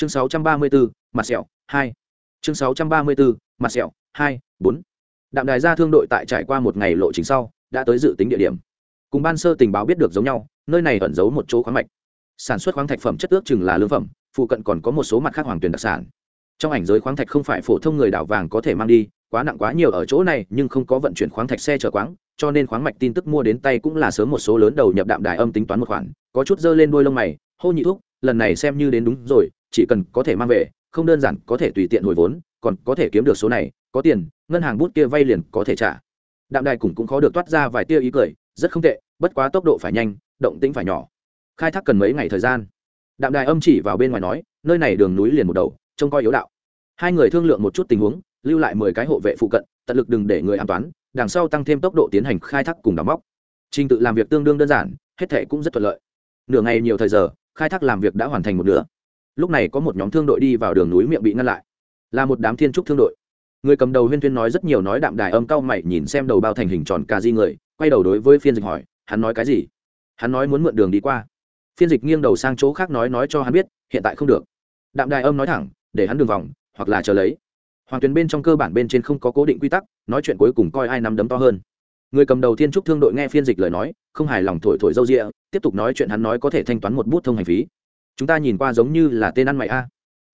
chương 634, mặt sẹo hai. Chương 634, mặt sẹo hai bốn. Đạm đài ra thương đội tại trải qua một ngày lộ trình sau đã tới dự tính địa điểm. Cùng ban sơ tình báo biết được giống nhau nơi này ẩn giấu một chỗ khoáng mạch. Sản xuất khoáng thạch phẩm chất ước chừng là lương phẩm phụ cận còn có một số mặt khác hoàng tuyển đặc sản. Trong ảnh giới khoáng thạch không phải phổ thông người đảo vàng có thể mang đi quá nặng quá nhiều ở chỗ này nhưng không có vận chuyển khoáng thạch xe chở quáng cho nên khoáng mạch tin tức mua đến tay cũng là sớm một số lớn đầu nhập đạm đài âm tính toán một khoản có chút dơ lên đôi lông mày hô nhị thuốc lần này xem như đến đúng rồi chỉ cần có thể mang về, không đơn giản có thể tùy tiện hồi vốn, còn có thể kiếm được số này, có tiền, ngân hàng bút kia vay liền có thể trả. Đạm đài cũng cũng khó được toát ra vài tia ý cười, rất không tệ, bất quá tốc độ phải nhanh, động tĩnh phải nhỏ. Khai thác cần mấy ngày thời gian. Đạm đài âm chỉ vào bên ngoài nói, nơi này đường núi liền một đầu, trông coi yếu đạo. Hai người thương lượng một chút tình huống, lưu lại mười cái hộ vệ phụ cận, tận lực đừng để người an toàn đằng sau tăng thêm tốc độ tiến hành khai thác cùng đóng móc trình tự làm việc tương đương đơn giản, hết thệ cũng rất thuận lợi. Nửa ngày nhiều thời giờ, khai thác làm việc đã hoàn thành một nửa lúc này có một nhóm thương đội đi vào đường núi miệng bị ngăn lại. Là một đám thiên trúc thương đội. Người cầm đầu huyên tuyên nói rất nhiều nói đạm đài âm cao mày nhìn xem đầu bao thành hình tròn cà di người, quay đầu đối với phiên dịch hỏi, hắn nói cái gì? Hắn nói muốn mượn đường đi qua. Phiên dịch nghiêng đầu sang chỗ khác nói nói cho hắn biết, hiện tại không được. Đạm đài âm nói thẳng, để hắn đường vòng, hoặc là chờ lấy. Hoàng tuyến bên trong cơ bản bên trên không có cố định quy tắc, nói chuyện cuối cùng coi ai nắm đấm to hơn. Người cầm đầu thiên trúc thương đội nghe phiên dịch lời nói, không hài lòng thổi thổi dâu rịa tiếp tục nói chuyện hắn nói có thể thanh toán một bút thông hành phí chúng ta nhìn qua giống như là tên ăn mày a.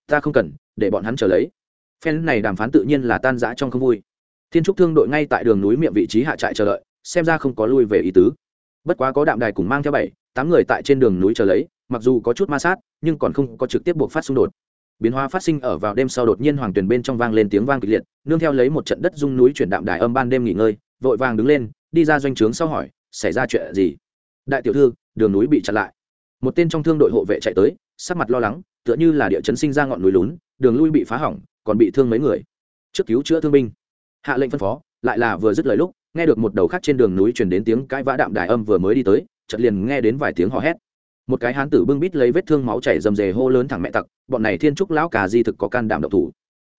Ta không cần, để bọn hắn trở lấy. Phen này đàm phán tự nhiên là tan rã trong không vui. Thiên trúc thương đội ngay tại đường núi miệng vị trí hạ trại chờ đợi, xem ra không có lui về ý tứ. Bất quá có đạm đài cùng mang theo bảy, tám người tại trên đường núi chờ lấy, mặc dù có chút ma sát, nhưng còn không có trực tiếp buộc phát xung đột. Biến hóa phát sinh ở vào đêm sau đột nhiên hoàng tuyền bên trong vang lên tiếng vang kịch liệt, nương theo lấy một trận đất rung núi chuyển đạm đài âm ban đêm nghỉ ngơi, vội vàng đứng lên, đi ra doanh trướng sau hỏi, xảy ra chuyện gì? Đại tiểu thư, đường núi bị chặn lại một tên trong thương đội hộ vệ chạy tới, sắc mặt lo lắng, tựa như là địa chấn sinh ra ngọn núi lún, đường lui bị phá hỏng, còn bị thương mấy người. Trước cứu chữa thương binh. Hạ lệnh phân phó, lại là vừa dứt lời lúc, nghe được một đầu khác trên đường núi truyền đến tiếng cãi vã đạm đài âm vừa mới đi tới, chợt liền nghe đến vài tiếng hò hét. Một cái hán tử bưng bít lấy vết thương máu chảy rầm rề hô lớn thẳng mẹ tặc, bọn này thiên trúc lão cà di thực có can đảm độc thủ.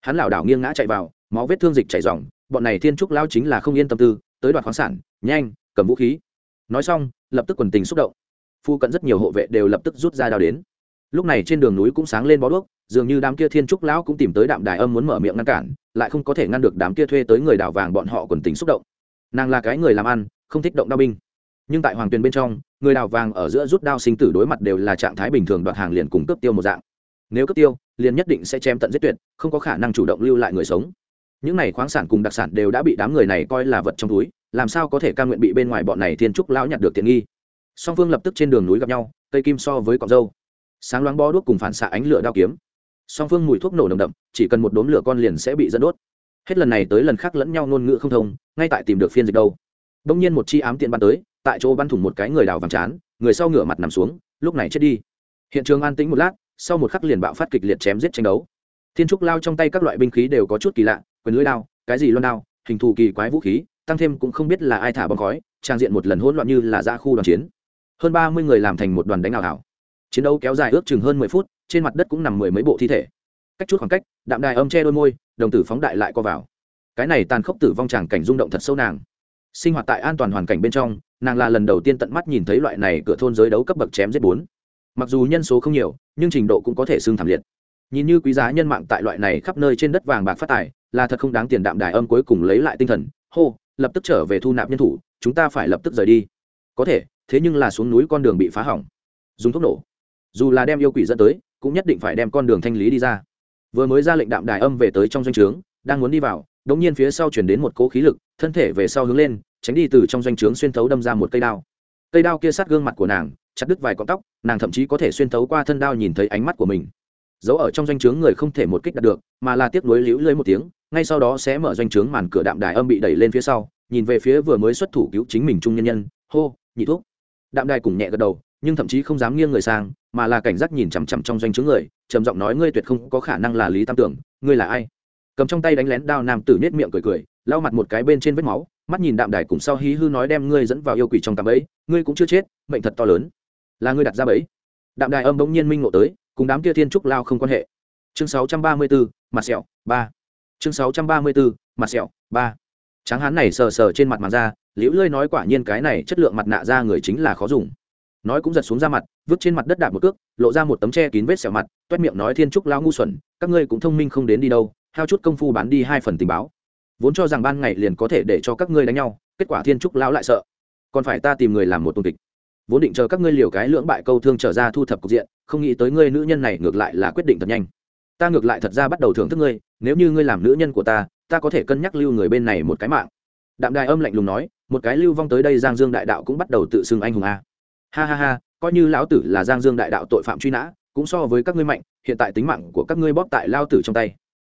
Hắn lảo đảo nghiêng ngã chạy vào, máu vết thương dịch chảy ròng, bọn này thiên trúc lão chính là không yên tâm tư, tới đoạt khoáng sản, nhanh, cầm vũ khí. Nói xong, lập tức quần tình xúc động phu cận rất nhiều hộ vệ đều lập tức rút ra đao đến. Lúc này trên đường núi cũng sáng lên bó đuốc, dường như đám kia thiên trúc lão cũng tìm tới đạm đài âm muốn mở miệng ngăn cản, lại không có thể ngăn được đám kia thuê tới người đào vàng bọn họ quần tình xúc động. Nàng là cái người làm ăn, không thích động đao binh. Nhưng tại hoàng tuyền bên trong, người đào vàng ở giữa rút đao sinh tử đối mặt đều là trạng thái bình thường đoạt hàng liền cùng cướp tiêu một dạng. Nếu cướp tiêu, liền nhất định sẽ chém tận giết tuyệt, không có khả năng chủ động lưu lại người sống. Những này khoáng sản cùng đặc sản đều đã bị đám người này coi là vật trong túi, làm sao có thể ca nguyện bị bên ngoài bọn này thiên trúc lão nhặt được tiện nghi? Song phương lập tức trên đường núi gặp nhau, cây kim so với cọc dâu. Sáng loáng bó đuốc cùng phản xạ ánh lửa đao kiếm. Song phương mùi thuốc nổ nồng đậm, chỉ cần một đốm lửa con liền sẽ bị dẫn đốt. Hết lần này tới lần khác lẫn nhau ngôn ngữ không thông, ngay tại tìm được phiên dịch đâu. Đông nhiên một chi ám tiện bắn tới, tại chỗ bắn thủng một cái người đào vàng chán, người sau ngửa mặt nằm xuống, lúc này chết đi. Hiện trường an tĩnh một lát, sau một khắc liền bạo phát kịch liệt chém giết tranh đấu. Thiên trúc lao trong tay các loại binh khí đều có chút kỳ lạ, quyền lưỡi đao, cái gì loan đao, hình thù kỳ quái vũ khí, tăng thêm cũng không biết là ai thả bom khói, trang diện một lần hỗn loạn như là ra khu đoàn chiến hơn ba mươi người làm thành một đoàn đánh ảo ảo. Chiến đấu kéo dài ước chừng hơn mười phút, trên mặt đất cũng nằm mười mấy bộ thi thể. Cách chút khoảng cách, đạm đài âm che đôi môi, đồng tử phóng đại lại co vào. Cái này tàn khốc tử vong tràng cảnh rung động thật sâu nàng. Sinh hoạt tại an toàn hoàn cảnh bên trong, nàng là lần đầu tiên tận mắt nhìn thấy loại này cửa thôn giới đấu cấp bậc chém giết bốn. Mặc dù nhân số không nhiều, nhưng trình độ cũng có thể xương thảm liệt. Nhìn như quý giá nhân mạng tại loại này khắp nơi trên đất vàng bạc phát tài, là thật không đáng tiền đạm đài âm cuối cùng lấy lại tinh thần. Hô, lập tức trở về thu nạp nhân thủ, chúng ta phải lập tức rời đi. Có thể thế nhưng là xuống núi con đường bị phá hỏng. Dùng thuốc nổ. Dù là đem yêu quỷ dẫn tới, cũng nhất định phải đem con đường thanh lý đi ra. Vừa mới ra lệnh đạm đài âm về tới trong doanh trướng, đang muốn đi vào đống nhiên phía sau chuyển đến một cỗ khí lực, thân thể về sau hướng lên, tránh đi từ trong doanh trướng xuyên thấu đâm ra một cây đao. Cây đao kia sát gương mặt của nàng, chặt đứt vài cọng tóc, nàng thậm chí có thể xuyên thấu qua thân đao nhìn thấy ánh mắt của mình. Giấu ở trong doanh trướng người không thể một kích đạt được, mà là tiếp nối liễu lưới một tiếng, ngay sau đó sẽ mở doanh trướng màn cửa đạm đài âm bị đẩy lên phía sau, nhìn về phía vừa mới xuất thủ cứu chính mình trung nhân nhân, hô, nhị thuốc đạm đài cùng nhẹ gật đầu nhưng thậm chí không dám nghiêng người sang mà là cảnh giác nhìn chằm chằm trong doanh chướng người trầm giọng nói ngươi tuyệt không có khả năng là lý tam tưởng ngươi là ai? Cầm trong tay đánh lén đao nam tử nết miệng cười cười lau mặt một cái bên trên vết máu mắt nhìn đạm đài cùng sau hí hư nói đem ngươi dẫn vào yêu quỷ trong tầm ấy ngươi cũng chưa chết mệnh thật to lớn. Là ngươi đặt ra bẫy. Đạm đài âm bỗng nhiên minh ngộ tới cùng đám kia thiên trúc lao không quan hệ. Chương 634, mặt sẹo ba. Chương 634, mặt sẹo ba. Tráng hán này sờ sờ trên mặt màn ra liễu lơi nói quả nhiên cái này chất lượng mặt nạ ra người chính là khó dùng. Nói cũng giật xuống ra mặt, vứt trên mặt đất đạp một cước, lộ ra một tấm tre kín vết sẹo mặt, toét miệng nói thiên trúc lao ngu xuẩn, các ngươi cũng thông minh không đến đi đâu, hao chút công phu bán đi hai phần tình báo. Vốn cho rằng ban ngày liền có thể để cho các ngươi đánh nhau, kết quả thiên trúc lao lại sợ. Còn phải ta tìm người làm một tôn kịch. Vốn định chờ các ngươi liều cái lưỡng bại câu thương trở ra thu thập cục diện, không nghĩ tới ngươi nữ nhân này ngược lại là quyết định thật nhanh. Ta ngược lại thật ra bắt đầu thưởng thức ngươi, nếu như ngươi làm nữ nhân của ta ta có thể cân nhắc lưu người bên này một cái mạng. Đạm đài âm lạnh lùng nói một cái lưu vong tới đây giang dương đại đạo cũng bắt đầu tự xưng anh hùng a. Ha ha ha, coi như lão tử là giang dương đại đạo tội phạm truy nã, cũng so với các ngươi mạnh, hiện tại tính mạng của các ngươi bóp tại lao tử trong tay.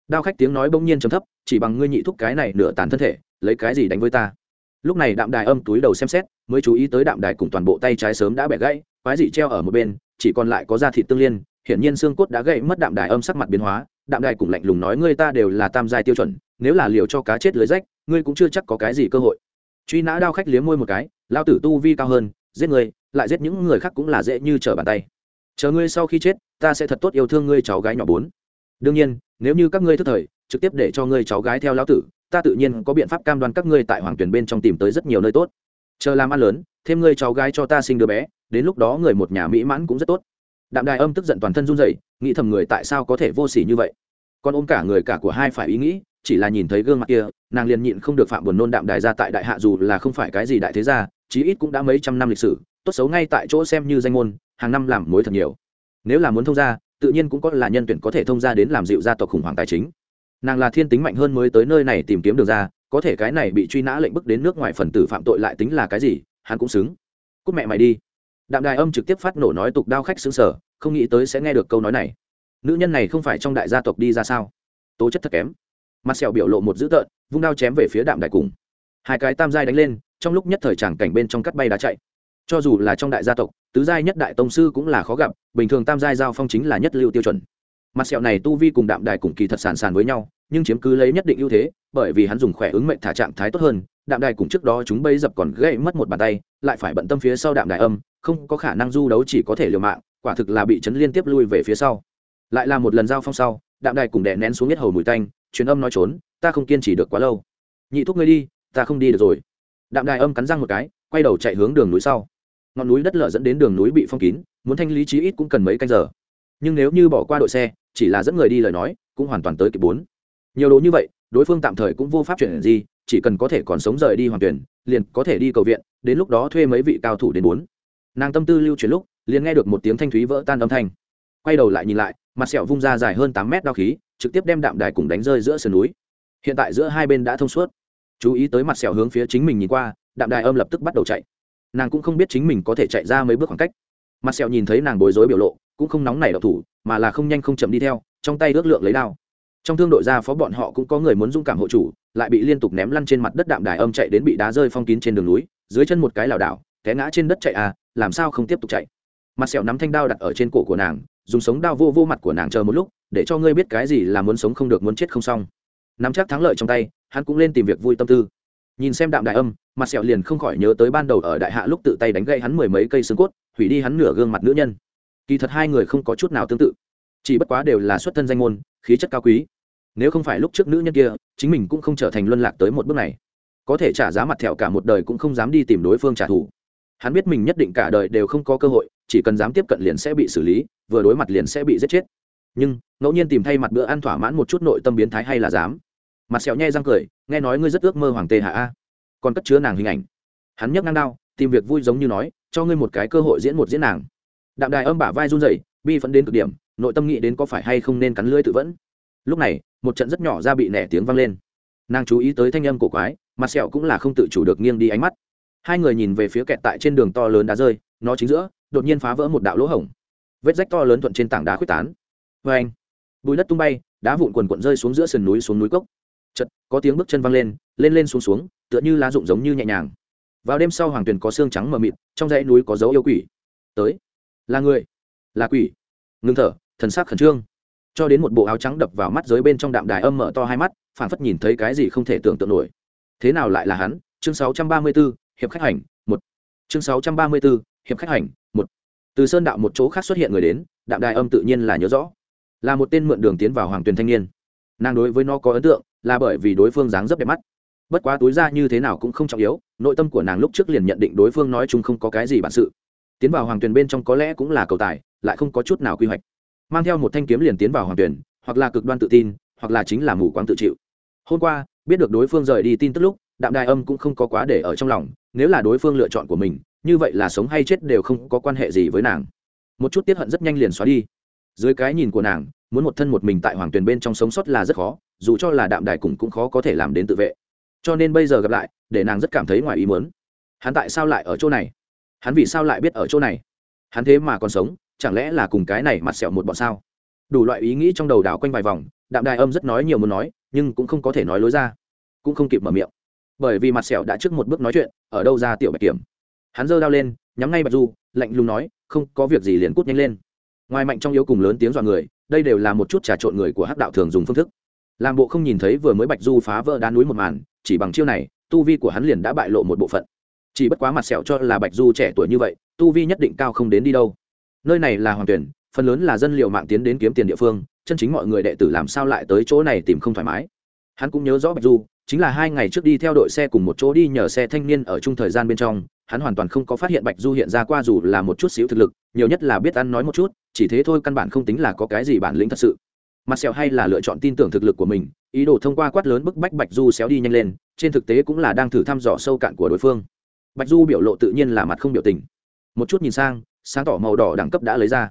Đao khách tiếng nói bỗng nhiên trầm thấp, chỉ bằng ngươi nhị thúc cái này nửa tàn thân thể, lấy cái gì đánh với ta? Lúc này đạm đài âm túi đầu xem xét, mới chú ý tới đạm đài cùng toàn bộ tay trái sớm đã bẻ gãy, quái dị treo ở một bên, chỉ còn lại có da thịt tương liên, hiển nhiên xương cốt đã gãy mất đạm đài âm sắc mặt biến hóa, đạm đài cũng lạnh lùng nói ngươi ta đều là tam giai tiêu chuẩn, nếu là liều cho cá chết lưới rách, ngươi cũng chưa chắc có cái gì cơ hội truy nã đao khách liếm môi một cái, lao tử tu vi cao hơn, giết người, lại giết những người khác cũng là dễ như trở bàn tay. Chờ ngươi sau khi chết, ta sẽ thật tốt yêu thương ngươi cháu gái nhỏ bốn. Đương nhiên, nếu như các ngươi thức thời, trực tiếp để cho ngươi cháu gái theo lão tử, ta tự nhiên có biện pháp cam đoan các ngươi tại hoàng tuyển bên trong tìm tới rất nhiều nơi tốt. Chờ làm ăn lớn, thêm ngươi cháu gái cho ta sinh đứa bé, đến lúc đó người một nhà mỹ mãn cũng rất tốt. Đạm đài âm tức giận toàn thân run rẩy, nghĩ thầm người tại sao có thể vô s ỉ như vậy. Còn ôm cả người cả của hai phải ý nghĩ chỉ là nhìn thấy gương mặt kia, nàng liền nhịn không được phạm buồn nôn đạm đài ra tại đại hạ dù là không phải cái gì đại thế gia, chí ít cũng đã mấy trăm năm lịch sử, tốt xấu ngay tại chỗ xem như danh môn, hàng năm làm mối thật nhiều. Nếu là muốn thông gia, tự nhiên cũng có là nhân tuyển có thể thông gia đến làm dịu gia tộc khủng hoảng tài chính. Nàng là thiên tính mạnh hơn mới tới nơi này tìm kiếm được ra có thể cái này bị truy nã lệnh bức đến nước ngoài phần tử phạm tội lại tính là cái gì, hắn cũng xứng. Cúc mẹ mày đi. Đạm đài âm trực tiếp phát nổ nói tục đao khách xứng sở, không nghĩ tới sẽ nghe được câu nói này. Nữ nhân này không phải trong đại gia tộc đi ra sao? Tố chất thật kém mặt sẹo biểu lộ một dữ tợn, vung đao chém về phía đạm đại cùng. Hai cái tam giai đánh lên, trong lúc nhất thời tràng cảnh bên trong cắt bay đá chạy. Cho dù là trong đại gia tộc, tứ giai nhất đại tông sư cũng là khó gặp, bình thường tam giai giao phong chính là nhất lưu tiêu chuẩn. Mặt sẹo này tu vi cùng đạm đài cùng kỳ thật sàn sàn với nhau, nhưng chiếm cứ lấy nhất định ưu thế, bởi vì hắn dùng khỏe ứng mệnh thả trạng thái tốt hơn, đạm đài cùng trước đó chúng bây dập còn gây mất một bàn tay, lại phải bận tâm phía sau đạm đài âm, không có khả năng du đấu chỉ có thể liều mạng, quả thực là bị chấn liên tiếp lui về phía sau. Lại là một lần giao phong sau, đạm đài cùng đè nén xuống nhất hầu mùi tanh truyền âm nói trốn, ta không kiên trì được quá lâu. Nhị thúc ngươi đi, ta không đi được rồi. Đạm đài âm cắn răng một cái, quay đầu chạy hướng đường núi sau. Ngọn núi đất lở dẫn đến đường núi bị phong kín, muốn thanh lý chí ít cũng cần mấy canh giờ. Nhưng nếu như bỏ qua đội xe, chỉ là dẫn người đi lời nói, cũng hoàn toàn tới kịp bốn. Nhiều đồ như vậy, đối phương tạm thời cũng vô pháp chuyển gì, chỉ cần có thể còn sống rời đi hoàn tuyển, liền có thể đi cầu viện, đến lúc đó thuê mấy vị cao thủ đến bốn. Nàng tâm tư lưu chuyển lúc, liền nghe được một tiếng thanh thúy vỡ tan âm thanh. Quay đầu lại nhìn lại, mặt sẹo vung ra dài hơn tám mét đao khí trực tiếp đem đạm đài cùng đánh rơi giữa sườn núi. Hiện tại giữa hai bên đã thông suốt. Chú ý tới mặt sẹo hướng phía chính mình nhìn qua, đạm đài âm lập tức bắt đầu chạy. Nàng cũng không biết chính mình có thể chạy ra mấy bước khoảng cách. Mặt sẹo nhìn thấy nàng bối rối biểu lộ, cũng không nóng nảy độc thủ, mà là không nhanh không chậm đi theo, trong tay ước lượng lấy đao. Trong thương đội gia phó bọn họ cũng có người muốn dung cảm hộ chủ, lại bị liên tục ném lăn trên mặt đất đạm đài âm chạy đến bị đá rơi phong kín trên đường núi, dưới chân một cái lảo đảo, té ngã trên đất chạy à làm sao không tiếp tục chạy. Mặt sẹo nắm thanh đao đặt ở trên cổ của nàng, dùng sống đao vô vô mặt của nàng chờ một lúc để cho ngươi biết cái gì là muốn sống không được muốn chết không xong. Nắm chắc thắng lợi trong tay, hắn cũng lên tìm việc vui tâm tư. Nhìn xem đạm đại âm, mặt sẹo liền không khỏi nhớ tới ban đầu ở đại hạ lúc tự tay đánh gậy hắn mười mấy cây xương cốt, hủy đi hắn nửa gương mặt nữ nhân. Kỳ thật hai người không có chút nào tương tự. Chỉ bất quá đều là xuất thân danh môn, khí chất cao quý. Nếu không phải lúc trước nữ nhân kia, chính mình cũng không trở thành luân lạc tới một bước này. Có thể trả giá mặt thẹo cả một đời cũng không dám đi tìm đối phương trả thù. Hắn biết mình nhất định cả đời đều không có cơ hội, chỉ cần dám tiếp cận liền sẽ bị xử lý, vừa đối mặt liền sẽ bị giết chết nhưng ngẫu nhiên tìm thay mặt bữa ăn thỏa mãn một chút nội tâm biến thái hay là dám? Mặt sẹo nhai răng cười, nghe nói ngươi rất ước mơ hoàng tê hạ a. Còn cất chứa nàng hình ảnh. Hắn nhấc ngang đao, tìm việc vui giống như nói, cho ngươi một cái cơ hội diễn một diễn nàng. Đạm đài âm bả vai run rẩy, bi phẫn đến cực điểm, nội tâm nghĩ đến có phải hay không nên cắn lưỡi tự vẫn. Lúc này, một trận rất nhỏ ra bị nẻ tiếng vang lên. Nàng chú ý tới thanh âm cổ quái, mặt sẹo cũng là không tự chủ được nghiêng đi ánh mắt. Hai người nhìn về phía kẹt tại trên đường to lớn đá rơi, nó chính giữa, đột nhiên phá vỡ một đạo lỗ hổng. Vết rách to lớn thuận trên tảng đá khuếch tán vê anh. Bùi đất tung bay đá vụn quần quận rơi xuống giữa sườn núi xuống núi cốc. Chật có tiếng bước chân văng lên lên lên xuống xuống tựa như lá rụng giống như nhẹ nhàng. Vào đêm sau hoàng tuyền có xương trắng mờ mịt trong dãy núi có dấu yêu quỷ. Tới. Là người. Là quỷ. Ngưng thở thần sắc khẩn trương. Cho đến một bộ áo trắng đập vào mắt dưới bên trong đạm đài âm mở to hai mắt phản phất nhìn thấy cái gì không thể tưởng tượng nổi. Thế nào lại là hắn? Chương 634, hiệp khách hành một. Chương 634, hiệp khách hành một. Từ sơn đạo một chỗ khác xuất hiện người đến đạm đài âm tự nhiên là nhớ rõ là một tên mượn đường tiến vào hoàng tuyền thanh niên. Nàng đối với nó có ấn tượng, là bởi vì đối phương dáng dấp đẹp mắt. Bất quá túi ra như thế nào cũng không trọng yếu, nội tâm của nàng lúc trước liền nhận định đối phương nói chung không có cái gì bản sự. Tiến vào hoàng tuyền bên trong có lẽ cũng là cầu tài, lại không có chút nào quy hoạch. Mang theo một thanh kiếm liền tiến vào hoàng tuyền, hoặc là cực đoan tự tin, hoặc là chính là mù quáng tự chịu. Hôm qua, biết được đối phương rời đi tin tức lúc, đạm đài âm cũng không có quá để ở trong lòng, nếu là đối phương lựa chọn của mình, như vậy là sống hay chết đều không có quan hệ gì với nàng. Một chút tiết hận rất nhanh liền xóa đi dưới cái nhìn của nàng, muốn một thân một mình tại hoàng tuyền bên trong sống sót là rất khó, dù cho là đạm đài cùng cũng khó có thể làm đến tự vệ. Cho nên bây giờ gặp lại, để nàng rất cảm thấy ngoài ý muốn. Hắn tại sao lại ở chỗ này? Hắn vì sao lại biết ở chỗ này? Hắn thế mà còn sống, chẳng lẽ là cùng cái này mặt sẹo một bọn sao? Đủ loại ý nghĩ trong đầu đảo quanh vài vòng, đạm đài âm rất nói nhiều muốn nói, nhưng cũng không có thể nói lối ra. Cũng không kịp mở miệng. Bởi vì mặt sẹo đã trước một bước nói chuyện, ở đâu ra tiểu bạch kiểm? Hắn giơ đao lên, nhắm ngay bạch du, lạnh lùng nói, không có việc gì liền cút nhanh lên ngoài mạnh trong yếu cùng lớn tiếng dọa người, đây đều là một chút trà trộn người của hắc đạo thường dùng phương thức. Làm bộ không nhìn thấy vừa mới bạch du phá vỡ đá núi một màn, chỉ bằng chiêu này, tu vi của hắn liền đã bại lộ một bộ phận. Chỉ bất quá mặt sẹo cho là bạch du trẻ tuổi như vậy, tu vi nhất định cao không đến đi đâu. Nơi này là hoàng tuyển, phần lớn là dân liệu mạng tiến đến kiếm tiền địa phương, chân chính mọi người đệ tử làm sao lại tới chỗ này tìm không thoải mái. Hắn cũng nhớ rõ bạch du, chính là hai ngày trước đi theo đội xe cùng một chỗ đi nhờ xe thanh niên ở chung thời gian bên trong hắn hoàn toàn không có phát hiện bạch du hiện ra qua dù là một chút xíu thực lực, nhiều nhất là biết ăn nói một chút, chỉ thế thôi căn bản không tính là có cái gì bản lĩnh thật sự. Mặt sẹo hay là lựa chọn tin tưởng thực lực của mình, ý đồ thông qua quát lớn bức bách bạch du xéo đi nhanh lên, trên thực tế cũng là đang thử thăm dò sâu cạn của đối phương. Bạch du biểu lộ tự nhiên là mặt không biểu tình. Một chút nhìn sang, sáng tỏ màu đỏ đẳng cấp đã lấy ra.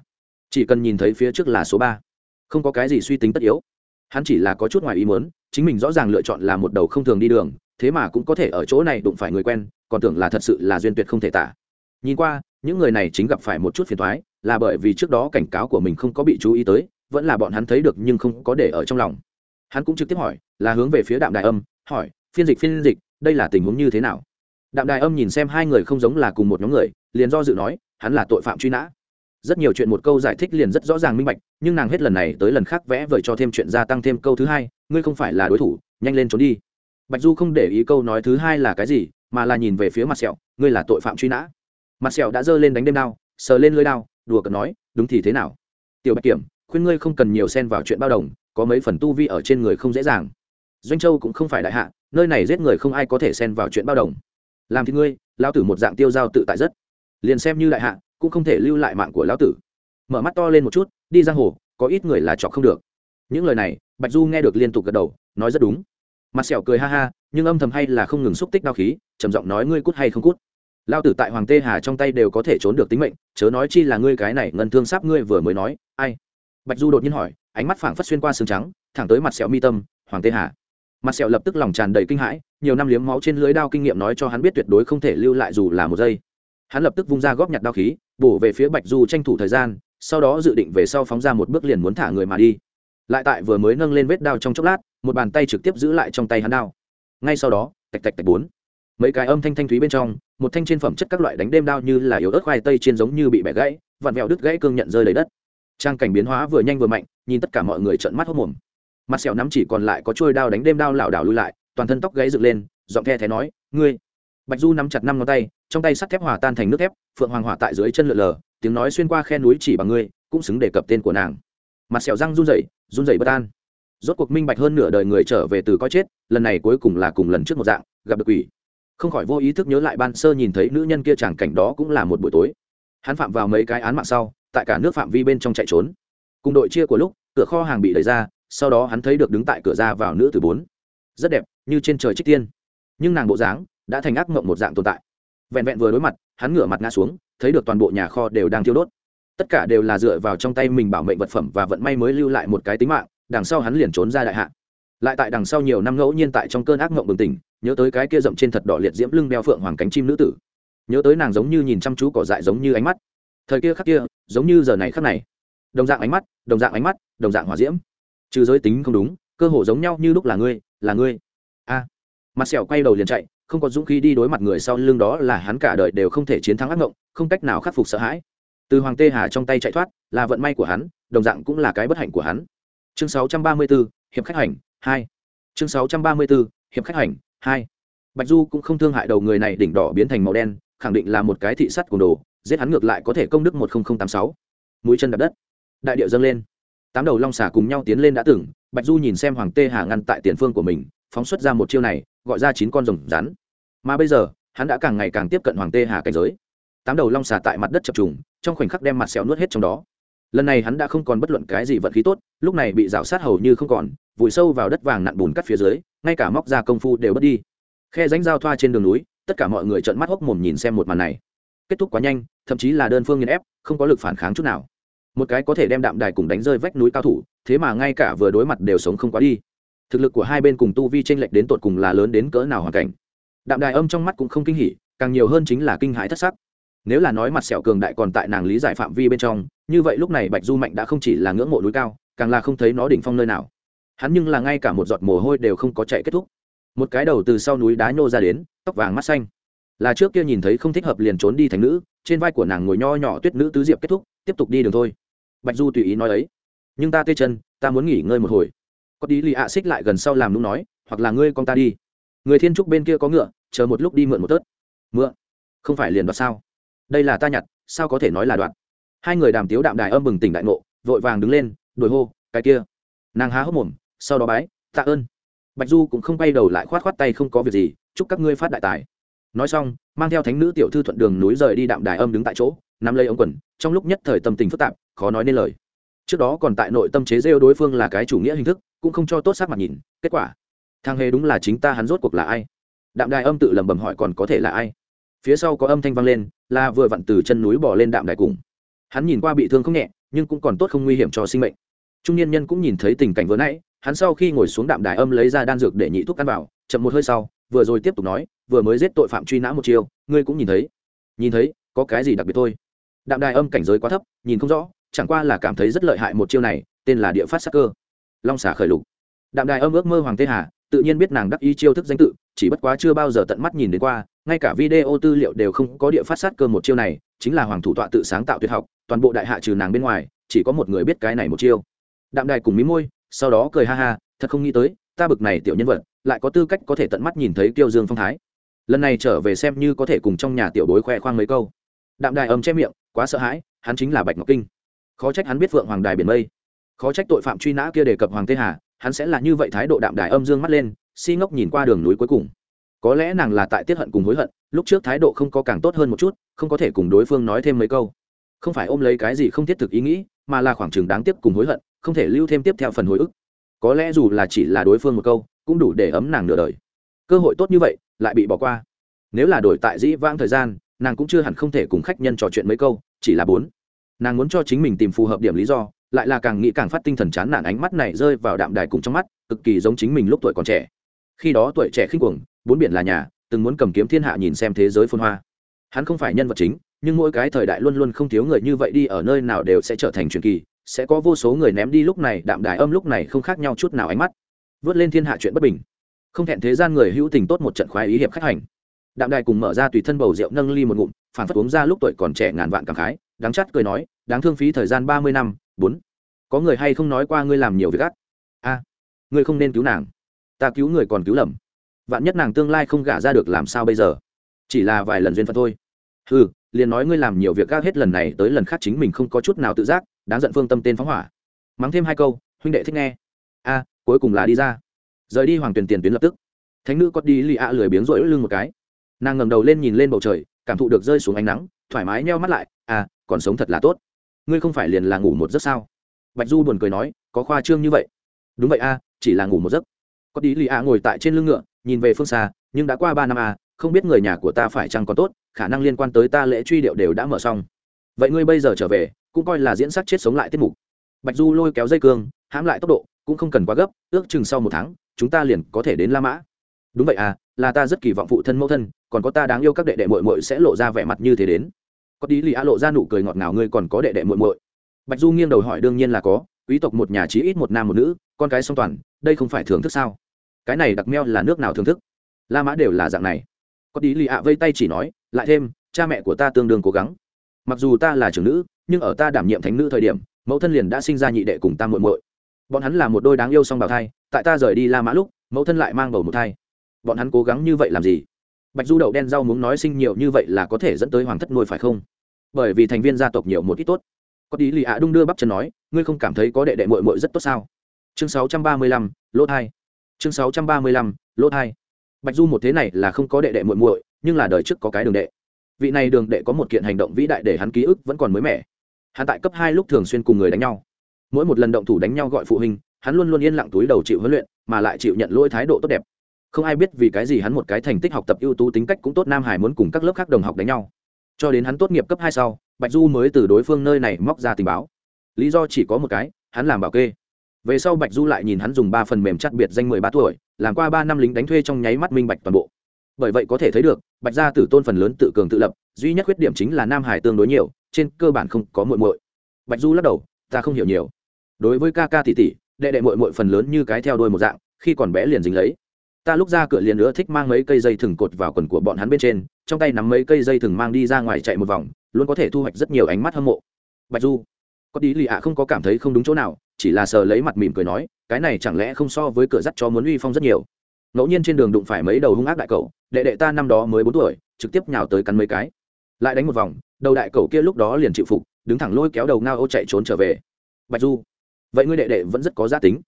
Chỉ cần nhìn thấy phía trước là số ba. Không có cái gì suy tính tất yếu. Hắn chỉ là có chút ngoài ý muốn, chính mình rõ ràng lựa chọn là một đầu không thường đi đường thế mà cũng có thể ở chỗ này đụng phải người quen, còn tưởng là thật sự là duyên tuyệt không thể tả. Nhìn qua, những người này chính gặp phải một chút phiền thoái là bởi vì trước đó cảnh cáo của mình không có bị chú ý tới, vẫn là bọn hắn thấy được nhưng không có để ở trong lòng. Hắn cũng trực tiếp hỏi, là hướng về phía đạm đại âm, hỏi, phiên dịch phiên dịch, đây là tình huống như thế nào? Đạm đại âm nhìn xem hai người không giống là cùng một nhóm người, liền do dự nói, hắn là tội phạm truy nã. Rất nhiều chuyện một câu giải thích liền rất rõ ràng minh bạch, nhưng nàng hết lần này tới lần khác vẽ vời cho thêm chuyện gia tăng thêm câu thứ hai, ngươi không phải là đối thủ, nhanh lên trốn đi bạch du không để ý câu nói thứ hai là cái gì, mà là nhìn về phía mặt sẹo, ngươi là tội phạm truy nã. Mặt sẹo đã giơ lên đánh đêm đao, sờ lên lưới đao, đùa cợt nói, đúng thì thế nào? Tiểu bạch kiểm, khuyên ngươi không cần nhiều xen vào chuyện bao đồng, có mấy phần tu vi ở trên người không dễ dàng. Doanh châu cũng không phải đại hạ, nơi này giết người không ai có thể xen vào chuyện bao đồng. Làm thì ngươi lao tử một dạng tiêu giao tự tại rất. Liền xem như đại hạ, cũng không thể lưu lại mạng của lão tử. Mở mắt to lên một chút, đi giang hồ, có ít người là chọc không được. Những lời này, bạch du nghe được liên tục gật đầu, nói rất đúng mặt sẹo cười ha ha, nhưng âm thầm hay là không ngừng xúc tích đao khí, trầm giọng nói ngươi cút hay không cút. Lao tử tại hoàng tê hà trong tay đều có thể trốn được tính mệnh, chớ nói chi là ngươi cái này ngân thương sắp ngươi vừa mới nói, ai? Bạch du đột nhiên hỏi, ánh mắt phảng phất xuyên qua xương trắng, thẳng tới mặt sẹo mi tâm, hoàng tê hà. Mặt sẹo lập tức lòng tràn đầy kinh hãi, nhiều năm liếm máu trên lưới đao kinh nghiệm nói cho hắn biết tuyệt đối không thể lưu lại dù là một giây. Hắn lập tức vung ra góp nhặt đao khí, bổ về phía bạch du tranh thủ thời gian, sau đó dự định về sau phóng ra một bước liền muốn thả người mà đi. Lại tại vừa mới nâng lên vết đao trong chốc lát một bàn tay trực tiếp giữ lại trong tay hắn đao. Ngay sau đó, tạch tạch tạch bốn. Mấy cái âm thanh thanh thúy bên trong, một thanh trên phẩm chất các loại đánh đêm đao như là yếu ớt khoai tây trên giống như bị bẻ gãy, vặn vẹo đứt gãy cương nhận rơi lấy đất. Trang cảnh biến hóa vừa nhanh vừa mạnh, nhìn tất cả mọi người trợn mắt hốc mồm. Mặt sẹo nắm chỉ còn lại có trôi đao đánh đêm đao lảo đảo lui lại, toàn thân tóc gãy dựng lên, giọng the thé nói, ngươi. Bạch du nắm chặt năm ngón tay, trong tay sắt thép hòa tan thành nước thép, phượng hoàng hỏa tại dưới chân lượn lờ, tiếng nói xuyên qua khe núi chỉ bằng ngươi, cũng xứng đề cập tên của nàng. Mặt sẹo răng run rẩy run rẩy bất an rốt cuộc minh bạch hơn nửa đời người trở về từ coi chết, lần này cuối cùng là cùng lần trước một dạng, gặp được quỷ. Không khỏi vô ý thức nhớ lại ban sơ nhìn thấy nữ nhân kia chẳng cảnh đó cũng là một buổi tối. Hắn phạm vào mấy cái án mạng sau, tại cả nước phạm vi bên trong chạy trốn. Cùng đội chia của lúc, cửa kho hàng bị đẩy ra, sau đó hắn thấy được đứng tại cửa ra vào nữ từ bốn. Rất đẹp, như trên trời trích tiên. Nhưng nàng bộ dáng đã thành ác mộng một dạng tồn tại. Vẹn vẹn vừa đối mặt, hắn ngửa mặt ngã xuống, thấy được toàn bộ nhà kho đều đang thiêu đốt. Tất cả đều là dựa vào trong tay mình bảo mệnh vật phẩm và vận may mới lưu lại một cái tính mạng đằng sau hắn liền trốn ra đại hạ. Lại tại đằng sau nhiều năm ngẫu nhiên tại trong cơn ác mộng bừng tỉnh, nhớ tới cái kia rậm trên thật đỏ liệt diễm lưng đeo phượng hoàng cánh chim nữ tử. Nhớ tới nàng giống như nhìn chăm chú cỏ dại giống như ánh mắt. Thời kia khắc kia, giống như giờ này khắc này. Đồng dạng ánh mắt, đồng dạng ánh mắt, đồng dạng hỏa diễm. Trừ giới tính không đúng, cơ hồ giống nhau như lúc là ngươi là ngươi. A. Mặt sẹo quay đầu liền chạy, không có dũng khí đi đối mặt người sau lưng đó là hắn cả đời đều không thể chiến thắng ác mộng, không cách nào khắc phục sợ hãi. Từ hoàng tê hà trong tay chạy thoát, là vận may của hắn, đồng dạng cũng là cái bất hạnh của hắn chương 634, hiệp khách hành hai. Chương 634, hiệp khách hành hai. Bạch du cũng không thương hại đầu người này đỉnh đỏ biến thành màu đen khẳng định là một cái thị sắt cùng đồ giết hắn ngược lại có thể công đức một nghìn tám sáu. Mũi chân đập đất. Đại điệu dâng lên. Tám đầu long xà cùng nhau tiến lên đã từng bạch du nhìn xem hoàng tê hà ngăn tại tiền phương của mình phóng xuất ra một chiêu này gọi ra chín con rồng rắn. Mà bây giờ hắn đã càng ngày càng tiếp cận hoàng tê hà cảnh giới. Tám đầu long xà tại mặt đất chập trùng trong khoảnh khắc đem mặt sẹo nuốt hết trong đó lần này hắn đã không còn bất luận cái gì vận khí tốt, lúc này bị rào sát hầu như không còn, vùi sâu vào đất vàng nặn bùn cắt phía dưới, ngay cả móc ra công phu đều mất đi. Khe ránh giao thoa trên đường núi, tất cả mọi người trợn mắt hốc mồm nhìn xem một màn này. Kết thúc quá nhanh, thậm chí là đơn phương nghiền ép, không có lực phản kháng chút nào. Một cái có thể đem đạm đài cùng đánh rơi vách núi cao thủ, thế mà ngay cả vừa đối mặt đều sống không quá đi. Thực lực của hai bên cùng tu vi tranh lệch đến tột cùng là lớn đến cỡ nào hoàn cảnh. Đạm đài âm trong mắt cũng không kinh hỉ, càng nhiều hơn chính là kinh hãi thất sắc. Nếu là nói mặt sẹo cường đại còn tại nàng lý giải phạm vi bên trong như vậy lúc này bạch du mạnh đã không chỉ là ngưỡng mộ núi cao, càng là không thấy nó đỉnh phong nơi nào. Hắn nhưng là ngay cả một giọt mồ hôi đều không có chạy kết thúc. Một cái đầu từ sau núi đá nhô ra đến, tóc vàng mắt xanh. Là trước kia nhìn thấy không thích hợp liền trốn đi thành nữ, trên vai của nàng ngồi nho nhỏ tuyết nữ tứ diệp kết thúc, tiếp tục đi đường thôi. Bạch du tùy ý nói ấy, nhưng ta tê chân, ta muốn nghỉ ngơi một hồi. Có đi lì ạ xích lại gần sau làm lúc nói, hoặc là ngươi con ta đi. Người thiên trúc bên kia có ngựa, chờ một lúc đi mượn một tớt. Mượn? Không phải liền đoạt sao? Đây là ta nhặt, sao có thể nói là đoạn hai người đàm tiếu đạm đài âm bừng tỉnh đại ngộ, vội vàng đứng lên, đuổi hô, cái kia. Nàng há hốc mồm, sau đó bái, tạ ơn. Bạch du cũng không quay đầu lại khoát khoát tay không có việc gì, chúc các ngươi phát đại tài. Nói xong, mang theo thánh nữ tiểu thư thuận đường núi rời đi đạm đài âm đứng tại chỗ, nắm lấy ống quần, trong lúc nhất thời tâm tình phức tạp, khó nói nên lời. Trước đó còn tại nội tâm chế rêu đối phương là cái chủ nghĩa hình thức, cũng không cho tốt sắc mặt nhìn, kết quả thang hề đúng là chính ta hắn rốt cuộc là ai? Đạm đài âm tự lẩm bẩm hỏi còn có thể là ai? Phía sau có âm thanh vang lên, là vừa vặn từ chân núi bỏ lên đạm đài cùng hắn nhìn qua bị thương không nhẹ, nhưng cũng còn tốt không nguy hiểm cho sinh mệnh. Trung niên nhân cũng nhìn thấy tình cảnh vừa nãy, hắn sau khi ngồi xuống đạm đài âm lấy ra đan dược để nhị thuốc ăn vào, chậm một hơi sau, vừa rồi tiếp tục nói, vừa mới giết tội phạm truy nã một chiều ngươi cũng nhìn thấy. Nhìn thấy, có cái gì đặc biệt thôi? Đạm đài âm cảnh giới quá thấp, nhìn không rõ, chẳng qua là cảm thấy rất lợi hại một chiêu này, tên là địa phát sắc cơ. Long xả khởi lục. Đạm đài âm ước mơ hoàng tê hà, tự nhiên biết nàng đắc ý chiêu thức danh tự, chỉ bất quá chưa bao giờ tận mắt nhìn đến qua, ngay cả video tư liệu đều không có địa phát sát cơ một chiêu này chính là hoàng thủ tọa tự sáng tạo tuyệt học, toàn bộ đại hạ trừ nàng bên ngoài, chỉ có một người biết cái này một chiêu. Đạm đài cùng mí môi, sau đó cười ha ha, thật không nghĩ tới, ta bực này tiểu nhân vật, lại có tư cách có thể tận mắt nhìn thấy kiêu dương phong thái. Lần này trở về xem như có thể cùng trong nhà tiểu bối khoe khoang mấy câu. Đạm đài ấm che miệng, quá sợ hãi, hắn chính là bạch ngọc kinh. Khó trách hắn biết vượng hoàng đài biển mây. Khó trách tội phạm truy nã kia đề cập hoàng tê hà, hắn sẽ là như vậy thái độ đạm đài âm dương mắt lên, si ngốc nhìn qua đường núi cuối cùng có lẽ nàng là tại tiết hận cùng hối hận, lúc trước thái độ không có càng tốt hơn một chút, không có thể cùng đối phương nói thêm mấy câu. Không phải ôm lấy cái gì không thiết thực ý nghĩ, mà là khoảng chừng đáng tiếc cùng hối hận, không thể lưu thêm tiếp theo phần hồi ức. Có lẽ dù là chỉ là đối phương một câu, cũng đủ để ấm nàng nửa đời. Cơ hội tốt như vậy, lại bị bỏ qua. Nếu là đổi tại dĩ vãng thời gian, nàng cũng chưa hẳn không thể cùng khách nhân trò chuyện mấy câu, chỉ là bốn. Nàng muốn cho chính mình tìm phù hợp điểm lý do, lại là càng nghĩ càng phát tinh thần chán nản ánh mắt này rơi vào đạm đài cùng trong mắt, cực kỳ giống chính mình lúc tuổi còn trẻ khi đó tuổi trẻ khinh cuồng, bốn biển là nhà, từng muốn cầm kiếm thiên hạ nhìn xem thế giới phôn hoa. Hắn không phải nhân vật chính, nhưng mỗi cái thời đại luôn luôn không thiếu người như vậy đi ở nơi nào đều sẽ trở thành truyền kỳ, sẽ có vô số người ném đi lúc này, đạm đài âm lúc này không khác nhau chút nào ánh mắt. Vớt lên thiên hạ chuyện bất bình. Không thẹn thế gian người hữu tình tốt một trận khoái ý hiệp khách hành. Đạm đài cùng mở ra tùy thân bầu rượu nâng ly một ngụm, phản phất uống ra lúc tuổi còn trẻ ngàn vạn cảm khái, đáng chắt cười nói, đáng thương phí thời gian ba mươi năm, bốn. Có người hay không nói qua ngươi làm nhiều việc gắt a, ngươi không nên cứu nàng ta cứu người còn cứu lầm. Vạn nhất nàng tương lai không gả ra được làm sao bây giờ? Chỉ là vài lần duyên phận thôi. Ừ liền nói ngươi làm nhiều việc gác hết lần này tới lần khác chính mình không có chút nào tự giác, đáng giận phương tâm tên phóng hỏa. Mắng thêm hai câu, huynh đệ thích nghe. A, cuối cùng là đi ra. Rời đi hoàng tuyền tiền tuyến lập tức. Thánh nữ có đi lì ạ lười biếng rỗi lưng một cái. Nàng ngầm đầu lên nhìn lên bầu trời, cảm thụ được rơi xuống ánh nắng, thoải mái nheo mắt lại. À còn sống thật là tốt. Ngươi không phải liền là ngủ một giấc sao? Bạch du buồn cười nói, có khoa trương như vậy. Đúng vậy a, chỉ là ngủ một giấc có đi lì ạ ngồi tại trên lưng ngựa, nhìn về phương xa, nhưng đã qua ba năm a không biết người nhà của ta phải chăng còn tốt, khả năng liên quan tới ta lễ truy điệu đều đã mở xong. Vậy ngươi bây giờ trở về, cũng coi là diễn sắc chết sống lại tiết mục. Bạch du lôi kéo dây cương, hãm lại tốc độ, cũng không cần quá gấp, ước chừng sau một tháng, chúng ta liền có thể đến la mã. Đúng vậy à là ta rất kỳ vọng phụ thân mẫu thân, còn có ta đáng yêu các đệ đệ mội mội sẽ lộ ra vẻ mặt như thế đến. Có tí lì a lộ ra nụ cười ngọt ngào, ngươi còn có đệ đệ mội mội bạch du nghiêng đầu hỏi, đương nhiên là có, quý tộc một nhà chí ít một nam một nữ, con cái song toàn, đây không phải thưởng thức sao? Cái này đặc meo là nước nào thưởng thức? La mã đều là dạng này. Có đi lì ạ vây tay chỉ nói lại thêm cha mẹ của ta tương đương cố gắng. Mặc dù ta là trưởng nữ nhưng ở ta đảm nhiệm thánh nữ thời điểm mẫu thân liền đã sinh ra nhị đệ cùng ta muội muội. Bọn hắn là một đôi đáng yêu song bào thai tại ta rời đi la mã lúc mẫu thân lại mang bầu một thai. Bọn hắn cố gắng như vậy làm gì? Bạch du đậu đen rau muốn nói sinh nhiều như vậy là có thể dẫn tới hoàng thất nuôi phải không? Bởi vì thành viên gia tộc nhiều một ít tốt. Có tí lì ạ đung đưa bắp chân nói ngươi không cảm thấy có đệ đệ muội muội rất tốt sao? Chương 635, lỗ thai chương 635, lỗ thai bạch du một thế này là không có đệ đệ muội muội nhưng là đời trước có cái đường đệ. Vị này đường đệ có một kiện hành động vĩ đại để hắn ký ức vẫn còn mới mẻ. Hắn tại cấp hai lúc thường xuyên cùng người đánh nhau. Mỗi một lần động thủ đánh nhau gọi phụ huynh hắn luôn luôn yên lặng túi đầu chịu huấn luyện mà lại chịu nhận lỗi thái độ tốt đẹp. Không ai biết vì cái gì hắn một cái thành tích học tập ưu tú tính cách cũng tốt nam hải muốn cùng các lớp khác đồng học đánh nhau. Cho đến hắn tốt nghiệp cấp hai sau bạch du mới từ đối phương nơi này móc ra tình báo. Lý do chỉ có một cái hắn làm bảo kê về sau bạch du lại nhìn hắn dùng ba phần mềm chắc biệt danh mười ba tuổi, làm qua ba năm lính đánh thuê trong nháy mắt minh bạch toàn bộ. Bởi vậy có thể thấy được, bạch gia tử tôn phần lớn tự cường tự lập, duy nhất khuyết điểm chính là nam hải tương đối nhiều, trên cơ bản không có muội muội. Bạch du lắc đầu, ta không hiểu nhiều. Đối với ca ca tỷ tỷ, đệ đệ muội muội phần lớn như cái theo đuôi một dạng, khi còn bé liền dính lấy. Ta lúc ra cửa liền nữa thích mang mấy cây dây thừng cột vào quần của bọn hắn bên trên, trong tay nắm mấy cây dây thừng mang đi ra ngoài chạy một vòng, luôn có thể thu hoạch rất nhiều ánh mắt hâm mộ. Bạch du, có tí lì ạ không có cảm thấy không đúng chỗ nào chỉ là sờ lấy mặt mỉm cười nói, cái này chẳng lẽ không so với cửa dắt cho muốn uy phong rất nhiều. Ngẫu nhiên trên đường đụng phải mấy đầu hung ác đại cậu đệ đệ ta năm đó mới bốn tuổi, trực tiếp nhào tới cắn mấy cái. Lại đánh một vòng, đầu đại cậu kia lúc đó liền chịu phục, đứng thẳng lôi kéo đầu ngao ô chạy trốn trở về. Bạch du, vậy ngươi đệ đệ vẫn rất có giá tính.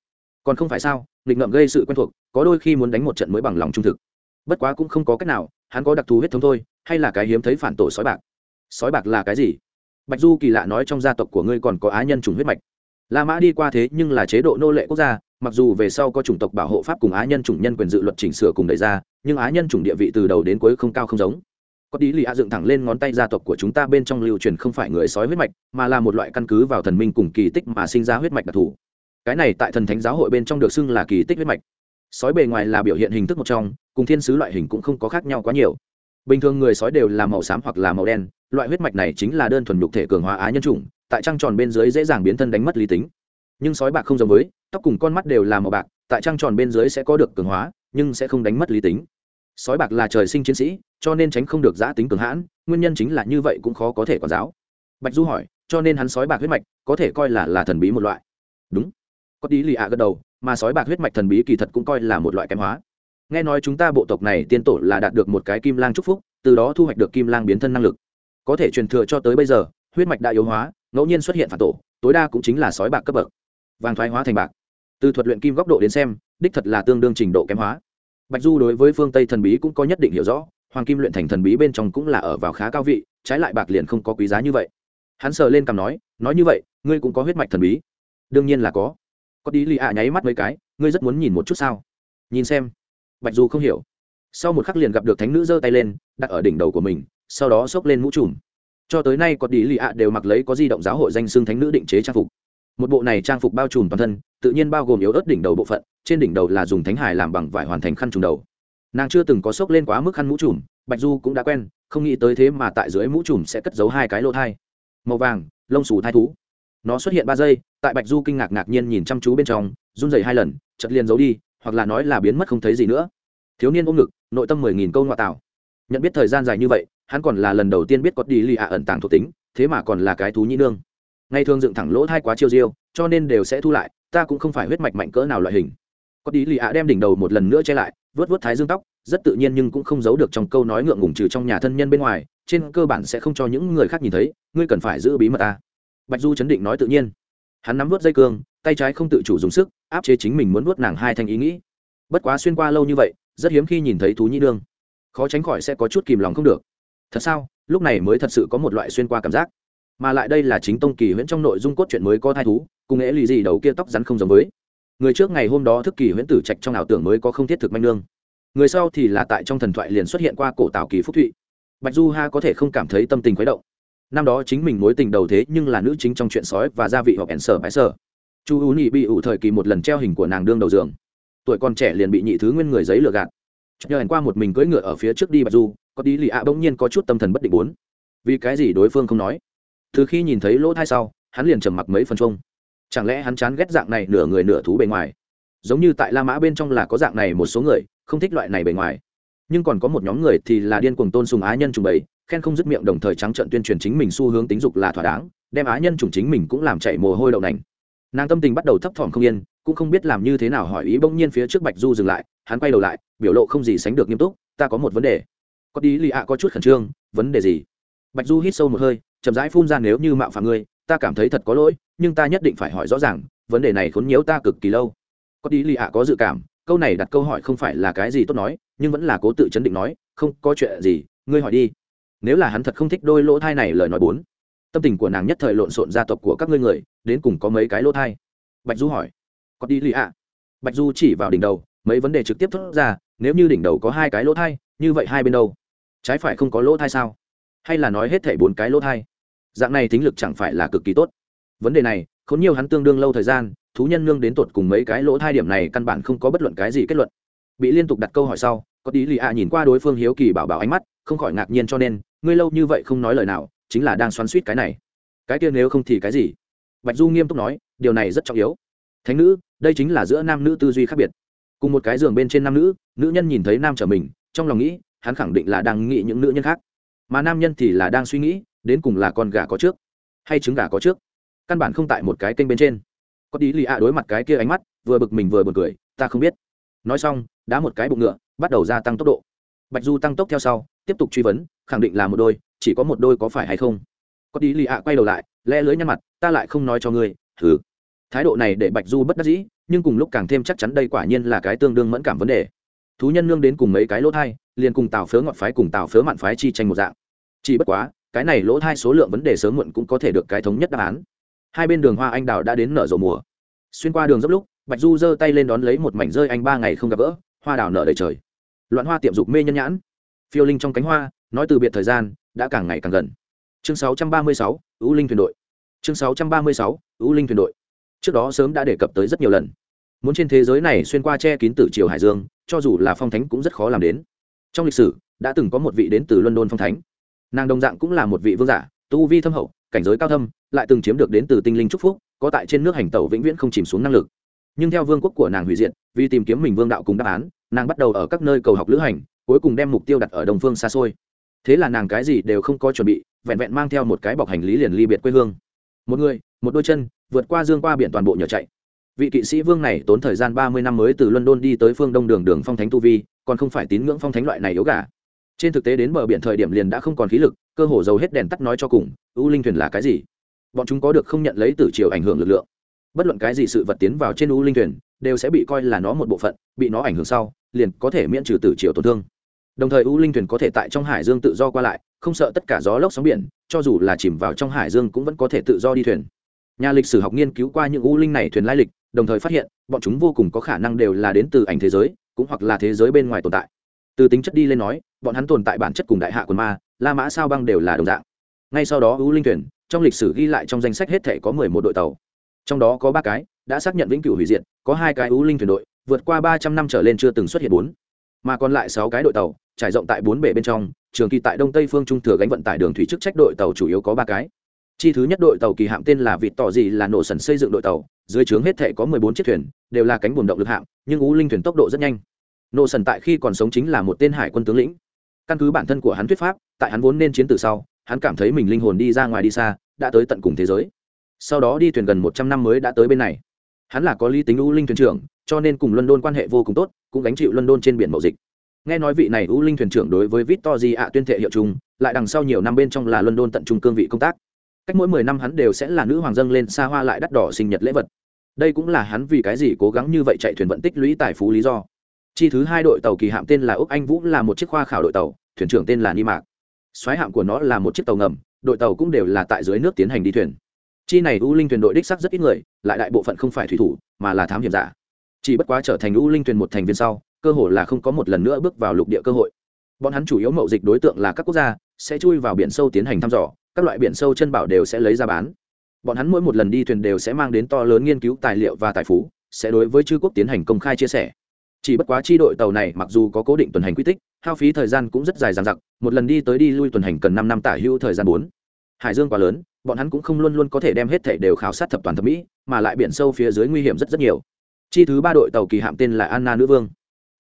Còn không phải sao, nghịch ngợm gây sự quen thuộc, có đôi khi muốn đánh một trận mới bằng lòng trung thực. Bất quá cũng không có cách nào, hắn có đặc thù huyết thống thôi, hay là cái hiếm thấy phản tổ sói bạc. Sói bạc là cái gì? Bạch du kỳ lạ nói trong gia tộc của ngươi còn có á nhân trùng huyết mạch la mã đi qua thế nhưng là chế độ nô lệ quốc gia, mặc dù về sau có chủng tộc bảo hộ pháp cùng á nhân chủng nhân quyền dự luật chỉnh sửa cùng đẩy ra, nhưng á nhân chủng địa vị từ đầu đến cuối không cao không giống. Có tí lì a dựng thẳng lên ngón tay gia tộc của chúng ta bên trong lưu truyền không phải người sói huyết mạch, mà là một loại căn cứ vào thần minh cùng kỳ tích mà sinh ra huyết mạch đặc thù. Cái này tại thần thánh giáo hội bên trong được xưng là kỳ tích huyết mạch. Sói bề ngoài là biểu hiện hình thức một trong, cùng thiên sứ loại hình cũng không có khác nhau quá nhiều bình thường người sói đều là màu xám hoặc là màu đen, loại huyết mạch này chính là đơn thuần nhục thể cường hóa á nhân chủng, tại trăng tròn bên dưới dễ dàng biến thân đánh mất lý tính. Nhưng sói bạc không giống với, tóc cùng con mắt đều là màu bạc, tại trăng tròn bên dưới sẽ có được cường hóa, nhưng sẽ không đánh mất lý tính. Sói bạc là trời sinh chiến sĩ, cho nên tránh không được giã tính cường hãn, nguyên nhân chính là như vậy cũng khó có thể quản giáo. Bạch du hỏi, cho nên hắn sói bạc huyết mạch có thể coi là là thần bí một loại? Đúng. Có tí lì ạ gật đầu, mà sói bạc huyết mạch thần bí kỳ thật cũng coi là một loại kém hóa nghe nói chúng ta bộ tộc này tiên tổ là đạt được một cái kim lang chúc phúc, từ đó thu hoạch được kim lang biến thân năng lực. Có thể truyền thừa cho tới bây giờ, huyết mạch đã yếu hóa, ngẫu nhiên xuất hiện phản tổ, tối đa cũng chính là sói bạc cấp bậc. Vàng thoái hóa thành bạc. Từ thuật luyện kim góc độ đến xem, đích thật là tương đương trình độ kém hóa. Bạch du đối với phương tây thần bí cũng có nhất định hiểu rõ, hoàng kim luyện thành thần bí bên trong cũng là ở vào khá cao vị, trái lại bạc liền không có quý giá như vậy. Hắn sờ lên cằm nói nói như vậy, ngươi cũng có huyết mạch thần bí? Đương nhiên là có. Có đi lì ạ, nháy mắt mấy cái, ngươi rất muốn nhìn một chút sao? Nhìn xem bạch du không hiểu. Sau một khắc liền gặp được thánh nữ giơ tay lên, đặt ở đỉnh đầu của mình, sau đó xốc lên mũ trùm. Cho tới nay có đi lì ạ đều mặc lấy có di động giáo hội danh xưng thánh nữ định chế trang phục. Một bộ này trang phục bao trùm toàn thân, tự nhiên bao gồm yếu ớt đỉnh đầu bộ phận, trên đỉnh đầu là dùng thánh hải làm bằng vải hoàn thành khăn trùm đầu. Nàng chưa từng có xốc lên quá mức khăn mũ trùm, bạch du cũng đã quen, không nghĩ tới thế mà tại dưới mũ trùm sẽ cất giấu hai cái lỗ thai. Màu vàng, lông xù thai thú. Nó xuất hiện ba giây, tại bạch du kinh ngạc ngạc nhiên nhìn chăm chú bên trong, run dày hai lần chật liền giấu đi hoặc là nói là biến mất không thấy gì nữa. Thiếu niên ôm ngực, nội tâm mười nghìn câu ngoại tạo. Nhận biết thời gian dài như vậy, hắn còn là lần đầu tiên biết có đi lì ạ ẩn tàng thuộc tính, thế mà còn là cái thú nhĩ nương. Ngày thường dựng thẳng lỗ thai quá chiêu diêu, cho nên đều sẽ thu lại, ta cũng không phải huyết mạch mạnh cỡ nào loại hình. Có đi lì ạ đem đỉnh đầu một lần nữa che lại, vớt vớt thái dương tóc, rất tự nhiên nhưng cũng không giấu được trong câu nói ngượng ngùng trừ trong nhà thân nhân bên ngoài, trên cơ bản sẽ không cho những người khác nhìn thấy, ngươi cần phải giữ bí mật ta. Bạch du chấn định nói tự nhiên. Hắn nắm vớt dây cương tay trái không tự chủ dùng sức, áp chế chính mình muốn nuốt nàng hai thành ý nghĩ. Bất quá xuyên qua lâu như vậy, rất hiếm khi nhìn thấy thú nhĩ đương. Khó tránh khỏi sẽ có chút kìm lòng không được. Thật sao? Lúc này mới thật sự có một loại xuyên qua cảm giác. Mà lại đây là chính tông kỳ huyễn trong nội dung cốt truyện mới có thai thú, cùng nghĩa lì gì đầu kia tóc rắn không giống với. Người trước ngày hôm đó thức kỳ huyễn tử trạch trong ảo tưởng mới có không thiết thực manh lương người sau thì là tại trong thần thoại liền xuất hiện qua cổ tào kỳ phúc thụy. Bạch du ha có thể không cảm thấy tâm tình khuấy động. Năm đó chính mình mối tình đầu thế nhưng là nữ chính trong chuyện sói và gia vị hoặc ẻn sở bãi sở chu u nhị bị ủ thời kỳ một lần treo hình của nàng đương đầu giường. Tuổi còn trẻ liền bị nhị thứ nguyên người giấy lừa gạt. Nhờ hẹn qua một mình cưỡi ngựa ở phía trước đi bạch du, có đi lì ạ bỗng nhiên có chút tâm thần bất định bốn. Vì cái gì đối phương không nói? Từ khi nhìn thấy lỗ thai sau, hắn liền trầm mặc mấy phần chung chẳng lẽ hắn chán ghét dạng này nửa người nửa thú bề ngoài? Giống như tại la mã bên trong là có dạng này một số người, không thích loại này bề ngoài. Nhưng còn có một nhóm người thì là điên cuồng tôn sùng á nhân trùng bầy, khen không dứt miệng đồng thời trắng trận tuyên truyền chính mình xu hướng tính dục là thỏa đáng, đem á nhân trùng chính mình cũng làm chạy mồ hôi đậu nành nàng tâm tình bắt đầu thấp thỏm không yên, cũng không biết làm như thế nào hỏi ý bỗng nhiên phía trước bạch du dừng lại, hắn quay đầu lại, biểu lộ không gì sánh được nghiêm túc, ta có một vấn đề. Có đi lì ạ, có chút khẩn trương, vấn đề gì? Bạch du hít sâu một hơi, chậm rãi phun ra, nếu như mạo phạm ngươi, ta cảm thấy thật có lỗi, nhưng ta nhất định phải hỏi rõ ràng, vấn đề này khốn nhiễu ta cực kỳ lâu. Có đi lì ạ, có dự cảm, câu này đặt câu hỏi không phải là cái gì tốt nói, nhưng vẫn là cố tự chấn định nói, không có chuyện gì, ngươi hỏi đi. Nếu là hắn thật không thích đôi lỗ thai này lời nói bốn tâm tình của nàng nhất thời lộn xộn gia tộc của các ngươi người, đến cùng có mấy cái lỗ thai? Bạch du hỏi. Có đi lì ạ. Bạch du chỉ vào đỉnh đầu, mấy vấn đề trực tiếp thốt ra, nếu như đỉnh đầu có hai cái lỗ thai, như vậy hai bên đâu? Trái phải không có lỗ thai sao? Hay là nói hết thảy bốn cái lỗ thai? Dạng này tính lực chẳng phải là cực kỳ tốt. Vấn đề này, khốn nhiều hắn tương đương lâu thời gian, thú nhân nương đến tột cùng mấy cái lỗ thai điểm này căn bản không có bất luận cái gì kết luận. Bị liên tục đặt câu hỏi sau, có tí lì ạ nhìn qua đối phương hiếu kỳ bảo bảo ánh mắt, không khỏi ngạc nhiên cho nên, ngươi lâu như vậy không nói lời nào chính là đang xoắn suýt cái này. Cái kia nếu không thì cái gì? Bạch du nghiêm túc nói, điều này rất trọng yếu. Thánh nữ, đây chính là giữa nam nữ tư duy khác biệt. Cùng một cái giường bên trên nam nữ nữ nhân nhìn thấy nam trở mình, trong lòng nghĩ, hắn khẳng định là đang nghĩ những nữ nhân khác. Mà nam nhân thì là đang suy nghĩ, đến cùng là con gà có trước hay trứng gà có trước. Căn bản không tại một cái kênh bên trên. Có tí lì ạ đối mặt cái kia ánh mắt, vừa bực mình vừa b u ồ n cười, ta không biết. Nói xong, đá một cái bụng ngựa, bắt đầu gia tăng tốc độ. Bạch du tăng tốc theo sau, tiếp tục truy vấn, khẳng định là một đôi chỉ có một đôi có phải hay không? Có tí lì ạ quay đầu lại lẽ lưới nhăn mặt, ta lại không nói cho ngươi thứ thái độ này để bạch du bất đắc dĩ, nhưng cùng lúc càng thêm chắc chắn đây quả nhiên là cái tương đương mẫn cảm vấn đề. Thú nhân nương đến cùng mấy cái lỗ thai, liền cùng tào phớ ngọt phái cùng tào phớ mạn phái chi tranh một dạng. Chỉ bất quá, cái này lỗ thai số lượng vấn đề sớm muộn cũng có thể được cái thống nhất đáp án. Hai bên đường hoa anh đào đã đến nở rộ mùa. Xuyên qua đường dốc lúc, bạch du giơ tay lên đón lấy một mảnh rơi anh ba ngày không gặp gỡ, hoa đào nở đầy trời. Loạn hoa tiệm dục mê nhân nhãn. Phiêu linh trong cánh hoa, nói từ biệt thời gian đã càng ngày càng gần. Chương 636, ưu linh thuyền đội. Chương 636, ưu linh thuyền đội. Trước đó sớm đã đề cập tới rất nhiều lần. Muốn trên thế giới này xuyên qua che kín tử triều hải dương cho dù là phong thánh cũng rất khó làm đến. Trong lịch sử đã từng có một vị đến từ london phong thánh. Nàng đồng dạng cũng là một vị vương giả tu vi thâm hậu cảnh giới cao thâm lại từng chiếm được đến từ tinh linh trúc phúc có tại trên nước hành tàu vĩnh viễn không chìm xuống năng lực. Nhưng theo vương quốc của nàng hủy diệt vì tìm kiếm mình vương đạo cùng đáp án nàng bắt đầu ở các nơi cầu học lữ hành cuối cùng đem mục tiêu đặt ở đồng phương xa xôi thế là nàng cái gì đều không có chuẩn bị, vẹn vẹn mang theo một cái bọc hành lý liền ly biệt quê hương. Một người, một đôi chân, vượt qua dương qua biển toàn bộ nhờ chạy. Vị kỵ sĩ vương này tốn thời gian ba mươi năm mới từ london đi tới phương đông đường đường phong thánh tu vi, còn không phải tín ngưỡng phong thánh loại này yếu gà. Trên thực tế đến bờ biển thời điểm liền đã không còn khí lực, cơ hồ dầu hết đèn tắt nói cho cùng, u linh thuyền là cái gì? Bọn chúng có được không nhận lấy từ chiều ảnh hưởng lực lượng. Bất luận cái gì sự vật tiến vào trên u linh thuyền, đều sẽ bị coi là nó một bộ phận, bị nó ảnh hưởng sau, liền có thể miễn trừ từ chiều tổn thương đồng thời u linh thuyền có thể tại trong hải dương tự do qua lại, không sợ tất cả gió lốc sóng biển, cho dù là chìm vào trong hải dương cũng vẫn có thể tự do đi thuyền. Nhà lịch sử học nghiên cứu qua những u linh này thuyền lai lịch, đồng thời phát hiện, bọn chúng vô cùng có khả năng đều là đến từ ảnh thế giới, cũng hoặc là thế giới bên ngoài tồn tại. Từ tính chất đi lên nói, bọn hắn tồn tại bản chất cùng đại hạ quần ma, la mã sao băng đều là đồng dạng. Ngay sau đó u linh thuyền, trong lịch sử ghi lại trong danh sách hết thể có mười một đội tàu. Trong đó có ba cái đã xác nhận vĩnh cửu hủy diệt, có hai cái u linh thuyền đội, vượt qua ba trăm năm trở lên chưa từng xuất hiện bốn mà còn lại sáu cái đội tàu, trải rộng tại bốn bể bên trong, trường kỳ tại đông tây phương trung thừa gánh vận tải đường thủy chức trách đội tàu chủ yếu có ba cái. Chi thứ nhất đội tàu kỳ hạm tên là vịt tỏ gì là nổ sần xây dựng đội tàu, dưới trướng hết thể có mười bốn chiếc thuyền, đều là cánh buồm động lực hạm, nhưng ú linh thuyền tốc độ rất nhanh. Nổ sần tại khi còn sống chính là một tên hải quân tướng lĩnh. Căn cứ bản thân của hắn thuyết pháp, tại hắn vốn nên chiến từ sau, hắn cảm thấy mình linh hồn đi ra ngoài đi xa, đã tới tận cùng thế giới. Sau đó đi thuyền gần một trăm năm mới đã tới bên này. Hắn là có lý tính u linh thuyền trưởng, cho nên cùng luân đôn quan hệ vô cùng tốt cũng gánh chịu london trên biển mậu dịch. Nghe nói vị này u linh thuyền trưởng đối với victor ạ tuyên thệ hiệu chung, lại đằng sau nhiều năm bên trong là london tận trung cương vị công tác. Cách mỗi mười năm hắn đều sẽ là nữ hoàng dâng lên xa hoa lại đắt đỏ sinh nhật lễ vật. Đây cũng là hắn vì cái gì cố gắng như vậy chạy thuyền vận tích lũy tài phú lý do. Chi thứ hai đội tàu kỳ hạm tên là úc anh vũ là một chiếc khoa khảo đội tàu, thuyền trưởng tên là ni mạc. Xoáy hạm của nó là một chiếc tàu ngầm, đội tàu cũng đều là tại dưới nước tiến hành đi thuyền. Chi này u linh thuyền đội đích sắc rất ít người, lại đại bộ phận không phải thủy thủ, mà là thám hiểm giả chỉ bất quá trở thành u linh thuyền một thành viên sau, cơ hội là không có một lần nữa bước vào lục địa cơ hội. Bọn hắn chủ yếu mậu dịch đối tượng là các quốc gia, sẽ chui vào biển sâu tiến hành thăm dò, các loại biển sâu chân bảo đều sẽ lấy ra bán. Bọn hắn mỗi một lần đi thuyền đều sẽ mang đến to lớn nghiên cứu tài liệu và tài phú, sẽ đối với chư quốc tiến hành công khai chia sẻ. Chỉ bất quá chi đội tàu này mặc dù có cố định tuần hành quy tích, hao phí thời gian cũng rất dài dằng dặc, một lần đi tới đi lui tuần hành cần năm năm tả hữu thời gian bốn. Hải dương quá lớn, bọn hắn cũng không luôn luôn có thể đem hết thể đều khảo sát thập toàn thẩm mỹ, mà lại biển sâu phía dưới nguy hiểm rất rất nhiều chi thứ ba đội tàu kỳ hạm tên là anna nữ vương.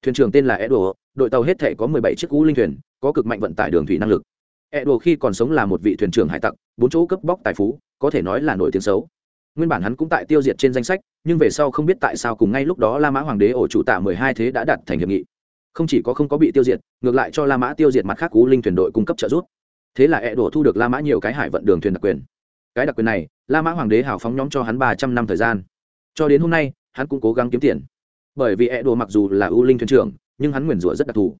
Thuyền trưởng tên là edo, đội tàu hết thể có mười bảy chiếc cũ linh thuyền, có cực mạnh vận tải đường thủy năng lực. Edo khi còn sống là một vị thuyền trưởng hải tặc, bốn chỗ cướp bóc tài phú, có thể nói là nổi tiếng xấu. Nguyên bản hắn cũng tại tiêu diệt trên danh sách, nhưng về sau không biết tại sao cùng ngay lúc đó la mã hoàng đế ổ chủ tạ mười hai thế đã đặt thành hiệp nghị. Không chỉ có không có bị tiêu diệt, ngược lại cho la mã tiêu diệt mặt khác cú linh thuyền đội cung cấp trợ giúp. Thế là ẹ đổ thu được la mã nhiều cái hải vận đường thuyền đặc quyền. Cái đặc quyền này, la mã hoàng đế hào phóng nhóm cho hắn ba trăm năm thời gian. Cho đến hôm nay hắn cũng cố gắng kiếm tiền. Bởi vì e đồ mặc dù là ưu linh thuyền trưởng, nhưng hắn nguyền rủa rất đặc thù.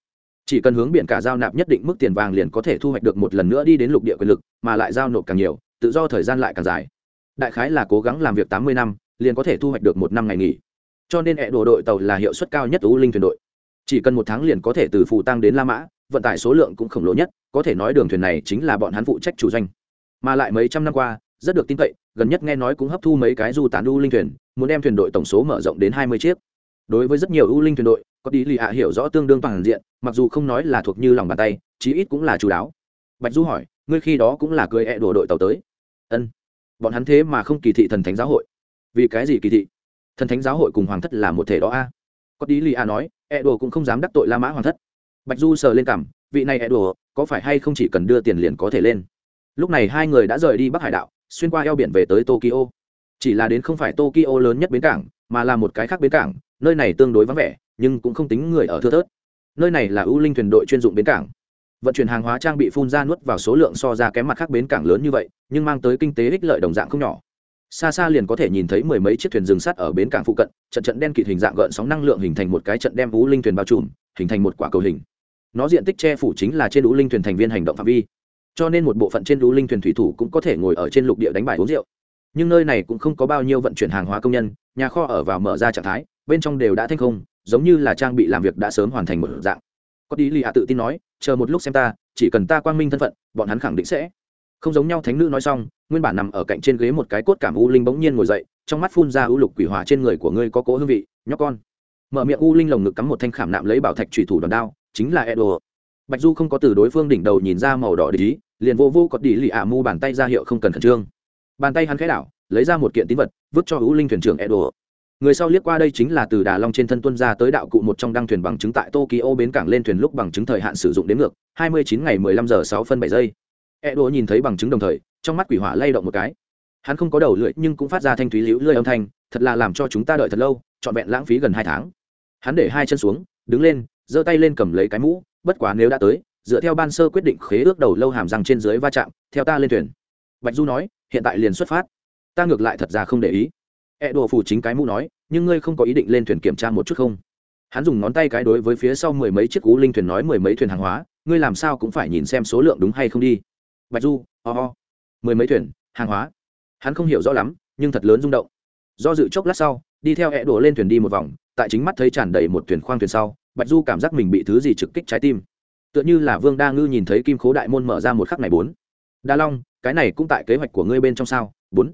Chỉ cần hướng biển cả giao nạp nhất định mức tiền vàng liền có thể thu hoạch được một lần nữa đi đến lục địa quyền lực, mà lại giao nộp càng nhiều, tự do thời gian lại càng dài. Đại khái là cố gắng làm việc tám mươi năm, liền có thể thu hoạch được một năm ngày nghỉ. Cho nên e đồ đội tàu là hiệu suất cao nhất ưu linh thuyền đội. Chỉ cần một tháng liền có thể từ phù tăng đến la mã, vận tải số lượng cũng khổng lồ nhất, có thể nói đường thuyền này chính là bọn hắn phụ trách chủ doanh. Mà lại mấy trăm năm qua, rất được tin cậy gần nhất nghe nói cũng hấp thu mấy cái du tán u linh thuyền, muốn đem thuyền đội tổng số mở rộng đến hai mươi chiếc. Đối với rất nhiều u linh thuyền đội, có đi lì hạ hiểu rõ tương đương toàn diện, mặc dù không nói là thuộc như lòng bàn tay, chí ít cũng là chú đáo. Bạch du hỏi, ngươi khi đó cũng là cười ẹ đổ đội tàu tới? Ân. Bọn hắn thế mà không kỳ thị thần thánh giáo hội. Vì cái gì kỳ thị? Thần thánh giáo hội cùng hoàng thất là một thể đó a. Có đi lì a nói, ẹ đổ cũng không dám đắc tội la mã hoàng thất. Bạch du sờ lên cảm vị này ẹ đổ có phải hay không chỉ cần đưa tiền liền có thể lên? Lúc này hai người đã rời đi bắc hải đạo xuyên qua eo biển về tới tokyo. Chỉ là đến không phải tokyo lớn nhất bến cảng, mà là một cái khác bến cảng, nơi này tương đối vắng vẻ, nhưng cũng không tính người ở thưa thớt. Nơi này là ưu linh thuyền đội chuyên dụng bến cảng. Vận chuyển hàng hóa trang bị phun ra nuốt vào số lượng so ra kém mặt khác bến cảng lớn như vậy, nhưng mang tới kinh tế ích lợi đồng dạng không nhỏ. Xa xa liền có thể nhìn thấy mười mấy chiếc thuyền rừng sắt ở bến cảng phụ cận, trận trận đen kịt hình dạng gợn sóng năng lượng hình thành một cái trận đem ưu linh thuyền bao trùm, hình thành một quả cầu hình. Nó diện tích che phủ chính là trên ưu linh thuyền thành viên hành động phạm vi cho nên một bộ phận trên Đu linh thuyền thủy thủ cũng có thể ngồi ở trên lục địa đánh bài uống rượu. Nhưng nơi này cũng không có bao nhiêu vận chuyển hàng hóa công nhân, nhà kho ở vào mở ra trạng thái, bên trong đều đã thanh không, giống như là trang bị làm việc đã sớm hoàn thành một dạng. Có tí lì hạ tự tin nói, chờ một lúc xem ta, chỉ cần ta quang minh thân phận, bọn hắn khẳng định sẽ. Không giống nhau thánh nữ nói xong, nguyên bản nằm ở cạnh trên ghế một cái cốt cảm u linh bỗng nhiên ngồi dậy, trong mắt phun ra u lục quỷ hỏa trên người của ngươi có cố hương vị, nhóc con. Mở miệng u linh lồng ngực cắm một thanh khảm nạm lấy bảo thạch trùy thủ đòn đao, chính là edo. Bạch du không có từ đối phương đỉnh đầu nhìn ra màu đỏ để ý liền vô vô cọt đi lì ạ mu bàn tay ra hiệu không cần khẩn trương. Bàn tay hắn khẽ đảo, lấy ra một kiện tín vật, vứt cho hữu linh thuyền trưởng edo. Người sau liếc qua đây chính là từ đà long trên thân tuân ra tới đạo cụ một trong đăng thuyền bằng chứng tại tokyo bến cảng lên thuyền lúc bằng chứng thời hạn sử dụng đến ngược, hai mươi chín ngày mười lăm giờ 6 phân 7 giây. Edo nhìn thấy bằng chứng đồng thời, trong mắt quỷ hỏa lay động một cái. Hắn không có đầu lưỡi nhưng cũng phát ra thanh thúy liễu lưỡi âm thanh, thật là làm cho chúng ta đợi thật lâu, trọn vẹn lãng phí gần hai tháng. Hắn để hai chân xuống, đứng lên, giơ tay lên cầm lấy cái mũ, bất quá nếu đã tới dựa theo ban sơ quyết định khế ước đầu lâu hàm răng trên dưới va chạm theo ta lên thuyền bạch du nói hiện tại liền xuất phát ta ngược lại thật ra không để ý E đồ phủ chính cái mũ nói, nhưng ngươi không có ý định lên thuyền kiểm tra một chút không? Hắn dùng ngón tay cái đối với phía sau mười mấy chiếc cú linh thuyền nói mười mấy thuyền hàng hóa, ngươi làm sao cũng phải nhìn xem số lượng đúng hay không đi. Bạch Du, ho ho. Mười mấy thuyền, hàng hóa. Hắn không hiểu rõ lắm, nhưng thật lớn rung động. Do dự chốc lát sau, đi theo E đồ lên thuyền đi một vòng, tại chính mắt thấy tràn đầy một thuyền khoang thuyền sau, Bạch Du cảm giác mình bị thứ gì trực kích trái tim. Tựa như là Vương Đa Ngư nhìn thấy kim khố đại môn mở ra một khắc này bốn. Đa Long, cái này cũng tại kế hoạch của ngươi bên trong sao? Bốn.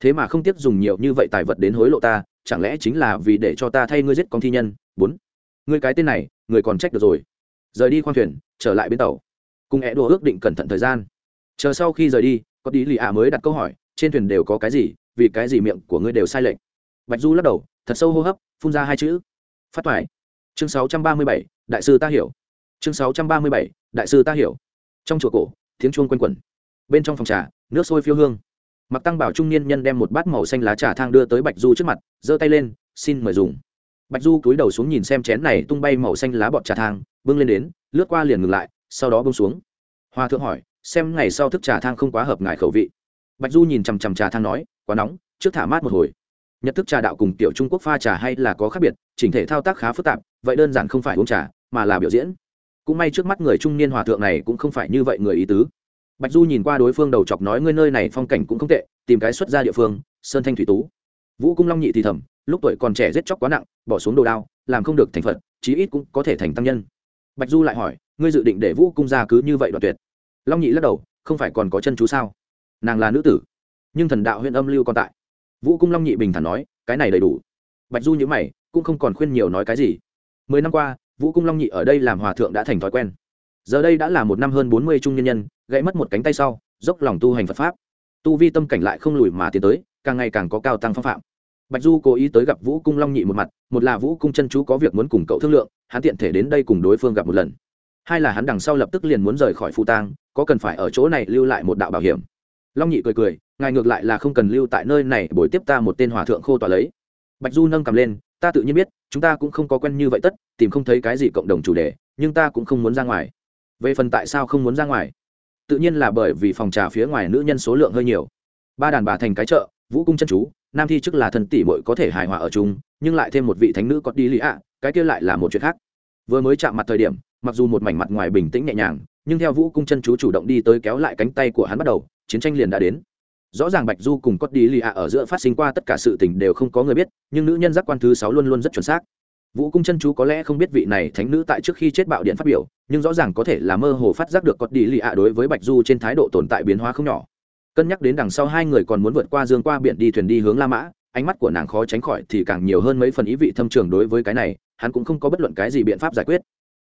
Thế mà không tiếp dùng nhiều như vậy tài vật đến hối lộ ta chẳng lẽ chính là vì để cho ta thay ngươi giết con thi nhân? Bốn. Ngươi cái tên này người còn trách được rồi. Rời đi khoang thuyền trở lại bến tàu. Cùng é đùa ước định cẩn thận thời gian. Chờ sau khi rời đi có đi lì ạ mới đặt câu hỏi trên thuyền đều có cái gì vì cái gì miệng của ngươi đều sai lệch? Bạch du lắc đầu thật sâu hô hấp phun ra hai chữ. Phát thoại. Chương sáu trăm ba mươi bảy đại sư ta hiểu chương sáu trăm ba mươi bảy, đại sư ta hiểu. Trong chùa cổ, tiếng chuông quanh quẩn. Bên trong phòng trà, nước sôi phiêu hương. Mặc tăng bảo trung niên nhân đem một bát màu xanh lá trà thang đưa tới bạch du trước mặt, giơ tay lên, xin mời dùng. Bạch du cúi đầu xuống nhìn xem chén này tung bay màu xanh lá bọt trà thang, bưng lên đến, lướt qua liền ngừng lại, sau đó bưng xuống. Hoa thượng hỏi, xem ngày sau thức trà thang không quá hợp ngài khẩu vị? Bạch du nhìn chằm chằm trà thang nói, quá nóng, trước thả mát một hồi. Nhận thức trà đạo cùng tiểu trung quốc pha trà hay là có khác biệt, chỉnh thể thao tác khá phức tạp, vậy đơn giản không phải uống trà, mà là biểu diễn cũng may trước mắt người trung niên hòa thượng này cũng không phải như vậy người ý tứ. Bạch du nhìn qua đối phương đầu chọc nói ngươi nơi này phong cảnh cũng không tệ, tìm cái xuất ra địa phương, sơn thanh thủy tú. Vũ cung long nhị thì thầm, lúc tuổi còn trẻ giết chóc quá nặng, bỏ xuống đồ đao, làm không được thành phật, chí ít cũng có thể thành tăng nhân. Bạch du lại hỏi, ngươi dự định để vũ cung ra cứ như vậy đoạn tuyệt? Long nhị lắc đầu, không phải còn có chân chú sao? Nàng là nữ tử, nhưng thần đạo huyện âm lưu còn tại. Vũ cung long nhị bình thản nói, cái này đầy đủ. Bạch du nhữ mày, cũng không còn khuyên nhiều nói cái gì. Mười năm qua vũ cung long nhị ở đây làm hòa thượng đã thành thói quen. Giờ đây đã là một năm hơn bốn mươi trung nhân nhân, gãy mất một cánh tay sau, dốc lòng tu hành phật pháp. Tu vi tâm cảnh lại không lùi mà tiến tới, càng ngày càng có cao tăng phong phạm. Bạch du cố ý tới gặp vũ cung long nhị một mặt, một là vũ cung chân chú có việc muốn cùng cậu thương lượng, hắn tiện thể đến đây cùng đối phương gặp một lần. Hai là hắn đằng sau lập tức liền muốn rời khỏi phu tang, có cần phải ở chỗ này lưu lại một đạo bảo hiểm. Long nhị cười cười, ngài ngược lại là không cần lưu tại nơi này, buổi tiếp ta một tên hòa thượng khô tỏa lấy. Bạch du nâng cầm lên ta tự nhiên biết chúng ta cũng không có quen như vậy tất tìm không thấy cái gì cộng đồng chủ đề nhưng ta cũng không muốn ra ngoài. Về phần tại sao không muốn ra ngoài? Tự nhiên là bởi vì phòng trà phía ngoài nữ nhân số lượng hơi nhiều. Ba đàn bà thành cái chợ vũ cung chân chú nam thi chức là thần tỷ mội có thể hài hòa ở chúng, nhưng lại thêm một vị thánh nữ có đi lý ạ cái kia lại là một chuyện khác. Vừa mới chạm mặt thời điểm mặc dù một mảnh mặt ngoài bình tĩnh nhẹ nhàng nhưng theo vũ cung chân chú chủ động đi tới kéo lại cánh tay của hắn bắt đầu chiến tranh liền đã đến rõ ràng bạch du cùng cốt đi lì ạ ở giữa phát sinh qua tất cả sự tình đều không có người biết, nhưng nữ nhân giác quan thứ sáu luôn luôn rất chuẩn xác. Vũ cung chân chú có lẽ không biết vị này thánh nữ tại trước khi chết bạo điện phát biểu, nhưng rõ ràng có thể là mơ hồ phát giác được cốt đi lì ạ đối với bạch du trên thái độ tồn tại biến hóa không nhỏ. Cân nhắc đến đằng sau hai người còn muốn vượt qua dương qua biển đi thuyền đi hướng la mã, ánh mắt của nàng khó tránh khỏi thì càng nhiều hơn mấy phần ý vị thâm trường đối với cái này, hắn cũng không có bất luận cái gì biện pháp giải quyết.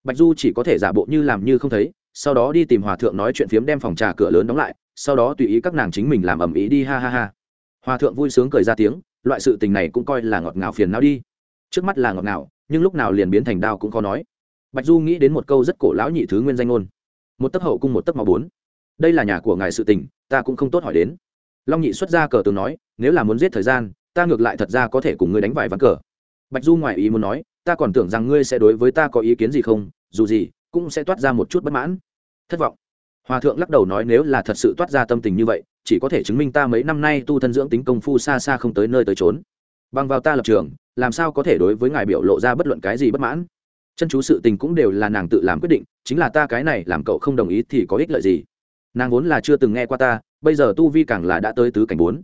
Bạch du chỉ có thể giả bộ như làm như không thấy, sau đó đi tìm hòa thượng nói chuyện phiếm đem phòng trà cửa lớn đóng lại sau đó tùy ý các nàng chính mình làm ầm ĩ đi, ha ha ha. Hòa thượng vui sướng cười ra tiếng, loại sự tình này cũng coi là ngọt ngào phiền não đi. Trước mắt là ngọt ngào, nhưng lúc nào liền biến thành đao cũng khó nói. Bạch du nghĩ đến một câu rất cổ lão nhị thứ nguyên danh ngôn. Một tấc hậu cung, một tấc máu bốn. Đây là nhà của ngài sự tình, ta cũng không tốt hỏi đến. Long nhị xuất ra cờ tường nói, nếu là muốn giết thời gian, ta ngược lại thật ra có thể cùng ngươi đánh vài ván cờ. Bạch du ngoài ý muốn nói, ta còn tưởng rằng ngươi sẽ đối với ta có ý kiến gì không, dù gì, cũng sẽ toát ra một chút bất mãn. Thất vọng hòa thượng lắc đầu nói nếu là thật sự toát ra tâm tình như vậy, chỉ có thể chứng minh ta mấy năm nay tu thân dưỡng tính công phu xa xa không tới nơi tới trốn bằng vào ta lập trường, làm sao có thể đối với ngài biểu lộ ra bất luận cái gì bất mãn? Chân chú sự tình cũng đều là nàng tự làm quyết định, chính là ta cái này làm cậu không đồng ý thì có ích lợi gì? Nàng vốn là chưa từng nghe qua ta, bây giờ tu vi càng là đã tới tứ cảnh bốn.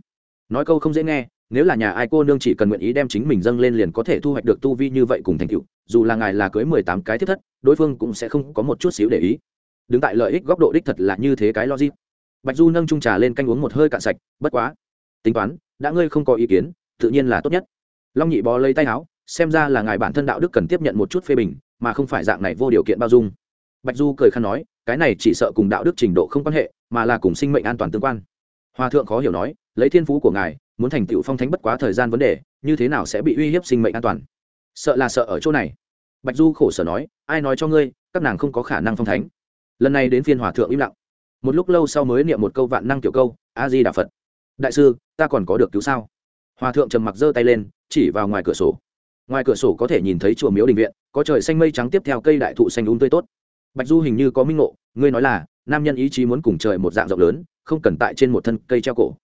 Nói câu không dễ nghe, nếu là nhà ai cô nương chỉ cần nguyện ý đem chính mình dâng lên liền có thể thu hoạch được tu vi như vậy cùng thành tựu, dù là ngài là cưới mười tám cái thiết thất, đối phương cũng sẽ không có một chút xíu để ý đứng tại lợi ích góc độ đích thật là như thế cái logic. Bạch du nâng trung trà lên canh uống một hơi cạn sạch, bất quá, tính toán, đã ngươi không có ý kiến, tự nhiên là tốt nhất. Long nhị bó lấy tay áo, xem ra là ngài bản thân đạo đức cần tiếp nhận một chút phê bình, mà không phải dạng này vô điều kiện bao dung. Bạch du cười khăn nói, cái này chỉ sợ cùng đạo đức trình độ không quan hệ, mà là cùng sinh mệnh an toàn tương quan. Hòa thượng khó hiểu nói, lấy thiên phú của ngài, muốn thành tựu phong thánh bất quá thời gian vấn đề, như thế nào sẽ bị uy hiếp sinh mệnh an toàn? Sợ là sợ ở chỗ này. Bạch du khổ sở nói, ai nói cho ngươi, các nàng không có khả năng phong thánh lần này đến phiên hòa thượng im lặng. Một lúc lâu sau mới niệm một câu vạn năng kiểu câu, a di đà phật, đại sư, ta còn có được cứu sao? Hòa thượng trầm mặc giơ tay lên, chỉ vào ngoài cửa sổ. Ngoài cửa sổ có thể nhìn thấy chùa miếu đình viện, có trời xanh mây trắng tiếp theo cây đại thụ xanh đúng tươi tốt. Bạch du hình như có minh ngộ, ngươi nói là, nam nhân ý chí muốn cùng trời một dạng rộng lớn, không cần tại trên một thân cây treo cổ.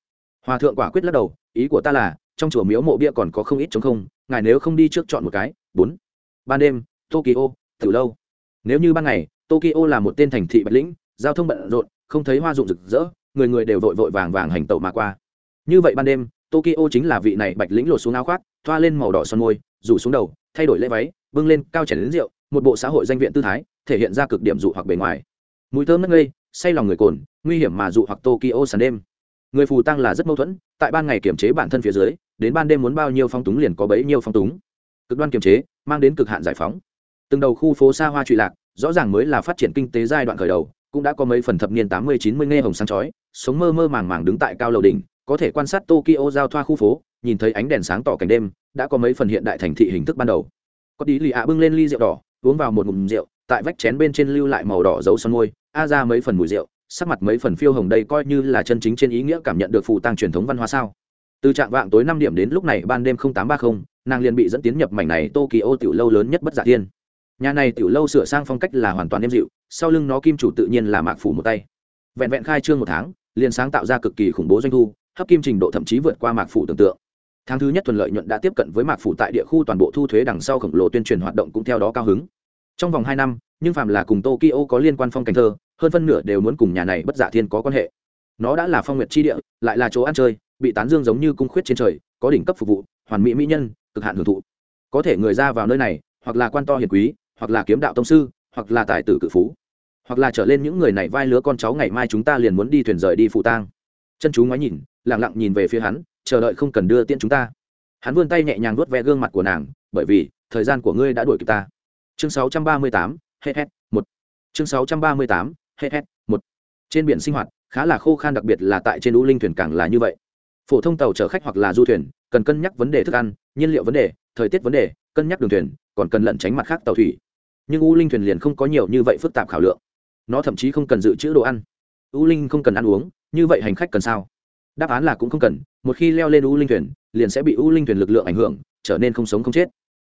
Hòa thượng quả quyết lắc đầu, ý của ta là, trong chùa miếu mộ bia còn có không ít chống không, ngài nếu không đi trước chọn một cái, bốn. Ban đêm, tokyo, từ lâu. Nếu như ban ngày tokyo là một tên thành thị bạch lĩnh, giao thông bận rộn, không thấy hoa dụng rực rỡ, người người đều vội vội vàng vàng hành tẩu mà qua. Như vậy ban đêm, tokyo chính là vị này bạch lĩnh lột xuống áo khoác, thoa lên màu đỏ son môi, rủ xuống đầu, thay đổi lễ váy, bưng lên cao chảy đến rượu, một bộ xã hội danh viện tư thái, thể hiện ra cực điểm dụ hoặc bề ngoài. Mùi thơm nước ngây, say lòng người cồn, nguy hiểm mà dụ hoặc tokyo sàn đêm. Người phù tăng là rất mâu thuẫn, tại ban ngày kiểm chế bản thân phía dưới, đến ban đêm muốn bao nhiêu phong túng liền có bấy nhiêu phong túng. Cực đoan kiểm chế, mang đến cực hạn giải phóng. Từng đầu khu phố xa hoa trụy lạc rõ ràng mới là phát triển kinh tế giai đoạn khởi đầu, cũng đã có mấy phần thập niên tám mươi, chín mươi nghe hồng sáng chói, sống mơ mơ màng màng đứng tại cao lầu đỉnh, có thể quan sát tokyo giao thoa khu phố, nhìn thấy ánh đèn sáng tỏ cảnh đêm, đã có mấy phần hiện đại thành thị hình thức ban đầu. Có tí lì ạ bưng lên ly rượu đỏ, uống vào một ngụm rượu, tại vách chén bên trên lưu lại màu đỏ dấu son môi, a ra mấy phần mùi rượu, sắc mặt mấy phần phiêu hồng đây coi như là chân chính trên ý nghĩa cảm nhận được phù tăng truyền thống văn hóa sao. Từ trạng vạng tối năm điểm đến lúc này ban đêm tám ba mươi nàng liền bị dẫn tiến nhập mảnh này tokyo tiểu lâu lớn nhất bất giả thiên nhà này tiểu lâu sửa sang phong cách là hoàn toàn êm dịu, sau lưng nó kim chủ tự nhiên là mạc phủ một tay. Vẹn vẹn khai trương một tháng, liền sáng tạo ra cực kỳ khủng bố doanh thu, hấp kim trình độ thậm chí vượt qua mạc phủ tưởng tượng. Tháng thứ nhất thuận lợi nhuận đã tiếp cận với mạc phủ tại địa khu toàn bộ thu thuế đằng sau khổng lồ tuyên truyền hoạt động cũng theo đó cao hứng. Trong vòng hai năm, nhưng phạm là cùng tokyo có liên quan phong cảnh thơ, hơn phân nửa đều muốn cùng nhà này bất giả thiên có quan hệ. Nó đã là phong nguyệt chi địa, lại là chỗ ăn chơi, bị tán dương giống như cung khuyết trên trời, có đỉnh cấp phục vụ, hoàn mỹ mỹ nhân, cực hạn hưởng thụ. Có thể người ra vào nơi này, hoặc là quan to hiền quý hoặc là kiếm đạo tông sư hoặc là tài tử cự phú hoặc là trở lên những người này vai lứa con cháu ngày mai chúng ta liền muốn đi thuyền rời đi phụ tang. Chân chú ngoái nhìn lẳng lặng nhìn về phía hắn chờ đợi không cần đưa tiễn chúng ta. Hắn vươn tay nhẹ nhàng vuốt ve gương mặt của nàng bởi vì thời gian của ngươi đã đuổi kịp ta. Chương 638, hết hết một. Chương 638, hết hết một. Trên biển sinh hoạt khá là khô khan đặc biệt là tại trên u linh thuyền càng là như vậy. Phổ thông tàu chở khách hoặc là du thuyền cần cân nhắc vấn đề thức ăn nhiên liệu vấn đề thời tiết vấn đề cân nhắc đường thuyền còn cần lẩn tránh mặt khác tàu thủy nhưng u linh thuyền liền không có nhiều như vậy phức tạp khảo lượng. Nó thậm chí không cần dự trữ đồ ăn. U linh không cần ăn uống, như vậy hành khách cần sao? Đáp án là cũng không cần, một khi leo lên u linh thuyền, liền sẽ bị u linh thuyền lực lượng ảnh hưởng, trở nên không sống không chết.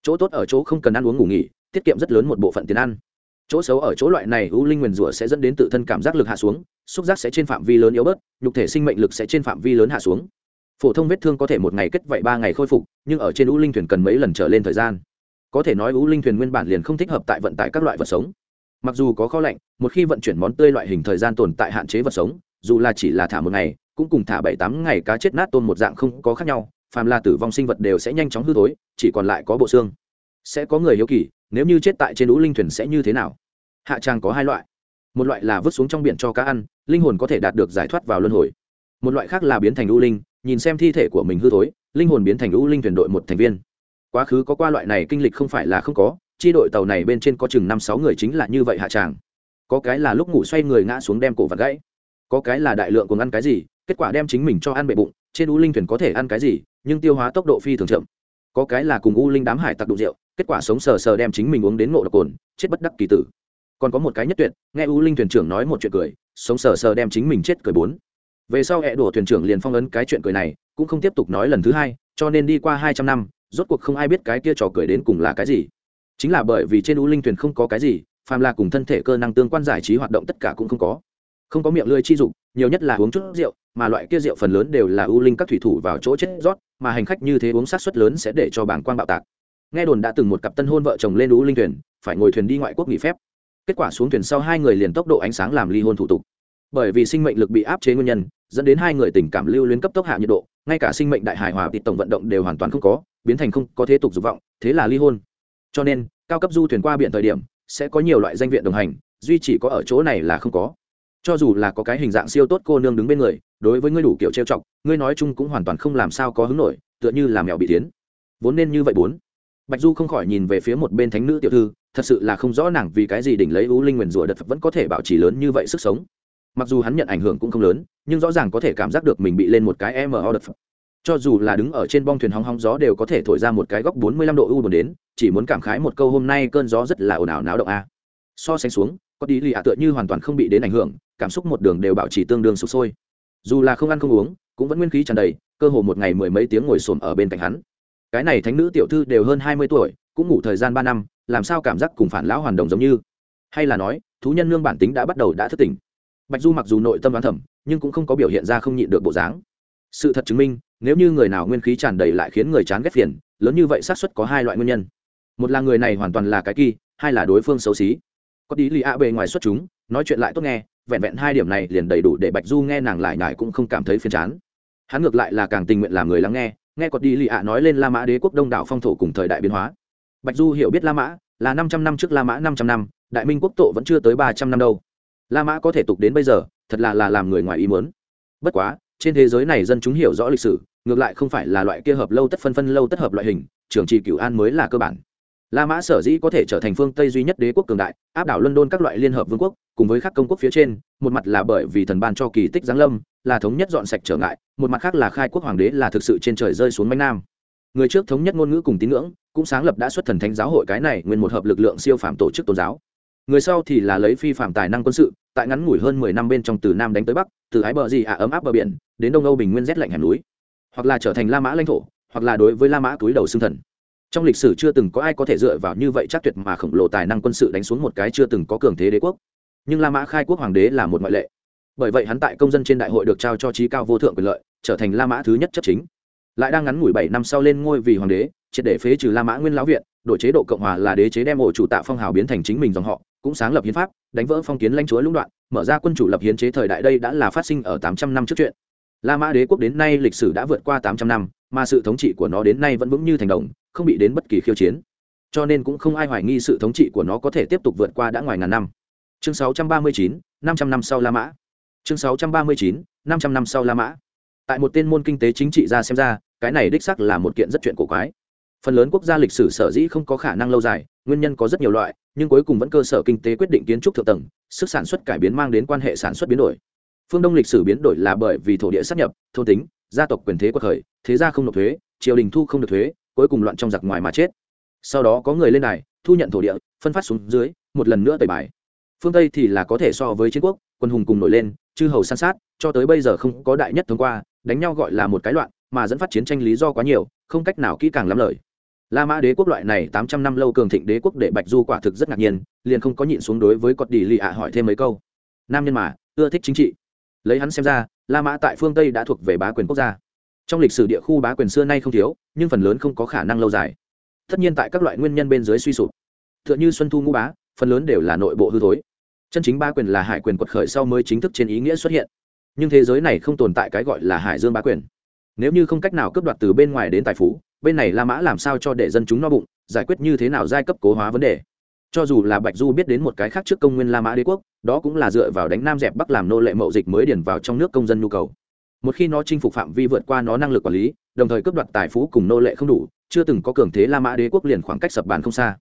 Chỗ tốt ở chỗ không cần ăn uống ngủ nghỉ, tiết kiệm rất lớn một bộ phận tiền ăn. Chỗ xấu ở chỗ loại này u linh nguyền rủa sẽ dẫn đến tự thân cảm giác lực hạ xuống, xúc giác sẽ trên phạm vi lớn yếu bớt, nhục thể sinh mệnh lực sẽ trên phạm vi lớn hạ xuống. Phổ thông vết thương có thể một ngày kết vậy ba ngày khôi phục, nhưng ở trên u linh thuyền cần mấy lần trở lên thời gian có thể nói u linh thuyền nguyên bản liền không thích hợp tại vận tải các loại vật sống. Mặc dù có kho lạnh, một khi vận chuyển món tươi loại hình thời gian tồn tại hạn chế vật sống, dù là chỉ là thả một ngày, cũng cùng thả bảy tám ngày cá chết nát tôn một dạng không có khác nhau, phàm là tử vong sinh vật đều sẽ nhanh chóng hư thối, chỉ còn lại có bộ xương. Sẽ có người hiếu kỳ, nếu như chết tại trên lũ linh thuyền sẽ như thế nào? Hạ trang có hai loại. Một loại là vứt xuống trong biển cho cá ăn, linh hồn có thể đạt được giải thoát vào luân hồi. Một loại khác là biến thành u linh, nhìn xem thi thể của mình hư thối, linh hồn biến thành u linh thuyền đội một thành viên quá khứ có qua loại này kinh lịch không phải là không có, chi đội tàu này bên trên có chừng năm sáu người chính là như vậy hạ tràng. Có cái là lúc ngủ xoay người ngã xuống đem cổ vặt gãy, có cái là đại lượng cùng ăn cái gì, kết quả đem chính mình cho ăn bệ bụng, trên u linh thuyền có thể ăn cái gì, nhưng tiêu hóa tốc độ phi thường chậm. Có cái là cùng u linh đám hải tặc đụng rượu, kết quả sống sờ sờ đem chính mình uống đến ngộ độc cồn, chết bất đắc kỳ tử. Còn có một cái nhất tuyệt, nghe u linh thuyền trưởng nói một chuyện cười, sống sờ sờ đem chính mình chết cười bốn. Về sau hẹ đổ thuyền trưởng liền phong ấn cái chuyện cười này, cũng không tiếp tục nói lần thứ hai, cho nên đi qua hai trăm năm rốt cuộc không ai biết cái kia trò cười đến cùng là cái gì. Chính là bởi vì trên u linh thuyền không có cái gì, phàm là cùng thân thể cơ năng tương quan giải trí hoạt động tất cả cũng không có. Không có miệng lưỡi chi dụng nhiều nhất là uống chút rượu, mà loại kia rượu phần lớn đều là u linh các thủy thủ vào chỗ chết rót, mà hành khách như thế uống sát suất lớn sẽ để cho bảng quang bạo tạc. Nghe đồn đã từng một cặp tân hôn vợ chồng lên u linh thuyền, phải ngồi thuyền đi ngoại quốc nghỉ phép. Kết quả xuống thuyền sau hai người liền tốc độ ánh sáng làm ly hôn thủ tục. Bởi vì sinh mệnh lực bị áp chế nguyên nhân, dẫn đến hai người tình cảm lưu luyến cấp tốc hạ nhiệt độ ngay cả sinh mệnh đại hải hòa tịt tổng vận động đều hoàn toàn không có, biến thành không có thế tục dục vọng, thế là ly hôn. Cho nên, cao cấp du thuyền qua biển thời điểm, sẽ có nhiều loại danh viện đồng hành, duy chỉ có ở chỗ này là không có. Cho dù là có cái hình dạng siêu tốt cô nương đứng bên người, đối với ngươi đủ kiểu trêu chọc, ngươi nói chung cũng hoàn toàn không làm sao có hứng nổi, tựa như là mèo bị tiến. Vốn nên như vậy bốn. Bạch du không khỏi nhìn về phía một bên thánh nữ tiểu thư, thật sự là không rõ nàng vì cái gì đỉnh lấy u linh nguyền rủa đật vẫn có thể bảo trì lớn như vậy sức sống mặc dù hắn nhận ảnh hưởng cũng không lớn, nhưng rõ ràng có thể cảm giác được mình bị lên một cái mo đợt. cho dù là đứng ở trên bong thuyền hóng hóng gió đều có thể thổi ra một cái góc bốn mươi lăm độ u buồn đến, chỉ muốn cảm khái một câu hôm nay cơn gió rất là ồn ào náo động a. So sánh xuống, có đi lì ạ tựa như hoàn toàn không bị đến ảnh hưởng, cảm xúc một đường đều bảo trì tương đương sụp sôi. Dù là không ăn không uống, cũng vẫn nguyên khí tràn đầy, cơ hồ một ngày mười mấy tiếng ngồi xổm ở bên cạnh hắn. Cái này thánh nữ tiểu thư đều hơn hai mươi tuổi, cũng ngủ thời gian ba năm, làm sao cảm giác cùng phản lão hoàn đồng giống như? Hay là nói, thú nhân nương bản tính đã bắt đầu đã thức tỉnh? Bạch du mặc dù nội tâm đoán thẩm nhưng cũng không có biểu hiện ra không nhịn được bộ dáng. Sự thật chứng minh, nếu như người nào nguyên khí tràn đầy lại khiến người chán ghét phiền, lớn như vậy xác suất có hai loại nguyên nhân. Một là người này hoàn toàn là cái kỳ, hai là đối phương xấu xí. Có đi lì ạ bề ngoài xuất chúng, nói chuyện lại tốt nghe, vẹn vẹn hai điểm này liền đầy đủ để bạch du nghe nàng lại nhải cũng không cảm thấy phiền chán. Hắn ngược lại là càng tình nguyện làm người lắng nghe nghe có đi lì ạ nói lên la mã đế quốc đông đảo phong thổ cùng thời đại biến hóa. Bạch du hiểu biết la mã là năm trăm năm trước la mã năm trăm năm, đại minh quốc tổ vẫn chưa tới ba trăm năm đâu la mã có thể tục đến bây giờ, thật là là làm người ngoài ý muốn. Bất quá, trên thế giới này dân chúng hiểu rõ lịch sử, ngược lại không phải là loại kia hợp lâu tất phân phân lâu tất hợp loại hình, trường trì cửu an mới là cơ bản. La mã sở dĩ có thể trở thành phương tây duy nhất đế quốc cường đại, áp đảo london các loại liên hợp vương quốc, cùng với các công quốc phía trên, một mặt là bởi vì thần ban cho kỳ tích giáng lâm, là thống nhất dọn sạch trở ngại, một mặt khác là khai quốc hoàng đế là thực sự trên trời rơi xuống manh nam. Người trước thống nhất ngôn ngữ cùng tín ngưỡng, cũng sáng lập đã xuất thần thánh giáo hội cái này nguyên một hợp lực lượng siêu phàm tổ chức tôn giáo người sau thì là lấy phi phạm tài năng quân sự, tại ngắn ngủi hơn mười năm bên trong từ nam đánh tới bắc, từ ái bờ gì ạ ấm áp bờ biển, đến đông âu bình nguyên rét lạnh hẻm núi. Hoặc là trở thành la mã lãnh thổ, hoặc là đối với la mã túi đầu xương thần. Trong lịch sử chưa từng có ai có thể dựa vào như vậy chắc tuyệt mà khổng lồ tài năng quân sự đánh xuống một cái chưa từng có cường thế đế quốc. Nhưng la mã khai quốc hoàng đế là một ngoại lệ. Bởi vậy hắn tại công dân trên đại hội được trao cho trí cao vô thượng quyền lợi, trở thành la mã thứ nhất chấp chính. Lại đang ngắn ngủi bảy năm sau lên ngôi vì hoàng đế, triệt để phế trừ la mã nguyên lão viện đổi chế độ cộng hòa là đế chế đem ổ chủ tạ phong hào biến thành chính mình dòng họ cũng sáng lập hiến pháp đánh vỡ phong kiến lãnh chúa lũng đoạn mở ra quân chủ lập hiến chế thời đại đây đã là phát sinh ở tám trăm năm trước chuyện. La mã đế quốc đến nay lịch sử đã vượt qua tám trăm năm mà sự thống trị của nó đến nay vẫn vững như thành đồng không bị đến bất kỳ khiêu chiến. Cho nên cũng không ai hoài nghi sự thống trị của nó có thể tiếp tục vượt qua đã ngoài ngàn năm. Chương 639, 500 năm trăm năm sau la mã. Chương 639, 500 năm sau la mã. Tại một tên môn kinh tế chính trị ra xem ra cái này đích sắc là một kiện rất chuyện cổ quái phần lớn quốc gia lịch sử sở dĩ không có khả năng lâu dài, nguyên nhân có rất nhiều loại, nhưng cuối cùng vẫn cơ sở kinh tế quyết định kiến trúc thượng tầng, sức sản xuất cải biến mang đến quan hệ sản xuất biến đổi. Phương đông lịch sử biến đổi là bởi vì thổ địa sắp nhập, thôn tính, gia tộc quyền thế quật khởi thế gia không nộp thuế, triều đình thu không được thuế, cuối cùng loạn trong giặc ngoài mà chết. Sau đó có người lên này thu nhận thổ địa, phân phát xuống dưới, một lần nữa tẩy bài. Phương tây thì là có thể so với chiến quốc, quân hùng cùng nổi lên, chư hầu san sát, cho tới bây giờ không có đại nhất thông qua, đánh nhau gọi là một cái loạn, mà dẫn phát chiến tranh lý do quá nhiều, không cách nào kỹ càng lắm lời la mã đế quốc loại này tám trăm năm lâu cường thịnh đế quốc để bạch du quả thực rất ngạc nhiên, liền không có nhịn xuống đối với cọt Đỉ lì ạ hỏi thêm mấy câu. Nam nhân mà, ưa thích chính trị. Lấy hắn xem ra, la mã tại phương tây đã thuộc về bá quyền quốc gia. Trong lịch sử địa khu bá quyền xưa nay không thiếu, nhưng phần lớn không có khả năng lâu dài. Tất nhiên tại các loại nguyên nhân bên dưới suy sụp. Tựa như xuân thu ngũ bá, phần lớn đều là nội bộ hư thối. Chân chính bá quyền là hải quyền quật khởi sau mới chính thức trên ý nghĩa xuất hiện. Nhưng thế giới này không tồn tại cái gọi là hải dương bá quyền. Nếu như không cách nào cướp đoạt từ bên ngoài đến tài phú bên này la mã làm sao cho để dân chúng no bụng giải quyết như thế nào giai cấp cố hóa vấn đề? Cho dù là bạch du biết đến một cái khác trước công nguyên la mã đế quốc đó cũng là dựa vào đánh nam dẹp bắc làm nô lệ mậu dịch mới điển vào trong nước công dân nhu cầu. Một khi nó chinh phục phạm vi vượt qua nó năng lực quản lý đồng thời cướp đoạt tài phú cùng nô lệ không đủ chưa từng có cường thế la mã đế quốc liền khoảng cách sập bàn không xa.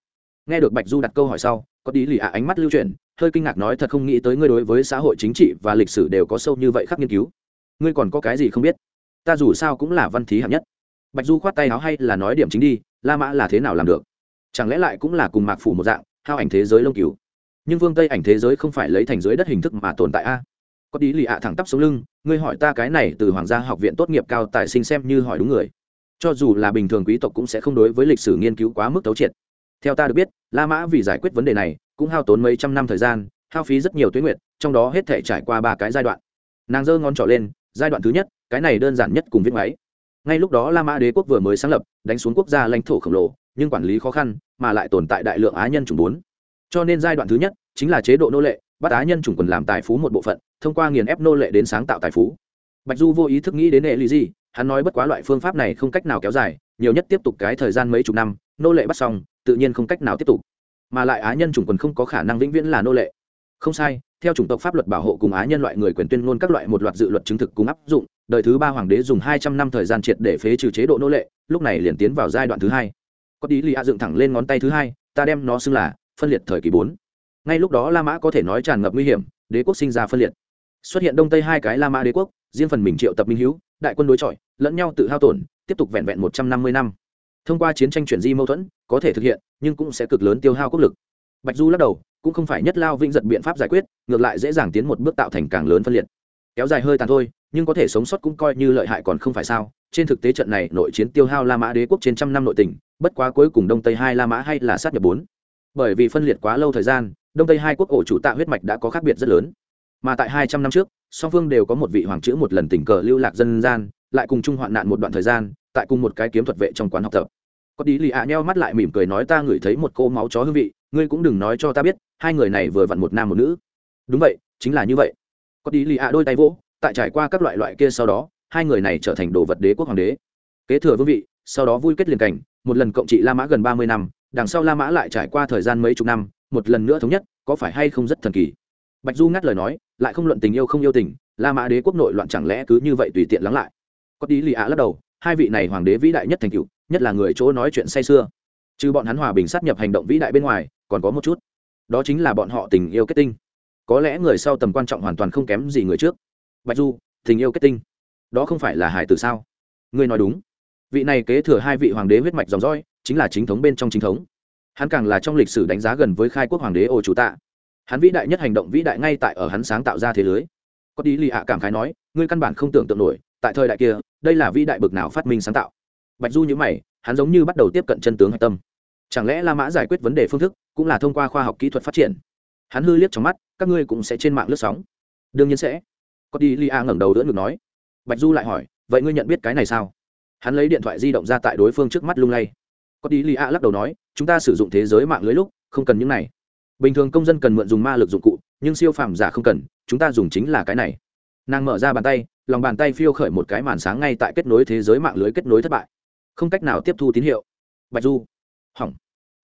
Nghe được bạch du đặt câu hỏi sau có tí lì ạ ánh mắt lưu truyền, hơi kinh ngạc nói thật không nghĩ tới ngươi đối với xã hội chính trị và lịch sử đều có sâu như vậy khắc nghiên cứu. Ngươi còn có cái gì không biết? Ta dù sao cũng là văn thí hạng nhất bạch du khoát tay áo hay là nói điểm chính đi, la mã là thế nào làm được? Chẳng lẽ lại cũng là cùng mạc phủ một dạng, hao ảnh thế giới lông cứu nhưng vương tây ảnh thế giới không phải lấy thành dưới đất hình thức mà tồn tại a? Có đi lì ạ thẳng tắp sống lưng, ngươi hỏi ta cái này từ hoàng gia học viện tốt nghiệp cao tài sinh xem như hỏi đúng người. Cho dù là bình thường quý tộc cũng sẽ không đối với lịch sử nghiên cứu quá mức tấu triệt. Theo ta được biết, la mã vì giải quyết vấn đề này, cũng hao tốn mấy trăm năm thời gian, hao phí rất nhiều tuyến nguyện trong đó hết thể trải qua ba cái giai đoạn. Nàng giơ ngón trỏ lên, giai đoạn thứ nhất, cái này đơn giản nhất cùng viết máy ngay lúc đó la mã đế quốc vừa mới sáng lập, đánh xuống quốc gia lãnh thổ khổng lồ, nhưng quản lý khó khăn mà lại tồn tại đại lượng á nhân chủng bốn. Cho nên giai đoạn thứ nhất chính là chế độ nô lệ, bắt á nhân chủng quần làm tài phú một bộ phận, thông qua nghiền ép nô lệ đến sáng tạo tài phú. Bạch du vô ý thức nghĩ đến hệ lý gì hắn nói bất quá loại phương pháp này không cách nào kéo dài, nhiều nhất tiếp tục cái thời gian mấy chục năm, nô lệ bắt xong, tự nhiên không cách nào tiếp tục. Mà lại á nhân chủng quần không có khả năng vĩnh viễn là nô lệ. Không sai, theo chủng tộc pháp luật bảo hộ cùng á nhân loại người quyền tuyên ngôn các loại một loạt dự luật chứng thực cùng áp dụng đời thứ ba hoàng đế dùng hai trăm năm thời gian triệt để phế trừ chế độ nô lệ, lúc này liền tiến vào giai đoạn thứ hai. Có đi lì a dựng thẳng lên ngón tay thứ hai, ta đem nó xưng là phân liệt thời kỳ bốn. Ngay lúc đó la mã có thể nói tràn ngập nguy hiểm, đế quốc sinh ra phân liệt. Xuất hiện đông tây hai cái la mã đế quốc, riêng phần mình triệu tập minh hữu, đại quân đối chọi, lẫn nhau tự hao tổn, tiếp tục vẹn vẹn một trăm năm mươi năm. Thông qua chiến tranh chuyển di mâu thuẫn, có thể thực hiện, nhưng cũng sẽ cực lớn tiêu hao quốc lực. Bạch du lắc đầu, cũng không phải nhất lao vĩnh giật biện pháp giải quyết, ngược lại dễ dàng tiến một bước tạo thành càng lớn phân liệt. Kéo dài hơi tàn thôi nhưng có thể sống sót cũng coi như lợi hại còn không phải sao? Trên thực tế trận này nội chiến tiêu hao la mã đế quốc trên trăm năm nội tỉnh bất quá cuối cùng đông tây hai la mã hay là sát nhập bốn. Bởi vì phân liệt quá lâu thời gian, đông tây hai quốc ổ chủ tạ huyết mạch đã có khác biệt rất lớn. Mà tại hai trăm năm trước, song phương đều có một vị hoàng chữ một lần tình cờ lưu lạc dân gian, lại cùng chung hoạn nạn một đoạn thời gian, tại cùng một cái kiếm thuật vệ trong quán học tập. Có tí lì ạ nheo mắt lại mỉm cười nói ta ngửi thấy một cô máu chó hương vị, ngươi cũng đừng nói cho ta biết, hai người này vừa vặn một nam một nữ. Đúng vậy, chính là như vậy. Có tí lì ạ đôi tay vỗ tại trải qua các loại loại kia sau đó, hai người này trở thành đồ vật đế quốc hoàng đế. Kế thừa vương vị, sau đó vui kết liền cảnh, một lần cộng trị la mã gần ba mươi năm, đằng sau la mã lại trải qua thời gian mấy chục năm, một lần nữa thống nhất, có phải hay không rất thần kỳ? Bạch du ngắt lời nói, lại không luận tình yêu không yêu tình, la mã đế quốc nội loạn chẳng lẽ cứ như vậy tùy tiện lắng lại? Có tí lì ạ lắc đầu, hai vị này hoàng đế vĩ đại nhất thành cựu nhất là người chỗ nói chuyện say sưa. Trừ bọn hắn hòa bình sát nhập hành động vĩ đại bên ngoài, còn có một chút. Đó chính là bọn họ tình yêu kết tinh. Có lẽ người sau tầm quan trọng hoàn toàn không kém gì người trước bạch du, tình yêu kết tinh. Đó không phải là hải tử sao? Ngươi nói đúng. Vị này kế thừa hai vị hoàng đế huyết mạch dòng dõi, chính là chính thống bên trong chính thống. Hắn càng là trong lịch sử đánh giá gần với khai quốc hoàng đế ô chủ tạ. Hắn vĩ đại nhất hành động vĩ đại ngay tại ở hắn sáng tạo ra thế lưới có đi lì ạ cảm khái nói, ngươi căn bản không tưởng tượng nổi, tại thời đại kia, đây là vĩ đại bực nào phát minh sáng tạo. Bạch du nhữ mày, hắn giống như bắt đầu tiếp cận chân tướng hạch tâm. Chẳng lẽ la mã giải quyết vấn đề phương thức, cũng là thông qua khoa học kỹ thuật phát triển? Hắn hư liếc trong mắt, các ngươi cũng sẽ trên mạng lướt sóng. Đương nhiên sẽ có đi li ngẩng đầu đỡ ngực nói. Bạch du lại hỏi, vậy ngươi nhận biết cái này sao? Hắn lấy điện thoại di động ra tại đối phương trước mắt lung lay. Có đi li lắc đầu nói, chúng ta sử dụng thế giới mạng lưới lúc, không cần những này. Bình thường công dân cần mượn dùng ma lực dụng cụ, nhưng siêu phàm giả không cần, chúng ta dùng chính là cái này. Nàng mở ra bàn tay, lòng bàn tay phiêu khởi một cái màn sáng ngay tại kết nối thế giới mạng lưới kết nối thất bại. Không cách nào tiếp thu tín hiệu. Bạch du, hỏng.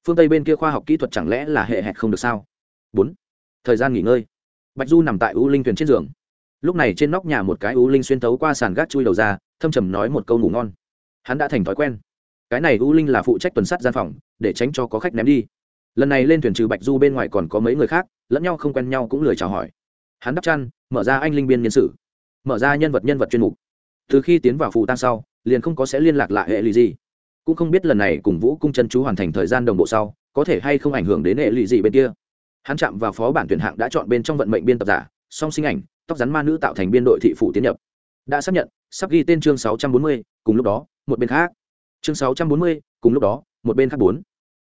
Phương tây bên kia khoa học kỹ thuật chẳng lẽ là hệ hẹn không được sao? Bốn. Thời gian nghỉ ngơi. Bạch du nằm tại u linh thuyền trên giường lúc này trên nóc nhà một cái u linh xuyên tấu qua sàn gác chui đầu ra, thâm trầm nói một câu ngủ ngon. Hắn đã thành thói quen. Cái này u linh là phụ trách tuần sắt gian phòng, để tránh cho có khách ném đi. Lần này lên thuyền trừ bạch du bên ngoài còn có mấy người khác, lẫn nhau không quen nhau cũng lười chào hỏi. Hắn đắp chăn, mở ra anh linh biên nhân sự mở ra nhân vật nhân vật chuyên mục. Từ khi tiến vào phù tăng sau, liền không có sẽ liên lạc lại hệ lụy gì. Cũng không biết lần này cùng vũ cung chân chú hoàn thành thời gian đồng bộ sau, có thể hay không ảnh hưởng đến hệ lụy gì bên kia. Hắn chạm vào phó bản tuyển hạng đã chọn bên trong vận mệnh biên tập giả, song sinh ảnh tóc rắn ma nữ tạo thành biên đội thị phủ tiến nhập. Đã xác nhận sắp ghi tên chương 640, cùng lúc đó một bên khác. Chương 640, cùng lúc đó một bên khác bốn.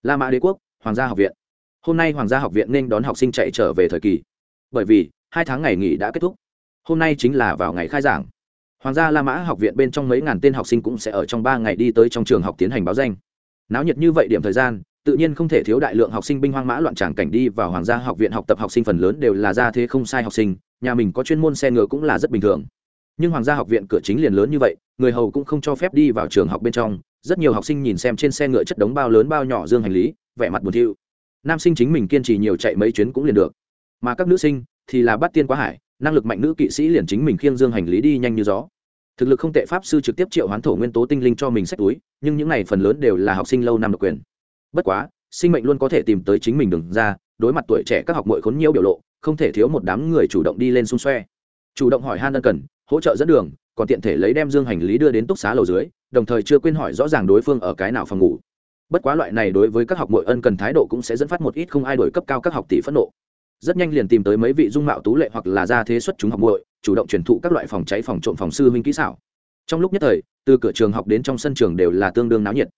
La mã đế quốc hoàng gia học viện. Hôm nay hoàng gia học viện nên đón học sinh chạy trở về thời kỳ. Bởi vì hai tháng ngày nghỉ đã kết thúc. Hôm nay chính là vào ngày khai giảng. Hoàng gia la mã học viện bên trong mấy ngàn tên học sinh cũng sẽ ở trong ba ngày đi tới trong trường học tiến hành báo danh. Náo nhiệt như vậy điểm thời gian tự nhiên không thể thiếu đại lượng học sinh binh hoang mã loạn tràng cảnh đi vào hoàng gia học viện học tập học sinh phần lớn đều là gia thế không sai học sinh, nhà mình có chuyên môn xe ngựa cũng là rất bình thường. Nhưng hoàng gia học viện cửa chính liền lớn như vậy, người hầu cũng không cho phép đi vào trường học bên trong, rất nhiều học sinh nhìn xem trên xe ngựa chất đống bao lớn bao nhỏ dương hành lý, vẻ mặt buồn thiu. Nam sinh chính mình kiên trì nhiều chạy mấy chuyến cũng liền được. Mà các nữ sinh thì là bắt tiên quá hải, năng lực mạnh nữ kỵ sĩ liền chính mình khiêng dương hành lý đi nhanh như gió. Thực lực không tệ, pháp sư trực tiếp triệu hoán thổ nguyên tố tinh linh cho mình sách túi, nhưng những này phần lớn đều là học sinh lâu năm độc quyền bất quá, sinh mệnh luôn có thể tìm tới chính mình đừng ra, đối mặt tuổi trẻ các học mội khốn nhiễu biểu lộ, không thể thiếu một đám người chủ động đi lên xung xoe. Chủ động hỏi han ân cần, hỗ trợ dẫn đường, còn tiện thể lấy đem dương hành lý đưa đến túc xá lầu dưới, đồng thời chưa quên hỏi rõ ràng đối phương ở cái nào phòng ngủ. Bất quá loại này đối với các học mội ân cần thái độ cũng sẽ dẫn phát một ít không ai đổi cấp cao các học tỷ phẫn nộ. Rất nhanh liền tìm tới mấy vị dung mạo tú lệ hoặc là gia thế xuất chúng học muội, chủ động truyền thụ các loại phòng cháy, phòng trộm, phòng sư huynh kỹ xảo. Trong lúc nhất thời, từ cửa trường học đến trong sân trường đều là tương đương náo nhiệt.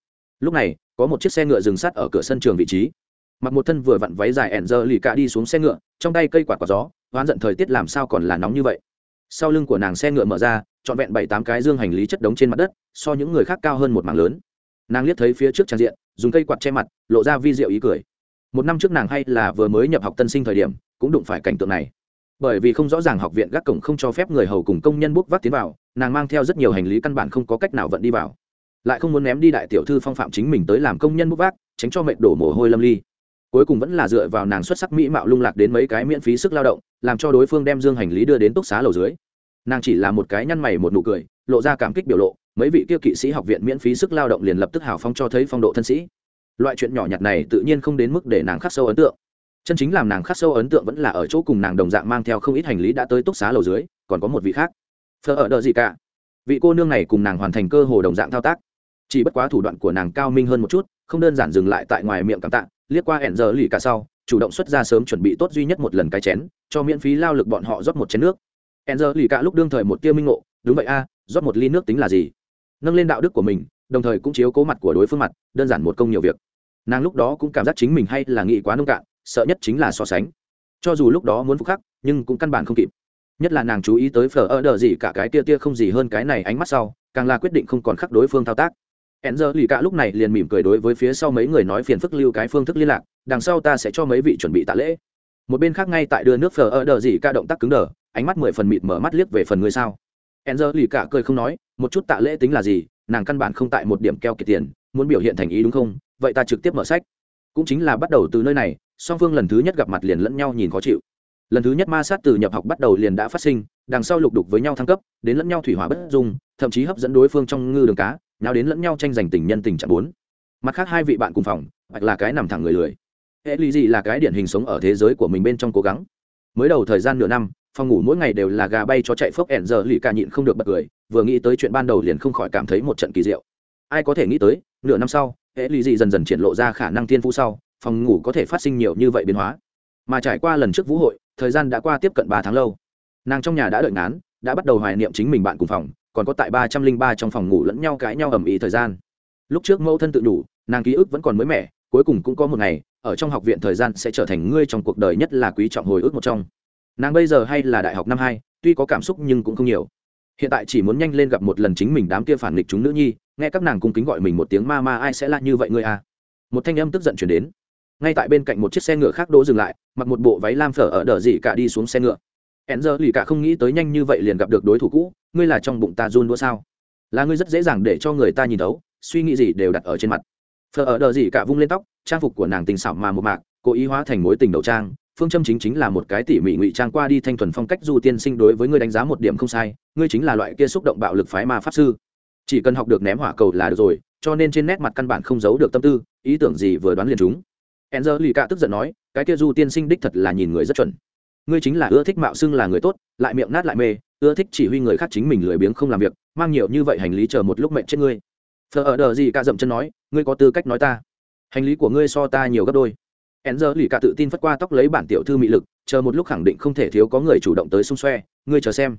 Lúc này có một chiếc xe ngựa dừng sát ở cửa sân trường vị trí. Mặc một thân vừa vặn váy dài ẻn giờ lì cả đi xuống xe ngựa, trong tay cây quạt quả gió oán giận thời tiết làm sao còn là nóng như vậy. Sau lưng của nàng xe ngựa mở ra, trọn vẹn bảy tám cái dương hành lý chất đống trên mặt đất, so những người khác cao hơn một mảng lớn. Nàng liếc thấy phía trước trang diện, dùng cây quạt che mặt, lộ ra vi diệu ý cười. Một năm trước nàng hay là vừa mới nhập học tân sinh thời điểm, cũng đụng phải cảnh tượng này. Bởi vì không rõ ràng học viện gác cổng không cho phép người hầu cùng công nhân bốc vác tiến vào, nàng mang theo rất nhiều hành lý căn bản không có cách nào vận đi vào lại không muốn ném đi đại tiểu thư phong phạm chính mình tới làm công nhân bốc vác, tránh cho mệnh đổ mồ hôi lâm ly. Cuối cùng vẫn là dựa vào nàng xuất sắc mỹ mạo lung lạc đến mấy cái miễn phí sức lao động, làm cho đối phương đem dương hành lý đưa đến túc xá lầu dưới. Nàng chỉ là một cái nhăn mày một nụ cười, lộ ra cảm kích biểu lộ, mấy vị kia kỵ sĩ học viện miễn phí sức lao động liền lập tức hào phong cho thấy phong độ thân sĩ. Loại chuyện nhỏ nhặt này tự nhiên không đến mức để nàng khắc sâu ấn tượng. Chân chính làm nàng khắc sâu ấn tượng vẫn là ở chỗ cùng nàng đồng dạng mang theo không ít hành lý đã tới túc xá lầu dưới, còn có một vị khác. Phờ ở đợi gì cả. Vị cô nương này cùng nàng hoàn thành cơ hồ đồng dạng thao tác chỉ bất quá thủ đoạn của nàng cao minh hơn một chút, không đơn giản dừng lại tại ngoài miệng cảm tạ, liếc qua hẹn giờ lì cả sau, chủ động xuất ra sớm chuẩn bị tốt duy nhất một lần cái chén, cho miễn phí lao lực bọn họ rót một chén nước. hẹn giờ lì cả lúc đương thời một tia minh ngộ, đúng vậy a, rót một ly nước tính là gì? Nâng lên đạo đức của mình, đồng thời cũng chiếu cố mặt của đối phương mặt, đơn giản một công nhiều việc. Nàng lúc đó cũng cảm giác chính mình hay là nghĩ quá nông cạn, sợ nhất chính là so sánh. Cho dù lúc đó muốn phục khắc, nhưng cũng căn bản không kịp. Nhất là nàng chú ý tới phở ở đờ gì cả cái tia tia không gì hơn cái này ánh mắt sau, càng là quyết định không còn khắc đối phương thao tác hẹn giờ lì cả lúc này liền mỉm cười đối với phía sau mấy người nói phiền phức lưu cái phương thức liên lạc, đằng sau ta sẽ cho mấy vị chuẩn bị tạ lễ. Một bên khác ngay tại đưa nước phở ở đờ gì cả động tác cứng đờ, ánh mắt mười phần mịt mở mắt liếc về phần người sao hẹn giờ lì cả cười không nói, một chút tạ lễ tính là gì, nàng căn bản không tại một điểm keo kiệt tiền, muốn biểu hiện thành ý đúng không? Vậy ta trực tiếp mở sách. Cũng chính là bắt đầu từ nơi này, song phương lần thứ nhất gặp mặt liền lẫn nhau nhìn khó chịu. Lần thứ nhất ma sát từ nhập học bắt đầu liền đã phát sinh, đằng sau lục đục với nhau thăng cấp, đến lẫn nhau thủy hỏa bất dung, thậm chí hấp dẫn đối phương trong ngư đường cá nào đến lẫn nhau tranh giành tình nhân tình trạng bốn. Mặt khác hai vị bạn cùng phòng bạch là cái nằm thẳng người lười. Hệ lụy gì là cái điển hình sống ở thế giới của mình bên trong cố gắng. Mới đầu thời gian nửa năm, phòng ngủ mỗi ngày đều là gà bay cho chạy phốc ẻn giờ lì ca nhịn không được bật cười, vừa nghĩ tới chuyện ban đầu liền không khỏi cảm thấy một trận kỳ diệu. Ai có thể nghĩ tới, nửa năm sau, hệ lụy gì dần dần triển lộ ra khả năng thiên phú sau, phòng ngủ có thể phát sinh nhiều như vậy biến hóa. Mà trải qua lần trước vũ hội, thời gian đã qua tiếp cận ba tháng lâu. Nàng trong nhà đã đợi ngán, đã bắt đầu hoài niệm chính mình bạn cùng phòng còn có tại ba trăm linh ba trong phòng ngủ lẫn nhau cãi nhau ầm ĩ thời gian. Lúc trước mẫu thân tự đủ nàng ký ức vẫn còn mới mẻ, cuối cùng cũng có một ngày, ở trong học viện thời gian sẽ trở thành ngươi trong cuộc đời nhất là quý trọng hồi ức một trong. Nàng bây giờ hay là đại học năm hai, tuy có cảm xúc nhưng cũng không nhiều. Hiện tại chỉ muốn nhanh lên gặp một lần chính mình đám kia phản nghịch chúng nữ nhi, nghe các nàng cung kính gọi mình một tiếng ma ma ai sẽ là như vậy ngươi à? Một thanh âm tức giận chuyển đến. Ngay tại bên cạnh một chiếc xe ngựa khác đỗ dừng lại, mặc một bộ váy lam phở ở đờ gì cả đi xuống xe ngựa hẹn giờ lì cả không nghĩ tới nhanh như vậy liền gặp được đối thủ cũ ngươi là trong bụng ta run đũa sao? Là ngươi rất dễ dàng để cho người ta nhìn đấu, suy nghĩ gì đều đặt ở trên mặt. Phở ở đờ gì cả vung lên tóc trang phục của nàng tình xảo mà một mạc cố ý hóa thành mối tình đầu trang phương châm chính chính là một cái tỉ mỉ ngụy trang qua đi thanh thuần phong cách du tiên sinh đối với ngươi đánh giá một điểm không sai ngươi chính là loại kia xúc động bạo lực phái ma pháp sư. Chỉ cần học được ném hỏa cầu là được rồi cho nên trên nét mặt căn bản không giấu được tâm tư ý tưởng gì vừa đoán liền chúng enzer lì cả tức giận nói cái kia du tiên sinh đích thật là nhìn người rất chuẩn ngươi chính là ưa thích mạo xưng là người tốt, lại miệng nát lại mê, ưa thích chỉ huy người khác chính mình lười biếng không làm việc, mang nhiều như vậy hành lý chờ một lúc mệnh chết ngươi. Thờ ở đờ gì cả dậm chân nói, ngươi có tư cách nói ta. Hành lý của ngươi so ta nhiều gấp đôi. Enzer lì cả tự tin phất qua tóc lấy bản tiểu thư mị lực, chờ một lúc khẳng định không thể thiếu có người chủ động tới xung xoe, ngươi chờ xem.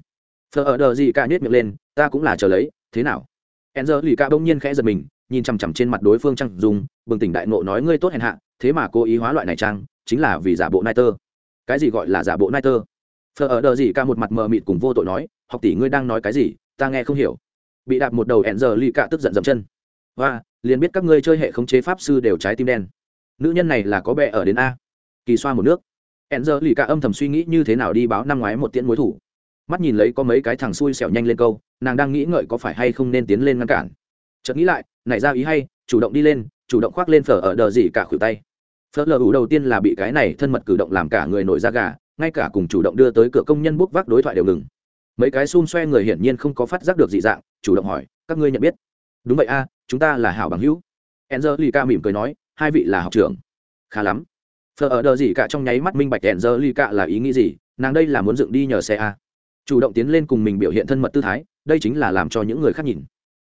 Thờ ở đờ gì cả nhét miệng lên, ta cũng là chờ lấy, thế nào? Enzer lì cả bỗng nhiên khẽ giật mình, nhìn chằm chằm trên mặt đối phương trăng dùng bừng tỉnh đại nộ nói ngươi tốt hèn hạ, thế mà cố ý hóa loại này trang, chính là vì giả bộ nai tơ cái gì gọi là giả bộ nai tơ phờ ở đờ gì ca một mặt mờ mịt cùng vô tội nói, học tỷ ngươi đang nói cái gì? Ta nghe không hiểu. Bị đạp một đầu ẹn giờ lì cả tức giận dậm chân. Và liền biết các ngươi chơi hệ khống chế pháp sư đều trái tim đen. Nữ nhân này là có bệ ở đến a. Kỳ xoa một nước. Hẹn giờ lì cả âm thầm suy nghĩ như thế nào đi báo năm ngoái một tiễn mối thủ. Mắt nhìn lấy có mấy cái thằng xui xẻo nhanh lên câu, nàng đang nghĩ ngợi có phải hay không nên tiến lên ngăn cản. Chợt nghĩ lại, nảy ra ý hay, chủ động đi lên, chủ động khoác lên phở ở đờ gì cả khuỷu tay. Phớt lờ ủ đầu tiên là bị cái này thân mật cử động làm cả người nổi da gà, ngay cả cùng chủ động đưa tới cửa công nhân bốc vác đối thoại đều ngừng. Mấy cái xun xoe người hiển nhiên không có phát giác được dị dạng, chủ động hỏi, các ngươi nhận biết? Đúng vậy a, chúng ta là hảo bằng hữu. Angelica mỉm cười nói, hai vị là học trưởng. Khá lắm. Phở ở đờ gì cả trong nháy mắt minh bạch Angelica là ý nghĩ gì, nàng đây là muốn dựng đi nhờ xe a. Chủ động tiến lên cùng mình biểu hiện thân mật tư thái, đây chính là làm cho những người khác nhìn.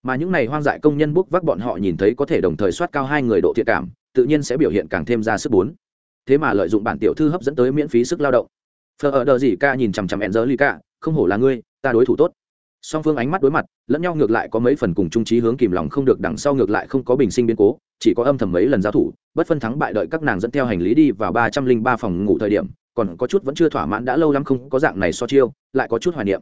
Mà những này hoang dại công nhân bốc vác bọn họ nhìn thấy có thể đồng thời soát cao hai người độ thiện cảm tự nhiên sẽ biểu hiện càng thêm ra sức bốn. Thế mà lợi dụng bản tiểu thư hấp dẫn tới miễn phí sức lao động. Phờ ở đờ gì ca nhìn chằm chằm ẹn giờ ly ca không hổ là ngươi, ta đối thủ tốt. Song phương ánh mắt đối mặt, lẫn nhau ngược lại có mấy phần cùng trung trí hướng kìm lòng không được đằng sau ngược lại không có bình sinh biến cố, chỉ có âm thầm mấy lần giao thủ, bất phân thắng bại đợi các nàng dẫn theo hành lý đi vào ba trăm linh ba phòng ngủ thời điểm, còn có chút vẫn chưa thỏa mãn đã lâu lắm không có dạng này so chiêu, lại có chút hoài niệm.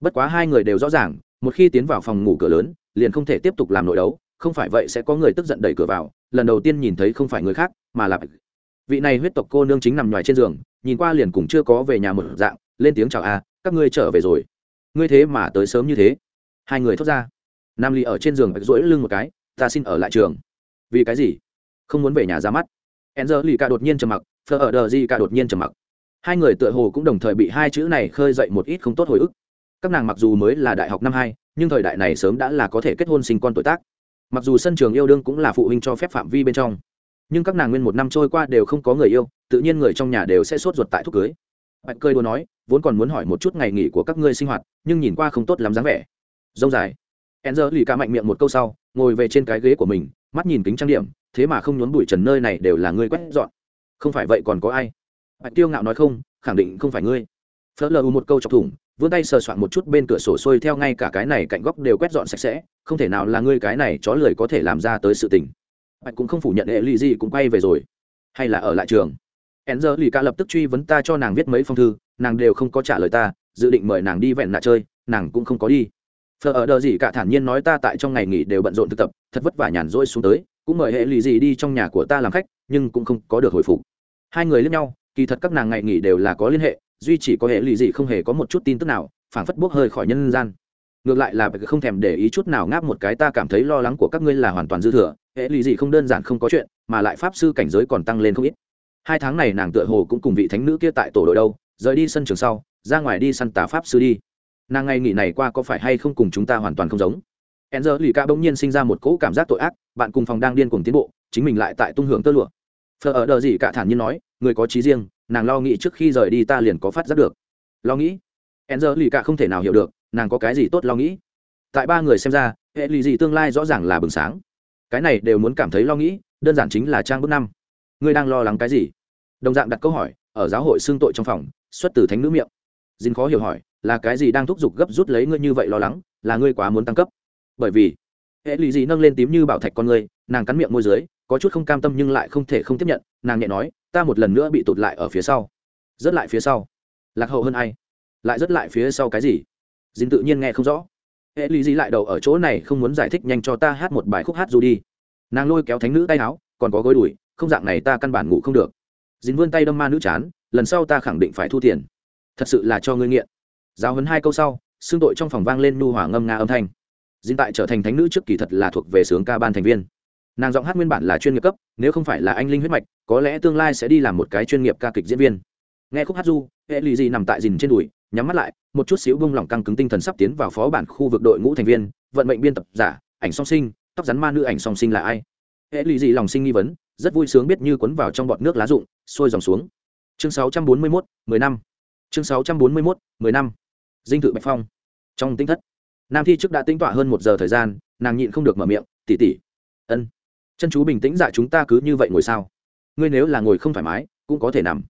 Bất quá hai người đều rõ ràng, một khi tiến vào phòng ngủ cửa lớn, liền không thể tiếp tục làm nội đấu, không phải vậy sẽ có người tức giận đẩy cửa vào lần đầu tiên nhìn thấy không phải người khác, mà là vị này huyết tộc cô nương chính nằm ngoài trên giường, nhìn qua liền cũng chưa có về nhà một dạng, lên tiếng chào a các ngươi trở về rồi. Ngươi thế mà tới sớm như thế. Hai người thoát ra. Nam ly ở trên giường bạch rỗi lưng một cái, ta xin ở lại trường. Vì cái gì? Không muốn về nhà ra mắt. Enzer lì cả đột nhiên trầm mặc phờ ở đờ gì cả đột nhiên trầm mặc. Hai người tựa hồ cũng đồng thời bị hai chữ này khơi dậy một ít không tốt hồi ức. Các nàng mặc dù mới là đại học năm hai, nhưng thời đại này sớm đã là có thể kết hôn sinh con tuổi tác mặc dù sân trường yêu đương cũng là phụ huynh cho phép phạm vi bên trong, nhưng các nàng nguyên một năm trôi qua đều không có người yêu, tự nhiên người trong nhà đều sẽ sốt ruột tại thuốc cưới. Bạch cơi đùa nói, vốn còn muốn hỏi một chút ngày nghỉ của các ngươi sinh hoạt, nhưng nhìn qua không tốt lắm dáng vẻ. Dông dài. E n z lì ca mạnh miệng một câu sau, ngồi về trên cái ghế của mình, mắt nhìn kính trang điểm, thế mà không nhốn bụi trần nơi này đều là ngươi quét dọn. Không phải vậy còn có ai? Bạch tiêu ngạo nói không, khẳng định không phải ngươi. Phớt lờ một câu chọc thủng vươn tay sờ soạn một chút bên cửa sổ xuôi theo ngay cả cái này cạnh góc đều quét dọn sạch sẽ, không thể nào là ngươi cái này chó lười có thể làm ra tới sự tình. Bạch cũng không phủ nhận hệ lụy gì cũng quay về rồi. Hay là ở lại trường? Hẹn giờ lì ca lập tức truy vấn ta cho nàng viết mấy phong thư, nàng đều không có trả lời ta, dự định mời nàng đi vẹn nạ chơi, nàng cũng không có đi. Phờ ở đờ gì cả thản nhiên nói ta tại trong ngày nghỉ đều bận rộn thực tập, thật vất vả nhàn rỗi xuống tới, cũng mời hệ lụy gì đi trong nhà của ta làm khách, nhưng cũng không có được hồi phục. Hai người lẫn nhau, kỳ thật các nàng ngày nghỉ đều là có liên hệ duy chỉ có hệ lụy gì không hề có một chút tin tức nào, phảng phất bốc hơi khỏi nhân gian. Ngược lại là không thèm để ý chút nào ngáp một cái ta cảm thấy lo lắng của các ngươi là hoàn toàn dư thừa, hệ lụy gì không đơn giản không có chuyện, mà lại pháp sư cảnh giới còn tăng lên không ít. Hai tháng này nàng tựa hồ cũng cùng vị thánh nữ kia tại tổ đội đâu, rời đi sân trường sau, ra ngoài đi săn tà pháp sư đi. Nàng ngày nghỉ này qua có phải hay không cùng chúng ta hoàn toàn không giống? Hẹn giờ lì ca bỗng nhiên sinh ra một cỗ cảm giác tội ác, bạn cùng phòng đang điên cùng tiến bộ, chính mình lại tại tung hưởng tơ lụa. Phờ ở đờ gì cả thản nhiên nói, người có trí riêng nàng lo nghĩ trước khi rời đi ta liền có phát giác được. Lo nghĩ? E n z lì cả không thể nào hiểu được, nàng có cái gì tốt lo nghĩ? Tại ba người xem ra, hệ lụy gì tương lai rõ ràng là bừng sáng. Cái này đều muốn cảm thấy lo nghĩ, đơn giản chính là trang bước năm. Ngươi đang lo lắng cái gì? Đồng dạng đặt câu hỏi, ở giáo hội xương tội trong phòng, xuất từ thánh nữ miệng. Dính khó hiểu hỏi, là cái gì đang thúc giục gấp rút lấy ngươi như vậy lo lắng, là ngươi quá muốn tăng cấp? Bởi vì, hệ lụy gì nâng lên tím như bảo thạch con ngươi, nàng cắn miệng môi dưới có chút không cam tâm nhưng lại không thể không tiếp nhận, nàng nhẹ nói, ta một lần nữa bị tụt lại ở phía sau. Rất lại phía sau? Lạc hậu hơn ai? Lại rất lại phía sau cái gì? Dinh tự nhiên nghe không rõ. Hệ lý di lại đầu ở chỗ này không muốn giải thích nhanh cho ta hát một bài khúc hát dù đi. Nàng lôi kéo thánh nữ tay áo, còn có gối đùi, không dạng này ta căn bản ngủ không được. Dính vươn tay đâm ma nữ chán, lần sau ta khẳng định phải thu tiền. Thật sự là cho ngươi nghiện. Giáo hấn hai câu sau, xương tội trong phòng vang lên nu hỏa ngâm nga âm thanh. Dính tại trở thành thánh nữ trước kỳ thật là thuộc về sướng ca ban thành viên nàng giọng hát nguyên bản là chuyên nghiệp cấp nếu không phải là anh linh huyết mạch có lẽ tương lai sẽ đi làm một cái chuyên nghiệp ca kịch diễn viên. Nghe khúc hát du hệ lì gì nằm tại dìn trên đùi nhắm mắt lại một chút xíu bông lỏng căng cứng tinh thần sắp tiến vào phó bản khu vực đội ngũ thành viên vận mệnh biên tập giả ảnh song sinh tóc rắn ma nữ ảnh song sinh là ai? Hệ lụy gì lòng sinh nghi vấn rất vui sướng biết như cuốn vào trong bọt nước lá rụng sôi dòng xuống. Chương 641, 10 năm. Chương 641, 10 năm. Dinh thự bạch phong. Trong tinh thất nam thi trước đã tính tọa hơn một giờ thời gian nàng nhịn không được mở miệng tỉ tỉ ân chân chú bình tĩnh dạ chúng ta cứ như vậy ngồi sao? Ngươi nếu là ngồi không thoải mái, cũng có thể nằm.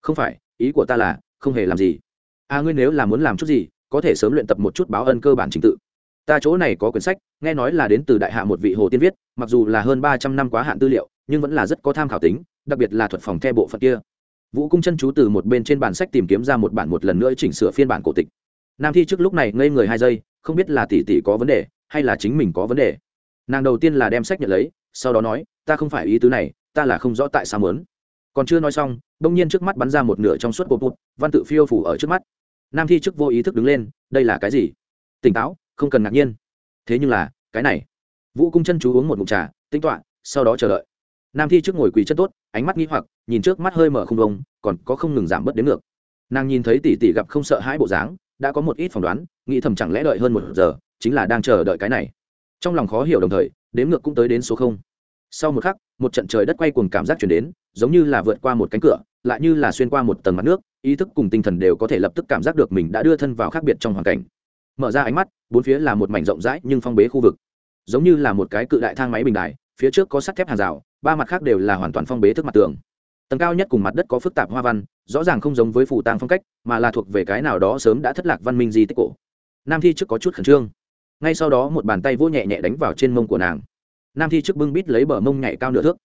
Không phải, ý của ta là, không hề làm gì. À ngươi nếu là muốn làm chút gì, có thể sớm luyện tập một chút báo ân cơ bản trình tự. Ta chỗ này có quyển sách, nghe nói là đến từ đại hạ một vị hồ tiên viết, mặc dù là hơn ba trăm năm quá hạn tư liệu, nhưng vẫn là rất có tham khảo tính, đặc biệt là thuật phòng the bộ phận kia. Vũ cung chân chú từ một bên trên bản sách tìm kiếm ra một bản một lần nữa chỉnh sửa phiên bản cổ tịch. Nam thi trước lúc này ngây người hai giây, không biết là tỷ tỷ có vấn đề, hay là chính mình có vấn đề. Nàng đầu tiên là đem sách nhận lấy sau đó nói, ta không phải ý tứ này, ta là không rõ tại sao muốn. Còn chưa nói xong đông nhiên trước mắt bắn ra một nửa trong suốt bột bột văn tự phiêu phủ ở trước mắt. Nam thi chức vô ý thức đứng lên, đây là cái gì? Tỉnh táo, không cần ngạc nhiên. Thế nhưng là, cái này. Vũ cung chân chú uống một mụn trà tính toạ sau đó chờ đợi. Nam thi trước ngồi quỳ chân tốt, ánh mắt nghi hoặc, nhìn trước mắt hơi mở không đông còn có không ngừng giảm bớt đến ngược. Nàng nhìn thấy tỷ tỷ gặp không sợ hãi bộ dáng, đã có một ít phỏng đoán, nghĩ thầm chẳng lẽ đợi hơn một giờ, chính là đang chờ đợi cái này trong lòng khó hiểu đồng thời, đếm ngược cũng tới đến số không. Sau một khắc, một trận trời đất quay cuồng cảm giác chuyển đến, giống như là vượt qua một cánh cửa, lại như là xuyên qua một tầng mặt nước, ý thức cùng tinh thần đều có thể lập tức cảm giác được mình đã đưa thân vào khác biệt trong hoàn cảnh. Mở ra ánh mắt, bốn phía là một mảnh rộng rãi nhưng phong bế khu vực. Giống như là một cái cự đại thang máy bình đài, phía trước có sắt thép hàng rào, ba mặt khác đều là hoàn toàn phong bế thức mặt tường. Tầng cao nhất cùng mặt đất có phức tạp hoa văn, rõ ràng không giống với phủ tàng phong cách, mà là thuộc về cái nào đó sớm đã thất lạc văn minh di tích cổ. Nam thi trước có chút khẩn trương ngay sau đó một bàn tay vỗ nhẹ nhẹ đánh vào trên mông của nàng. Nam thi trước bưng bít lấy bờ mông nhảy cao nửa thước.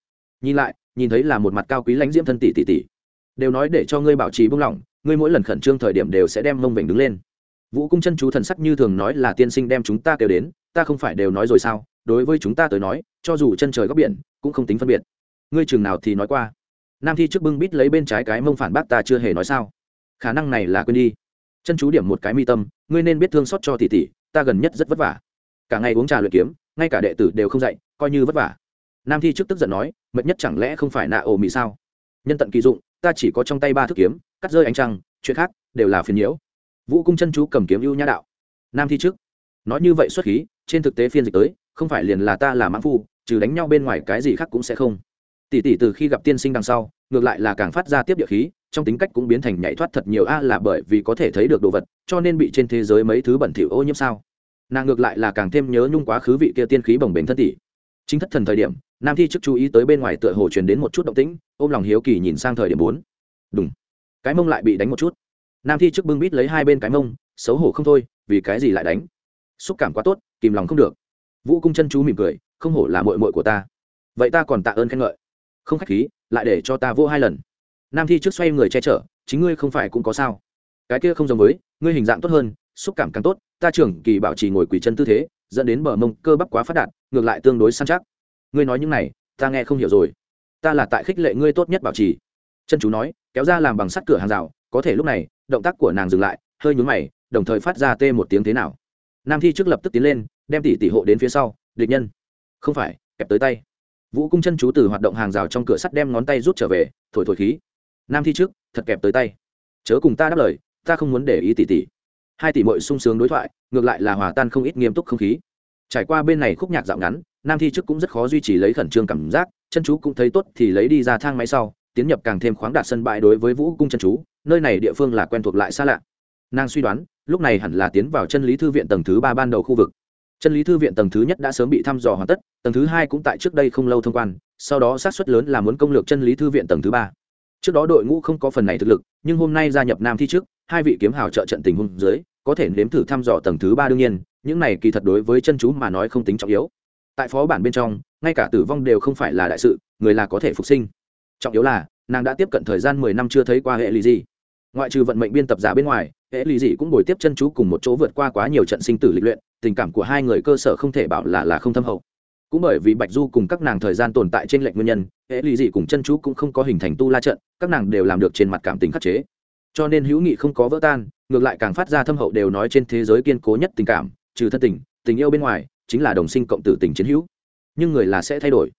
Nhìn lại, nhìn thấy là một mặt cao quý lãnh diễm thân tỷ tỷ tỷ. Đều nói để cho ngươi bảo trì bưng lỏng, ngươi mỗi lần khẩn trương thời điểm đều sẽ đem mông vểnh đứng lên. Vũ cung chân chú thần sắc như thường nói là tiên sinh đem chúng ta kêu đến, ta không phải đều nói rồi sao? Đối với chúng ta tới nói, cho dù chân trời góc biển, cũng không tính phân biệt. Ngươi chừng nào thì nói qua. Nam thi trước bưng bít lấy bên trái cái mông phản bác ta chưa hề nói sao. Khả năng này là quên đi. Chân chú điểm một cái mi tâm, ngươi nên biết thương xót cho tỷ tỷ ta gần nhất rất vất vả. Cả ngày uống trà luyện kiếm, ngay cả đệ tử đều không dạy coi như vất vả. Nam thi trước tức giận nói, mệt nhất chẳng lẽ không phải nạ ổ mị sao? Nhân tận kỳ dụng, ta chỉ có trong tay ba thước kiếm, cắt rơi ánh trăng, chuyện khác đều là phiền nhiễu. Vũ cung chân chú cầm kiếm ưu nhã đạo. Nam thi trước. Nói như vậy xuất khí, trên thực tế phiên dịch tới, không phải liền là ta là mãn phu, trừ đánh nhau bên ngoài cái gì khác cũng sẽ không. Tỷ tỷ từ khi gặp tiên sinh đằng sau, ngược lại là càng phát ra tiếp địa khí trong tính cách cũng biến thành nhảy thoát thật nhiều a, là bởi vì có thể thấy được đồ vật, cho nên bị trên thế giới mấy thứ bẩn thỉu ô nhiễm sao. Nàng ngược lại là càng thêm nhớ nhung quá khứ vị kia tiên khí bồng bềnh thân tỷ. Chính thất thần thời điểm, nam thi trước chú ý tới bên ngoài tựa hồ truyền đến một chút động tĩnh, ôm lòng hiếu kỳ nhìn sang thời điểm bốn. Đúng cái mông lại bị đánh một chút. Nam thi trước bưng bít lấy hai bên cái mông, xấu hổ không thôi, vì cái gì lại đánh? Xúc cảm quá tốt, kìm lòng không được. Vũ cung chân chú mỉm cười, không hổ là mội mội của ta. Vậy ta còn tạ ơn khen ngợi. Không khách khí, lại để cho ta vô hai lần nam thi trước xoay người che chở, chính ngươi không phải cũng có sao? Cái kia không giống với, ngươi hình dạng tốt hơn, xúc cảm càng tốt, ta trưởng kỳ bảo trì ngồi quỳ chân tư thế, dẫn đến bờ mông cơ bắp quá phát đạt, ngược lại tương đối săn chắc. Ngươi nói những này, ta nghe không hiểu rồi. Ta là tại khích lệ ngươi tốt nhất bảo trì. Chân chú nói, kéo ra làm bằng sắt cửa hàng rào, có thể lúc này, động tác của nàng dừng lại, hơi nhún mày, đồng thời phát ra tê một tiếng thế nào. Nam thi trước lập tức tiến lên, đem tỷ tỷ hộ đến phía sau, địch nhân. Không phải, kẹp tới tay. Vũ cung chân chú từ hoạt động hàng rào trong cửa sắt đem ngón tay rút trở về, thổi thổi khí nam thi trước, thật kẹp tới tay. Chớ cùng ta đáp lời, ta không muốn để ý tỷ tỷ. Hai tỷ mội sung sướng đối thoại, ngược lại là hòa tan không ít nghiêm túc không khí. Trải qua bên này khúc nhạc dạo ngắn, nam thi trước cũng rất khó duy trì lấy khẩn trương cảm giác, chân chú cũng thấy tốt thì lấy đi ra thang máy sau, tiến nhập càng thêm khoáng đạt sân bãi đối với vũ cung chân chú, nơi này địa phương là quen thuộc lại xa lạ. Nàng suy đoán, lúc này hẳn là tiến vào chân lý thư viện tầng thứ ba ban đầu khu vực. Chân lý thư viện tầng thứ nhất đã sớm bị thăm dò hoàn tất, tầng thứ hai cũng tại trước đây không lâu thông quan, sau đó sát xuất lớn là muốn công lược chân lý thư viện tầng thứ ba trước đó đội ngũ không có phần này thực lực, nhưng hôm nay gia nhập nam thi trước, hai vị kiếm hào trợ trận tình huống dưới, có thể nếm thử thăm dò tầng thứ ba đương nhiên, những này kỳ thật đối với chân chú mà nói không tính trọng yếu. Tại phó bản bên trong, ngay cả tử vong đều không phải là đại sự, người là có thể phục sinh. Trọng yếu là, nàng đã tiếp cận thời gian mười năm chưa thấy qua hệ lụy gì. Ngoại trừ vận mệnh biên tập giả bên ngoài, hệ lụy gì cũng bồi tiếp chân chú cùng một chỗ vượt qua quá nhiều trận sinh tử lịch luyện, tình cảm của hai người cơ sở không thể bảo là là không thâm hậu. Cũng bởi vì bạch du cùng các nàng thời gian tồn tại trên lệnh nguyên nhân hệ lụy dị cùng chân chú cũng không có hình thành tu la trận, các nàng đều làm được trên mặt cảm tình khắc chế. Cho nên hữu nghị không có vỡ tan, ngược lại càng phát ra thâm hậu đều nói trên thế giới kiên cố nhất tình cảm, trừ thân tình tình yêu bên ngoài, chính là đồng sinh cộng tử tình chiến hữu. Nhưng người là sẽ thay đổi.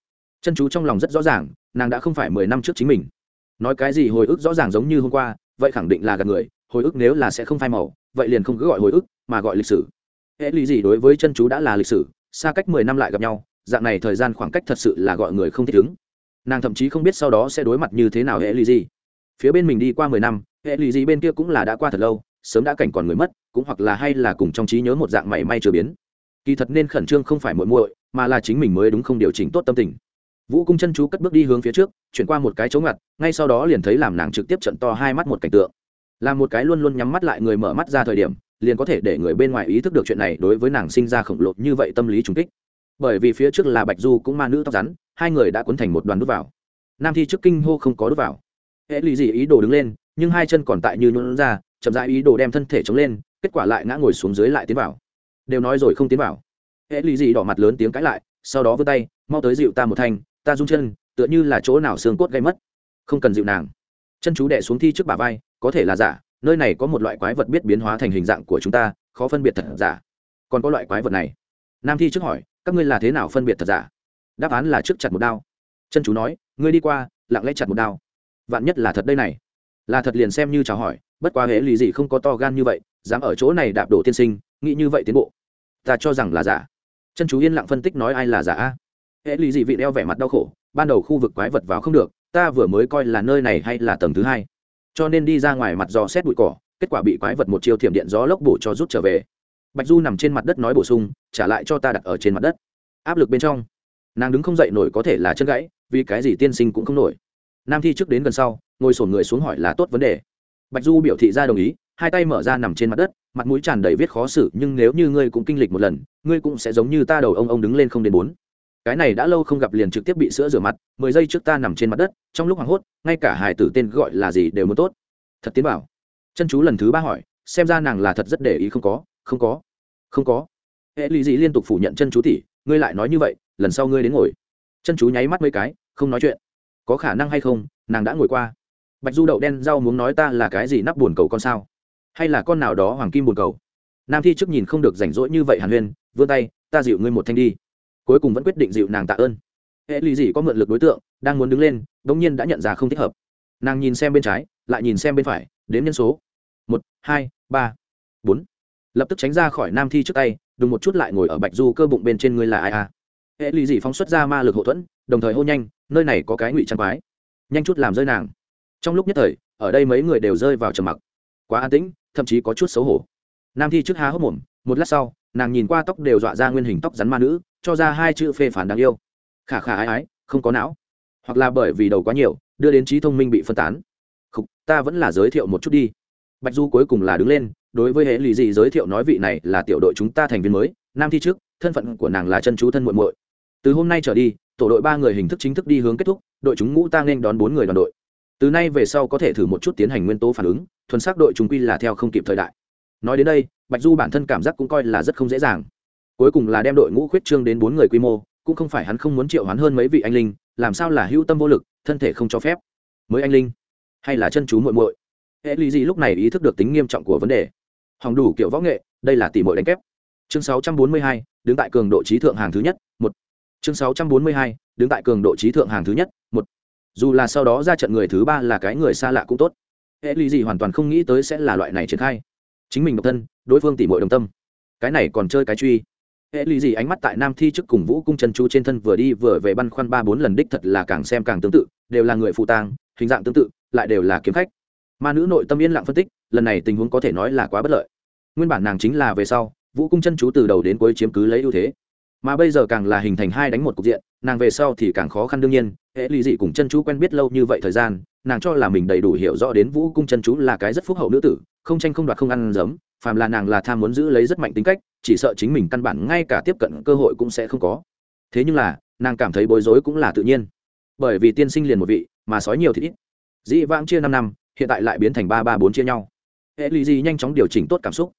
Chân chú trong lòng rất rõ ràng, nàng đã không phải mười năm trước chính mình. Nói cái gì hồi ức rõ ràng giống như hôm qua, vậy khẳng định là gạt người, hồi ức nếu là sẽ không phai màu, vậy liền không cứ gọi hồi ức, mà gọi lịch sử. Hệ lý gì đối với chân chú đã là lịch sử, xa cách mười năm lại gặp nhau, dạng này thời gian khoảng cách thật sự là gọi người không thích ứng nàng thậm chí không biết sau đó sẽ đối mặt như thế nào hệ lì gì. Phía bên mình đi qua mười năm, hệ lì gì bên kia cũng là đã qua thật lâu, sớm đã cảnh còn người mất, cũng hoặc là hay là cùng trong trí nhớ một dạng mảy may chưa biến. Kỳ thật nên khẩn trương không phải muội muội, mà là chính mình mới đúng không điều chỉnh tốt tâm tình. Vũ cung chân chú cất bước đi hướng phía trước, chuyển qua một cái chống ngặt, ngay sau đó liền thấy làm nàng trực tiếp trận to hai mắt một cảnh tượng. Là một cái luôn luôn nhắm mắt lại người mở mắt ra thời điểm, liền có thể để người bên ngoài ý thức được chuyện này đối với nàng sinh ra khổng lồ như vậy tâm lý trùng kích. Bởi vì phía trước là bạch du cũng ma nữ tóc rắn hai người đã cuốn thành một đoàn đút vào. Nam thi trước kinh hô không có đút vào. Hệ lụy dị ý đồ đứng lên, nhưng hai chân còn tại như nhuận ra, chậm rãi ý đồ đem thân thể chống lên, kết quả lại ngã ngồi xuống dưới lại tiến vào. Đều nói rồi không tiến vào. Hệ lụy dị đỏ mặt lớn tiếng cãi lại, sau đó vươn tay, mau tới dịu ta một thanh, ta rung chân, tựa như là chỗ nào xương cốt gây mất. Không cần dịu nàng. Chân chú đẻ xuống thi trước bà vai, có thể là giả, nơi này có một loại quái vật biết biến hóa thành hình dạng của chúng ta, khó phân biệt thật giả. Còn có loại quái vật này. Nam thi trước hỏi, các ngươi là thế nào phân biệt thật giả? Đáp án là trước chặt một đao. Chân chú nói, ngươi đi qua, lặng lẽ chặt một đao. Vạn nhất là thật đây này. Là thật liền xem như chào hỏi, bất quá hễ lì gì không có to gan như vậy, dám ở chỗ này đạp đổ tiên sinh, nghĩ như vậy tiến bộ. Ta cho rằng là giả. Chân chú yên lặng phân tích nói ai là giả a. Hễ lì gì vị đeo vẻ mặt đau khổ, ban đầu khu vực quái vật vào không được, ta vừa mới coi là nơi này hay là tầng thứ hai. Cho nên đi ra ngoài mặt dò xét bụi cỏ, kết quả bị quái vật một chiêu thiểm điện gió lốc bổ cho rút trở về. Bạch du nằm trên mặt đất nói bổ sung, trả lại cho ta đặt ở trên mặt đất. Áp lực bên trong nàng đứng không dậy nổi có thể là chân gãy, vì cái gì tiên sinh cũng không nổi. Nam thi trước đến gần sau, ngồi sổn người xuống hỏi là tốt vấn đề. Bạch du biểu thị ra đồng ý, hai tay mở ra nằm trên mặt đất, mặt mũi tràn đầy viết khó xử, nhưng nếu như ngươi cũng kinh lịch một lần, ngươi cũng sẽ giống như ta đầu ông ông đứng lên không đến bốn. Cái này đã lâu không gặp liền trực tiếp bị sữa rửa mặt, mười giây trước ta nằm trên mặt đất, trong lúc hoảng hốt, ngay cả hải tử tên gọi là gì đều muốn tốt. Thật tiến bảo. Chân chú lần thứ ba hỏi, xem ra nàng là thật rất để ý không có không có không có. Hệ lụy dị liên tục phủ nhận chân chú tỷ, ngươi lại nói như vậy lần sau ngươi đến ngồi. Chân chú nháy mắt mấy cái, không nói chuyện. Có khả năng hay không, nàng đã ngồi qua. Bạch du đậu đen rau muốn nói ta là cái gì nắp buồn cầu con sao? Hay là con nào đó hoàng kim buồn cầu? Nam thi trước nhìn không được rảnh rỗi như vậy hàn huyên, vươn tay, ta dịu ngươi một thanh đi. Cuối cùng vẫn quyết định dịu nàng tạ ơn. Hệ lụy dị có mượn lực đối tượng, đang muốn đứng lên đ ỗ n g nhiên đã nhận ra không thích hợp. Nàng nhìn xem bên trái, lại nhìn xem bên phải, đếm nhân số. Một, hai, ba, bốn. Lập tức tránh ra khỏi nam thi trước tay, đùng một chút lại ngồi ở bạch du cơ bụng bên trên ngươi là ai à? Hệ lụy dị phóng xuất ra ma lực hậu thuẫn đồng thời hô nhanh nơi này có cái ngụy trang quái. Nhanh chút làm rơi nàng. Trong lúc nhất thời ở đây mấy người đều rơi vào trầm mặc. Quá an tĩnh thậm chí có chút xấu hổ. Nam thi trước há hốc mồm một lát sau nàng nhìn qua tóc đều dọa ra nguyên hình tóc rắn ma nữ cho ra hai chữ phê phản đáng yêu. Khả khả ái ái không có não. Hoặc là bởi vì đầu quá nhiều đưa đến trí thông minh bị phân tán. Khục, ta vẫn là giới thiệu một chút đi. Bạch du cuối cùng là đứng lên đối với hệ lụy gì giới thiệu nói vị này là tiểu đội chúng ta thành viên mới. Nam thi trước thân phận của nàng là chân chú thân muội muội từ hôm nay trở đi tổ đội ba người hình thức chính thức đi hướng kết thúc đội chúng ngũ ta nên đón bốn người đoàn đội. Từ nay về sau có thể thử một chút tiến hành nguyên tố phản ứng thuần xác đội chúng quy là theo không kịp thời đại. Nói đến đây bạch du bản thân cảm giác cũng coi là rất không dễ dàng. Cuối cùng là đem đội ngũ khuyết trương đến bốn người quy mô cũng không phải hắn không muốn triệu hoán hơn mấy vị anh linh làm sao là hữu tâm vô lực thân thể không cho phép. Mới anh linh hay là chân chú muội muội? Hệ lý gì lúc này ý thức được tính nghiêm trọng của vấn đề. Hòng đủ kiểu võ nghệ đây là tỷ muội đánh kép. Chương 642, đứng tại cường độ trí thượng hàng thứ nhất một chương 642, đứng tại cường độ trí thượng hàng thứ nhất một. Dù là sau đó ra trận người thứ ba là cái người xa lạ cũng tốt. Hệ lý gì hoàn toàn không nghĩ tới sẽ là loại này triển khai. Chính mình độc thân đối phương tỷ muội đồng tâm. Cái này còn chơi cái truy. Hệ lý gì ánh mắt tại nam thi trước cùng vũ cung chân Chu trên thân vừa đi vừa về băn khoăn ba bốn lần đích thật là càng xem càng tương tự đều là người phụ tang hình dạng tương tự lại đều là kiếm khách. Ma nữ nội tâm yên lặng phân tích lần này tình huống có thể nói là quá bất lợi. Nguyên bản nàng chính là về sau vũ cung chân chú từ đầu đến cuối chiếm cứ lấy ưu thế mà bây giờ càng là hình thành hai đánh một cục diện, nàng về sau thì càng khó khăn đương nhiên. Hệ lụy dị cùng chân chú quen biết lâu như vậy thời gian, nàng cho là mình đầy đủ hiểu rõ đến vũ cung chân chú là cái rất phúc hậu nữ tử, không tranh không đoạt không ăn giấm phàm là nàng là tham muốn giữ lấy rất mạnh tính cách, chỉ sợ chính mình căn bản ngay cả tiếp cận cơ hội cũng sẽ không có. Thế nhưng là, nàng cảm thấy bối rối cũng là tự nhiên. Bởi vì tiên sinh liền một vị, mà sói nhiều thì ít. Dĩ vãng chia năm năm, hiện tại lại biến thành ba ba bốn chia nhau. Hệ lụy gì nhanh chóng điều chỉnh tốt cảm xúc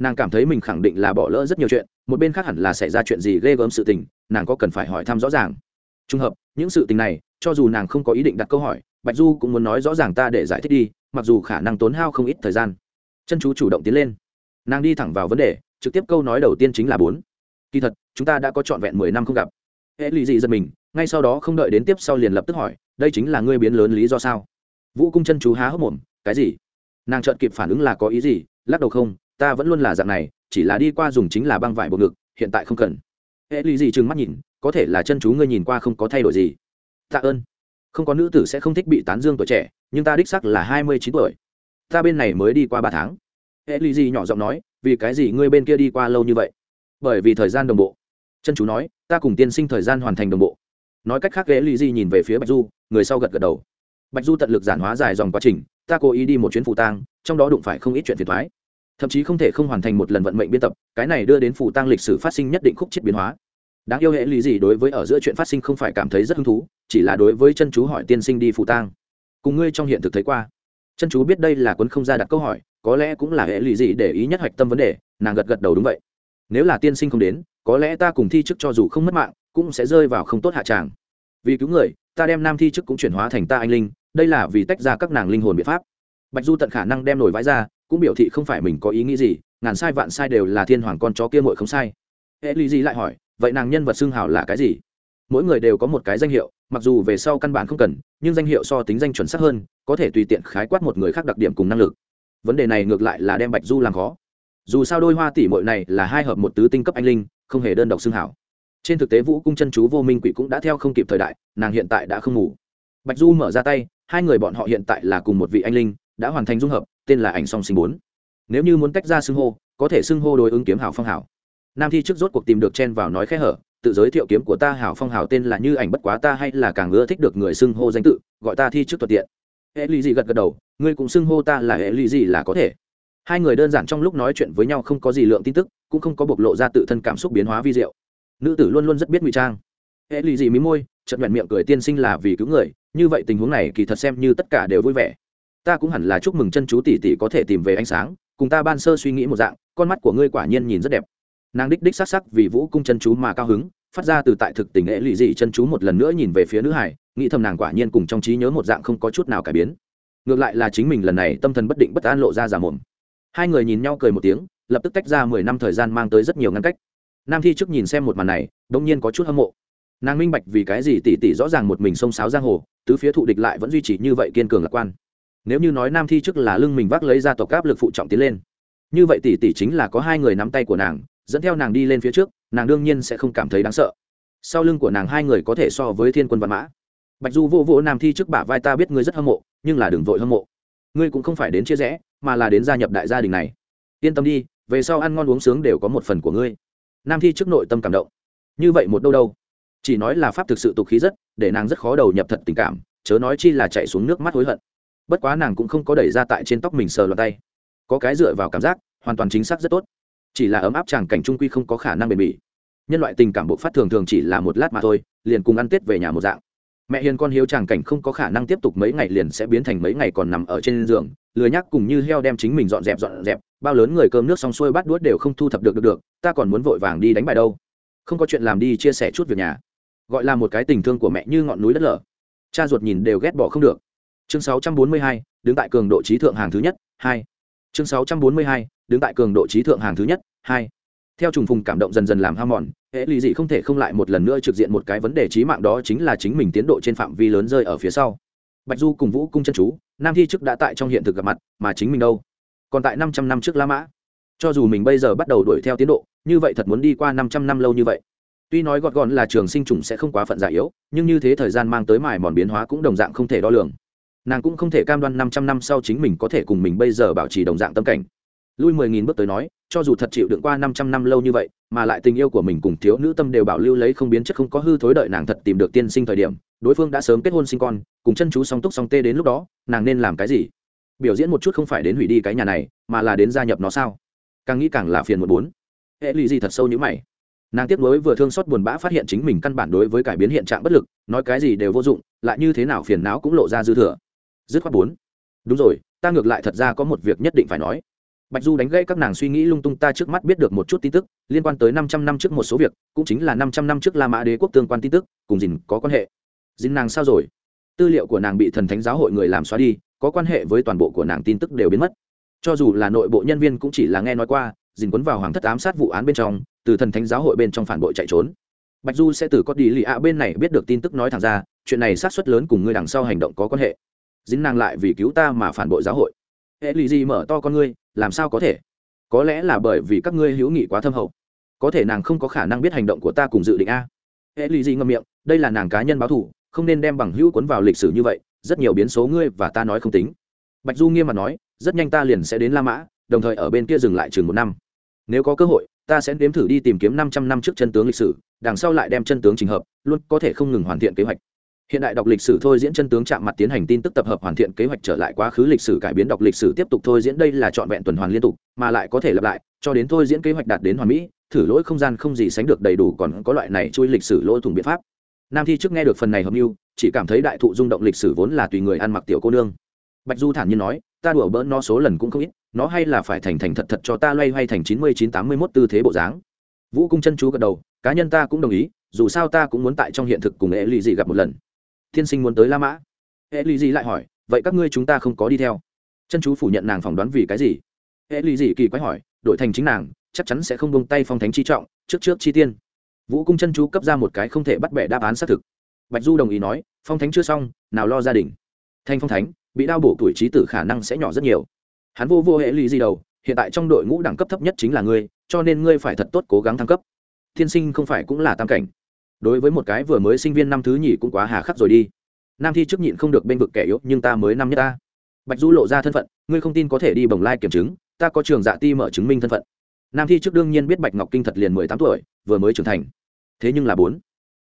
nàng cảm thấy mình khẳng định là bỏ lỡ rất nhiều chuyện, một bên khác hẳn là xảy ra chuyện gì ghê gớm sự tình, nàng có cần phải hỏi thăm rõ ràng. Trùng hợp, những sự tình này, cho dù nàng không có ý định đặt câu hỏi, bạch du cũng muốn nói rõ ràng ta để giải thích đi, mặc dù khả năng tốn hao không ít thời gian. Chân chú chủ động tiến lên. Nàng đi thẳng vào vấn đề, trực tiếp câu nói đầu tiên chính là bốn. Kỳ thật, chúng ta đã có trọn vẹn mười năm không gặp. Hệ lụy dị giật mình, ngay sau đó không đợi đến tiếp sau liền lập tức hỏi, đây chính là ngươi biến lớn lý do sao? Vũ cung chân chú há hốc mồm, cái gì? Nàng chợt kịp phản ứng là có ý gì, lắc đầu không ta vẫn luôn là dạng này, chỉ là đi qua dùng chính là băng vải bộ ngực, hiện tại không cần. Hệ lụy gì trừng mắt nhìn, có thể là chân chú ngươi nhìn qua không có thay đổi gì. Tạ ơn. Không có nữ tử sẽ không thích bị tán dương tuổi trẻ, nhưng ta đích sắc là hai mươi chín tuổi. Ta bên này mới đi qua ba tháng. Hệ lụy gì nhỏ giọng nói, vì cái gì ngươi bên kia đi qua lâu như vậy? Bởi vì thời gian đồng bộ. Chân chú nói, ta cùng tiên sinh thời gian hoàn thành đồng bộ. Nói cách khác ghế lì di nhìn về phía bạch du, người sau gật gật đầu. Bạch du tận lực giản hóa dài dòng quá trình, ta cố ý đi một chuyến phụ tang, trong đó đụng phải không ít chuyện phiền thoái thậm chí không thể không hoàn thành một lần vận mệnh biên tập, cái này đưa đến phụ tang lịch sử phát sinh nhất định khúc chết biến hóa. Đáng yêu hệ lý gì đối với ở giữa chuyện phát sinh không phải cảm thấy rất hứng thú, chỉ là đối với chân chú hỏi tiên sinh đi phụ tang. Cùng ngươi trong hiện thực thấy qua. Chân chú biết đây là cuốn không ra đặt câu hỏi, có lẽ cũng là hệ lụy gì để ý nhất hoạch tâm vấn đề, nàng gật gật đầu đúng vậy. Nếu là tiên sinh không đến, có lẽ ta cùng thi chức cho dù không mất mạng, cũng sẽ rơi vào không tốt hạ tràng. Vì cứu người, ta đem nam thi chức cũng chuyển hóa thành ta anh linh, đây là vì tách ra các nàng linh hồn biện pháp. Bạch du tận khả năng đem nổi vãi ra cũng biểu thị không phải mình có ý nghĩ gì, ngàn sai vạn sai đều là thiên hoàng con chó kia mội không sai. Hệ lý gì lại hỏi, vậy nàng nhân vật xưng hào là cái gì? Mỗi người đều có một cái danh hiệu, mặc dù về sau căn bản không cần, nhưng danh hiệu so tính danh chuẩn xác hơn, có thể tùy tiện khái quát một người khác đặc điểm cùng năng lực. Vấn đề này ngược lại là đem bạch du làm khó. Dù sao đôi hoa tỷ mội này là hai hợp một tứ tinh cấp anh linh, không hề đơn độc xưng hảo trên thực tế vũ cung chân chú vô minh quỷ cũng đã theo không kịp thời đại, nàng hiện tại đã không ngủ. Bạch du mở ra tay, hai người bọn họ hiện tại là cùng một vị anh linh, đã hoàn thành dung hợp tên là ảnh song sinh bốn. Nếu như muốn tách ra xưng hô, có thể xưng hô đối ứng kiếm hảo phong hảo nam thi trước rốt cuộc tìm được chen vào nói khẽ hở, tự giới thiệu kiếm của ta hảo phong hảo tên là như ảnh bất quá ta hay là càng ưa thích được người xưng hô danh tự, gọi ta thi trước thuận tiện. Hệ lụy gì gật gật đầu, ngươi cũng xưng hô ta là hệ lụy gì là có thể. Hai người đơn giản trong lúc nói chuyện với nhau không có gì lượng tin tức, cũng không có bộc lộ ra tự thân cảm xúc biến hóa vi diệu. Nữ tử luôn luôn rất biết ngụy trang. Hệ lụy gì mí môi, chợt nhuận miệng cười tiên sinh là vì cứu người, như vậy tình huống này kỳ thật xem như tất cả đều vui vẻ ta cũng hẳn là chúc mừng chân chú tỷ tỷ có thể tìm về ánh sáng, cùng ta ban sơ suy nghĩ một dạng, con mắt của ngươi quả nhiên nhìn rất đẹp. Nàng đích đích sắc sắc vì vũ cung chân chú mà cao hứng, phát ra từ tại thực tình hệ lụy dị chân chú một lần nữa nhìn về phía nữ hải, nghĩ thầm nàng quả nhiên cùng trong trí nhớ một dạng không có chút nào cải biến. Ngược lại là chính mình lần này tâm thần bất định bất an lộ ra giả mồm. Hai người nhìn nhau cười một tiếng, lập tức tách ra mười năm thời gian mang tới rất nhiều ngăn cách. Nam thi trước nhìn xem một màn này đông nhiên có chút hâm mộ. Nàng minh bạch vì cái gì tỷ tỷ rõ ràng một mình xông sáo giang hồ, tứ phía thụ địch lại vẫn duy trì như vậy kiên cường lạc quan nếu như nói nam thi trước là lưng mình vác lấy ra tộc áp lực phụ trọng tiến lên. Như vậy tỷ tỷ chính là có hai người nắm tay của nàng, dẫn theo nàng đi lên phía trước, nàng đương nhiên sẽ không cảm thấy đáng sợ. Sau lưng của nàng hai người có thể so với thiên quân văn mã. Bạch du vô vỗ nam thi trước bả vai ta biết ngươi rất hâm mộ, nhưng là đừng vội hâm mộ. Ngươi cũng không phải đến chia rẽ, mà là đến gia nhập đại gia đình này. Yên tâm đi, về sau ăn ngon uống sướng đều có một phần của ngươi. Nam thi trước nội tâm cảm động. Như vậy một đâu đâu. Chỉ nói là pháp thực sự tục khí rất, để nàng rất khó đầu nhập thật tình cảm, chớ nói chi là chạy xuống nước mắt hối hận bất quá nàng cũng không có đẩy ra tại trên tóc mình sờ loạt tay. Có cái dựa vào cảm giác, hoàn toàn chính xác rất tốt. Chỉ là ấm áp chàng cảnh trung quy không có khả năng bền bỉ. Nhân loại tình cảm bộ phát thường thường chỉ là một lát mà thôi, liền cùng ăn tết về nhà một dạng. Mẹ hiền con hiếu chàng cảnh không có khả năng tiếp tục mấy ngày liền sẽ biến thành mấy ngày còn nằm ở trên giường, lười nhắc cùng như heo đem chính mình dọn dẹp dọn dẹp, bao lớn người cơm nước xong xuôi bắt đuốt đều không thu thập được được được, ta còn muốn vội vàng đi đánh bài đâu. Không có chuyện làm đi chia sẻ chút việc nhà. Gọi là một cái tình thương của mẹ như ngọn núi đất lở. Cha ruột nhìn đều ghét bỏ không được chương 642, đứng tại cường độ trí thượng hàng thứ nhất hai. Chương 642, đứng tại cường độ trí thượng hàng thứ nhất hai. Theo trùng phùng cảm động dần dần làm ham mòn hệ lụy dị không thể không lại một lần nữa trực diện một cái vấn đề trí mạng đó chính là chính mình tiến độ trên phạm vi lớn rơi ở phía sau. Bạch du cùng vũ cung chân chú nam thi chức đã tại trong hiện thực gặp mặt mà chính mình đâu? Còn tại năm trăm năm trước la mã. Cho dù mình bây giờ bắt đầu đuổi theo tiến độ như vậy thật muốn đi qua năm trăm năm lâu như vậy. Tuy nói gọt gọn là trường sinh trùng sẽ không quá phận giải yếu nhưng như thế thời gian mang tới mài mòn biến hóa cũng đồng dạng không thể đo lường nàng cũng không thể cam đoan năm trăm năm sau chính mình có thể cùng mình bây giờ bảo trì đồng dạng tâm cảnh. Lui mười nghìn bước tới nói, cho dù thật chịu đựng qua năm trăm năm lâu như vậy, mà lại tình yêu của mình cùng thiếu nữ tâm đều bảo lưu lấy không biến chất không có hư thối đợi nàng thật tìm được tiên sinh thời điểm, đối phương đã sớm kết hôn sinh con, cùng chân chú song túc song tê đến lúc đó, nàng nên làm cái gì? Biểu diễn một chút không phải đến hủy đi cái nhà này, mà là đến gia nhập nó sao? Càng nghĩ càng là phiền một bốn. Hệ lụy gì thật sâu như mày. Nàng tiếp nối vừa thương xót buồn bã phát hiện chính mình căn bản đối với cải biến hiện trạng bất lực, nói cái gì đều vô dụng, lại như thế nào phiền não cũng lộ ra dư thừa dứt khoát bốn. Đúng rồi, ta ngược lại thật ra có một việc nhất định phải nói. Bạch du đánh gãy các nàng suy nghĩ lung tung ta trước mắt biết được một chút tin tức, liên quan tới năm trăm năm trước một số việc, cũng chính là năm trăm năm trước la mã đế quốc tương quan tin tức, cùng dìn có quan hệ. Dìn nàng sao rồi? Tư liệu của nàng bị thần thánh giáo hội người làm xóa đi, có quan hệ với toàn bộ của nàng tin tức đều biến mất. Cho dù là nội bộ nhân viên cũng chỉ là nghe nói qua, dìn quấn vào hoàng thất ám sát vụ án bên trong, từ thần thánh giáo hội bên trong phản bội chạy trốn. Bạch du sẽ từ có đi lì ạ bên này biết được tin tức nói thẳng ra, chuyện này sát xuất lớn cùng ngươi đằng sau hành động có quan hệ dính nàng lại vì cứu ta mà phản bội giáo hội. Hệ lì gì mở to con ngươi, làm sao có thể? Có lẽ là bởi vì các ngươi hữu nghị quá thâm hậu. Có thể nàng không có khả năng biết hành động của ta cùng dự định a. Hệ lì gì ngâm miệng, đây là nàng cá nhân báo thù, không nên đem bằng hữu cuốn vào lịch sử như vậy, rất nhiều biến số ngươi và ta nói không tính. Bạch du nghiêm mặt nói, rất nhanh ta liền sẽ đến la mã, đồng thời ở bên kia dừng lại chừng một năm. Nếu có cơ hội, ta sẽ đếm thử đi tìm kiếm năm trăm năm trước chân tướng lịch sử, đằng sau lại đem chân tướng trình hợp, luôn có thể không ngừng hoàn thiện kế hoạch hiện đại đọc lịch sử thôi diễn chân tướng chạm mặt tiến hành tin tức tập hợp hoàn thiện kế hoạch trở lại quá khứ lịch sử cải biến đọc lịch sử tiếp tục thôi diễn. Đây là trọn vẹn tuần hoàn liên tục, mà lại có thể lặp lại, cho đến thôi diễn kế hoạch đạt đến hoàn mỹ, thử lỗi không gian không gì sánh được đầy đủ còn có loại này chui lịch sử lỗ thủng biện pháp. Nam thi trước nghe được phần này hợp mưu, chỉ cảm thấy đại thụ rung động lịch sử vốn là tùy người ăn mặc tiểu cô nương. Bạch du thản nhiên nói, ta đùa bỡn nó số lần cũng không ít, nó hay là phải thành thành thật thật cho ta loay hoay thành chín mươi chín tám mươi mốt tư thế bộ dáng. Vũ cung chân chú gật đầu, cá nhân ta cũng đồng ý, dù sao ta cũng muốn tại trong hiện thực cùng ế lì dị gặp một lần tiên sinh muốn tới la mã. Hệ lụy Dì lại hỏi, vậy các ngươi chúng ta không có đi theo. Chân chú phủ nhận nàng phỏng đoán vì cái gì? Hệ lụy Dì kỳ quái hỏi đội thành chính nàng, chắc chắn sẽ không bông tay phong thánh chi trọng, trước trước chi tiên. Vũ cung chân chú cấp ra một cái không thể bắt bẻ đáp án xác thực. Bạch du đồng ý nói, phong thánh chưa xong, nào lo gia đình. Thanh phong thánh, bị đau bổ tuổi trí tử khả năng sẽ nhỏ rất nhiều. Hắn vô vô hệ lụy Dì đầu, hiện tại trong đội ngũ đẳng cấp thấp nhất chính là ngươi, cho nên ngươi phải thật tốt cố gắng thăng cấp. Thiên sinh không phải cũng là tam cảnh đối với một cái vừa mới sinh viên năm thứ nhì cũng quá hà khắc rồi đi. Nam thi trước nhịn không được bên vực kẻ yếu, nhưng ta mới năm nhất ta. Bạch du lộ ra thân phận, ngươi không tin có thể đi bồng lai kiểm chứng, ta có trường dạ ti mở chứng minh thân phận. Nam thi trước đương nhiên biết bạch ngọc kinh thật liền mười tám tuổi, vừa mới trưởng thành. Thế nhưng là bốn.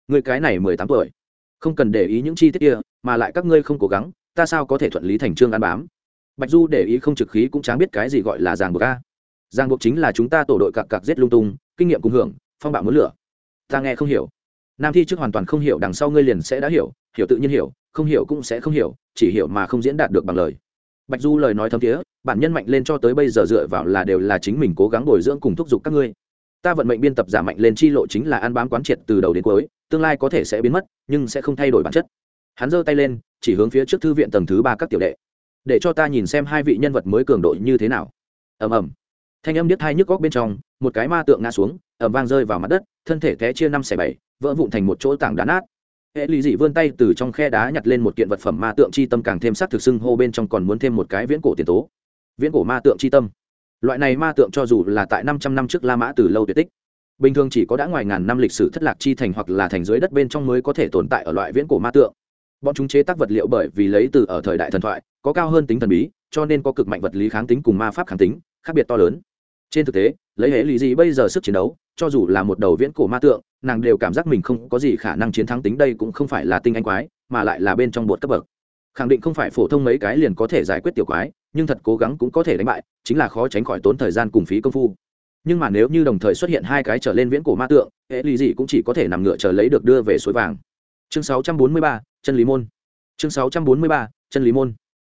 Người cái này mười tám tuổi, không cần để ý những chi tiết kia, mà lại các ngươi không cố gắng, ta sao có thể thuận lý thành trương ăn bám? Bạch du để ý không trực khí cũng chán biết cái gì gọi là giàng buộc a. Giàng buộc chính là chúng ta tổ đội cặp cặp giết lung tung, kinh nghiệm cùng hưởng, phong bạo muốn lửa. Ta nghe không hiểu nam thi trước hoàn toàn không hiểu đằng sau ngươi liền sẽ đã hiểu hiểu tự nhiên hiểu, không hiểu cũng sẽ không hiểu, chỉ hiểu mà không diễn đạt được bằng lời. Bạch du lời nói thấm thiế, bản nhân mạnh lên cho tới bây giờ dựa vào là đều là chính mình cố gắng bồi dưỡng cùng thúc giục các ngươi. Ta vận mệnh biên tập giả mạnh lên chi lộ chính là ăn bám quán triệt từ đầu đến cuối, tương lai có thể sẽ biến mất, nhưng sẽ không thay đổi bản chất. Hắn giơ tay lên, chỉ hướng phía trước thư viện tầng thứ ba các tiểu đệ. Để cho ta nhìn xem hai vị nhân vật mới cường độ như thế nào. Ầm ầm. Thanh âm điếc thai nhức góc bên trong, một cái ma tượng ngã xuống, ầm vang rơi vào mặt đất, thân thể té chia năm xẻ bảy vỡ vụn thành một chỗ tảng đá nát. Hệ lụy dị vươn tay từ trong khe đá nhặt lên một kiện vật phẩm ma tượng c h i tâm càng thêm s thực xưng hô bên trong còn muốn thêm một cái viễn cổ tiền tố. Viễn cổ ma tượng c h i tâm. Loại này ma tượng cho dù là tại năm trăm năm trước la mã từ lâu tuyệt tích, bình thường chỉ có đã ngoài ngàn năm lịch sử thất lạc chi thành hoặc là thành dưới đất bên trong mới có thể tồn tại ở loại viễn cổ ma tượng. Bọn chúng chế tác vật liệu bởi vì lấy từ ở thời đại thần thoại, có cao hơn tính thần bí, cho nên có cực mạnh vật lý kháng tính cùng ma pháp kháng tính, khác biệt to lớn trên thực tế lấy hệ lý gì bây giờ sức chiến đấu cho dù là một đầu viễn cổ ma tượng nàng đều cảm giác mình không có gì khả năng chiến thắng tính đây cũng không phải là tinh anh quái mà lại là bên trong bột cấp bậc. Khẳng định không phải phổ thông mấy cái liền có thể giải quyết tiểu quái nhưng thật cố gắng cũng có thể đánh bại chính là khó tránh khỏi tốn thời gian cùng phí công phu. Nhưng mà nếu như đồng thời xuất hiện hai cái trở lên viễn cổ ma tượng hệ lý gì cũng chỉ có thể nằm ngựa chờ lấy được đưa về suối vàng. Chương 643, chân lý môn. Chương 643, chân lý môn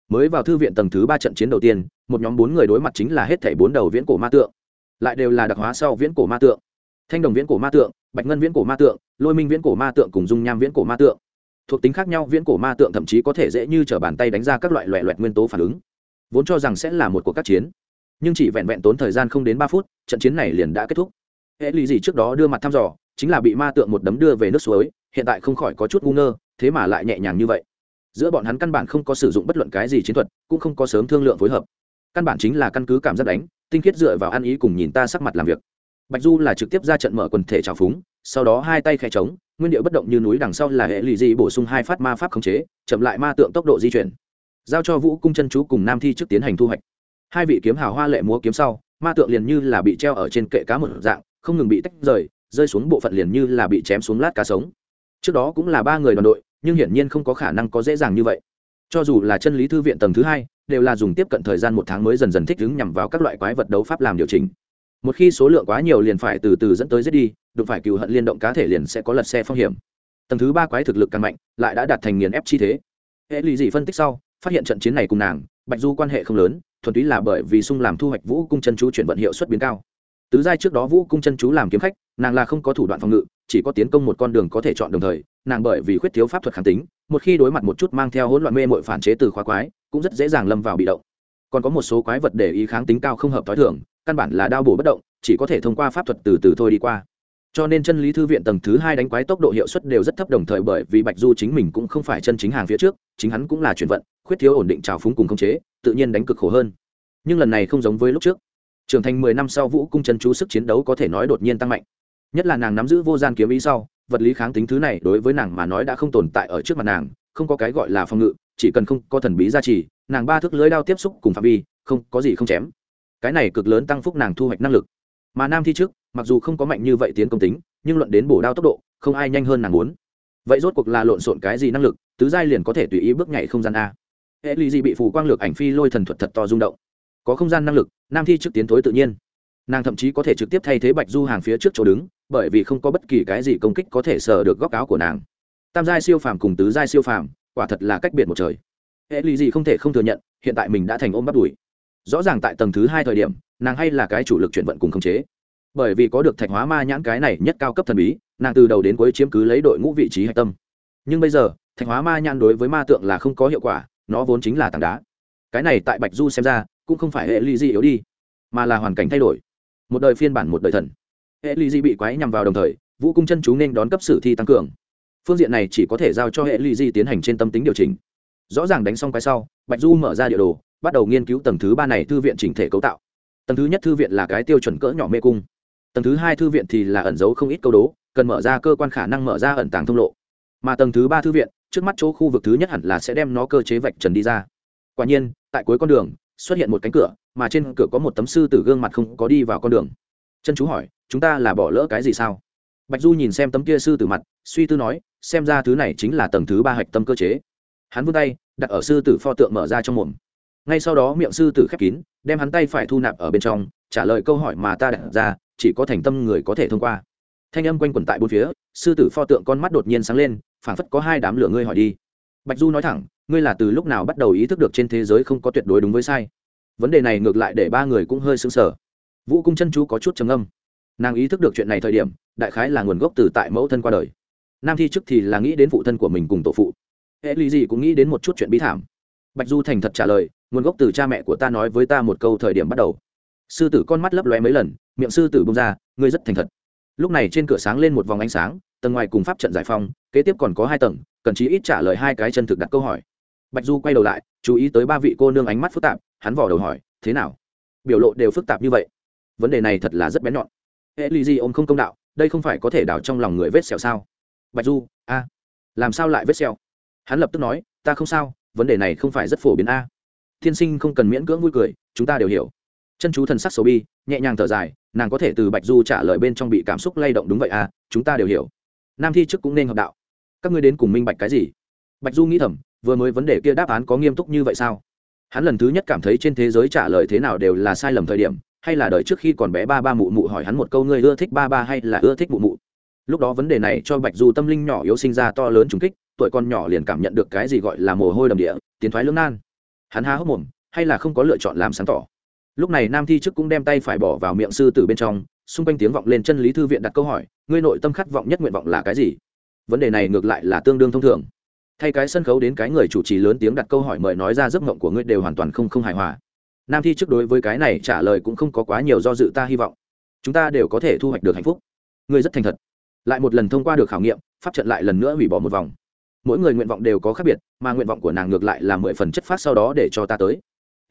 mới vào thư viện tầng thứ ba trận chiến đầu tiên, một nhóm bốn người đối mặt chính là hết thảy bốn đầu viễn cổ ma tượng. Lại đều là đặc hóa sau viễn cổ ma tượng. Thanh đồng viễn cổ ma tượng, bạch ngân viễn cổ ma tượng, lôi minh viễn cổ ma tượng cùng dung nham viễn cổ ma tượng. Thuộc tính khác nhau, viễn cổ ma tượng thậm chí có thể dễ như t r ở bàn tay đánh ra các loại loẹ loẹt nguyên tố phản ứng. Vốn cho rằng sẽ là một cuộc các chiến, nhưng chỉ vẹn vẹn tốn thời gian không đến ba phút, trận chiến này liền đã kết thúc. Hệ lụy gì trước đó đưa mặt thăm dò, chính là bị ma tượng một đấm đưa về nước suối, hiện tại không khỏi có chút ngu ngơ, thế mà lại nhẹ nhàng như vậy giữa bọn hắn căn bản không có sử dụng bất luận cái gì chiến thuật, cũng không có sớm thương lượng phối hợp. Căn bản chính là căn cứ cảm giác đánh, tinh khiết dựa vào ăn ý cùng nhìn ta sắc mặt làm việc. Bạch du là trực tiếp ra trận mở quần thể trào phúng, sau đó hai tay khe trống nguyên điệu bất động như núi đằng sau là hệ lụy di bổ sung hai phát ma pháp khống chế, chậm lại ma tượng tốc độ di chuyển. Giao cho vũ cung chân chú cùng nam thi trước tiến hành thu hoạch. Hai vị kiếm hào hoa lệ múa kiếm sau, ma tượng liền như là bị treo ở trên kệ cá một dạng, không ngừng bị tách rời, rơi xuống bộ phận liền như là bị chém xuống lát cá sống. Trước đó cũng là ba người đoàn đội nhưng hiển nhiên không có khả năng có dễ dàng như vậy. Cho dù là chân lý thư viện tầng thứ hai, đều là dùng tiếp cận thời gian một tháng mới dần dần thích ứng nhằm vào các loại quái vật đấu pháp làm điều chỉnh. Một khi số lượng quá nhiều liền phải từ từ dẫn tới giết đi, đụng phải cựu hận liên động cá thể liền sẽ có lật xe phong hiểm. Tầng thứ ba quái thực lực càng mạnh, lại đã đạt thành nghiền ép chi thế. Hệ lụy dị phân tích sau, phát hiện trận chiến này cùng nàng, bạch du quan hệ không lớn, thuần túy là bởi vì sung làm thu hoạch vũ cung chân chú chuyển vận hiệu suất biến cao. Tứ giai trước đó vũ cung chân chú làm kiếm khách, nàng là không có thủ đoạn phòng ngự chỉ có tiến công một con đường có thể chọn đồng thời, nàng bởi vì khuyết thiếu pháp thuật kháng tính, một khi đối mặt một chút mang theo hỗn loạn mê mội phản chế từ khóa quái, cũng rất dễ dàng lâm vào bị động. Còn có một số quái vật để ý kháng tính cao không hợp t h o i thưởng căn bản là đao bổ bất động, chỉ có thể thông qua pháp thuật từ từ thôi đi qua. Cho nên chân lý thư viện tầng thứ hai đánh quái tốc độ hiệu suất đều rất thấp đồng thời bởi vì bạch du chính mình cũng không phải chân chính hàng phía trước, chính hắn cũng là chuyển vận, khuyết thiếu ổn định trào phúng cùng khống chế, tự nhiên đánh cực khổ hơn. Nhưng lần này không giống với lúc trước. Trưởng thành mười năm sau vũ cung chân chú sức chiến đấu có thể nói đột nhiên tăng mạnh nhất là nàng nắm giữ vô gian kiếm ý sau, vật lý kháng tính thứ này đối với nàng mà nói đã không tồn tại ở trước mặt nàng, không có cái gọi là phòng ngự, chỉ cần không có thần bí gia trì, nàng ba thước lưới đao tiếp xúc cùng phạm vi, không có gì không chém. Cái này cực lớn tăng phúc nàng thu hoạch năng lực. Mà nam thi trước, mặc dù không có mạnh như vậy tiến công tính, nhưng luận đến bổ đao tốc độ, không ai nhanh hơn nàng muốn. Vậy rốt cuộc là lộn xộn cái gì năng lực, tứ giai liền có thể tùy ý bước nhảy không gian a. Hệ lụy gì bị phù quang lược ảnh phi lôi thần thuật thật to rung động. Có không gian năng lực, nam thi trước tiến thối tự nhiên. Nàng thậm chí có thể trực tiếp thay thế bạch du hàng phía trước chỗ đứng bởi vì không có bất kỳ cái gì công kích có thể sờ được góc áo của nàng. Tam giai siêu phàm cùng tứ giai siêu phàm, quả thật là cách biệt một trời. Hệ lụy gì không thể không thừa nhận, hiện tại mình đã thành ôm bắt đùi. Rõ ràng tại tầng thứ hai thời điểm, nàng hay là cái chủ lực chuyển vận cùng khống chế. Bởi vì có được thạch hóa ma nhãn cái này nhất cao cấp thần bí, nàng từ đầu đến cuối chiếm cứ lấy đội ngũ vị trí hạch tâm. Nhưng bây giờ, thạch hóa ma nhãn đối với ma tượng là không có hiệu quả, nó vốn chính là tảng đá. Cái này tại bạch du xem ra, cũng không phải hệ ly di yếu đi, mà là hoàn cảnh thay đổi. Một đời phiên bản một đời thần hệ ly di bị quái nhằm vào đồng thời, vũ cung chân chú nên đón cấp sử thi tăng cường. Phương diện này chỉ có thể giao cho hệ ly di tiến hành trên tâm tính điều chỉnh. Rõ ràng đánh xong quái sau, bạch du mở ra địa đồ, bắt đầu nghiên cứu tầng thứ ba này thư viện chỉnh thể cấu tạo. Tầng thứ nhất thư viện là cái tiêu chuẩn cỡ nhỏ mê cung. Tầng thứ hai thư viện thì là ẩn giấu không ít câu đố, cần mở ra cơ quan khả năng mở ra ẩn tàng thông lộ. Mà tầng thứ ba thư viện, trước mắt chỗ khu vực thứ nhất hẳn là sẽ đem nó cơ chế vạch trần đi ra. Quả nhiên, tại cuối con đường, xuất hiện một cánh cửa, mà trên cửa có một tấm sư tử gương mặt không có đi vào con đường chân chú hỏi, chúng ta là bỏ lỡ cái gì sao? Bạch du nhìn xem tấm kia sư tử mặt, suy tư nói, xem ra thứ này chính là tầng thứ ba hạch tâm cơ chế. Hắn vươn tay, đặt ở sư tử pho tượng mở ra trong mồm. Ngay sau đó miệng sư tử khép kín, đem hắn tay phải thu nạp ở bên trong, trả lời câu hỏi mà ta đặt ra, chỉ có thành tâm người có thể thông qua. Thanh âm quanh quẩn tại bốn phía, sư tử pho tượng con mắt đột nhiên sáng lên, phảng phất có hai đám lửa ngươi hỏi đi. Bạch du nói thẳng, ngươi là từ lúc nào bắt đầu ý thức được trên thế giới không có tuyệt đối đúng với sai? Vấn đề này ngược lại để ba người cũng hơi sững sờ vũ cung chân chú có chút trầm âm nàng ý thức được chuyện này thời điểm, đại khái là nguồn gốc từ tại mẫu thân qua đời. Nam thi chức thì là nghĩ đến phụ thân của mình cùng tổ phụ. Hệ lý gì cũng nghĩ đến một chút chuyện bí thảm. Bạch du thành thật trả lời, nguồn gốc từ cha mẹ của ta nói với ta một câu thời điểm bắt đầu. Sư tử con mắt lấp lóe mấy lần, miệng sư tử bông ra, ngươi rất thành thật. Lúc này trên cửa sáng lên một vòng ánh sáng, tầng ngoài cùng pháp trận giải phong kế tiếp còn có hai tầng, cần chí ít trả lời hai cái chân thực đặt câu hỏi. Bạch du quay đầu lại, chú ý tới ba vị cô nương ánh mắt phức tạp, hắn vỏ đầu hỏi, thế nào? Biểu lộ đều phức tạp như vậy vấn đề này thật là rất bén nhọn. Hệ lì gì ôm không công đạo, đây không phải có thể đào trong lòng người vết sẹo sao? Bạch du, a, làm sao lại vết sẹo? Hắn lập tức nói, ta không sao, vấn đề này không phải rất phổ biến a. Thiên sinh không cần miễn cưỡng vui cười, chúng ta đều hiểu. Chân chú thần sắc sầu bi, nhẹ nhàng thở dài, nàng có thể từ bạch du trả lời bên trong bị cảm xúc lay động đúng vậy à chúng ta đều hiểu. Nam thi chức cũng nên hợp đạo. Các ngươi đến cùng minh bạch cái gì? Bạch du nghĩ thầm, vừa mới vấn đề kia đáp án có nghiêm túc như vậy sao? Hắn lần thứ nhất cảm thấy trên thế giới trả lời thế nào đều là sai lầm thời điểm hay là đợi trước khi còn bé ba ba mụ mụ hỏi hắn một câu ngươi ưa thích ba ba hay là ưa thích mụ mụ? Lúc đó vấn đề này cho bạch du tâm linh nhỏ yếu sinh ra to lớn trùng kích, tuổi con nhỏ liền cảm nhận được cái gì gọi là mồ hôi đầm địa, tiến thoái lưỡng nan. Hắn há hốc mồm, hay là không có lựa chọn làm sáng tỏ. Lúc này nam thi chức cũng đem tay phải bỏ vào miệng sư tử bên trong, xung quanh tiếng vọng lên chân lý thư viện đặt câu hỏi, ngươi nội tâm khát vọng nhất nguyện vọng là cái gì? Vấn đề này ngược lại là tương đương thông thường. Thay cái sân khấu đến cái người chủ trì lớn tiếng đặt câu hỏi mời nói ra giấc mộng của ngươi đều hoàn toàn không không hài hòa nam thi trước đối với cái này trả lời cũng không có quá nhiều do dự ta hy vọng. Chúng ta đều có thể thu hoạch được hạnh phúc. Ngươi rất thành thật. Lại một lần thông qua được khảo nghiệm, pháp trận lại lần nữa hủy bỏ một vòng. Mỗi người nguyện vọng đều có khác biệt, mà nguyện vọng của nàng ngược lại là mười phần chất phát sau đó để cho ta tới.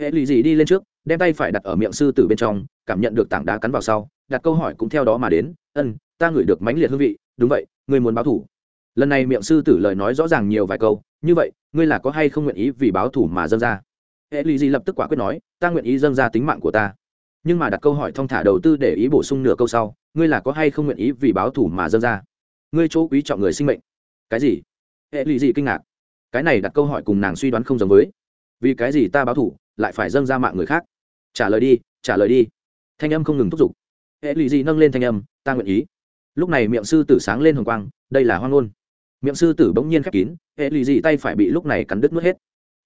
Hệ lụy gì đi lên trước, đem tay phải đặt ở miệng sư tử bên trong, cảm nhận được tảng đá cắn vào sau, đặt câu hỏi cũng theo đó mà đến. Ân, ta ngửi được mãnh liệt hương vị, đúng vậy, ngươi muốn báo thủ. Lần này miệng sư tử lời nói rõ ràng nhiều vài câu, như vậy, ngươi là có hay không nguyện ý vì báo thủ mà dâng ra? Hệ lụy gì lập tức quả quyết nói, ta nguyện ý dâng ra tính mạng của ta. Nhưng mà đặt câu hỏi thong thả đầu tư để ý bổ sung nửa câu sau, ngươi là có hay không nguyện ý vì báo thủ mà dâng ra? Ngươi chỗ quý trọng người sinh mệnh. Cái gì? Hệ lụy gì kinh ngạc. Cái này đặt câu hỏi cùng nàng suy đoán không giống với. Vì cái gì ta báo thủ lại phải dâng ra mạng người khác? Trả lời đi, trả lời đi. Thanh âm không ngừng thúc giục. Hệ lụy gì nâng lên thanh âm, ta nguyện ý. Lúc này miệng sư tử sáng lên hồng quang, đây là hoang ngôn. Miệng sư tử bỗng nhiên khép kín hệ lụy gì tay phải bị lúc này cắn đứt mất hết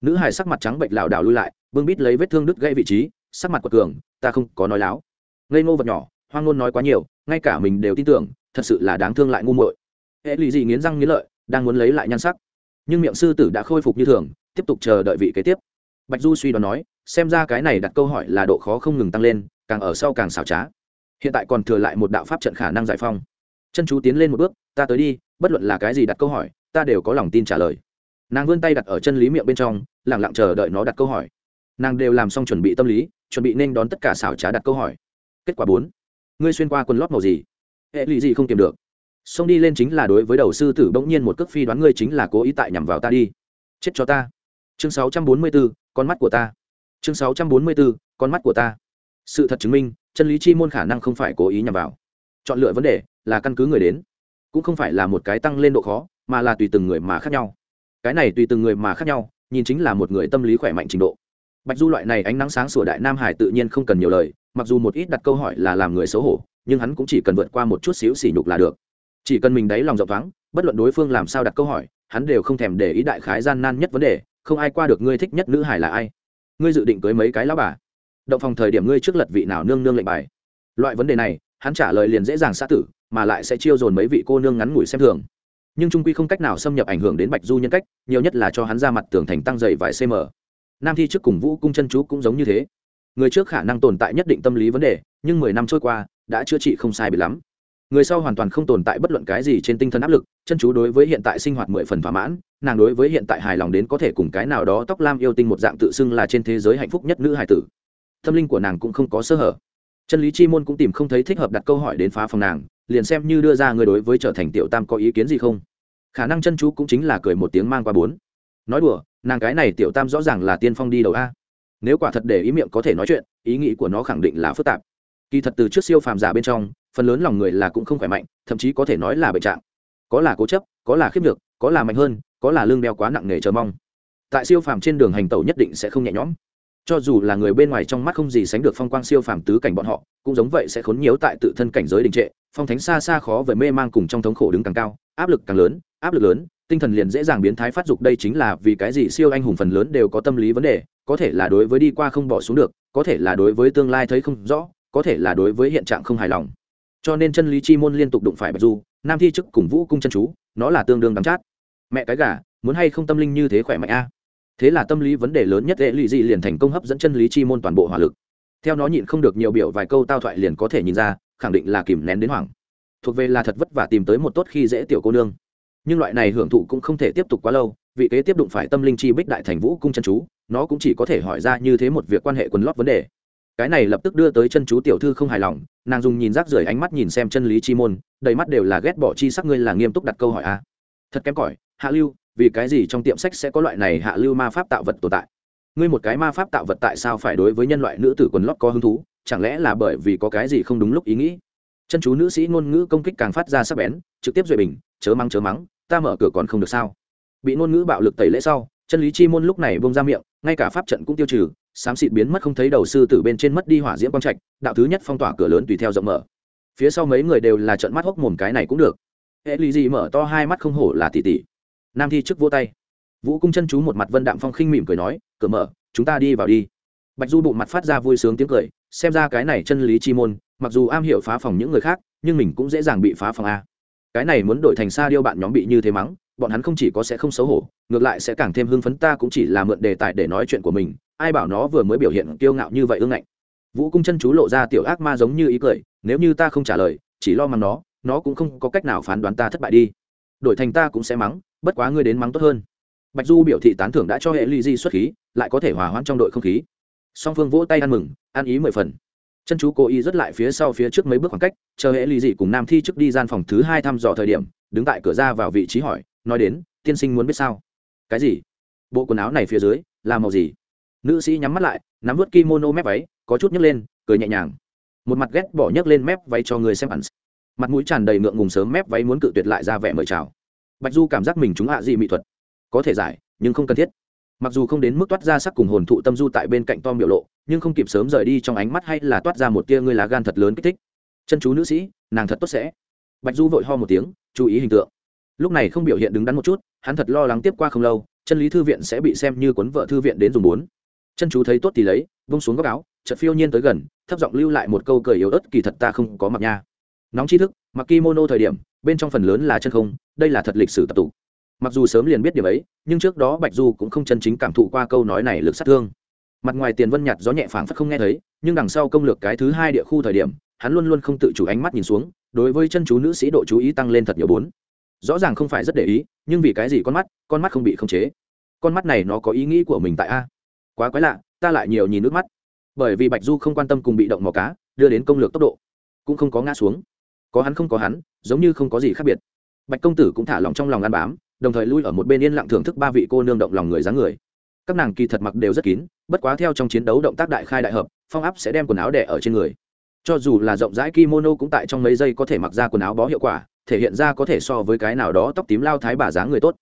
nữ hải sắc mặt trắng bệnh lảo đảo lui lại bưng bít lấy vết thương đứt gây vị trí, sắc mặt quật cường, ta không có nói láo. Ngây ngô vật nhỏ, hoang ngôn nói quá nhiều, ngay cả mình đều tin tưởng, thật sự là đáng thương lại ngu muội. Hệ lụy gì nghiến răng nghiến lợi, đang muốn lấy lại nhan sắc. Nhưng miệng sư tử đã khôi phục như thường, tiếp tục chờ đợi vị kế tiếp. Bạch du suy đoán nói, xem ra cái này đặt câu hỏi là độ khó không ngừng tăng lên, càng ở sau càng xảo trá. Hiện tại còn thừa lại một đạo pháp trận khả năng giải phong. Chân chú tiến lên một bước, ta tới đi, bất luận là cái gì đặt câu hỏi, ta đều có lòng tin trả lời nàng vươn tay đặt ở chân lý miệng bên trong lẳng lặng chờ đợi nó đặt câu hỏi. Nàng đều làm xong chuẩn bị tâm lý chuẩn bị nên đón tất cả xảo trá đặt câu hỏi. Kết quả bốn. Ngươi xuyên qua quần lót màu gì? Hệ lụy gì không tìm được? Xông đi lên chính là đối với đầu sư tử bỗng nhiên một cước phi đoán ngươi chính là cố ý tại nhằm vào ta đi. Chết cho ta. Chương 644, con mắt của ta. Chương 644, con mắt của ta. Sự thật chứng minh chân lý chi môn khả năng không phải cố ý nhằm vào. Chọn lựa vấn đề là căn cứ người đến. Cũng không phải là một cái tăng lên độ khó mà là tùy từng người mà khác nhau cái này tùy từng người mà khác nhau, nhìn chính là một người tâm lý khỏe mạnh trình độ. Bạch du loại này ánh nắng sáng sủa đại nam hải tự nhiên không cần nhiều lời, mặc dù một ít đặt câu hỏi là làm người xấu hổ, nhưng hắn cũng chỉ cần vượt qua một chút xíu xỉ nhục là được. Chỉ cần mình đáy lòng rộng thoáng, bất luận đối phương làm sao đặt câu hỏi, hắn đều không thèm để ý đại khái gian nan nhất vấn đề, không ai qua được ngươi thích nhất nữ hải là ai. Ngươi dự định cưới mấy cái lão bà? Động phòng thời điểm ngươi trước lật vị nào nương nương lệnh bài. Loại vấn đề này, hắn trả lời liền dễ dàng xã tử, mà lại sẽ chiêu dồn mấy vị cô nương ngắn ngủi xem thường nhưng trung quy không cách nào xâm nhập ảnh hưởng đến bạch du nhân cách, nhiều nhất là cho hắn ra mặt tường thành tăng dày vài cm. Nam thi trước cùng vũ cung chân chú cũng giống như thế. Người trước khả năng tồn tại nhất định tâm lý vấn đề, nhưng mười năm trôi qua, đã chữa trị không sai bị lắm. Người sau hoàn toàn không tồn tại bất luận cái gì trên tinh thần áp lực, chân chú đối với hiện tại sinh hoạt mười phần thỏa mãn, nàng đối với hiện tại hài lòng đến có thể cùng cái nào đó tóc lam yêu tinh một dạng tự xưng là trên thế giới hạnh phúc nhất nữ hài tử. Tâm linh của nàng cũng không có sơ hở. Chân lý chi môn cũng tìm không thấy thích hợp đặt câu hỏi đến phá phòng nàng, liền xem như đưa ra người đối với trở thành tiểu tam có ý kiến gì không khả năng chân chú cũng chính là cười một tiếng mang qua bốn. Nói đùa, nàng cái này tiểu tam rõ ràng là tiên phong đi đầu a. Nếu quả thật để ý miệng có thể nói chuyện, ý nghĩ của nó khẳng định là phức tạp. Kỳ thật từ trước siêu phàm giả bên trong, phần lớn lòng người là cũng không khỏe mạnh, thậm chí có thể nói là bệnh trạng. Có là cố chấp, có là khiếp nhược, có là mạnh hơn, có là lương đeo quá nặng nề chờ mong. Tại siêu phàm trên đường hành tẩu nhất định sẽ không nhẹ nhõm. Cho dù là người bên ngoài trong mắt không gì sánh được phong quang siêu phàm tứ cảnh bọn họ, cũng giống vậy sẽ khốn nhiễu tại tự thân cảnh giới đình trệ, phong thánh xa xa khó về mê mang cùng trong thống khổ đứng càng cao áp lực càng lớn, áp lực lớn, tinh thần liền dễ dàng biến thái phát dục, đây chính là vì cái gì siêu anh hùng phần lớn đều có tâm lý vấn đề, có thể là đối với đi qua không bỏ xuống được, có thể là đối với tương lai thấy không rõ, có thể là đối với hiện trạng không hài lòng. Cho nên chân lý chi môn liên tục đụng phải bạch du, nam thi chức cùng vũ cung chân chú, nó là tương đương đắm chát. Mẹ cái gà, muốn hay không tâm linh như thế khỏe mạnh a? Thế là tâm lý vấn đề lớn nhất dễ lụy dị liền thành công hấp dẫn chân lý chi môn toàn bộ hỏa lực. Theo nó nhịn không được nhiều biểu vài câu tao thoại liền có thể nhìn ra, khẳng định là kìm nén đến hoảng thuộc về là thật vất vả tìm tới một tốt khi dễ tiểu cô nương. Nhưng loại này hưởng thụ cũng không thể tiếp tục quá lâu, vị kế tiếp đụng phải tâm linh chi bích đại thành vũ cung chân chú, nó cũng chỉ có thể hỏi ra như thế một việc quan hệ quần lót vấn đề. Cái này lập tức đưa tới chân chú tiểu thư không hài lòng, nàng dùng nhìn rác rưởi ánh mắt nhìn xem chân lý chi môn, đầy mắt đều là ghét bỏ chi sắc ngươi là nghiêm túc đặt câu hỏi a thật kém cỏi, hạ lưu, vì cái gì trong tiệm sách sẽ có loại này hạ lưu ma pháp tạo vật tồn tại? Ngươi một cái ma pháp tạo vật tại sao phải đối với nhân loại nữ tử quần lót có hứng thú? Chẳng lẽ là bởi vì có cái gì không đúng lúc ý nghĩ? Chân chú nữ sĩ ngôn ngữ công kích càng phát ra sắc bén, trực tiếp duệ bình, chớ mắng chớ mắng, ta mở cửa còn không được sao? Bị ngôn ngữ bạo lực tẩy lễ sau, chân lý chi môn lúc này bông ra miệng, ngay cả pháp trận cũng tiêu trừ, xám xịt biến mất không thấy đầu sư tử bên trên mất đi hỏa diễm quang trạch, đạo thứ nhất phong tỏa cửa lớn tùy theo rộng mở. Phía sau mấy người đều là trận mắt hốc mồm cái này cũng được. Hệ lì gì mở to hai mắt không hổ là tỉ tỷ nam thi trước vô tay. Vũ cung chân chú một mặt vân đạm phong khinh mỉm cười nói, cửa mở, chúng ta đi vào đi. Bạch du bụng mặt phát ra vui sướng tiếng cười xem ra cái này chân lý chi môn, mặc dù am hiểu phá phòng những người khác, nhưng mình cũng dễ dàng bị phá phòng a. Cái này muốn đổi thành xa điêu bạn nhóm bị như thế mắng, bọn hắn không chỉ có sẽ không xấu hổ, ngược lại sẽ càng thêm hưng phấn ta cũng chỉ là mượn đề tài để nói chuyện của mình, ai bảo nó vừa mới biểu hiện kiêu ngạo như vậy ương ngạnh. Vũ cung chân chú lộ ra tiểu ác ma giống như ý cười, nếu như ta không trả lời, chỉ lo mắng nó nó cũng không có cách nào phán đoán ta thất bại đi. Đổi thành ta cũng sẽ mắng, bất quá ngươi đến mắng tốt hơn. Bạch du biểu thị tán thưởng đã cho hệ ly di xuất khí, lại có thể hòa hoãn trong đội không khí song phương vỗ tay ăn mừng, ăn ý mười phần. Chân chú cố ý rất lại phía sau phía trước mấy bước khoảng cách, chờ hệ lì dị cùng nam thi trước đi gian phòng thứ hai thăm dò thời điểm, đứng tại cửa ra vào vị trí hỏi, nói đến, tiên sinh muốn biết sao? Cái gì? Bộ quần áo này phía dưới, là màu gì? Nữ sĩ nhắm mắt lại, nắm vớt kimono mép váy, có chút nhấc lên, cười nhẹ nhàng. Một mặt ghét bỏ nhấc lên mép váy cho người xem ẩn mặt mũi tràn đầy ngượng ngùng sớm mép váy muốn cự tuyệt lại ra vẻ mời chào. Bạch du cảm giác mình chúng hạ gì mỹ thuật. Có thể giải, nhưng không cần thiết mặc dù không đến mức toát ra sắc cùng hồn thụ tâm du tại bên cạnh tom biểu lộ, nhưng không kịp sớm rời đi trong ánh mắt hay là toát ra một tia ngươi lá gan thật lớn kích thích. Chân chú nữ sĩ, nàng thật tốt sẽ. Bạch du vội ho một tiếng, chú ý hình tượng. Lúc này không biểu hiện đứng đắn một chút, hắn thật lo lắng tiếp qua không lâu, chân lý thư viện sẽ bị xem như cuốn vợ thư viện đến dùng bốn. Chân chú thấy tốt thì lấy, vung xuống góc áo, chợt phiêu nhiên tới gần, thấp giọng lưu lại một câu cười yếu ớt, kỳ thật ta không có mặc nha. Nóng tri thức, mặc kimono thời điểm, bên trong phần lớn là chân không, đây là thật lịch sử tập tụ mặc dù sớm liền biết điều ấy, nhưng trước đó bạch du cũng không chân chính cảm thụ qua câu nói này lực sát thương. Mặt ngoài tiền vân nhạt gió nhẹ phảng phất không nghe thấy, nhưng đằng sau công lược cái thứ hai địa khu thời điểm, hắn luôn luôn không tự chủ ánh mắt nhìn xuống, đối với chân chú nữ sĩ độ chú ý tăng lên thật nhiều bốn. Rõ ràng không phải rất để ý, nhưng vì cái gì con mắt con mắt không bị khống chế? Con mắt này nó có ý nghĩ của mình tại a. Quá quái lạ, ta lại nhiều nhìn nước mắt. Bởi vì bạch du không quan tâm cùng bị động mò cá, đưa đến công lược tốc độ. Cũng không có ngã xuống. Có hắn không có hắn, giống như không có gì khác biệt. Bạch công tử cũng thả lòng trong lòng ăn bám đồng thời lui ở một bên yên lặng thưởng thức ba vị cô nương động lòng người dáng người. Các nàng kỳ thật mặc đều rất kín, bất quá theo trong chiến đấu động tác đại khai đại hợp, phong áp sẽ đem quần áo đẻ ở trên người. Cho dù là rộng rãi kimono cũng tại trong mấy giây có thể mặc ra quần áo bó hiệu quả, thể hiện ra có thể so với cái nào đó tóc tím lao thái bà dáng người tốt.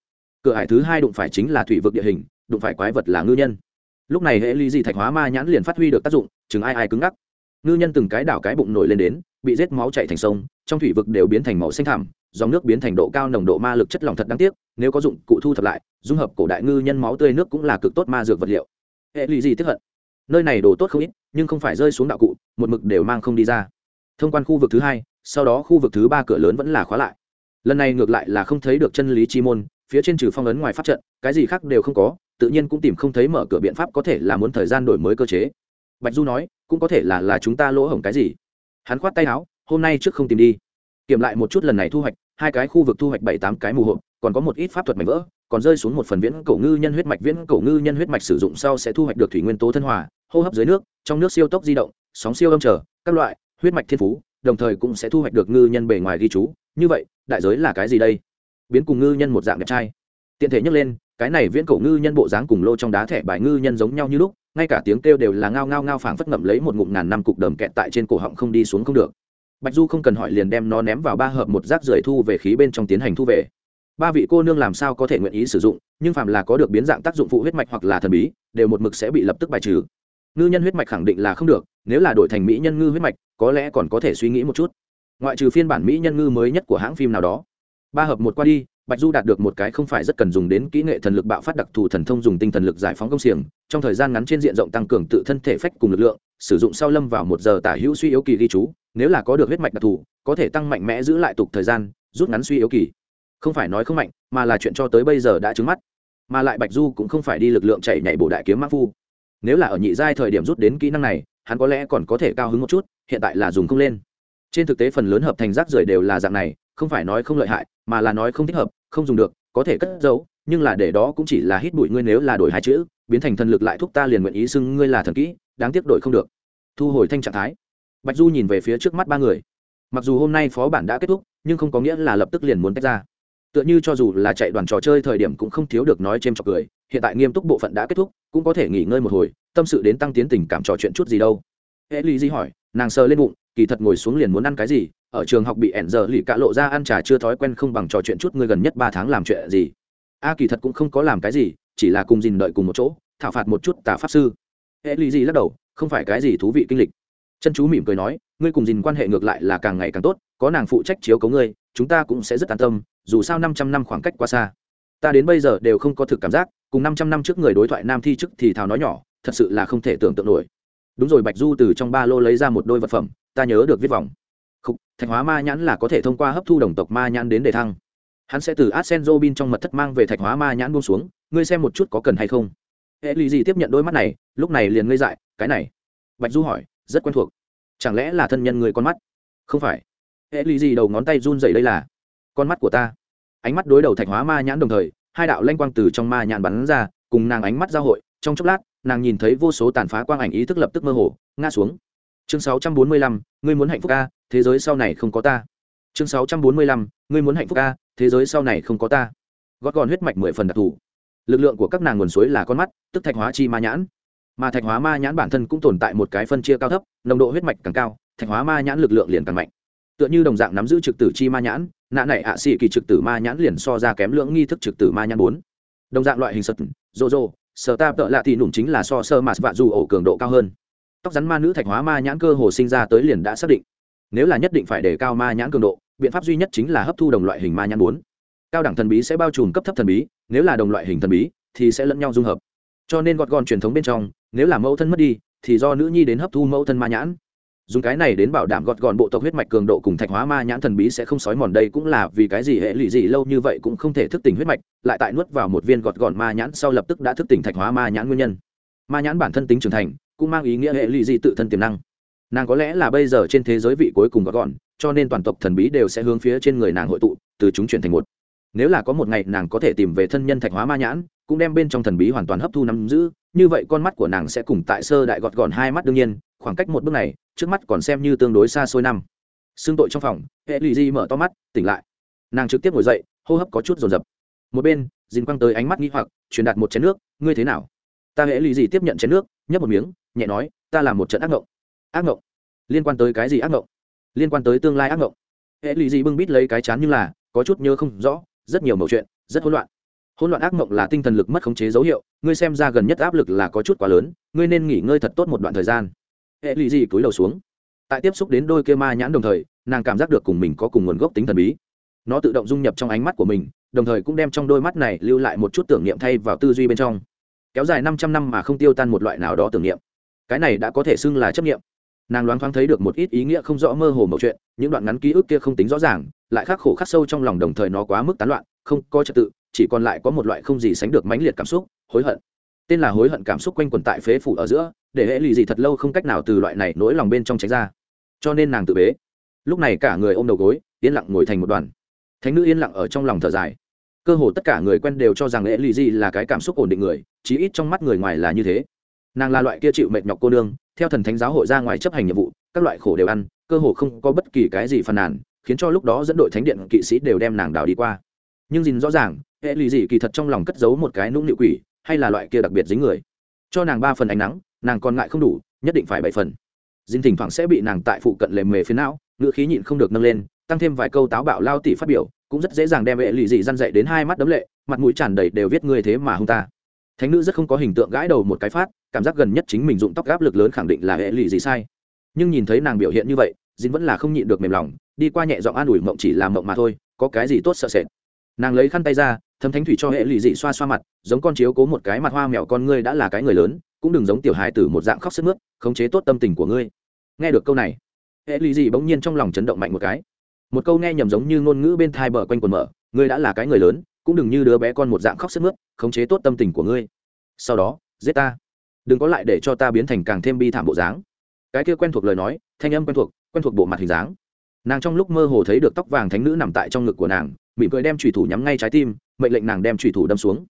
Cửa hải thứ hai đụng phải chính là thủy vực địa hình, đụng phải quái vật là ngư nhân. Lúc này hệ ly dị thạch hóa ma nhãn liền phát huy được tác dụng, chừng ai ai cứng ngắc. Ngư nhân từng cái đảo cái bụng nổi lên đến, bị rết máu chạy thành sông, trong thủy vực đều biến thành màu xanh thảm dòng nước biến thành độ cao nồng độ ma lực chất lỏng thật đáng tiếc, nếu có dụng cụ thu thập lại, dung hợp cổ đại ngư nhân máu tươi nước cũng là cực tốt ma dược vật liệu. Hệ lụy gì tiếp hận? Nơi này đồ tốt không ít, nhưng không phải rơi xuống đạo cụ, một mực đều mang không đi ra. Thông quan khu vực thứ hai, sau đó khu vực thứ ba cửa lớn vẫn là khóa lại. Lần này ngược lại là không thấy được chân lý chi môn, phía trên trừ phong ấn ngoài pháp trận, cái gì khác đều không có, tự nhiên cũng tìm không thấy mở cửa biện pháp có thể là muốn thời gian đổi mới cơ chế. Bạch du nói, cũng có thể là là chúng ta lỗ hổng cái gì. Hắn khoát tay áo, hôm nay trước không tìm đi. Kiểm lại một chút lần này thu hoạch hai cái khu vực thu hoạch bảy tám cái mù hộp, còn có một ít pháp thuật mảnh vỡ, còn rơi xuống một phần viễn cổ ngư nhân huyết mạch. Viễn cổ ngư nhân huyết mạch sử dụng sau sẽ thu hoạch được thủy nguyên tố thân hòa, hô hấp dưới nước, trong nước siêu tốc di động, sóng siêu âm trở, các loại, huyết mạch thiên phú, đồng thời cũng sẽ thu hoạch được ngư nhân bề ngoài ghi chú. Như vậy, đại giới là cái gì đây? Biến cùng ngư nhân một dạng đẹp trai. Tiện thể nhắc lên, cái này viễn cổ ngư nhân bộ dáng cùng lô trong đá thẻ bài ngư nhân giống nhau như lúc, ngay cả tiếng kêu đều là ngao ngao ngao phảng phất ngậm lấy một ngụm ngàn năm cục đờm kẹt tại trên cổ họng không đi xuống không được bạch du không cần hỏi liền đem nó ném vào ba hợp một rác rưởi thu về khí bên trong tiến hành thu về. Ba vị cô nương làm sao có thể nguyện ý sử dụng, nhưng phàm là có được biến dạng tác dụng phụ huyết mạch hoặc là thần bí, đều một mực sẽ bị lập tức bài trừ. Ngư nhân huyết mạch khẳng định là không được, nếu là đổi thành mỹ nhân ngư huyết mạch, có lẽ còn có thể suy nghĩ một chút. Ngoại trừ phiên bản mỹ nhân ngư mới nhất của hãng phim nào đó. Ba hợp một qua đi, bạch du đạt được một cái không phải rất cần dùng đến kỹ nghệ thần lực bạo phát đặc thù thần thông dùng tinh thần lực giải phóng công xiềng, trong thời gian ngắn trên diện rộng tăng cường tự thân thể phách cùng lực lượng sử dụng sau lâm vào một giờ tả hữu suy yếu kỳ ghi chú, nếu là có được huyết mạch đặc thù, có thể tăng mạnh mẽ giữ lại tục thời gian, rút ngắn suy yếu kỳ. Không phải nói không mạnh, mà là chuyện cho tới bây giờ đã trứng mắt. Mà lại bạch du cũng không phải đi lực lượng chạy nhảy bổ đại kiếm mắc phu. Nếu là ở nhị giai thời điểm rút đến kỹ năng này, hắn có lẽ còn có thể cao hứng một chút, hiện tại là dùng không lên. Trên thực tế phần lớn hợp thành rác rưởi đều là dạng này, không phải nói không lợi hại, mà là nói không thích hợp, không dùng được, có thể cất giấu, nhưng là để đó cũng chỉ là hít bụi ngươi nếu là đổi hai chữ, biến thành thần lực lại thúc ta liền nguyện ý xưng ngươi là thần kỹ đáng tiếc đổi không được. Thu hồi thanh trạng thái. Bạch du nhìn về phía trước mắt ba người. Mặc dù hôm nay phó bản đã kết thúc, nhưng không có nghĩa là lập tức liền muốn tách ra. Tựa như cho dù là chạy đoàn trò chơi thời điểm cũng không thiếu được nói c h trọc cười, hiện tại nghiêm túc bộ phận đã kết thúc, cũng có thể nghỉ ngơi một hồi, tâm sự đến tăng tiến tình cảm trò chuyện chút gì đâu. Hệ lý di hỏi, nàng sờ lên bụng, kỳ thật ngồi xuống liền muốn ăn cái gì, ở trường học bị ẻn giờ lì cạ lộ ra ăn trà chưa thói quen không bằng trò chuyện chút ngươi gần nhất ba tháng làm chuyện gì. A kỳ thật cũng không có làm cái gì, chỉ là cùng dìn đợi cùng một chỗ, thảo phạt một chút tà pháp sư hệ lì gì lắc đầu không phải cái gì thú vị kinh lịch. Chân chú mỉm cười nói ngươi cùng dìn quan hệ ngược lại là càng ngày càng tốt có nàng phụ trách chiếu cấu ngươi chúng ta cũng sẽ rất an tâm dù sao năm trăm năm khoảng cách quá xa. Ta đến bây giờ đều không có thực cảm giác cùng năm trăm năm trước người đối thoại nam thi chức thì thào nói nhỏ thật sự là không thể tưởng tượng nổi. Đúng rồi bạch du từ trong ba lô lấy ra một đôi vật phẩm ta nhớ được viết vòng. Khúc, thạch hóa ma nhãn là có thể thông qua hấp thu đồng tộc ma nhãn đến đề thăng. Hắn sẽ từ arsenzo bin trong mật thất mang về thạch hóa ma nhãn buông xuống ngươi xem một chút có cần hay không. Hệ lụy gì tiếp nhận đôi mắt này lúc này liền ngây dại cái này? Bạch du hỏi rất quen thuộc. Chẳng lẽ là thân nhân người con mắt? Không phải. Hệ lì gì đầu ngón tay run dày đây là con mắt của ta. Ánh mắt đối đầu thạch hóa ma nhãn đồng thời hai đạo lanh quang từ trong ma nhãn bắn ra cùng nàng ánh mắt giao hội trong chốc lát nàng nhìn thấy vô số tàn phá quang ảnh ý thức lập tức mơ hồ ngã xuống. Chương 645, ngươi muốn hạnh phúc ca thế giới sau này không có ta. Chương 645, ngươi muốn hạnh phúc ca thế giới sau này không có ta. Gót gòn huyết mạch mười phần đặc thù. Lực lượng của các nàng nguồn suối là con mắt tức thạch hóa chi ma nhãn mà thạch hóa ma nhãn bản thân cũng tồn tại một cái phân chia cao thấp, nồng độ huyết mạch càng cao, thạch hóa ma nhãn lực lượng liền càng mạnh. Tựa như đồng dạng nắm giữ trực tử chi ma nhãn, nạ này ạ xị kỳ trực tử ma nhãn liền so ra kém lưỡng nghi thức trực tử ma nhãn bốn. Đồng dạng loại hình sật rô rô sở ta tợ lạ thì nủng chính là so sơ mạt vạ dù ổ cường độ cao hơn. Tóc rắn ma nữ thạch hóa ma nhãn cơ hồ sinh ra tới liền đã xác định. Nếu là nhất định phải để cao ma nhãn cường độ, biện pháp duy nhất chính là hấp thu đồng loại hình ma nhãn bốn. Cao đẳng thần bí sẽ bao trùm cấp thấp thần bí, nếu là đồng loại hình thần bí, thì sẽ lẫn nhau dung hợp cho nên gọt gọn truyền thống bên trong, nếu là mẫu thân mất đi, thì do nữ nhi đến hấp thu mẫu thân ma nhãn. Dùng cái này đến bảo đảm gọt gọn bộ tộc huyết mạch cường độ cùng thạch hóa ma nhãn thần bí sẽ không sói mòn, đây cũng là vì cái gì hệ lụy gì, lâu như vậy cũng không thể thức tỉnh huyết mạch, lại tại nuốt vào một viên gọt gọn ma nhãn sau lập tức đã thức tỉnh thạch hóa ma nhãn nguyên nhân. Ma nhãn bản thân tính trưởng thành, cũng mang ý nghĩa hệ lụy gì tự thân tiềm năng. Nàng có lẽ là bây giờ trên thế giới vị cuối cùng gọt gọn, cho nên toàn tộc thần bí đều sẽ hướng phía trên người nàng hội tụ, từ chúng chuyển thành một nếu là có một ngày nàng có thể tìm về thân nhân thạch hóa ma nhãn, cũng đem bên trong thần bí hoàn toàn hấp thu nắm giữ, như vậy con mắt của nàng sẽ cùng tại sơ đại gọt gọn hai mắt đương nhiên, khoảng cách một bước này, trước mắt còn xem như tương đối xa xôi năm. Xương tội trong phòng, hệ lụy di mở to mắt, tỉnh lại. Nàng trực tiếp ngồi dậy, hô hấp có chút rồn rập một bên, dìn quăng tới ánh mắt nghĩ hoặc, truyền đạt một chén nước, ngươi thế nào? Ta hệ lụy di tiếp nhận chén nước, nhấp một miếng, nhẹ nói, ta làm một trận ác ngộng. Ác ngộng? Liên quan tới cái gì ác ngộng? Liên quan tới tương lai ác ngộng. Hệ lụy di bưng bít lấy cái chán nhưng là, có chút nhớ không rõ rất nhiều mẩu chuyện, rất hỗn loạn. Hỗn loạn ác mộng là tinh thần lực mất khống chế dấu hiệu, ngươi xem ra gần nhất áp lực là có chút quá lớn, ngươi nên nghỉ ngơi thật tốt một đoạn thời gian. Hệ lụy gì cúi đầu xuống. Tại tiếp xúc đến đôi kia ma nhãn đồng thời, nàng cảm giác được cùng mình có cùng nguồn gốc tính thần bí. Nó tự động dung nhập trong ánh mắt của mình, đồng thời cũng đem trong đôi mắt này lưu lại một chút tưởng niệm thay vào tư duy bên trong. Kéo dài năm trăm năm mà không tiêu tan một loại nào đó tưởng niệm. Cái này đã có thể xưng là chấp niệm nàng loáng thoáng thấy được một ít ý nghĩa không rõ mơ hồ mẫu chuyện, những đoạn ngắn ký ức kia không tính rõ ràng, lại khắc khổ khắc sâu trong lòng đồng thời nó quá mức tán loạn, không có trật tự, chỉ còn lại có một loại không gì sánh được mãnh liệt cảm xúc, hối hận. Tên là hối hận cảm xúc quanh quẩn tại phế phủ ở giữa, để hệ lụy gì thật lâu không cách nào từ loại này nỗi lòng bên trong tránh ra. Cho nên nàng tự bế. Lúc này cả người ôm đầu gối, yên lặng ngồi thành một đoàn. Thánh nữ yên lặng ở trong lòng thở dài. Cơ hồ tất cả người quen đều cho rằng hệ lụy gì là cái cảm xúc ổn định người, chí ít trong mắt người ngoài là như thế. Nàng là loại kia chịu mệt nhọc cô nương theo thần thánh giáo hội ra ngoài chấp hành nhiệm vụ, các loại khổ đều ăn, cơ hồ không có bất kỳ cái gì phàn nàn, khiến cho lúc đó dẫn đội thánh điện kỵ sĩ đều đem nàng đào đi qua. Nhưng dìn rõ ràng, hệ lụy gì kỳ thật trong lòng cất giấu một cái nũng nịu quỷ, hay là loại kia đặc biệt dính người. Cho nàng ba phần ánh nắng, nàng còn ngại không đủ, nhất định phải bảy phần. Dìn thỉnh thoảng sẽ bị nàng tại phụ cận lề mề phía não, ngựa khí nhịn không được nâng lên, tăng thêm vài câu táo bạo lao tỉ phát biểu, cũng rất dễ dàng đem hệ lụy dị răn dậy đến hai mắt đấm lệ, mặt mũi tràn đầy đều viết người thế mà hung ta thánh nữ rất không có hình tượng gãi đầu một cái phát, cảm giác gần nhất chính mình dụng tóc gáp lực lớn khẳng định là hệ lụy gì sai. Nhưng nhìn thấy nàng biểu hiện như vậy dính vẫn là không nhịn được mềm lòng, đi qua nhẹ giọng an ủi mộng chỉ làm mộng mà thôi, có cái gì tốt sợ sệt. Nàng lấy khăn tay ra, thấm thánh thủy cho hệ lụy dị xoa xoa mặt, giống con chiếu cố một cái mặt hoa mèo con ngươi đã là cái người lớn, cũng đừng giống tiểu hài tử một dạng khóc sức mướt, khống chế tốt tâm tình của ngươi. Nghe được câu này, hệ lụy dị bỗng nhiên trong lòng chấn động mạnh một cái. Một câu nghe nhầm giống như ngôn ngữ bên thai bờ quanh quần mở, ngươi đã là cái người lớn cũng đừng như đứa bé con một dạng khóc sức mướt, khống chế tốt tâm tình của ngươi. Sau đó, giết ta. Đừng có lại để cho ta biến thành càng thêm bi thảm bộ dáng. Cái kia quen thuộc lời nói, thanh âm quen thuộc quen thuộc bộ mặt hình dáng. Nàng trong lúc mơ hồ thấy được tóc vàng thánh nữ nằm tại trong ngực của nàng, mỉm cười đem thủy thủ nhắm ngay trái tim, mệnh lệnh nàng đem thủy thủ đâm xuống.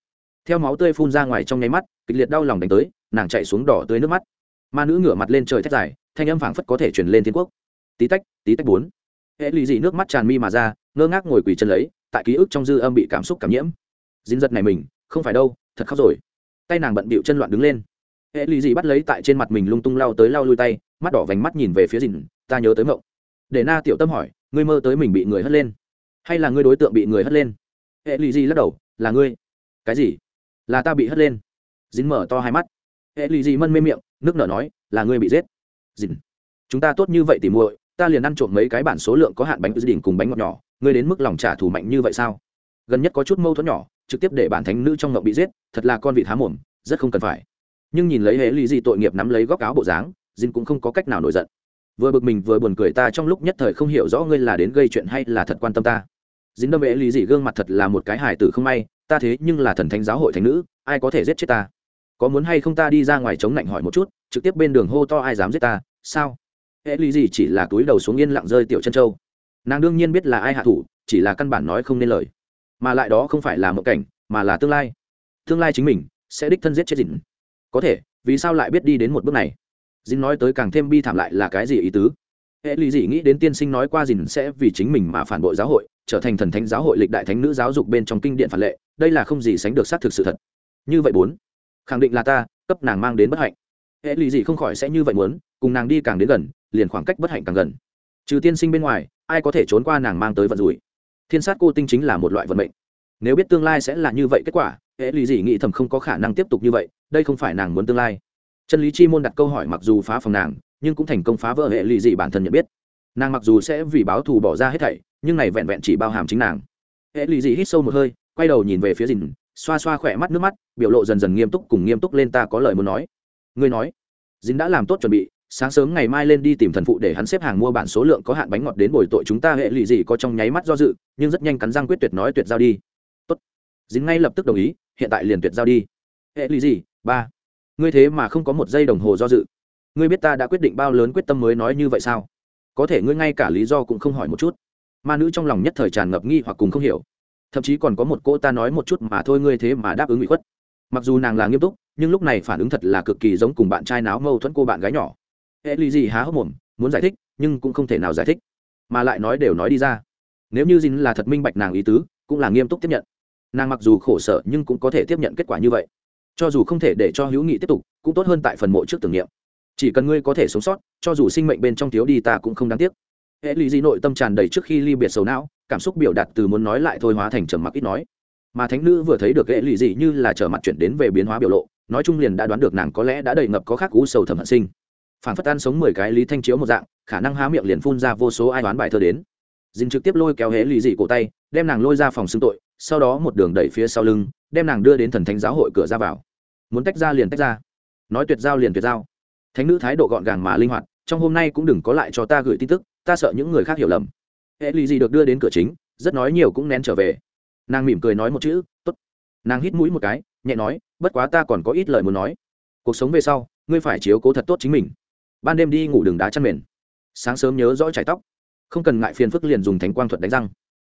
Theo máu tươi phun ra ngoài trong nháy mắt, kịch liệt đau lòng đánh tới, nàng chạy xuống đỏ tươi nước mắt. Ma nữ ngửa mặt lên trời thét dài, thanh âm phảng phất có thể truyền lên thiên quốc. Tí tách tí tách bốn. Hệ lụy dị nước mắt tràn mi mà ra, ngơ ngác ngồi quỳ chân lấy tại ký ức trong dư âm bị cảm xúc cảm nhiễm. Dính giật này mình, không phải đâu, thật khóc rồi. Tay nàng bận bịu chân loạn đứng lên. Hệ lụy dị bắt lấy tại trên mặt mình lung tung lao tới lao lui tay, mắt đỏ vành mắt nhìn về phía dìn ta nhớ tới mộng. Để na tiểu tâm hỏi, ngươi mơ tới mình bị người hất lên? Hay là ngươi đối tượng bị người hất lên? Hệ lụy dị lắc đầu, là ngươi. Cái gì? Là ta bị hất lên. Dính mở to hai mắt. Hệ lụy dị mân mê miệng, nước nở nói, là ngươi bị giết. Dìn chúng ta tốt như vậy thì muội, ta liền ăn trộm mấy cái bản số lượng có hạn bánh dự định cùng bánh ngọt nhỏ ngươi đến mức lòng trả thù mạnh như vậy sao? Gần nhất có chút mâu thuẫn nhỏ, trực tiếp để bản thánh nữ trong ngộng bị giết, thật là con vị há mồm, rất không cần phải. Nhưng nhìn lấy hệ lý dị tội nghiệp nắm lấy góc áo bộ dáng dinh cũng không có cách nào nổi giận. Vừa bực mình vừa buồn cười ta trong lúc nhất thời không hiểu rõ ngươi là đến gây chuyện hay là thật quan tâm ta. Dính đâm hệ lý dị gương mặt thật là một cái hài tử không may, ta thế nhưng là thần thánh giáo hội thánh nữ, ai có thể giết chết ta? Có muốn hay không ta đi ra ngoài chống lạnh hỏi một chút, trực tiếp bên đường hô to ai dám giết ta, sao? Hệ lý dị chỉ là túi đầu xuống yên lặng rơi tiểu chân châu nàng đương nhiên biết là ai hạ thủ, chỉ là căn bản nói không nên lời. Mà lại đó không phải là mộng cảnh, mà là tương lai. Tương lai chính mình sẽ đích thân giết chết dìn có thể, vì sao lại biết đi đến một bước này? Dìn nói tới càng thêm bi thảm lại là cái gì ý tứ? Hệ lụy dị nghĩ đến tiên sinh nói qua dìn sẽ vì chính mình mà phản bội giáo hội, trở thành thần thánh giáo hội lịch đại thánh nữ giáo dục bên trong kinh điện phản lệ, đây là không gì sánh được xác thực sự thật. Như vậy bốn, khẳng định là ta, cấp nàng mang đến bất hạnh. Hệ lụy dị không khỏi sẽ như vậy muốn, cùng nàng đi càng đến gần, liền khoảng cách bất hạnh càng gần. Trừ tiên sinh bên ngoài ai có thể trốn qua nàng mang tới vận rủi. Thiên sát cô tinh chính là một loại vận mệnh. Nếu biết tương lai sẽ là như vậy kết quả, hệ lụy dị nghĩ thầm không có khả năng tiếp tục như vậy, đây không phải nàng muốn tương lai. Chân lý chi môn đặt câu hỏi mặc dù phá phòng nàng, nhưng cũng thành công phá vỡ hệ lụy dị bản thân nhận biết. Nàng mặc dù sẽ vì báo thù bỏ ra hết thảy, nhưng này vẹn vẹn chỉ bao hàm chính nàng. Hệ lụy dị hít sâu một hơi, quay đầu nhìn về phía dìn xoa xoa khỏe mắt nước mắt, biểu lộ dần dần nghiêm túc cùng nghiêm túc lên ta có lời muốn nói. Ngươi nói dìn đã làm tốt chuẩn bị sáng sớm ngày mai lên đi tìm thần phụ để hắn xếp hàng mua bản số lượng có hạn bánh ngọt đến bồi tội chúng ta hệ lụy gì có trong nháy mắt do dự, nhưng rất nhanh cắn răng quyết tuyệt nói tuyệt giao đi. Tốt. Dính ngay lập tức đồng ý, hiện tại liền tuyệt giao đi. Hệ lụy gì? Ba. Ngươi thế mà không có một giây đồng hồ do dự. Ngươi biết ta đã quyết định bao lớn quyết tâm mới nói như vậy sao? Có thể ngươi ngay cả lý do cũng không hỏi một chút. Ma nữ trong lòng nhất thời tràn ngập nghi hoặc cùng không hiểu. Thậm chí còn có một cô ta nói một chút mà thôi ngươi thế mà đáp ứng bị khuất. Mặc dù nàng là nghiêm túc, nhưng lúc này phản ứng thật là cực kỳ giống cùng bạn trai náo mâu thuẫn cô bạn gái nhỏ hệ lì gì há hốc mồm, muốn giải thích, nhưng cũng không thể nào giải thích, mà lại nói đều nói đi ra. Nếu như dinh là thật minh bạch nàng ý tứ, cũng là nghiêm túc tiếp nhận. Nàng mặc dù khổ sở nhưng cũng có thể tiếp nhận kết quả như vậy. Cho dù không thể để cho hữu nghị tiếp tục, cũng tốt hơn tại phần mộ trước tưởng niệm. Chỉ cần ngươi có thể sống sót, cho dù sinh mệnh bên trong thiếu đi ta cũng không đáng tiếc. Hệ lụy gì nội tâm tràn đầy trước khi ly biệt sầu não, cảm xúc biểu đạt từ muốn nói lại thôi hóa thành trầm mặc ít nói. Mà thánh nữ vừa thấy được hệ lụy gì như là trở mặt chuyển đến về biến hóa biểu lộ, nói chung liền đã đoán được nàng có lẽ đã đầy ngập có khác cú sầu thầm hận sinh phản phất ăn sống mười cái lý thanh chiếu một dạng, khả năng há miệng liền phun ra vô số ai đoán bài thơ đến. Dình trực tiếp lôi kéo hễ lì dị cổ tay, đem nàng lôi ra phòng xưng tội, sau đó một đường đẩy phía sau lưng, đem nàng đưa đến thần thánh giáo hội cửa ra vào. Muốn tách ra liền tách ra. Nói tuyệt giao liền tuyệt giao. Thánh nữ thái độ gọn gàng mà linh hoạt, trong hôm nay cũng đừng có lại cho ta gửi tin tức, ta sợ những người khác hiểu lầm. Hệ lì gì được đưa đến cửa chính, rất nói nhiều cũng nén trở về. Nàng mỉm cười nói một chữ t ố t nàng hít mũi một cái, nhẹ nói, bất quá ta còn có ít lời muốn nói. Cuộc sống về sau, ngươi phải chiếu cố thật tốt chính mình ban đêm đi ngủ đường đá chăn mền. Sáng sớm nhớ rõ chải tóc. Không cần ngại phiền phức liền dùng thánh quang thuật đánh răng.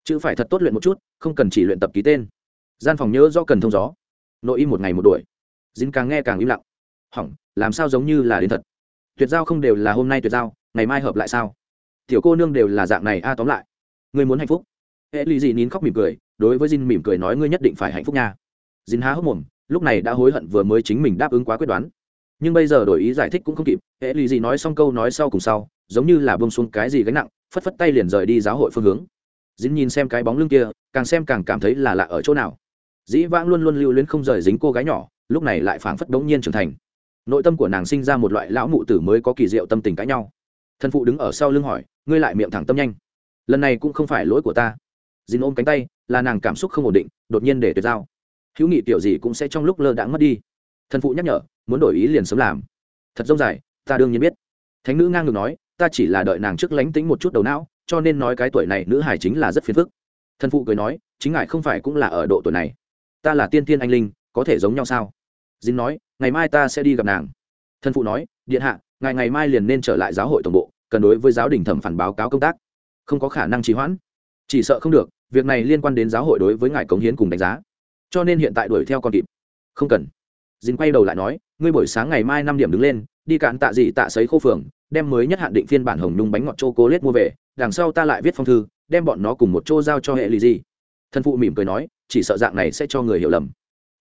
Chữ phải thật tốt luyện một chút, không cần chỉ luyện tập ký tên. Gian phòng nhớ do cần thông gió. Nội y một ngày một đuổi. Dính càng nghe càng im lặng. Hỏng, làm sao giống như là đến thật? Tuyệt giao không đều là hôm nay tuyệt giao, ngày mai hợp lại sao? Tiểu cô nương đều là dạng này a à, tóm lại. Ngươi muốn hạnh phúc. Hệ lì gì nín khóc mỉm cười, đối với dinh mỉm cười nói ngươi nhất định phải hạnh phúc nha. Jin há hốc mồm, lúc này đã hối hận vừa mới chính mình đáp ứng quá quyết đoán nhưng bây giờ đổi ý giải thích cũng không kịp, hệ lì gì nói xong câu nói sau cùng sau, giống như là bông xuống cái gì gánh nặng, phất phất tay liền rời đi giáo hội phương hướng. Dính nhìn xem cái bóng lưng kia, càng xem càng cảm thấy là lạ ở chỗ nào. Dĩ vãng luôn luôn lưu luyến không rời dính cô gái nhỏ, lúc này lại phảng phất đống nhiên trưởng thành. Nội tâm của nàng sinh ra một loại lão mụ tử mới có kỳ diệu tâm tình cãi nhau. Thân phụ đứng ở sau lưng hỏi, ngươi lại miệng thẳng tâm nhanh. Lần này cũng không phải lỗi của ta. Dính ôm cánh tay, là nàng cảm xúc không ổn định, đột nhiên để tuyệt giao. Hữu nghị tiểu gì cũng sẽ trong lúc lơ đãng mất đi thần phụ nhắc nhở, muốn đổi ý liền sớm làm. Thật dông dài, ta đương nhiên biết. Thánh nữ ngang ngược nói, ta chỉ là đợi nàng trước lánh tính một chút đầu não, cho nên nói cái tuổi này nữ hải chính là rất phiền phức. Thần phụ cười nói, chính ngài không phải cũng là ở độ tuổi này. Ta là tiên tiên anh linh, có thể giống nhau sao? Dinh nói, ngày mai ta sẽ đi gặp nàng. Thần phụ nói, điện hạ, ngài ngày mai liền nên trở lại giáo hội tổng bộ, cần đối với giáo đình thẩm phản báo cáo công tác. Không có khả năng trì hoãn. Chỉ sợ không được, việc này liên quan đến giáo hội đối với ngài cống hiến cùng đánh giá. Cho nên hiện tại đuổi theo con kịp. Không cần. Dìn quay đầu lại nói, ngươi buổi sáng ngày mai năm điểm đứng lên, đi cạn tạ gì tạ sấy khô phường, đem mới nhất hạn định phiên bản hồng nhung bánh ngọt chô cố lết mua về, đằng sau ta lại viết phong thư, đem bọn nó cùng một chỗ giao cho hệ lì gì. Thân phụ mỉm cười nói, chỉ sợ dạng này sẽ cho người hiểu lầm.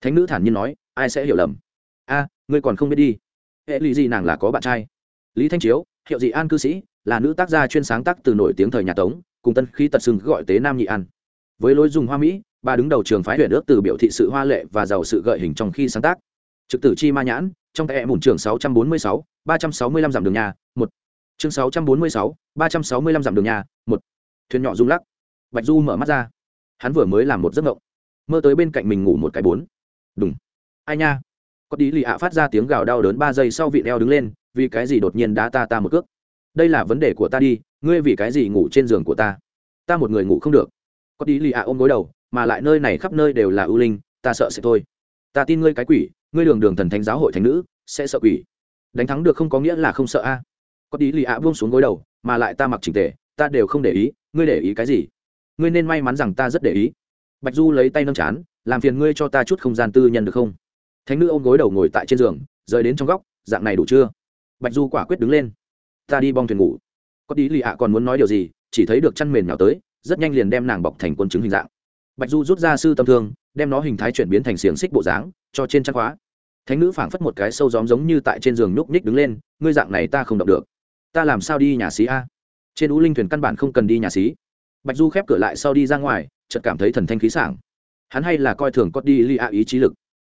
Thánh nữ thản nhiên nói, ai sẽ hiểu lầm? A, ngươi còn không biết đi. Hệ lì gì nàng là có bạn trai. Lý thanh chiếu, hiệu dị an cư sĩ, là nữ tác gia chuyên sáng tác từ nổi tiếng thời nhà tống, cùng tân khí tật sừng gọi tế nam nhị an. Với lối dùng hoa mỹ, bà đứng đầu trường phái huyện ước từ biểu thị sự hoa lệ và giàu sự gợi hình trong khi sáng tác trực tử chi ma nhãn, trong tay mùn trường sáu trăm bốn mươi sáu, ba trăm sáu mươi lăm dặm đường nhà, một. Chương sáu trăm bốn mươi sáu, ba trăm sáu mươi lăm dặm đường nhà, một. Thuyền nhỏ rung lắc. Bạch du mở mắt ra. Hắn vừa mới làm một giấc ngộng mơ tới bên cạnh mình ngủ một cái bốn. Đúng ai nha? Có đi lì ạ phát ra tiếng gào đau đớn ba giây sau vị đeo đứng lên, vì cái gì đột nhiên đá ta ta một cước? Đây là vấn đề của ta đi, ngươi vì cái gì ngủ trên giường của ta? Ta một người ngủ không được. Có đi lì ạ ôm gối đầu, mà lại nơi này khắp nơi đều là ưu linh, ta sợ sẽ thôi. Ta tin ngươi cái quỷ ngươi đường đường thần thánh giáo hội thánh nữ, sẽ sợ quỷ. Đánh thắng được không có nghĩa là không sợ a. Có tí lì ạ buông xuống gối đầu, mà lại ta mặc chỉnh tề, ta đều không để ý, ngươi để ý cái gì? Ngươi nên may mắn rằng ta rất để ý. Bạch du lấy tay nâng chán, làm phiền ngươi cho ta chút không gian tư nhân được không? Thánh nữ ôm gối đầu ngồi tại trên giường, rời đến trong góc, dạng này đủ chưa? Bạch du quả quyết đứng lên. Ta đi bong thuyền ngủ. Có tí lì ạ còn muốn nói điều gì, chỉ thấy được chăn mền nhào tới, rất nhanh liền đem nàng bọc thành quân chứng hình dạng. Bạch du rút ra sư tâm thương, đem nó hình thái chuyển biến thành xiềng xích bộ dáng cho trên trang khóa. Thánh nữ phảng phất một cái sâu gióm giống như tại trên giường nhúc nhích đứng lên, ngươi dạng này ta không động được. Ta làm sao đi nhà xí a? Trên ú linh thuyền căn bản không cần đi nhà xí. Bạch du khép cửa lại sau đi ra ngoài, chợt cảm thấy thần thanh khí sảng. Hắn hay là coi thường có đi li a ý chí lực.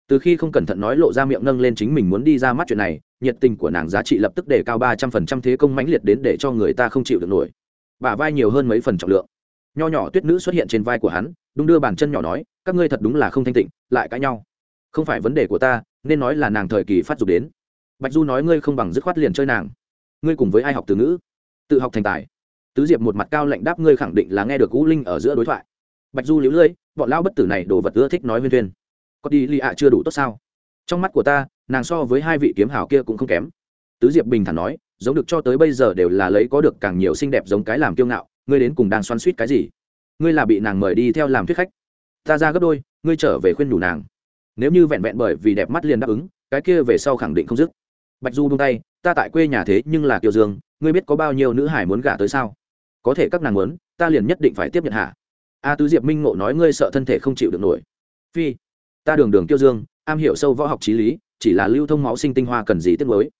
Từ khi không cẩn thận nói lộ ra miệng nâng lên chính mình muốn đi ra mắt chuyện này, nhiệt tình của nàng giá trị lập tức để cao ba trăm phần trăm thế công mãnh liệt đến để cho người ta không chịu được nổi. Bả vai nhiều hơn mấy phần trọng lượng. Nho nhỏ tuyết nữ xuất hiện trên vai của hắn, đung đưa bàn chân nhỏ nói, các ngươi thật đúng là không thanh tịnh, lại cãi nhau không phải vấn đề của ta, nên nói là nàng thời kỳ phát dục đến. Bạch du nói ngươi không bằng dứt khoát liền chơi nàng. Ngươi cùng với ai học từ ngữ? Tự học thành tài. Tứ diệp một mặt cao lạnh đáp ngươi khẳng định là nghe được cũ linh ở giữa đối thoại. Bạch du liễu lưỡi bọn lao bất tử này đồ vật ưa thích nói viên tuyên có đi lì ạ chưa đủ tốt sao? Trong mắt của ta, nàng so với hai vị kiếm hào kia cũng không kém. Tứ diệp bình thản nói, giống được cho tới bây giờ đều là lấy có được càng nhiều xinh đẹp giống cái làm kiêu ngạo, ngươi đến cùng đang xoắn suýt cái gì? Ngươi là bị nàng mời đi theo làm thuyết khách. Ta ra gấp đôi, ngươi trở về khuyên đủ nàng nếu như vẹn vẹn bởi vì đẹp mắt liền đáp ứng, cái kia về sau khẳng định không dứt. Bạch du buông tay, ta tại quê nhà thế nhưng là kiều dương, ngươi biết có bao nhiêu nữ hải muốn gả tới sao? Có thể các nàng muốn, ta liền nhất định phải tiếp nhận hạ a tứ diệp minh ngộ nói, ngươi sợ thân thể không chịu được nổi. Phi, ta đường đường kiêu dương, am hiểu sâu võ học trí lý, chỉ là lưu thông máu sinh tinh hoa cần gì tiếc mới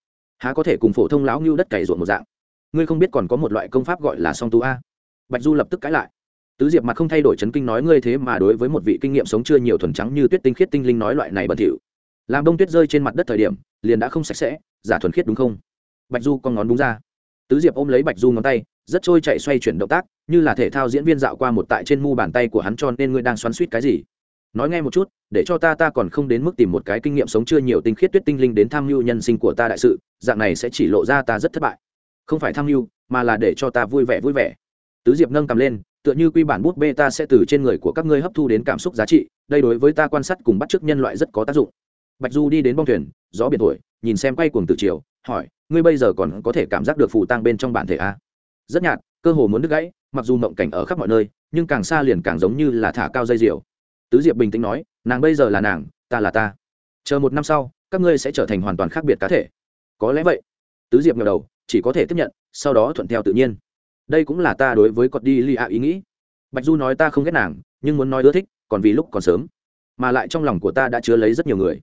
há có thể cùng phổ thông lão ngưu đất cày ruộng một dạng? Ngươi không biết còn có một loại công pháp gọi là song tu a. Bạch du lập tức cãi lại tứ diệp mặt không thay đổi chấn kinh nói, ngươi thế mà đối với một vị kinh nghiệm sống chưa nhiều thuần trắng như tuyết tinh khiết tinh linh nói loại này bẩn thỉu. Làm đông tuyết rơi trên mặt đất thời điểm, liền đã không sạch sẽ, giả thuần khiết đúng không? Bạch du con ngón đúng ra. Tứ diệp ôm lấy bạch du ngón tay, rất trôi chạy xoay chuyển động tác, như là thể thao diễn viên dạo qua một tại trên mu bàn tay của hắn cho nên ngươi đang xoắn suýt cái gì? Nói nghe một chút, để cho ta ta còn không đến mức tìm một cái kinh nghiệm sống chưa nhiều tinh khiết tuyết tinh linh đến tham mưu nhân sinh của ta đại sự, dạng này sẽ chỉ lộ ra ta rất thất bại. Không phải tham mưu, mà là để cho ta vui vẻ vui vẻ. Tứ diệp nâng cầm lên tựa như quy bản bút bê ta sẽ từ trên người của các ngươi hấp thu đến cảm xúc giá trị, đây đối với ta quan sát cùng bắt chước nhân loại rất có tác dụng. Bạch du đi đến bong thuyền, gió biển thổi, nhìn xem quay cuồng từ chiều, hỏi, ngươi bây giờ còn có thể cảm giác được phù tang bên trong bản thể a à? rất nhạt, cơ hồ muốn đứt gãy, mặc dù mộng cảnh ở khắp mọi nơi, nhưng càng xa liền càng giống như là thả cao dây diều. Tứ diệp bình tĩnh nói, nàng bây giờ là nàng, ta là ta. Chờ một năm sau, các ngươi sẽ trở thành hoàn toàn khác biệt cá thể. Có lẽ vậy. Tứ diệp ngờ đầu, chỉ có thể tiếp nhận, sau đó thuận theo tự nhiên đây cũng là ta đối với cọt đi li ạ ý nghĩ. Bạch du nói ta không ghét nàng, nhưng muốn nói ưa thích, còn vì lúc còn sớm. Mà lại trong lòng của ta đã chứa lấy rất nhiều người.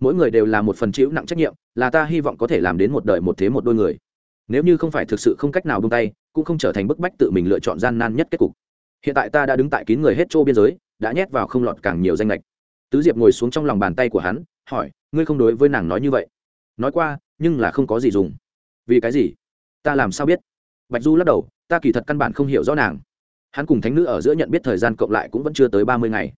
Mỗi người đều là một phần chịu nặng trách nhiệm, là ta hy vọng có thể làm đến một đời một thế một đôi người. Nếu như không phải thực sự không cách nào bung tay, cũng không trở thành bức bách tự mình lựa chọn gian nan nhất kết cục. Hiện tại ta đã đứng tại kín người hết chỗ biên giới, đã nhét vào không lọt càng nhiều danh lệch tứ diệp ngồi xuống trong lòng bàn tay của hắn, hỏi, ngươi không đối với nàng nói như vậy? Nói qua, nhưng là không có gì dùng. Vì cái gì? Ta làm sao biết? Bạch du lắc đầu ta kỳ thật căn bản không hiểu rõ nàng. Hắn cùng thánh nữ ở giữa nhận biết thời gian cộng lại cũng vẫn chưa tới ba mươi ngày.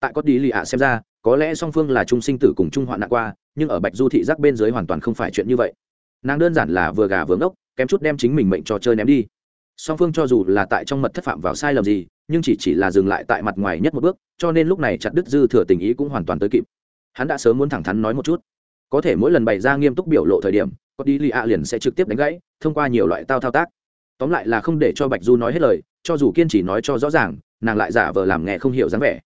Tại có đi lì ạ xem ra, có lẽ song phương là trung sinh tử cùng trung hoạn nạn qua, nhưng ở bạch du thị giác bên dưới hoàn toàn không phải chuyện như vậy. Nàng đơn giản là vừa gà vừa ngốc, kém chút đem chính mình mệnh cho chơi ném đi. Song phương cho dù là tại trong mật thất phạm vào sai lầm gì, nhưng chỉ chỉ là dừng lại tại mặt ngoài nhất một bước, cho nên lúc này chặt đứt dư thừa tình ý cũng hoàn toàn tới kịp. Hắn đã sớm muốn thẳng thắn nói một chút. Có thể mỗi lần bày ra nghiêm túc biểu lộ thời điểm có đi lì ạ liền sẽ trực tiếp đánh gãy, thông qua nhiều loại tao thao tác tóm lại là không để cho bạch du nói hết lời, cho dù kiên trì nói cho rõ ràng, nàng lại giả vờ làm nghe không hiểu dáng vẻ.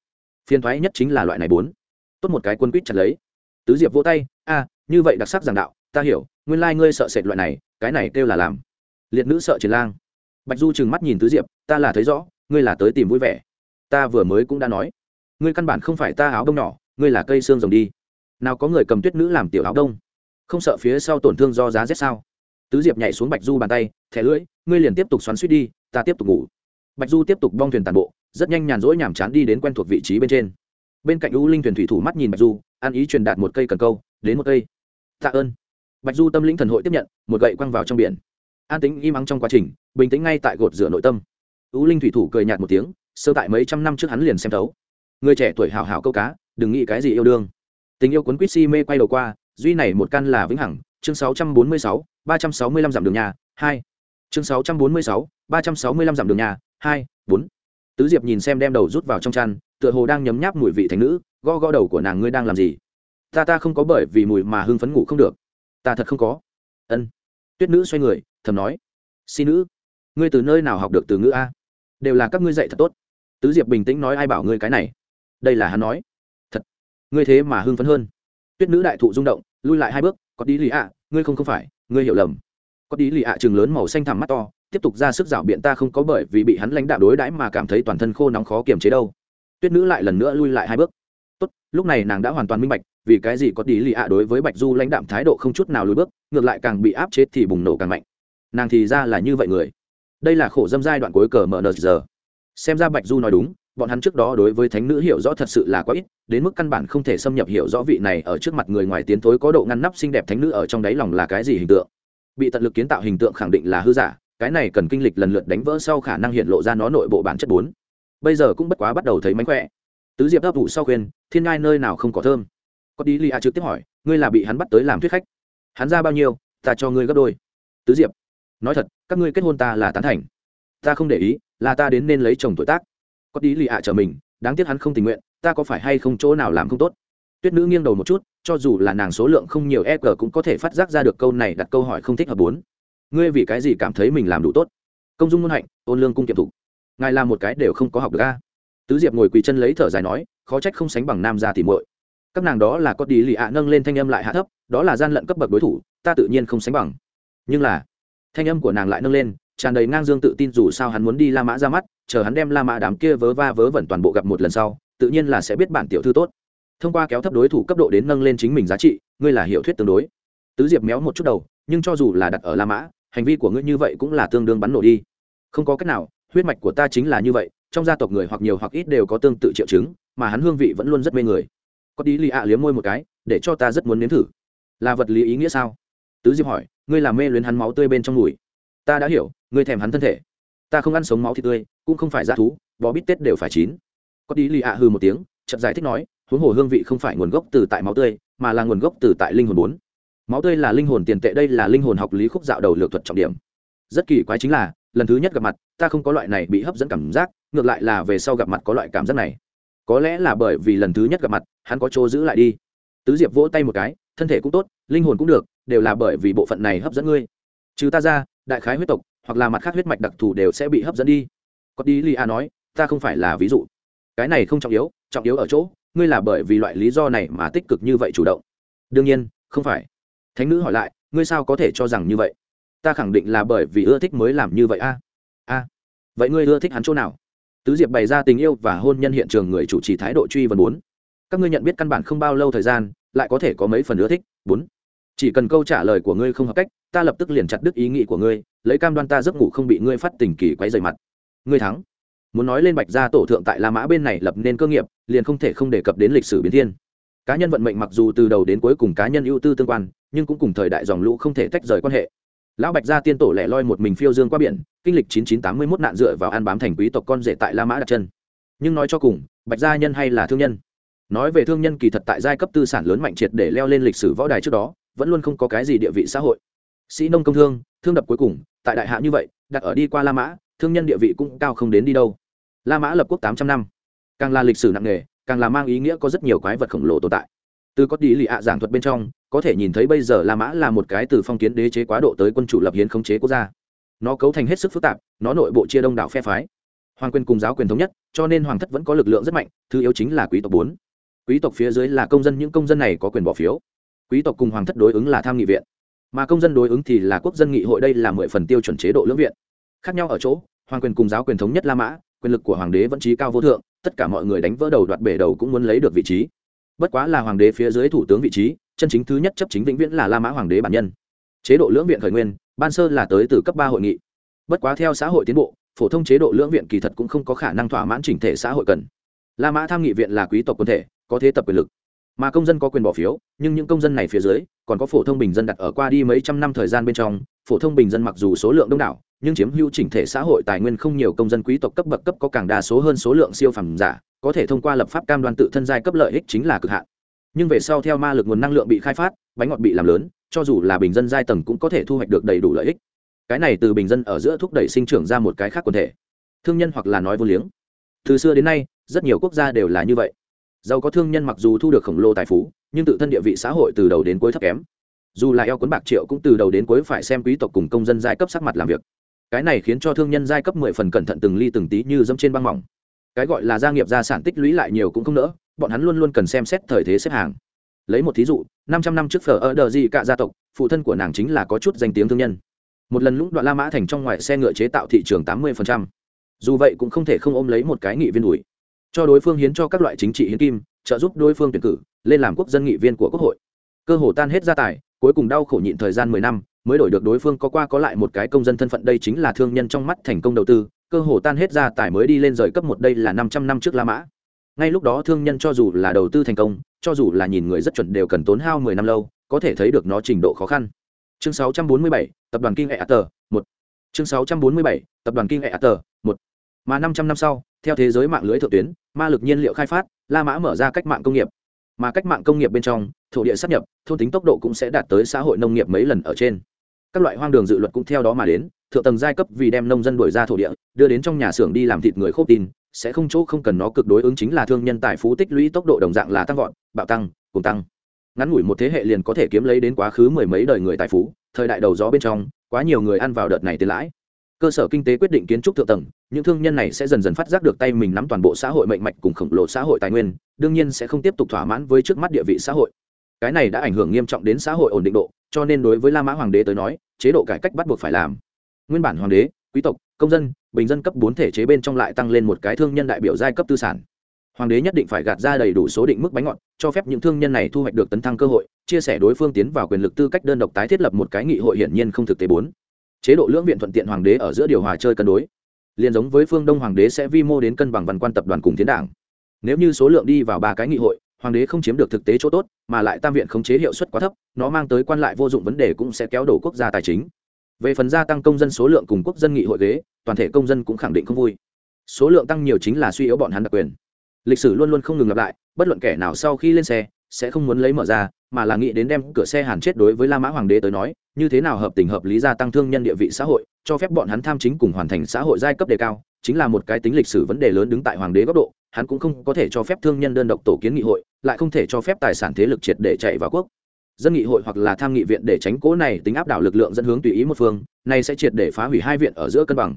Phiền thoái nhất chính là loại này bốn. Tốt một cái quân quýt chặt lấy. Tứ diệp vỗ tay, a, như vậy đặc sắc giảng đạo, ta hiểu, nguyên lai、like、ngươi sợ sệt loại này, cái này kêu là làm. Liệt nữ sợ chiến lang. Bạch du trừng mắt nhìn tứ diệp, ta là thấy rõ, ngươi là tới tìm vui vẻ. Ta vừa mới cũng đã nói, ngươi căn bản không phải ta áo đông nhỏ, ngươi là cây xương rồng đi. Nào có người cầm tuyết nữ làm tiểu áo đông? Không sợ phía sau tổn thương do giá rét sao? Tứ diệp nhảy xuống bạch du bàn tay, thẻ lưỡi, ngươi liền tiếp tục xoắn suýt đi, ta tiếp tục ngủ. Bạch du tiếp tục bong thuyền tàn bộ, rất nhanh nhàn rỗi nhàm chán đi đến quen thuộc vị trí bên trên. Bên cạnh u linh thuyền thủy thủ mắt nhìn bạch du, ăn ý truyền đạt một cây cần câu, đến một cây. Tạ ơn. Bạch du tâm linh thần hội tiếp nhận, một gậy quăng vào trong biển. An tính im ắng trong quá trình, bình tĩnh ngay tại gột rửa nội tâm. U linh thủy thủ cười nhạt một tiếng, sơ tại mấy trăm năm trước hắn liền xem thấu. Người trẻ tuổi hào hào câu cá, đừng nghĩ cái gì yêu đương. Tình yêu cuốn quýt si mê quay đầu qua, duy này một căn là vĩnh hằng, chương sáu trăm bốn mươi sáu. 646, 365 dặm đường nhà hai. Chương 646, 365 dặm đường nhà hai bốn. Tứ diệp nhìn xem đem đầu rút vào trong chăn tựa hồ đang nhấm nháp mùi vị thành nữ gõ gõ đầu của nàng ngươi đang làm gì? Ta ta không có bởi vì mùi mà hưng phấn ngủ không được. Ta thật không có. Ân. Tuyết nữ xoay người thầm nói. Xin nữ ngươi từ nơi nào học được từ ngữ a? Đều là các ngươi dạy thật tốt. Tứ diệp bình tĩnh nói ai bảo ngươi cái này? Đây là hắn nói. Thật ngươi thế mà hưng phấn hơn. Tuyết nữ đại thụ rung động lui lại hai bước có đi lì ạ ngươi không không phải ngươi hiểu lầm. Có tí lì ạ chừng lớn màu xanh thẳm mắt to, tiếp tục ra sức rảo biện ta không có bởi vì bị hắn lãnh đạo đối đãi mà cảm thấy toàn thân khô nóng khó kiềm chế đâu. Tuyết nữ lại lần nữa lui lại hai bước. Tốt, lúc này nàng đã hoàn toàn minh bạch, vì cái gì có tí lì ạ đối với bạch du lãnh đạm thái độ không chút nào lùi bước, ngược lại càng bị áp chế thì bùng nổ càng mạnh. Nàng thì ra là như vậy người. Đây là khổ dâm giai đoạn cuối cờ mở nờ giờ. Xem ra bạch du nói đúng bọn hắn trước đó đối với thánh nữ hiểu rõ thật sự là quá ít, đến mức căn bản không thể xâm nhập hiểu rõ vị này ở trước mặt người ngoài tiến thối có độ ngăn nắp xinh đẹp thánh nữ ở trong đáy lòng là cái gì hình tượng. Bị tận lực kiến tạo hình tượng khẳng định là hư giả, cái này cần kinh lịch lần lượt đánh vỡ sau khả năng hiện lộ ra nó nội bộ bản chất bốn. Bây giờ cũng bất quá bắt đầu thấy mánh khỏe. Tứ diệp ấp vụ sau khuyên, thiên ngai nơi nào không có thơm. Có đi lia trực tiếp hỏi, ngươi là bị hắn bắt tới làm thuyết khách? Hắn ra bao nhiêu, ta cho ngươi gấp đôi. Tứ diệp, nói thật, các ngươi kết hôn ta là tán thành. Ta không để ý, là ta đến nên lấy chồng tuổi tác có đi lì ạ trở mình đáng tiếc hắn không tình nguyện ta có phải hay không chỗ nào làm không tốt? Tuyết nữ nghiêng đầu một chút cho dù là nàng số lượng không nhiều e g cũng có thể phát giác ra được câu này đặt câu hỏi không thích hợp bốn. Ngươi vì cái gì cảm thấy mình làm đủ tốt? Công dung ngôn hạnh ôn lương cung kiệm thủ, ngài làm một cái đều không có học được a. Tứ diệp ngồi quỳ chân lấy thở dài nói khó trách không sánh bằng nam gia thì muội. Các nàng đó là có đi lì ạ nâng lên thanh âm lại hạ thấp đó là gian lận cấp bậc đối thủ ta tự nhiên không sánh bằng. Nhưng là thanh âm của nàng lại nâng lên tràn đầy ngang dương tự tin dù sao hắn muốn đi la mã ra mắt chờ hắn đem la mã đám kia vớ va vớ vẩn toàn bộ gặp một lần sau, tự nhiên là sẽ biết bản tiểu thư tốt. Thông qua kéo thấp đối thủ cấp độ đến nâng lên chính mình giá trị, ngươi là hiểu thuyết tương đối. Tứ diệp méo một chút đầu, nhưng cho dù là đặt ở la mã, hành vi của ngươi như vậy cũng là tương đương bắn nổ đi. Không có cách nào, huyết mạch của ta chính là như vậy, trong gia tộc người hoặc nhiều hoặc ít đều có tương tự triệu chứng, mà hắn hương vị vẫn luôn rất mê người. Có tí lì ạ liếm môi một cái, để cho ta rất muốn nếm thử. Là vật lý ý nghĩa sao? Tứ diệp hỏi, ngươi làm mê luyến hắn máu tươi bên trong mùi. Ta đã hiểu, ngươi thèm hắn thân thể ta không ăn sống máu thịt tươi, cũng không phải g thú bò bít tết đều phải chín. Có đi lì ạ hư một tiếng, chậm giải thích nói, huống hồ hương vị không phải nguồn gốc từ tại máu tươi, mà là nguồn gốc từ tại linh hồn bốn. Máu tươi là linh hồn tiền tệ, đây là linh hồn học lý khúc dạo đầu lược thuật trọng điểm. Rất kỳ quái chính là, lần thứ nhất gặp mặt, ta không có loại này bị hấp dẫn cảm giác, ngược lại là về sau gặp mặt có loại cảm giác này. Có lẽ là bởi vì lần thứ nhất gặp mặt, hắn có chỗ giữ lại đi. Tứ diệp vỗ tay một cái, thân thể cũng tốt, linh hồn cũng được, đều là bởi vì bộ phận này hấp dẫn ngươi. Trừ ta ra đại khái huyết tộc, hoặc là mặt khác huyết mạch đặc thù đều sẽ bị hấp dẫn đi. Có đi li a nói, ta không phải là ví dụ. Cái này không trọng yếu trọng yếu ở chỗ, ngươi là bởi vì loại lý do này mà tích cực như vậy chủ động. Đương nhiên, không phải. Thánh nữ hỏi lại, ngươi sao có thể cho rằng như vậy? Ta khẳng định là bởi vì ưa thích mới làm như vậy a. A, vậy ngươi ưa thích hắn chỗ nào? Tứ diệp bày ra tình yêu và hôn nhân hiện trường người chủ trì thái độ truy vấn bốn. Các ngươi nhận biết căn bản không bao lâu thời gian, lại có thể có mấy phần ưa thích? bốn chỉ cần câu trả lời của ngươi không hợp cách, ta lập tức liền chặt đứt ý nghĩ của ngươi, lấy cam đoan ta giấc ngủ không bị ngươi phát tình kỳ quấy dày mặt. Ngươi thắng. Muốn nói lên bạch gia tổ thượng tại la mã bên này lập nên cơ nghiệp, liền không thể không đề cập đến lịch sử biến thiên. Cá nhân vận mệnh mặc dù từ đầu đến cuối cùng cá nhân ưu tư tương quan, nhưng cũng cùng thời đại dòng lũ không thể tách rời quan hệ. Lão bạch gia tiên tổ lẻ loi một mình phiêu dương qua biển, kinh lịch 9981 nạn dựa vào an bám thành quý tộc con rể tại la mã đặt chân. Nhưng nói cho cùng, bạch gia nhân hay là thương nhân? Nói về thương nhân kỳ thật tại giai cấp tư sản lớn mạnh triệt để leo lên lịch sử võ đài trước đó vẫn luôn không có cái gì địa vị xã hội. Sĩ nông công thương thương đập cuối cùng, tại đại hạ như vậy, đặt ở đi qua la mã, thương nhân địa vị cũng cao không đến đi đâu. La mã lập quốc tám trăm năm. Càng là lịch sử nặng nề, càng là mang ý nghĩa có rất nhiều quái vật khổng lồ tồn tại. Từ có đi lì ạ giảng thuật bên trong, có thể nhìn thấy bây giờ la mã là một cái từ phong kiến đế chế quá độ tới quân chủ lập hiến khống chế quốc gia. Nó cấu thành hết sức phức tạp, nó nội bộ chia đông đảo phe phái. Hoàng quyền cùng giáo quyền thống nhất, cho nên hoàng thất vẫn có lực lượng rất mạnh, thứ yếu chính là quý tộc bốn. Quý tộc phía dưới là công dân, những công dân này có quyền bỏ phiếu quý tộc cùng hoàng thất đối ứng là tham nghị viện, mà công dân đối ứng thì là quốc dân nghị hội, đây là mười phần tiêu chuẩn chế độ lưỡng viện. Khác nhau ở chỗ, hoàng quyền cùng giáo quyền thống nhất la mã, quyền lực của hoàng đế vẫn trí cao vô thượng, tất cả mọi người đánh vỡ đầu đoạt bể đầu cũng muốn lấy được vị trí. Bất quá là hoàng đế phía dưới thủ tướng vị trí, chân chính thứ nhất chấp chính vĩnh viễn là la mã hoàng đế bản nhân. Chế độ lưỡng viện khởi nguyên, ban sơ là tới từ cấp ba hội nghị. Bất quá theo xã hội tiến bộ, phổ thông chế độ lưỡng viện kỳ thật cũng không có khả năng thỏa mãn chỉnh thể xã hội cần. La mã tham nghị viện là quý tộc quân thể, có thế tập quyền lực mà công dân có quyền bỏ phiếu, nhưng những công dân này phía dưới còn có phổ thông bình dân đặt ở qua đi mấy trăm năm thời gian bên trong. Phổ thông bình dân mặc dù số lượng đông đảo, nhưng chiếm hữu chỉnh thể xã hội tài nguyên không nhiều, công dân quý tộc cấp bậc cấp có càng đa số hơn số lượng siêu phẩm giả, có thể thông qua lập pháp cam đoan tự thân giai cấp lợi ích chính là cực hạn. Nhưng về sau theo ma lực nguồn năng lượng bị khai phát, bánh ngọt bị làm lớn, cho dù là bình dân giai tầng cũng có thể thu hoạch được đầy đủ lợi ích. Cái này từ bình dân ở giữa thúc đẩy sinh trưởng ra một cái khác quần thể. Thương nhân hoặc là nói vô liếng. Từ xưa đến nay, rất nhiều quốc gia đều là như vậy giàu có thương nhân mặc dù thu được khổng lồ tài phú, nhưng tự thân địa vị xã hội từ đầu đến cuối thấp kém. Dù là eo cuốn bạc triệu cũng từ đầu đến cuối phải xem quý tộc cùng công dân giai cấp sắc mặt làm việc. Cái này khiến cho thương nhân giai cấp mười phần cẩn thận từng ly từng tí như dâm trên băng mỏng. Cái gọi là gia nghiệp gia sản tích lũy lại nhiều cũng không nỡ, bọn hắn luôn luôn cần xem xét thời thế xếp hàng. Lấy một thí dụ, năm trăm năm trước phở ở đờ gì cả gia tộc, phụ thân của nàng chính là có chút danh tiếng thương nhân. Một lần lũng đoạn la mã thành trong ngoài xe ngựa chế tạo thị trường tám mươi dù vậy cũng không thể không ôm lấy một cái nghị viên đùi cho đối phương hiến cho các loại chính trị hiến kim, trợ giúp đối phương tuyển cử, lên làm quốc dân nghị viên của quốc hội. Cơ hồ tan hết gia tài, cuối cùng đau khổ nhịn thời gian mười năm, mới đổi được đối phương có qua có lại một cái công dân thân phận đây chính là thương nhân trong mắt thành công đầu tư, cơ hồ tan hết gia tài mới đi lên rời cấp một đây là năm trăm năm trước la mã. Ngay lúc đó thương nhân cho dù là đầu tư thành công, cho dù là nhìn người rất chuẩn đều cần tốn hao mười năm lâu, có thể thấy được nó trình độ khó khăn. Chương sáu trăm bốn mươi bảy, tập đoàn kinh e tờ một. Chương sáu trăm bốn mươi bảy, tập đoàn kinh e tờ một. Mà năm trăm năm sau theo thế giới mạng lưới thượng tuyến, ma lực nhiên liệu khai phát, la mã mở ra cách mạng công nghiệp. Mà cách mạng công nghiệp bên trong, thổ địa sắp nhập, thôn tính tốc độ cũng sẽ đạt tới xã hội nông nghiệp mấy lần ở trên. Các loại hoang đường dự luật cũng theo đó mà đến, thượng tầng giai cấp vì đem nông dân đổi ra thổ địa, đưa đến trong nhà xưởng đi làm thịt người khốp tin, sẽ không chỗ không cần nó cực đối ứng chính là thương nhân tài phú tích lũy tốc độ đồng dạng là tăng vọt, bạo tăng, cùng tăng. Ngắn ngủi một thế hệ liền có thể kiếm lấy đến quá khứ mười mấy đời người tài phú, thời đại đầu gió bên trong, quá nhiều người ăn vào đợt này tiền lãi cơ sở kinh tế quyết định kiến trúc thượng tầng, những thương nhân này sẽ dần dần phát giác được tay mình nắm toàn bộ xã hội mệnh mạch cùng khổng lồ xã hội tài nguyên, đương nhiên sẽ không tiếp tục thỏa mãn với trước mắt địa vị xã hội. Cái này đã ảnh hưởng nghiêm trọng đến xã hội ổn định độ, cho nên đối với la mã hoàng đế tới nói, chế độ cải cách bắt buộc phải làm. Nguyên bản hoàng đế, quý tộc, công dân, bình dân cấp bốn thể chế bên trong lại tăng lên một cái thương nhân đại biểu giai cấp tư sản. Hoàng đế nhất định phải gạt ra đầy đủ số định mức bánh ngọt, cho phép những thương nhân này thu hoạch được tấn thăng cơ hội, chia sẻ đối phương tiến vào quyền lực tư cách đơn độc tái thiết lập một cái nghị hội hiển nhiên không thực tế bốn chế độ lưỡng viện thuận tiện hoàng đế ở giữa điều hòa chơi cân đối. Liền giống với phương đông hoàng đế sẽ vi mô đến cân bằng văn quan tập đoàn cùng tiến đảng. Nếu như số lượng đi vào ba cái nghị hội, hoàng đế không chiếm được thực tế chỗ tốt, mà lại tam viện khống chế hiệu suất quá thấp, nó mang tới quan lại vô dụng vấn đề cũng sẽ kéo đổ quốc gia tài chính. Về phần gia tăng công dân số lượng cùng quốc dân nghị hội ghế, toàn thể công dân cũng khẳng định không vui. Số lượng tăng nhiều chính là suy yếu bọn hắn đặc quyền. Lịch sử luôn luôn không ngừng lặp lại, bất luận kẻ nào sau khi lên xe sẽ không muốn lấy mở ra, mà là nghĩ đến đem cửa xe hàn chết đối với la mã hoàng đế tới nói, như thế nào hợp tình hợp lý gia tăng thương nhân địa vị xã hội, cho phép bọn hắn tham chính cùng hoàn thành xã hội giai cấp đề cao, chính là một cái tính lịch sử vấn đề lớn đứng tại hoàng đế góc độ, hắn cũng không có thể cho phép thương nhân đơn độc tổ kiến nghị hội, lại không thể cho phép tài sản thế lực triệt để chạy vào quốc. Dân nghị hội hoặc là tham nghị viện để tránh cố này tính áp đảo lực lượng dẫn hướng tùy ý một phương, này sẽ triệt để phá hủy hai viện ở giữa cân bằng.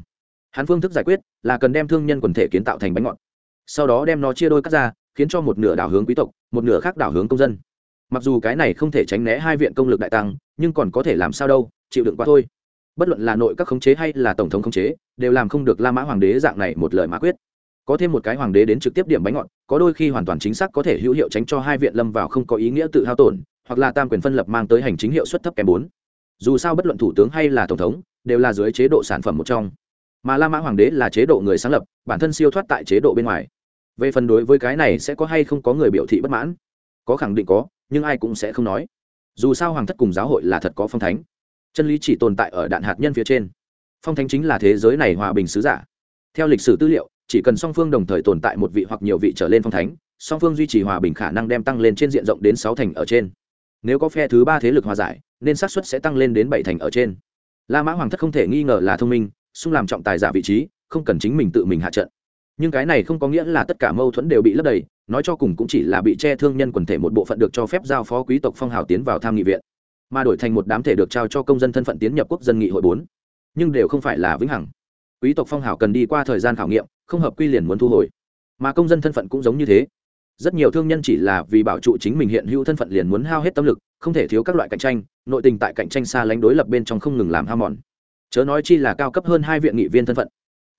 Hắn phương thức giải quyết là cần đem thương nhân quần thể kiến tạo thành bánh ngọt, sau đó đem nó chia đôi cắt ra khiến cho một nửa đảo hướng quý tộc, một nửa khác đảo hướng công dân. Mặc dù cái này không thể tránh né hai viện công lực đại tăng, nhưng còn có thể làm sao đâu, chịu đựng qua thôi. Bất luận là nội các khống chế hay là tổng thống khống chế, đều làm không được la mã hoàng đế dạng này một lời mã quyết. Có thêm một cái hoàng đế đến trực tiếp điểm bánh ngọt, có đôi khi hoàn toàn chính xác có thể hữu hiệu tránh cho hai viện lâm vào không có ý nghĩa tự hao tổn, hoặc là tam quyền phân lập mang tới hành chính hiệu suất thấp kém bốn. Dù sao bất luận thủ tướng hay là tổng thống, đều là dưới chế độ sản phẩm một trong. Mà la mã hoàng đế là chế độ người sáng lập, bản thân siêu thoát tại chế độ bên ngoài về phần đối với cái này sẽ có hay không có người biểu thị bất mãn? Có khẳng định có, nhưng ai cũng sẽ không nói. Dù sao hoàng thất cùng giáo hội là thật có phong thánh. Chân lý chỉ tồn tại ở đạn hạt nhân phía trên. Phong thánh chính là thế giới này hòa bình sứ giả. Theo lịch sử tư liệu, chỉ cần song phương đồng thời tồn tại một vị hoặc nhiều vị trở lên phong thánh, song phương duy trì hòa bình khả năng đem tăng lên trên diện rộng đến sáu thành ở trên. Nếu có phe thứ ba thế lực hòa giải, nên xác suất sẽ tăng lên đến bảy thành ở trên. La mã hoàng thất không thể nghi ngờ là thông minh xung làm trọng tài giả vị trí, không cần chính mình tự mình hạ trận nhưng cái này không có nghĩa là tất cả mâu thuẫn đều bị lấp đầy, nói cho cùng cũng chỉ là bị che thương nhân quần thể một bộ phận được cho phép giao phó quý tộc phong hào tiến vào tham nghị viện, mà đổi thành một đám thể được trao cho công dân thân phận tiến nhập quốc dân nghị hội bốn, nhưng đều không phải là vĩnh hằng. Quý tộc phong hào cần đi qua thời gian khảo nghiệm, không hợp quy liền muốn thu hồi. Mà công dân thân phận cũng giống như thế. Rất nhiều thương nhân chỉ là vì bảo trụ chính mình hiện hữu thân phận liền muốn hao hết tâm lực, không thể thiếu các loại cạnh tranh, nội tình tại cạnh tranh xa lánh đối lập bên trong không ngừng làm hao mòn. Chớ nói chi là cao cấp hơn hai viện nghị viên thân phận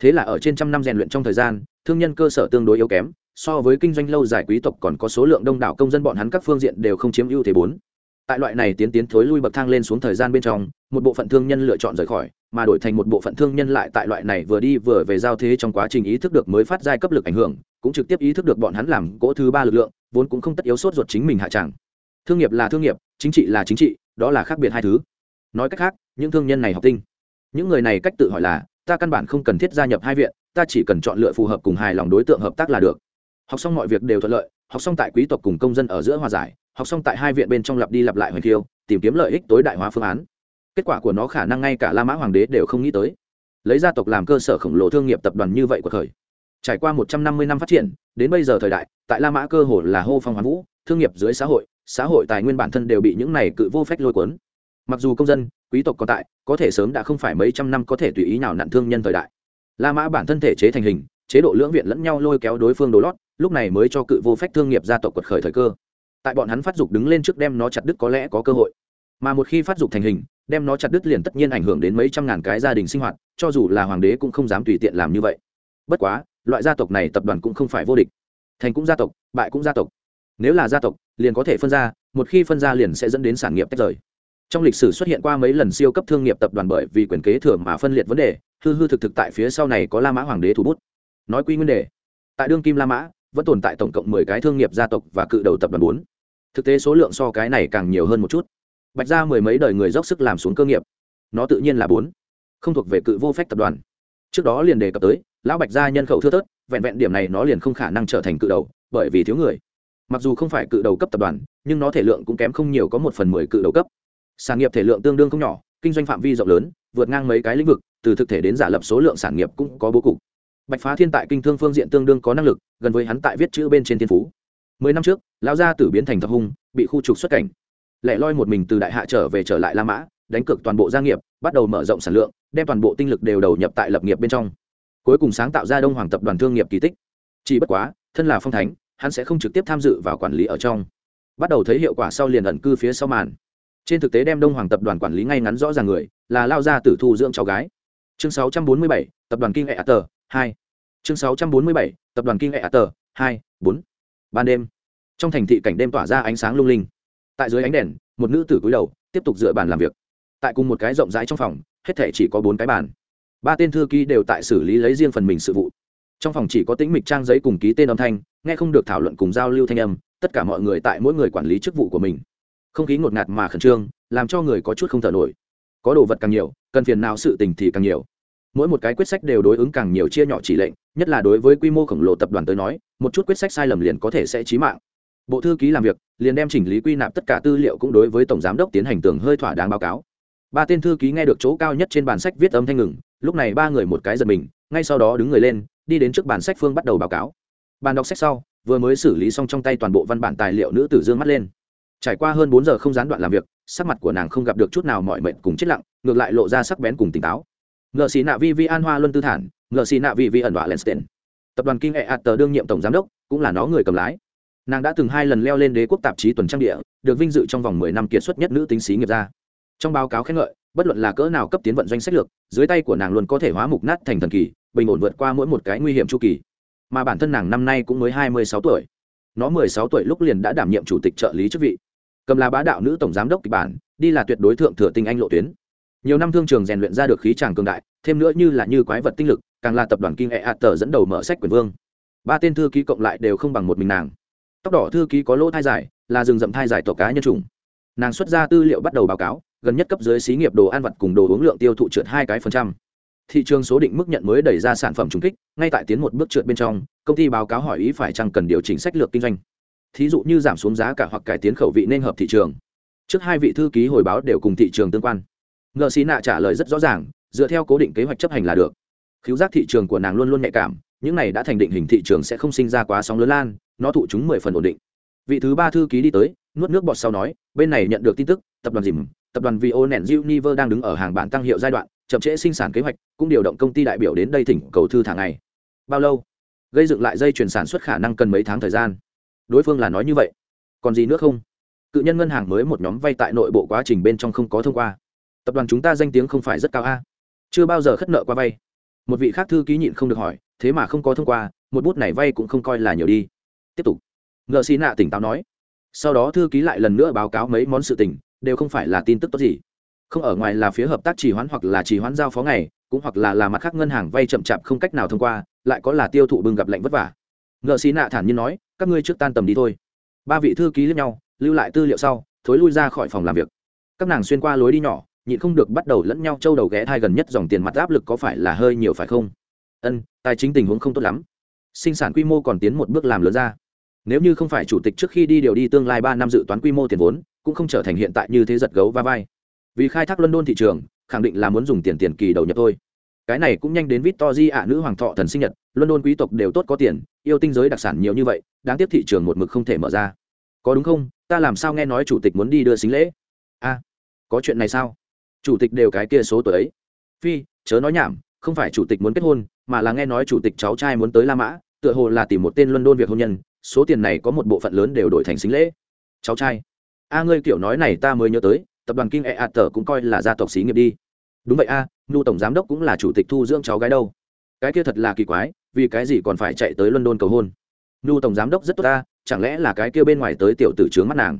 thế là ở trên trăm năm rèn luyện trong thời gian, thương nhân cơ sở tương đối yếu kém, so với kinh doanh lâu dài quý tộc còn có số lượng đông đảo công dân bọn hắn các phương diện đều không chiếm ưu thế bốn. Tại loại này tiến tiến thối lui bậc thang lên xuống thời gian bên trong, một bộ phận thương nhân lựa chọn rời khỏi, mà đổi thành một bộ phận thương nhân lại tại loại này vừa đi vừa về giao thế trong quá trình ý thức được mới phát giai cấp lực ảnh hưởng, cũng trực tiếp ý thức được bọn hắn làm cỗ thứ ba lực lượng, vốn cũng không tất yếu sốt ruột chính mình hạ tràng. Thương nghiệp là thương nghiệp, chính trị là chính trị, đó là khác biệt hai thứ. Nói cách khác, những thương nhân này học tinh. Những người này cách tự hỏi là ta căn bản không cần thiết gia nhập hai viện, ta chỉ cần chọn lựa phù hợp cùng hài lòng đối tượng hợp tác là được. Học xong mọi việc đều thuận lợi, học xong tại quý tộc cùng công dân ở giữa hòa giải, học xong tại hai viện bên trong lặp đi lặp lại hoành thiêu, tìm kiếm lợi ích tối đại hóa phương án. Kết quả của nó khả năng ngay cả la mã hoàng đế đều không nghĩ tới. Lấy gia tộc làm cơ sở khổng lồ thương nghiệp tập đoàn như vậy của thời. Trải qua một trăm năm mươi năm phát triển, đến bây giờ thời đại, tại la mã cơ hồ là hô phong hoán vũ, thương nghiệp dưới xã hội xã hội tài nguyên bản thân đều bị những này cự vô phách lôi cuốn. Mặc dù công dân quý tộc còn tại, có thể sớm đã không phải mấy trăm năm có thể tùy ý nào nặn thương nhân thời đại. La mã bản thân thể chế thành hình, chế độ lưỡng viện lẫn nhau lôi kéo đối phương đồ lót, lúc này mới cho cự vô phách thương nghiệp gia tộc quật khởi thời cơ. Tại bọn hắn phát dục đứng lên trước đem nó chặt đứt có lẽ có cơ hội. Mà một khi phát dục thành hình, đem nó chặt đứt liền tất nhiên ảnh hưởng đến mấy trăm ngàn cái gia đình sinh hoạt, cho dù là hoàng đế cũng không dám tùy tiện làm như vậy. Bất quá, loại gia tộc này tập đoàn cũng không phải vô địch. Thành cũng gia tộc, bại cũng gia tộc. Nếu là gia tộc, liền có thể phân ra, một khi phân ra liền sẽ dẫn đến sản nghiệp tách rời trong lịch sử xuất hiện qua mấy lần siêu cấp thương nghiệp tập đoàn bởi vì quyền kế thừa mà phân liệt vấn đề, hư hư thực thực tại phía sau này có la mã hoàng đế thủ bút. Nói quy nguyên đề, tại đương kim la mã, vẫn tồn tại tổng cộng mười cái thương nghiệp gia tộc và cự đầu tập đoàn bốn. Thực tế số lượng so cái này càng nhiều hơn một chút. Bạch ra mười mấy đời người dốc sức làm xuống cơ nghiệp. Nó tự nhiên là bốn. Không thuộc về cự vô phách tập đoàn. Trước đó liền đề cập tới, lão bạch gia nhân khẩu thưa thớt, vẹn vẹn điểm này nó liền không khả năng trở thành cự đầu, bởi vì thiếu người. Mặc dù không phải cự đầu cấp tập đoàn, nhưng nó thể lượng cũng kém không nhiều có một phần mười cự đầu cấp sản nghiệp thể lượng tương đương không nhỏ, kinh doanh phạm vi rộng lớn, vượt ngang mấy cái lĩnh vực, từ thực thể đến giả lập số lượng sản nghiệp cũng có bố cục. Bạch phá thiên tại kinh thương phương diện tương đương có năng lực, gần với hắn tại viết chữ bên trên thiên phú. Mười năm trước, lão gia tử biến thành thập hung, bị khu trục xuất cảnh. Lẻ loi một mình từ đại hạ trở về trở lại la mã, đánh cược toàn bộ gia nghiệp, bắt đầu mở rộng sản lượng, đem toàn bộ tinh lực đều đầu nhập tại lập nghiệp bên trong. Cuối cùng sáng tạo ra đông hoàng tập đoàn thương nghiệp kỳ tích. Chỉ bất quá, thân là phong thánh, hắn sẽ không trực tiếp tham dự vào quản lý ở trong. Bắt đầu thấy hiệu quả sau liền ẩn cư phía sau màn trên thực tế đem đông hoàng tập đoàn quản lý ngay ngắn rõ ràng người là lao ra tử thu dưỡng cháu gái. Chương 647, tập đoàn kinh hệ tờ hai. Chương 647, tập đoàn kinh hệ tờ hai bốn. Ban đêm trong thành thị cảnh đêm tỏa ra ánh sáng lung linh. Tại dưới ánh đèn một nữ tử cúi đầu tiếp tục dựa bàn làm việc. Tại cùng một cái rộng rãi trong phòng hết thể chỉ có bốn cái bàn. Ba tên thư ký đều tại xử lý lấy riêng phần mình sự vụ. Trong phòng chỉ có tĩnh mịch trang giấy cùng ký tên âm thanh nghe không được thảo luận cùng giao lưu thanh âm tất cả mọi người tại mỗi người quản lý chức vụ của mình không khí ngột ngạt mà khẩn trương, làm cho người có chút không thở nổi. Có đồ vật càng nhiều, cần phiền nào sự tình thì càng nhiều. Mỗi một cái quyết sách đều đối ứng càng nhiều chia nhỏ chỉ lệnh, nhất là đối với quy mô khổng lồ tập đoàn tới nói, một chút quyết sách sai lầm liền có thể sẽ trí mạng. Bộ thư ký làm việc, liền đem chỉnh lý quy nạp tất cả tư liệu cũng đối với tổng giám đốc tiến hành tường hơi thỏa đáng báo cáo. Ba tên thư ký nghe được chỗ cao nhất trên bản sách viết âm thanh ngừng, lúc này ba người một cái giật mình, ngay sau đó đứng người lên, đi đến trước bản sách phương bắt đầu báo cáo. Bàn đọc sách sau, vừa mới xử lý xong trong tay toàn bộ văn bản tài liệu nữ tử dương mắt lên trải qua hơn bốn giờ không gián đoạn làm việc, sắc mặt của nàng không gặp được chút nào mọi mệnh cùng chết lặng, ngược lại lộ ra sắc bén cùng tỉnh táo. Ngợ xì nạ vi vi an hoa luân tư thản ngợ xì nạ vi vi ẩn đọa lensten tập đoàn kinh hệ hạt tờ đương nhiệm tổng giám đốc, cũng là nó người cầm lái. Nàng đã từng hai lần leo lên đế quốc tạp chí tuần trang địa, được vinh dự trong vòng mười năm kiệt xuất nhất nữ tính sĩ nghiệp gia. Trong báo cáo khen ngợi, bất luận là cỡ nào cấp tiến vận doanh sách lược, dưới tay của nàng luôn có thể hóa mục nát thành thần kỳ, bình ổn vượt qua mỗi một cái nguy hiểm chu kỳ. Mà bản thân nàng năm nay cũng mới hai mươi sáu tuổi. Nó mười sáu tuổi lúc liền đã đảm nhiệm chủ tịch trợ lý chức vị cầm là bá đạo nữ tổng giám đốc kịch bản, đi là tuyệt đối thượng thừa tinh anh lộ tuyến. Nhiều năm thương trường rèn luyện ra được khí tràng cường đại, thêm nữa như là như quái vật tinh lực, càng là tập đoàn kinh e hạt tờ dẫn đầu mở sách quyền vương. Ba tên thư ký cộng lại đều không bằng một mình nàng. Tóc đỏ thư ký có lỗ thai dài, là rừng rậm thai dài tổ cá nhân chủng. Nàng xuất ra tư liệu bắt đầu báo cáo, gần nhất cấp dưới xí nghiệp đồ ăn vặt cùng đồ uống lượng tiêu thụ trượt hai cái phần trăm. Thị trường số định mức nhận mới đẩy ra sản phẩm trùng kích, ngay tại tiến một bước trượt bên trong, công ty báo cáo hỏi ý phải chăng cần điều chỉnh sách lược kinh doanh thí dụ như giảm xuống giá cả hoặc cải tiến khẩu vị nên hợp thị trường. Trước hai vị thư ký hồi báo đều cùng thị trường tương quan. Ngợ xí nạ trả lời rất rõ ràng, dựa theo cố định kế hoạch chấp hành là được. Khiếu giác thị trường của nàng luôn luôn nhạy cảm, những này đã thành định hình thị trường sẽ không sinh ra quá sóng lớn lan, nó thụ chúng mười phần ổn định. Vị thứ ba thư ký đi tới, nuốt nước bọt sau nói, bên này nhận được tin tức, tập đoàn dìm, tập đoàn vo nện univer đang đứng ở hàng bản tăng hiệu giai đoạn, chậm trễ sinh sản kế hoạch, cũng điều động công ty đại biểu đến đây thỉnh cầu thư thả ngày. Bao lâu? Gây dựng lại dây chuyển sản xuất khả năng cần mấy tháng thời gian? Đối phương là nói như vậy. Còn gì nữa không? Cự nhân ngân hàng mới một nhóm vay tại nội bộ quá trình bên trong không có thông qua. Tập đoàn chúng ta danh tiếng không phải rất cao a. Chưa bao giờ khất nợ qua vay. Một vị khác thư ký nhịn không được hỏi, thế mà không có thông qua, một bút này vay cũng không coi là nhiều đi. Tiếp tục. Ngợ xì nạ tỉnh táo nói. Sau đó thư ký lại lần nữa báo cáo mấy món sự tình, đều không phải là tin tức tốt gì. Không ở ngoài là phía hợp tác trì hoãn hoặc là trì hoãn giao phó ngày, cũng hoặc là là mặt khác ngân hàng vay chậm chạp không cách nào thông qua, lại có là tiêu thụ bưng gặp lệnh vất vả. Ngợ xì nạ thản nhiên nói các ngươi trước tan tầm đi thôi. Ba vị thư ký lẫn nhau, lưu lại tư liệu sau, thối lui ra khỏi phòng làm việc. Các nàng xuyên qua lối đi nhỏ, nhịn không được bắt đầu lẫn nhau trâu đầu ghé thai gần nhất dòng tiền mặt áp lực có phải là hơi nhiều phải không? Ân, tài chính tình huống không tốt lắm. Sinh sản quy mô còn tiến một bước làm lớn ra. Nếu như không phải chủ tịch trước khi đi điều đi tương lai ba năm dự toán quy mô tiền vốn, cũng không trở thành hiện tại như thế giật gấu va vai. Vì khai thác london thị trường, khẳng định là muốn dùng tiền tiền kỳ đầu nhập thôi cái này cũng nhanh đến vít to di ạ, nữ hoàng thọ thần sinh nhật, london quý tộc đều tốt có tiền, yêu tinh giới đặc sản nhiều như vậy, đáng tiếc thị trường một mực không thể mở ra. Có đúng không? Ta làm sao nghe nói chủ tịch muốn đi đưa xính lễ? A, có chuyện này sao? Chủ tịch đều cái kia số tuổi ấy. Phi, chớ nói nhảm, không phải chủ tịch muốn kết hôn, mà là nghe nói chủ tịch cháu trai muốn tới la mã, tựa hồ là tìm một tên london việc hôn nhân, số tiền này có một bộ phận lớn đều đổi thành xính lễ. Cháu trai. A, ngươi kiểu nói này ta mới nhớ tới, tập đoàn kinh e a tờ cũng coi là gia tộc xí nghiệp đi đúng vậy a nhu tổng giám đốc cũng là chủ tịch thu dưỡng cháu gái đâu. Cái kia thật là kỳ quái vì cái gì còn phải chạy tới london cầu hôn? Nhu tổng giám đốc rất tốt ta chẳng lẽ là cái kia bên ngoài tới tiểu tử trướng mắt nàng?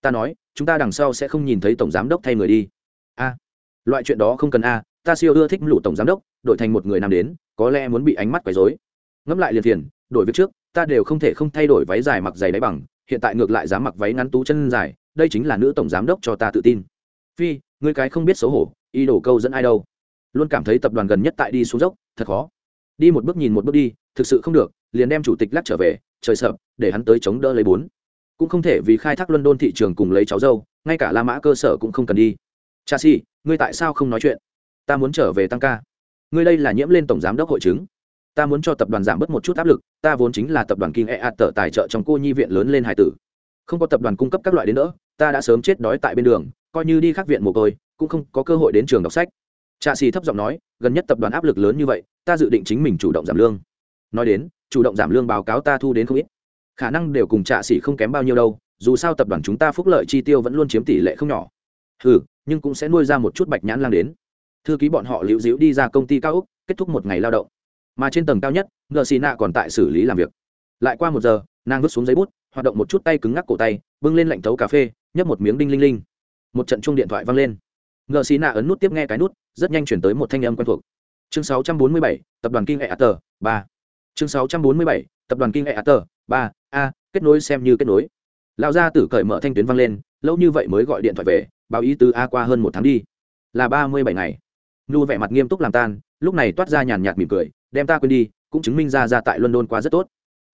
Ta nói chúng ta đằng sau sẽ không nhìn thấy tổng giám đốc thay người đi. A loại chuyện đó không cần a ta siêu ưa thích lũ tổng giám đốc đổi thành một người nam đến có lẽ muốn bị ánh mắt quấy rối. Ngẫm lại liền thiền, đổi việc trước ta đều không thể không thay đổi váy dài mặc giày đáy bằng hiện tại ngược lại dám mặc váy ngắn tú chân dài đây chính là nữ tổng giám đốc cho ta tự tin. Phi ngươi cái không biết xấu hổ ý đồ câu dẫn ai đâu. Luôn cảm thấy tập đoàn gần nhất tại đi xuống dốc thật khó. Đi một bước nhìn một bước đi thực sự không được liền đem chủ tịch lắc trở về trời sập, để hắn tới chống đỡ lấy bốn. Cũng không thể vì khai thác london thị trường cùng lấy cháu dâu ngay cả la mã cơ sở cũng không cần đi. Cha si ngươi tại sao không nói chuyện? Ta muốn trở về tăng ca. Ngươi đây là nhiễm lên tổng giám đốc hội chứng. Ta muốn cho tập đoàn giảm bớt một chút áp lực ta vốn chính là tập đoàn kinh e ạt tờ tài trợ trong cô nhi viện lớn lên hải tử. Không có tập đoàn cung cấp các loại đến nữa ta đã sớm chết đói tại bên đường coi như đi khắc viện mồ côi cũng không có cơ hội đến trường đọc sách. Trạ xì thấp giọng nói, gần nhất tập đoàn áp lực lớn như vậy, ta dự định chính mình chủ động giảm lương. Nói đến, chủ động giảm lương báo cáo ta thu đến không ít. Khả năng đều cùng trạ xì không kém bao nhiêu đâu, dù sao tập đoàn chúng ta phúc lợi chi tiêu vẫn luôn chiếm tỷ lệ không nhỏ. Ừ nhưng cũng sẽ nuôi ra một chút bạch nhãn lang đến. Thư ký bọn họ liễu diễu đi ra công ty cao úc, kết thúc một ngày lao động. Mà trên tầng cao nhất, ngờ xì nạ còn tại xử lý làm việc. Lại qua một giờ, nàng vứt xuống giấy bút, hoạt động một chút tay cứng ngắc cổ tay, bưng lên lạnh thấu cà phê, nhấp một miếng đinh linh linh. Một trận chung điện thoại vang lên ngờ xì nạ ấn nút tiếp nghe cái nút rất nhanh chuyển tới một thanh âm quen thuộc. Chương 647, tập đoàn kinh hệ tờ ba. Chương 647, tập đoàn kinh hệ tờ ba. A kết nối xem như kết nối. Lão gia tử cởi mở thanh tuyến vang lên lâu như vậy mới gọi điện thoại về báo ý từ a qua hơn một tháng đi. Là ba mươi bảy ngày. Nhu vẻ mặt nghiêm túc làm tan lúc này toát ra nhàn nhạt mỉm cười đem ta quên đi cũng chứng minh ra ra tại london qua rất tốt.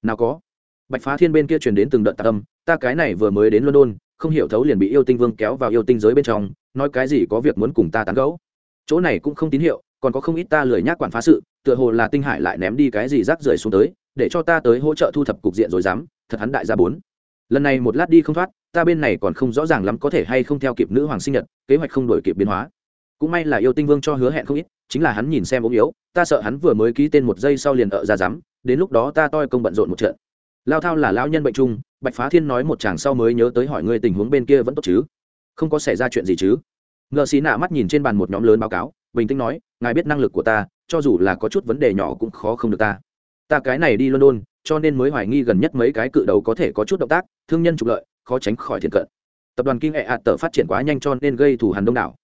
Nào có. Bạch phá thiên bên kia truyền đến từng đợt tạ âm ta cái này vừa mới đến london không hiểu thấu liền bị yêu tinh vương kéo vào yêu tinh giới bên trong nói cái gì có việc muốn cùng ta tán gẫu. Chỗ này cũng không tín hiệu, còn có không ít ta lười nhác quản phá sự, tựa hồ là tinh hải lại ném đi cái gì rác rưởi xuống tới, để cho ta tới hỗ trợ thu thập cục diện rồi dám, thật hắn đại gia bốn. Lần này một lát đi không thoát, ta bên này còn không rõ ràng lắm có thể hay không theo kịp nữ hoàng sinh nhật, kế hoạch không đổi kịp biến hóa. Cũng may là yêu tinh vương cho hứa hẹn không ít, chính là hắn nhìn xem ốm yếu, ta sợ hắn vừa mới ký tên một giây sau liền ở ra dám, đến lúc đó ta toi công bận rộn một trận. Lao thao là lao nhân bệnh chung bạch phá thiên nói một chàng sau mới nhớ tới hỏi ngươi tình huống bên kia vẫn tốt chứ? Không có xảy ra chuyện gì chứ? Ngợ xí nạ mắt nhìn trên bàn một nhóm lớn báo cáo, bình tĩnh nói, ngài biết năng lực của ta, cho dù là có chút vấn đề nhỏ cũng khó không được ta. Ta cái này đi london, cho nên mới hoài nghi gần nhất mấy cái cự đầu có thể có chút động tác, thương nhân trục lợi, khó tránh khỏi thiện cận. Tập đoàn kinh hệ hạt tờ phát triển quá nhanh cho nên gây thù hàn đông đảo.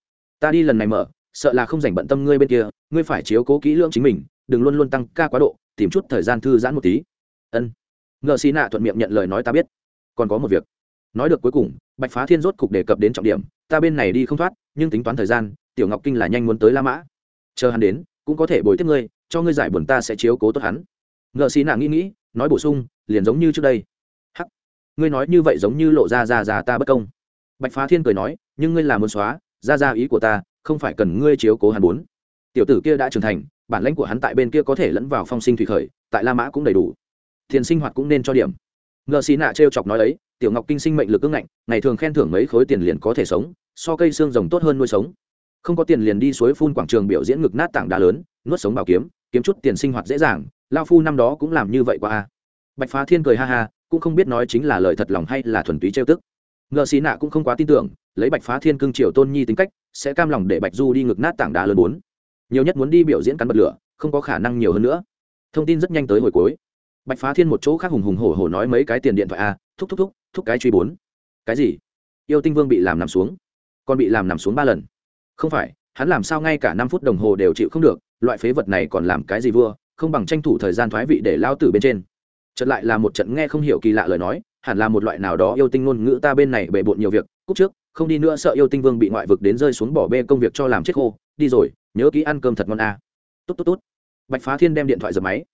Ta đi lần này mở, sợ là không dành bận tâm ngươi bên kia, ngươi phải chiếu cố kỹ lưỡng chính mình, đừng luôn luôn tăng ca quá độ, tìm chút thời gian thư giãn một tí. Ân. Ngợ xì nạ thuận miệng nhận lời nói ta biết. Còn có một việc nói được cuối cùng, bạch phá thiên rốt cục đề cập đến trọng điểm, ta bên này đi không thoát, nhưng tính toán thời gian, tiểu ngọc kinh là nhanh muốn tới la mã. Chờ hắn đến, cũng có thể bồi tiếp ngươi, cho ngươi giải buồn ta sẽ chiếu cố tốt hắn. Ngợ xì nạ nghĩ nghĩ, nói bổ sung, liền giống như trước đây. Hắc, ngươi nói như vậy giống như lộ ra ra ra ta bất công. Bạch phá thiên cười nói, nhưng ngươi là muốn xóa, ra ra ý của ta, không phải cần ngươi chiếu cố hắn bốn tiểu tử kia đã trưởng thành, bản lãnh của hắn tại bên kia có thể lẫn vào phong sinh thủy khởi, tại la mã cũng đầy đủ. Thiền sinh hoạt cũng nên cho điểm ngợ xì nạ t chọc nói ấy, tiểu ngọc kinh sinh mệnh lực ưng ngạnh, ngày thường khen thưởng mấy khối tiền liền có thể sống, so cây xương rồng tốt hơn nuôi sống. Không có tiền liền đi suối phun quảng trường biểu diễn ngực nát tảng đá lớn, nuốt sống bảo kiếm kiếm chút tiền sinh hoạt dễ dàng, lao phu năm đó cũng làm như vậy qua a. Bạch phá thiên cười ha ha, cũng không biết nói chính là lời thật lòng hay là thuần túy trêu tức. Ngợ xì nạ cũng không quá tin tưởng, lấy bạch phá thiên cưng triều tôn nhi tính cách, sẽ cam lòng để bạch du đi ngực nát tảng đá lớn bốn. Nhiều nhất muốn đi biểu diễn cắn bật lửa, không có khả năng nhiều hơn nữa. Thông tin rất nhanh tới hồi cuối bạch phá thiên một chỗ khác hùng hùng hổ hổ nói mấy cái tiền điện thoại a, thúc thúc thúc thúc cái truy bốn. Cái gì? Yêu tinh vương bị làm nằm xuống. Còn bị làm nằm xuống ba lần. Không phải, hắn làm sao ngay cả năm phút đồng hồ đều chịu không được, loại phế vật này còn làm cái gì vua, không bằng tranh thủ thời gian thoái vị để lao tử bên trên. Chật lại là một trận nghe không hiểu kỳ lạ lời nói, hẳn là một loại nào đó yêu tinh ngôn ngữ ta bên này bề bộn nhiều việc cúc trước, không đi nữa sợ yêu tinh vương bị ngoại vực đến rơi xuống bỏ bê công việc cho làm chết khô, đi rồi, nhớ kỹ ăn cơm thật ngon a. À. tốt tốt tốt. Bạch phá thiên đem điện thoại dập máy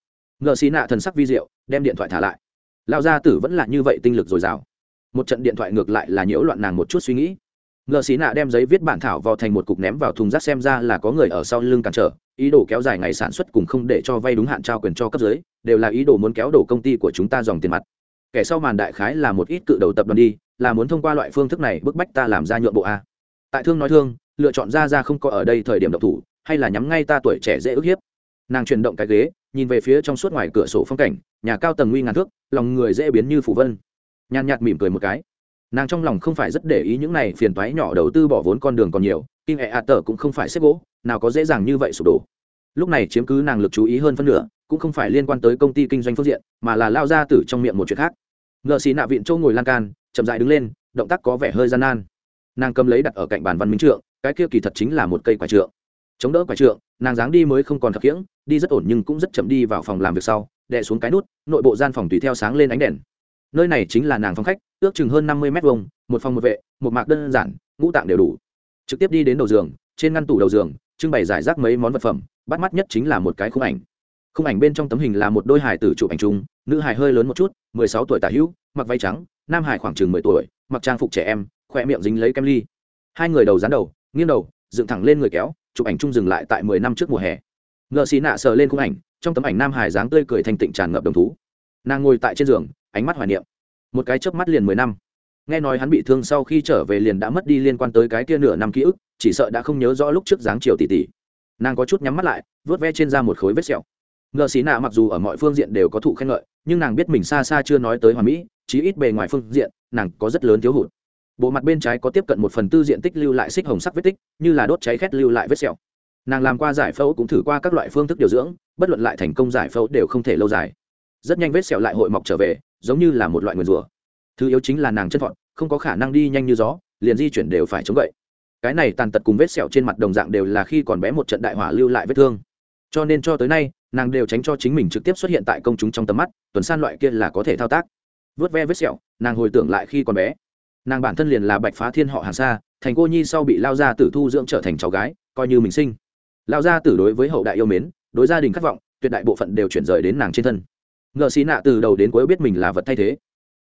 ngợ xí nạ thần sắc vi diệu, đem điện thoại thả lại. Lao gia tử vẫn là như vậy tinh lực dồi dào. Một trận điện thoại ngược lại là nhiễu loạn nàng một chút suy nghĩ. Ngợ xí nạ đem giấy viết bản thảo vào thành một cục ném vào thùng rác xem ra là có người ở sau lưng cản trở. Ý đồ kéo dài ngày sản xuất cùng không để cho vay đúng hạn trao quyền cho cấp dưới, đều là ý đồ muốn kéo đổ công ty của chúng ta dòng tiền mặt. Kẻ sau màn đại khái là một ít cự đầu tập đoàn đi, là muốn thông qua loại phương thức này bức bách ta làm ra nhượng bộ a. Tại thương nói thương, lựa chọn ra ra không có ở đây thời điểm độc thủ, hay là nhắm ngay ta tuổi trẻ dễ ức hiếp. Nàng chuyển động cái ghế nhìn về phía trong suốt ngoài cửa sổ phong cảnh, nhà cao tầng nguy ngàn thước, lòng người dễ biến như phủ vân. Nhàn nhạt mỉm cười một cái. Nàng trong lòng không phải rất để ý những này phiền toái nhỏ đầu tư bỏ vốn con đường còn nhiều kinh hệ hạ tờ cũng không phải xếp gỗ, nào có dễ dàng như vậy sụp đổ. Lúc này chiếm cứ nàng lực chú ý hơn phân nửa, cũng không phải liên quan tới công ty kinh doanh phương diện, mà là lao ra từ trong miệng một chuyện khác. Ngợ xì nạ viện châu ngồi lan can, chậm dại đứng lên, động tác có vẻ hơi gian nan. Nàng cầm lấy đặt ở cạnh bàn văn minh trượng, cái kia kỳ thật chính là một cây quả trượng chống đỡ quả trượng, nàng dáng đi mới không còn khập khiễng, đi rất ổn nhưng cũng rất chậm đi vào phòng làm việc sau, đè xuống cái nút, nội bộ gian phòng tùy theo sáng lên ánh đèn. Nơi này chính là nàng phòng khách, ước chừng hơn năm mươi m hai một phòng một vệ, một mạc đơn giản, ngũ tạng đều đủ. Trực tiếp đi đến đầu giường, trên ngăn tủ đầu giường, trưng bày giải rác mấy món vật phẩm, bắt mắt nhất chính là một cái khung ảnh. Khung ảnh bên trong tấm hình là một đôi hài tử chụp ảnh chung, nữ hài hơi lớn một chút, mười sáu tuổi tả hữu, mặc váy trắng, nam hài khoảng chừng mười tuổi, mặc trang phục trẻ em, khỏe miệng dính lấy kem ly. Hai người đầu dán đầu, nghiêng đầu, dựng thẳng lên người kéo chụp ảnh chung dừng lại tại mười năm trước mùa hè. Ngợ xì nạ sờ lên khung ảnh, trong tấm ảnh nam hải dáng tươi cười thanh tịnh tràn ngập đồng thú. Nàng ngồi tại trên giường, ánh mắt hoài niệm. Một cái chớp mắt liền mười năm. Nghe nói hắn bị thương sau khi trở về liền đã mất đi liên quan tới cái kia nửa năm ký ức, chỉ sợ đã không nhớ rõ lúc trước dáng chiều tỷ tỷ nàng có chút nhắm mắt lại vớt ve trên da một khối vết sẹo. Ngợ xí nạ mặc dù ở mọi phương diện đều có thụ khen ngợi, nhưng nàng biết mình xa xa chưa nói tới hoàn mỹ, chí ít bề ngoài phương diện, nàng có rất lớn thiếu hụt bộ mặt bên trái có tiếp cận một phần tư diện tích lưu lại xích hồng sắc vết tích, như là đốt cháy khét lưu lại vết sẹo. Nàng làm qua giải phẫu cũng thử qua các loại phương thức điều dưỡng, bất luận lại thành công giải phẫu đều không thể lâu dài. Rất nhanh vết sẹo lại hội mọc trở về, giống như là một loại nguyền rủa. Thứ yếu chính là nàng chân thọn không có khả năng đi nhanh như gió, liền di chuyển đều phải chống gậy. Cái này tàn tật cùng vết sẹo trên mặt đồng dạng đều là khi còn bé một trận đại hỏa lưu lại vết thương. Cho nên cho tới nay, nàng đều tránh cho chính mình trực tiếp xuất hiện tại công chúng trong tầm mắt, tuần san loại kia là có thể thao tác. Vớt ve vết sẹo, nàng hồi tưởng lại khi còn bé nàng bản thân liền là bạch phá thiên họ hàng xa thành cô nhi sau bị lao gia tử thu dưỡng trở thành cháu gái coi như mình sinh. Lao gia tử đối với hậu đại yêu mến đối gia đình khát vọng tuyệt đại bộ phận đều chuyển rời đến nàng trên thân. Ngợ xí nạ từ đầu đến cuối biết mình là vật thay thế.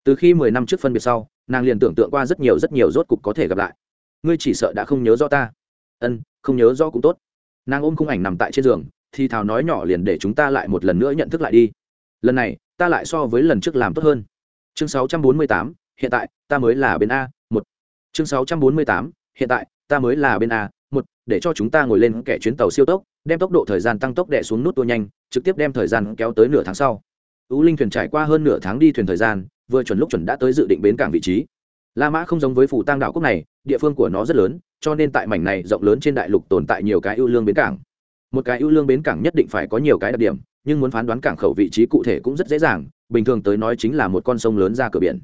Từ khi mười năm trước phân biệt sau nàng liền tưởng tượng qua rất nhiều rất nhiều rốt cục có thể gặp lại. Ngươi chỉ sợ đã không nhớ rõ ta. Ân không nhớ rõ cũng tốt. Nàng ôm khung ảnh nằm tại trên giường thì thào nói nhỏ liền để chúng ta lại một lần nữa nhận thức lại đi. Lần này ta lại so với lần trước làm tốt hơn. Chương 648, hiện tại ta mới là bên a một. Chương 648, hiện tại ta mới là bên a một. Để cho chúng ta ngồi lên kẻ chuyến tàu siêu tốc đem tốc độ thời gian tăng tốc đẻ xuống nút tua nhanh trực tiếp đem thời gian kéo tới nửa tháng sau. Ưu linh thuyền trải qua hơn nửa tháng đi thuyền thời gian vừa chuẩn lúc chuẩn đã tới dự định bến cảng vị trí. La mã không giống với phủ tăng đảo quốc này địa phương của nó rất lớn cho nên tại mảnh này rộng lớn trên đại lục tồn tại nhiều cái ưu lương bến cảng. Một cái ưu lương bến cảng nhất định phải có nhiều cái đặc điểm nhưng muốn phán đoán cảng khẩu vị trí cụ thể cũng rất dễ dàng bình thường tới nói chính là một con sông lớn ra cửa biển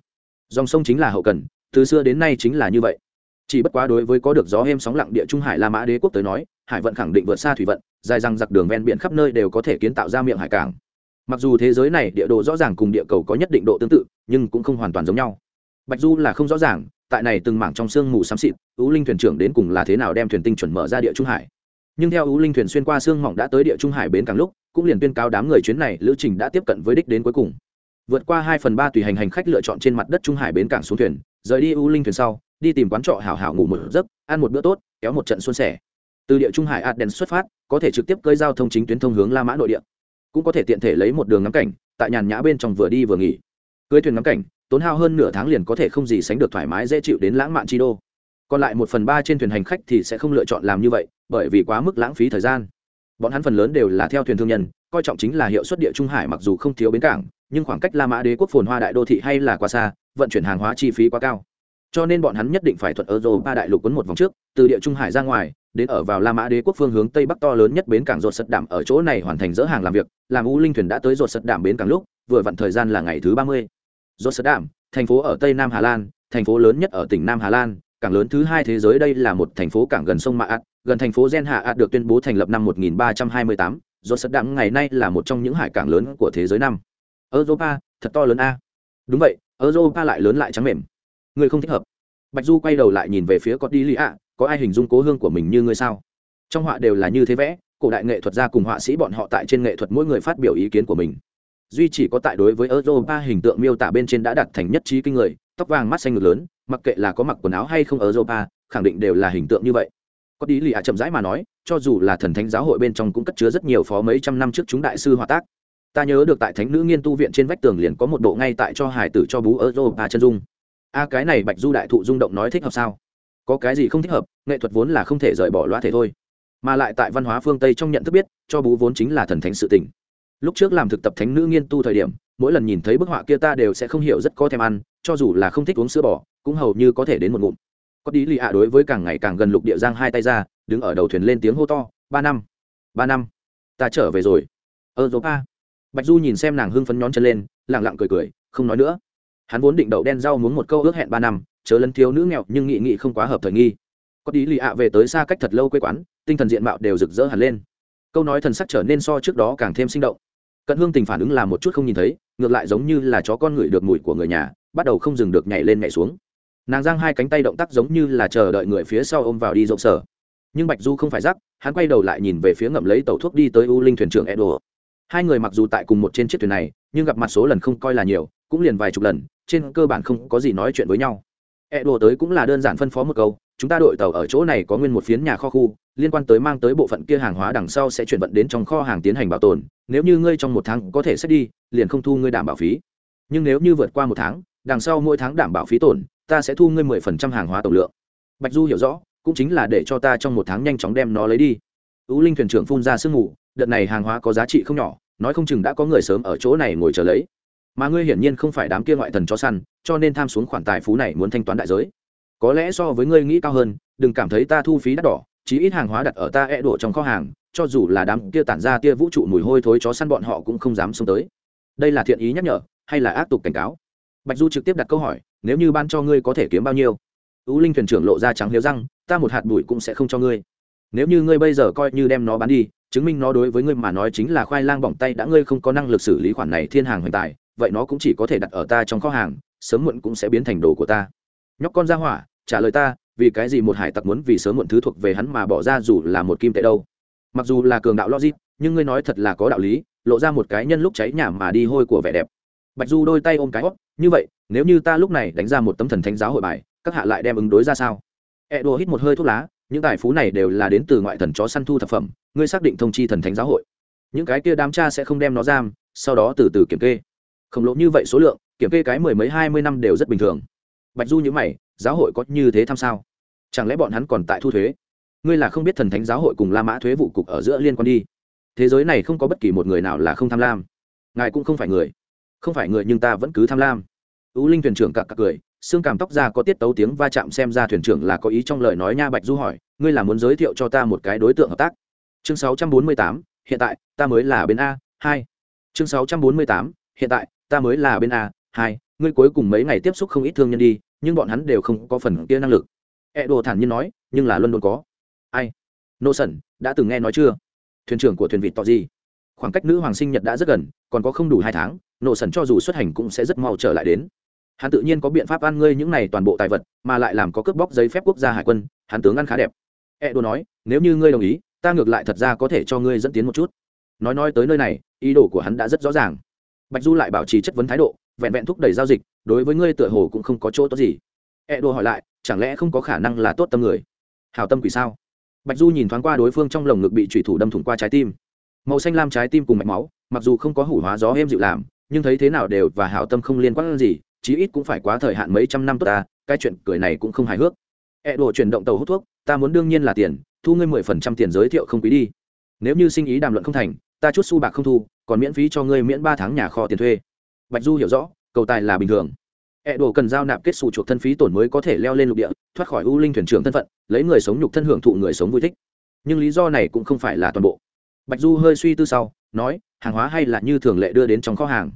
dòng sông chính là hậu cần, từ xưa đến nay chính là như vậy. Chỉ bất quá đối với có được gió êm sóng lặng địa trung hải la mã đế quốc tới nói, hải vận khẳng định vượt xa thủy vận, dài răng giặc đường ven biển khắp nơi đều có thể kiến tạo ra miệng hải cảng. Mặc dù thế giới này địa đồ rõ ràng cùng địa cầu có nhất định độ tương tự, nhưng cũng không hoàn toàn giống nhau. Bạch du là không rõ ràng, tại này từng mảng trong sương mù xám xịt ú linh thuyền trưởng đến cùng là thế nào đem thuyền tinh chuẩn mở ra địa trung hải. Nhưng theo ú linh thuyền xuyên qua sương mỏng đã tới địa trung hải bến càng lúc, cũng liền tuyên cáo đám người chuyến này lữ trình đã tiếp cận với đích đến cuối cùng vượt qua hai phần ba tùy hành hành khách lựa chọn trên mặt đất trung hải bến cảng xuống thuyền, rời đi u linh thuyền sau, đi tìm quán trọ hảo hảo ngủ một giấc, ăn một bữa tốt, kéo một trận xuân sẻ. Từ địa trung hải aden xuất phát, có thể trực tiếp cơi giao thông chính tuyến thông hướng la mã nội địa. Cũng có thể tiện thể lấy một đường ngắm cảnh, tại nhàn nhã bên trong vừa đi vừa nghỉ. Cưới thuyền ngắm cảnh, tốn hao hơn nửa tháng liền có thể không gì sánh được thoải mái dễ chịu đến lãng mạn chi đô. Còn lại một phần ba trên thuyền hành khách thì sẽ không lựa chọn làm như vậy, bởi vì quá mức lãng phí thời gian. Bọn hắn phần lớn đều là theo thuyền thương nhân, coi trọng chính là hiệu suất địa trung hải mặc dù không thiếu bến cảng nhưng khoảng cách la mã đế quốc phồn hoa đại đô thị hay là quá xa vận chuyển hàng hóa chi phí quá cao. Cho nên bọn hắn nhất định phải thuận ba đại lục quấn một vòng trước từ địa trung hải ra ngoài đến ở vào la mã đế quốc phương hướng tây bắc to lớn nhất bến cảng rột sật đảm ở chỗ này hoàn thành dỡ hàng làm việc làm u linh thuyền đã tới rột sật đảm bến cảng lúc vừa vặn thời gian là ngày thứ ba mươi. Rột sật đảm thành phố ở tây nam hà lan thành phố lớn nhất ở tỉnh nam hà lan cảng lớn thứ hai thế giới đây là một thành phố cảng gần sông mã ạt gần thành phố gen hạ ạt được tuyên bố thành lập năm 1328, rột sật đảm ngày nay là một trong những hải cảng lớn của thế giới năm europa, thật to lớn a. Đúng vậy, europa lại lớn lại trắng mềm. Người không thích hợp. Bạch du quay đầu lại nhìn về phía cọt đi lì ạ có ai hình dung cố hương của mình như ngươi sao? Trong họa đều là như thế vẽ, cổ đại nghệ thuật gia cùng họa sĩ bọn họ tại trên nghệ thuật mỗi người phát biểu ý kiến của mình. Duy chỉ có tại đối với europa hình tượng miêu tả bên trên đã đặt thành nhất trí kinh người, tóc vàng mắt xanh ngực lớn, mặc kệ là có mặc quần áo hay không europa, khẳng định đều là hình tượng như vậy. Có đi lì ạ chậm rãi mà nói, cho dù là thần thánh giáo hội bên trong cũng cất chứa rất nhiều phó mấy trăm năm trước chúng đại sư hòa tác ta nhớ được tại thánh nữ nghiên tu viện trên vách tường liền có một bộ ngay tại cho hải tử cho bú europa chân dung. A, cái này bạch du đại thụ rung động nói thích hợp sao? Có cái gì không thích hợp, nghệ thuật vốn là không thể rời bỏ loa thể thôi. Mà lại tại văn hóa phương tây trong nhận thức biết, cho bú vốn chính là thần thánh sự tình. Lúc trước làm thực tập thánh nữ nghiên tu thời điểm, mỗi lần nhìn thấy bức họa kia ta đều sẽ không hiểu rất có thèm ăn, cho dù là không thích uống sữa bò, cũng hầu như có thể đến một ngụm. Có tí lì ạ đối với càng ngày càng gần lục địa giang hai tay ra, đứng ở đầu thuyền lên tiếng hô to, ba năm ba năm, ta trở về rồi. Europa bạch du nhìn xem nàng hưng phấn nhón chân lên lẳng lặng cười cười, không nói nữa. Hắn vốn định đậu đen rau muốn một câu ước hẹn ba năm, chớ lấn thiếu nữ nghèo, nhưng nghị nghị không quá hợp thời nghi. Có tí lì ạ về tới xa cách thật lâu quê quán, tinh thần diện mạo đều rực rỡ hẳn lên. Câu nói thần sắc trở nên so trước đó càng thêm sinh động. Cận hương tình phản ứng là một chút không nhìn thấy, ngược lại giống như là chó con ngửi được mùi của người nhà, bắt đầu không dừng được nhảy lên nhảy xuống. Nàng giang hai cánh tay động tác giống như là chờ đợi người phía sau ôm vào đi rộng sở nhưng bạch du không phải rắc, hắn quay đầu lại nhìn về phía ngậm lấy tàu thuốc đi tới u linh thuyền trưởng edo hai người mặc dù tại cùng một trên chiếc thuyền này, nhưng gặp mặt số lần không coi là nhiều, cũng liền vài chục lần, trên cơ bản không có gì nói chuyện với nhau. Edo tới cũng là đơn giản phân phó một câu, chúng ta đội tàu ở chỗ này có nguyên một phiến nhà kho khu, liên quan tới mang tới bộ phận kia hàng hóa đằng sau sẽ chuyển vận đến trong kho hàng tiến hành bảo tồn, nếu như ngươi trong một tháng có thể xét đi, liền không thu ngươi đảm bảo phí. Nhưng nếu như vượt qua một tháng, đằng sau mỗi tháng đảm bảo phí tổn, ta sẽ thu ngươi mười phần trăm hàng hóa tổng lượng. Bạch du hiểu rõ, cũng chính là để cho ta trong một tháng nhanh chóng đem nó lấy đi. Ú linh thuyền trưởng phun ra sương mù đợt này hàng hóa có giá trị không nhỏ, nói không chừng đã có người sớm ở chỗ này ngồi chờ lấy. Mà ngươi hiển nhiên không phải đám kia ngoại thần cho săn, cho nên tham xuống khoản tài phú này muốn thanh toán đại giới. Có lẽ so với ngươi nghĩ cao hơn, đừng cảm thấy ta thu phí đắt đỏ, chí ít hàng hóa đặt ở ta e đổ trong kho hàng, cho dù là đám kia tản ra tia vũ trụ mùi hôi thối chó săn bọn họ cũng không dám xông tới. Đây là thiện ý nhắc nhở, hay là ác tục cảnh cáo? Bạch du trực tiếp đặt câu hỏi, nếu như ban cho ngươi có thể kiếm bao nhiêu? Ú linh thuyền trưởng lộ ra trắng liếu răng, ta một hạt bụi cũng sẽ không cho ngươi. Nếu như ngươi bây giờ coi như đem nó bán đi chứng minh nó đối với ngươi mà nói chính là khoai lang bỏng tay đã ngươi không có năng lực xử lý khoản này thiên hàng hiện tài, vậy nó cũng chỉ có thể đặt ở ta trong kho hàng, sớm muộn cũng sẽ biến thành đồ của ta. Nhóc con ra hỏa, trả lời ta, vì cái gì một hải tặc muốn vì sớm muộn thứ thuộc về hắn mà bỏ ra dù là một kim tệ đâu. Mặc dù là cường đạo logic, nhưng ngươi nói thật là có đạo lý, lộ ra một cái nhân lúc cháy nhà mà đi hôi của vẻ đẹp. Bạch du đôi tay ôm cái hót, như vậy, nếu như ta lúc này đánh ra một tấm thần thánh giáo hội bài, các hạ lại đem ứng đối ra sao? E đồ hít một hơi thuốc lá, những tài phú này đều là đến từ ngoại thần chó săn thu thập phẩm ngươi xác định thông chi thần thánh giáo hội. Những cái kia đám cha sẽ không đem nó giam, sau đó từ từ kiểm kê. Khổng lồ như vậy số lượng, kiểm kê cái mười mấy hai mươi năm đều rất bình thường. Bạch du nhữ mày, giáo hội có như thế tham sao? Chẳng lẽ bọn hắn còn tại thu thuế? Ngươi là không biết thần thánh giáo hội cùng la mã thuế vụ cục ở giữa liên quan đi. Thế giới này không có bất kỳ một người nào là không tham lam. Ngài cũng không phải người. Không phải người nhưng ta vẫn cứ tham lam. Ưu linh thuyền trưởng cặc cặc cười, xương cảm tóc ra có tiết tấu tiếng va chạm xem ra thuyền trưởng là có ý trong lời nói nha bạch du hỏi, ngươi là muốn giới thiệu cho ta một cái đối tượng hợp tác? Chương 648, hiện tại ta mới là bên a hai. Chương 648, hiện tại ta mới là bên a hai. Ngươi cuối cùng mấy ngày tiếp xúc không ít thương nhân đi nhưng bọn hắn đều không có phần kia năng lực. E đồ thản nhiên nói nhưng là luân đôn có. Ai? Nô sẩn đã từng nghe nói chưa? Thuyền trưởng của thuyền vịt tỏ gì? Khoảng cách nữ hoàng sinh nhật đã rất gần còn có không đủ hai tháng nô sẩn cho dù xuất hành cũng sẽ rất mau trở lại đến. Hắn tự nhiên có biện pháp ăn ngươi những này toàn bộ tài vật mà lại làm có cướp bóc giấy phép quốc gia hải quân hắn tướng ăn khá đẹp. E đồ nói nếu như ngươi đồng ý ta ngược lại thật ra có thể cho ngươi dẫn tiến một chút. Nói nói tới nơi này, ý đồ của hắn đã rất rõ ràng. Bạch du lại bảo trì chất vấn thái độ, vẹn vẹn thúc đẩy giao dịch, đối với ngươi tựa hồ cũng không có chỗ tốt gì. E đồ hỏi lại, chẳng lẽ không có khả năng là tốt tâm người? Hào tâm quỷ sao? Bạch du nhìn thoáng qua đối phương trong lồng ngực bị thủy thủ đâm thủng qua trái tim. Màu xanh lam trái tim cùng mạch máu, mặc dù không có hủ hóa gió êm dịu làm, nhưng thấy thế nào đều và hảo tâm không liên quan gì, chí ít cũng phải quá thời hạn mấy trăm năm tốt ta, cái chuyện cười này cũng không hài hước. E đồ chuyển động tàu hút thuốc, ta muốn đương nhiên là tiền thu ngươi mười phần trăm tiền giới thiệu không quý đi nếu như sinh ý đàm luận không thành ta chút xu bạc không thu còn miễn phí cho ngươi miễn ba tháng nhà kho tiền thuê bạch du hiểu rõ cầu tài là bình thường E đồ cần giao nạp kết xù chuộc thân phí tổn mới có thể leo lên lục địa, thoát khỏi u linh thuyền trưởng thân phận, lấy người sống nhục thân hưởng thụ người sống vui thích. Nhưng lý do này cũng không phải là toàn bộ. Bạch Du hơi suy tư sau, nói, hàng hóa hay là như thường lệ đưa đến trong kho hàng.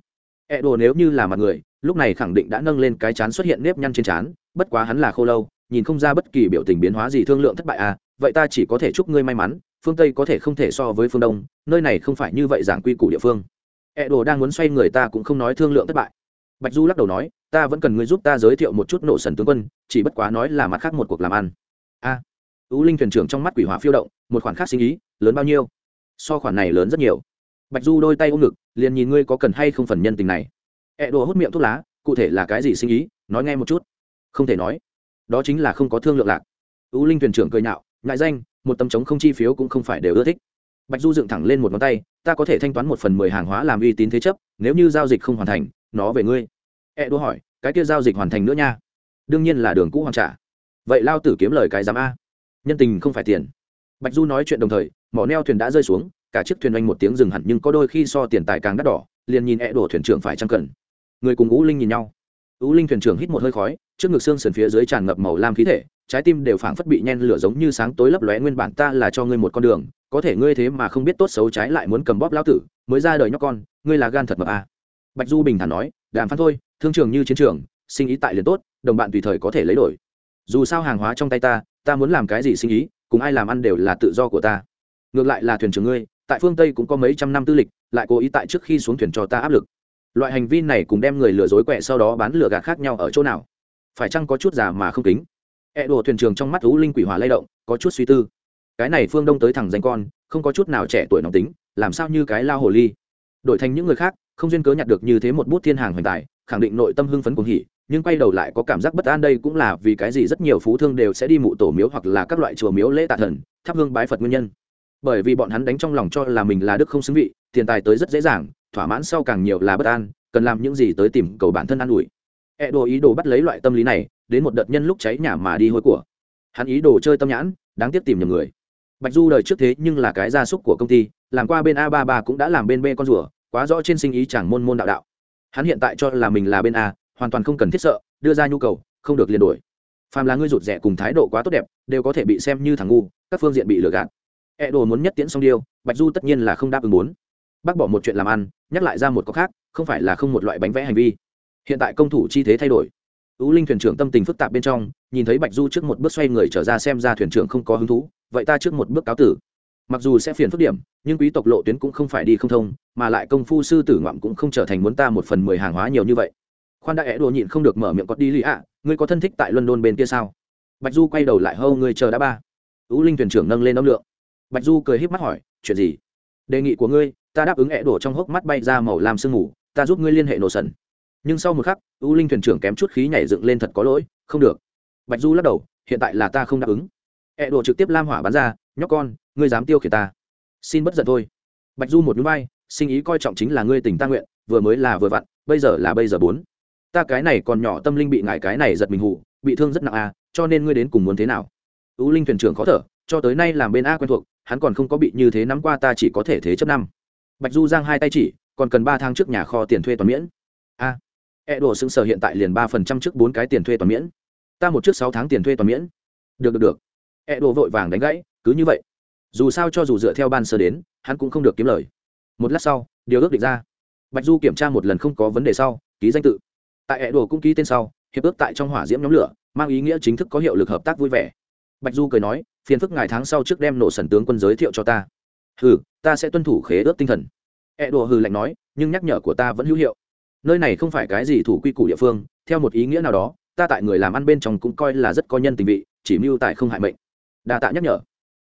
E đồ nếu như là mặt người, lúc này khẳng định đã nâng lên cái chán xuất hiện nếp nhăn trên chán, bất quá hắn là khô lâu, nhìn không ra bất kỳ biểu tình biến hóa gì thương lượng thất bại à, vậy ta chỉ có thể chúc ngươi may mắn, phương Tây có thể không thể so với phương Đông, nơi này không phải như vậy giảng quy củ địa phương. E đồ đang muốn xoay người ta cũng không nói thương lượng thất bại. Bạch du lắc đầu nói ta vẫn cần ngươi giúp ta giới thiệu một chút nổ sần tướng quân chỉ bất quá nói là mặt khác một cuộc làm ăn. A. À, ưu linh thuyền trưởng trong mắt quỷ hỏa phiêu động một khoản khác sinh ý lớn bao nhiêu? So khoản này lớn rất nhiều. Bạch du đôi tay ôm ngực liền nhìn ngươi có cần hay không phần nhân tình này. Ẹ đồ hút miệng thuốc lá cụ thể là cái gì sinh ý nói nghe một chút. Không thể nói. Đó chính là không có thương lượng lạc. Ưu linh thuyền trưởng cười nhạo ngại danh, một tấm chống không chi phiếu cũng không phải đều ưa thích. Bạch du dựng thẳng lên một ngón tay, ta có thể thanh toán một phần mười hàng hóa làm uy tín thế chấp, nếu như giao dịch không hoàn thành, nó về ngươi. E đua hỏi, cái kia giao dịch hoàn thành nữa nha. Đương nhiên là đường cũ hoàn trả. Vậy lao tử kiếm lời cái giám a. Nhân tình không phải tiền. Bạch du nói chuyện đồng thời, mỏ neo thuyền đã rơi xuống, cả chiếc thuyền oanh một tiếng dừng hẳn nhưng có đôi khi so tiền tài càng đắt đỏ, liền nhìn e đổ thuyền trưởng phải chăng cần. Người cùng ú linh nhìn nhau. Ú linh thuyền trưởng hít một hơi khói, trước ngực xương sườn phía dưới tràn ngập màu lam khí thể trái tim đều phảng phất bị nhen lửa giống như sáng tối lấp lóe, nguyên bản ta là cho ngươi một con đường, có thể ngươi thế mà không biết tốt xấu trái lại muốn cầm bóp lão tử, mới ra đời nhóc con, ngươi là gan thật mập à. bạch du bình thản nói, đàm phán thôi, thương trường như chiến trường, sinh ý tại liền tốt, đồng bạn tùy thời có thể lấy đổi. Dù sao hàng hóa trong tay ta ta muốn làm cái gì sinh ý, cùng ai làm ăn đều là tự do của ta. Ngược lại là thuyền trưởng ngươi, tại phương tây cũng có mấy trăm năm tư lịch, lại cố ý tại trước khi xuống thuyền cho ta áp lực. Loại hành vi này cùng đem người lừa dối quẹ sau đó bán lừa gạt khác nhau ở chỗ nào? Phải chăng có chút giả mà không kính? E đồ thuyền trưởng trong mắt thú linh quỷ hỏa lay động, có chút suy tư. Cái này phương đông tới thẳng danh con, không có chút nào trẻ tuổi nóng tính, làm sao như cái lao hồ ly. Đổi thành những người khác, không duyên cớ nhặt được như thế một bút thiên hàng hoành tài, khẳng định nội tâm hưng phấn cuồng hỉ, nhưng quay đầu lại có cảm giác bất an đây cũng là vì cái gì rất nhiều phú thương đều sẽ đi mụ tổ miếu hoặc là các loại chùa miếu lễ tạ thần, thắp hương bái phật nguyên nhân. Bởi vì bọn hắn đánh trong lòng cho là mình là đức không xứng vị, tiền tài tới rất dễ dàng, thỏa mãn sau càng nhiều là bất an, cần làm những gì tới tìm cầu bản thân an ủi. E đồ ý đồ bắt lấy loại tâm lý này đến một đợt nhân lúc cháy nhà mà đi hôi của. Hắn ý đồ chơi tâm nhãn, đáng tiếc tìm nhầm người. Bạch du đời trước thế nhưng là cái gia súc của công ty, làm qua bên a ba ba cũng đã làm bên b con rùa, quá rõ trên sinh ý chẳng môn môn đạo đạo. Hắn hiện tại cho là mình là bên a, hoàn toàn không cần thiết sợ, đưa ra nhu cầu, không được liền đổi phàm là ngươi rụt rẻ cùng thái độ quá tốt đẹp, đều có thể bị xem như thằng ngu, các phương diện bị lừa gạt. E đồ muốn nhất tiễn xong điêu bạch du tất nhiên là không đáp ứng muốn. Bác bỏ một chuyện làm ăn, nhắc lại ra một có khác, không phải là không một loại bánh vẽ hành vi. Hiện tại công thủ chi thế thay đổi ú linh thuyền trưởng tâm tình phức tạp bên trong nhìn thấy bạch du trước một bước xoay người trở ra xem ra thuyền trưởng không có hứng thú vậy ta trước một bước cáo tử. Mặc dù sẽ phiền phức điểm nhưng quý tộc lộ tuyến cũng không phải đi không thông mà lại công phu sư tử ngoạm cũng không trở thành muốn ta một phần mười hàng hóa nhiều như vậy. Khoan đã é đùa nhịn không được mở miệng có đi lì ạ ngươi có thân thích tại london bên kia sao? Bạch du quay đầu lại hâu ngươi chờ đã ba. Ú linh thuyền trưởng nâng lên âm lượng. Bạch du cười híp mắt hỏi chuyện gì? Đề nghị của ngươi ta đáp ứng é đổ trong hốc mắt bay ra màu làm sương ngủ, ta giúp ngươi liên hệ nổ sần nhưng sau một khắc U linh thuyền trưởng kém chút khí nhảy dựng lên thật có lỗi không được. Bạch du lắc đầu hiện tại là ta không đáp ứng. Ẹ đồ trực tiếp lam hỏa bắn ra nhóc con ngươi dám tiêu khiển ta. Xin bất giận thôi. Bạch du một núi bay sinh ý coi trọng chính là ngươi tỉnh ta nguyện vừa mới là vừa vặn bây giờ là bây giờ bốn. Ta cái này còn nhỏ tâm linh bị ngại cái này giật mình hụ bị thương rất nặng à cho nên ngươi đến cùng muốn thế nào? U linh thuyền trưởng khó thở cho tới nay làm bên a quen thuộc hắn còn không có bị như thế nắm qua ta chỉ có thể thế chấp năm. Bạch du giang hai tay chỉ còn cần ba tháng trước nhà kho tiền thuê toàn miễn. A à, e đồ xứng sở hiện tại liền ba phần trăm trước bốn cái tiền thuê toàn miễn. Ta một trước sáu tháng tiền thuê toàn miễn. Được được được. E đồ vội vàng đánh gãy, cứ như vậy. Dù sao cho dù dựa theo ban sơ đến, hắn cũng không được kiếm lời. Một lát sau, điều ước định ra. Bạch du kiểm tra một lần không có vấn đề sau, ký danh tự. Tại e đồ cũng ký tên sau, hiệp ước tại trong hỏa diễm nhóm lửa, mang ý nghĩa chính thức có hiệu lực hợp tác vui vẻ. Bạch du cười nói, phiền phức ngài tháng sau trước đem nổ sần tướng quân giới thiệu cho ta. Hừ, ta sẽ tuân thủ khế ước tinh thần. E đồ hừ lạnh nói, nhưng nhắc nhở của ta vẫn hữu hiệu nơi này không phải cái gì thủ quy củ địa phương theo một ý nghĩa nào đó ta tại người làm ăn bên trong cũng coi là rất có nhân tình vị chỉ mưu tại không hại mệnh. Đa tạ nhắc nhở.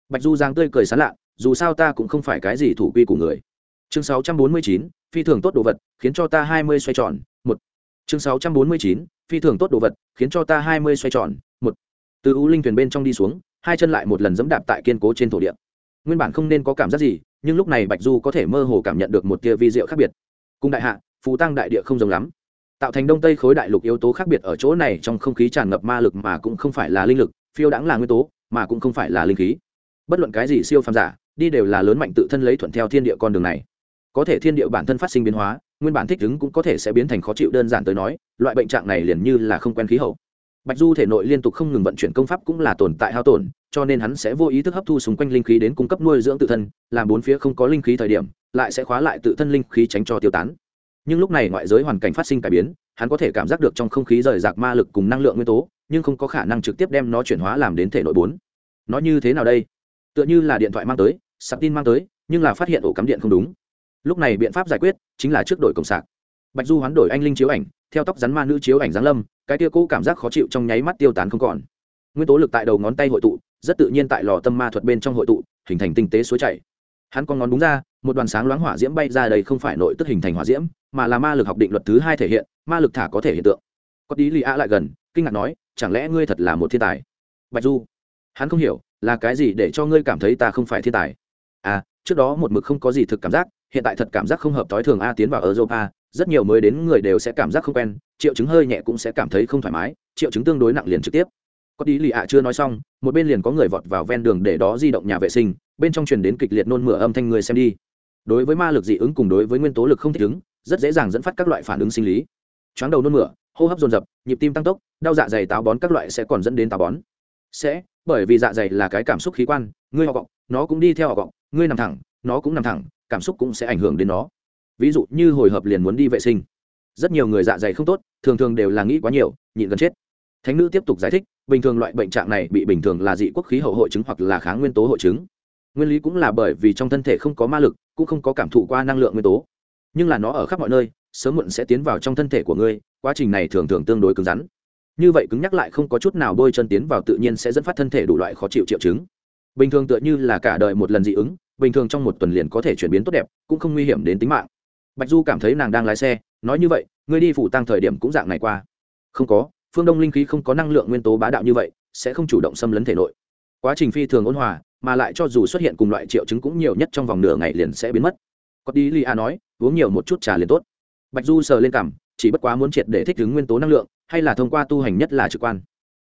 Bạch du giang tươi cười sán lạ dù sao ta cũng không phải cái gì thủ quy của người. Chương 649, phi thường tốt đồ vật khiến cho ta hai mươi xoay tròn một. Chương 649, phi thường tốt đồ vật khiến cho ta hai mươi xoay tròn một. Từ u linh thuyền bên trong đi xuống hai chân lại một lần dẫm đạp tại kiên cố trên thổ địa. Nguyên bản không nên có cảm giác gì nhưng lúc này bạch du có thể mơ hồ cảm nhận được một tia vi diệu khác biệt. Cùng đại hạ phù tăng đại địa không giống lắm. Tạo thành đông tây khối đại lục yếu tố khác biệt ở chỗ này trong không khí tràn ngập ma lực mà cũng không phải là linh lực, phiêu đãng là nguyên tố, mà cũng không phải là linh khí. Bất luận cái gì siêu phàm giả, đi đều là lớn mạnh tự thân lấy thuận theo thiên địa con đường này. Có thể thiên địa bản thân phát sinh biến hóa, nguyên bản thích ứng cũng có thể sẽ biến thành khó chịu đơn giản tới nói, loại bệnh trạng này liền như là không quen khí hậu. Bạch du thể nội liên tục không ngừng vận chuyển công pháp cũng là tồn tại hao tổn, cho nên hắn sẽ vô ý thức hấp thu xung quanh linh khí đến cung cấp nuôi dưỡng tự thân, làm bốn phía không có linh khí thời điểm, lại sẽ khóa lại tự thân linh khí tránh cho tiêu tán nhưng lúc này ngoại giới hoàn cảnh phát sinh cải biến, hắn có thể cảm giác được trong không khí rời rạc ma lực cùng năng lượng nguyên tố, nhưng không có khả năng trực tiếp đem nó chuyển hóa làm đến thể nội bốn. Nó như thế nào đây? Tựa như là điện thoại mang tới, sạc tin mang tới, nhưng là phát hiện ổ cắm điện không đúng. Lúc này biện pháp giải quyết chính là trước đổi cổng sạc. Bạch du hoán đổi anh linh chiếu ảnh, theo tóc rắn ma nữ chiếu ảnh giáng lâm, cái tia cũ cảm giác khó chịu trong nháy mắt tiêu tán không còn. Nguyên tố lực tại đầu ngón tay hội tụ, rất tự nhiên tại lò tâm ma thuật bên trong hội tụ, hình thành tinh tế suối chảy. Hắn con ngón đúng ra, một đoàn sáng loáng hỏa diễm bay ra đây không phải nội tức hình thành hỏa diễm mà là ma lực học định luật thứ hai thể hiện, ma lực thả có thể hiện tượng. Có tí lì a lại gần, kinh ngạc nói, chẳng lẽ ngươi thật là một thiên tài? Bạch du, hắn không hiểu, là cái gì để cho ngươi cảm thấy ta không phải thiên tài? À trước đó một mực không có gì thực cảm giác, hiện tại thật cảm giác không hợp t ố i thường a tiến vào europa, rất nhiều mới đến người đều sẽ cảm giác không quen, triệu chứng hơi nhẹ cũng sẽ cảm thấy không thoải mái, triệu chứng tương đối nặng liền trực tiếp. Có tí lì ạ chưa nói xong, một bên liền có người vọt vào ven đường để đó di động nhà vệ sinh, bên trong truyền đến kịch liệt nôn mửa âm thanh người xem đi. Đối với ma lực dị ứng cùng đối với nguyên tố lực không thích ứng rất dễ dàng dẫn phát các loại phản ứng sinh lý. Chóng đầu nôn mửa, hô hấp dồn dập, nhịp tim tăng tốc, đau dạ dày táo bón các loại sẽ còn dẫn đến táo bón. Sẽ, bởi vì dạ dày là cái cảm xúc khí quan, ngươi họ gọng, nó cũng đi theo họ gọng, ngươi nằm thẳng, nó cũng nằm thẳng, cảm xúc cũng sẽ ảnh hưởng đến nó. Ví dụ như hồi hợp liền muốn đi vệ sinh. Rất nhiều người dạ dày không tốt, thường thường đều là nghĩ quá nhiều, nhịn gần chết. Thánh nữ tiếp tục giải thích, bình thường loại bệnh trạng này bị bình thường là dị quốc khí hậu hội chứng hoặc là kháng nguyên tố hội chứng. Nguyên lý cũng là bởi vì trong thân thể không có ma lực, cũng không có cảm thụ qua năng lượng nguyên tố nhưng là nó ở khắp mọi nơi, sớm muộn sẽ tiến vào trong thân thể của ngươi, quá trình này thường thường tương đối cứng rắn. Như vậy cứng nhắc lại không có chút nào bôi chân tiến vào tự nhiên sẽ dẫn phát thân thể đủ loại khó chịu triệu chứng. Bình thường tựa như là cả đời một lần dị ứng, bình thường trong một tuần liền có thể chuyển biến tốt đẹp, cũng không nguy hiểm đến tính mạng. Bạch du cảm thấy nàng đang lái xe, nói như vậy, ngươi đi phủ tăng thời điểm cũng dạng này qua. Không có, phương đông linh khí không có năng lượng nguyên tố bá đạo như vậy, sẽ không chủ động xâm lấn thể nội. Quá trình phi thường ôn hòa, mà lại cho dù xuất hiện cùng loại triệu chứng cũng nhiều nhất trong vòng nửa ngày liền sẽ biến mất. Có đi li a nói uống nhiều một chút trà liền tốt. Bạch du sờ lên cảm, chỉ bất quá muốn triệt để thích ứng nguyên tố năng lượng, hay là thông qua tu hành nhất là trực quan.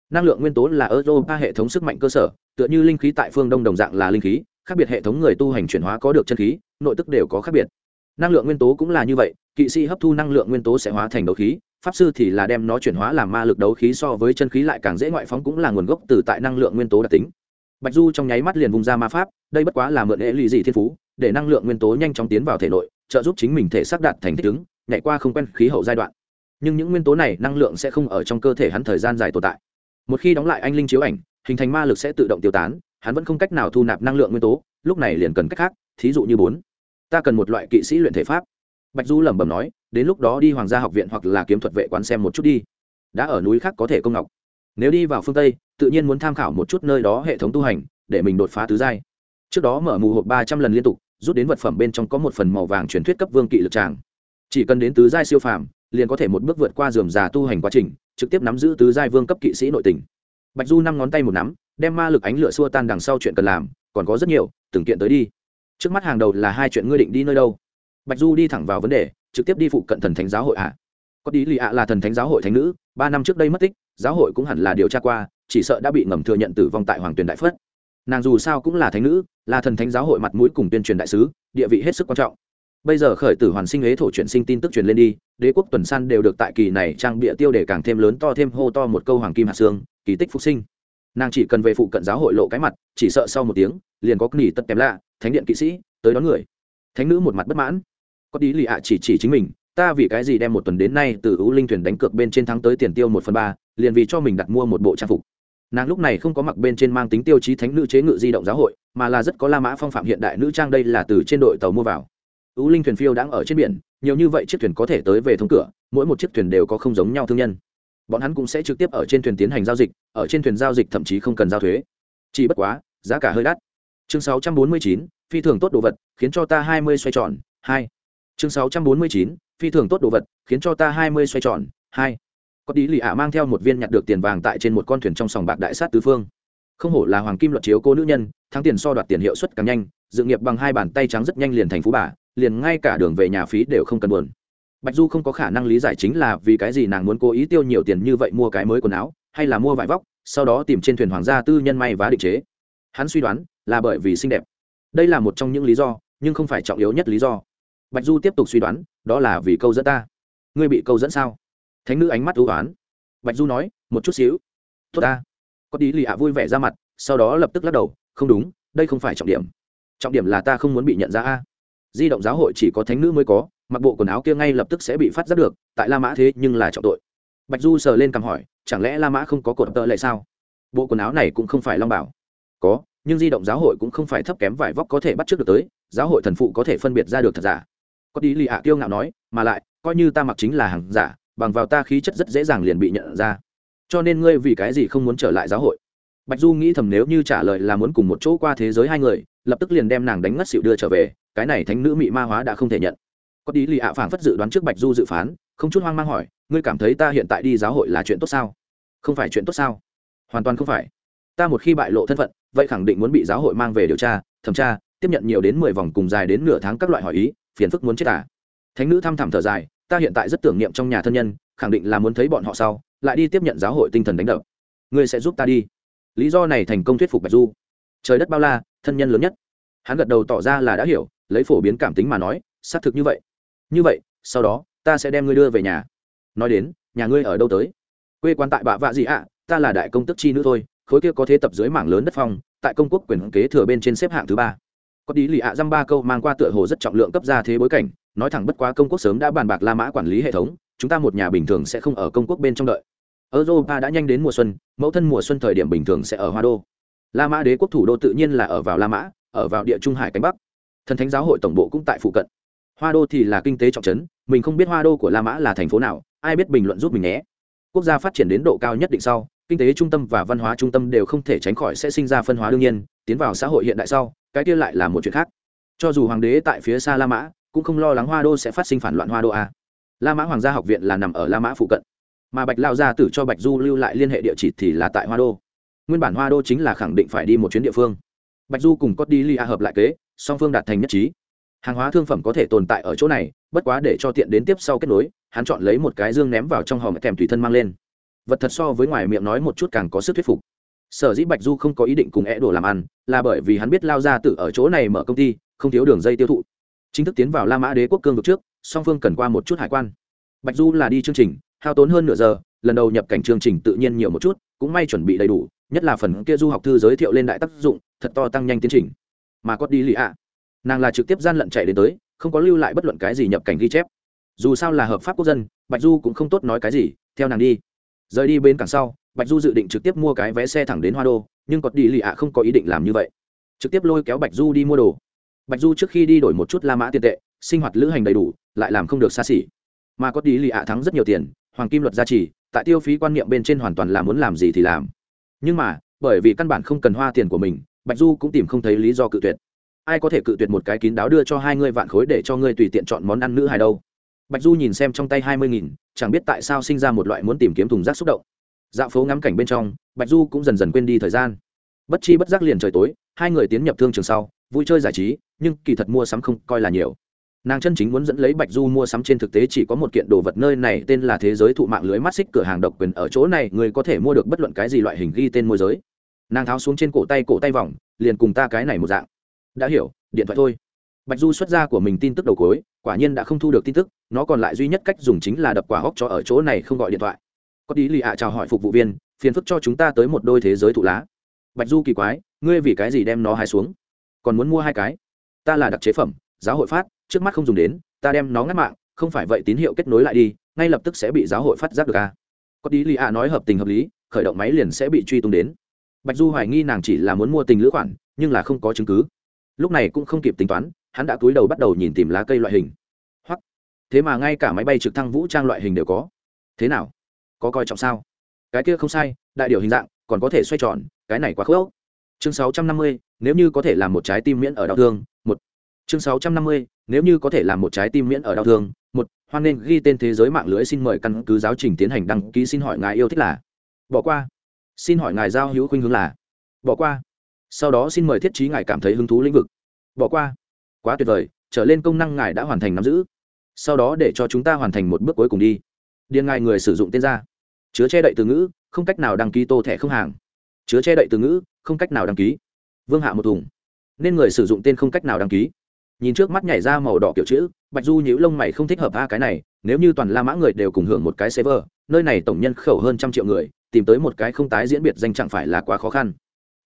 Năng lượng nguyên tố là europa hệ thống sức mạnh cơ sở, tựa như linh khí tại phương đông đồng dạng là linh khí, khác biệt hệ thống người tu hành chuyển hóa có được chân khí, nội tức đều có khác biệt. Năng lượng nguyên tố cũng là như vậy, kỵ sĩ hấp thu năng lượng nguyên tố sẽ hóa thành đấu khí, pháp sư thì là đem nó chuyển hóa làm ma lực đấu khí so với chân khí lại càng dễ ngoại phóng cũng là nguồn gốc từ tại năng lượng nguyên tố đặc tính bạch du trong nháy mắt liền vùng ra ma pháp, đây bất quá là mượn hệ lụy dị thiên phú, để năng lượng nguyên tố nhanh chóng tiến vào thể nội, trợ giúp chính mình thể xác đạt thành thích ứng, nhảy qua không quen khí hậu giai đoạn. Nhưng những nguyên tố này năng lượng sẽ không ở trong cơ thể hắn thời gian dài tồn tại. Một khi đóng lại anh linh chiếu ảnh, hình thành ma lực sẽ tự động tiêu tán, hắn vẫn không cách nào thu nạp năng lượng nguyên tố, lúc này liền cần cách khác, thí dụ như bốn. Ta cần một loại kỵ sĩ luyện thể pháp. Bạch du lẩm bẩm nói, đến lúc đó đi hoàng gia học viện hoặc là kiếm thuật vệ quán xem một chút đi. Đã ở núi khác có thể công ngọc nếu đi vào phương tây, tự nhiên muốn tham khảo một chút nơi đó hệ thống tu hành, để mình đột phá tứ giai. Trước đó mở mù hộp ba trăm lần liên tục, rút đến vật phẩm bên trong có một phần màu vàng truyền thuyết cấp vương kỵ lực tràng. Chỉ cần đến tứ giai siêu phàm, liền có thể một bước vượt qua dườm già tu hành quá trình, trực tiếp nắm giữ tứ giai vương cấp kỵ sĩ nội tình. Bạch du năm ngón tay một nắm, đem ma lực ánh lửa xua tan đằng sau chuyện cần làm, còn có rất nhiều, từng kiện tới đi. Trước mắt hàng đầu là hai chuyện ngươi định đi nơi đâu? Bạch du đi thẳng vào vấn đề, trực tiếp đi phụ cận thần thánh giáo hội ạ. À. có đi lì ạ là thần thánh giáo hội thánh nữ ba năm trước đây mất tích, giáo hội cũng hẳn là điều tra qua, chỉ sợ đã bị ngầm thừa nhận tử vong tại hoàng tuyền đại phất. Nàng dù sao cũng là thánh nữ, là thần thánh giáo hội mặt mũi cùng tuyên truyền đại sứ, địa vị hết sức quan trọng. Bây giờ khởi tử hoàn sinh ế thổ chuyển sinh tin tức truyền lên đi, đế quốc tuần san đều được tại kỳ này trang bịa tiêu để càng thêm lớn to thêm hô to một câu hoàng kim hạt xương kỳ tích phục sinh. Nàng chỉ cần về phụ cận giáo hội lộ cái mặt, chỉ sợ sau một tiếng, liền có nghỉ tất kém lạ, thánh điện kỵ sĩ, tới đón người. Thánh nữ một mặt bất mãn. Có tí lì ạ chỉ chỉ chính mình ta vì cái gì đem một tuần đến nay từ ưu linh thuyền đánh cược bên trên thắng tới tiền tiêu một phần ba liền vì cho mình đặt mua một bộ trang phục. Nàng lúc này không có mặc bên trên mang tính tiêu chí thánh nữ chế ngự di động giáo hội mà là rất có la mã phong phạm hiện đại nữ trang đây là từ trên đội tàu mua vào. Ưu linh thuyền phiêu đang ở trên biển nhiều như vậy chiếc thuyền có thể tới về thông cửa mỗi một chiếc thuyền đều có không giống nhau thương nhân. Bọn hắn cũng sẽ trực tiếp ở trên thuyền tiến hành giao dịch ở trên thuyền giao dịch thậm chí không cần giao thuế. Chỉ bất quá giá cả hơi đắt. Chương 649, phi thường tốt đồ vật khiến cho ta 20 xoay tròn. Hai chương 649, phi thường tốt đồ vật khiến cho ta 20 xoay tròn hai. Có đi lì ạ mang theo một viên nhặt được tiền vàng tại trên một con thuyền trong sòng bạc đại sát tứ phương. Không hổ là hoàng kim luật chiếu cô nữ nhân thắng tiền so đoạt tiền hiệu suất càng nhanh dự nghiệp bằng hai bàn tay trắng rất nhanh liền thành phú bà liền ngay cả đường về nhà phí đều không cần buồn. Bạch du không có khả năng lý giải chính là vì cái gì nàng muốn cố ý tiêu nhiều tiền như vậy mua cái mới quần áo hay là mua vải vóc sau đó tìm trên thuyền hoàng gia tư nhân may vá định chế. Hắn suy đoán là bởi vì xinh đẹp. Đây là một trong những lý do nhưng không phải trọng yếu nhất lý do bạch du tiếp tục suy đoán, đó là vì câu dẫn ta. Ngươi bị câu dẫn sao? Thánh nữ ánh mắt ưu oán. Bạch du nói, một chút xíu. Tốt ta. Có đi lì ạ vui vẻ ra mặt, sau đó lập tức lắc đầu, không đúng, đây không phải trọng điểm. Trọng điểm là ta không muốn bị nhận ra a. Di động giáo hội chỉ có thánh nữ mới có, mặc bộ quần áo kia ngay lập tức sẽ bị phát giác được, tại la mã thế nhưng là trọng tội. Bạch du sờ lên cằm hỏi, chẳng lẽ la mã không có cột tợ lệ sao? Bộ quần áo này cũng không phải long bảo. Có, nhưng di động giáo hội cũng không phải thấp kém vải vóc có thể bắt trước được tới, giáo hội thần phụ có thể phân biệt ra được thật giả có đi lì ạ tiêu ngạo nói, mà lại, coi như ta mặc chính là hàng giả, bằng vào ta khí chất rất dễ dàng liền bị nhận ra. Cho nên ngươi vì cái gì không muốn trở lại giáo hội? Bạch du nghĩ thầm nếu như trả lời là muốn cùng một chỗ qua thế giới hai người, lập tức liền đem nàng đánh ngất xịu đưa trở về, cái này thánh nữ mị ma hóa đã không thể nhận. Có đi lì ạ phảng phất dự đoán trước bạch du dự phán, không chút hoang mang hỏi, ngươi cảm thấy ta hiện tại đi giáo hội là chuyện tốt sao? Không phải chuyện tốt sao? Hoàn toàn không phải. Ta một khi bại lộ thân phận, vậy khẳng định muốn bị giáo hội mang về điều tra, thẩm tra, tiếp nhận nhiều đến mười vòng cùng dài đến nửa tháng các loại hỏi ý phiền phức muốn chết à. thánh nữ thăm thẳm thở dài, ta hiện tại rất tưởng niệm trong nhà thân nhân, khẳng định là muốn thấy bọn họ sau, lại đi tiếp nhận giáo hội tinh thần đánh đập. Ngươi sẽ giúp ta đi. Lý do này thành công thuyết phục bạch du. Trời đất bao la, thân nhân lớn nhất. Hắn gật đầu tỏ ra là đã hiểu, lấy phổ biến cảm tính mà nói, xác thực như vậy. Như vậy, sau đó, ta sẽ đem ngươi đưa về nhà. Nói đến, nhà ngươi ở đâu tới? Quê quan tại bạ vạ gì ạ, ta là đại công tức chi nữ thôi, khối kia có thế tập dưới mảng lớn đất phong, tại công quốc quyền kế thừa bên trên xếp hạng thứ ba có đi lì ạ dăm ba câu mang qua tựa hồ rất trọng lượng cấp ra thế bối cảnh, nói thẳng bất quá công quốc sớm đã bàn bạc la mã quản lý hệ thống, chúng ta một nhà bình thường sẽ không ở công quốc bên trong đợi. Europa đã nhanh đến mùa xuân, mẫu thân mùa xuân thời điểm bình thường sẽ ở hoa đô. La mã đế quốc thủ đô tự nhiên là ở vào la mã, ở vào địa trung hải cánh bắc. Thần thánh giáo hội tổng bộ cũng tại phụ cận. Hoa đô thì là kinh tế trọng trấn, mình không biết hoa đô của la mã là thành phố nào, ai biết bình luận giúp mình nhé. Quốc gia phát triển đến độ cao nhất định sau, kinh tế trung tâm và văn hóa trung tâm đều không thể tránh khỏi sẽ sinh ra phân hóa đương nhiên, tiến vào xã hội hiện đại sau cái kia lại là một chuyện khác. Cho dù hoàng đế tại phía xa la mã, cũng không lo lắng hoa đô sẽ phát sinh phản loạn hoa đô a la mã hoàng gia học viện là nằm ở la mã phụ cận, mà bạch lao gia tử cho bạch du lưu lại liên hệ địa chỉ thì là tại hoa đô. Nguyên bản hoa đô chính là khẳng định phải đi một chuyến địa phương. Bạch du cùng cốt đi lia hợp lại kế, song phương đạt thành nhất trí. Hàng hóa thương phẩm có thể tồn tại ở chỗ này, bất quá để cho tiện đến tiếp sau kết nối, hắn chọn lấy một cái dương ném vào trong hòm kèm tùy thân mang lên. Vật thật so với ngoài miệng nói một chút càng có sức thuyết phục sở dĩ bạch du không có ý định cùng é đồ làm ăn, là bởi vì hắn biết lao ra tự ở chỗ này mở công ty, không thiếu đường dây tiêu thụ. Chính thức tiến vào la mã đế quốc cương vực trước, song phương cần qua một chút hải quan. Bạch du là đi chương trình, hao tốn hơn nửa giờ, lần đầu nhập cảnh chương trình tự nhiên nhiều một chút, cũng may chuẩn bị đầy đủ, nhất là phần kia du học thư giới thiệu lên đại tác dụng, thật to tăng nhanh tiến trình. Mà có đi lì ạ. Nàng là trực tiếp gian lận chạy đến tới, không có lưu lại bất luận cái gì nhập cảnh ghi chép. Dù sao là hợp pháp quốc dân, bạch du cũng không tốt nói cái gì, theo nàng đi. Rời đi bên cảng sau bạch du dự định trực tiếp mua cái vé xe thẳng đến hoa đô, nhưng cọt đi lì ạ không có ý định làm như vậy. Trực tiếp lôi kéo bạch du đi mua đồ. Bạch du trước khi đi đổi một chút la mã tiền tệ, sinh hoạt lữ hành đầy đủ, lại làm không được xa xỉ. Mà có đi lì ạ thắng rất nhiều tiền, hoàng kim luật gia trì, tại tiêu phí quan niệm bên trên hoàn toàn là muốn làm gì thì làm. Nhưng mà, bởi vì căn bản không cần hoa tiền của mình, bạch du cũng tìm không thấy lý do cự tuyệt. Ai có thể cự tuyệt một cái kín đáo đưa cho hai ngươi vạn khối để cho ngươi tùy tiện chọn món ăn nữ hài đâu? Bạch du nhìn xem trong tay hai mươi nghìn, chẳng biết tại sao sinh ra một loại muốn tìm kiếm thùng rác xúc động dạo phố ngắm cảnh bên trong, bạch du cũng dần dần quên đi thời gian. Bất chi bất giác liền trời tối, hai người tiến nhập thương trường sau, vui chơi giải trí, nhưng kỳ thật mua sắm không coi là nhiều. Nàng chân chính muốn dẫn lấy bạch du mua sắm trên thực tế chỉ có một kiện đồ vật nơi này, tên là thế giới thụ mạng lưới mắt xích cửa hàng độc quyền ở chỗ này, người có thể mua được bất luận cái gì loại hình ghi tên môi giới. Nàng tháo xuống trên cổ tay cổ tay vòng, liền cùng ta cái này một dạng. Đã hiểu, điện thoại thôi. Bạch du xuất ra của mình tin tức đầu cối quả nhiên đã không thu được tin tức, nó còn lại duy nhất cách dùng chính là đập quả hóc cho ở chỗ này không gọi điện thoại có đi lì ạ chào hỏi phục vụ viên, phiền phức cho chúng ta tới một đôi thế giới thụ lá. Bạch du kỳ quái, ngươi vì cái gì đem nó hái xuống? Còn muốn mua hai cái? Ta là đặc chế phẩm, giáo hội phát, trước mắt không dùng đến, ta đem nó ngắt mạng, không phải vậy tín hiệu kết nối lại đi, ngay lập tức sẽ bị giáo hội phát giác được a à? có đi lì ạ nói hợp tình hợp lý, khởi động máy liền sẽ bị truy tung đến. Bạch du hoài nghi nàng chỉ là muốn mua tình lữ khoản, nhưng là không có chứng cứ. Lúc này cũng không kịp tính toán, hắn đã cúi đầu bắt đầu nhìn tìm lá cây loại hình. Hoặc thế mà ngay cả máy bay trực thăng vũ trang loại hình đều có. Thế nào? Có coi trọng sao? Cái kia không sai đại điều hình dạng còn có thể xoay tròn cái này quá khớp chương 650, nếu như có thể làm một trái tim miễn ở đau thương một. Chương 650, nếu như có thể làm một trái tim miễn ở đau thương một. Hoan nên ghi tên thế giới mạng lưới xin mời căn cứ giáo trình tiến hành đăng ký xin hỏi ngài yêu thích là. Bỏ qua. Xin hỏi ngài giao hữu khuynh hướng là. Bỏ qua. Sau đó xin mời thiết trí ngài cảm thấy hứng thú lĩnh vực. Bỏ qua. Quá tuyệt vời trở lên công năng ngài đã hoàn thành nắm giữ. Sau đó để cho chúng ta hoàn thành một bước cuối cùng đi điền ngài người sử dụng tên ra chứa che đậy từ ngữ, không cách nào đăng ký tô thẻ không hàng. Chứa che đậy từ ngữ, không cách nào đăng ký. Vương hạ một thùng. Nên người sử dụng tên không cách nào đăng ký. Nhìn trước mắt nhảy ra màu đỏ kiểu chữ, bạch du nhíu lông mày không thích hợp a cái này, nếu như toàn la mã người đều cùng hưởng một cái server, nơi này tổng nhân khẩu hơn trăm triệu người, tìm tới một cái không tái diễn biệt danh chẳng phải là quá khó khăn.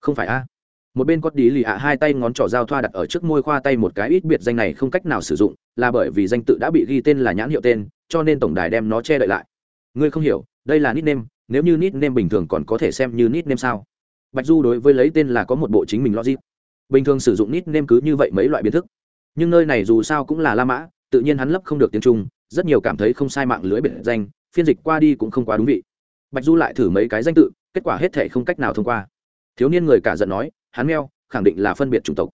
Không phải a. Một bên có tí lì ạ hai tay ngón trỏ dao thoa đặt ở trước môi khoa tay một cái ít biệt danh này không cách nào sử dụng, là bởi vì danh tự đã bị ghi tên là nhãn hiệu tên cho nên tổng đài đem nó che đậy lại. Ngươi không hiểu, đây là nickname nếu như nickname bình thường còn có thể xem như nickname sao? Bạch du đối với lấy tên là có một bộ chính mình logic. Bình thường sử dụng nickname cứ như vậy mấy loại biến thức. Nhưng nơi này dù sao cũng là la mã, tự nhiên hắn lấp không được tiếng trung, rất nhiều cảm thấy không sai mạng lưới biệt danh, phiên dịch qua đi cũng không quá đúng vị. Bạch du lại thử mấy cái danh tự, kết quả hết thể không cách nào thông qua. Thiếu niên người cả giận nói, hắn meo, khẳng định là phân biệt chủng tộc.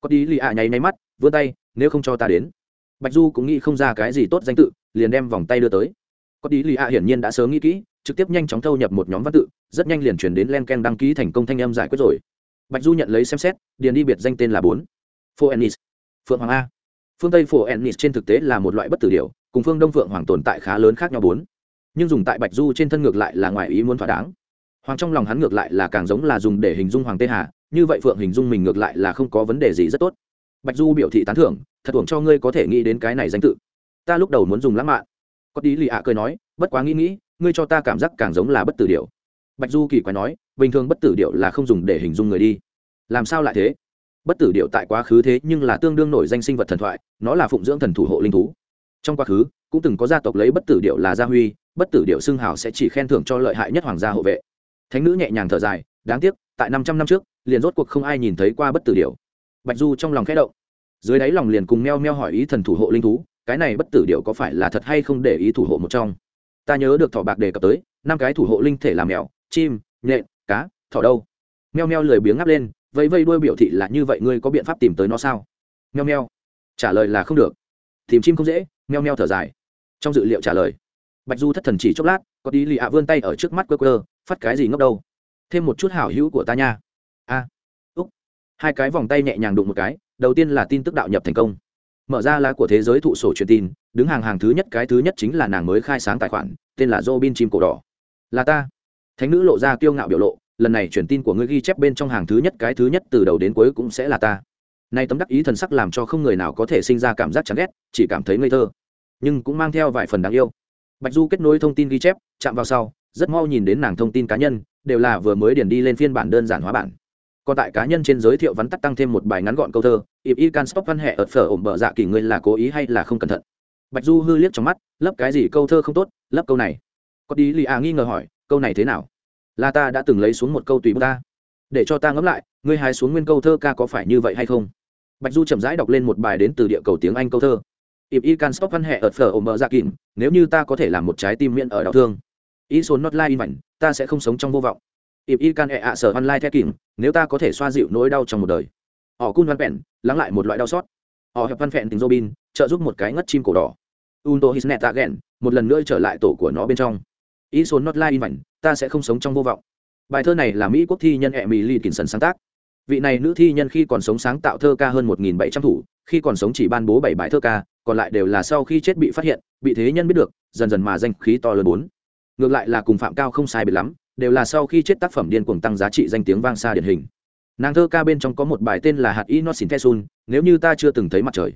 Có đi lì ạ nháy nháy mắt, vươn tay, nếu không cho ta đến bạch du cũng nghĩ không ra cái gì tốt danh tự liền đem vòng tay đưa tới. Có đi lì ạ hiển nhiên đã sớm nghĩ kỹ trực tiếp nhanh chóng thâu nhập một nhóm văn tự rất nhanh liền chuyển đến len ken đăng ký thành công thanh âm giải quyết rồi. Bạch du nhận lấy xem xét điền đi biệt danh tên là bốn. Phô ennis. Phượng hoàng a. Phương tây phổ ennis trên thực tế là một loại bất tử điều, cùng phương đông phượng hoàng tồn tại khá lớn khác nhau bốn. Nhưng dùng tại bạch du trên thân ngược lại là ngoài ý muốn thỏa đáng. Hoàng trong lòng hắn ngược lại là càng giống là dùng để hình dung hoàng tê hà như vậy phượng hình dung mình ngược lại là không có vấn đề gì rất tốt bạch du biểu thị tán thưởng, thật thưởng cho ngươi có thể nghĩ đến cái này danh tự. Ta lúc đầu muốn dùng lãng mạn. Có tí lì ạ cười nói, bất quá nghĩ nghĩ, ngươi cho ta cảm giác càng giống là bất tử điệu bạch du kỳ quái nói, bình thường bất tử điệu là không dùng để hình dung người đi. Làm sao lại thế? Bất tử điệu tại quá khứ thế nhưng là tương đương nổi danh sinh vật thần thoại, nó là phụng dưỡng thần thủ hộ linh thú. Trong quá khứ, cũng từng có gia tộc lấy bất tử điệu là gia huy, bất tử điệu xưng hào sẽ chỉ khen thưởng cho lợi hại nhất hoàng gia hộ vệ. Thánh nữ nhẹ nhàng thở dài, đáng tiếc, tại năm trăm năm trước, liền rốt cuộc không ai nhìn thấy qua bất tử điệu bạch du trong lòng khẽ động. Dưới đáy lòng liền cùng meo meo hỏi ý thần thủ hộ linh thú, cái này bất tử điệu có phải là thật hay không để ý thủ hộ một trong? Ta nhớ được thỏ bạc đề cập tới, năm cái thủ hộ linh thể làm mèo, chim, nhện, cá, thỏ đâu? Meo meo lười biếng ngáp lên, vẫy vây đuôi biểu thị là như vậy ngươi có biện pháp tìm tới nó sao? Meo meo. Trả lời là không được. Tìm chim không dễ, meo meo thở dài. Trong dự liệu trả lời, bạch du thất thần chỉ chốc lát, có đi lì ạ vươn tay ở trước mắt cơ cơ phát cái gì ngốc đâu? Thêm một chút hảo hữu của ta nha. A hai cái vòng tay nhẹ nhàng đụng một cái, đầu tiên là tin tức đạo nhập thành công. Mở ra lá của thế giới thụ sổ truyền tin, đứng hàng hàng thứ nhất, cái thứ nhất chính là nàng mới khai sáng tài khoản, tên là robin chim cổ đỏ. Là ta. Thánh nữ lộ ra kiêu ngạo biểu lộ, lần này truyền tin của ngươi ghi chép bên trong hàng thứ nhất, cái thứ nhất từ đầu đến cuối cũng sẽ là ta. Nay tấm đắc ý thần sắc làm cho không người nào có thể sinh ra cảm giác chán ghét, chỉ cảm thấy ngây thơ. Nhưng cũng mang theo vài phần đáng yêu. Bạch du kết nối thông tin ghi chép, chạm vào sau, rất mau nhìn đến nàng thông tin cá nhân, đều là vừa mới điền đi lên phiên bản đơn giản hóa bản còn tại cá nhân trên giới thiệu vắn tắt tăng thêm một bài ngắn gọn câu thơ, if y can stop văn hệ ở phở ổn bờ dạ kỳ ngươi là cố ý hay là không cẩn thận? Bạch du hư liếc trong mắt, lấp cái gì câu thơ không tốt, lấp câu này. Có đi lì à nghi ngờ hỏi, câu này thế nào? Là ta đã từng lấy xuống một câu tùy bút ta. Để cho ta ngẫm lại, ngươi hái xuống nguyên câu thơ ca có phải như vậy hay không? Bạch du chậm rãi đọc lên một bài đến từ địa cầu tiếng anh câu thơ, if y can stop văn hệ ở phở ổn bờ dạ kỳ nếu như ta có thể làm một trái tim miễn ở đau thương. Ý số not like in vảnh ta sẽ không sống trong vô vọng. Ịp y can e ạ sở online theo kìm nếu ta có thể xoa dịu nỗi đau trong một đời. Họ cun văn vẹn lắng lại một loại đau xót. Họ hẹp văn vẹn tình robin trợ giúp một cái ngất chim cổ đỏ. Unto his net again, một lần nữa trở lại tổ của nó bên trong. Ý số not line vảnh, ta sẽ không sống trong vô vọng. Bài thơ này là mỹ quốc thi nhân e mỹ lee kinson sáng tác. Vị này nữ thi nhân khi còn sống sáng tạo thơ ca hơn một nghìn bảy trăm thủ, khi còn sống chỉ ban bố bảy bài thơ ca, còn lại đều là sau khi chết bị phát hiện, bị thế nhân biết được, dần dần mà danh khí to lớn bốn. Ngược lại là cùng phạm cao không sai biệt lắm đều là sau khi chết tác phẩm điên cuồng tăng giá trị danh tiếng vang xa điển hình. Nàng thơ ca bên trong có một bài tên là hạt y nó xin sun, nếu như ta chưa từng thấy mặt trời.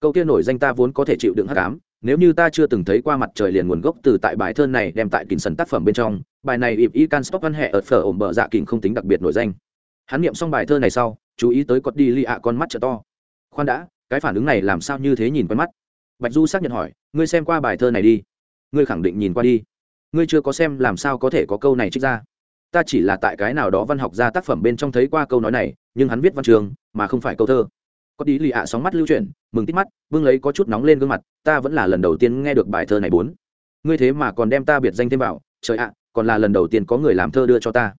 Câu kia nổi danh ta vốn có thể chịu đựng hắc ám, nếu như ta chưa từng thấy qua mặt trời liền nguồn gốc từ tại bài thơ này đem tại kính sần tác phẩm bên trong, bài này ịp y can stop văn hệ ở phở ổm bờ dạ kình không tính đặc biệt nổi danh. Hắn niệm xong bài thơ này sau, chú ý tới cọt đi li ạ con mắt trợ to. Khoan đã, cái phản ứng này làm sao như thế nhìn quen mắt? Bạch du xác nhận hỏi, ngươi xem qua bài thơ này đi. Ngươi khẳng định nhìn qua đi ngươi chưa có xem làm sao có thể có câu này trích ra. Ta chỉ là tại cái nào đó văn học ra tác phẩm bên trong thấy qua câu nói này, nhưng hắn viết văn trường, mà không phải câu thơ. Có đi lì ạ sóng mắt lưu chuyển, mừng tít mắt, bưng lấy có chút nóng lên gương mặt, ta vẫn là lần đầu tiên nghe được bài thơ này bốn. Ngươi thế mà còn đem ta biệt danh thêm vào, trời ạ, còn là lần đầu tiên có người làm thơ đưa cho ta.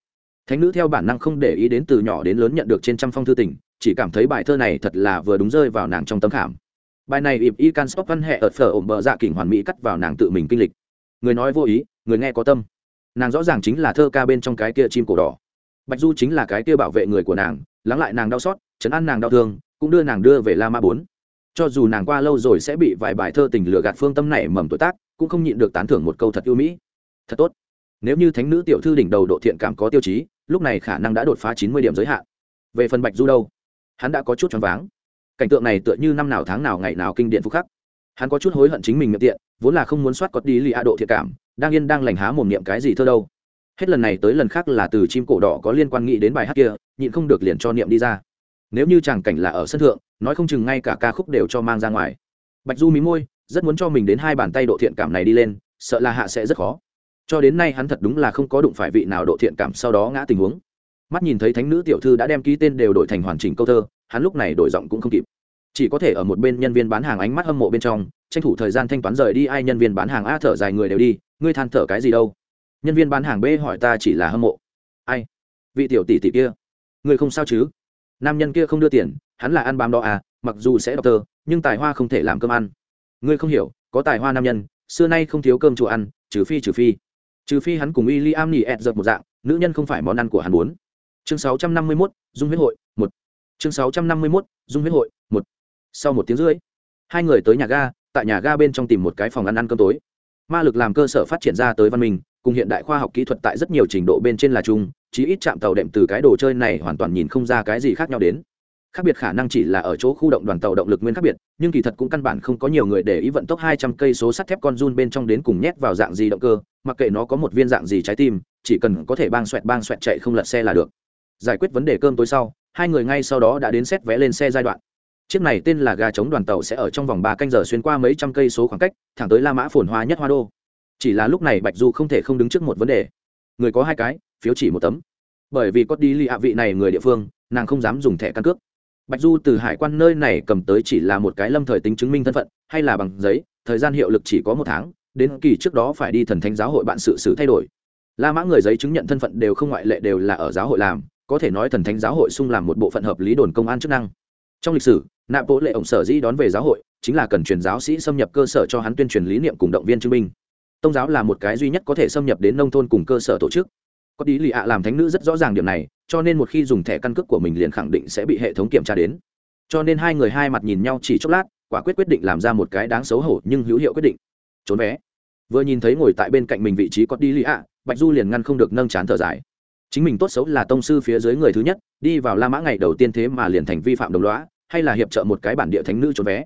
Thánh nữ theo bản năng không để ý đến từ nhỏ đến lớn nhận được trên trăm phong thư tình, chỉ cảm thấy bài thơ này thật là vừa đúng rơi vào nàng trong tấm khảm. Bài này ịp y can stop văn hệ ở phở ổm bờ dạ kỉnh hoàn mỹ cắt vào nàng tự mình kinh lịch. Người nói vô ý người nghe có tâm. Nàng rõ ràng chính là thơ ca bên trong cái kia chim cổ đỏ. Bạch du chính là cái kia bảo vệ người của nàng, lắng lại nàng đau xót, chấn an nàng đau thương, cũng đưa nàng đưa về la ma bốn. Cho dù nàng qua lâu rồi sẽ bị vài bài thơ tình lừa gạt phương tâm này mầm tuổi tác, cũng không nhịn được tán thưởng một câu thật yêu mỹ. Thật tốt. Nếu như thánh nữ tiểu thư đỉnh đầu độ thiện cảm có tiêu chí, lúc này khả năng đã đột phá chín mươi điểm giới hạn. Về phần bạch du đâu? Hắn đã có chút choáng váng. Cảnh tượng này tựa như năm nào tháng nào ngày nào kinh điện phúc khắc hắn có chút hối hận chính mình miệng tiện, vốn là không muốn soát cọt đi lì a độ thiện cảm, đang yên đang lành há mồm niệm cái gì thơ đâu. Hết lần này tới lần khác là từ chim cổ đỏ có liên quan nghĩ đến bài hát kia, nhịn không được liền cho niệm đi ra. Nếu như chàng cảnh là ở sân thượng, nói không chừng ngay cả ca khúc đều cho mang ra ngoài. Bạch du mí môi, rất muốn cho mình đến hai bàn tay độ thiện cảm này đi lên, sợ là hạ sẽ rất khó. Cho đến nay hắn thật đúng là không có đụng phải vị nào độ thiện cảm sau đó ngã tình huống. Mắt nhìn thấy thánh nữ tiểu thư đã đem ký tên đều đổi thành hoàn chỉnh câu thơ, hắn lúc này đổi giọng cũng không kịp chỉ có thể ở một bên nhân viên bán hàng ánh mắt hâm mộ bên trong, tranh thủ thời gian thanh toán rời đi, ai nhân viên bán hàng a thở dài người đều đi, ngươi than thở cái gì đâu? Nhân viên bán hàng b hỏi ta chỉ là hâm mộ. Ai? Vị tiểu tỷ tỷ kia. Ngươi không sao chứ? Nam nhân kia không đưa tiền, hắn là ăn bám đó à mặc dù sẽ đọc tơ, nhưng tài hoa không thể làm cơm ăn. Ngươi không hiểu, có tài hoa nam nhân, xưa nay không thiếu cơm chùa ăn, trừ phi trừ phi. Trừ phi hắn cùng w i l l i am nỉ ẹt giật một dạng, nữ nhân không phải món ăn của hắn muốn. Chương sáu trăm năm mươi mốt, dung huyết hội, một. Chương sáu trăm năm mươi mốt, dung huyết hội, một sau một tiếng rưỡi, hai người tới nhà ga, tại nhà ga bên trong tìm một cái phòng ăn ăn cơm tối. Ma lực làm cơ sở phát triển ra tới văn minh, cùng hiện đại khoa học kỹ thuật tại rất nhiều trình độ bên trên là chung, chí ít chạm tàu đệm từ cái đồ chơi này hoàn toàn nhìn không ra cái gì khác nhau đến. Khác biệt khả năng chỉ là ở chỗ khu động đoàn tàu động lực nguyên khác biệt, nhưng kỳ thật cũng căn bản không có nhiều người để ý vận tốc hai trăm cây số sắt thép con run bên trong đến cùng nhét vào dạng gì động cơ, mặc kệ nó có một viên dạng gì trái tim, chỉ cần có thể bang xoẹt bang xoẹt chạy không lật xe là được. Giải quyết vấn đề cơm tối sau, hai người ngay sau đó đã đến xét vé lên xe giai đoạn chiếc này tên là gà chống đoàn tàu sẽ ở trong vòng ba canh giờ xuyên qua mấy trăm cây số khoảng cách, thẳng tới la mã phồn hoa nhất hoa đô. Chỉ là lúc này bạch du không thể không đứng trước một vấn đề. Người có hai cái, phiếu chỉ một tấm. Bởi vì có đi lì hạ vị này người địa phương, nàng không dám dùng thẻ căn cước. Bạch du từ hải quan nơi này cầm tới chỉ là một cái lâm thời tính chứng minh thân phận, hay là bằng giấy, thời gian hiệu lực chỉ có một tháng, đến kỳ trước đó phải đi thần thánh giáo hội bạn sự xử thay đổi. La mã người giấy chứng nhận thân phận đều không ngoại lệ đều là ở giáo hội làm, có thể nói thần thánh giáo hội xung làm một bộ phận hợp lý đồn công an chức năng. Trong lịch sử nạp bộ lệ ổng sở dĩ đón về giáo hội, chính là cần truyền giáo sĩ xâm nhập cơ sở cho hắn tuyên truyền lý niệm cùng động viên chứng minh. Tông giáo là một cái duy nhất có thể xâm nhập đến nông thôn cùng cơ sở tổ chức. Có đi lì ạ làm thánh nữ rất rõ ràng điểm này, cho nên một khi dùng thẻ căn cước của mình liền khẳng định sẽ bị hệ thống kiểm tra đến. Cho nên hai người hai mặt nhìn nhau chỉ chốc lát, quả quyết quyết định làm ra một cái đáng xấu hổ nhưng hữu hiệu quyết định. Trốn vé. Vừa nhìn thấy ngồi tại bên cạnh mình vị trí có đi lì ạ, bạch du liền ngăn không được nâng chán thở dài. Chính mình tốt xấu là tông sư phía dưới người thứ nhất, đi vào la mã ngày đầu tiên thế mà liền thành vi phạm đồng loá hay là hiệp trợ một cái bản địa thánh nữ trốn vé.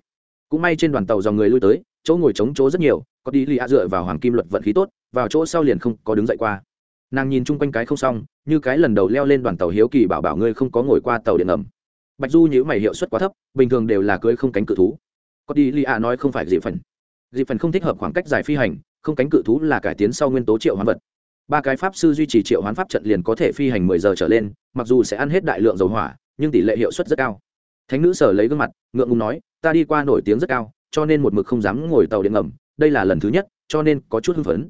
Cũng may trên đoàn tàu dòng người lui tới, chỗ ngồi chống chỗ rất nhiều, có đi lì A dựa vào hoàng kim luật vận khí tốt, vào chỗ sau liền không có đứng dậy qua. Nàng nhìn chung quanh cái không xong, như cái lần đầu leo lên đoàn tàu hiếu kỳ bảo bảo ngươi không có ngồi qua tàu điện ngầm. Bạch du nhữ mày hiệu suất quá thấp, bình thường đều là cưới không cánh cự thú. Có đi lì A nói không phải dị phần. Dị phần không thích hợp khoảng cách dài phi hành, không cánh cự thú là cải tiến sau nguyên tố triệu hoán vật. Ba cái pháp sư duy trì triệu hoán pháp trận liền có thể phi hành mười giờ trở lên, mặc dù sẽ ăn hết đại lượng dầu hỏa, nhưng tỷ lệ hiệu suất rất cao thánh nữ sở lấy gương mặt, ngượng ngùng nói, ta đi qua nổi tiếng rất cao, cho nên một mực không dám ngồi tàu điện ngầm, đây là lần thứ nhất, cho nên có chút hưng phấn.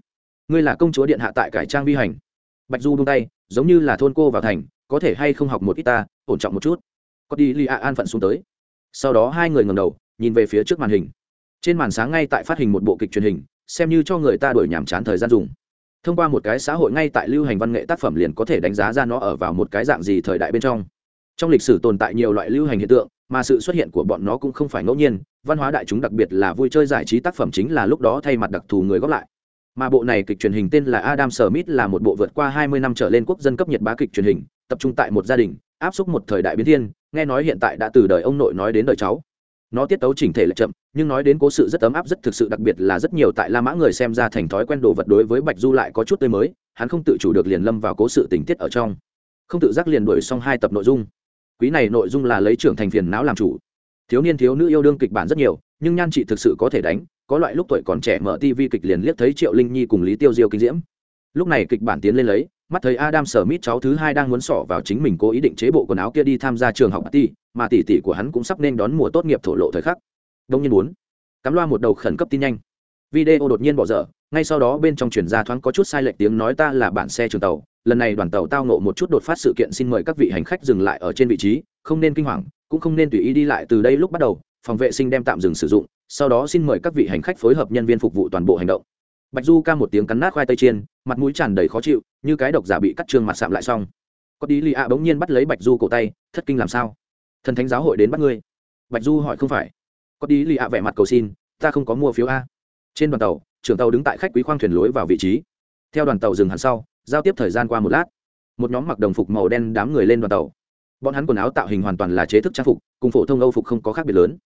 Ngươi là công chúa điện hạ tại cải trang vi hành. Bạch du buông tay, giống như là thôn cô vào thành, có thể hay không học một ít ta, ổn trọng một chút. Có đi li a an phận xuống tới. Sau đó hai người ngầm đầu, nhìn về phía trước màn hình. Trên màn sáng ngay tại phát hình một bộ kịch truyền hình, xem như cho người ta đổi nhàm chán thời gian dùng. Thông qua một cái xã hội ngay tại lưu hành văn nghệ tác phẩm liền có thể đánh giá ra nó ở vào một cái dạng gì thời đại bên trong trong lịch sử tồn tại nhiều loại lưu hành hiện tượng mà sự xuất hiện của bọn nó cũng không phải ngẫu nhiên văn hóa đại chúng đặc biệt là vui chơi giải trí tác phẩm chính là lúc đó thay mặt đặc thù người góp lại mà bộ này kịch truyền hình tên là Adam Smith là một bộ vượt qua 20 năm trở lên quốc dân cấp nhiệt bá kịch truyền hình, tập trung tại một gia đình, áp xúc một thời đại biến thiên, nghe nói hiện tại đã từ đời ông nội nói đến đời cháu. Nó tiết tấu chỉnh thể là chậm, nhưng nói đến cố sự rất ấm áp rất thực sự đặc biệt là rất nhiều tại La Mã người xem ra thành thói quen đồ vật đối với Bạch Du lại có chút tươi mới, hắn không tự chủ được liền lâm vào cố sự tình tiết ở trong. Không tự giác liền đuổi xong hai tập nội dung. Quý này nội dung là lấy trưởng thành phiền não làm chủ. Thiếu niên thiếu nữ yêu đương kịch bản rất nhiều, nhưng nhan chị thực sự có thể đánh, có loại lúc tuổi còn trẻ mở tv kịch liền liếc thấy triệu linh nhi cùng lý tiêu diêu kinh diễm. Lúc này kịch bản tiến lên lấy mắt thấy adam sở mít cháu thứ hai đang muốn xỏ vào chính mình cố ý định chế bộ quần áo kia đi tham gia trường học ti mà tỷ tỷ của hắn cũng sắp nên đón mùa tốt nghiệp thổ lộ thời khắc. Đông nhiên muốn cắm loa một đầu khẩn cấp tin nhanh. Video đột nhiên bỏ dở ngay sau đó bên trong chuyển ra thoáng có chút sai lệch tiếng nói ta là bản xe trường tàu lần này đoàn tàu tao nộ một chút đột phát sự kiện xin mời các vị hành khách dừng lại ở trên vị trí, không nên kinh hoàng, cũng không nên tùy ý đi lại từ đây lúc bắt đầu, phòng vệ sinh đem tạm dừng sử dụng, sau đó xin mời các vị hành khách phối hợp nhân viên phục vụ toàn bộ hành động. Bạch du ca một tiếng cắn nát khoai tây chiên, mặt mũi tràn đầy khó chịu, như cái độc giả bị cắt trương mặt sạm lại xong. Có tí lì ạ bỗng nhiên bắt lấy bạch du cổ tay, thất kinh làm sao? Thần thánh giáo hội đến bắt ngươi. Bạch du hỏi, không phải. Có tí lì ạ vẻ mặt cầu xin, ta không có mua phiếu a. Trên đoàn tàu, trưởng tàu đứng tại khách quý khoang thuyền lối vào vị trí. Theo đoàn tàu dừng hẳn sau giao tiếp thời gian qua một lát, một nhóm mặc đồng phục màu đen đám người lên đoàn tàu. Bọn hắn quần áo tạo hình hoàn toàn là chế thức trang phục, cùng phổ thông âu phục không có khác biệt lớn.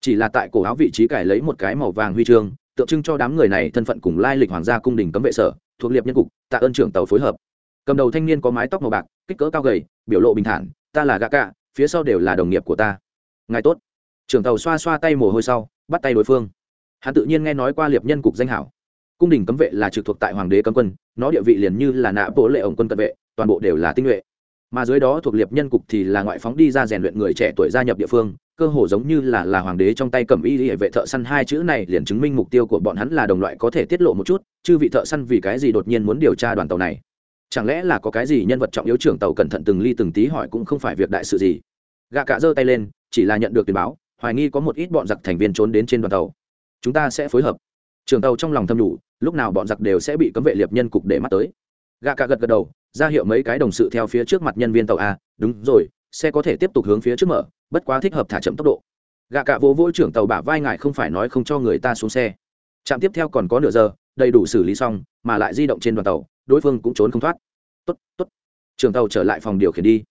Chỉ là tại cổ áo vị trí cải lấy một cái màu vàng huy chương, tượng trưng cho đám người này thân phận cùng lai lịch hoàng gia cung đình cấm vệ sở, thuộc liệp nhân cục, tạ ơn trưởng tàu phối hợp. Cầm đầu thanh niên có mái tóc màu bạc, kích cỡ cao gầy, biểu lộ bình thản, ta là gã cạ, phía sau đều là đồng nghiệp của ta. Ngài tốt. Trưởng tàu xoa xoa tay mồ hôi sau, bắt tay đối phương. Hắn tự nhiên nghe nói qua liệp nhân cục danh hảo cung đình cấm vệ là trực thuộc tại hoàng đế cấm quân, nó địa vị liền như là nạ bộ lệ ổng quân cận vệ, toàn bộ đều là tinh nhuệ. Mà dưới đó thuộc liệp nhân cục thì là ngoại phóng đi ra rèn luyện người trẻ tuổi gia nhập địa phương, cơ hồ giống như là là hoàng đế trong tay cầm y hệ vệ thợ săn hai chữ này liền chứng minh mục tiêu của bọn hắn là đồng loại có thể tiết lộ một chút chứ vị thợ săn vì cái gì đột nhiên muốn điều tra đoàn tàu này? Chẳng lẽ là có cái gì nhân vật trọng yếu trưởng tàu cẩn thận từng ly từng tí hỏi cũng không phải việc đại sự gì? Gạ cả giơ tay lên, chỉ là nhận được tin báo, hoài nghi có một ít bọn giặc thành viên trốn đến trên đoàn tàu. Chúng ta sẽ phối hợp trưởng tàu trong lòng thâm đủ lúc nào bọn giặc đều sẽ bị cấm vệ liệp nhân cục để mắt tới. Gạ cả gật gật đầu ra hiệu mấy cái đồng sự theo phía trước mặt nhân viên tàu a đúng rồi xe có thể tiếp tục hướng phía trước mở bất quá thích hợp thả chậm tốc độ. Gạ cả vỗ vỗ trưởng tàu bả vai ngại không phải nói không cho người ta xuống xe. Trạm tiếp theo còn có nửa giờ đầy đủ xử lý xong mà lại di động trên đoàn tàu đối phương cũng trốn không thoát. Tốt tốt. Trưởng tàu trở lại phòng điều khiển đi.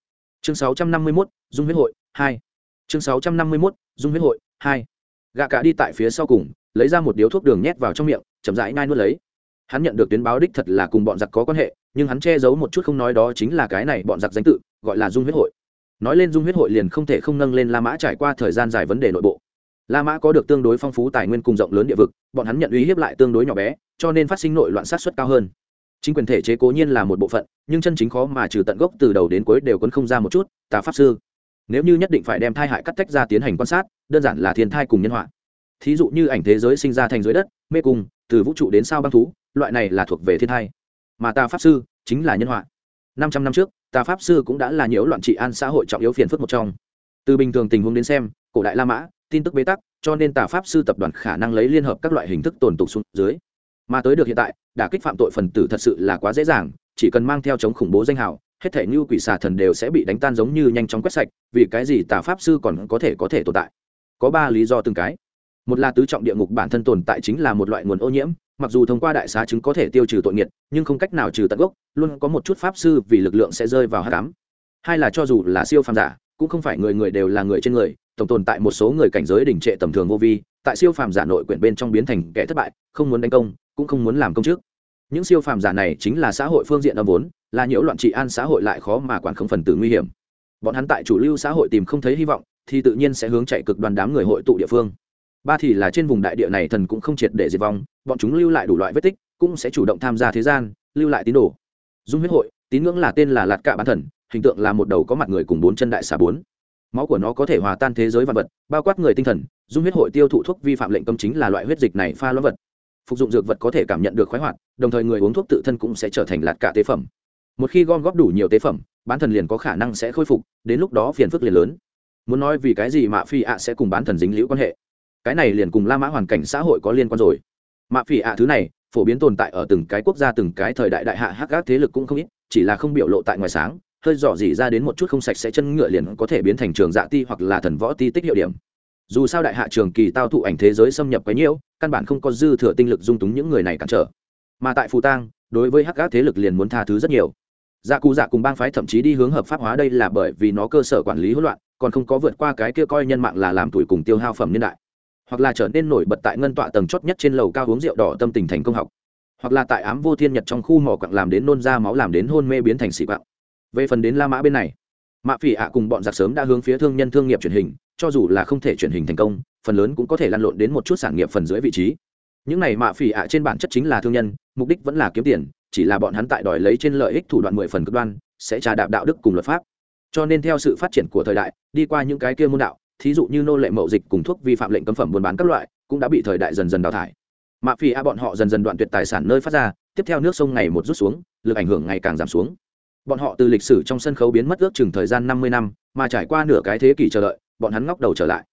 Chương 651, dung huyết hội hai. Chương 651, dung huyết hội hai gạ cả đi tại phía sau cùng, lấy ra một điếu thuốc đường nhét vào trong miệng, chậm rãi nai nuốt lấy. Hắn nhận được tuyến báo đích thật là cùng bọn giặc có quan hệ, nhưng hắn che giấu một chút không nói đó chính là cái này bọn giặc danh tự, gọi là dung huyết hội. Nói lên dung huyết hội liền không thể không nâng lên la mã trải qua thời gian dài vấn đề nội bộ. La mã có được tương đối phong phú tài nguyên cùng rộng lớn địa vực, bọn hắn nhận uy hiếp lại tương đối nhỏ bé, cho nên phát sinh nội loạn sát xuất cao hơn. Chính quyền thể chế cố nhiên là một bộ phận, nhưng chân chính khó mà trừ tận gốc từ đầu đến cuối đều quấn không ra một chút, tà pháp sư nếu như nhất định phải đem thai hại cắt tách ra tiến hành quan sát, đơn giản là thiên thai cùng nhân họa. Thí dụ như ảnh thế giới sinh ra thành dưới đất, mê cung, từ vũ trụ đến sao băng thú, loại này là thuộc về thiên thai. Mà tà pháp sư chính là nhân họa. Năm trăm năm trước, tà pháp sư cũng đã là nhiễu loạn trị an xã hội trọng yếu phiền phức một trong. Từ bình thường tình huống đến xem, cổ đại la mã, tin tức bế tắc, cho nên tà pháp sư tập đoàn khả năng lấy liên hợp các loại hình thức tồn tục xuống dưới. Mà tới được hiện tại, đả kích phạm tội phần tử thật sự là quá dễ dàng, chỉ cần mang theo chống khủng bố danh hào hết thể như quỷ xà thần đều sẽ bị đánh tan giống như nhanh chóng quét sạch, vì cái gì tà pháp sư còn có thể có thể tồn tại? Có ba lý do từng cái. Một là tứ trọng địa ngục bản thân tồn tại chính là một loại nguồn ô nhiễm, mặc dù thông qua đại xá chứng có thể tiêu trừ tội nghiệt, nhưng không cách nào trừ tận gốc, luôn có một chút pháp sư vì lực lượng sẽ rơi vào hát cám hai là cho dù là siêu phàm giả, cũng không phải người người đều là người trên người, tổng tồn tại một số người cảnh giới đỉnh trệ tầm thường vô vi, tại siêu phàm giả nội quyển bên trong biến thành kẻ thất bại, không muốn đánh công, cũng không muốn làm công trước. Những siêu phàm giả này chính là xã hội phương diện âm vốn là nhiễu loạn trị an xã hội lại khó mà quản không phần tử nguy hiểm. Bọn hắn tại chủ lưu xã hội tìm không thấy hy vọng, thì tự nhiên sẽ hướng chạy cực đoàn đám người hội tụ địa phương. Ba thì là trên vùng đại địa này thần cũng không triệt để diệt vong, bọn chúng lưu lại đủ loại vết tích, cũng sẽ chủ động tham gia thế gian, lưu lại tín đồ. Dung huyết hội, tín ngưỡng là tên là lạt cạ bán thần, hình tượng là một đầu có mặt người cùng bốn chân đại xà bốn. Máu của nó có thể hòa tan thế giới vật vật, bao quát người tinh thần, dung huyết hội tiêu thụ thuốc vi phạm lệnh cấm chính là loại huyết dịch này pha loãng vật. Phục dụng dược vật có thể cảm nhận được khoái hoạt, đồng thời người uống thuốc tự thân cũng sẽ trở thành lạt cạ tế phẩm một khi gom góp đủ nhiều tế phẩm, bán thần liền có khả năng sẽ khôi phục, đến lúc đó phiền phức liền lớn. Muốn nói vì cái gì mạ phi ạ sẽ cùng bán thần dính liễu quan hệ? Cái này liền cùng la mã hoàn cảnh xã hội có liên quan rồi. Mạ phi ạ thứ này, phổ biến tồn tại ở từng cái quốc gia, từng cái thời đại đại hạ hắc gác thế lực cũng không ít, chỉ là không biểu lộ tại ngoài sáng, hơi dò dỉ ra đến một chút không sạch sẽ chân ngựa liền có thể biến thành trường dạ ti hoặc là thần võ ti tích hiệu điểm. Dù sao đại hạ trường kỳ tao thụ ảnh thế giới xâm nhập quấy nhiễu căn bản không có dư thừa tinh lực dung túng những người này cản trở. Mà tại phù tang, đối với hắc gác thế lực liền muốn tha thứ rất nhiều dạ cụ dạ cùng bang phái thậm chí đi hướng hợp pháp hóa đây là bởi vì nó cơ sở quản lý hỗn loạn, còn không có vượt qua cái kia coi nhân mạng là làm tuổi cùng tiêu hao phẩm niên đại. Hoặc là trở nên nổi bật tại ngân tọa tầng chót nhất trên lầu cao uống rượu đỏ tâm tình thành công học. Hoặc là tại ám vô thiên nhật trong khu mỏ quặng làm đến nôn ra máu làm đến hôn mê biến thành xị quặng về phần đến la mã bên này, mạ phỉ ạ cùng bọn giặc sớm đã hướng phía thương nhân thương nghiệp truyền hình, cho dù là không thể truyền hình thành công, phần lớn cũng có thể lăn lộn đến một chút sản nghiệp phần dưới vị trí. Những này mạ phỉ ạ trên bản chất chính là thương nhân, mục đích vẫn là kiếm tiền chỉ là bọn hắn tại đòi lấy trên lợi ích thủ đoạn mười phần cực đoan, sẽ trà đạp đạo đức cùng luật pháp. Cho nên theo sự phát triển của thời đại, đi qua những cái kia môn đạo, thí dụ như nô lệ mậu dịch cùng thuốc vi phạm lệnh cấm phẩm buôn bán các loại, cũng đã bị thời đại dần dần đào thải. Mạ phi a bọn họ dần dần đoạn tuyệt tài sản nơi phát ra, tiếp theo nước sông ngày một rút xuống, lực ảnh hưởng ngày càng giảm xuống. Bọn họ từ lịch sử trong sân khấu biến mất ước chừng thời gian năm mươi năm, mà trải qua nửa cái thế kỷ chờ đợi, bọn hắn ngóc đầu trở lại.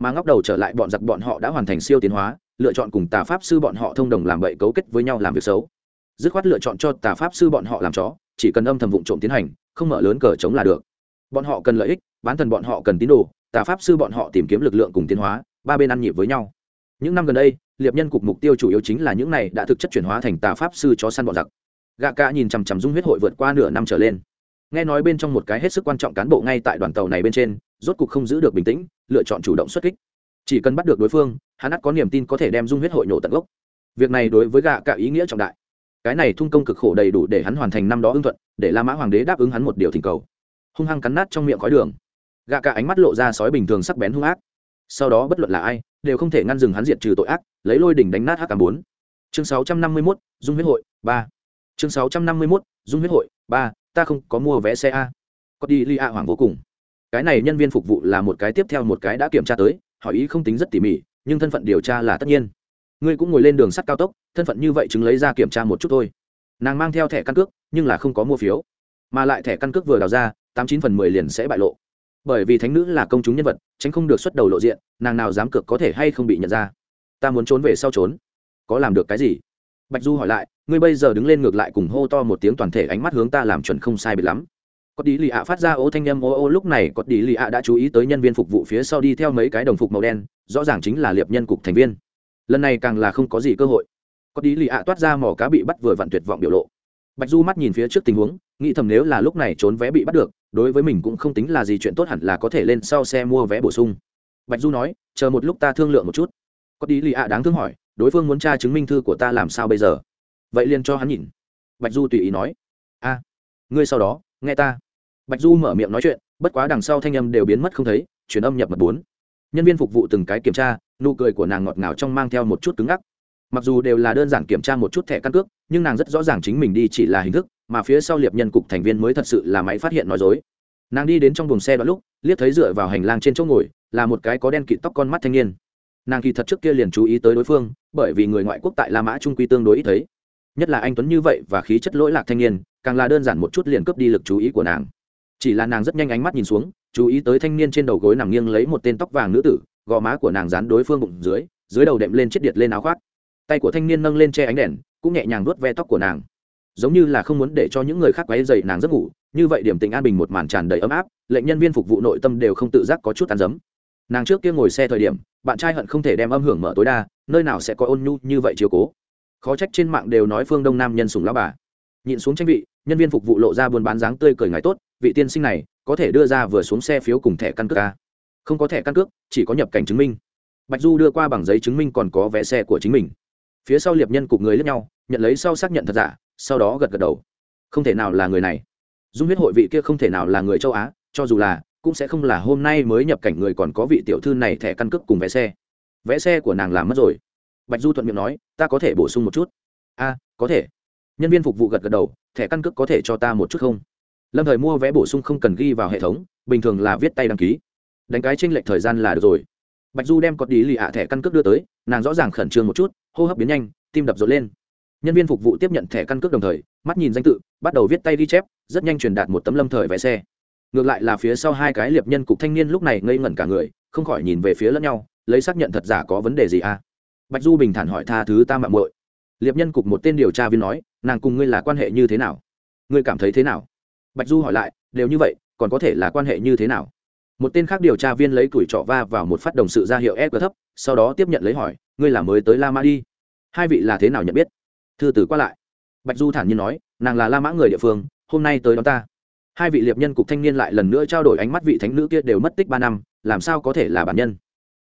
Mà ngóc đầu trở lại bọn giặc bọn họ đã hoàn thành siêu tiến hóa, lựa chọn cùng tà pháp sư bọn họ thông đồng làm bậy cấu kết với nhau làm việc xấu dứt khoát lựa chọn cho tà pháp sư bọn họ làm chó, chỉ cần âm thầm vụ trộm tiến hành, không mở lớn cờ chống là được. Bọn họ cần lợi ích, bán thần bọn họ cần tín đồ, tà pháp sư bọn họ tìm kiếm lực lượng cùng tiến hóa, ba bên ăn nhịp với nhau. Những năm gần đây, liệp nhân cục mục tiêu chủ yếu chính là những này đã thực chất chuyển hóa thành tà pháp sư chó săn bọn giặc. Gạ ca nhìn chằm chằm dung huyết hội vượt qua nửa năm trở lên. Nghe nói bên trong một cái hết sức quan trọng cán bộ ngay tại đoàn tàu này bên trên, rốt cục không giữ được bình tĩnh, lựa chọn chủ động xuất kích. Chỉ cần bắt được đối phương, hắn ắt có niềm tin có thể đem dung huyết hội nổ tận gốc. Việc này đối với gạ cả ý nghĩa trọng đại cái này thung công cực khổ đầy đủ để hắn hoàn thành năm đó ưng thuận, để la mã hoàng đế đáp ứng hắn một điều thỉnh cầu. Hung hăng cắn nát trong miệng khói đường. Gạ cả ánh mắt lộ ra sói bình thường sắc bén hung ác. Sau đó bất luận là ai, đều không thể ngăn dừng hắn diệt trừ tội ác, lấy lôi đỉnh đánh nát h tám bốn. Chương sáu trăm năm mươi mốt, dung huyết hội, ba. Chương sáu trăm năm mươi mốt, dung huyết hội, ba, ta không có mua vé xe a. Có đi li a hoàng vô cùng. Cái này nhân viên phục vụ là một cái tiếp theo một cái đã kiểm tra tới hỏi ý không tính rất tỉ mỉ, nhưng thân phận điều tra là tất nhiên. Ngươi cũng ngồi lên đường sắt cao tốc thân phận như vậy chứng lấy ra kiểm tra một chút thôi. Nàng mang theo thẻ căn cước, nhưng là không có mua phiếu. Mà lại thẻ căn cước vừa đào ra, tám chín phần mười liền sẽ bại lộ. Bởi vì thánh nữ là công chúng nhân vật, tránh không được xuất đầu lộ diện, nàng nào dám cược có thể hay không bị nhận ra. Ta muốn trốn về sau trốn. Có làm được cái gì? Bạch du hỏi lại, ngươi bây giờ đứng lên ngược lại cùng hô to một tiếng toàn thể ánh mắt hướng ta làm chuẩn không sai biệt lắm. Có đi lì ạ phát ra ô thanh â m ô ô lúc này có đi lì ạ đã chú ý tới nhân viên phục vụ phía sau đi theo mấy cái đồng phục màu đen, rõ ràng chính là liệp nhân cục thành viên. Lần này càng là không có gì cơ hội có đi lì ạ toát ra mỏ cá bị bắt vừa vặn tuyệt vọng biểu lộ. Bạch du mắt nhìn phía trước tình huống, nghĩ thầm nếu là lúc này trốn vé bị bắt được, đối với mình cũng không tính là gì chuyện tốt hẳn là có thể lên sau xe mua vé bổ sung. Bạch du nói, chờ một lúc ta thương lượng một chút. Có đi lì ạ đáng thương hỏi, đối phương muốn tra chứng minh thư của ta làm sao bây giờ? Vậy liền cho hắn nhìn. Bạch du tùy ý nói, a, ngươi sau đó, nghe ta. Bạch du mở miệng nói chuyện, bất quá đằng sau thanh âm đều biến mất không thấy, truyền âm nhập mật bốn. Nhân viên phục vụ từng cái kiểm tra, nụ cười của nàng ngọt ngào trong mang theo một chút cứng ngắc mặc dù đều là đơn giản kiểm tra một chút thẻ căn cước, nhưng nàng rất rõ ràng chính mình đi chỉ là hình thức, mà phía sau liệp nhân cục thành viên mới thật sự là máy phát hiện nói dối. Nàng đi đến trong buồng xe đoạn lúc liếc thấy dựa vào hành lang trên chỗ ngồi, là một cái có đen kịt tóc con mắt thanh niên. Nàng kỳ thật trước kia liền chú ý tới đối phương, bởi vì người ngoại quốc tại la mã trung quy tương đối ít thấy. Nhất là anh tuấn như vậy và khí chất lỗi lạc thanh niên, càng là đơn giản một chút liền cướp đi lực chú ý của nàng. Chỉ là nàng rất nhanh ánh mắt nhìn xuống, chú ý tới thanh niên trên đầu gối nằm nghiêng lấy một tên tóc vàng nữ tử, gò má của nàng dán đối phương bụng dưới dưới đầu đệm lên chiếc điện lên áo khoác tay của thanh niên nâng lên che ánh đèn, cũng nhẹ nhàng vuốt ve tóc của nàng. Giống như là không muốn để cho những người khác quấy dậy nàng giấc ngủ, như vậy điểm tình an bình một màn tràn đầy ấm áp, lệnh nhân viên phục vụ nội tâm đều không tự giác có chút tàn giấm nàng trước kia ngồi xe thời điểm, bạn trai hận không thể đem âm hưởng mở tối đa, nơi nào sẽ có ôn nhu như vậy chiều cố. Khó trách trên mạng đều nói phương đông nam nhân sùng lao bà. Nhìn xuống tranh vị, nhân viên phục vụ lộ ra buôn bán dáng tươi cười ngày tốt, vị tiên sinh này, có thể đưa ra vừa xuống xe phiếu cùng thẻ căn cước ca không có thẻ căn cước, chỉ có nhập cảnh chứng minh. Bạch du đưa qua bằng giấy chứng minh còn có vé xe của chính mình phía sau liệp nhân cục người lẫn nhau, nhận lấy sau xác nhận thật giả, sau đó gật gật đầu. Không thể nào là người này. Dung huyết hội vị kia không thể nào là người châu á, cho dù là, cũng sẽ không là hôm nay mới nhập cảnh người còn có vị tiểu thư này thẻ căn cước cùng vé xe. Vé xe của nàng làm mất rồi. Bạch du thuận miệng nói, ta có thể bổ sung một chút. A, có thể. Nhân viên phục vụ gật gật đầu, thẻ căn cước có thể cho ta một chút không? Lâm thời mua vé bổ sung không cần ghi vào hệ thống, bình thường là viết tay đăng ký. Đánh cái tranh lệch thời gian là được rồi. Bạch du đem cọt đi lì ạ thẻ căn cước đưa tới, nàng rõ ràng khẩn trương một chút hô hấp biến nhanh, tim đập rộn lên. Nhân viên phục vụ tiếp nhận thẻ căn cước đồng thời, mắt nhìn danh tự, bắt đầu viết tay ghi chép, rất nhanh truyền đạt một tấm lâm thời vé xe. Ngược lại là phía sau hai cái liệp nhân cục thanh niên lúc này ngây ngẩn cả người, không khỏi nhìn về phía lẫn nhau, lấy xác nhận thật giả có vấn đề gì à? Bạch du bình thản hỏi tha thứ ta mạng muội. Liệp nhân cục một tên điều tra viên nói, nàng cùng ngươi là quan hệ như thế nào? Ngươi cảm thấy thế nào? Bạch du hỏi lại, đều như vậy, còn có thể là quan hệ như thế nào? Một tên khác điều tra viên lấy tuổi trọ va vào một phát đồng sự ra hiệu ép thấp, sau đó tiếp nhận lấy hỏi ngươi là mới tới la mã đi. Hai vị là thế nào nhận biết? Thư tử qua lại. Bạch du thản nhiên nói, nàng là la mã người địa phương, hôm nay tới đón ta. Hai vị liệp nhân cục thanh niên lại lần nữa trao đổi ánh mắt vị thánh nữ kia đều mất tích ba năm, làm sao có thể là bản nhân?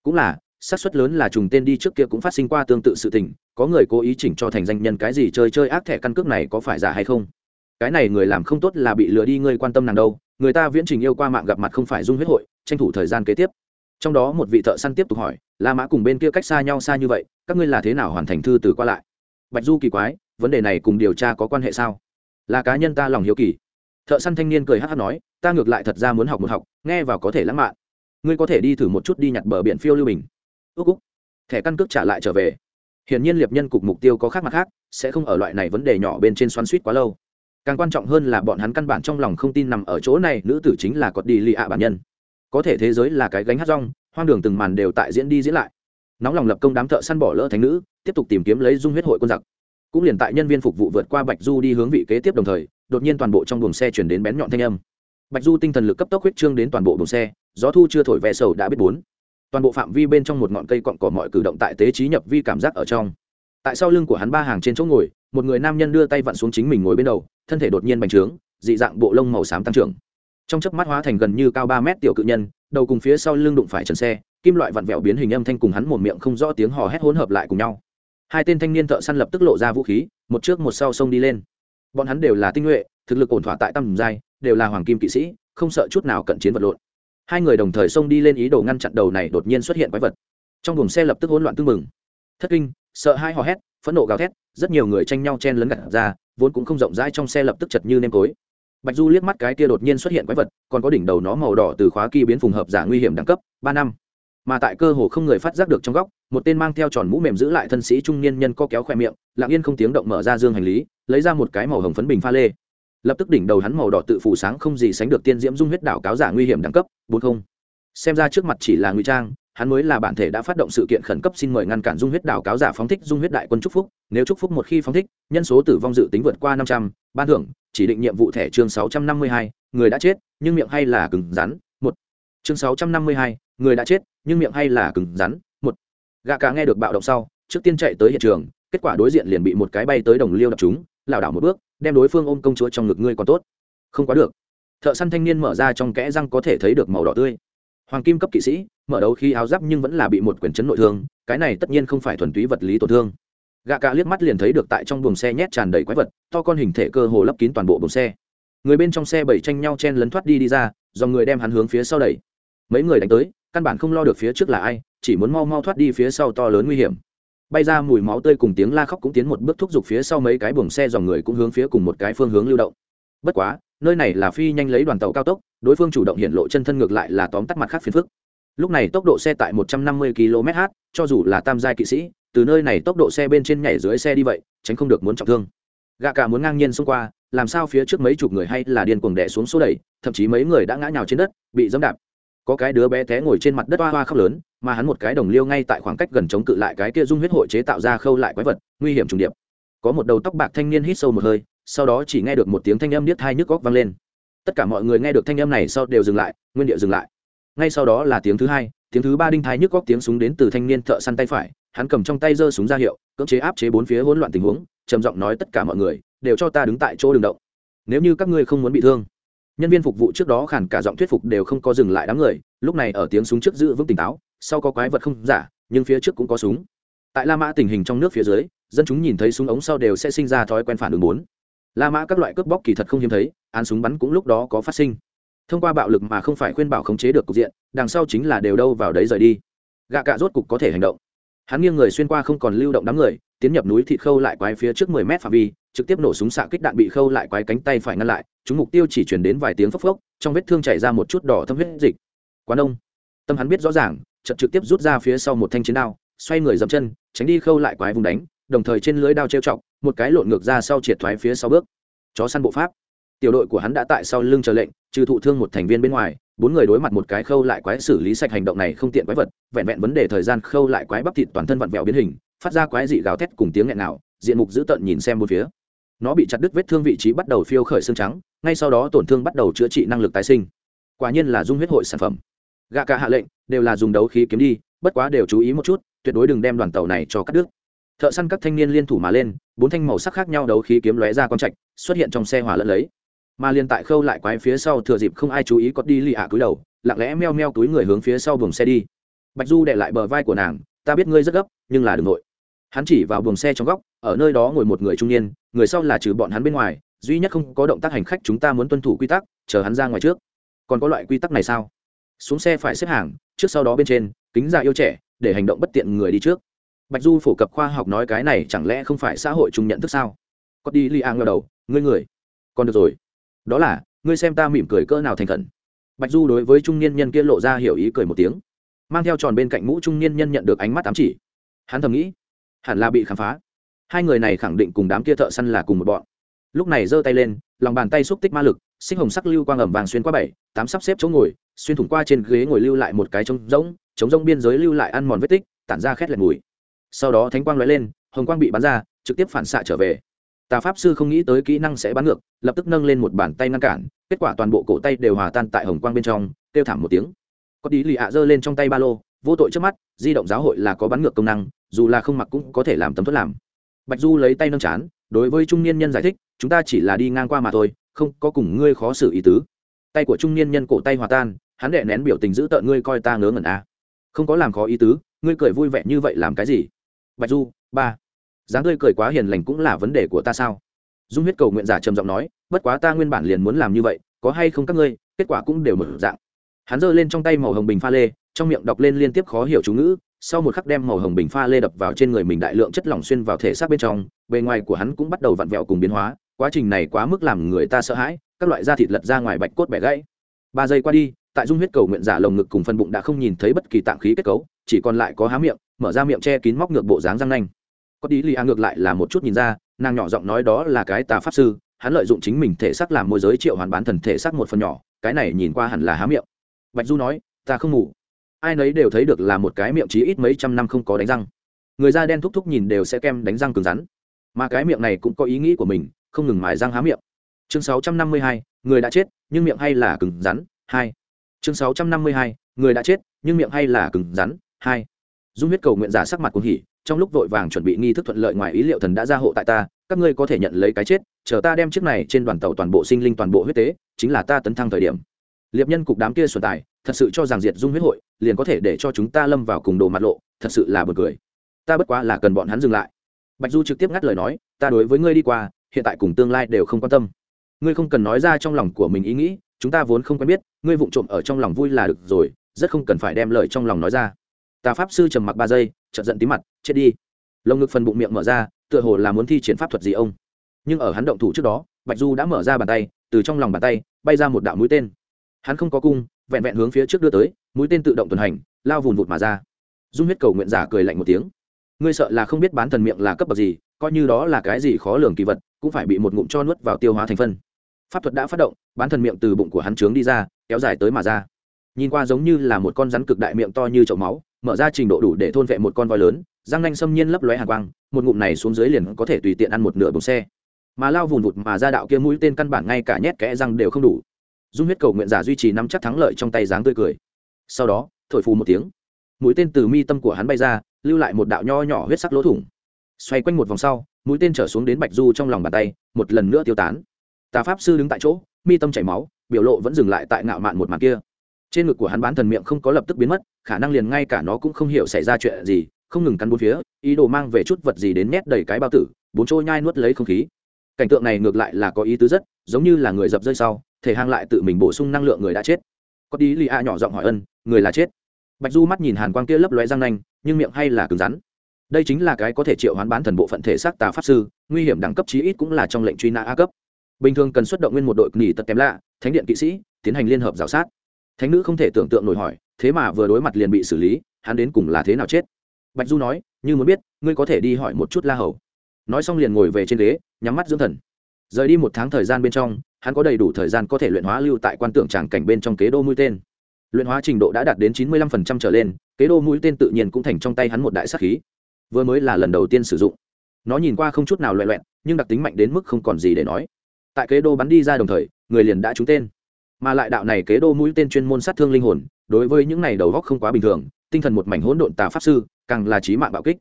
Cũng là, xác suất lớn là trùng tên đi trước kia cũng phát sinh qua tương tự sự tình, có người cố ý chỉnh cho thành danh nhân cái gì chơi chơi ác thẻ căn cước này có phải giả hay không? Cái này người làm không tốt là bị lừa đi, ngươi quan tâm nàng đâu, người ta viễn trình yêu qua mạng gặp mặt không phải dung huyết hội, tranh thủ thời gian kế tiếp trong đó một vị thợ săn tiếp tục hỏi, la mã cùng bên kia cách xa nhau xa như vậy, các ngươi là thế nào hoàn thành thư từ qua lại? Bạch du kỳ quái, vấn đề này cùng điều tra có quan hệ sao? Là cá nhân ta lòng hiếu kỳ. Thợ săn thanh niên cười hát hát nói, ta ngược lại thật ra muốn học một học, nghe vào có thể lãng mạn. Ngươi có thể đi thử một chút đi nhặt bờ biển phiêu lưu bình. Ước úc, thẻ căn cước trả lại trở về. Hiển nhiên liệp nhân cục mục tiêu có khác mặt khác, sẽ không ở loại này vấn đề nhỏ bên trên xoắn suýt quá lâu. Càng quan trọng hơn là bọn hắn căn bản trong lòng không tin nằm ở chỗ này, nữ tử chính là cọt đi lì ạ bản nhân có thể thế giới là cái gánh hát rong, hoang đường từng màn đều tại diễn đi diễn lại. Nóng lòng lập công đám thợ săn bỏ lỡ thánh nữ, tiếp tục tìm kiếm lấy dung huyết hội quân giặc. Cũng liền tại nhân viên phục vụ vượt qua bạch du đi hướng vị kế tiếp đồng thời, đột nhiên toàn bộ trong buồng xe chuyển đến bén nhọn thanh âm. Bạch du tinh thần lực cấp tốc huyết trương đến toàn bộ buồng xe, gió thu chưa thổi vẽ sầu đã biết bốn. Toàn bộ phạm vi bên trong một ngọn cây cọn cỏ mọi cử động tại tế trí nhập vi cảm giác ở trong. Tại sau lưng của hắn ba hàng trên chỗ ngồi, một người nam nhân đưa tay vặn xuống chính mình ngồi bên đầu, thân thể đột nhiên bành trướng, dị dạng bộ lông màu xám tăng trưởng trong chớp mắt hóa thành gần như cao ba mét tiểu cự nhân, đầu cùng phía sau lưng đụng phải trần xe, kim loại vặn vẹo biến hình âm thanh cùng hắn một miệng không rõ tiếng hò hét hỗn hợp lại cùng nhau. Hai tên thanh niên thợ săn lập tức lộ ra vũ khí, một trước một sau xông đi lên. Bọn hắn đều là tinh nhuệ, thực lực ổn thỏa tại tầm giai, đều là hoàng kim kỵ sĩ, không sợ chút nào cận chiến vật lộn. Hai người đồng thời xông đi lên ý đồ ngăn chặn đầu này đột nhiên xuất hiện quái vật. Trong buồng xe lập tức hỗn loạn tưng mừng thất kinh, sợ hai hò hét, phẫn nộ gào thét, rất nhiều người tranh nhau chen lấn gặt ra, vốn cũng không rộng rãi trong xe lập tức chật như nêm tối bạch du liếc mắt cái kia đột nhiên xuất hiện quái vật, còn có đỉnh đầu nó màu đỏ từ khóa kỳ biến phùng hợp giả nguy hiểm đẳng cấp, ba năm. Mà tại cơ hồ không người phát giác được trong góc, một tên mang theo tròn mũ mềm giữ lại thân sĩ trung niên nhân co kéo khoe miệng, lặng yên không tiếng động mở ra dương hành lý, lấy ra một cái màu hồng phấn bình pha lê. Lập tức đỉnh đầu hắn màu đỏ tự phủ sáng không gì sánh được tiên diễm dung huyết đảo cáo giả nguy hiểm đẳng cấp, bốn không. Xem ra trước mặt chỉ là nguy trang hắn mới là bản thể đã phát động sự kiện khẩn cấp xin mời ngăn cản dung huyết đảo cáo giả phóng thích dung huyết đại quân trúc phúc. Nếu trúc phúc một khi phóng thích, nhân số tử vong dự tính vượt qua năm trăm, ban thưởng, chỉ định nhiệm vụ thẻ chương sáu trăm năm mươi hai, người đã chết, nhưng miệng hay là cứng rắn, một. Chương sáu trăm năm mươi hai, người đã chết, nhưng miệng hay là cứng rắn, một. Gạ cả nghe được bạo động sau, trước tiên chạy tới hiện trường, kết quả đối diện liền bị một cái bay tới đồng liêu đập chúng lảo đảo một bước, đem đối phương ôm công chúa trong ngực ngươi còn tốt. Không quá được. Thợ săn thanh niên mở ra trong kẽ răng có thể thấy được màu đỏ tươi hoàng kim cấp kỵ sĩ, mở đầu khi áo giáp nhưng vẫn là bị một quyển chấn nội thương, cái này tất nhiên không phải thuần túy vật lý tổn thương. Gạ cả liếc mắt liền thấy được tại trong buồng xe nhét tràn đầy quái vật, to con hình thể cơ hồ lấp kín toàn bộ buồng xe. Người bên trong xe bảy tranh nhau chen lấn thoát đi đi ra, do người đem hắn hướng phía sau đẩy. Mấy người đánh tới, căn bản không lo được phía trước là ai, chỉ muốn mau mau thoát đi phía sau to lớn nguy hiểm. Bay ra mùi máu tươi cùng tiếng la khóc cũng tiến một bước thúc giục phía sau mấy cái buồng xe dòng người cũng hướng phía cùng một cái phương hướng lưu động. Bất quá nơi này là phi nhanh lấy đoàn tàu cao tốc, đối phương chủ động hiện lộ chân thân ngược lại là tóm tắt mặt khác phiền phức. Lúc này tốc độ xe tại 150 km/h cho dù là tam giai kỵ sĩ, từ nơi này tốc độ xe bên trên nhảy dưới xe đi vậy, tránh không được muốn trọng thương. Gạ cả muốn ngang nhiên xông qua, làm sao phía trước mấy chục người hay là điên cuồng đè xuống số đẩy, thậm chí mấy người đã ngã nhào trên đất, bị dẫm đạp. Có cái đứa bé té ngồi trên mặt đất hoa hoa khóc lớn, mà hắn một cái đồng liêu ngay tại khoảng cách gần chống cự lại cái kia dung huyết hội chế tạo ra khâu lại quái vật, nguy hiểm trùng điệp. Có một đầu tóc bạc thanh niên hít sâu một hơi sau đó chỉ nghe được một tiếng thanh âm niết hai nhức góc vang lên. Tất cả mọi người nghe được thanh âm này sau đều dừng lại, nguyên địa dừng lại. Ngay sau đó là tiếng thứ hai, tiếng thứ ba đinh thái nhức góc tiếng súng đến từ thanh niên thợ săn tay phải, hắn cầm trong tay giơ súng ra hiệu, cưỡng chế áp chế bốn phía hỗn loạn tình huống, trầm giọng nói tất cả mọi người, đều cho ta đứng tại chỗ đường động. Nếu như các ngươi không muốn bị thương. Nhân viên phục vụ trước đó khản cả giọng thuyết phục đều không có dừng lại đám người, lúc này ở tiếng súng trước giữ vững tỉnh táo, sau có quái vật không giả, nhưng phía trước cũng có súng. Tại la mã tình hình trong nước phía dưới, dân chúng nhìn thấy súng ống sau đều sẽ sinh ra thói quen phản ứng bốn la mã các loại cướp bóc kỳ thật không hiếm thấy, án súng bắn cũng lúc đó có phát sinh. Thông qua bạo lực mà không phải khuyên bảo khống chế được cục diện, đằng sau chính là đều đâu vào đấy rời đi. Gạ cạ rốt cục có thể hành động. Hắn nghiêng người xuyên qua không còn lưu động đám người, tiến nhập núi thịt khâu lại quái phía trước mười mét phạm vi, trực tiếp nổ súng xạ kích đạn bị khâu lại quái cánh tay phải ngăn lại, chúng mục tiêu chỉ chuyển đến vài tiếng phốc phốc, trong vết thương chảy ra một chút đỏ thâm huyết dịch. Quá đông tâm hắn biết rõ ràng chật trực tiếp rút ra phía sau một thanh chiến đao, xoay người dậm chân, tránh đi khâu lại quái vùng đánh, đồng thời trên lưới đao trêu chọc một cái lộn ngược ra sau triệt thoái phía sau bước. Chó săn bộ pháp. Tiểu đội của hắn đã tại sau lưng chờ lệnh, trừ thụ thương một thành viên bên ngoài, bốn người đối mặt một cái khâu lại quái xử lý sạch hành động này không tiện quái vật, vẹn vẹn vấn đề thời gian khâu lại quái bắp thịt toàn thân vặn vẹo biến hình, phát ra quái dị gào thét cùng tiếng nghẹn nào diện mục dữ tợn nhìn xem một phía. Nó bị chặt đứt vết thương vị trí bắt đầu phiêu khởi xương trắng, ngay sau đó tổn thương bắt đầu chữa trị năng lực tái sinh. Quả nhiên là dung huyết hội sản phẩm. Gạ cả hạ lệnh, đều là dùng đấu khí kiếm đi, bất quá đều chú ý một chút, tuyệt đối đừng đem đoàn tàu này cho cắt đứt thợ săn các thanh niên liên thủ mà lên, bốn thanh màu sắc khác nhau đấu khí kiếm lóe ra con trạch, xuất hiện trong xe hỏa lẫn lấy. Mà liên tại khâu lại quái phía sau thừa dịp không ai chú ý có đi lì ạ cúi đầu, lặng lẽ meo meo túi người hướng phía sau buồng xe đi. Bạch du để lại bờ vai của nàng, ta biết ngươi rất gấp, nhưng là đ ừ n g nội. Hắn chỉ vào buồng xe trong góc, ở nơi đó ngồi một người trung niên, người sau là trừ bọn hắn bên ngoài, duy nhất không có động tác hành khách chúng ta muốn tuân thủ quy tắc, chờ hắn ra ngoài trước. Còn có loại quy tắc này sao? Xuống xe phải xếp hàng, trước sau đó bên trên, kính già yêu trẻ, để hành động bất tiện người đi trước bạch du phổ cập khoa học nói cái này chẳng lẽ không phải xã hội chung nhận thức sao? Có đi li a ngờ đầu, ngươi người. Còn được rồi. Đó là, ngươi xem ta mỉm cười cỡ nào thành khẩn. Bạch du đối với trung niên nhân kia lộ ra hiểu ý cười một tiếng. Mang theo tròn bên cạnh mũ trung niên nhân nhận được ánh mắt ám chỉ. Hắn thầm nghĩ, hẳn là bị khám phá. Hai người này khẳng định cùng đám kia thợ săn là cùng một bọn. Lúc này giơ tay lên, lòng bàn tay xúc tích ma lực sinh hồng sắc lưu quang ẩm vàng xuyên qua bảy, tám sắp xếp chỗ ngồi, xuyên thủng qua trên ghế ngồi lưu lại một cái trống rỗng trống rỗng biên giới lưu lại ăn mòn vết tích, tản ra khét lẹt mùi sau đó thánh quang lóe lên, hồng quang bị bắn ra, trực tiếp phản xạ trở về. Tà pháp sư không nghĩ tới kỹ năng sẽ bắn ngược, lập tức nâng lên một bàn tay ngăn cản, kết quả toàn bộ cổ tay đều hòa tan tại hồng quang bên trong, kêu thảm một tiếng. Có tí lì ạ giơ lên trong tay ba lô, vô tội trước mắt, di động giáo hội là có bắn ngược công năng, dù là không mặc cũng có thể làm tấm thuất làm. Bạch du lấy tay nâng chán, đối với trung niên nhân giải thích, chúng ta chỉ là đi ngang qua mà thôi, không có cùng ngươi khó xử ý tứ. Tay của trung niên nhân cổ tay hòa tan, hắn đệ nén biểu tình giữ tợn, ngươi coi ta ngớ ngẩn à. không có làm khó ý tứ, ngươi cười vui vẻ như vậy làm cái gì? Bạch du, ba. Dáng tươi cười quá hiền lành cũng là vấn đề của ta sao? Dung huyết cầu nguyện giả trầm giọng nói, bất quá ta nguyên bản liền muốn làm như vậy, có hay không các ngươi, kết quả cũng đều mở dạng. Hắn giơ lên trong tay màu hồng bình pha lê, trong miệng đọc lên liên tiếp khó hiểu chú ngữ, sau một khắc đem màu hồng bình pha lê đập vào trên người mình đại lượng chất lỏng xuyên vào thể xác bên trong, bề ngoài của hắn cũng bắt đầu vặn vẹo cùng biến hóa, quá trình này quá mức làm người ta sợ hãi, các loại da thịt lật ra ngoài bạch cốt bẻ gãy. Ba giây qua đi, tại dung huyết cầu nguyện giả lồng ngực cùng phân bụng đã không nhìn thấy bất kỳ tạng khí kết cấu, chỉ còn lại có há miệng mở ra miệng che kín móc ngược bộ dáng răng nanh. Có tí lì a ngược lại là một chút nhìn ra nàng nhỏ giọng nói đó là cái tà pháp sư hắn lợi dụng chính mình thể xác làm môi giới triệu hoàn bán thần thể xác một phần nhỏ cái này nhìn qua hẳn là há miệng. Bạch du nói ta không ngủ. Ai nấy đều thấy được là một cái miệng chí ít mấy trăm năm không có đánh răng. Người da đen thúc thúc nhìn đều sẽ kem đánh răng cứng rắn. Mà cái miệng này cũng có ý nghĩ của mình không ngừng mài răng há miệng. Chương 652, người đã chết nhưng miệng hay là cứng rắn? Hai. Chương 652, người đã chết nhưng miệng hay là cứng rắn? Hai dung huyết cầu nguyện giả sắc mặt cuồng hỉ, trong lúc vội vàng chuẩn bị nghi thức thuận lợi ngoài ý liệu thần đã ra hộ tại ta, các ngươi có thể nhận lấy cái chết, chờ ta đem chiếc này trên đoàn tàu toàn bộ sinh linh toàn bộ huyết tế, chính là ta tấn thăng thời điểm. Liệp nhân cục đám kia xuân tài, thật sự cho rằng diệt dung huyết hội, liền có thể để cho chúng ta lâm vào cùng đồ mặt lộ, thật sự là b cười. Ta bất quá là cần bọn hắn dừng lại. Bạch du trực tiếp ngắt lời nói, ta đối với ngươi đi qua, hiện tại cùng tương lai đều không quan tâm. Ngươi không cần nói ra trong lòng của mình ý nghĩ, chúng ta vốn không quen biết, ngươi vụng trộm ở trong lòng vui là được rồi, rất không cần phải đem lời trong lòng nói ra tà pháp sư trầm mặc ba giây, chợt giận tí mặt, chết đi. Lồng ngực phần bụng miệng mở ra, tựa hồ là muốn thi triển pháp thuật gì ông. Nhưng ở hắn động thủ trước đó, bạch du đã mở ra bàn tay, từ trong lòng bàn tay, bay ra một đạo mũi tên. Hắn không có cung, vẹn vẹn hướng phía trước đưa tới, mũi tên tự động tuần hành, lao vùn vụt mà ra. Dung huyết cầu nguyện giả cười lạnh một tiếng. Ngươi sợ là không biết bán thần miệng là cấp bậc gì, coi như đó là cái gì khó lường kỳ vật, cũng phải bị một ngụm cho nuốt vào tiêu hóa thành phân. Pháp thuật đã phát động, bán thần miệng từ bụng của hắn trướng đi ra, kéo dài tới mà ra nhìn qua giống như là một con rắn cực đại miệng to như chậu máu, mở ra trình độ đủ để thôn vệ một con voi lớn, răng nanh xâm nhiên lấp lóe hàng quang, một ngụm này xuống dưới liền có thể tùy tiện ăn một nửa bùng xe. Mà lao vùn vụt mà ra đạo kia mũi tên căn bản ngay cả nhét kẽ răng đều không đủ. Dung huyết cầu nguyện giả duy trì nắm chắc thắng lợi trong tay dáng tươi cười. Sau đó, thổi phù một tiếng. Mũi tên từ mi tâm của hắn bay ra, lưu lại một đạo nho nhỏ huyết sắc lỗ thủng. Xoay quanh một vòng sau, mũi tên trở xuống đến bạch du trong lòng bàn tay, một lần nữa tiêu tán. Tà pháp sư đứng tại chỗ, mi tâm chảy máu, biểu lộ vẫn dừng lại tại ngạo mạn một mặt kia trên ngực của hắn bán thần miệng không có lập tức biến mất, khả năng liền ngay cả nó cũng không hiểu xảy ra chuyện gì, không ngừng cắn bốn phía, ý đồ mang về chút vật gì đến nét đầy cái bao tử, bốn trôi nhai nuốt lấy không khí. Cảnh tượng này ngược lại là có ý tứ rất, giống như là người dập rơi sau, thể hang lại tự mình bổ sung năng lượng người đã chết. Có đi lì a nhỏ giọng hỏi ân, người là chết. Bạch du mắt nhìn hàn quang kia lấp lóe răng nanh, nhưng miệng hay là cứng rắn. Đây chính là cái có thể triệu hoán bán thần bộ phận thể xác tà pháp sư, nguy hiểm đẳng cấp chí ít cũng là trong lệnh truy nã a cấp. Bình thường cần xuất động nguyên một đội nghỉ tật kém lạ, thánh điện kỵ sĩ, tiến hành liên hợp g i o sát thánh nữ không thể tưởng tượng nổi hỏi, thế mà vừa đối mặt liền bị xử lý, hắn đến cùng là thế nào chết? Bạch du nói, như muốn biết, ngươi có thể đi hỏi một chút la hầu. Nói xong liền ngồi về trên ghế, nhắm mắt dưỡng thần. Rời đi một tháng thời gian bên trong, hắn có đầy đủ thời gian có thể luyện hóa lưu tại quan tưởng tràng cảnh bên trong kế đô mũi tên. Luyện hóa trình độ đã đạt đến chín mươi lăm phần trăm trở lên, kế đô mũi tên tự nhiên cũng thành trong tay hắn một đại sắc khí. Vừa mới là lần đầu tiên sử dụng. Nó nhìn qua không chút nào loẹ loẹn nhưng đặc tính mạnh đến mức không còn gì để nói. Tại kế đô bắn đi ra đồng thời, người liền đã trúng tên mà lại đạo này kế đô mũi tên chuyên môn sát thương linh hồn, đối với những này đầu góc không quá bình thường, tinh thần một mảnh hỗn độn tà pháp sư, càng là trí mạng bạo kích.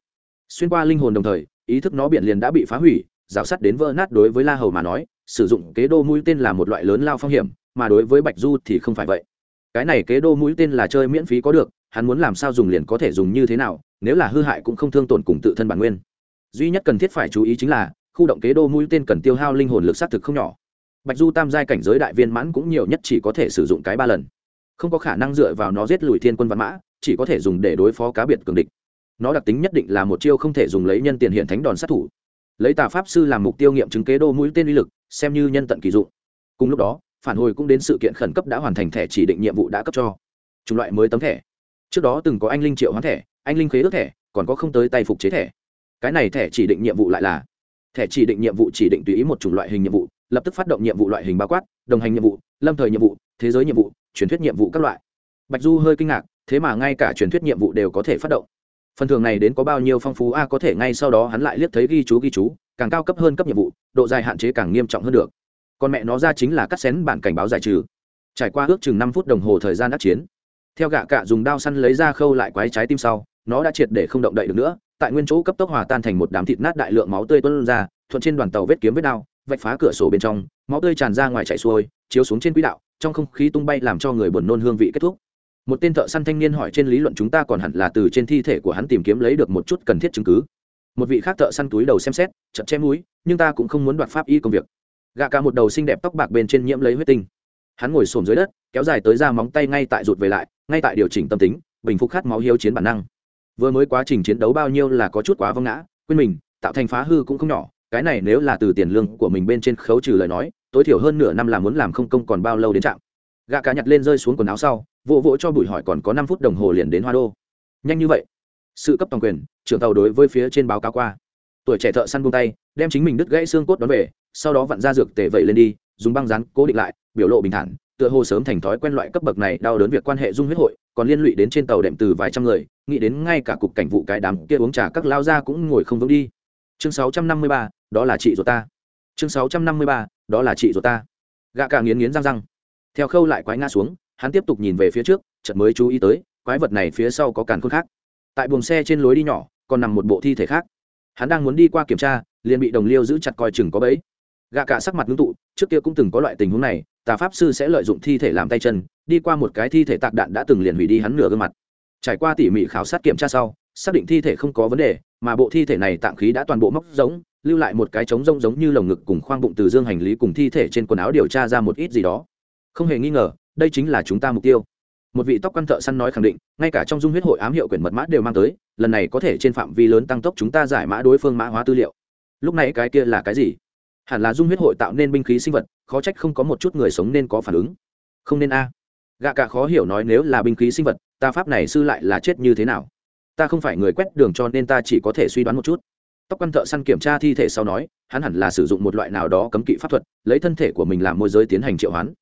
Xuyên qua linh hồn đồng thời, ý thức nó biển liền đã bị phá hủy, rào sắt đến vỡ nát đối với la hầu mà nói, sử dụng kế đô mũi tên là một loại lớn lao phong hiểm, mà đối với bạch du thì không phải vậy. Cái này kế đô mũi tên là chơi miễn phí có được, hắn muốn làm sao dùng liền có thể dùng như thế nào, nếu là hư hại cũng không thương tổn cùng tự thân bản nguyên. Duy nhất cần thiết phải chú ý chính là, khu động kế đô mũi tên cần tiêu hao linh hồn lực xác thực không nhỏ bạch du tam giai cảnh giới đại viên mãn cũng nhiều nhất chỉ có thể sử dụng cái ba lần. Không có khả năng dựa vào nó giết lùi thiên quân văn mã, chỉ có thể dùng để đối phó cá biệt cường địch. Nó đặc tính nhất định là một chiêu không thể dùng lấy nhân tiền hiện thánh đòn sát thủ. Lấy tà pháp sư làm mục tiêu nghiệm chứng kế đô mũi tên uy lực, xem như nhân tận kỳ dụng. Cùng lúc đó, phản hồi cũng đến sự kiện khẩn cấp đã hoàn thành thẻ chỉ định nhiệm vụ đã cấp cho. Chủng loại mới tấm thẻ. Trước đó từng có anh linh triệu hoán thẻ, anh linh khế ước thẻ, còn có không tới tay phục chế thẻ. Cái này thẻ chỉ định nhiệm vụ lại là thẻ chỉ định nhiệm vụ chỉ định tùy ý một chủng loại hình nhiệm vụ lập tức phát động nhiệm vụ loại hình bao quát, đồng hành nhiệm vụ, lâm thời nhiệm vụ, thế giới nhiệm vụ, truyền thuyết nhiệm vụ các loại. Bạch du hơi kinh ngạc, thế mà ngay cả truyền thuyết nhiệm vụ đều có thể phát động. Phần thưởng này đến có bao nhiêu phong phú a, có thể ngay sau đó hắn lại liếc thấy ghi chú ghi chú, càng cao cấp hơn cấp nhiệm vụ, độ dài hạn chế càng nghiêm trọng hơn được. Còn mẹ nó ra chính là cắt xén bản cảnh báo giải trừ. Trải qua ước chừng năm phút đồng hồ thời gian đắc chiến, theo gạ cạ dùng đao săn lấy ra khâu lại quái trái tim sau, nó đã triệt để không động đậy được nữa, tại nguyên chỗ cấp tốc hòa tan thành một đám thịt nát đại lượng máu tươi tuôn ra, thuận trên đoàn tàu vết kiếm vết đao vạch phá cửa sổ bên trong, máu tươi tràn ra ngoài chạy xuôi, chiếu xuống trên quỹ đạo, trong không khí tung bay làm cho người buồn nôn hương vị kết thúc. Một tên thợ săn thanh niên hỏi trên lý luận chúng ta còn hẳn là từ trên thi thể của hắn tìm kiếm lấy được một chút cần thiết chứng cứ. Một vị khác thợ săn túi đầu xem xét chật chém núi nhưng ta cũng không muốn đoạt pháp y công việc. Gạ cả một đầu xinh đẹp tóc bạc bên trên nhiễm lấy huyết tinh. Hắn ngồi xổm dưới đất, kéo dài tới ra móng tay ngay tại rụt về lại, ngay tại điều chỉnh tâm tính, bình phục khát máu hiếu chiến bản năng. Vừa mới quá trình chiến đấu bao nhiêu là có chút quá vâng ngã, quên mình, tạo thành phá hư cũng không nhỏ cái này nếu là từ tiền lương của mình bên trên khấu trừ lời nói, tối thiểu hơn nửa năm là muốn làm không công còn bao lâu đến trạm. Gạ cá nhặt lên rơi xuống quần áo sau, vỗ vỗ cho bụi hỏi còn có năm phút đồng hồ liền đến hoa đô. Nhanh như vậy? Sự cấp toàn quyền, trưởng tàu đối với phía trên báo cáo qua. Tuổi trẻ thợ săn buông tay, đem chính mình đứt gãy xương cốt đón về, sau đó vặn ra dược tề vậy lên đi, dùng băng rán cố định lại, biểu lộ bình thản, tựa hồ sớm thành thói quen loại cấp bậc này đau đớn việc quan hệ dung huyết hội, còn liên lụy đến trên tàu đệm từ vài trăm người, nghĩ đến ngay cả cục cảnh vụ cái đám kia uống trà các lao ra cũng ngồi không vững đi. Chương sáu trăm năm mươi ba đó là chị ruột ta. Chương sáu trăm năm mươi ba, đó là chị ruột ta. Gạ cả nghiến nghiến răng răng. Theo khâu lại quái ngã xuống, hắn tiếp tục nhìn về phía trước, chợt mới chú ý tới, quái vật này phía sau có càn khôn khác. Tại buồng xe trên lối đi nhỏ, còn nằm một bộ thi thể khác. Hắn đang muốn đi qua kiểm tra, liền bị đồng liêu giữ chặt coi chừng có bẫy. Gạ cả sắc mặt ngưng tụ, trước kia cũng từng có loại tình huống này, tà pháp sư sẽ lợi dụng thi thể làm tay chân, đi qua một cái thi thể tạc đạn đã từng liền hủy đi hắn nửa gương mặt. Trải qua tỉ mỉ khảo sát kiểm tra sau, xác định thi thể không có vấn đề mà bộ thi thể này tạng khí đã toàn bộ móc giống, lưu lại một cái trống rông giống như lồng ngực cùng khoang bụng từ dương hành lý cùng thi thể trên quần áo điều tra ra một ít gì đó. Không hề nghi ngờ, đây chính là chúng ta mục tiêu. Một vị tóc quan thợ săn nói khẳng định, ngay cả trong dung huyết hội ám hiệu quyển mật mã đều mang tới, lần này có thể trên phạm vi lớn tăng tốc chúng ta giải mã đối phương mã hóa tư liệu. Lúc này cái kia là cái gì? Hẳn là dung huyết hội tạo nên binh khí sinh vật, khó trách không có một chút người sống nên có phản ứng. Không nên a. Gạ cả khó hiểu nói nếu là binh khí sinh vật, ta pháp này sư lại là chết như thế nào? Ta không phải người quét đường cho nên ta chỉ có thể suy đoán một chút. Tóc quan thợ săn kiểm tra thi thể sau nói, hắn hẳn là sử dụng một loại nào đó cấm kỵ pháp thuật, lấy thân thể của mình làm môi giới tiến hành triệu hoán.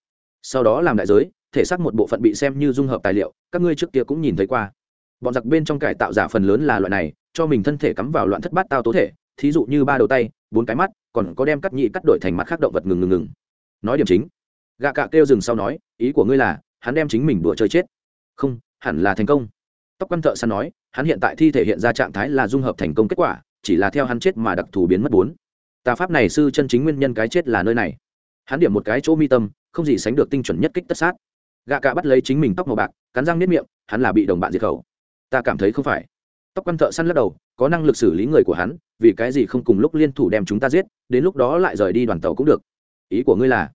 Sau đó làm đại giới, thể xác một bộ phận bị xem như dung hợp tài liệu, các ngươi trước kia cũng nhìn thấy qua. Bọn giặc bên trong cải tạo giả phần lớn là loại này, cho mình thân thể cắm vào loạn thất bát tao tố thể, thí dụ như ba đầu tay, bốn cái mắt, còn có đem cắt nhị cắt đổi thành mặt khác động vật ngừng ngừng ngừng. Nói điểm chính. Gạ cạ kêu dừng sau nói, ý của ngươi là, hắn đem chính mình đùa chơi chết. Không, hẳn là thành công tóc quan thợ săn nói, hắn hiện tại thi thể hiện ra trạng thái là dung hợp thành công kết quả, chỉ là theo hắn chết mà đặc thù biến mất bốn. Tà pháp này sư chân chính nguyên nhân cái chết là nơi này. Hắn điểm một cái chỗ mi tâm, không gì sánh được tinh chuẩn nhất kích tất sát. Gạ cạ bắt lấy chính mình tóc màu bạc, cắn răng nếp miệng, hắn là bị đồng bạn diệt khẩu. Ta cảm thấy không phải. Tóc quan thợ săn lắc đầu, có năng lực xử lý người của hắn, vì cái gì không cùng lúc liên thủ đem chúng ta giết, đến lúc đó lại rời đi đoàn tàu cũng được. Ý của ngươi là,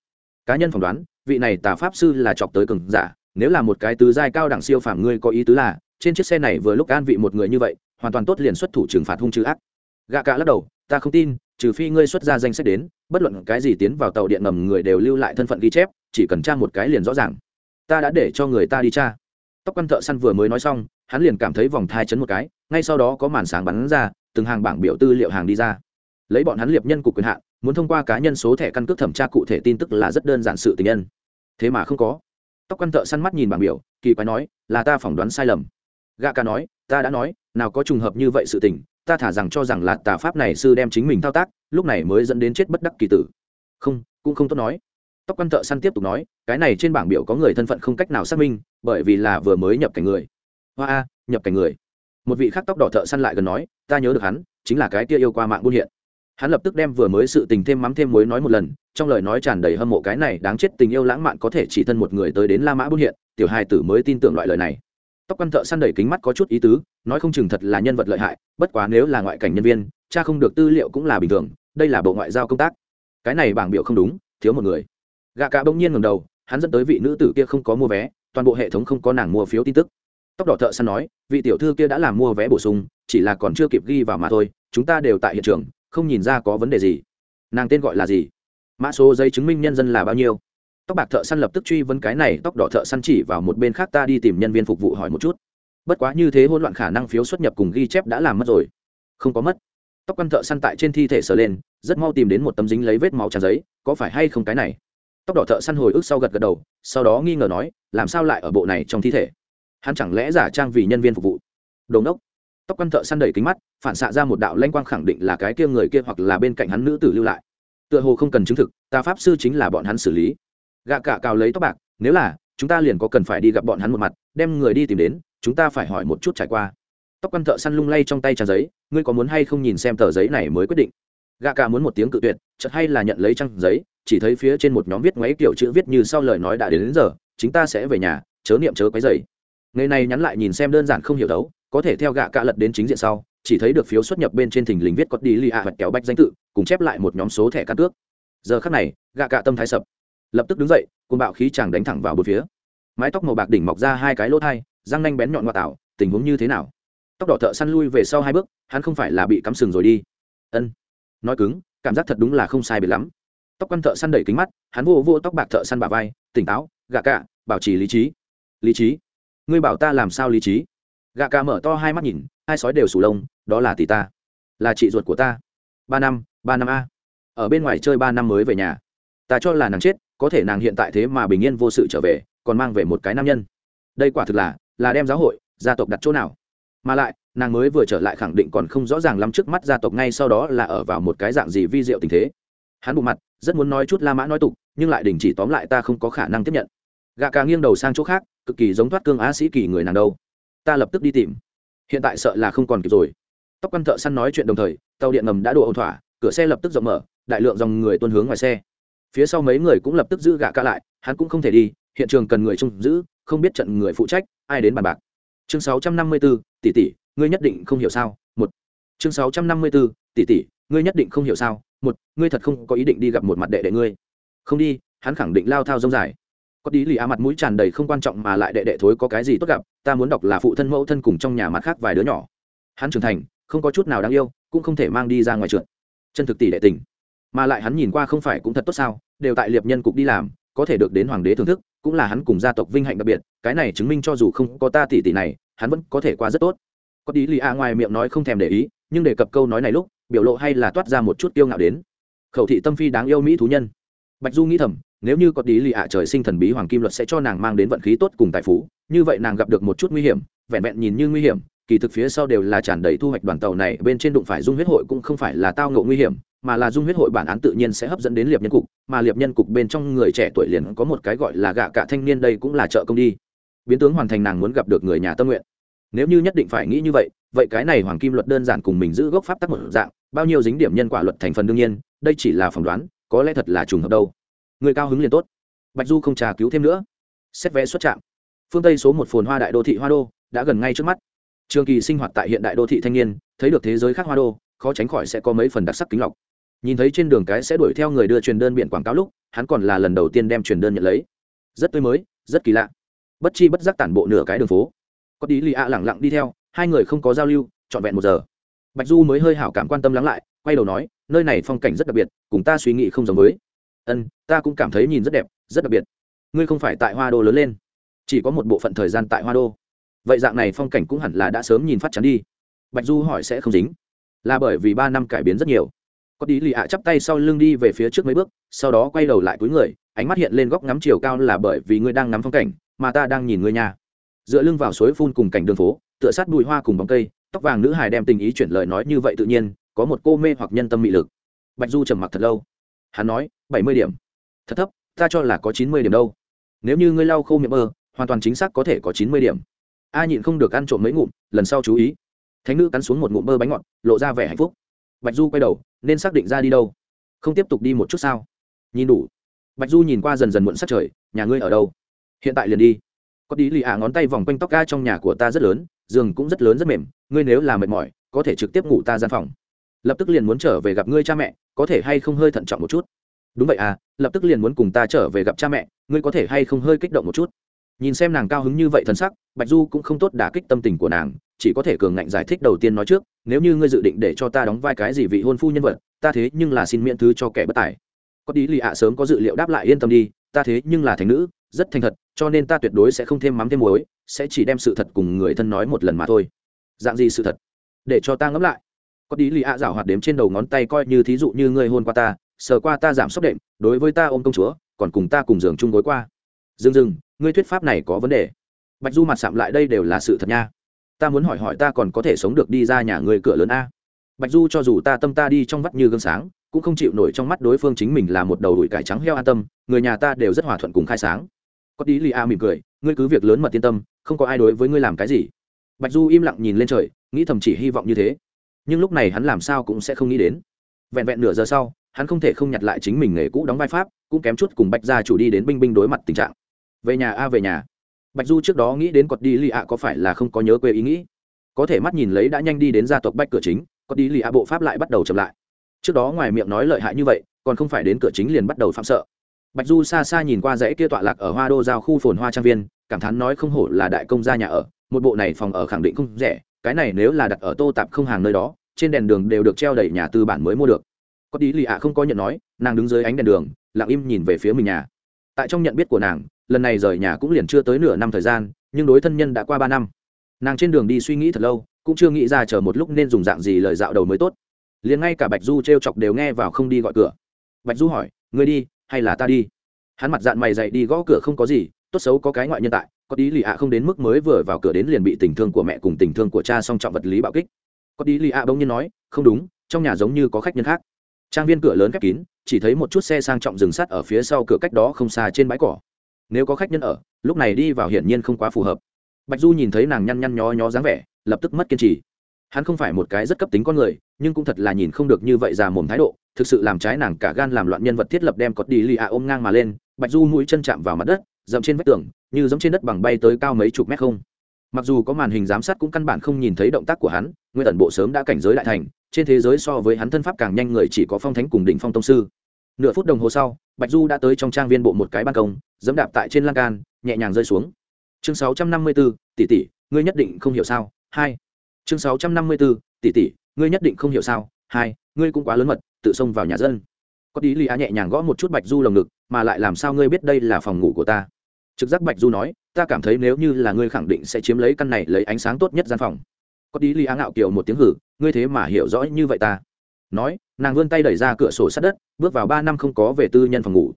cá nhân phỏng đoán, vị này tà pháp sư là chọc tới cường giả, nếu là một cái tứ giai cao đẳng siêu phàm, ngươi có ý tứ là trên chiếc xe này vừa lúc an vị một người như vậy, hoàn toàn tốt liền xuất thủ trừng phạt hung chữ ác. Gạ cả lắc đầu, ta không tin, trừ phi ngươi xuất ra danh sách đến, bất luận cái gì tiến vào tàu điện ngầm người đều lưu lại thân phận ghi chép, chỉ cần tra một cái liền rõ ràng. Ta đã để cho người ta đi tra. Tóc quan thợ săn vừa mới nói xong, hắn liền cảm thấy vòng thai chấn một cái, ngay sau đó có màn sáng bắn ra, từng hàng bảng biểu tư liệu hàng đi ra. Lấy bọn hắn liệp nhân cục quyền hạn, muốn thông qua cá nhân số thẻ căn cước thẩm tra cụ thể tin tức là rất đơn giản sự tình nhân. Thế mà không có. Tóc quan thợ săn mắt nhìn bảng biểu, kỳ quái nói, là ta phỏng đoán sai lầm gạ ca nói, ta đã nói, nào có trùng hợp như vậy sự tình, ta thả rằng cho rằng là tà pháp này sư đem chính mình thao tác, lúc này mới dẫn đến chết bất đắc kỳ tử. Không, cũng không tốt nói. Tóc quan thợ săn tiếp tục nói, cái này trên bảng biểu có người thân phận không cách nào xác minh, bởi vì là vừa mới nhập cảnh người. Hoa a, nhập cảnh người. Một vị khác tóc đỏ thợ săn lại gần nói, ta nhớ được hắn, chính là cái kia yêu qua mạng buôn hiện. Hắn lập tức đem vừa mới sự tình thêm mắm thêm muối nói một lần, trong lời nói tràn đầy hâm mộ cái này đáng chết tình yêu lãng mạn có thể chỉ thân một người tới đến la mã buôn hiện, tiểu hai tử mới tin tưởng loại lời này tóc quan thợ săn đẩy kính mắt có chút ý tứ, nói không chừng thật là nhân vật lợi hại, bất quá nếu là ngoại cảnh nhân viên, cha không được tư liệu cũng là bình thường, đây là bộ ngoại giao công tác. Cái này bảng biểu không đúng, thiếu một người. Gạ cả bỗng nhiên ngầm đầu, hắn dẫn tới vị nữ tử kia không có mua vé, toàn bộ hệ thống không có nàng mua phiếu tin tức. Tóc đỏ thợ săn nói, vị tiểu thư kia đã làm mua vé bổ sung, chỉ là còn chưa kịp ghi vào mà thôi, chúng ta đều tại hiện trường, không nhìn ra có vấn đề gì. Nàng tên gọi là gì? Mã số giấy chứng minh nhân dân là bao nhiêu? Tóc bạc thợ săn lập tức truy vấn cái này, tóc đỏ thợ săn chỉ vào một bên khác ta đi tìm nhân viên phục vụ hỏi một chút. Bất quá như thế hỗn loạn khả năng phiếu xuất nhập cùng ghi chép đã làm mất rồi. Không có mất. Tóc quan thợ săn tại trên thi thể sờ lên, rất mau tìm đến một tấm dính lấy vết máu tràn giấy, có phải hay không cái này? Tóc đỏ thợ săn hồi ức sau gật gật đầu, sau đó nghi ngờ nói, làm sao lại ở bộ này trong thi thể? Hắn chẳng lẽ giả trang vì nhân viên phục vụ? Đồn đốc tóc quan thợ săn đẩy kính mắt, phản xạ ra một đạo lanh quang khẳng định là cái kia người kia hoặc là bên cạnh hắn nữ tử lưu lại. Tựa hồ không cần chứng thực, ta pháp sư chính là bọn hắn xử lý gạ cả cào lấy tóc bạc nếu là chúng ta liền có cần phải đi gặp bọn hắn một mặt đem người đi tìm đến chúng ta phải hỏi một chút trải qua. Tóc quan thợ săn lung lay trong tay trang giấy ngươi có muốn hay không nhìn xem tờ giấy này mới quyết định? Gạ cả muốn một tiếng cự tuyệt chợt hay là nhận lấy trang giấy chỉ thấy phía trên một nhóm viết ngoáy kiểu chữ viết như sau lời nói đã đến, đến giờ chúng ta sẽ về nhà chớ niệm chớ quấy dày ngày này nhắn lại nhìn xem đơn giản không hiểu đấu có thể theo gạ cả lật đến chính diện sau chỉ thấy được phiếu xuất nhập bên trên thình lình viết có đi li a hoặc kéo bách danh tự cùng chép lại một nhóm số thẻ căn cước. Giờ khắc này gạ cả tâm thái sập lập tức đứng dậy côn bạo khí chàng đánh thẳng vào bốn phía. Mái tóc màu bạc đỉnh mọc ra hai cái lỗ thai, răng nanh bén nhọn ngoại tạo, tình huống như thế nào? Tóc đỏ thợ săn lui về sau hai bước, hắn không phải là bị cắm sừng rồi đi. Ân. Nói cứng, cảm giác thật đúng là không sai biệt lắm. Tóc quan thợ săn đẩy kính mắt, hắn vô vô tóc bạc thợ săn bà vai, tỉnh táo gạ cả, bảo trì lý trí. Lý trí? Ngươi bảo ta làm sao lý trí? Gạ cả mở to hai mắt nhìn, hai sói đều sủ lông, đó là tỷ ta, là chị ruột của ta. Ba năm ba năm a. Ở bên ngoài chơi ba năm mới về nhà. Ta cho là nàng chết có thể nàng hiện tại thế mà bình yên vô sự trở về, còn mang về một cái nam nhân. Đây quả thực là là đem giáo hội, gia tộc đặt chỗ nào. Mà lại, nàng mới vừa trở lại khẳng định còn không rõ ràng lắm trước mắt gia tộc ngay sau đó là ở vào một cái dạng gì vi diệu tình thế. Hắn bụng mặt, rất muốn nói chút la mã nói tục, nhưng lại đình chỉ tóm lại ta không có khả năng tiếp nhận. Gạ ca nghiêng đầu sang chỗ khác, cực kỳ giống thoát cương á sĩ kỳ người nàng đâu. Ta lập tức đi tìm. Hiện tại sợ là không còn kịp rồi. Tóc quan thợ săn nói chuyện đồng thời, tàu điện ngầm đã đổ ẩu thỏa, cửa xe lập tức rộng mở, đại lượng dòng người tuân hướng ngoài xe phía sau mấy người cũng lập tức giữ gạ ca lại hắn cũng không thể đi hiện trường cần người trông giữ không biết trận người phụ trách ai đến bàn bạc. Chương 654, tỷ tỷ ngươi nhất định không hiểu sao một. Chương 654, tỷ tỷ ngươi nhất định không hiểu sao một ngươi thật không có ý định đi gặp một mặt đệ đệ ngươi. Không đi hắn khẳng định lao thao rông dài. Có tí lì a mặt mũi tràn đầy không quan trọng mà lại đệ đệ thối có cái gì tốt gặp ta muốn đọc là phụ thân mẫu thân cùng trong nhà mặt khác vài đứa nhỏ. Hắn trưởng thành không có chút nào đáng yêu cũng không thể mang đi ra ngoài trượt. Chân thực tỷ đệ tình mà lại hắn nhìn qua không phải cũng thật tốt sao, đều tại liệp nhân cục đi làm, có thể được đến hoàng đế thưởng thức, cũng là hắn cùng gia tộc vinh hạnh đặc biệt, cái này chứng minh cho dù không có ta tỷ tỷ này, hắn vẫn có thể qua rất tốt. Có tí lì a ngoài miệng nói không thèm để ý, nhưng đề cập câu nói này lúc, biểu lộ hay là toát ra một chút tiêu ngạo đến. Khẩu thị tâm phi đáng yêu mỹ thú nhân. Bạch du nghĩ thầm, nếu như có tí lì ạ trời sinh thần bí hoàng kim luật sẽ cho nàng mang đến vận khí tốt cùng tài phú, như vậy nàng gặp được một chút nguy hiểm, vẹn vẹn nhìn như nguy hiểm kỳ thực phía sau đều là tràn đầy thu hoạch đoàn tàu này, bên trên đụng phải dung huyết hội cũng không phải là tao ngộ nguy hiểm, mà là dung huyết hội bản án tự nhiên sẽ hấp dẫn đến liệp nhân cục, mà liệp nhân cục bên trong người trẻ tuổi liền có một cái gọi là gạ cả thanh niên đây cũng là trợ công đi. Biến tướng hoàn thành nàng muốn gặp được người nhà tâm nguyện. Nếu như nhất định phải nghĩ như vậy vậy cái này hoàng kim luật đơn giản cùng mình giữ gốc pháp tắc một dạng, bao nhiêu dính điểm nhân quả luật thành phần đương nhiên, đây chỉ là phỏng đoán, có lẽ thật là trùng hợp đâu. Người cao hứng liền tốt. Bạch du không trà cứu thêm nữa. Xét vé xuất trạm. Phương tây số một phồn hoa đại đô thị hoa đô, đã gần ngay trước mắt trường kỳ sinh hoạt tại hiện đại đô thị thanh niên, thấy được thế giới khác hoa đô, khó tránh khỏi sẽ có mấy phần đặc sắc kính lọc. Nhìn thấy trên đường cái sẽ đuổi theo người đưa truyền đơn biển quảng cáo lúc, hắn còn là lần đầu tiên đem truyền đơn nhận lấy. Rất tươi mới, rất kỳ lạ. Bất chi bất giác tản bộ nửa cái đường phố. Có đi lì ạ lẳng lặng đi theo, hai người không có giao lưu, trọn vẹn một giờ. Bạch du mới hơi hảo cảm quan tâm lắng lại, quay đầu nói, nơi này phong cảnh rất đặc biệt, cùng ta suy nghĩ không giống với. Ân, ta cũng cảm thấy nhìn rất đẹp, rất đặc biệt. Ngươi không phải tại hoa đô lớn lên, chỉ có một bộ phận thời gian tại hoa đô vậy dạng này phong cảnh cũng hẳn là đã sớm nhìn phát chắn đi. Bạch du hỏi sẽ không dính. Là bởi vì ba năm cải biến rất nhiều. Có đi lì ạ chắp tay sau lưng đi về phía trước mấy bước, sau đó quay đầu lại túi người, ánh mắt hiện lên góc ngắm chiều cao là bởi vì ngươi đang ngắm phong cảnh, mà ta đang nhìn ngươi nhà. Dựa lưng vào suối phun cùng cảnh đường phố, tựa sát bụi hoa cùng bóng cây, tóc vàng nữ hài đem tình ý chuyển lời nói như vậy tự nhiên, có một cô mê hoặc nhân tâm mị lực. Bạch du trầm mặc thật lâu. Hắn nói, bảy mươi điểm. Thật thấp, ta cho là có chín mươi điểm đâu. Nếu như ngươi lau khô miệng mơ, hoàn toàn chính xác có thể có chín mươi điểm a nhịn không được ăn trộm mấy ngụm, lần sau chú ý. Thánh nữ cắn xuống một ngụm bơ bánh ngọt, lộ ra vẻ hạnh phúc. Bạch du quay đầu, nên xác định ra đi đâu? Không tiếp tục đi một chút sao? Nhìn đủ. Bạch du nhìn qua dần dần muộn sắc trời, nhà ngươi ở đâu? Hiện tại liền đi. Có đi lì ạ ngón tay vòng quanh tóc ga trong nhà của ta rất lớn, giường cũng rất lớn rất mềm, ngươi nếu là mệt mỏi, có thể trực tiếp ngủ ta gian phòng. Lập tức liền muốn trở về gặp ngươi cha mẹ, có thể hay không hơi thận trọng một chút? Đúng vậy à lập tức liền muốn cùng ta trở về gặp cha mẹ, ngươi có thể hay không hơi kích động một chút? Nhìn xem nàng cao hứng như vậy thân sắc, bạch du cũng không tốt đả kích tâm tình của nàng, chỉ có thể cường ngạnh giải thích đầu tiên nói trước, nếu như ngươi dự định để cho ta đóng vai cái gì vị hôn phu nhân vật, ta thế nhưng là xin miễn thứ cho kẻ bất tài. Có tí lì ạ sớm có dự liệu đáp lại yên tâm đi, ta thế nhưng là thành nữ, rất thành thật, cho nên ta tuyệt đối sẽ không thêm mắm thêm muối, sẽ chỉ đem sự thật cùng người thân nói một lần mà thôi. Dạng gì sự thật? Để cho ta ngẫm lại. Có tí lì ạ rảo hoạt đếm trên đầu ngón tay coi như thí dụ như ngươi hôn qua ta, sờ qua ta giảm sốc đệm, đối với ta ôm công chúa, còn cùng ta cùng giường chung gối qua dừng dừng, ngươi thuyết pháp này có vấn đề. Bạch du mặt sạm lại, đây đều là sự thật nha. Ta muốn hỏi hỏi ta còn có thể sống được đi ra nhà người cửa lớn a. Bạch du cho dù ta tâm ta đi trong vắt như gương sáng, cũng không chịu nổi trong mắt đối phương chính mình là một đầu đùi cải trắng heo an tâm, người nhà ta đều rất hòa thuận cùng khai sáng. Có tí lì a mỉm cười, ngươi cứ việc lớn mật yên tâm, không có ai đối với ngươi làm cái gì. Bạch du im lặng nhìn lên trời, nghĩ thầm chỉ hy vọng như thế. Nhưng lúc này hắn làm sao cũng sẽ không nghĩ đến. Vẹn vẹn nửa giờ sau, hắn không thể không nhặt lại chính mình nghề cũ đóng vai pháp, cũng kém chút cùng bạch gia chủ đi đến binh binh đối mặt tình trạng về nhà a, về nhà. Bạch du trước đó nghĩ đến cọt đi lì ạ có phải là không có nhớ quê ý nghĩ? Có thể mắt nhìn lấy đã nhanh đi đến gia tộc bách cửa chính, cọt đi lì ạ bộ pháp lại bắt đầu chậm lại. Trước đó ngoài miệng nói lợi hại như vậy, còn không phải đến cửa chính liền bắt đầu phạm sợ. Bạch du xa xa nhìn qua dãy kia tọa lạc ở hoa đô giao khu phồn hoa trang viên, cảm thán nói không hổ là đại công gia nhà ở, một bộ này phòng ở khẳng định không rẻ, cái này nếu là đặt ở tô tạp không hàng nơi đó, trên đèn đường đều được treo đầy nhà tư bản mới mua được. Có đi lì ạ không có nhận nói, nàng đứng dưới ánh đèn đường, lặng im nhìn về phía mình nhà. Tại trong nhận biết của nàng lần này rời nhà cũng liền chưa tới nửa năm thời gian, nhưng đối thân nhân đã qua ba năm. Nàng trên đường đi suy nghĩ thật lâu, cũng chưa nghĩ ra chờ một lúc nên dùng dạng gì lời dạo đầu mới tốt. Liền ngay cả bạch du t r e o chọc đều nghe vào không đi gọi cửa. Bạch du hỏi người đi, hay là ta đi? Hắn mặt dạng mày dậy đi gõ cửa không có gì, tốt xấu có cái ngoại nhân tại, có đi lì ạ không đến mức mới vừa vào cửa đến liền bị tình thương của mẹ cùng tình thương của cha song trọng vật lý bạo kích. Có đi lì ạ bỗng nhiên nói, không đúng, trong nhà giống như có khách nhân khác. Trang viên cửa lớn khép kín, chỉ thấy một chút xe sang trọng dừng sắt ở phía sau cửa cách đó không xa trên bãi cỏ nếu có khách nhân ở, lúc này đi vào hiển nhiên không quá phù hợp. Bạch du nhìn thấy nàng nhăn nhăn nhó nhó dáng vẻ, lập tức mất kiên trì. Hắn không phải một cái rất cấp tính con người, nhưng cũng thật là nhìn không được như vậy già mồm thái độ, thực sự làm trái nàng cả gan làm loạn nhân vật thiết lập đem cọt đi lì ạ ôm ngang mà lên, bạch du mũi chân chạm vào mặt đất dậm trên vách tường, như giống trên đất bằng bay tới cao mấy chục mét không. Mặc dù có màn hình giám sát cũng căn bản không nhìn thấy động tác của hắn, nguyên tần bộ sớm đã cảnh giới đại thành, trên thế giới so với hắn thân pháp càng nhanh người chỉ có phong thánh cùng đỉnh phong tông sư nửa phút đồng hồ sau bạch du đã tới trong trang viên bộ một cái ban công dẫm đạp tại trên lan can nhẹ nhàng rơi xuống. Chương 654, tỷ tỷ ngươi nhất định không hiểu sao? Hai. Chương 654, tỷ tỷ ngươi nhất định không hiểu sao? Hai ngươi cũng quá lớn mật tự xông vào nhà dân. Có tí lì á nhẹ nhàng gõ một chút bạch du lồng ngực mà lại làm sao ngươi biết đây là phòng ngủ của ta? Trực giác bạch du nói ta cảm thấy nếu như là ngươi khẳng định sẽ chiếm lấy căn này lấy ánh sáng tốt nhất gian phòng. Có tí lì á ngạo kiều một tiếng hử ngươi thế mà hiểu rõ như vậy ta? Nói, nàng vươn tay đẩy ra cửa sổ sát đất, bước vào ba năm không có về tư nhân phòng ngủ.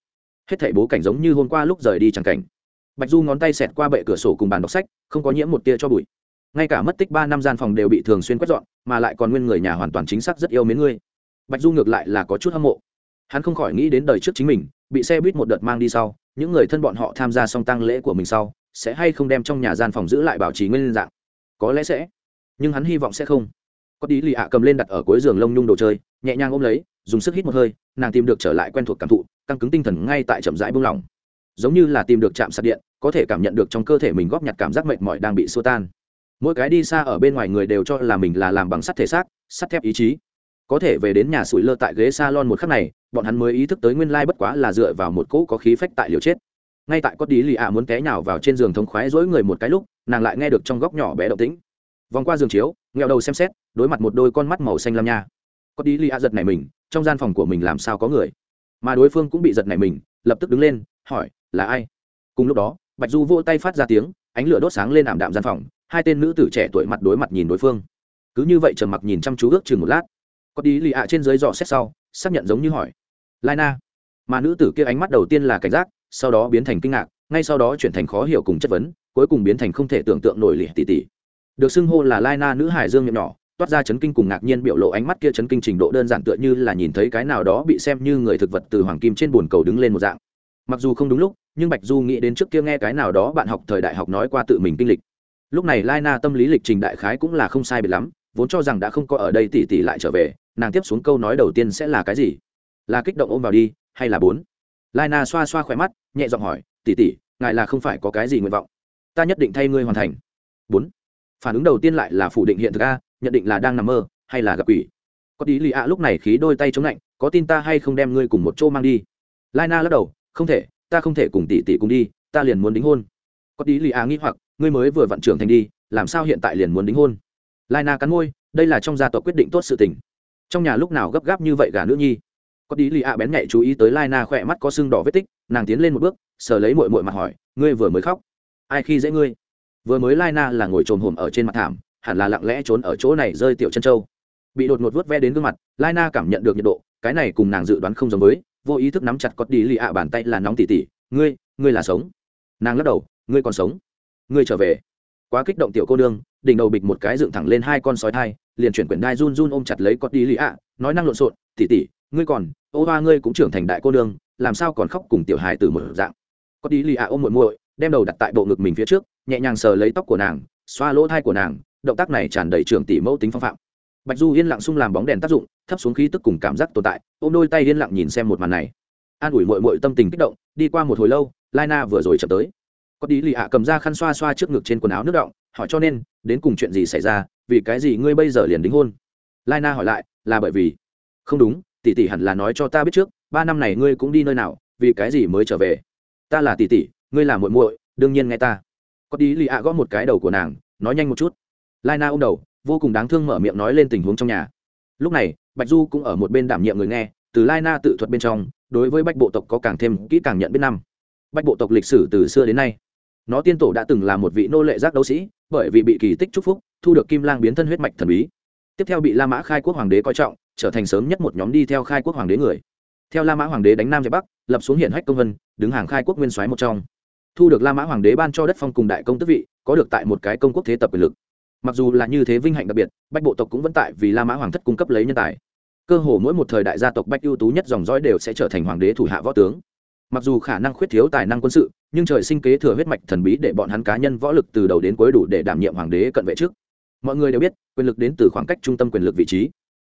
Hết thảy bố cảnh giống như hôm qua lúc rời đi chẳng cảnh. Bạch du ngón tay xẹt qua bệ cửa sổ cùng bàn đọc sách, không có nhiễm một tia cho bụi. Ngay cả mất tích ba năm gian phòng đều bị thường xuyên quét dọn, mà lại còn nguyên người nhà hoàn toàn chính xác rất yêu mến ngươi. Bạch du ngược lại là có chút hâm mộ. Hắn không khỏi nghĩ đến đời trước chính mình, bị xe buýt một đợt mang đi sau, những người thân bọn họ tham gia xong tăng lễ của mình sau, sẽ hay không đem trong nhà gian phòng giữ lại bảo trì nguyên dạng? Có lẽ sẽ, nhưng hắn hy vọng sẽ không có tí lì ạ cầm lên đặt ở cuối giường lông nhung đồ chơi, nhẹ nhàng ôm lấy, dùng sức hít một hơi, nàng tìm được trở lại quen thuộc cảm thụ, căng cứng tinh thần ngay tại chậm rãi buông lỏng. Giống như là tìm được chạm sạc điện, có thể cảm nhận được trong cơ thể mình góp nhặt cảm giác mệt mỏi đang bị xua tan. Mỗi cái đi xa ở bên ngoài người đều cho là mình là làm bằng sắt thể xác, sắt thép ý chí. Có thể về đến nhà sủi lơ tại ghế salon một khắc này, bọn hắn mới ý thức tới nguyên lai bất quá là dựa vào một cỗ có khí phách tại liều chết. Ngay tại có tí lì ạ muốn té nhào vào trên giường thống khoái dỗi người một cái lúc, nàng lại nghe được trong góc nhỏ bé động tĩnh vòng qua giường chiếu nghẹo đầu xem xét, đối mặt một đôi con mắt màu xanh lam nha. Có đi li a giật này mình, trong gian phòng của mình làm sao có người? Mà đối phương cũng bị giật này mình, lập tức đứng lên, hỏi, là ai? Cùng lúc đó, bạch du vỗ tay phát ra tiếng, ánh lửa đốt sáng lên ảm đạm gian phòng, hai tên nữ tử trẻ tuổi mặt đối mặt nhìn đối phương. Cứ như vậy trầm mặc nhìn chăm chú ước chừng một lát. Có đi lì ạ trên dưới dò xét sau, xác nhận giống như hỏi, lai na? Mà nữ tử kia ánh mắt đầu tiên là cảnh giác, sau đó biến thành kinh ngạc, ngay sau đó chuyển thành khó hiểu cùng chất vấn, cuối cùng biến thành không thể tưởng tượng nổi lì tỉ tỉ được xưng hô là lai na nữ hải dương miệng nhỏ, toát ra chấn kinh cùng ngạc nhiên biểu lộ ánh mắt kia chấn kinh trình độ đơn giản tựa như là nhìn thấy cái nào đó bị xem như người thực vật từ hoàng kim trên bồn cầu đứng lên một dạng. Mặc dù không đúng lúc, nhưng bạch du nghĩ đến trước kia nghe cái nào đó bạn học thời đại học nói qua tự mình kinh lịch. Lúc này lai na tâm lý lịch trình đại khái cũng là không sai biệt lắm, vốn cho rằng đã không có ở đây tỷ tỷ lại trở về, nàng tiếp xuống câu nói đầu tiên sẽ là cái gì? Là kích động ôm vào đi, hay là bốn? Lai na xoa xoa khỏe mắt, nhẹ giọng hỏi tỷ tỷ ngài là không phải có cái gì nguyện vọng? Ta nhất định thay ngươi hoàn thành. Bốn phản ứng đầu tiên lại là phủ định hiện thực a, nhận định là đang nằm mơ, hay là gặp quỷ. Có tí lì ạ lúc này khí đôi tay chống lạnh, có tin ta hay không đem ngươi cùng một chỗ mang đi. Lai na lắc đầu, không thể, ta không thể cùng tỷ tỷ cùng đi, ta liền muốn đính hôn. Có tí lì ạ nghĩ hoặc, ngươi mới vừa vận trưởng thành đi, làm sao hiện tại liền muốn đính hôn? Lai na cắn môi, đây là trong gia tộc quyết định tốt sự tình. Trong nhà lúc nào gấp gáp như vậy gà nữ nhi? Có tí lì ạ bén nhạy chú ý tới lai na khỏe mắt có sưng đỏ vết tích, nàng tiến lên một bước, sờ lấy mội mội mặt hỏi, ngươi vừa mới khóc. Ai khi dễ ngươi? Vừa mới lai na là ngồi trồm hồm ở trên mặt thảm, hẳn là lặng lẽ trốn ở chỗ này rơi tiểu chân trâu. Bị đột ngột vớt ve đến gương mặt, lai na cảm nhận được nhiệt độ, cái này cùng nàng dự đoán không giống với, vô ý thức nắm chặt có đi lì ạ bàn tay là nóng tỉ tỉ, ngươi ngươi là sống. Nàng lắc đầu, ngươi còn sống? Ngươi trở về. Quá kích động tiểu cô đương đỉnh đầu bịch một cái dựng thẳng lên hai con sói thai, liền chuyển quyển đai run run ôm chặt lấy có đi lì ạ, nói năng lộn xộn, tỉ tỉ, ngươi còn, ô hoa ngươi cũng trưởng thành đại cô đương làm sao còn khóc cùng tiểu hài từ một dạng. Có đi lì ạ ôm muội muội, đem đầu đặt tại bộ ngực mình phía trước nhẹ nhàng sờ lấy tóc của nàng, xoa lỗ thai của nàng, động tác này tràn đầy trường tỷ mẫu tính phong phạm. Bạch du yên lặng sung làm bóng đèn tác dụng, thấp xuống khí tức cùng cảm giác tồn tại, ôm đôi tay yên lặng nhìn xem một màn này. An ủi mội mội tâm tình kích động, đi qua một hồi lâu, lai na vừa rồi chậm tới. Có đi lì ạ cầm ra khăn xoa xoa trước ngực trên quần áo nước động, hỏi cho nên, đến cùng chuyện gì xảy ra, vì cái gì ngươi bây giờ liền đính hôn? Lai na hỏi lại, là bởi vì? Không đúng, tỷ tỷ hẳn là nói cho ta biết trước, ba năm này ngươi cũng đi nơi nào, vì cái gì mới trở về? Ta là tỷ tỷ, ngươi là muội muội, đương nhiên nghe ta có đi lì ạ gõ một cái đầu của nàng, nói nhanh một chút. Lai na ô m đầu, vô cùng đáng thương mở miệng nói lên tình huống trong nhà. Lúc này, bạch du cũng ở một bên đảm nhiệm người nghe, từ lai na tự thuật bên trong, đối với bách bộ tộc có càng thêm kỹ càng nhận biết năm. Bách bộ tộc lịch sử từ xưa đến nay, nó tiên tổ đã từng là một vị nô lệ giác đấu sĩ, bởi vì bị kỳ tích chúc phúc, thu được kim lang biến thân huyết mạch thần bí. Tiếp theo bị la mã khai quốc hoàng đế coi trọng, trở thành sớm nhất một nhóm đi theo khai quốc hoàng đế người. Theo la mã hoàng đế đánh nam giải bắc, lập xuống hiện hách công vân, đứng hàng khai quốc nguyên soái một trong thu được la mã hoàng đế ban cho đất phong cùng đại công tức vị, có được tại một cái công quốc thế tập quyền lực. Mặc dù là như thế vinh hạnh đặc biệt, bách bộ tộc cũng vẫn tại vì la mã hoàng thất cung cấp lấy nhân tài. Cơ hồ mỗi một thời đại gia tộc bách ưu tú nhất dòng dõi đều sẽ trở thành hoàng đế thủ hạ võ tướng. Mặc dù khả năng khuyết thiếu tài năng quân sự, nhưng trời sinh kế thừa huyết mạch thần bí để bọn hắn cá nhân võ lực từ đầu đến cuối đủ để đảm nhiệm hoàng đế cận vệ trước. Mọi người đều biết, quyền lực đến từ khoảng cách trung tâm quyền lực vị trí.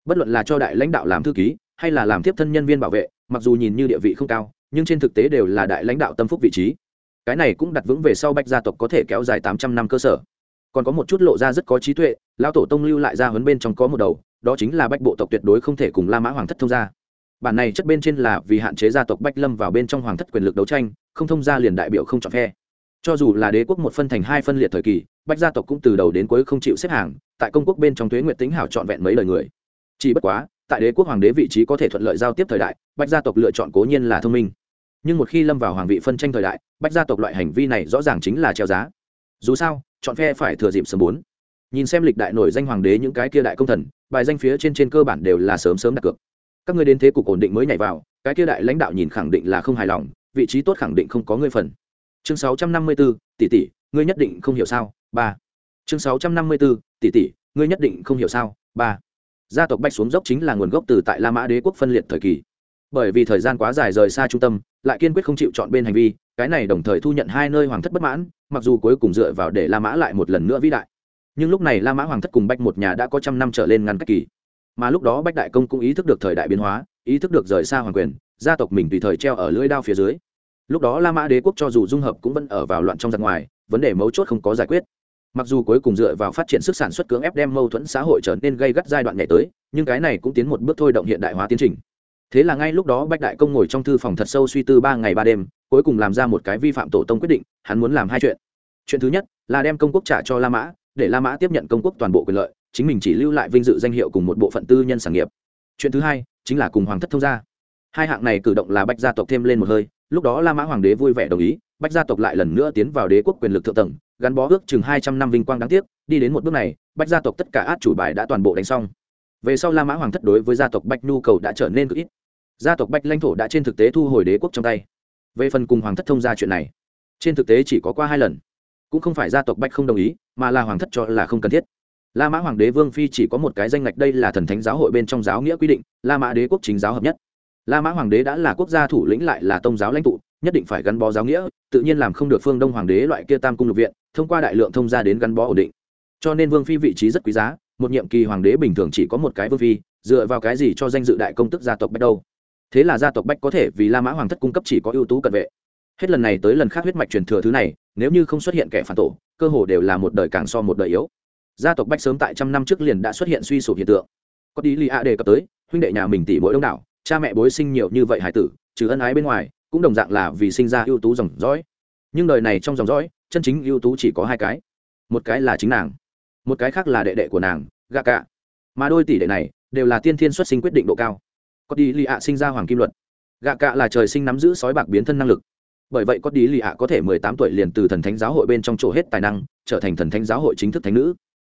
Bất luận là cho đại lãnh đạo làm thư ký, hay là làm tiếp thân nhân viên bảo vệ, mặc dù nhìn như địa vị không cao, nhưng trên thực tế đều là đại lãnh đạo tâm phúc vị trí cái này cũng đặt vững về sau bách gia tộc có thể kéo dài tám trăm năm cơ sở. Còn có một chút lộ ra rất có trí tuệ, lão tổ tông lưu lại ra huấn bên trong có một đầu, đó chính là bách bộ tộc tuyệt đối không thể cùng la mã hoàng thất thông gia. Bản này chất bên trên là vì hạn chế gia tộc bách lâm vào bên trong hoàng thất quyền lực đấu tranh, không thông gia liền đại biểu không chọn phe. Cho dù là đế quốc một phân thành hai phân liệt thời kỳ, bách gia tộc cũng từ đầu đến cuối không chịu xếp hàng, tại công quốc bên trong thuế nguyện tính hảo trọn vẹn mấy lời người. Chỉ bất quá, tại đế quốc hoàng đế vị trí có thể thuận lợi giao tiếp thời đại, bách gia tộc lựa chọn cố nhiên là thông minh nhưng một khi lâm vào hoàng vị phân tranh thời đại bách gia tộc loại hành vi này rõ ràng chính là treo giá. Dù sao chọn phe phải thừa dịp sớm bốn. Nhìn xem lịch đại nổi danh hoàng đế những cái kia đại công thần bài danh phía trên trên cơ bản đều là sớm sớm đặt cược. Các ngươi đến thế cục ổn định mới nhảy vào cái kia đại lãnh đạo nhìn khẳng định là không hài lòng vị trí tốt khẳng định không có ngươi phần. Chương 654, tỷ tỷ ngươi nhất định không hiểu sao ba. Chương 654, tỷ tỷ ngươi nhất định không hiểu sao ba. Gia tộc bách xuống dốc chính là nguồn gốc từ tại la mã đế quốc phân liệt thời kỳ. Bởi vì thời gian quá dài rời xa trung tâm lại kiên quyết không chịu chọn bên hành vi, cái này đồng thời thu nhận hai nơi hoàng thất bất mãn, mặc dù cuối cùng dựa vào để la mã lại một lần nữa vĩ đại. Nhưng lúc này la mã hoàng thất cùng bách một nhà đã có trăm năm trở lên ngăn cách kỳ. Mà lúc đó bách đại công cũng ý thức được thời đại biến hóa, ý thức được rời xa hoàng quyền, gia tộc mình tùy thời treo ở lưỡi đao phía dưới. Lúc đó la mã đế quốc cho dù dung hợp cũng vẫn ở vào loạn trong giặc ngoài, vấn đề mấu chốt không có giải quyết. Mặc dù cuối cùng dựa vào phát triển sức sản xuất cưỡng ép đem mâu thuẫn xã hội trở nên gây gắt giai đoạn nhảy tới, nhưng cái này cũng tiến một bước thôi động hiện đại hóa tiến trình thế là ngay lúc đó bách đại công ngồi trong thư phòng thật sâu suy tư ba ngày ba đêm, cuối cùng làm ra một cái vi phạm tổ tông quyết định, hắn muốn làm hai chuyện. Chuyện thứ nhất là đem công quốc trả cho la mã, để la mã tiếp nhận công quốc toàn bộ quyền lợi, chính mình chỉ lưu lại vinh dự danh hiệu cùng một bộ phận tư nhân sản nghiệp. Chuyện thứ hai chính là cùng hoàng thất thông gia. Hai hạng này cử động là bách gia tộc thêm lên một hơi, lúc đó la mã hoàng đế vui vẻ đồng ý, bách gia tộc lại lần nữa tiến vào đế quốc quyền lực thượng tầng, gắn bó ước chừng hai trăm năm vinh quang đáng tiếc, đi đến một bước này, bách gia tộc tất cả át chủ bài đã toàn bộ đánh xong. Về sau la mã hoàng thất đối với gia tộc bách nhu cầu đã trở nên cực ít gia tộc bách lãnh thổ đã trên thực tế thu hồi đế quốc trong tay. Về phần cùng hoàng thất thông gia chuyện này, trên thực tế chỉ có qua hai lần. Cũng không phải gia tộc bách không đồng ý, mà là hoàng thất cho là không cần thiết. La mã hoàng đế vương phi chỉ có một cái danh ngạch, đây là thần thánh giáo hội bên trong giáo nghĩa quy định, la mã đế quốc chính giáo hợp nhất. La mã hoàng đế đã là quốc gia thủ lĩnh lại là tôn giáo lãnh tụ, nhất định phải gắn bó giáo nghĩa, tự nhiên làm không được phương đông hoàng đế loại kia tam cung lục viện, thông qua đại lượng thông gia đến gắn bó ổn định. Cho nên vương phi vị trí rất quý giá, một nhiệm kỳ hoàng đế bình thường chỉ có một cái vương phi, dựa vào cái gì cho danh dự đại công tức gia tộc bạch đâu? Thế là gia tộc bách có thể vì la mã hoàng thất cung cấp chỉ có ưu tú cận vệ. Hết lần này tới lần khác huyết mạch truyền thừa thứ này, nếu như không xuất hiện kẻ phản tổ, cơ hồ đều là một đời càng so một đời yếu. Gia tộc bách sớm tại trăm năm trước liền đã xuất hiện suy sụp hiện tượng. Có đi lì a đề cập tới, huynh đệ nhà mình tỷ mỗi đông đảo, cha mẹ bối sinh nhiều như vậy hải tử, trừ ân ái bên ngoài, cũng đồng dạng là vì sinh ra ưu tú dòng dõi. Nhưng đời này trong dòng dõi, chân chính ưu tú chỉ có hai cái. Một cái là chính nàng, một cái khác là đệ đệ của nàng gạ cạ. Mà đôi tỷ đệ này, đều là tiên thiên xuất sinh quyết định độ cao có đi lì ạ sinh ra hoàng kim luật. Gạ cạ là trời sinh nắm giữ sói bạc biến thân năng lực. Bởi vậy có đi lì ạ có thể mười tám tuổi liền từ thần thánh giáo hội bên trong chỗ hết tài năng, trở thành thần thánh giáo hội chính thức thánh nữ.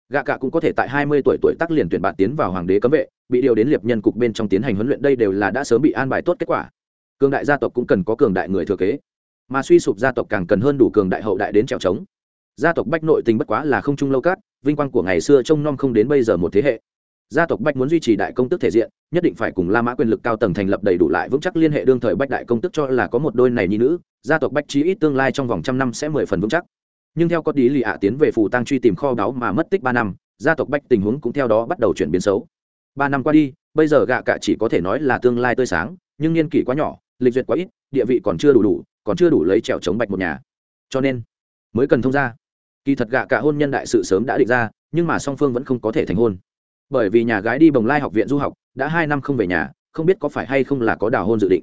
Gạ cạ cũng có thể tại hai mươi tuổi tuổi tác liền tuyển bạn tiến vào hoàng đế cấm vệ, bị điều đến liệp nhân cục bên trong tiến hành huấn luyện đây đều là đã sớm bị an bài tốt kết quả. Cường đại gia tộc cũng cần có cường đại người thừa kế. Mà suy sụp gia tộc càng cần hơn đủ cường đại hậu đại đến trèo trống. Gia tộc bách nội tình bất quá là không trung lâu cát, vinh quang của ngày xưa trông nom không đến bây giờ một thế hệ gia tộc bách muốn duy trì đại công tức thể diện, nhất định phải cùng la mã quyền lực cao tầng thành lập đầy đủ lại vững chắc liên hệ đương thời bách đại công tức cho là có một đôi này nhi nữ, gia tộc bách chí ít tương lai trong vòng trăm năm sẽ mười phần vững chắc. Nhưng theo có tí lì ạ tiến về phù tăng truy tìm kho báu mà mất tích ba năm, gia tộc bách tình huống cũng theo đó bắt đầu chuyển biến xấu. Ba năm qua đi, bây giờ gạ cả chỉ có thể nói là tương lai tươi sáng, nhưng niên kỷ quá nhỏ, lịch duyệt quá ít, địa vị còn chưa đủ đủ, còn chưa đủ lấy trèo chống bạch một nhà. Cho nên, mới cần thông ra kỳ thật gạ cả hôn nhân đại sự sớm đã định ra, nhưng mà song phương vẫn không có thể thành hôn bởi vì nhà gái đi bồng lai học viện du học, đã hai năm không về nhà, không biết có phải hay không là có đào hôn dự định.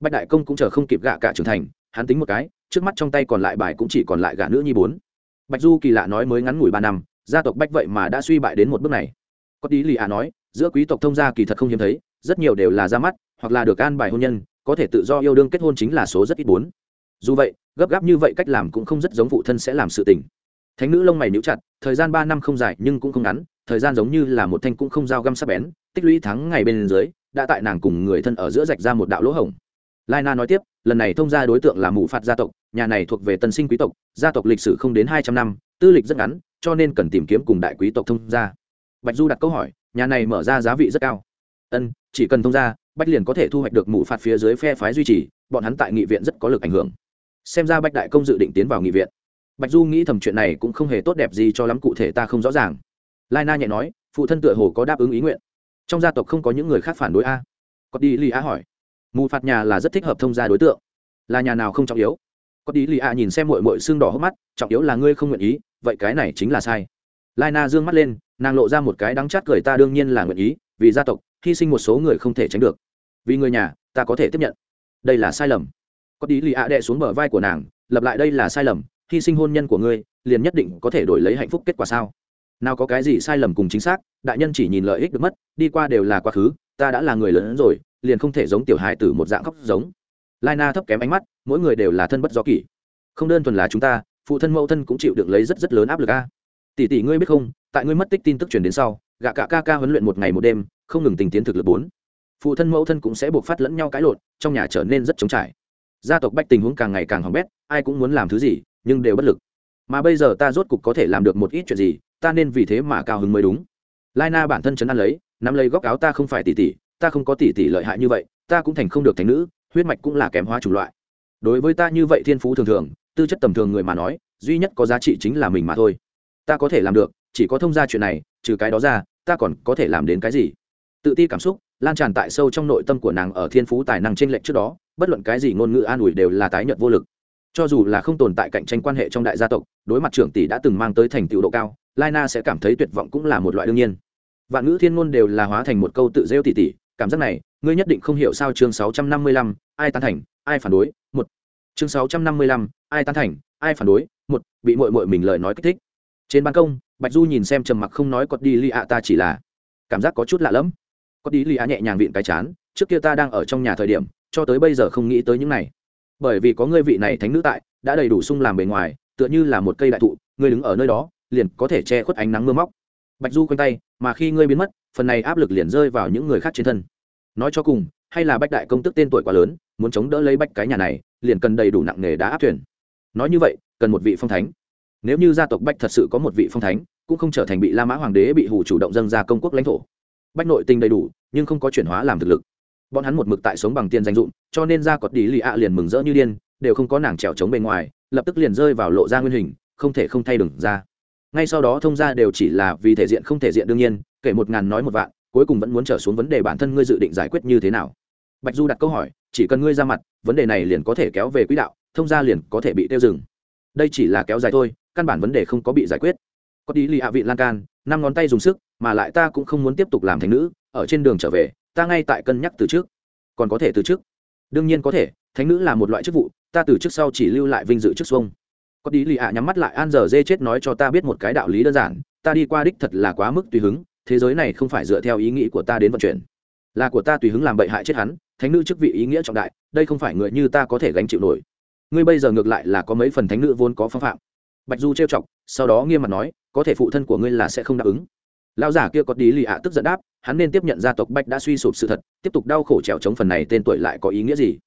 Bạch đại công cũng chờ không kịp gạ cả trưởng thành, hắn tính một cái, trước mắt trong tay còn lại bài cũng chỉ còn lại gạ nữ nhi bốn. Bạch du kỳ lạ nói mới ngắn ngủi ba năm, gia tộc bách vậy mà đã suy bại đến một bước này. Có tí lì à nói, giữa quý tộc thông gia kỳ thật không hiếm thấy, rất nhiều đều là ra mắt, hoặc là được an bài hôn nhân, có thể tự do yêu đương kết hôn chính là số rất ít bốn. Dù vậy, gấp gáp như vậy cách làm cũng không rất giống phụ thân sẽ làm sự tình. Thánh nữ lông mày níu chặt, thời gian ba năm không dài nhưng cũng không ngắn thời gian giống như là một thanh cũng không dao găm sắc bén, tích lũy thắng ngày bên dưới, đã tại nàng cùng người thân ở giữa rạch ra một đạo lỗ hổng. Lai na nói tiếp, lần này thông gia đối tượng là mù phạt gia tộc, nhà này thuộc về tân sinh quý tộc, gia tộc lịch sử không đến hai trăm năm, tư lịch rất ngắn, cho nên cần tìm kiếm cùng đại quý tộc thông gia. Bạch du đặt câu hỏi, nhà này mở ra giá vị rất cao. Ân, chỉ cần thông gia bách liền có thể thu hoạch được mù phạt phía dưới phe phái duy trì, bọn hắn tại nghị viện rất có lực ảnh hưởng. Xem ra bách đại công dự định tiến vào nghị viện. Bạch du nghĩ thầm chuyện này cũng không hề tốt đẹp gì cho lắm, cụ thể ta không rõ ràng lai na nhẹ nói, phụ thân tựa hồ có đáp ứng ý nguyện. Trong gia tộc không có những người khác phản đối a. Có đi lì a hỏi, mù phạt nhà là rất thích hợp thông gia đối tượng, là nhà nào không trọng yếu? Có đi lì a nhìn xem mội mội xương đỏ hốc mắt, trọng yếu là ngươi không nguyện ý, vậy cái này chính là sai. Lai na d ư ơ n g mắt lên, nàng lộ ra một cái đắng chát cười ta đương nhiên là nguyện ý, vì gia tộc, hy sinh một số người không thể tránh được. Vì người nhà, ta có thể tiếp nhận. Đây là sai lầm. Có đi lì a đệ xuống bờ vai của nàng lập lại đây là sai lầm, hy sinh hôn nhân của ngươi, liền nhất định có thể đổi lấy hạnh phúc kết quả sao? Nào có cái gì sai lầm cùng chính xác, đại nhân chỉ nhìn lợi ích được mất, đi qua đều là quá khứ, ta đã là người lớn hơn rồi, liền không thể giống tiểu hài tử một dạng khóc giống. Lai na thấp kém ánh mắt, mỗi người đều là thân bất do kỷ. Không đơn thuần là chúng ta, phụ thân mẫu thân cũng chịu được lấy rất rất lớn áp lực a. Tỷ tỷ ngươi biết không, tại ngươi mất tích tin tức truyền đến sau, gạ cả ca ca huấn luyện một ngày một đêm, không ngừng tình tiến thực lực bốn. Phụ thân mẫu thân cũng sẽ buộc phát lẫn nhau cãi lộn, trong nhà trở nên rất trống trải. Gia tộc bách tình huống càng ngày càng hỏng bét, ai cũng muốn làm thứ gì, nhưng đều bất lực. Mà bây giờ ta rốt cục có thể làm được một ít chuyện gì ta nên vì thế mà cao hứng mới đúng. Lai na bản thân chấn an lấy, nắm lấy góc áo ta không phải tỷ tỷ, ta không có tỷ tỷ lợi hại như vậy, ta cũng thành không được thành nữ, huyết mạch cũng là kém hóa chủng loại. Đối với ta như vậy thiên phú thường thường, tư chất tầm thường người mà nói, duy nhất có giá trị chính là mình mà thôi. Ta có thể làm được, chỉ có thông ra chuyện này, trừ cái đó ra, ta còn có thể làm đến cái gì? Tự ti cảm xúc, lan tràn tại sâu trong nội tâm của nàng ở thiên phú tài năng t r ê n lệch trước đó, bất luận cái gì ngôn ngữ an ủi đều là tái nhợt vô lực. Cho dù là không tồn tại cạnh tranh quan hệ trong đại gia tộc, đối mặt trưởng tỷ đã từng mang tới thành tựu độ cao lai na sẽ cảm thấy tuyệt vọng cũng là một loại đương nhiên. Vạn ngữ thiên ngôn đều là hóa thành một câu tự rêu tỉ tỉ, cảm giác này, ngươi nhất định không hiểu sao chương sáu trăm năm mươi lăm, ai tán thành, ai phản đối, một. Chương sáu trăm năm mươi lăm, ai tán thành, ai phản đối, một, bị mội mội mình lời nói kích thích. Trên ban công, bạch du nhìn xem trầm mặc không nói cọt đi li ạ ta chỉ là cảm giác có chút lạ lẫm. Cọt đi li ạ nhẹ nhàng vịn cái chán, trước kia ta đang ở trong nhà thời điểm, cho tới bây giờ không nghĩ tới những này. Bởi vì có ngươi vị này thánh nữ tại, đã đầy đủ sung làm bề ngoài, tựa như là một cây đại thụ, ngươi đứng ở nơi đó liền có thể che khuất ánh nắng mưa móc. Bạch du quanh tay, mà khi ngươi biến mất, phần này áp lực liền rơi vào những người khác trên thân. Nói cho cùng, hay là bách đại công tức tên tuổi quá lớn, muốn chống đỡ lấy bách cái nhà này, liền cần đầy đủ nặng nghề đá áp thuyền. Nói như vậy, cần một vị phong thánh. Nếu như gia tộc bách thật sự có một vị phong thánh, cũng không trở thành bị la mã hoàng đế bị hủ chủ động dâng ra công quốc lãnh thổ. Bách nội tình đầy đủ, nhưng không có chuyển hóa làm thực lực. Bọn hắn một mực tại sống bằng tiền danh dụng, cho nên ra cọt đi lì ạ liền mừng rỡ như điên, đều không có nàng trèo trống bên ngoài, lập tức liền rơi vào lộ ra nguyên hình, không thể không thay đừng ra ngay sau đó thông ra đều chỉ là vì thể diện không thể diện đương nhiên, kể một ngàn nói một vạn, cuối cùng vẫn muốn trở xuống vấn đề bản thân ngươi dự định giải quyết như thế nào. Bạch du đặt câu hỏi, chỉ cần ngươi ra mặt, vấn đề này liền có thể kéo về quỹ đạo, thông ra liền có thể bị tiêu dừng. Đây chỉ là kéo dài thôi, căn bản vấn đề không có bị giải quyết. Có tí lì hạ vị lan can, năm ngón tay dùng sức, mà lại ta cũng không muốn tiếp tục làm thành nữ, ở trên đường trở về, ta ngay tại cân nhắc từ trước. Còn có thể từ trước? Đương nhiên có thể, thánh nữ là một loại chức vụ, ta từ trước sau chỉ lưu lại vinh dự trước xuông có tí lì hạ nhắm mắt lại, an giờ dê chết nói cho ta biết một cái đạo lý đơn giản, ta đi qua đích thật là quá mức tùy hứng, thế giới này không phải dựa theo ý nghĩ của ta đến vận chuyển. Là của ta tùy hứng làm bậy hại chết hắn, thánh nữ chức vị ý nghĩa trọng đại, đây không phải người như ta có thể gánh chịu nổi. Ngươi bây giờ ngược lại là có mấy phần thánh nữ vốn có phong phạm. Bạch du trêu chọc, sau đó nghiêm mặt nói, có thể phụ thân của ngươi là sẽ không đáp ứng. Lão giả kia có tí lì ạ tức giận đáp, hắn nên tiếp nhận gia tộc bạch đã suy sụp sự thật, tiếp tục đau khổ trèo chống phần này tên tuổi lại có ý nghĩa gì?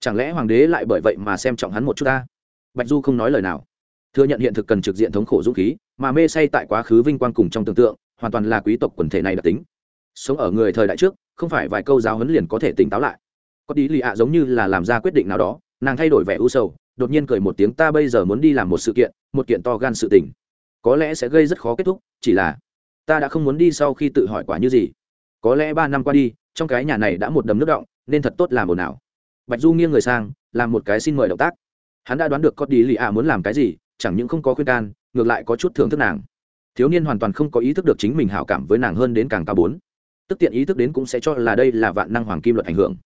Chẳng lẽ hoàng đế lại bởi vậy mà xem trọng hắn một chút ta? Bạch du không nói lời nào. Thừa nhận hiện thực cần trực diện thống khổ dũng khí, mà mê say tại quá khứ vinh quang cùng trong tưởng tượng, hoàn toàn là quý tộc quần thể này đặc tính. Sống ở người thời đại trước, không phải vài câu giáo huấn liền có thể tỉnh táo lại. Có tí lì ạ giống như là làm ra quyết định nào đó, nàng thay đổi vẻ u sầu, đột nhiên cười một tiếng, ta bây giờ muốn đi làm một sự kiện, một kiện to gan sự tình. Có lẽ sẽ gây rất khó kết thúc, chỉ là ta đã không muốn đi sau khi tự hỏi quả như gì. Có lẽ ba năm qua đi, trong cái nhà này đã một đầm nước động, nên thật tốt làm ồn ào. Bạch du nghiêng người sang, làm một cái xin mời động tác hắn đã đoán được có đi lì ạ muốn làm cái gì, chẳng những không có khuyên can, ngược lại có chút thưởng thức nàng. Thiếu niên hoàn toàn không có ý thức được chính mình hảo cảm với nàng hơn đến càng cao bốn. Tức tiện ý thức đến cũng sẽ cho là đây là vạn năng hoàng kim luật ảnh hưởng.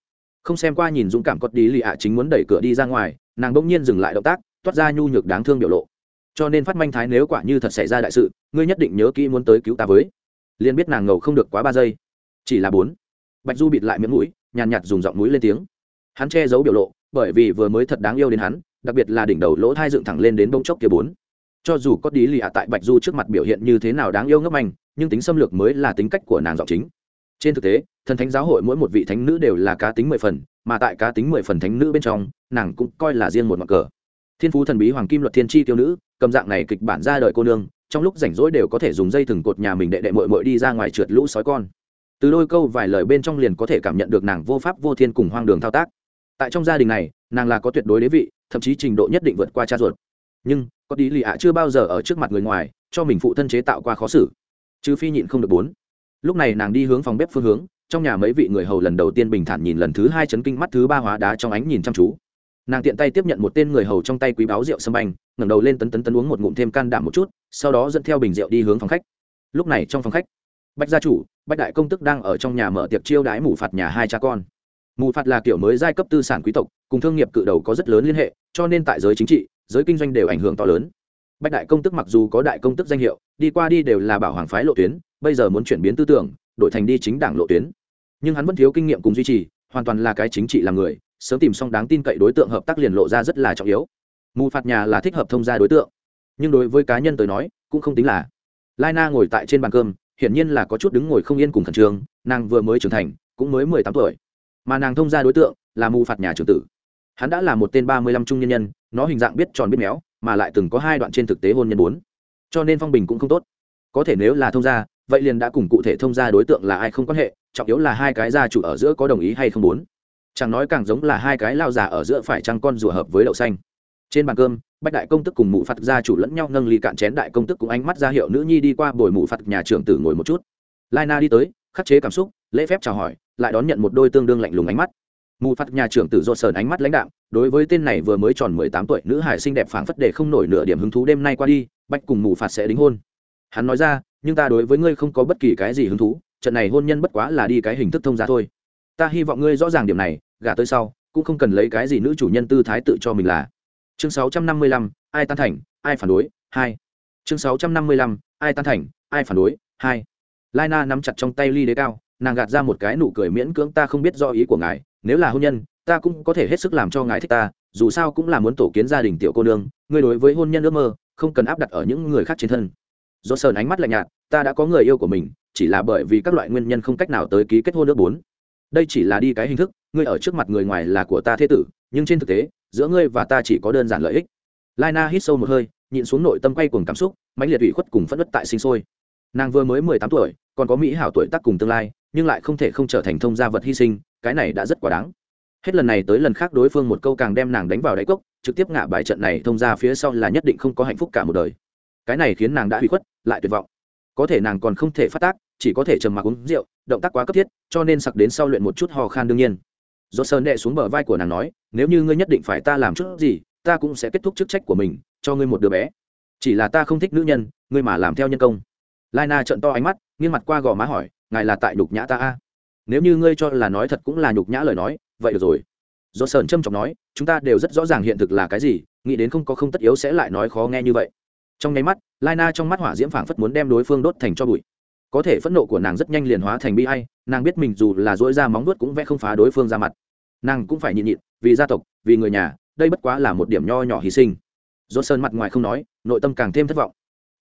Không xem qua nhìn dũng cảm cốt đi lì ạ chính muốn đẩy cửa đi ra ngoài, nàng bỗng nhiên dừng lại động tác, toát ra nhu nhược đáng thương biểu lộ. Cho nên phát manh thái nếu quả như thật xảy ra đại sự, ngươi nhất định nhớ kỹ muốn tới cứu ta với. Liền biết nàng ngầu không được quá ba giây. Chỉ là bốn. Bạch du bịt lại miệng mũi, nhàn nhạt dùng giọng mũi lên tiếng. Hắn che giấu biểu lộ, bởi vì vừa mới thật đáng yêu đến hắn đặc biệt là đỉnh đầu lỗ thai dựng thẳng lên đến bông chốc kia bốn. Cho dù có đi lì ạ tại bạch du trước mặt biểu hiện như thế nào đáng yêu ngấp anh nhưng tính xâm lược mới là tính cách của nàng giọng chính. Trên thực tế, thần thánh giáo hội mỗi một vị thánh nữ đều là cá tính mười phần, mà tại cá tính mười phần thánh nữ bên trong, nàng cũng coi là riêng một mặt cờ. Thiên phú thần bí hoàng kim luật thiên tri tiêu nữ, cầm dạng này kịch bản ra đời cô nương, trong lúc rảnh rỗi đều có thể dùng dây thừng cột nhà mình đệ đệ mội mội đi ra ngoài trượt lũ sói con. Từ đôi câu vài lời bên trong liền có thể cảm nhận được nàng vô pháp vô thiên cùng hoang đường thao tác. Tại trong gia đình này, nàng là có tuyệt đối đế vị thậm chí trình độ nhất định vượt qua cha ruột. Nhưng, có đi lì ạ chưa bao giờ ở trước mặt người ngoài, cho mình phụ thân chế tạo qua khó xử. Chứ phi nhịn không được bốn. Lúc này nàng đi hướng phòng bếp phương hướng, trong nhà mấy vị người hầu lần đầu tiên bình thản nhìn lần thứ hai chấn kinh mắt thứ ba hóa đá trong ánh nhìn chăm chú. Nàng tiện tay tiếp nhận một tên người hầu trong tay quý báo rượu sâm banh, ngẩng đầu lên tấn tấn tấn uống một ngụm thêm can đảm một chút, sau đó dẫn theo bình rượu đi hướng phòng khách. Lúc này trong phòng khách, bách gia chủ, bách đại công tức đang ở trong nhà mở tiệc chiêu đái mủ phạt nhà hai cha con mù phạt là kiểu mới giai cấp tư sản quý tộc, cùng thương nghiệp cự đầu có rất lớn liên hệ, cho nên tại giới chính trị, giới kinh doanh đều ảnh hưởng to lớn. Bách đại công tức mặc dù có đại công tức danh hiệu, đi qua đi đều là bảo hoàng phái lộ tuyến, bây giờ muốn chuyển biến tư tưởng, đổi thành đi chính đảng lộ tuyến. Nhưng hắn vẫn thiếu kinh nghiệm cùng duy trì, hoàn toàn là cái chính trị làm người, sớm tìm xong đáng tin cậy đối tượng hợp tác liền lộ ra rất là trọng yếu. Mù phạt nhà là thích hợp thông gia đối tượng. Nhưng đối với cá nhân tới nói, cũng không tính là. Lai na ngồi tại trên bàn cơm, hiển nhiên là có chút đứng ngồi không yên cùng khẩn trương, nàng vừa mới trưởng thành, cũng mới mười tám tuổi mà nàng thông gia đối tượng là mù phạt nhà trưởng tử. Hắn đã là một tên ba mươi lăm trung nhân nhân, nó hình dạng biết tròn biết méo, mà lại từng có hai đoạn trên thực tế hôn nhân bốn. Cho nên phong bình cũng không tốt. Có thể nếu là thông gia vậy liền đã cùng cụ thể thông gia đối tượng là ai không quan hệ, trọng yếu là hai cái gia chủ ở giữa có đồng ý hay không bốn. Chẳng nói càng giống là hai cái lao già ở giữa phải trăng con rùa hợp với đậu xanh. Trên bàn cơm, bách đại công tức cùng mụ phạt gia chủ lẫn nhau nâng ly cạn chén đại công tức cùng ánh mắt ra hiệu nữ nhi đi qua bồi mụ phạt nhà trưởng tử ngồi một chút. Lai na đi tới, khắc chế cảm xúc lễ phép chào hỏi, lại đón nhận một đôi tương đương lạnh lùng ánh mắt. Mù phạt nhà trưởng tử dột sờn ánh mắt lãnh đạo đối với tên này vừa mới tròn mười tám tuổi nữ hải xinh đẹp phảng phất để không nổi nửa điểm hứng thú đêm nay qua đi bách cùng mù phạt sẽ đính hôn. Hắn nói ra, nhưng ta đối với ngươi không có bất kỳ cái gì hứng thú, trận này hôn nhân bất quá là đi cái hình thức thông giá thôi. Ta hy vọng ngươi rõ ràng điểm này, gả tới sau, cũng không cần lấy cái gì nữ chủ nhân tư thái tự cho mình là. Chương sáu trăm năm mươi lăm, ai tan thành, ai phản đối, hai. Chương sáu trăm năm mươi lăm, ai tan thành, ai phản đối, hai. Lai na nắm chặt trong tay ly đế cao nàng gạt ra một cái nụ cười miễn cưỡng, ta không biết do ý của ngài, nếu là hôn nhân, ta cũng có thể hết sức làm cho ngài thích ta, dù sao cũng là muốn tổ kiến gia đình tiểu cô nương, ngươi đối với hôn nhân ước mơ, không cần áp đặt ở những người khác trên thân. Do sơn ánh mắt lạnh nhạt, ta đã có người yêu của mình, chỉ là bởi vì các loại nguyên nhân không cách nào tới ký kết hôn ước bốn. Đây chỉ là đi cái hình thức, ngươi ở trước mặt người ngoài là của ta thế tử, nhưng trên thực tế, giữa ngươi và ta chỉ có đơn giản lợi ích. Lai na hít sâu một hơi, nhịn xuống nội tâm quay cuồng cảm xúc, mãnh liệt ủy khuất cùng phất đất tại sinh sôi. Nàng vừa mới mười tám tuổi, còn có mỹ hảo tuổi tác cùng tương lai nhưng lại không thể không trở thành thông gia vật hy sinh, cái này đã rất quá đáng. Hết lần này tới lần khác đối phương một câu càng đem nàng đánh vào đáy cốc, trực tiếp ngã bài trận này thông ra phía sau là nhất định không có hạnh phúc cả một đời. Cái này khiến nàng đã hủy khuất, lại tuyệt vọng. Có thể nàng còn không thể phát tác, chỉ có thể trầm mặc uống rượu, động tác quá cấp thiết, cho nên sặc đến sau luyện một chút hò khan đương nhiên. Do sơn đệ xuống bờ vai của nàng nói, nếu như ngươi nhất định phải ta làm chút gì, ta cũng sẽ kết thúc chức trách của mình, cho ngươi một đứa bé. Chỉ là ta không thích nữ nhân, ngươi mà làm theo nhân công. Lai na trận to ánh mắt, nghiêng mặt qua gò má hỏi ngài là tại nhục nhã ta a. Nếu như ngươi cho là nói thật cũng là nhục nhã lời nói, vậy được rồi. Do sơn trâm trọng nói, chúng ta đều rất rõ ràng hiện thực là cái gì, nghĩ đến không có không tất yếu sẽ lại nói khó nghe như vậy. Trong nháy mắt lai na trong mắt hỏa diễm phảng phất muốn đem đối phương đốt thành cho bụi. Có thể phẫn nộ của nàng rất nhanh liền hóa thành bi hay nàng biết mình dù là dỗi ra móng nuốt cũng vẽ không phá đối phương ra mặt. Nàng cũng phải nhịn nhịn, vì gia tộc, vì người nhà, đây bất quá là một điểm nho nhỏ hy sinh. Do sơn mặt ngoài không nói, nội tâm càng thêm thất vọng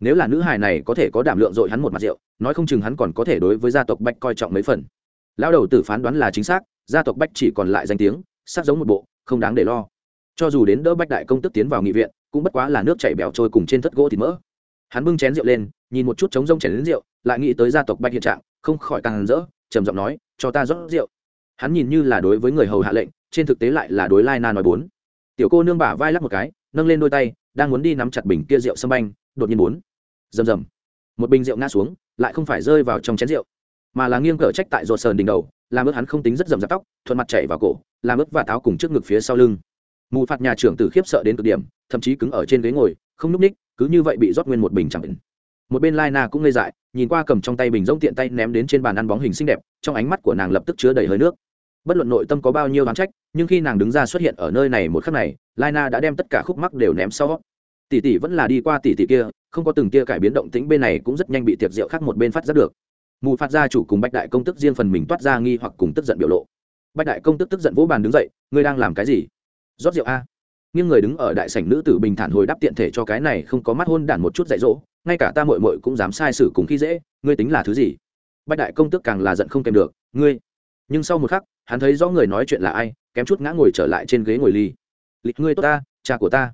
nếu là nữ hài này có thể có đảm lượng dội hắn một mặt rượu, nói không chừng hắn còn có thể đối với gia tộc bách coi trọng mấy phần. Lão đầu tử phán đoán là chính xác, gia tộc bách chỉ còn lại danh tiếng, sắc giống một bộ, không đáng để lo. Cho dù đến đỡ bách đại công tức tiến vào nghị viện, cũng bất quá là nước chảy bèo trôi cùng trên thất gỗ thịt mỡ. Hắn bưng chén rượu lên, nhìn một chút trống rông chén đến rượu, lại nghĩ tới gia tộc bách hiện trạng, không khỏi càng rỡ, trầm giọng nói, cho ta rót rượu. Hắn nhìn như là đối với người hầu hạ lệnh, trên thực tế lại là đối lai na nói bốn. Tiểu cô nương bả vai lắc một cái, nâng lên đôi tay, đang muốn đi nắm chặt bình kia rượu sâm banh, đột nhiên bốn rầm rầm. Một bình rượu ngã xuống, lại không phải rơi vào trong chén rượu, mà là nghiêng cờ trách tại ruột sờn đỉnh đầu, làm ướt hắn không tính rất rầm rạp tóc, thuận mặt chảy vào cổ, làm ướt và táo cùng trước ngực phía sau lưng. Mù phạt nhà trưởng tử khiếp sợ đến cực điểm, thậm chí cứng ở trên ghế ngồi, không núp ních, cứ như vậy bị rót nguyên một bình chẳng bình một bên lai na cũng ngây dại, nhìn qua cầm trong tay bình rỗng tiện tay ném đến trên bàn ăn bóng hình xinh đẹp, trong ánh mắt của nàng lập tức chứa đầy hơi nước. Bất luận nội tâm có bao nhiêu đoán trách, nhưng khi nàng đứng ra xuất hiện ở nơi này một khắc này, lai na đã đem tất cả khúc mắc đều ném sau. Tỷ tỷ vẫn là đi qua tỷ tỷ kia không có từng tia cải biến động tĩnh bên này cũng rất nhanh bị tiệc rượu khác một bên phát giác được. Mù phát gia chủ cùng bách đại công tức riêng phần mình toát ra nghi hoặc cùng tức giận biểu lộ. Bách đại công tức tức giận vỗ bàn đứng dậy, ngươi đang làm cái gì? Rót rượu a. Nhưng người đứng ở đại sảnh nữ tử bình thản hồi đáp tiện thể cho cái này không có mắt hôn đản một chút dạy dỗ, ngay cả ta mội mội cũng dám sai sử cùng khi dễ, ngươi tính là thứ gì? Bách đại công tức càng là giận không kèm được, ngươi. Nhưng sau một khắc, hắn thấy rõ người nói chuyện là ai, kém chút ngã ngồi trở lại trên ghế ngồi ly lịch ngươi tốt ta, cha của ta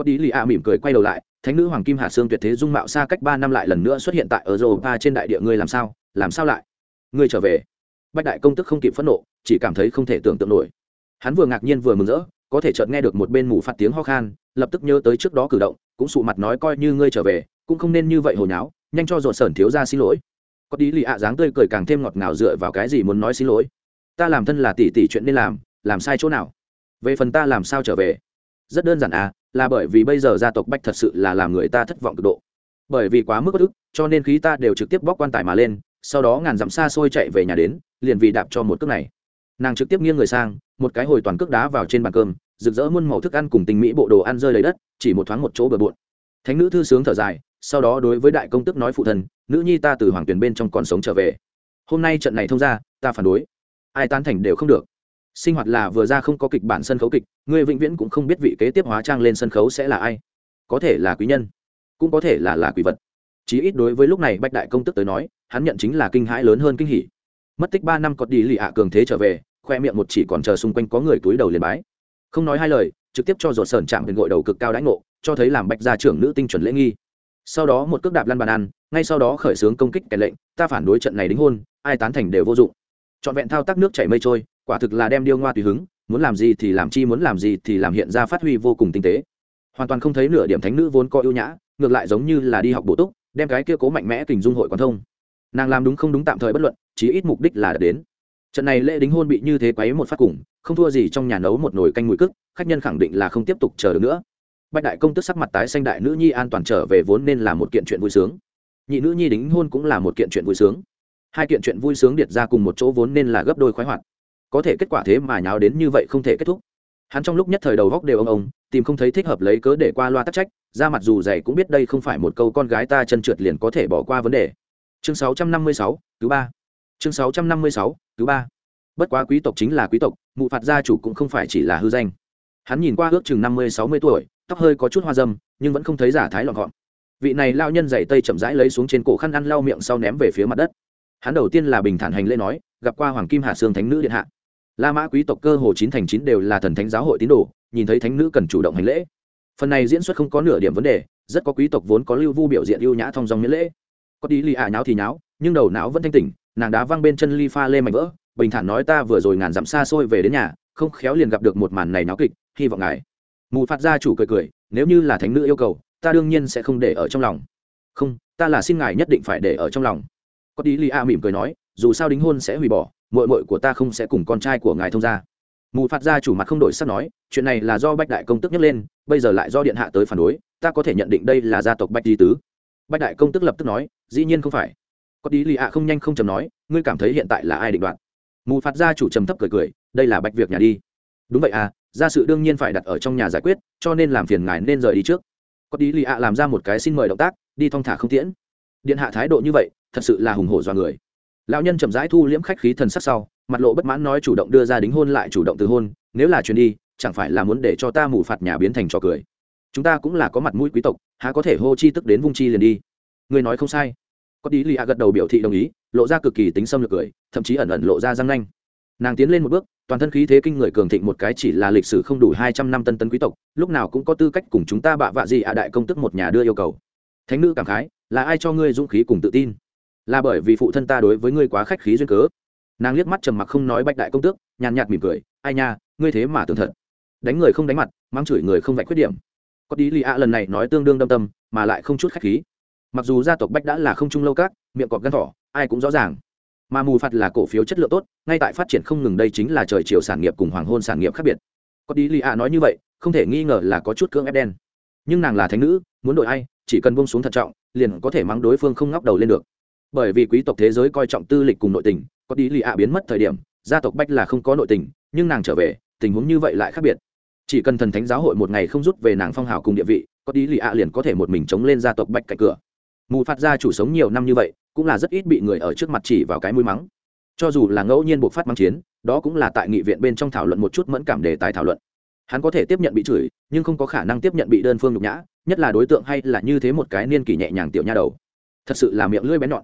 có tí lì a mỉm cười quay đầu lại, thánh nữ hoàng kim hạ sương tuyệt thế dung mạo xa cách ba năm lại lần nữa xuất hiện tại ở europa trên đại địa ngươi làm sao làm sao lại? Ngươi trở về. Bách đại công tức không kịp phẫn nộ, chỉ cảm thấy không thể tưởng tượng nổi. Hắn vừa ngạc nhiên vừa mừng rỡ, có thể chợt nghe được một bên mù phạt tiếng ho khan, lập tức nhớ tới trước đó cử động, cũng sụ mặt nói coi như ngươi trở về, cũng không nên như vậy hồi nháo, nhanh cho dồn sởn thiếu ra xin lỗi. Có tí lì ạ dáng tươi cười càng thêm ngọt ngào dựa vào cái gì muốn nói xin lỗi? Ta làm thân là tỷ tỷ chuyện nên làm làm sai chỗ nào? Về phần ta làm sao trở về? Rất đơn giản à là bởi vì bây giờ gia tộc bách thật sự là làm người ta thất vọng cực độ. Bởi vì quá mức bất ức, cho nên khí ta đều trực tiếp bóc quan tài mà lên, sau đó ngàn dặm xa xôi chạy về nhà đến, liền vì đạp cho một cước này. Nàng trực tiếp nghiêng người sang, một cái hồi toàn cước đá vào trên bàn cơm, rực rỡ muôn màu thức ăn cùng tình mỹ bộ đồ ăn rơi lấy đất, chỉ một thoáng một chỗ bừa bộn. Thánh nữ thư sướng thở dài, sau đó đối với đại công tức nói phụ thần, nữ nhi ta từ hoàng tuyển bên trong còn sống trở về. Hôm nay trận này thông ra, ta phản đối. Ai tán thành đều không được sinh hoạt là vừa ra không có kịch bản sân khấu kịch người vĩnh viễn cũng không biết vị kế tiếp hóa trang lên sân khấu sẽ là ai. Có thể là quý nhân, cũng có thể là là quý vật. Chí ít đối với lúc này bách đại công tức tới nói, hắn nhận chính là kinh hãi lớn hơn kinh hỉ. Mất tích ba năm cọt đi lì ạ cường thế trở về, khoe miệng một chỉ còn chờ xung quanh có người túi đầu liền bái. Không nói hai lời, trực tiếp cho ruột sờn chạm đến gội đầu cực cao đãi ngộ, cho thấy làm bạch gia trưởng nữ tinh chuẩn lễ nghi. Sau đó một cước đạp lăn bàn ăn, ngay sau đó khởi xướng công kích kẻ lệnh, ta phản đối trận này đính hôn, ai tán thành đều vô dụng. Trọn vẹn thao tác nước chảy mây trôi quả thực là đem điêu ngoa tùy hứng, muốn làm gì thì làm chi, muốn làm gì thì làm, hiện ra phát huy vô cùng tinh tế. Hoàn toàn không thấy nửa điểm thánh nữ vốn có ưu nhã, ngược lại giống như là đi học bổ túc, đem cái kia cố mạnh mẽ tình dung hội quan thông. Nàng làm đúng không đúng tạm thời bất luận, chí ít mục đích là đạt đến. Trận này lễ đính hôn bị như thế quấy một phát cùng, không thua gì trong nhà nấu một nồi canh mùi cức, khách nhân khẳng định là không tiếp tục chờ được nữa. Bạch đại công tức sắc mặt tái xanh đại nữ nhi an toàn trở về vốn nên là một kiện chuyện vui sướng. Nhị nữ nhi đính hôn cũng là một kiện chuyện vui sướng. Hai kiện chuyện vui sướng điệt ra cùng một chỗ vốn nên là gấp đôi khoái hoạt có thể kết quả thế mà nháo đến như vậy không thể kết thúc. Hắn trong lúc nhất thời đầu góc đều ông ông tìm không thấy thích hợp lấy cớ để qua loa tắc trách ra mặt dù dày cũng biết đây không phải một câu con gái ta chân trượt liền có thể bỏ qua vấn đề. Chương 656, thứ ba. Chương 656, thứ ba. Bất quá quý tộc chính là quý tộc mụ phạt gia chủ cũng không phải chỉ là hư danh. Hắn nhìn qua ước chừng năm mươi sáu mươi tuổi tóc hơi có chút hoa dâm nhưng vẫn không thấy giả thái lọn gọn. Vị này lao nhân dày tây chậm rãi lấy xuống trên cổ khăn ăn lau miệng sau ném về phía mặt đất. Hắn đầu tiên là bình thản hành lễ nói gặp qua hoàng kim hạ sương thánh nữ điện hạ la mã quý tộc cơ hồ chín thành chín đều là thần thánh giáo hội tín đồ, nhìn thấy thánh nữ cần chủ động hành lễ. Phần này diễn xuất không có nửa điểm vấn đề, rất có quý tộc vốn có lưu vu biểu diện ưu nhã thong dong miễn lễ. Có tí lì ạ nháo thì nháo, nhưng đầu não vẫn thanh tỉnh, nàng đá văng bên chân ly pha lê mảnh vỡ, bình thản nói ta vừa rồi ngàn dặm xa xôi về đến nhà, không khéo liền gặp được một màn này náo kịch, hy vọng ngài. Mù phạt gia chủ cười cười, nếu như là thánh nữ yêu cầu, ta đương nhiên sẽ không để ở trong lòng. Không, ta là xin ngài nhất định phải để ở trong lòng. Có tí lì a mỉm cười nói, dù sao đính hôn sẽ hủy bỏ mội mội của ta không sẽ cùng con trai của ngài thông gia. Mù phạt gia chủ mặt không đổi sắc nói, chuyện này là do bách đại công tức nhắc lên, bây giờ lại do điện hạ tới phản đối, ta có thể nhận định đây là gia tộc bách di tứ. Bách đại công tức lập tức nói, dĩ nhiên không phải. Có đi lì ạ không nhanh không chầm nói, ngươi cảm thấy hiện tại là ai định đoạt? Mù phạt gia chủ trầm thấp cười cười, đây là bạch việc nhà đi. Đúng vậy à gia sự đương nhiên phải đặt ở trong nhà giải quyết, cho nên làm phiền ngài nên rời đi trước. Có đi lì ạ làm ra một cái xin mời động tác, đi thong thả không tiễn. Điện hạ thái độ như vậy, thật sự là hùng hổ do người lão nhân chậm rãi thu liễm khách khí thần sắc sau, mặt lộ bất mãn nói chủ động đưa ra đính hôn lại chủ động từ hôn, nếu là chuyến đi, chẳng phải là muốn để cho ta mù phạt nhà biến thành trò cười. Chúng ta cũng là có mặt mũi quý tộc, há có thể hô chi tức đến vung chi liền đi. Người nói không sai. Có tí lì gật đầu biểu thị đồng ý, lộ ra cực kỳ tính xâm lược cười, thậm chí ẩn ẩn lộ ra răng nanh. Nàng tiến lên một bước, toàn thân khí thế kinh người cường thịnh một cái chỉ là lịch sử không đủ hai trăm năm tân tân quý tộc, lúc nào cũng có tư cách cùng chúng ta bạ vạ gì ạ đại công tức một nhà đưa yêu cầu. Thánh nữ cảm khái, là ai cho ngươi dũng khí cùng tự tin? Là bởi vì phụ thân ta đối với ngươi quá khách khí duyên cớ. Nàng liếc mắt trầm mặc không nói bạch đại công tước, nhàn nhạt mỉm cười, ai nha, ngươi thế mà tưởng thật. Đánh người không đánh mặt, mang chửi người không vạch khuyết điểm. Có đi lì ạ lần này nói tương đương đâm tâm, mà lại không chút khách khí. Mặc dù gia tộc bách đã là không trung lâu các, miệng cọp gắn thỏ, ai cũng rõ ràng. Mà mù phạt là cổ phiếu chất lượng tốt, ngay tại phát triển không ngừng đây chính là trời chiều sản nghiệp cùng hoàng hôn sản nghiệp khác biệt. Có đi lì ạ nói như vậy, không thể nghi ngờ là có chút cưỡng ép đen. Nhưng nàng là thánh nữ, muốn đội ai, chỉ cần bông xuống thận trọng, liền có thể mắng đối phương không ngóc đầu lên được bởi vì quý tộc thế giới coi trọng tư lịch cùng nội tình, có đi lì ạ biến mất thời điểm, gia tộc bách là không có nội tình, nhưng nàng trở về, tình huống như vậy lại khác biệt. Chỉ cần thần thánh giáo hội một ngày không rút về nàng phong hào cùng địa vị, có đi lì ạ liền có thể một mình chống lên gia tộc bách cạnh cửa. Mù phạt gia chủ sống nhiều năm như vậy, cũng là rất ít bị người ở trước mặt chỉ vào cái mũi mắng. Cho dù là ngẫu nhiên buộc phát mắng chiến, đó cũng là tại nghị viện bên trong thảo luận một chút mẫn cảm đề tài thảo luận. Hắn có thể tiếp nhận bị chửi, nhưng không có khả năng tiếp nhận bị đơn phương nhục nhã, nhất là đối tượng hay là như thế một cái niên kỷ nhẹ nhàng tiểu nha đầu. Thật sự là miệng lưỡi bén nhọn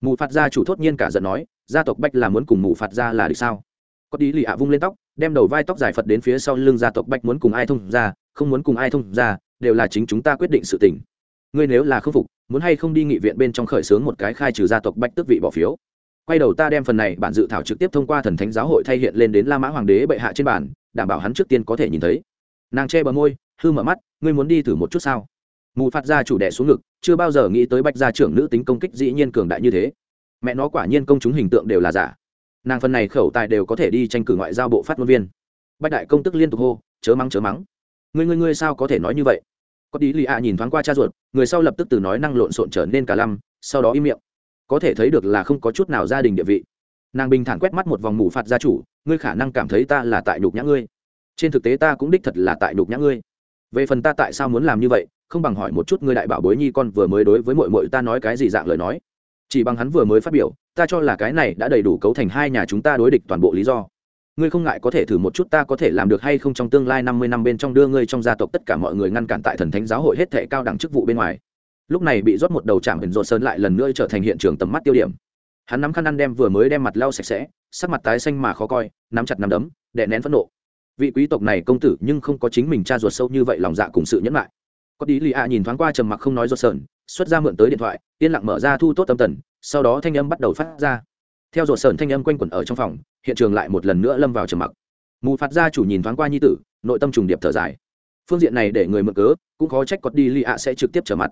mù phạt gia chủ thốt nhiên cả giận nói, gia tộc bách là muốn cùng mù phạt gia là được sao? Có tí lì ạ vung lên tóc, đem đầu vai tóc dài phật đến phía sau lưng gia tộc bách muốn cùng ai thông ra không muốn cùng ai thông ra đều là chính chúng ta quyết định sự tình. Ngươi nếu là khâm phục, muốn hay không đi nghị viện bên trong khởi xướng một cái khai trừ gia tộc bách tước vị bỏ phiếu. Quay đầu ta đem phần này bản dự thảo trực tiếp thông qua thần thánh giáo hội thay hiện lên đến la mã hoàng đế bệ hạ trên bản đảm bảo hắn trước tiên có thể nhìn thấy. Nàng che bờ môi, hư mở mắt, ngươi muốn đi thử một chút sao? Mù phạt ra chủ đẻ xuống ngực, chưa bao giờ nghĩ tới bạch gia trưởng nữ tính công kích dĩ nhiên cường đại như thế. Mẹ nó quả nhiên công chúng hình tượng đều là giả. Nàng phần này khẩu tài đều có thể đi tranh cử ngoại giao bộ phát ngôn viên. Bạch đại công tức liên tục hô, chớ mắng chớ mắng. Ngươi ngươi ngươi sao có thể nói như vậy? Có tí lì ạ nhìn thoáng qua cha ruột, người sau lập tức từ nói năng lộn xộn trở nên cả lăm, sau đó im miệng. Có thể thấy được là không có chút nào gia đình địa vị. Nàng bình thản quét mắt một vòng mù phạt gia chủ, ngươi khả năng cảm thấy ta là tại nhục nhã ngươi. Trên thực tế ta cũng đích thật là tại nhục nhã ngươi. Về phần ta tại sao muốn làm như vậy không bằng hỏi một chút ngươi đại bảo bối nhi con vừa mới đối với mội mội ta nói cái gì dạng lời nói. Chỉ bằng hắn vừa mới phát biểu, ta cho là cái này đã đầy đủ cấu thành hai nhà chúng ta đối địch toàn bộ lý do. Ngươi không ngại có thể thử một chút ta có thể làm được hay không trong tương lai năm mươi năm bên trong đưa ngươi trong gia tộc tất cả mọi người ngăn cản tại thần thánh giáo hội hết thệ cao đẳng chức vụ bên ngoài. Lúc này bị rót một đầu chạm hình rột sơn lại lần nữa trở thành hiện trường tầm mắt tiêu điểm. Hắn nắm khăn ăn đem vừa mới đem mặt lau sạch sẽ, sắc mặt tái xanh mà khó coi, nắm chặt nắm đấm, đè nén phẫn nộ. Vị quý tộc này công tử nhưng không có chính mình cha ruột sâu như vậy lòng dạ cùng sự nhẫn lại có đi lì ạ nhìn thoáng qua trầm mặc không nói do sơn xuất ra mượn tới điện thoại, yên lặng mở ra thu tốt tâm tần, sau đó thanh âm bắt đầu phát ra. Theo rột sơn thanh âm quanh quẩn ở trong phòng, hiện trường lại một lần nữa lâm vào trầm mặc. Mù phạt gia chủ nhìn thoáng qua nhi tử, nội tâm trùng điệp thở dài. Phương diện này để người mượn cớ, cũng khó trách có đi lì ạ sẽ trực tiếp trở mặt.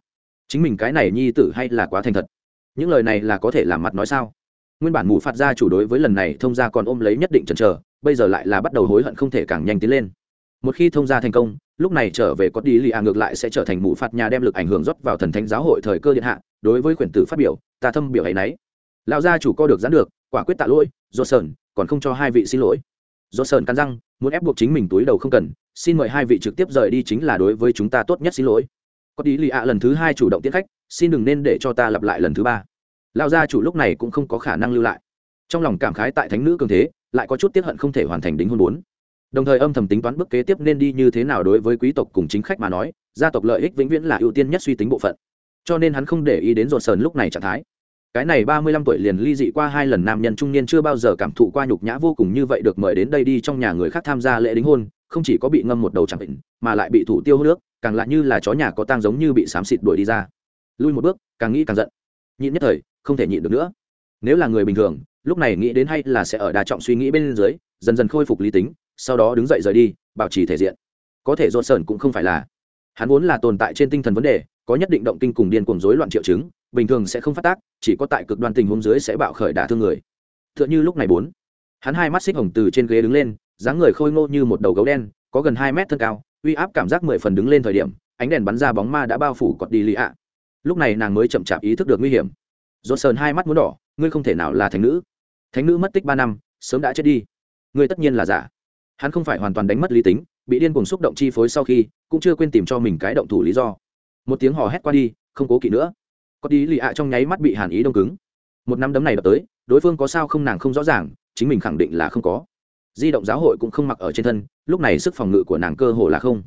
Chính mình cái này nhi tử hay là quá thành thật? Những lời này là có thể làm mặt nói sao? Nguyên bản mù phạt gia chủ đối với lần này thông gia còn ôm lấy nhất định chần chờ, bây giờ lại là bắt đầu hối hận không thể càng nhanh tiến lên một khi thông gia thành công, lúc này trở về có đi lì ạ ngược lại sẽ trở thành mụ phạt nhà đem lực ảnh hưởng rót vào thần thánh giáo hội thời cơ điện hạ, đối với quyển tử phát biểu, ta thâm biểu ấy nấy. Lão gia chủ co được gián được, quả quyết tạ lỗi, do sơn còn không cho hai vị xin lỗi. Do sơn cắn răng, muốn ép buộc chính mình túi đầu không cần, xin mời hai vị trực tiếp rời đi chính là đối với chúng ta tốt nhất xin lỗi. Có đi lì ạ lần thứ hai chủ động tiến khách, xin đừng nên để cho ta lặp lại lần thứ ba. Lão gia chủ lúc này cũng không có khả năng lưu lại. Trong lòng cảm khái tại thánh nữ cường thế, lại có chút tiếp hận không thể hoàn thành đính hôn bốn đồng thời âm thầm tính toán bước kế tiếp nên đi như thế nào đối với quý tộc cùng chính khách mà nói, gia tộc lợi ích vĩnh viễn là ưu tiên nhất suy tính bộ phận. Cho nên hắn không để ý đến dồn sờn lúc này trạng thái. Cái này ba mươi lăm tuổi liền ly dị qua hai lần nam nhân trung niên chưa bao giờ cảm thụ qua nhục nhã vô cùng như vậy được mời đến đây đi trong nhà người khác tham gia lễ đính hôn, không chỉ có bị ngâm một đầu chẳng định mà lại bị thủ tiêu nước, càng lại như là chó nhà có tang giống như bị xám xịt đuổi đi ra. Lui một bước, càng nghĩ càng giận. Nhịn nhất thời, không thể nhịn được nữa. Nếu là người bình thường, lúc này nghĩ đến hay là sẽ ở đa trọng suy nghĩ bên dưới, dần dần khôi phục lý tính sau đó đứng dậy rời đi, bảo trì thể diện. Có thể dồn sờn cũng không phải là. Hắn vốn là tồn tại trên tinh thần vấn đề, có nhất định động kinh cùng điên cuồng rối loạn triệu chứng, bình thường sẽ không phát tác, chỉ có tại cực đoan tình huống dưới sẽ bạo khởi đả thương người. T h ư ợ n h ư lúc này bốn. Hắn hai mắt xích hồng từ trên ghế đứng lên, dáng người khôi ngô như một đầu gấu đen, có gần hai mét thân cao, uy áp cảm giác mười phần đứng lên thời điểm, ánh đèn bắn ra bóng ma đã bao phủ cọt đi lì ạ. Lúc này nàng mới chậm chạp ý thức được nguy hiểm. Dồn sờn hai mắt muốn đỏ, ngươi không thể nào là thánh nữ. Thánh nữ mất tích ba năm, sớm đã chết đi. Ngươi tất nhiên là giả hắn không phải hoàn toàn đánh mất lý tính, bị điên cuồng xúc động chi phối sau khi, cũng chưa quên tìm cho mình cái động thủ lý do. Một tiếng hò hét qua đi, không cố kỵ nữa. Có tí lì ạ trong nháy mắt bị hàn ý đông cứng. Một năm đấm này đập tới, đối phương có sao không nàng không rõ ràng, chính mình khẳng định là không có. Di động giáo hội cũng không mặc ở trên thân, lúc này sức phòng ngự của nàng cơ hồ là không.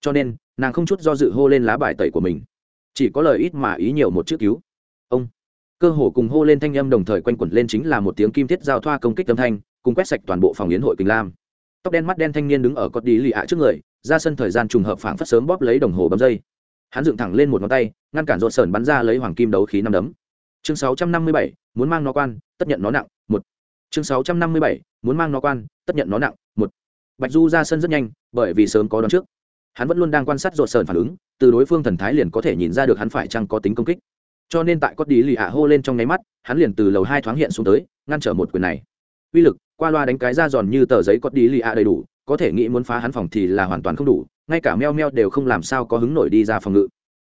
Cho nên, nàng không chút do dự hô lên lá bài tẩy của mình. Chỉ có lời ít mà ý nhiều một chữ cứu. Ông. Cơ hồ cùng hô lên thanh âm đồng thời quanh quẩn lên chính là một tiếng kim thiết giao thoa công kích âm thanh, cùng quét sạch toàn bộ phòng yến hội kinh lam tóc đen mắt đen thanh niên đứng ở cột đi lì ạ trước người ra sân thời gian trùng hợp phảng phất sớm bóp lấy đồng hồ bấm dây. Hắn dựng thẳng lên một ngón tay ngăn cản rột sởn bắn ra lấy hoàng kim đấu khí năm đấm. Chương 657, muốn mang nó quan tất nhận nó nặng một. Chương 657, muốn mang nó quan tất nhận nó nặng một. Bạch du ra sân rất nhanh bởi vì sớm có đón trước. Hắn vẫn luôn đang quan sát rột sờn phản ứng từ đối phương thần thái liền có thể nhìn ra được hắn phải chăng có tính công kích. Cho nên tại cốt đi lì ạ hô lên trong nháy mắt hắn liền từ lầu hai thoáng hiện xuống tới ngăn trở một quyền này. Uy lực qua loa đánh cái ra giòn như tờ giấy cốt đi lì ạ đầy đủ, có thể nghĩ muốn phá hắn phòng thì là hoàn toàn không đủ, ngay cả meo meo đều không làm sao có hứng nổi đi ra phòng ngự.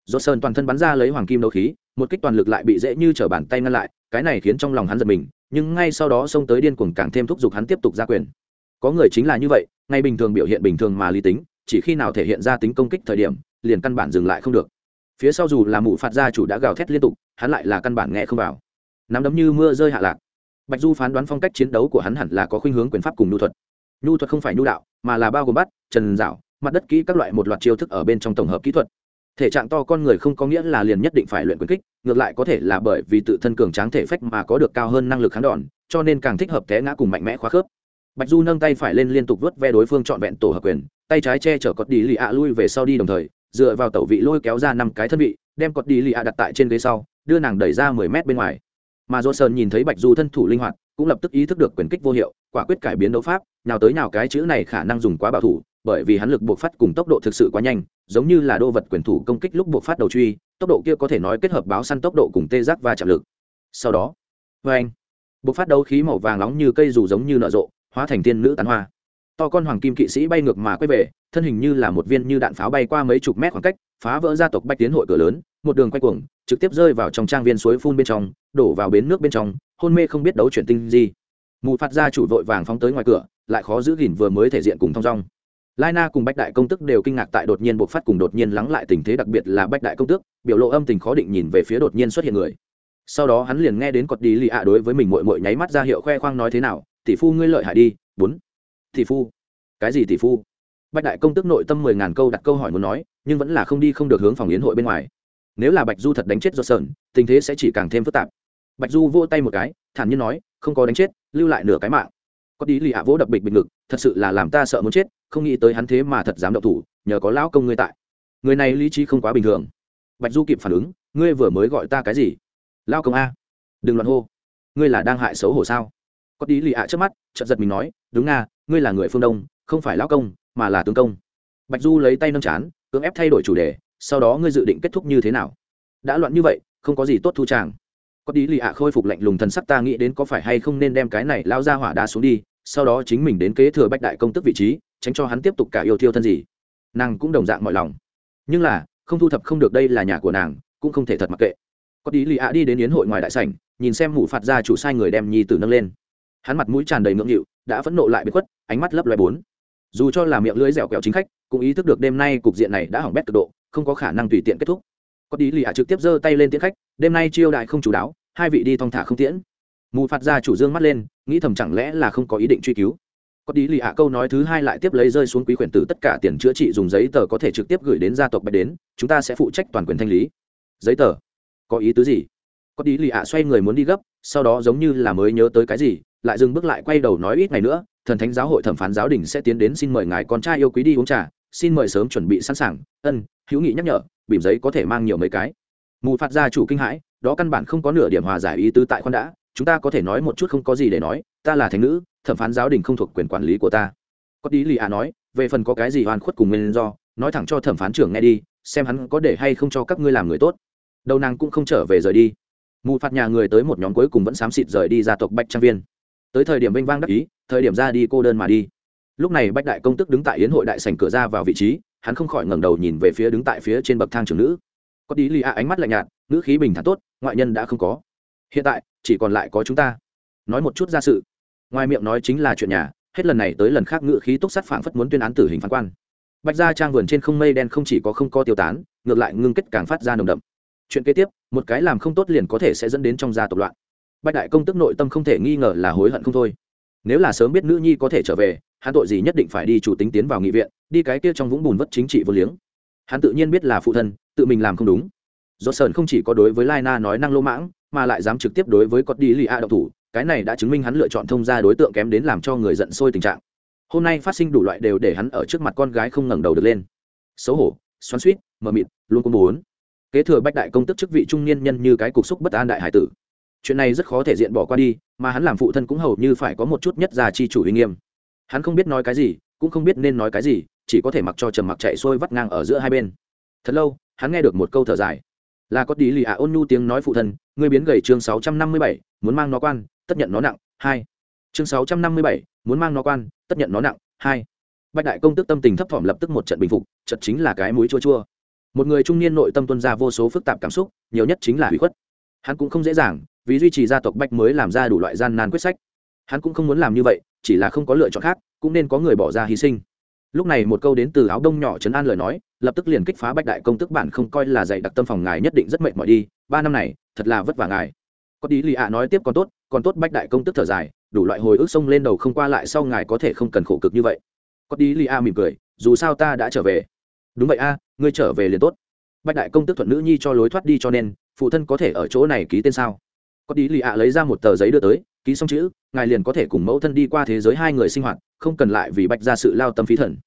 Do sơn toàn thân bắn ra lấy hoàng kim đấu khí, một kích toàn lực lại bị dễ như t bàn tay ngăn lại, cái này khiến trong lòng hắn giật mình, nhưng ngay sau đó xông tới điên cuồng càng thêm thúc giục hắn tiếp tục ra quyền. Có người chính là như vậy, ngay bình thường biểu hiện bình thường mà lý tính, chỉ khi nào thể hiện ra tính công kích thời điểm, liền căn bản dừng lại không được. Phía sau dù là mụ phạt gia chủ đã gào thét liên tục, hắn lại là căn bản nghe không vào. Nắm đấm như mưa rơi hạ lạc bạch du phán đoán phong cách chiến đấu của hắn hẳn là có khuynh hướng quyền pháp cùng nhu thuật. Nhu thuật không phải nhu đạo, mà là bao gồm bắt, trần dạo mặt đất kỹ các loại một loạt chiêu thức ở bên trong tổng hợp kỹ thuật. Thể trạng to con người không có nghĩa là liền nhất định phải luyện quyền kích, ngược lại có thể là bởi vì tự thân cường tráng thể phách mà có được cao hơn năng lực kháng đòn, cho nên càng thích hợp té ngã cùng mạnh mẽ khóa khớp. Bạch du nâng tay phải lên liên tục vớt ve đối phương trọn vẹn tổ hợp quyền, tay trái che chở cọt đi lì ạ lui về sau đi đồng thời, dựa vào tẩu vị lôi kéo ra năm cái thân vị, đem cọt đi lì ạ đặt tại trên ghế sau, đưa nàng đẩy ra mười mét bên ngoài mà dô sơn nhìn thấy bạch du thân thủ linh hoạt, cũng lập tức ý thức được quyền kích vô hiệu, quả quyết cải biến đấu pháp, nào tới nào cái chữ này khả năng dùng quá bảo thủ, bởi vì hắn lực buộc phát cùng tốc độ thực sự quá nhanh, giống như là đô vật quyền thủ công kích lúc buộc phát đầu truy, tốc độ kia có thể nói kết hợp báo săn tốc độ cùng tê giác và chạm lực. Sau đó vê anh buộc phát đấu khí màu vàng nóng như cây dù giống như nở rộ, hóa thành tiên nữ tán hoa to con hoàng kim kỵ sĩ bay ngược mà quay về, thân hình như là một viên như đạn pháo bay qua mấy chục mét khoảng cách, phá vỡ gia tộc bách tiến hội cửa lớn, một đường quay cuồng, trực tiếp rơi vào trong trang viên suối phun bên trong, đổ vào bến nước bên trong, hôn mê không biết đấu chuyển tinh gì. Mù phạt gia chủ vội vàng phóng tới ngoài cửa, lại khó giữ gìn vừa mới thể diện cùng thong dong. Lai na cùng bách đại công tức đều kinh ngạc tại đột nhiên buộc phát cùng đột nhiên lắng lại tình thế đặc biệt là bách đại công tước, biểu lộ âm tình khó định nhìn về phía đột nhiên xuất hiện người. Sau đó hắn liền nghe đến cọt đi lì ạ đối với mình mội mội nháy mắt ra hiệu khoe khoang nói thế nào, tỷ phu ngươi lợi hại đi, bốn tỷ phu. Cái gì tỷ phu? Bạch đại công tức nội tâm mười ngàn câu đặt câu hỏi muốn nói, nhưng vẫn là không đi không được hướng phòng yến hội bên ngoài. Nếu là bạch du thật đánh chết do sờn tình thế sẽ chỉ càng thêm phức tạp. Bạch du vỗ tay một cái, thản nhiên nói, không có đánh chết, lưu lại nửa cái mạng. Có đi lì ạ vỗ đập bịch bịch ngực, thật sự là làm ta sợ muốn chết, không nghĩ tới hắn thế mà thật dám động thủ, nhờ có lão công ngươi tại. Người này lý trí không quá bình thường. Bạch du kịp phản ứng, ngươi vừa mới gọi ta cái gì? Lao công a. Đừng loạn hô. Ngươi là đang hại xấu hổ sao? Có đi lì ạ trước mắt, chợt giật mình nói, đúng nga ngươi là người phương đông không phải lão công mà là tướng công bạch du lấy tay nâng chán cưỡng ép thay đổi chủ đề sau đó ngươi dự định kết thúc như thế nào đã loạn như vậy không có gì tốt thu tràng có đi lì ạ khôi phục lạnh lùng thần sắc ta nghĩ đến có phải hay không nên đem cái này lao ra hỏa đá xuống đi sau đó chính mình đến kế thừa bách đại công tức vị trí tránh cho hắn tiếp tục cả yêu thiêu thân gì nàng cũng đồng dạng mọi lòng nhưng là không thu thập không được đây là nhà của nàng cũng không thể thật mặc kệ có đi lì ạ đi đến yến hội ngoài đại sảnh nhìn xem mụ phạt ra chủ sai người đem nhi tử nâng lên hắn mặt mũi tràn đầy ngưỡng nghịu đã phẫn nộ lại bị khuất ánh mắt lấp loe bốn. Dù cho là miệng lưỡi dẻo quẹo chính khách, cũng ý thức được đêm nay cục diện này đã hỏng bét cực độ, không có khả năng tùy tiện kết thúc. Có tí lì ạ trực tiếp giơ tay lên tiễn khách, đêm nay chiêu đại không chủ đáo, hai vị đi thong thả không tiễn. Mù phạt ra chủ dương mắt lên, nghĩ thầm chẳng lẽ là không có ý định truy cứu. Có tí lì ạ câu nói thứ hai lại tiếp lấy rơi xuống quý quyển tử tất cả tiền chữa trị dùng giấy tờ có thể trực tiếp gửi đến gia tộc bạch đến, chúng ta sẽ phụ trách toàn quyền thanh lý. Giấy tờ? Có ý tứ gì? Có tí lì ạ xoay người muốn đi gấp, sau đó giống như là mới nhớ tới cái gì lại dừng bước lại quay đầu nói ít ngày nữa, thần thánh giáo hội thẩm phán giáo đình sẽ tiến đến xin mời ngài con trai yêu quý đi uống trà, xin mời sớm chuẩn bị sẵn sàng. Ân, hữu nghị nhắc nhở bìm giấy có thể mang nhiều mấy cái. Mù phạt gia chủ kinh hãi, đó căn bản không có nửa điểm hòa giải ý tứ tại khoan đã, chúng ta có thể nói một chút không có gì để nói, ta là thánh nữ, thẩm phán giáo đình không thuộc quyền quản lý của ta. Có tí lì à nói, về phần có cái gì oan khuất cùng nguyên do, nói thẳng cho thẩm phán trưởng nghe đi, xem hắn có để hay không cho các ngươi làm người tốt. Đầu nàng cũng không trở về rời đi. Mù phạt nhà người tới một nhóm cuối cùng vẫn xám xịt rời đi gia tộc bạch trang viên tới thời điểm vinh vang đắc ý, thời điểm ra đi cô đơn mà đi. Lúc này bách đại công tức đứng tại yến hội đại sành cửa ra vào vị trí, hắn không khỏi ngẩng đầu nhìn về phía đứng tại phía trên bậc thang trưởng nữ. Có tí lì ạ, ánh mắt lạnh nhạt nữ khí bình thản tốt, ngoại nhân đã không có. Hiện tại, chỉ còn lại có chúng ta. Nói một chút ra sự. Ngoài miệng nói chính là chuyện nhà, hết lần này tới lần khác ngự khí túc sắt phảng phất muốn tuyên án tử hình phán quan. Bạch gia trang vườn trên không mây đen không chỉ có không có tiêu tán, ngược lại ngưng kết càng phát ra nồng đậm. Chuyện kế tiếp, một cái làm không tốt liền có thể sẽ dẫn đến trong gia tộc loạn bạch đại công tức nội tâm không thể nghi ngờ là hối hận không thôi. Nếu là sớm biết nữ nhi có thể trở về, hắn tội gì nhất định phải đi chủ tính tiến vào nghị viện, đi cái kia trong vũng bùn vất chính trị vô liếng. Hắn tự nhiên biết là phụ thân, tự mình làm không đúng. Do sơn không chỉ có đối với lai na nói năng lô mãng, mà lại dám trực tiếp đối với cọt đi lì a độc thủ, cái này đã chứng minh hắn lựa chọn thông ra đối tượng kém đến làm cho người giận sôi tình trạng. Hôm nay phát sinh đủ loại đều để hắn ở trước mặt con gái không ngẩng đầu được lên. Xấu hổ, xoắn suýt mờ mịt, luôn có muốn kế thừa bách đại công tức chức vị trung niên nhân như cái cục xúc bất an đại hải tử chuyện này rất khó thể diện bỏ qua đi, mà hắn làm phụ thân cũng hầu như phải có một chút nhất già chi chủ uy nghiêm. Hắn không biết nói cái gì, cũng không biết nên nói cái gì, chỉ có thể mặc cho trầm mặc chạy xuôi vắt ngang ở giữa hai bên. Thật lâu, hắn nghe được một câu thở dài. Là có tí lì ạ ôn nhu tiếng nói phụ thân, ngươi biến gầy chương sáu trăm năm mươi bảy, muốn mang nó quan, tất nhận nó nặng, hai. Chương sáu trăm năm mươi bảy, muốn mang nó quan, tất nhận nó nặng, hai. Bạch đại công tức tâm tình thấp thỏm lập tức một trận bình phục chật chính là cái mũi chua chua. Một người trung niên nội tâm tuân ra vô số phức tạp cảm xúc, nhiều nhất chính là hủy khuất. Hắn cũng không dễ dàng vì duy trì gia tộc bách mới làm ra đủ loại gian nan quyết sách. Hắn cũng không muốn làm như vậy, chỉ là không có lựa chọn khác, cũng nên có người bỏ ra hy sinh. Lúc này một câu đến từ áo đông nhỏ trấn an lời nói, lập tức liền kích phá bách đại công tức bản không coi là dạy đặc tâm phòng ngài nhất định rất mệt mỏi đi, ba năm này, thật là vất vả ngài. Có đi lì ạ nói tiếp còn tốt còn tốt bách đại công tức thở dài, đủ loại hồi ức sông lên đầu không qua lại sau ngài có thể không cần khổ cực như vậy. Có đi lì ạ mỉm cười, dù sao ta đã trở về. Đúng vậy a, ngươi trở về liền tốt. Bách đại công tức thuận nữ nhi cho lối thoát đi cho nên, phụ thân có thể ở chỗ này ký tên sao? Có đi lì ạ lấy ra một tờ giấy đưa tới, ký xong chữ, ngài liền có thể cùng mẫu thân đi qua thế giới hai người sinh hoạt, không cần lại vì bách ra sự lao tâm phí thần.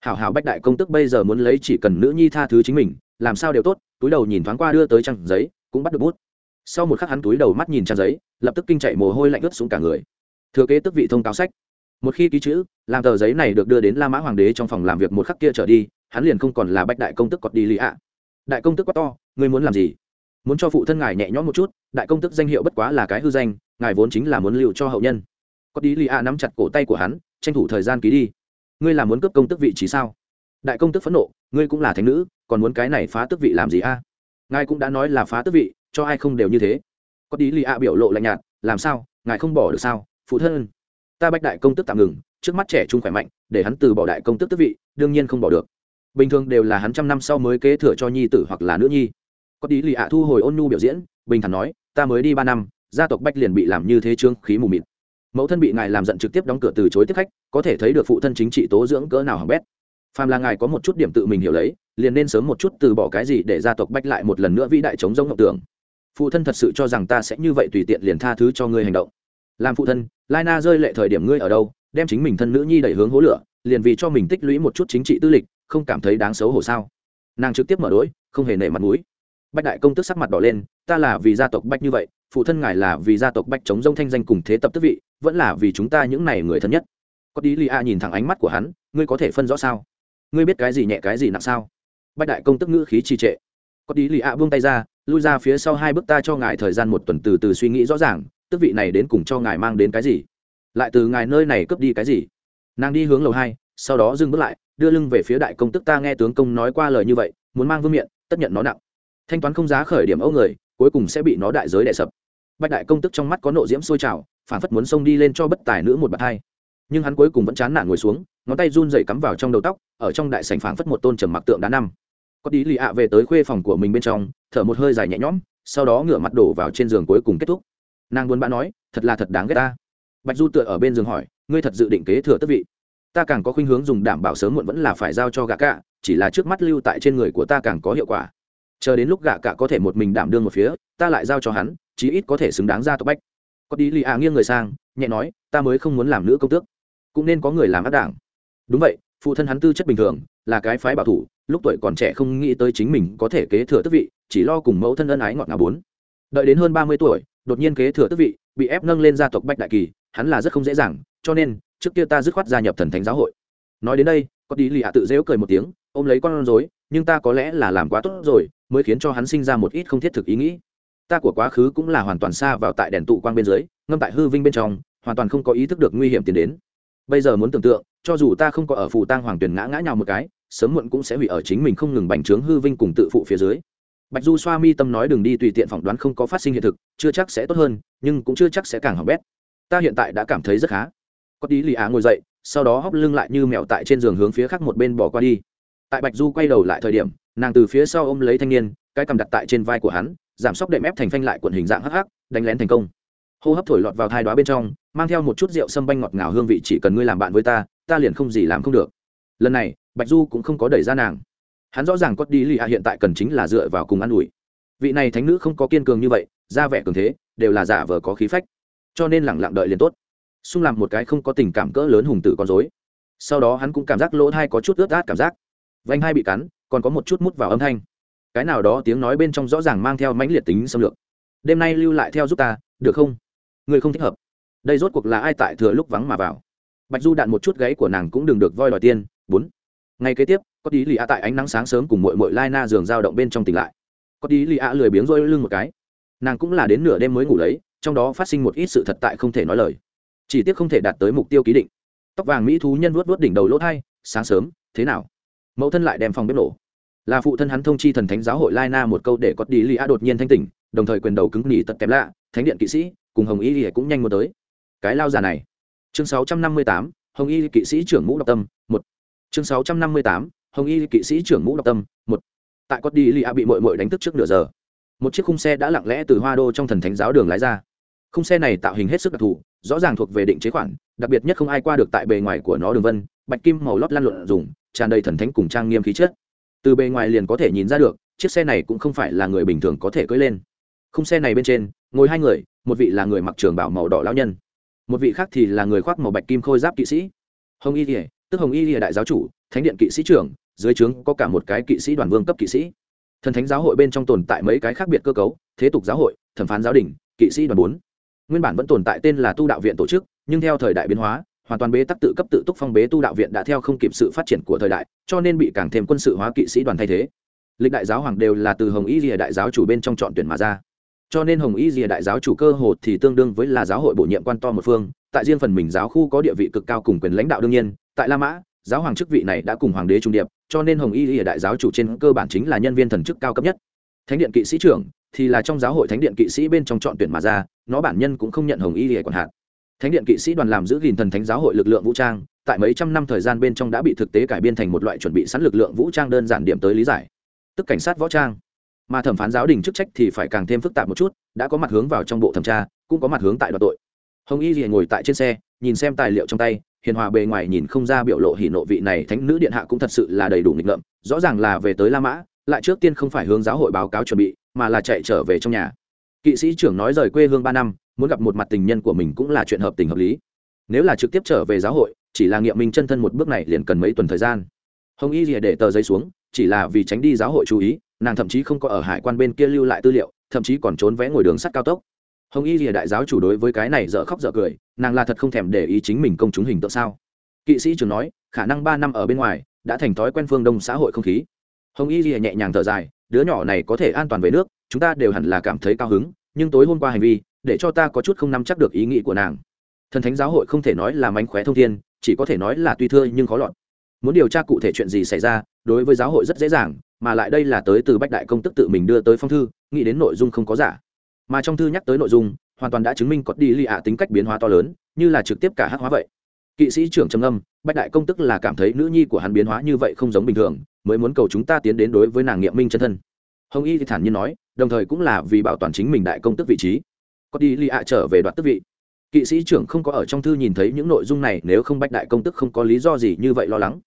Hảo hảo bách đại công tức bây giờ muốn lấy chỉ cần nữ nhi tha thứ chính mình, làm sao đều tốt, túi đầu nhìn thoáng qua đưa tới trang giấy, cũng bắt được bút. Sau một khắc hắn túi đầu mắt nhìn trang giấy, lập tức kinh chạy mồ hôi lạnh ướt xuống cả người. Thừa kế tức vị thông cáo sách. Một khi ký chữ, làm tờ giấy này được đưa đến la mã hoàng đế trong phòng làm việc một khắc kia trở đi, hắn liền không còn là bách đại công tức cọt đi lì ạ. Đại công tức quá to, ngươi muốn làm gì? Muốn cho phụ thân ngài nhẹ nhõm một chút, đại công tức danh hiệu bất quá là cái hư danh, ngài vốn chính là muốn lưu cho hậu nhân. Có đi lý a nắm chặt cổ tay của hắn, tranh thủ thời gian ký đi. Ngươi là muốn cướp công tức vị trí sao? Đại công tức phẫn nộ, ngươi cũng là thánh nữ, còn muốn cái này phá tước vị làm gì a? Ngài cũng đã nói là phá tước vị, cho ai không đều như thế. Có đi lì a biểu lộ lạnh nhạt, làm sao, ngài không bỏ được sao? Phụ thân, ta bách đại công tức tạm ngừng, trước mắt trẻ trung khỏe mạnh, để hắn từ bỏ đại công tức tước vị, đương nhiên không bỏ được. Bình thường đều là hắn trăm năm sau mới kế thừa cho nhi tử hoặc là nữ nhi có đi lì ạ thu hồi ôn nhu biểu diễn, bình thản nói, ta mới đi ba năm, gia tộc bách liền bị làm như thế trương khí mù mịt. Mẫu thân bị ngài làm giận trực tiếp đóng cửa từ chối tiếp khách, có thể thấy được phụ thân chính trị tố dưỡng cỡ nào hỏng bét. Phàm là ngài có một chút điểm tự mình hiểu lấy, liền nên sớm một chút từ bỏ cái gì để gia tộc bách lại một lần nữa vĩ đại chống giống ngọc tưởng. Phụ thân thật sự cho rằng ta sẽ như vậy tùy tiện liền tha thứ cho ngươi hành động. Làm phụ thân, lai na rơi lệ thời điểm ngươi ở đâu, đem chính mình thân nữ nhi đẩy hướng hố lửa, liền vì cho mình tích lũy một chút chính trị tư lịch, không cảm thấy đáng xấu hổ sao? Nàng trực tiếp mở đ không hề nể mặt mũi bách đại công tức sắc mặt đỏ lên, ta là vì gia tộc bách như vậy, phụ thân ngài là vì gia tộc bách chống dông thanh danh cùng thế tập tức vị, vẫn là vì chúng ta những này người thân nhất. Có tí li a nhìn thẳng ánh mắt của hắn, ngươi có thể phân rõ sao? Ngươi biết cái gì nhẹ, cái gì nặng sao? Bách đại công tức ngữ khí trì trệ. Có tí li a buông tay ra, lui ra phía sau hai bước, ta cho ngài thời gian một tuần từ từ suy nghĩ rõ ràng, tức vị này đến cùng cho ngài mang đến cái gì? Lại từ ngài nơi này cướp đi cái gì? Nàng đi hướng lầu hai, sau đó dừng bước lại, đưa lưng về phía đại công tức. Ta nghe tướng công nói qua lời như vậy, muốn mang vương miện, tất nhận nó nặng thanh toán không giá khởi điểm âu người, cuối cùng sẽ bị nó đại giới đè sập. Bạch đại công tức trong mắt có nộ diễm sôi trào phản phất muốn xông đi lên cho bất tài nữ một bạt hai. Nhưng hắn cuối cùng vẫn chán nản ngồi xuống, ngón tay run dày cắm vào trong đầu tóc, ở trong đại sảnh phản phất một tôn trầm mặc tượng đá năm. Có tí lì ạ về tới khuê phòng của mình bên trong, thở một hơi dài nhẹ nhõm, sau đó ngửa mặt đổ vào trên giường cuối cùng kết thúc. Nàng buồn bã nói, thật là thật đáng ghét ta. Bạch du tựa ở bên giường hỏi, ngươi thật dự định kế thừa tước vị? Ta càng có khuynh hướng dùng đảm bảo sớm muộn vẫn là phải giao cho gã cả, chỉ là trước mắt lưu tại trên người của ta càng có hiệu quả chờ đến lúc gạ cả có thể một mình đảm đương một phía, ta lại giao cho hắn, chí ít có thể xứng đáng ra tộc bách. Có đi lì ạ nghiêng người sang, nhẹ nói, ta mới không muốn làm nữ công tước. Cũng nên có người làm ác đảng. Đúng vậy, phụ thân hắn tư chất bình thường, là cái phái bảo thủ, lúc tuổi còn trẻ không nghĩ tới chính mình có thể kế thừa tước vị, chỉ lo cùng mẫu thân ân ái ngọt ngào bốn. Đợi đến hơn ba mươi tuổi, đột nhiên kế thừa tước vị, bị ép nâng lên gia tộc bách đại kỳ, hắn là rất không dễ dàng, cho nên, trước kia ta dứt khoát gia nhập thần thánh giáo hội. Nói đến đây, có đi lì ạ tự dễu cười một tiếng, ôm lấy con rối nhưng ta có lẽ là làm quá tốt rồi, mới khiến cho hắn sinh ra một ít không thiết thực ý nghĩ. Ta của quá khứ cũng là hoàn toàn xa vào tại đèn tụ quang bên dưới, ngâm tại hư vinh bên trong, hoàn toàn không có ý thức được nguy hiểm tiến đến. Bây giờ muốn tưởng tượng, cho dù ta không có ở phù tang hoàng tuyển ngã ngã nhào một cái, sớm muộn cũng sẽ hủy ở chính mình không ngừng bành trướng hư vinh cùng tự phụ phía dưới. Bạch du xoa mi tâm nói đừng đi tùy tiện phỏng đoán không có phát sinh hiện thực, chưa chắc sẽ tốt hơn, nhưng cũng chưa chắc sẽ càng hỏng bét. Ta hiện tại đã cảm thấy rất khá. Có tí lì á ngồi dậy, sau đó hóc lưng lại như mèo tại trên giường hướng phía khác một bên bỏ qua đi tại bạch du quay đầu lại thời điểm, nàng từ phía sau ôm lấy thanh niên, cái cầm đặt tại trên vai của hắn, giảm sốc đệm ép thành phanh lại quần hình dạng hắc hắc, đánh lén thành công. Hô hấp thổi lọt vào thai đoá bên trong, mang theo một chút rượu sâm banh ngọt ngào hương vị chỉ cần ngươi làm bạn với ta ta liền không gì làm không được. Lần này, bạch du cũng không có đẩy ra nàng. Hắn rõ ràng có đi lì hạ hiện tại cần chính là dựa vào cùng an ủi. Vị này thánh nữ không có kiên cường như vậy, ra vẻ cường thế, đều là giả vờ có khí phách. Cho nên lẳng lặng đợi liền tốt. Xung làm một cái không có tình cảm cỡ lớn hùng tử con dối sau đó hắn cũng cảm giác lỗ thai có chút ướt át cảm giác vanh hai bị cắn, còn có một chút mút vào âm thanh. Cái nào đó tiếng nói bên trong rõ ràng mang theo mãnh liệt tính xâm lược. Đêm nay lưu lại theo giúp ta, được không? Người không thích hợp. Đây rốt cuộc là ai tại thừa lúc vắng mà vào? Bạch du đạn một chút gáy của nàng cũng đừng được voi đòi tiên. Bốn. Ngày kế tiếp có tí lì a tại ánh nắng sáng sớm cùng mội mội lai na giường dao động bên trong tỉnh lại. Có tí lì a lười biếng rôi lưng một cái. Nàng cũng là đến nửa đêm mới ngủ lấy, trong đó phát sinh một ít sự thật tại không thể nói lời. Chỉ tiếc không thể đạt tới mục tiêu ký định. Tóc vàng mỹ thú nhân vuốt vuốt đỉnh đầu lỗ thay. sáng sớm, thế nào? Mẫu thân lại đem phòng bếp nổ. Là phụ thân hắn thông chi thần thánh giáo hội lai na một câu để có đi lì a đột nhiên thanh tỉnh đồng thời quyền đầu cứng nghỉ tật kém lạ thánh điện kỵ sĩ cùng hồng y lìa cũng nhanh muốn tới. Cái lao già này. Chương 658, hồng y kỵ sĩ trưởng mũ độc tâm một. Chương 658, hồng y kỵ sĩ trưởng mũ độc tâm một. Tại có đi lì a bị mội mội đánh thức trước nửa giờ một chiếc khung xe đã lặng lẽ từ hoa đô trong thần thánh giáo đường lái ra. Khung xe này tạo hình hết sức đặc thù rõ ràng thuộc về định chế khoản đặc biệt nhất không ai qua được tại bề ngoài của nó đường vân bạch kim màu lót lăn lộn dùng tràn đầy thần thánh cùng trang nghiêm khí chất. Từ bề ngoài liền có thể nhìn ra được, chiếc xe này cũng không phải là người bình thường có thể cưỡi lên. Khung xe này bên trên, ngồi hai người, một vị là người mặc trường bảo màu đỏ lão nhân, một vị khác thì là người khoác màu bạch kim khôi giáp kỵ sĩ. Hồng y lìa tức hồng y lìa đại giáo chủ, thánh điện kỵ sĩ trưởng, dưới trướng có cả một cái kỵ sĩ đoàn vương cấp kỵ sĩ. Thần thánh giáo hội bên trong tồn tại mấy cái khác biệt cơ cấu, thế tục giáo hội, thẩm phán giáo đình, kỵ sĩ đoàn bốn. Nguyên bản vẫn tồn tại tên là tu đạo viện tổ chức, nhưng theo thời đại biến hóa hoàn toàn bế tắc tự cấp tự túc phong bế tu đạo viện đã theo không kịp sự phát triển của thời đại, cho nên bị càng thêm quân sự hóa kỵ sĩ đoàn thay thế. Lịch đại giáo hoàng đều là từ hồng y rìa đại giáo chủ bên trong chọn tuyển mà ra. Cho nên hồng y rìa đại giáo chủ cơ hồ thì tương đương với là giáo hội bổ nhiệm quan to một phương, tại riêng phần mình giáo khu có địa vị cực cao cùng quyền lãnh đạo đương nhiên, tại la mã, giáo hoàng chức vị này đã cùng hoàng đế trung điệp, cho nên hồng y rìa đại giáo chủ trên cơ bản chính là nhân viên thần chức cao cấp nhất. Thánh điện kỵ sĩ trưởng thì là trong giáo hội thánh điện kỵ sĩ bên trong chọn tuyển mà ra, nó bản nhân cũng không nhận hồng y rìa quản hạt thánh điện kỵ sĩ đoàn làm giữ gìn thần thánh giáo hội lực lượng vũ trang, tại mấy trăm năm thời gian bên trong đã bị thực tế cải biên thành một loại chuẩn bị sẵn lực lượng vũ trang đơn giản điểm tới lý giải. Tức cảnh sát võ trang. Mà thẩm phán giáo đình chức trách thì phải càng thêm phức tạp một chút, đã có mặt hướng vào trong bộ thẩm tra, cũng có mặt hướng tại đoạn tội. Hồng y thì ngồi tại trên xe, nhìn xem tài liệu trong tay, hiền hòa bề ngoài nhìn không ra biểu lộ hỉ nộ vị này thánh nữ điện hạ cũng thật sự là đầy đủ nghịch ngợm, rõ ràng là về tới la mã, lại trước tiên không phải hướng giáo hội báo cáo chuẩn bị, mà là chạy trở về trong nhà kỵ sĩ trưởng nói rời quê hương ba năm, muốn gặp một mặt tình nhân của mình cũng là chuyện hợp tình hợp lý. Nếu là trực tiếp trở về giáo hội, chỉ là nghiệm minh chân thân một bước này liền cần mấy tuần thời gian. Hồng y rìa để tờ giấy xuống, chỉ là vì tránh đi giáo hội chú ý, nàng thậm chí không có ở hải quan bên kia lưu lại tư liệu, thậm chí còn trốn vé ngồi đường sắt cao tốc. Hồng y rìa đại giáo chủ đối với cái này dở khóc dở cười, nàng là thật không thèm để ý chính mình công chúng hình tượng sao. Kỵ sĩ trưởng nói, khả năng ba năm ở bên ngoài, đã thành thói quen phương đông xã hội không khí. Hồng y rìa nhẹ nhàng thở dài, đứa nhỏ này có thể an toàn về nước chúng ta đều hẳn là cảm thấy cao hứng, nhưng tối hôm qua hành vi, để cho ta có chút không nắm chắc được ý nghĩ của nàng. Thần thánh giáo hội không thể nói là mánh khóe thông thiên, chỉ có thể nói là tuy thưa nhưng khó lọt. Muốn điều tra cụ thể chuyện gì xảy ra, đối với giáo hội rất dễ dàng, mà lại đây là tới từ bách đại công tức tự mình đưa tới phong thư, nghĩ đến nội dung không có giả. Mà trong thư nhắc tới nội dung, hoàn toàn đã chứng minh có đi lì ạ tính cách biến hóa to lớn, như là trực tiếp cả hắc hóa vậy. Kỵ sĩ trưởng trầm âm bách đại công tức là cảm thấy nữ nhi của hắn biến hóa như vậy không giống bình thường, mới muốn cầu chúng ta tiến đến đối với nàng nghiệm minh chân thân. Hồng y thì thản nhiên nói đồng thời cũng là vì bảo toàn chính mình đại công tức vị trí. Có đi lì ạ trở về đoạt tức vị. Kỵ sĩ trưởng không có ở trong thư nhìn thấy những nội dung này, nếu không bách đại công tức không có lý do gì như vậy lo lắng.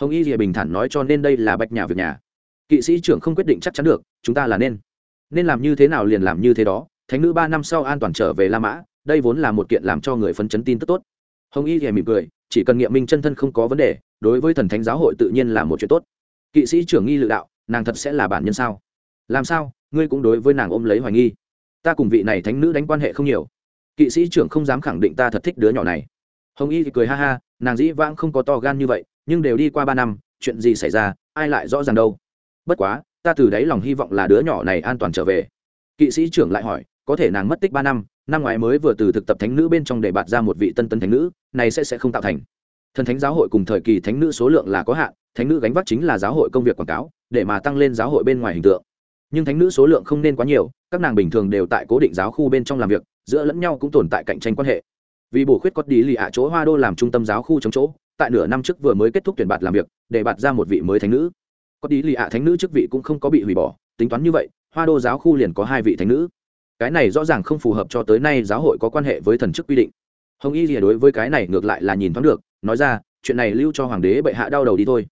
Hồng y rìa bình thản nói cho nên đây là bách nhà việc nhà. Kỵ sĩ trưởng không quyết định chắc chắn được, chúng ta là nên. Nên làm như thế nào liền làm như thế đó, thánh nữ ba năm sau an toàn trở về la mã, đây vốn là một kiện làm cho người phấn chấn tin tức tốt. Hồng y rìa mỉm cười, chỉ cần nghiệm minh chân thân không có vấn đề, đối với thần thánh giáo hội tự nhiên là một chuyện tốt. Kỵ sĩ trưởng nghi lự đạo, nàng thật sẽ là bản nhân sao? Làm sao? Ngươi cũng đối với nàng ôm lấy hoài nghi. Ta cùng vị này thánh nữ đánh quan hệ không nhiều. Kỵ sĩ trưởng không dám khẳng định ta thật thích đứa nhỏ này. Hồng y thì cười ha ha, nàng dĩ vãng không có to gan như vậy, nhưng đều đi qua ba năm, chuyện gì xảy ra, ai lại rõ ràng đâu. Bất quá, ta từ đáy lòng hy vọng là đứa nhỏ này an toàn trở về. Kỵ sĩ trưởng lại hỏi, có thể nàng mất tích ba năm năm ngoái mới vừa từ thực tập thánh nữ bên trong để bạt ra một vị tân tân thánh nữ, này sẽ sẽ không tạo thành. Thần thánh giáo hội cùng thời kỳ thánh nữ số lượng là có hạn, thánh nữ gánh vác chính là giáo hội công việc quảng cáo, để mà tăng lên giáo hội bên ngoài hình tượng nhưng thánh nữ số lượng không nên quá nhiều, các nàng bình thường đều tại cố định giáo khu bên trong làm việc, giữa lẫn nhau cũng tồn tại cạnh tranh quan hệ. Vì bổ khuyết có đi lì ạ chỗ hoa đô làm trung tâm giáo khu chống chỗ, tại nửa năm trước vừa mới kết thúc tuyển bạt làm việc, để bạt ra một vị mới thánh nữ. Có đi lì ạ thánh nữ chức vị cũng không có bị hủy bỏ, tính toán như vậy, hoa đô giáo khu liền có hai vị thánh nữ. Cái này rõ ràng không phù hợp cho tới nay giáo hội có quan hệ với thần chức quy định. Hồng y rìa đối với cái này ngược lại là nhìn thoáng được, nói ra, chuyện này lưu cho hoàng đế bệ hạ đau đầu đi thôi.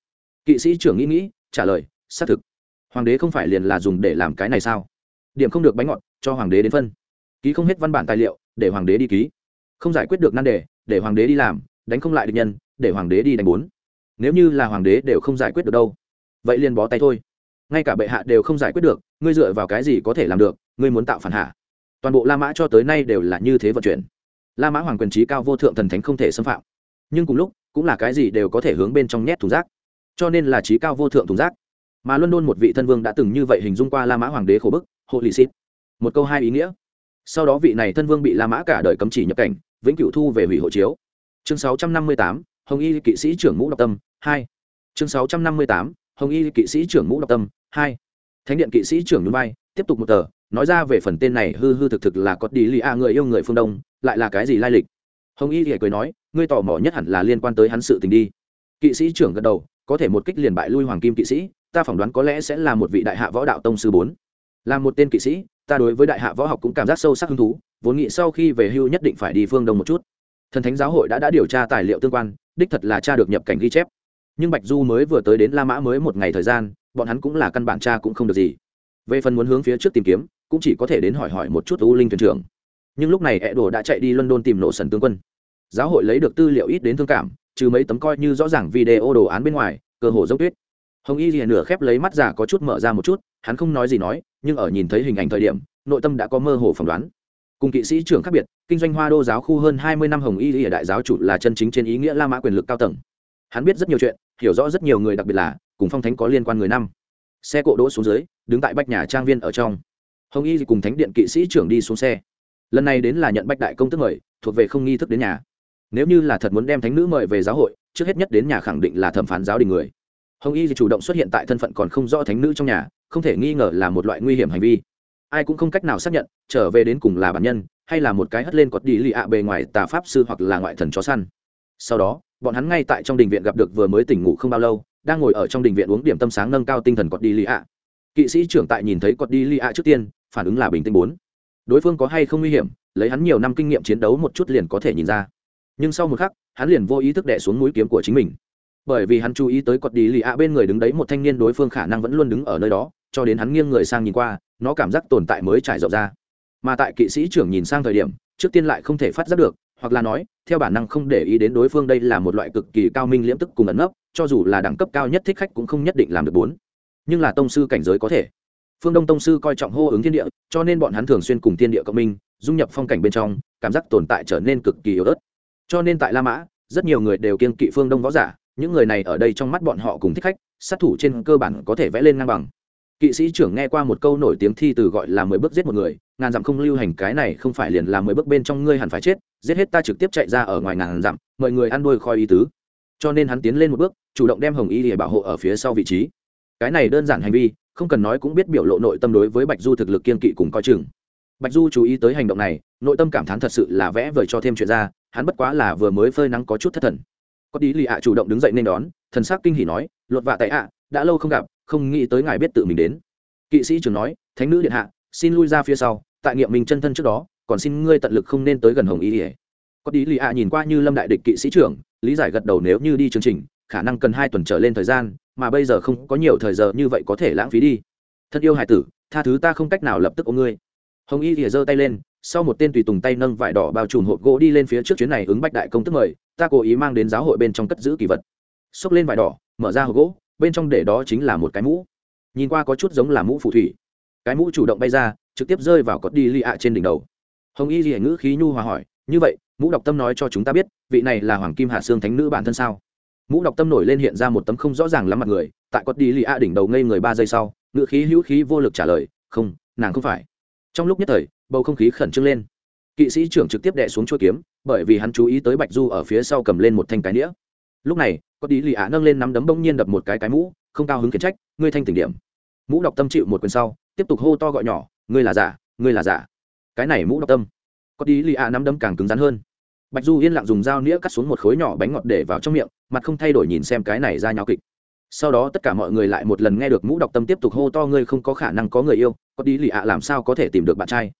Kỵ sĩ trưởng nghĩ nghĩ, trả lời, xác thực hoàng đế không phải liền là dùng để làm cái này sao? Điểm không được bánh ngọt, cho hoàng đế đến phân. Ký không hết văn bản tài liệu, để hoàng đế đi ký. Không giải quyết được nan đề, để hoàng đế đi làm, đánh không lại được nhân, để hoàng đế đi đánh bốn. Nếu như là hoàng đế đều không giải quyết được đâu, vậy liền bó tay thôi. Ngay cả bệ hạ đều không giải quyết được, ngươi dựa vào cái gì có thể làm được, ngươi muốn tạo phản hạ? Toàn bộ la mã cho tới nay đều là như thế vận chuyển. La mã hoàng quyền trí cao vô thượng thần thánh không thể xâm phạm. Nhưng cùng lúc, cũng là cái gì đều có thể hướng bên trong nhét thùng rác. Cho nên là trí cao vô thượng thùng rác mà london một vị thân vương đã từng như vậy hình dung qua la mã hoàng đế khổ bức hộ lì xít một câu hai ý nghĩa. Sau đó vị này thân vương bị la mã cả đời cấm chỉ nhập cảnh vĩnh cửu thu về hủy hộ chiếu. Chương 658, hồng y kỵ sĩ trưởng ngũ độc tâm hai. Chương 658, hồng y kỵ sĩ trưởng ngũ độc tâm hai. Thánh điện kỵ sĩ trưởng núi bay tiếp tục một tờ nói ra về phần tên này hư hư thực thực là có đi lì a người yêu người phương đông lại là cái gì lai lịch? Hồng y thì cười nói ngươi tò mò nhất hẳn là liên quan tới hắn sự tình đi. Kỵ sĩ trưởng gật đầu có thể một kích liền bại lui hoàng kim kỵ sĩ ta phỏng đoán có lẽ sẽ là một vị đại hạ võ đạo tông sư bốn. Là một tên kỵ sĩ, ta đối với đại hạ võ học cũng cảm giác sâu sắc hứng thú, vốn nghĩ sau khi về hưu nhất định phải đi phương đông một chút. Thần thánh giáo hội đã đã điều tra tài liệu tương quan, đích thật là cha được nhập cảnh ghi chép. Nhưng bạch du mới vừa tới đến la mã mới một ngày thời gian, bọn hắn cũng là căn bản cha cũng không được gì. Về phần muốn hướng phía trước tìm kiếm, cũng chỉ có thể đến hỏi hỏi một chút u linh thuyền trưởng. Nhưng lúc này ẹ đồ đã chạy đi london tìm nổ sần tướng quân. Giáo hội lấy được tư liệu ít đến thương cảm, trừ mấy tấm coi như rõ ràng video đồ án bên ngoài, cơ hồ dốc tuyết hồng y liền nửa khép lấy mắt giả có chút mở ra một chút, hắn không nói gì nói, nhưng ở nhìn thấy hình ảnh thời điểm, nội tâm đã có mơ hồ phỏng đoán. Cùng kỵ sĩ trưởng khác biệt, kinh doanh hoa đô giáo khu hơn hai mươi năm hồng y lìa đại giáo chủ là chân chính trên ý nghĩa la mã quyền lực cao tầng. Hắn biết rất nhiều chuyện, hiểu rõ rất nhiều người đặc biệt là, cùng phong thánh có liên quan người năm. Xe cộ đỗ xuống dưới, đứng tại bách nhà trang viên ở trong. Hồng y cùng thánh điện kỵ sĩ trưởng đi xuống xe. Lần này đến là nhận bách đại công tức mời, thuộc về không nghi thức đến nhà. Nếu như là thật muốn đem thánh nữ mời về giáo hội, trước hết nhất đến nhà khẳng định là thẩm phán giáo đình người hồng y chủ động xuất hiện tại thân phận còn không rõ thánh nữ trong nhà, không thể nghi ngờ là một loại nguy hiểm hành vi. Ai cũng không cách nào xác nhận, trở về đến cùng là bản nhân, hay là một cái hất lên cọt đi lì ạ bề ngoài tà pháp sư hoặc là ngoại thần chó săn. Sau đó, bọn hắn ngay tại trong đình viện gặp được vừa mới tỉnh ngủ không bao lâu, đang ngồi ở trong đình viện uống điểm tâm sáng nâng cao tinh thần cọt đi lì ạ. Kỵ sĩ trưởng tại nhìn thấy cọt đi lì ạ trước tiên, phản ứng là bình tĩnh bốn. Đối phương có hay không nguy hiểm, lấy hắn nhiều năm kinh nghiệm chiến đấu một chút liền có thể nhìn ra. Nhưng sau một khắc, hắn liền vô ý thức đẻ xuống mũi kiếm của chính mình bởi vì hắn chú ý tới cọt đi lì ạ bên người đứng đấy một thanh niên đối phương khả năng vẫn luôn đứng ở nơi đó, cho đến hắn nghiêng người sang nhìn qua, nó cảm giác tồn tại mới trải rộng ra. Mà tại kỵ sĩ trưởng nhìn sang thời điểm, trước tiên lại không thể phát giác được, hoặc là nói, theo bản năng không để ý đến đối phương đây là một loại cực kỳ cao minh liễm tức cùng ẩn nấp, cho dù là đẳng cấp cao nhất thích khách cũng không nhất định làm được bốn. Nhưng là tông sư cảnh giới có thể. Phương đông tông sư coi trọng hô ứng thiên địa, cho nên bọn hắn thường xuyên cùng thiên địa cộng minh, dung nhập phong cảnh bên trong, cảm giác tồn tại trở nên cực kỳ yếu ớt. Cho nên tại la mã, rất nhiều người đều kiên kỵ phương đông võ giả những người này ở đây trong mắt bọn họ cùng thích khách, sát thủ trên cơ bản có thể vẽ lên ngang bằng. Kỵ sĩ trưởng nghe qua một câu nổi tiếng thi từ gọi là mười bước giết một người, ngàn dặm không lưu hành, cái này không phải liền là mười bước bên trong ngươi hẳn phải chết, giết hết ta trực tiếp chạy ra ở ngoài ngàn dặm mọi người ăn đôi khoi ý tứ. Cho nên hắn tiến lên một bước, chủ động đem hồng y để bảo hộ ở phía sau vị trí. Cái này đơn giản hành vi, không cần nói cũng biết biểu lộ nội tâm đối với bạch du thực lực kiên kỵ cùng coi chừng. Bạch du chú ý tới hành động này, nội tâm cảm thán thật sự là vẽ vời cho thêm chuyện ra, hắn bất quá là vừa mới phơi nắng có chút thất thần có đi lì ạ chủ động đứng dậy nên đón, thần sắc kinh hỉ nói, luật vạ tại ạ, đã lâu không gặp, không nghĩ tới ngài biết tự mình đến. Kỵ sĩ trưởng nói, thánh nữ điện hạ, xin lui ra phía sau, tại nghiệm mình chân thân trước đó, còn xin ngươi tận lực không nên tới gần hồng y ỉa có đi lì ạ nhìn qua như lâm đại địch kỵ sĩ trưởng, lý giải gật đầu nếu như đi chương trình, khả năng cần hai tuần trở lên thời gian, mà bây giờ không có nhiều thời giờ như vậy có thể lãng phí đi. Thân yêu hải tử, tha thứ ta không cách nào lập tức ôm ngươi. Hồng y ỉa giơ tay lên sau một tên tùy tùng tay nâng vải đỏ bao trùm hộp gỗ đi lên phía trước chuyến này ứng bách đại công tức mời, ta cố ý mang đến giáo hội bên trong cất giữ kỳ vật. Xốc lên vải đỏ, mở ra hộp gỗ, bên trong để đó chính là một cái mũ. Nhìn qua có chút giống là mũ phù thủy. Cái mũ chủ động bay ra, trực tiếp rơi vào cọt đi lì ạ trên đỉnh đầu. Hồng y rỉa ngữ khí nhu hòa hỏi, như vậy, mũ đọc tâm nói cho chúng ta biết, vị này là hoàng kim hạ sương thánh nữ bản thân sao? Mũ đọc tâm nổi lên hiện ra một tấm không rõ ràng lắm mặt người, tại cọt đi lì ạ đỉnh đầu ngây người ba giây sau, ngữ khí hữu khí vô lực trả lời, không, nàng không phải. Trong lúc nhất thời bầu không khí khẩn trương lên. Kỵ sĩ trưởng trực tiếp đệ xuống chuỗi kiếm, bởi vì hắn chú ý tới bạch du ở phía sau cầm lên một thanh cái nĩa. Lúc này, có đi lì ạ nâng lên nắm đấm bỗng nhiên đập một cái cái mũ, không cao hứng khiển trách, ngươi thanh tỉnh điểm. Mũ đọc tâm chịu một quyền sau, tiếp tục hô to gọi nhỏ, ngươi là giả, ngươi là giả. Cái này mũ đọc tâm. Có đi lì ạ nắm đấm càng cứng rắn hơn. Bạch du yên lặng dùng dao nĩa cắt xuống một khối nhỏ bánh ngọt để vào trong miệng, mặt không thay đổi nhìn xem cái này ra nháo kịch. Sau đó tất cả mọi người lại một lần nghe được mũ đọc tâm tiếp tục hô to, ngươi không có khả năng có người yêu, có đi lì ạ làm sao có thể tìm được bạn trai?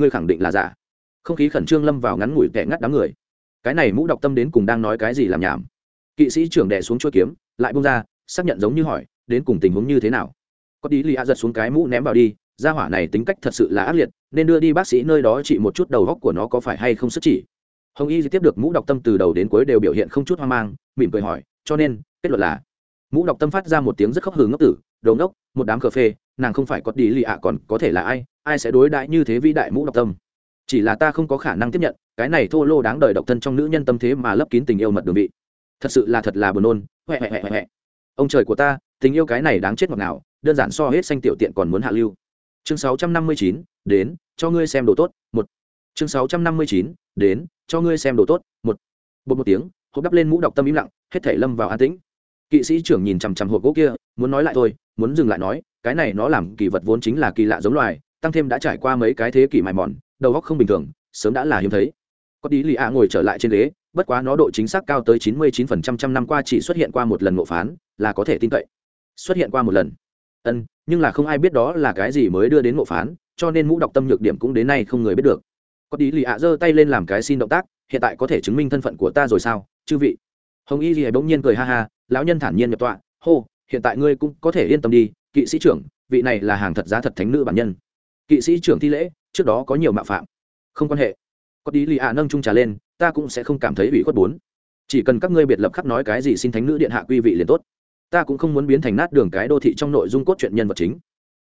Ngươi khẳng định là giả. Không khí khẩn trương lâm vào ngắn ngủi kẻ ngắt đám người. Cái này mũ đọc tâm đến cùng đang nói cái gì làm nhảm? Kỵ sĩ trưởng đẻ xuống chuôi kiếm, lại bung ra, xác nhận giống như hỏi, đến cùng tình huống như thế nào? Có tí lì ạ giật xuống cái mũ ném vào đi, gia hỏa này tính cách thật sự là ác liệt, nên đưa đi bác sĩ nơi đó trị một chút đầu góc của nó có phải hay không sức chỉ hồng y tiếp được mũ đọc tâm từ đầu đến cuối đều biểu hiện không chút hoang mang, mỉm cười hỏi, cho nên, kết luận là? Mũ đọc tâm phát ra một tiếng rất khóc hừ ngốc tử đầu ngốc, một đám cà phê, nàng không phải có đi lì ạ còn có thể là ai? Ai sẽ đối đãi như thế vĩ đại mũ độc tâm? Chỉ là ta không có khả năng tiếp nhận cái này thô lô đáng đời độc thân trong nữ nhân tâm thế mà lấp kín tình yêu mật đường vị. Thật sự là thật là buồn nôn. Huệ huệ huệ huệ ông trời của ta tình yêu cái này đáng chết ngọt nào đơn giản so hết xanh tiểu tiện còn muốn hạ lưu. Chương 659, đến cho ngươi xem đồ tốt một. Chương 659, đến cho ngươi xem đồ tốt một. Bột một tiếng hộp đắp lên mũ đọc tâm im lặng hết thể lâm vào an tĩnh. Kỵ sĩ trưởng nhìn chằm chằm hộp gỗ kia muốn nói lại thôi muốn dừng lại nói cái này nó làm kỳ vật vốn chính là kỳ lạ giống loài tăng thêm đã trải qua mấy cái thế kỷ mài mòn, đầu óc không bình thường, sớm đã là hiếm thấy. Có tí lì ạ ngồi trở lại trên ghế, bất quá nó độ chính xác cao tới chín mươi chín phần trăm trăm năm qua chỉ xuất hiện qua một lần ngộ phán, là có thể tin cậy. Xuất hiện qua một lần. Ân, nhưng là không ai biết đó là cái gì mới đưa đến ngộ phán, cho nên mũ đọc tâm nhược điểm cũng đến nay không người biết được. Có tí lì ạ giơ tay lên làm cái xin động tác, hiện tại có thể chứng minh thân phận của ta rồi sao, chư vị? Hồng y gì bỗng nhiên cười ha ha, lão nhân thản nhiên nhập tọa, hô, hiện tại ngươi cũng có thể yên tâm đi, kỵ sĩ trưởng, vị này là hàng thật giá thật thánh nữ bản nhân kỵ sĩ trưởng thi lễ, trước đó có nhiều mạo phạm. Không quan hệ. Có đi lì ạ nâng trung trà lên, ta cũng sẽ không cảm thấy ủy khuất bốn. Chỉ cần các ngươi biệt lập khắc nói cái gì xin thánh nữ điện hạ quy vị liền tốt. Ta cũng không muốn biến thành nát đường cái đô thị trong nội dung cốt truyện nhân vật chính.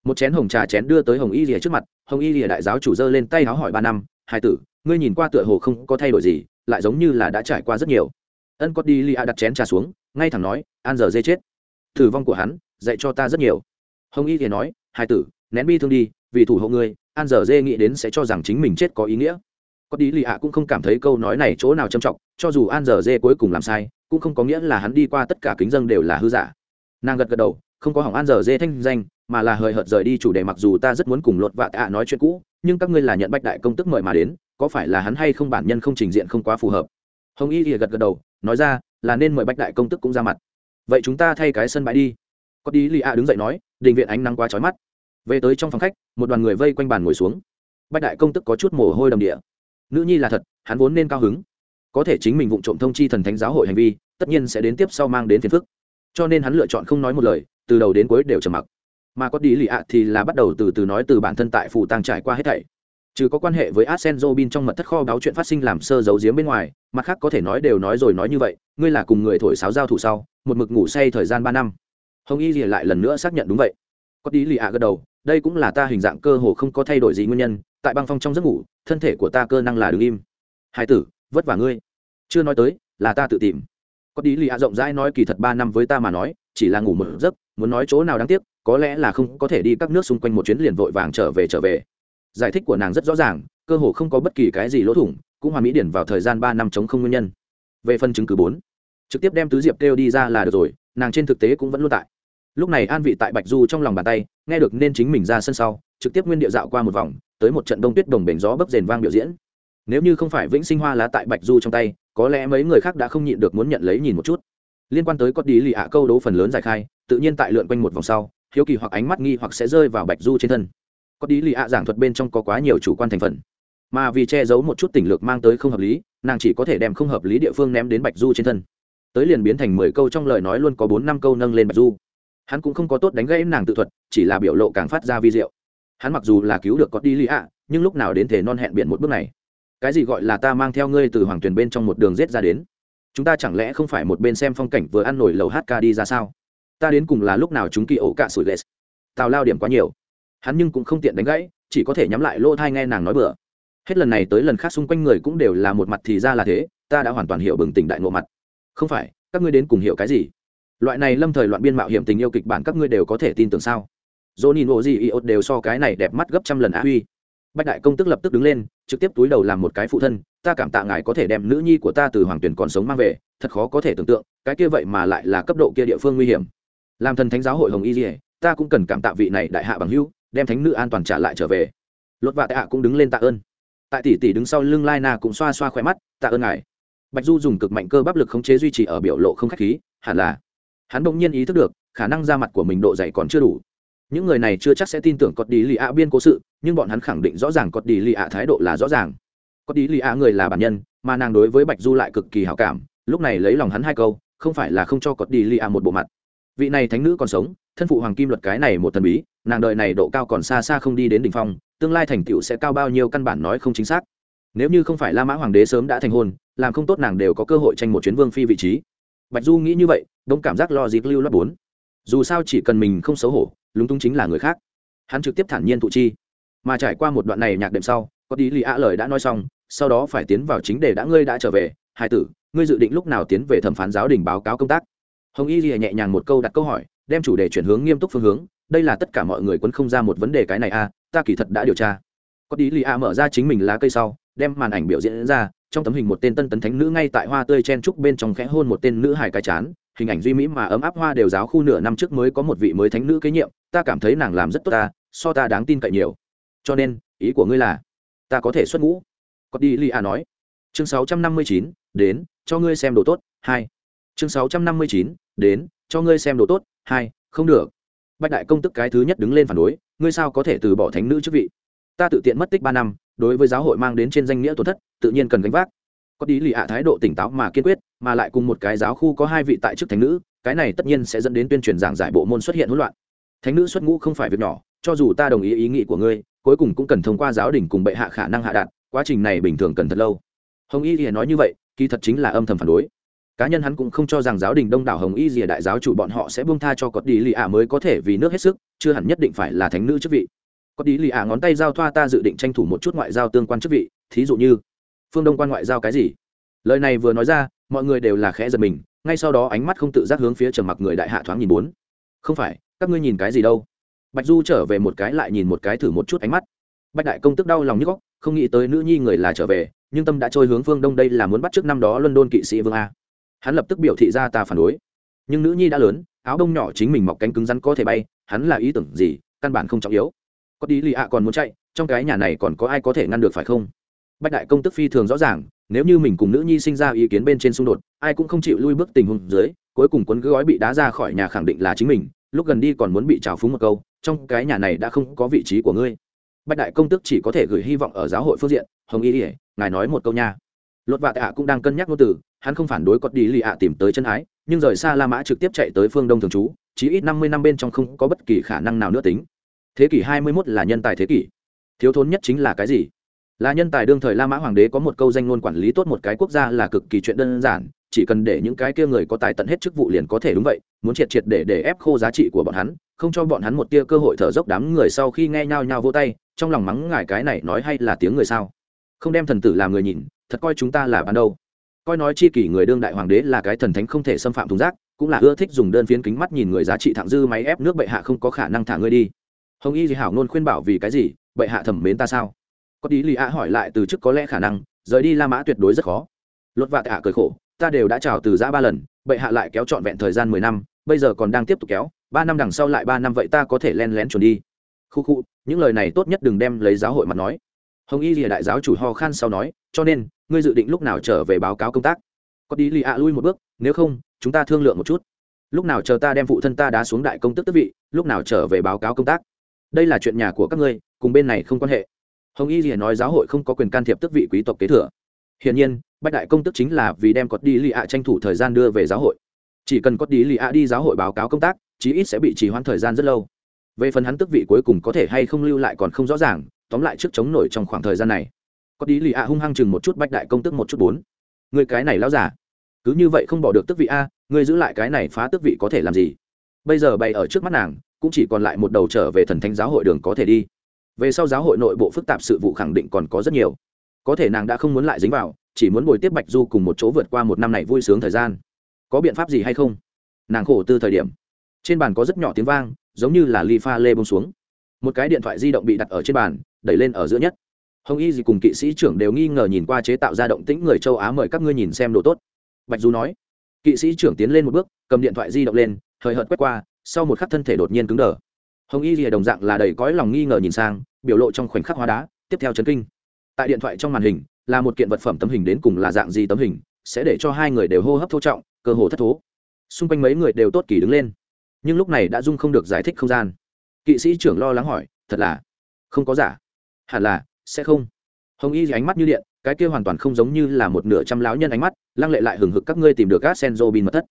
Một chén hồng trà chén đưa tới hồng y lìa trước mặt, hồng y lìa đại giáo chủ dơ lên tay háo hỏi ba năm hai tử, ngươi nhìn qua tựa hồ không có thay đổi gì, lại giống như là đã trải qua rất nhiều. Ân có đi lìa đặt chén trà xuống, ngay thẳng nói, an giờ dê chết. Thử vong của hắn, dạy cho ta rất nhiều. Hồng y lìa nói hai tử, nén bi thương đi vì thủ hộ ngươi, an dở dê nghĩ đến sẽ cho rằng chính mình chết có ý nghĩa. Có đi lì ạ cũng không cảm thấy câu nói này chỗ nào trầm trọng, cho dù an dở dê cuối cùng làm sai, cũng không có nghĩa là hắn đi qua tất cả kính dân đều là hư giả. Nàng gật gật đầu, không có hỏng an dở dê thanh danh, mà là hời hợt rời đi chủ đề mặc dù ta rất muốn cùng lột vạ tạ nói chuyện cũ, nhưng các ngươi là nhận bách đại công tức mời mà đến, có phải là hắn hay không bản nhân không trình diện không quá phù hợp? Hồng y thì gật gật đầu, nói ra, là nên mời bách đại công tức cũng ra mặt. Vậy chúng ta thay cái sân bãi đi. Có đi lì ạ đứng dậy nói, đình viện ánh nắng quá trói mắt về tới trong phòng khách, một đoàn người vây quanh bàn ngồi xuống. Bạch đại công tức có chút mồ hôi đầm địa. Nữ nhi là thật, hắn vốn nên cao hứng. Có thể chính mình vụ trộm thông chi thần thánh giáo hội hành vi, tất nhiên sẽ đến tiếp sau mang đến phiền phức. Cho nên hắn lựa chọn không nói một lời, từ đầu đến cuối đều trầm mặc. Mà có đi lì ạ thì là bắt đầu từ từ nói từ bản thân tại phủ tàng trải qua hết thảy. Trừ có quan hệ với arsen robin trong mật thất kho báo chuyện phát sinh làm sơ giấu giếm bên ngoài, mặt khác có thể nói đều nói rồi nói như vậy, ngươi là cùng người thổi sáo giao thủ sau, một mực ngủ say thời gian ba năm. Hồng y lìa lại lần nữa xác nhận đúng vậy. Có đi lì ạ gật đầu đây cũng là ta hình dạng cơ hồ không có thay đổi gì nguyên nhân, tại băng phong trong giấc ngủ, thân thể của ta cơ năng là đứng im. Hai tử, vất vả ngươi. Chưa nói tới, là ta tự tìm. Có đi lì ạ rộng rãi nói kỳ thật ba năm với ta mà nói, chỉ là ngủ một giấc, muốn nói chỗ nào đáng tiếc, có lẽ là không có thể đi các nước xung quanh một chuyến liền vội vàng trở về trở về. Giải thích của nàng rất rõ ràng, cơ hồ không có bất kỳ cái gì lỗ thủng, cũng hòa mỹ điển vào thời gian ba năm chống không nguyên nhân. Về phần chứng cứ bốn, trực tiếp đem tứ diệp kêu đi ra là được rồi, nàng trên thực tế cũng vẫn luôn tại lúc này an vị tại bạch du trong lòng bàn tay, nghe được nên chính mình ra sân sau, trực tiếp nguyên địa dạo qua một vòng, tới một trận đông tuyết đồng bền gió bấp rền vang biểu diễn. Nếu như không phải vĩnh sinh hoa lá tại bạch du trong tay, có lẽ mấy người khác đã không nhịn được muốn nhận lấy nhìn một chút. Liên quan tới cốt đi lì ạ câu đấu phần lớn giải khai, tự nhiên tại lượn quanh một vòng sau, hiếu kỳ hoặc ánh mắt nghi hoặc sẽ rơi vào bạch du trên thân. Cốt đi lì ạ giảng thuật bên trong có quá nhiều chủ quan thành phần. Mà vì che giấu một chút tình lược mang tới không hợp lý, nàng chỉ có thể đem không hợp lý địa phương ném đến bạch du trên thân. Tới liền biến thành mười câu trong lời nói luôn có bốn năm câu nâng lên bạch du hắn cũng không có tốt đánh gãy nàng tự thuật, chỉ là biểu lộ càng phát ra vi diệu. Hắn mặc dù là cứu được có đi lý ạ, nhưng lúc nào đến thể non hẹn biển một bước này. Cái gì gọi là ta mang theo ngươi từ hoàng tuyền bên trong một đường rết ra đến? Chúng ta chẳng lẽ không phải một bên xem phong cảnh vừa ăn nổi lầu hát ca đi ra sao? Ta đến cùng là lúc nào chúng kỳ ổ cạ sủi lệ? Tào lao điểm quá nhiều. Hắn nhưng cũng không tiện đánh gãy, chỉ có thể nhắm lại lỗ thai nghe nàng nói bừa. Hết lần này tới lần khác xung quanh người cũng đều là một mặt thì ra là thế, ta đã hoàn toàn hiểu bừng tỉnh đại ngộ mặt. Không phải, các ngươi đến cùng hiểu cái gì? Loại này lâm thời loạn biên mạo hiểm tình yêu kịch bản các ngươi đều có thể tin tưởng sao? Dỗ nhìn ổ gì iốt đều so cái này đẹp mắt gấp trăm lần á huy. Bách đại công tức lập tức đứng lên, trực tiếp túi đầu làm một cái phụ thân, ta cảm tạ ngài có thể đem nữ nhi của ta từ hoàng tuyển còn sống mang về, thật khó có thể tưởng tượng, cái kia vậy mà lại là cấp độ kia địa phương nguy hiểm. Làm thần thánh giáo hội hồng y dỉa ta cũng cần cảm tạ vị này đại hạ bằng hữu, đem thánh nữ an toàn trả lại trở về. Lột vạ tạ hạ cũng đứng lên tạ ơn. Tại tỷ tỷ đứng sau lưng lai na cũng xoa xoa khỏe mắt, tạ ơn ngài. Bạch du dùng cực mạnh cơ bắp lực khống chế duy trì ở biểu lộ không khách khí, hẳn là hắn bỗng nhiên ý thức được, khả năng ra mặt của mình độ dày còn chưa đủ. Những người này chưa chắc sẽ tin tưởng cọt đi lì ạ biên cố sự, nhưng bọn hắn khẳng định rõ ràng cọt đi lì ạ thái độ là rõ ràng. Cọt đi lì ạ người là bản nhân, mà nàng đối với bạch du lại cực kỳ hảo cảm, lúc này lấy lòng hắn hai câu, không phải là không cho cọt đi lì ạ một bộ mặt. Vị này thánh nữ còn sống, thân phụ hoàng kim luật cái này một thần bí, nàng đợi này độ cao còn xa xa không đi đến đ ỉ n h phong, tương lai thành tựu sẽ cao bao nhiêu căn bản nói không chính xác. Nếu như không phải la mã hoàng đế sớm đã thành hôn, làm không tốt nàng đều có cơ hội tranh một chuyến vương phi vị trí bạch du nghĩ như vậy đông cảm giác lo dịp lưu loát bốn. Dù sao chỉ cần mình không xấu hổ lúng túng chính là người khác. Hắn trực tiếp thản nhiên thụ chi. Mà trải qua một đoạn này nhạc đệm sau có tí lì ạ lời đã nói xong sau đó phải tiến vào chính đề đã ngươi đã trở về. Hai tử ngươi dự định lúc nào tiến về thẩm phán giáo đình báo cáo công tác? Hồng y lìa nhẹ nhàng một câu đặt câu hỏi đem chủ đề chuyển hướng nghiêm túc phương hướng. Đây là tất cả mọi người quấn không ra một vấn đề cái này a à, ta kỳ thật đã điều tra. Có tí lì a mở ra chính mình lá cây sau đem màn ảnh biểu diễn ra trong tấm hình một tên tân tấn thánh nữ ngay tại hoa tươi chen trúc bên trong khẽ hôn một tên nữ hài cái chán. Hình ảnh duy mỹ mà ấm áp hoa đều giáo khu nửa năm trước mới có một vị mới thánh nữ kế nhiệm. Ta cảm thấy nàng làm rất tốt ta, so ta đáng tin cậy nhiều. Cho nên, ý của ngươi là, ta có thể xuất ngũ. Có đi li a nói. Chương sáu trăm năm mươi chín, đến, cho ngươi xem đồ tốt, hai. Chương sáu trăm năm mươi chín, đến, cho ngươi xem đồ tốt, hai, không được. Bạch đại công tức cái thứ nhất đứng lên phản đối, ngươi sao có thể từ bỏ thánh nữ chức vị? Ta tự tiện mất tích ba năm đối với giáo hội mang đến trên danh nghĩa tổn thất, tự nhiên cần gánh vác. Có tí lì ạ thái độ tỉnh táo mà kiên quyết, mà lại cùng một cái giáo khu có hai vị tại chức thánh nữ, cái này tất nhiên sẽ dẫn đến tuyên truyền giảng giải bộ môn xuất hiện hỗn loạn. Thánh nữ xuất ngũ không phải việc nhỏ, cho dù ta đồng ý ý nghĩ của ngươi, cuối cùng cũng cần thông qua giáo đình cùng bệ hạ khả năng hạ đạt quá trình này bình thường cần thật lâu. Hồng y rìa nói như vậy, kỳ thật chính là âm thầm phản đối. Cá nhân hắn cũng không cho rằng giáo đình đông đảo hồng y rìa đại giáo chủ bọn họ sẽ buông tha cho cọt đi lì ạ mới có thể vì nước hết sức, chưa hẳn nhất định phải là thánh nữ chức vị có đi lì ạ ngón tay giao thoa ta dự định tranh thủ một chút ngoại giao tương quan chức vị, thí dụ như, phương đông quan ngoại giao cái gì? Lời này vừa nói ra, mọi người đều là khẽ giật mình, ngay sau đó ánh mắt không tự giác hướng phía trầm mặc người đại hạ thoáng nhìn bốn. Không phải, các ngươi nhìn cái gì đâu? Bạch du trở về một cái lại nhìn một cái thử một chút ánh mắt. Bạch đại công tức đau lòng như góc không nghĩ tới nữ nhi người là trở về, nhưng tâm đã trôi hướng phương đông đây là muốn bắt trước năm đó london kỵ sĩ vương a. Hắn lập tức biểu thị ra ta phản đối. Nhưng nữ nhi đã lớn, áo đông nhỏ chính mình mọc cánh cứng rắn có thể bay, hắn là ý tưởng gì, căn bản không trọng yếu có đi lì ạ còn muốn chạy, trong cái nhà này còn có ai có thể ngăn được phải không? Bạch đại công tức phi thường rõ ràng, nếu như mình cùng nữ nhi sinh ra ý kiến bên trên xung đột, ai cũng không chịu lui bước tình huống dưới, cuối cùng quấn gói bị đá ra khỏi nhà khẳng định là chính mình, lúc gần đi còn muốn bị trào phúng một câu, trong cái nhà này đã không có vị trí của ngươi. Bạch đại công tức chỉ có thể gửi hy vọng ở giáo hội phương diện, hồng y ỉa ngài nói một câu nha. Lột vạ tạ cũng đang cân nhắc ngôn từ, hắn không phản đối có đi lì ạ tìm tới chân ái, nhưng rời xa la mã trực tiếp chạy tới phương đông thường trú chỉ ít năm mươi năm bên trong không có bất kỳ khả năng nào nữa tính thế kỷ hai mươi 21 là nhân tài thế kỷ. Thiếu thốn nhất chính là cái gì? Là nhân tài đương thời la mã hoàng đế có một câu danh ngôn quản lý tốt một cái quốc gia là cực kỳ chuyện đơn giản, chỉ cần để những cái kia người có tài tận hết chức vụ liền có thể đúng vậy, muốn triệt triệt để để ép khô giá trị của bọn hắn, không cho bọn hắn một tia cơ hội thở dốc đám người sau khi nghe nhau nhau vô tay, trong lòng mắng ngài cái này nói hay là tiếng người sao? Không đem thần tử làm người nhìn, thật coi chúng ta là ban đâu. Coi nói chi kỷ người đương đại hoàng đế là cái thần thánh không thể xâm phạm thùng rác, cũng là ưa thích dùng đơn phiến kính mắt nhìn người giá trị thẳng dư máy ép nước bệ hạ không có khả năng thả ngươi đi hồng y gì hảo nôn khuyên bảo vì cái gì? Bệ hạ thẩm mến ta sao? Có tí lì ạ hỏi lại từ chức có lẽ khả năng, rời đi la mã tuyệt đối rất khó. Lột vạ tạ cười khổ, ta đều đã chào từ giã ba lần, bệ hạ lại kéo trọn vẹn thời gian mười năm, bây giờ còn đang tiếp tục kéo, ba năm đằng sau lại ba năm vậy ta có thể len lén chuẩn đi. Khu khu, những lời này tốt nhất đừng đem lấy giáo hội mặt nói. Hồng y lìa đại giáo chủ ho khan sau nói, cho nên, ngươi dự định lúc nào trở về báo cáo công tác? Có tí lì ạ lui một bước, nếu không, chúng ta thương lượng một chút. Lúc nào chờ ta đem phụ thân ta đá xuống đại công tức tức vị, lúc nào trở về báo cáo công tác? Đây là chuyện nhà của các ngươi, cùng bên này không quan hệ. Hồng y liền nói giáo hội không có quyền can thiệp tức vị quý tộc kế thừa. Hiển nhiên bách đại công tức chính là vì đem cọt đi lì ạ tranh thủ thời gian đưa về giáo hội. Chỉ cần cọt đi lì ạ đi giáo hội báo cáo công tác, chí ít sẽ bị trì hoãn thời gian rất lâu. Về phần hắn tức vị cuối cùng có thể hay không lưu lại còn không rõ ràng, tóm lại trước chống nổi trong khoảng thời gian này. Cọt đi lì ạ hung hăng chừng một chút bách đại công tức một chút bốn. Người cái này lao giả cứ như vậy không bỏ được tức vị a, người giữ lại cái này phá tức vị có thể làm gì? Bây giờ bày ở trước mắt nàng cũng chỉ còn lại một đầu trở về thần thánh giáo hội đường có thể đi. Về sau giáo hội nội bộ phức tạp sự vụ khẳng định còn có rất nhiều. Có thể nàng đã không muốn lại dính vào, chỉ muốn bồi tiếp bạch du cùng một chỗ vượt qua một năm này vui sướng thời gian. Có biện pháp gì hay không? Nàng khổ tư thời điểm. Trên bàn có rất nhỏ tiếng vang, giống như là ly pha lê bông xuống. Một cái điện thoại di động bị đặt ở trên bàn, đẩy lên ở giữa nhất. Hồng y gì cùng kỵ sĩ trưởng đều nghi ngờ nhìn qua chế tạo ra động tĩnh người châu á mời các ngươi nhìn xem đồ tốt. Bạch du nói. Kỵ sĩ trưởng tiến lên một bước, cầm điện thoại di động lên thời hợt quét qua sau một khắc thân thể đột nhiên cứng đờ. Hồng y rìa đồng dạng là đầy cõi lòng nghi ngờ nhìn sang, biểu lộ trong khoảnh khắc hóa đá, tiếp theo chấn kinh. Tại điện thoại trong màn hình, là một kiện vật phẩm tấm hình đến cùng là dạng gì tấm hình, sẽ để cho hai người đều hô hấp thô trọng, cơ hồ thất thố. Xung quanh mấy người đều tốt kỳ đứng lên. Nhưng lúc này đã dung không được giải thích không gian. Kỵ sĩ trưởng lo lắng hỏi, thật là không có giả? Hẳn là, sẽ không. Hồng y ánh mắt như điện, cái kia hoàn toàn không giống như là một nửa trăm lão nhân ánh mắt, lăng lệ lại hừng hực các ngươi tìm được các senzo bin mật thất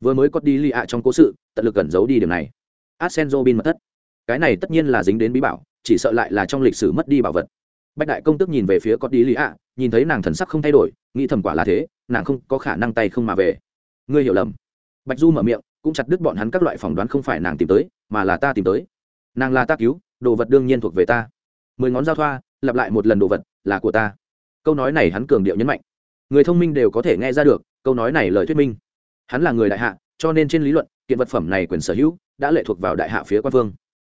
vừa mới có đi lì ạ trong cố sự, tận lực cẩn giấu đi điều này. Arsenzo bin mật thất. Cái này tất nhiên là dính đến bí bảo, chỉ sợ lại là trong lịch sử mất đi bảo vật. Bạch đại công tức nhìn về phía có đi lì ạ, nhìn thấy nàng thần sắc không thay đổi, nghĩ thầm quả là thế, nàng không có khả năng tay không mà về. Ngươi hiểu lầm. Bạch du mở miệng, cũng chặt đứt bọn hắn các loại phỏng đoán không phải nàng tìm tới, mà là ta tìm tới. Nàng là ta cứu, đồ vật đương nhiên thuộc về ta. Mười ngón giao thoa, lặp lại một lần đồ vật, là của ta. Câu nói này hắn cường điệu nhấn mạnh. Người thông minh đều có thể nghe ra được, câu nói này lời thuyết minh hắn là người đại hạ, cho nên trên lý luận, kiện vật phẩm này quyền sở hữu đã lệ thuộc vào đại hạ phía quan vương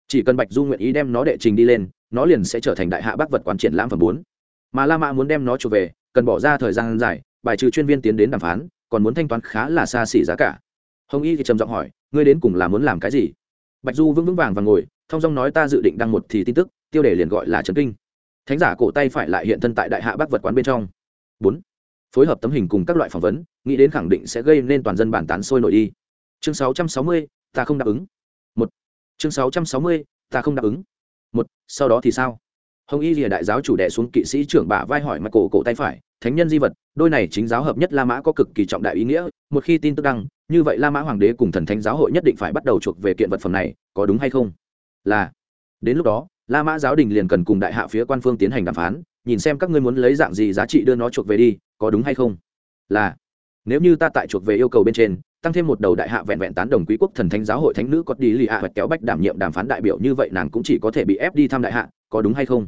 chỉ cần bạch du nguyện ý đem nó đệ trình đi lên, nó liền sẽ trở thành đại hạ bác vật quán triển lãm phẩm bốn. Mà la mã muốn đem nó trở về, cần bỏ ra thời gian dài, bài trừ chuyên viên tiến đến đàm phán, còn muốn thanh toán khá là xa xỉ giá cả. Hồng y thì trầm giọng hỏi, ngươi đến cùng là muốn làm cái gì? Bạch du vững vững vàng và ngồi, thông dong nói, ta dự định đăng một thì tin tức, tiêu đề liền gọi là trấn kinh. Thánh giả cổ tay phải lại hiện thân tại đại hạ bác vật quán bên trong. Bốn. Phối hợp tấm hình cùng các loại phỏng vấn nghĩ đến khẳng định sẽ gây nên toàn dân bản tán sôi nổi đi. Chương 660, ta không đáp ứng. Một. Chương 660, ta không đáp ứng. Một. Sau đó thì sao? Hồng y rìa đại giáo chủ đệ xuống kỵ sĩ trưởng bả vai hỏi mặt cổ cổ tay phải thánh nhân di vật đôi này chính giáo hợp nhất la mã có cực kỳ trọng đại ý nghĩa. Một khi tin tức đăng như vậy la mã hoàng đế cùng thần thánh giáo hội nhất định phải bắt đầu chuộc về kiện vật phẩm này có đúng hay không? Là. Đến lúc đó la mã giáo đình liền cần cùng đại hạ phía quan phương tiến hành đàm phán nhìn xem các ngươi muốn lấy dạng gì giá trị đưa nó chuộc về đi có đúng hay không? Là nếu như ta tại chuộc về yêu cầu bên trên, tăng thêm một đầu đại hạ vẹn vẹn tán đồng quý quốc thần thánh giáo hội thánh nữ có đi lì hạ hoặc kéo bách đảm nhiệm đàm phán đại biểu như vậy nàng cũng chỉ có thể bị ép đi thăm đại hạ, có đúng hay không?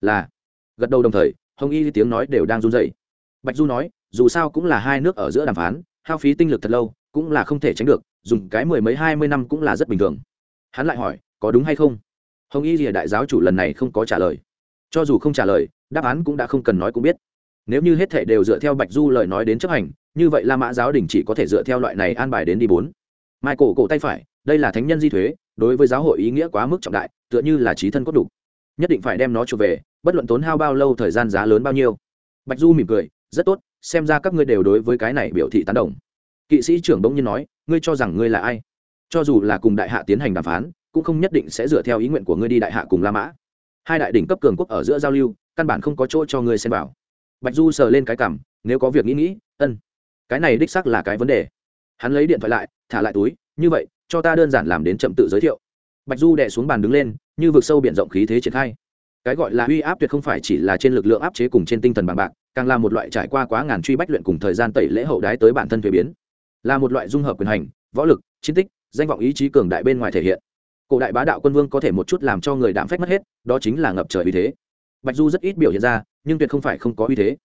Là. Gật đầu đồng thời, hồng y tiếng nói đều đang run dậy bạch du nói, dù sao cũng là hai nước ở giữa đàm phán, hao phí tinh lực thật lâu, cũng là không thể tránh được, dùng cái mười mấy hai mươi năm cũng là rất bình thường. Hắn lại hỏi, có đúng hay không? Hồng y rìa đại giáo chủ lần này không có trả lời. Cho dù không trả lời, đáp án cũng đã không cần nói cũng biết nếu như hết thể đều dựa theo bạch du lời nói đến chấp hành, như vậy la mã giáo đình chỉ có thể dựa theo loại này an bài đến đi bốn. Mai cổ cổ tay phải, đây là thánh nhân di thuế, đối với giáo hội ý nghĩa quá mức trọng đại, tựa như là trí thân cốt đủ. Nhất định phải đem nó trở về, bất luận tốn hao bao lâu thời gian giá lớn bao nhiêu. Bạch du mỉm cười, rất tốt, xem ra các ngươi đều đối với cái này biểu thị tán đồng. Kỵ sĩ trưởng bỗng nhiên nói, ngươi cho rằng ngươi là ai? Cho dù là cùng đại hạ tiến hành đàm phán, cũng không nhất định sẽ dựa theo ý nguyện của ngươi đi đại hạ cùng la mã. Hai đại đỉnh cấp cường quốc ở giữa giao lưu, căn bản không có chỗ cho ngươi xem vào bạch du sờ lên cái cảm nếu có việc nghĩ nghĩ, ân. Cái này đích xác là cái vấn đề. Hắn lấy điện thoại lại, thả lại túi, như vậy, cho ta đơn giản làm đến chậm tự giới thiệu. Bạch du đẻ xuống bàn đứng lên, như vực sâu b i ể n rộng khí thế triển khai. Cái gọi là uy áp tuyệt không phải chỉ là trên lực lượng áp chế cùng trên tinh thần bằng bạc, càng là một loại trải qua quá ngàn truy bách luyện cùng thời gian tẩy lễ hậu đái tới bản thân thuế biến. Là một loại dung hợp quyền hành, võ lực, chiến tích, danh vọng ý chí cường đại bên ngoài thể hiện. Cổ đại bá đạo quân vương có thể một chút làm cho người đạm phách mất hết, đó chính là ngập trời vì thế. Bạch du rất ít biểu hiện ra nhưng tuyệt không phải không có uy thế.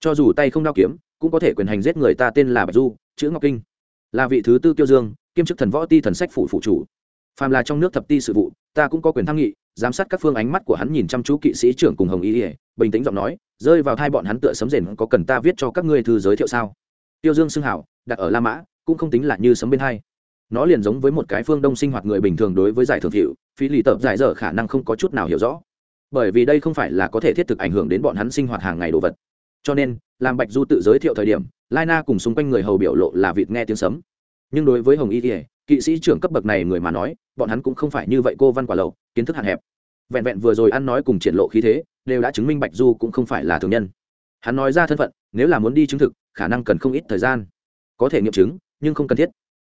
Cho dù tay không đao kiếm, cũng có thể quyền hành giết người ta tên là bạch du, chữ ngọc kinh. Là vị thứ tư tiêu dương, kiêm chức thần võ ti thần sách phủ phụ chủ. Phàm là trong nước thập ti sự vụ, ta cũng có quyền tham nghị, giám sát các phương ánh mắt của hắn nhìn chăm chú kỵ sĩ trưởng cùng hồng y ỉa bình tĩnh giọng nói, rơi vào thai bọn hắn tựa sấm rền, có cần ta viết cho các ngươi thư giới thiệu sao? Tiêu dương xưng hảo, đặt ở la mã, cũng không tính là như sấm bên hai. Nó liền giống với một cái phương đông sinh hoạt người bình thường đối với giải thưởng hiệu, phí lì tập giải dở khả năng không có chút nào hiểu rõ bởi vì đây không phải là có thể thiết thực ảnh hưởng đến bọn hắn sinh hoạt hàng ngày đồ vật. Cho nên, làm bạch du tự giới thiệu thời điểm, lai na cùng xung quanh người hầu biểu lộ là vịt nghe tiếng sấm. Nhưng đối với hồng y thì kỵ sĩ trưởng cấp bậc này người mà nói, bọn hắn cũng không phải như vậy cô văn quả lầu kiến thức hạn hẹp. Vẹn vẹn vừa rồi ăn nói cùng triển lộ khí thế, đều đã chứng minh bạch du cũng không phải là thường nhân. Hắn nói ra thân phận, nếu là muốn đi chứng thực, khả năng cần không ít thời gian. Có thể nghiệm chứng, nhưng không cần thiết.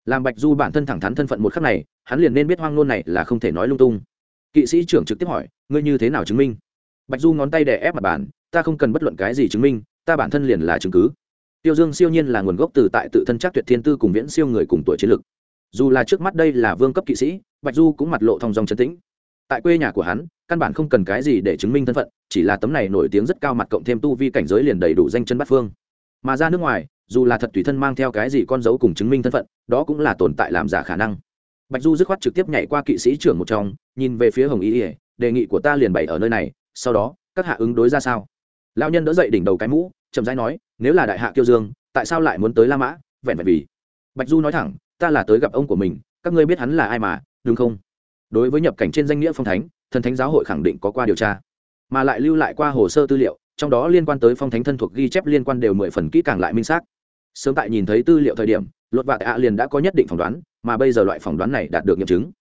Làm bạch du bản thân thẳng thắn thân phận một khắc này, hắn liền nên biết hoang nôn này là không thể nói lung tung kỵ sĩ trưởng trực tiếp hỏi, ngươi như thế nào chứng minh? Bạch du ngón tay đè ép mặt bàn, ta không cần bất luận cái gì chứng minh, ta bản thân liền là chứng cứ. Tiêu dương siêu nhiên là nguồn gốc từ tại tự thân chắc tuyệt thiên tư cùng viễn siêu người cùng tuổi chiến lực. Dù là trước mắt đây là vương cấp kỵ sĩ, bạch du cũng mặt lộ thong dong chấn tĩnh. Tại quê nhà của hắn, căn bản không cần cái gì để chứng minh thân phận, chỉ là tấm này nổi tiếng rất cao mặt cộng thêm tu vi cảnh giới liền đầy đủ danh chân bắt phương. Mà ra nước ngoài, dù là thật tùy thân mang theo cái gì con dấu cùng chứng minh thân phận, đó cũng là tồn tại làm giả khả năng bạch du dứt khoát trực tiếp nhảy qua kỵ sĩ trưởng một trong, nhìn về phía hồng y ỉa đề nghị của ta liền bày ở nơi này, sau đó, các hạ ứng đối ra sao? Lao nhân đỡ dậy đỉnh đầu cái mũ, chậm rãi nói, nếu là đại hạ kiêu dương, tại sao lại muốn tới la mã? Vẹn vẹn vì. Bạch du nói thẳng, ta là tới gặp ông của mình, các ngươi biết hắn là ai mà, đúng không? Đối với nhập cảnh trên danh nghĩa phong thánh, thần thánh giáo hội khẳng định có qua điều tra. Mà lại lưu lại qua hồ sơ tư liệu, trong đó liên quan tới phong thánh thân thuộc ghi chép liên quan đều mười phần kỹ càng lại minh xác. Sớm tại nhìn thấy tư liệu thời điểm lột vạ tạ liền đã có nhất định phỏng đoán, mà bây giờ loại phỏng đoán này đạt được nghiệm chứng.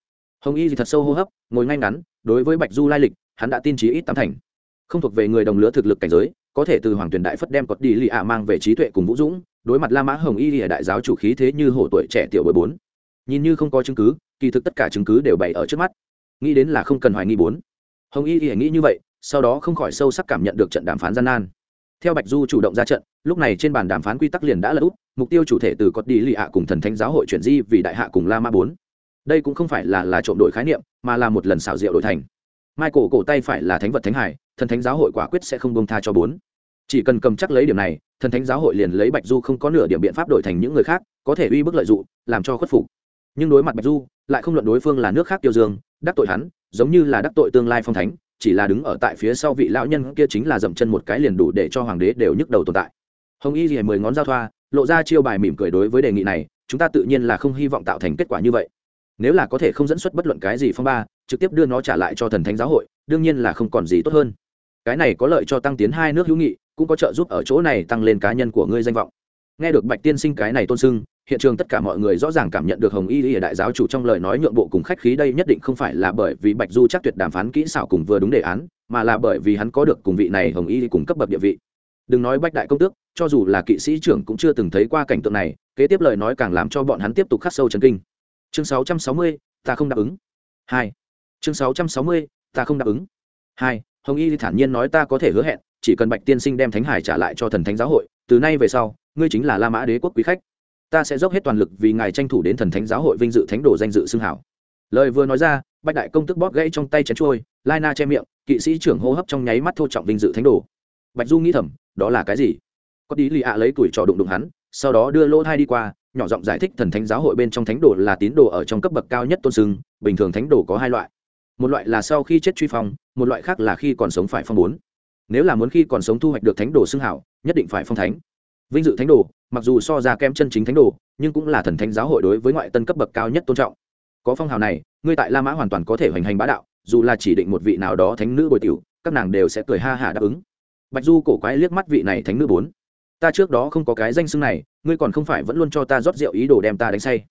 Hồng y thì thật sâu hô hấp, ngồi ngay ngắn, đối với bạch du lai lịch, hắn đã tin trí ít tám thành. Không thuộc về người đồng lứa thực lực cảnh giới, có thể từ hoàng tuyền đại phất đem cọt đi lì ạ mang về trí tuệ cùng vũ dũng, đối mặt la mã hồng y lìa đại giáo chủ khí thế như hổ tuổi trẻ tiểu bồi bốn. Nhìn như không có chứng cứ, kỳ thực tất cả chứng cứ đều bày ở trước mắt. Nghĩ đến là không cần hoài nghi bốn. Hồng y lìa nghĩ như vậy, sau đó không khỏi sâu sắc cảm nhận được trận đàm phán gian nan theo bạch du chủ động ra trận, lúc này trên bàn đàm phán quy tắc liền đã lật úp mục tiêu chủ thể từ cọt đi lì ạ cùng thần thánh giáo hội chuyển di vì đại hạ cùng la ma bốn. Đây cũng không phải là là trộm đổi khái niệm, mà là một lần xảo diệu đổi thành. Michael cổ tay phải là thánh vật thánh hải, thần thánh giáo hội quả quyết sẽ không bông tha cho bốn. Chỉ cần cầm chắc lấy điểm này, thần thánh giáo hội liền lấy bạch du không có nửa điểm biện pháp đổi thành những người khác, có thể uy bức lợi dụng làm cho khuất phục. Nhưng đối mặt bạch du, lại không luận đối phương là nước khác tiêu dương, đắc tội hắn, giống như là đắc tội tương lai phong thánh chỉ là đứng ở tại phía sau vị lão nhân kia chính là dậm chân một cái liền đủ để cho hoàng đế đều nhức đầu tồn tại. Hồng y thì mười ngón giao thoa, lộ ra chiêu bài mỉm cười đối với đề nghị này, chúng ta tự nhiên là không hy vọng tạo thành kết quả như vậy. Nếu là có thể không dẫn xuất bất luận cái gì phong ba, trực tiếp đưa nó trả lại cho thần thánh giáo hội, đương nhiên là không còn gì tốt hơn. Cái này có lợi cho tăng tiến hai nước hữu nghị, cũng có trợ giúp ở chỗ này tăng lên cá nhân của ngươi danh vọng. Nghe được bạch tiên sinh cái này tôn sưng hiện trường tất cả mọi người rõ ràng cảm nhận được hồng y lìa đại giáo chủ trong lời nói nhượng bộ cùng khách khí đây nhất định không phải là bởi vì bạch du chắc tuyệt đàm phán kỹ xảo cùng vừa đúng đề án mà là bởi vì hắn có được cùng vị này hồng y cùng cấp bậc địa vị. Đừng nói bách đại công tước cho dù là kỵ sĩ trưởng cũng chưa từng thấy qua cảnh tượng này kế tiếp lời nói càng làm cho bọn hắn tiếp tục khắc sâu chấn kinh. Chương 660, ta không đáp ứng. Hai. Chương 660, ta không đáp ứng. Hai hồng y thản nhiên nói ta có thể hứa hẹn chỉ cần bạch tiên sinh đem thánh hải trả lại cho thần thánh giáo hội từ nay về sau ngươi chính là la mã đế quốc quý khách ta sẽ dốc hết toàn lực vì ngài tranh thủ đến thần thánh giáo hội vinh dự thánh đồ danh dự xưng hảo. Lời vừa nói ra, bạch đại công tức bóp gãy trong tay chén trôi lai na che miệng, kỵ sĩ trưởng hô hấp trong nháy mắt thô trọng vinh dự thánh đồ. Bạch du nghĩ thầm, đó là cái gì? Có tí lì ạ lấy tuổi trò đụng đụng hắn, sau đó đưa lỗ thai đi qua, nhỏ giọng giải thích thần thánh giáo hội bên trong thánh đồ là tín đồ ở trong cấp bậc cao nhất tôn sưng, bình thường thánh đồ có hai loại. Một loại là sau khi chết truy phong, một loại khác là khi còn sống phải phong bốn. Nếu là muốn khi còn sống thu hoạch được thánh đồ xưng hảo, nhất định phải phong thánh vinh dự thánh đồ, mặc dù so ra kém chân chính thánh đồ, nhưng cũng là thần thánh giáo hội đối với ngoại tân cấp bậc cao nhất tôn trọng. Có phong hào này, ngươi tại la mã hoàn toàn có thể hoành hành bá đạo, dù là chỉ định một vị nào đó thánh nữ bồi tiểu, các nàng đều sẽ cười ha hả đáp ứng. Bạch du cổ quái liếc mắt vị này thánh nữ bốn. Ta trước đó không có cái danh xưng này, ngươi còn không phải vẫn luôn cho ta rót rượu ý đồ đem ta đánh say.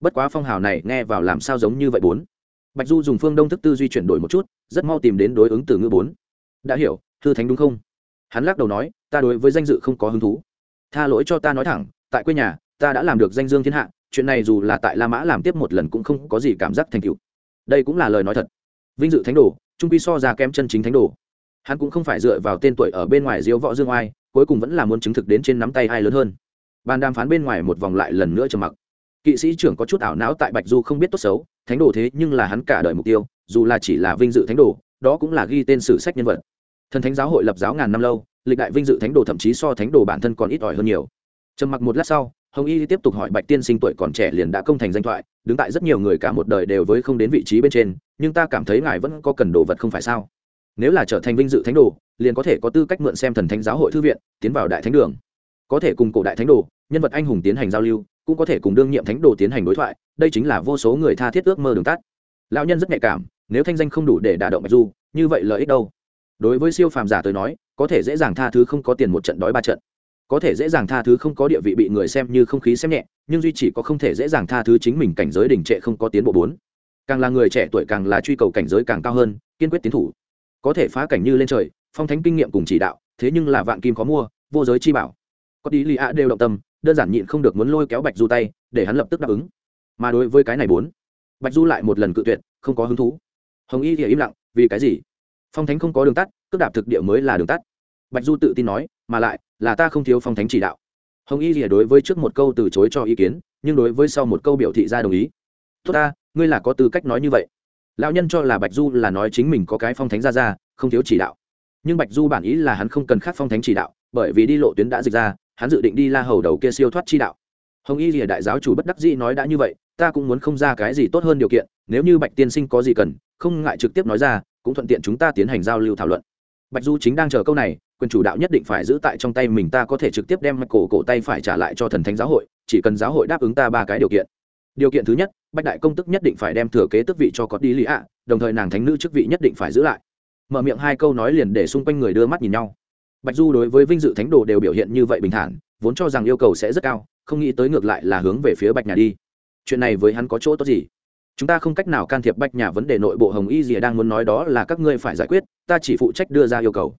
Bất quá phong hào này nghe vào làm sao giống như vậy bốn. Bạch du dùng phương đông thức tư duy chuyển đổi một chút, rất mau tìm đến đối ứng từ ngữ bốn. Đã hiểu, thư thánh đúng không? Hắn lắc đầu nói, ta đối với danh dự không có hứng thú tha lỗi cho ta nói thẳng, tại quê nhà, ta đã làm được danh dương thiên hạ, chuyện này dù là tại la mã làm tiếp một lần cũng không có gì cảm giác thành cựu đây cũng là lời nói thật. Vinh dự thánh đồ, trung quy so ra kém chân chính thánh đồ. Hắn cũng không phải dựa vào tên tuổi ở bên ngoài diếu võ dương oai, cuối cùng vẫn là muốn chứng thực đến trên nắm tay ai lớn hơn. Bàn đàm phán bên ngoài một vòng lại lần nữa trầm mặc. Kỵ sĩ trưởng có chút ảo não tại bạch du không biết tốt xấu, thánh đồ thế nhưng là hắn cả đời mục tiêu, dù là chỉ là vinh dự thánh đồ, đó cũng là ghi tên sử sách nhân vật. Thần thánh giáo hội lập giáo ngàn năm lâu lịch đại vinh dự thánh đồ thậm chí so thánh đồ bản thân còn ít ỏi hơn nhiều. Trầm mặc một lát sau, hồng y tiếp tục hỏi bạch tiên sinh tuổi còn trẻ liền đã công thành danh thoại, đứng tại rất nhiều người cả một đời đều với không đến vị trí bên trên, nhưng ta cảm thấy ngài vẫn có cần đồ vật không phải sao? Nếu là trở thành vinh dự thánh đồ, liền có thể có tư cách mượn xem thần thánh giáo hội thư viện, tiến vào đại thánh đường. Có thể cùng cổ đại thánh đồ, nhân vật anh hùng tiến hành giao lưu, cũng có thể cùng đương nhiệm thánh đồ tiến hành đối thoại, đây chính là vô số người tha thiết ước mơ đường tắt. Lão nhân rất nhạy cảm, nếu thanh danh không đủ để đả động bạch du, như vậy lợi ích đâu? Đối với siêu phàm giả tới nói có thể dễ dàng tha thứ không có tiền một trận đói ba trận. Có thể dễ dàng tha thứ không có địa vị bị người xem như không khí xem nhẹ, nhưng duy chỉ có không thể dễ dàng tha thứ chính mình cảnh giới đình trệ không có tiến bộ bốn. Càng là người trẻ tuổi càng là truy cầu cảnh giới càng cao hơn, kiên quyết tiến thủ. Có thể phá cảnh như lên trời, phong thánh kinh nghiệm cùng chỉ đạo, thế nhưng là vạn kim có mua, vô giới chi bảo. Có tí lì ạ đều động tâm, đơn giản nhịn không được muốn lôi kéo bạch du tay, để hắn lập tức đáp ứng. Mà đối với cái này bốn, bạch du lại một lần cự tuyệt, không có hứng thú. Hồng y thì im lặng, vì cái gì? Phong thánh không có đường tắt, cước đạp thực địa mới là đường tắt bạch du tự tin nói, mà lại, là ta không thiếu phong thánh chỉ đạo. Hồng y thì đối với trước một câu từ chối cho ý kiến, nhưng đối với sau một câu biểu thị ra đồng ý. Tốt ta, ngươi là có tư cách nói như vậy. Lão nhân cho là bạch du là nói chính mình có cái phong thánh ra ra, không thiếu chỉ đạo. Nhưng bạch du bản ý là hắn không cần khác phong thánh chỉ đạo, bởi vì đi lộ tuyến đã dịch ra, hắn dự định đi la hầu đầu kia siêu thoát chi đạo. Hồng y rìa đại giáo chủ bất đắc dĩ nói đã như vậy, ta cũng muốn không ra cái gì tốt hơn điều kiện, nếu như bạch tiên sinh có gì cần, không ngại trực tiếp nói ra, cũng thuận tiện chúng ta tiến hành giao lưu thảo luận. Bạch du chính đang chờ câu này quyền chủ đạo nhất định phải giữ tại trong tay mình, ta có thể trực tiếp đem cổ cổ tay phải trả lại cho thần thánh giáo hội, chỉ cần giáo hội đáp ứng ta ba cái điều kiện. Điều kiện thứ nhất, bạch đại công tức nhất định phải đem thừa kế tước vị cho có đi lý ạ, đồng thời nàng thánh nữ chức vị nhất định phải giữ lại. Mở miệng hai câu nói liền để xung quanh người đưa mắt nhìn nhau. Bạch du đối với vinh dự thánh đồ đều biểu hiện như vậy bình thản, vốn cho rằng yêu cầu sẽ rất cao, không nghĩ tới ngược lại là hướng về phía bạch nhà đi. Chuyện này với hắn có chỗ tốt gì? Chúng ta không cách nào can thiệp bạch nhà vấn đề nội bộ hồng y gì đang muốn nói đó là các ngươi phải giải quyết, ta chỉ phụ trách đưa ra yêu cầu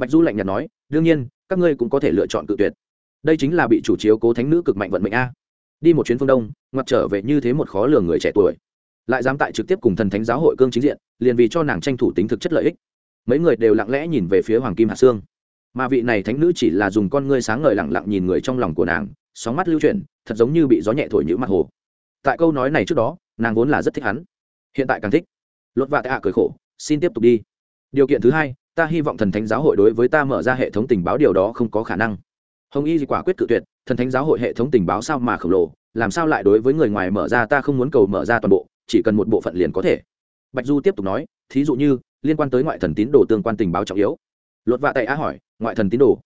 bạch du lạnh nhạt nói, đương nhiên, các ngươi cũng có thể lựa chọn cự tuyệt. Đây chính là bị chủ chiếu cố thánh nữ cực mạnh vận mệnh a. Đi một chuyến phương đông ngoặt trở về như thế một khó lường người trẻ tuổi. Lại dám tại trực tiếp cùng thần thánh giáo hội cương chính diện, liền vì cho nàng tranh thủ tính thực chất lợi ích. Mấy người đều lặng lẽ nhìn về phía hoàng kim hạ sương. Mà vị này thánh nữ chỉ là dùng con ngươi sáng ngời lặng lặng nhìn người trong lòng của nàng, sóng mắt lưu chuyển, thật giống như bị gió nhẹ thổi nhữ mặt hồ. Tại câu nói này trước đó, nàng vốn là rất thích hắn. Hiện tại càng thích. Lột vạ tạ cười khổ, xin tiếp tục đi. Điều kiện thứ hai ta hy vọng thần thánh giáo hội đối với ta mở ra hệ thống tình báo điều đó không có khả năng. Hồng y quả quyết cự tuyệt, thần thánh giáo hội hệ thống tình báo sao mà khổng lồ, làm sao lại đối với người ngoài mở ra ta không muốn cầu mở ra toàn bộ, chỉ cần một bộ phận liền có thể. Bạch du tiếp tục nói, thí dụ như, liên quan tới ngoại thần tín đồ tương quan tình báo trọng yếu. Luật vạ tệ á hỏi, ngoại thần tín đồ?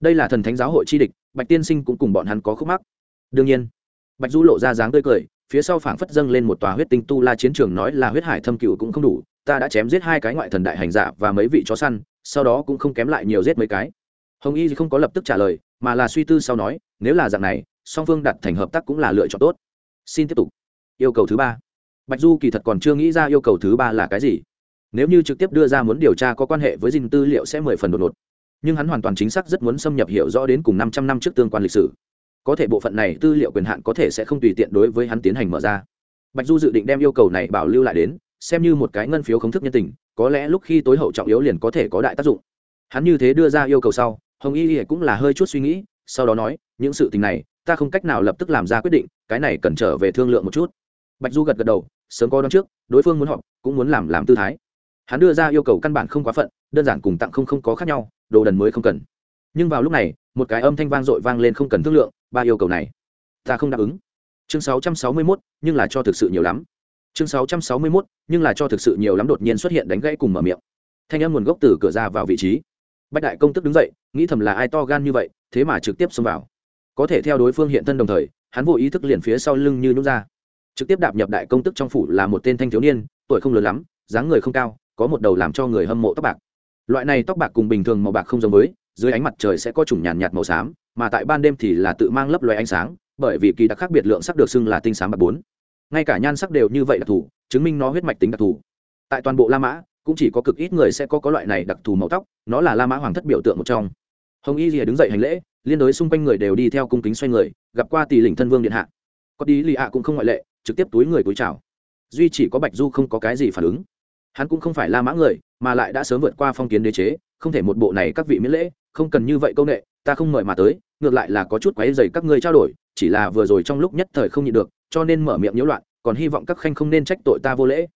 Đây là thần thánh giáo hội chi địch, bạch tiên sinh cũng cùng bọn hắn có khúc mắc. Đương nhiên, bạch du lộ ra dáng tươi cười, phía sau phảng phất dâng lên một tòa huyết tinh tu la chiến trường nói là huyết hải thâm cựu cũng không đủ ta đã chém giết hai cái ngoại thần đại hành giả và mấy vị chó săn, sau đó cũng không kém lại nhiều giết mấy cái. Hồng y không có lập tức trả lời, mà là suy tư sau nói, nếu là dạng này, song phương đặt thành hợp tác cũng là lựa chọn tốt. Xin tiếp tục. Yêu cầu thứ ba. Bạch du kỳ thật còn chưa nghĩ ra yêu cầu thứ ba là cái gì. Nếu như trực tiếp đưa ra muốn điều tra có quan hệ với dinh tư liệu sẽ mười phần đột ngột. Nhưng hắn hoàn toàn chính xác rất muốn xâm nhập hiểu rõ đến cùng năm trăm năm trước tương quan lịch sử. Có thể bộ phận này tư liệu quyền hạn có thể sẽ không tùy tiện đối với hắn tiến hành mở ra. Bạch du dự định đem yêu cầu này bảo lưu lại đến xem như một cái ngân phiếu khống thức nhân tình có lẽ lúc khi tối hậu trọng yếu liền có thể có đại tác dụng. Hắn như thế đưa ra yêu cầu sau hồng y y cũng là hơi chút suy nghĩ sau đó nói những sự tình này ta không cách nào lập tức làm ra quyết định cái này cần trở về thương lượng một chút. Bạch du gật gật đầu sớm có đón trước đối phương muốn họp cũng muốn làm làm tư thái. Hắn đưa ra yêu cầu căn bản không quá phận đơn giản cùng tặng không không có khác nhau đồ đần mới không cần. Nhưng vào lúc này một cái âm thanh vang dội vang lên không cần thương lượng ba yêu cầu này ta không đáp ứng. Chương 661, nhưng là cho thực sự nhiều lắm chương 661, nhưng là cho thực sự nhiều lắm đột nhiên xuất hiện đánh gãy cùng mở miệng. Thanh âm nguồn gốc từ cửa ra vào vị trí. Bách đại công tức đứng dậy nghĩ thầm là ai to gan như vậy thế mà trực tiếp xông vào. Có thể theo đối phương hiện thân đồng thời hắn vô ý thức liền phía sau lưng như nút ra. Trực tiếp đạp nhập đại công tức trong phủ là một tên thanh thiếu niên tuổi không lớn lắm dáng người không cao có một đầu làm cho người hâm mộ tóc bạc. Loại này tóc bạc cùng bình thường màu bạc không giống với dưới ánh mặt trời sẽ có chủng nhàn nhạt màu xám mà tại ban đêm thì là tự mang lấp loé ánh sáng bởi vì kỳ đặc khác biệt lượng sắc được xưng là tinh sáng bạc bốn ngay cả nhan sắc đều như vậy đặc thù, chứng minh nó huyết mạch tính đặc thù. Tại toàn bộ la mã, cũng chỉ có cực ít người sẽ có có loại này đặc thù màu tóc, nó là la mã hoàng thất biểu tượng một trong. Hồng y rìa đứng dậy hành lễ, liên đối xung quanh người đều đi theo cung kính xoay người, gặp qua tỷ lĩnh thân vương điện hạ. Có đi lì ạ cũng không ngoại lệ, trực tiếp túi người túi chào. Duy chỉ có bạch du không có cái gì phản ứng. Hắn cũng không phải la mã người, mà lại đã sớm vượt qua phong kiến đế chế, không thể một bộ này các vị miễn lễ, không cần như vậy công nghệ ta không mời mà tới, ngược lại là có chút quấy dày các ngươi trao đổi, chỉ là vừa rồi trong lúc nhất thời không nhịn được cho nên mở miệng nhiễu loạn, còn hy vọng các khanh không nên trách tội ta vô lễ.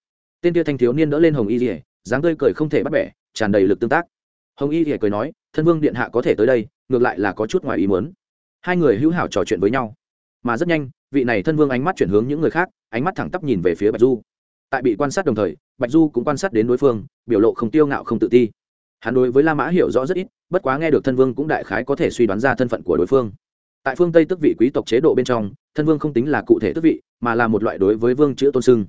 Tên tia thanh thiếu niên đỡ lên hồng y rỉa dáng tươi cười không thể bắt bẻ, tràn đầy lực tương tác. Hồng y rỉa cười nói, thân vương điện hạ có thể tới đây, ngược lại là có chút ngoài ý muốn. Hai người hữu hảo trò chuyện với nhau. Mà rất nhanh, vị này thân vương ánh mắt chuyển hướng những người khác, ánh mắt thẳng tắp nhìn về phía bạch du. Tại bị quan sát đồng thời, bạch du cũng quan sát đến đối phương, biểu lộ không tiêu ngạo không tự ti. Hắn đối với la mã hiểu rõ rất ít, bất quá nghe được thân vương cũng đại khái có thể suy đoán ra thân phận của đối phương. Tại phương tây tức vị quý tộc chế độ bên trong thân vương không tính là cụ thể tước vị, mà là một loại đối với vương chữ tôn sưng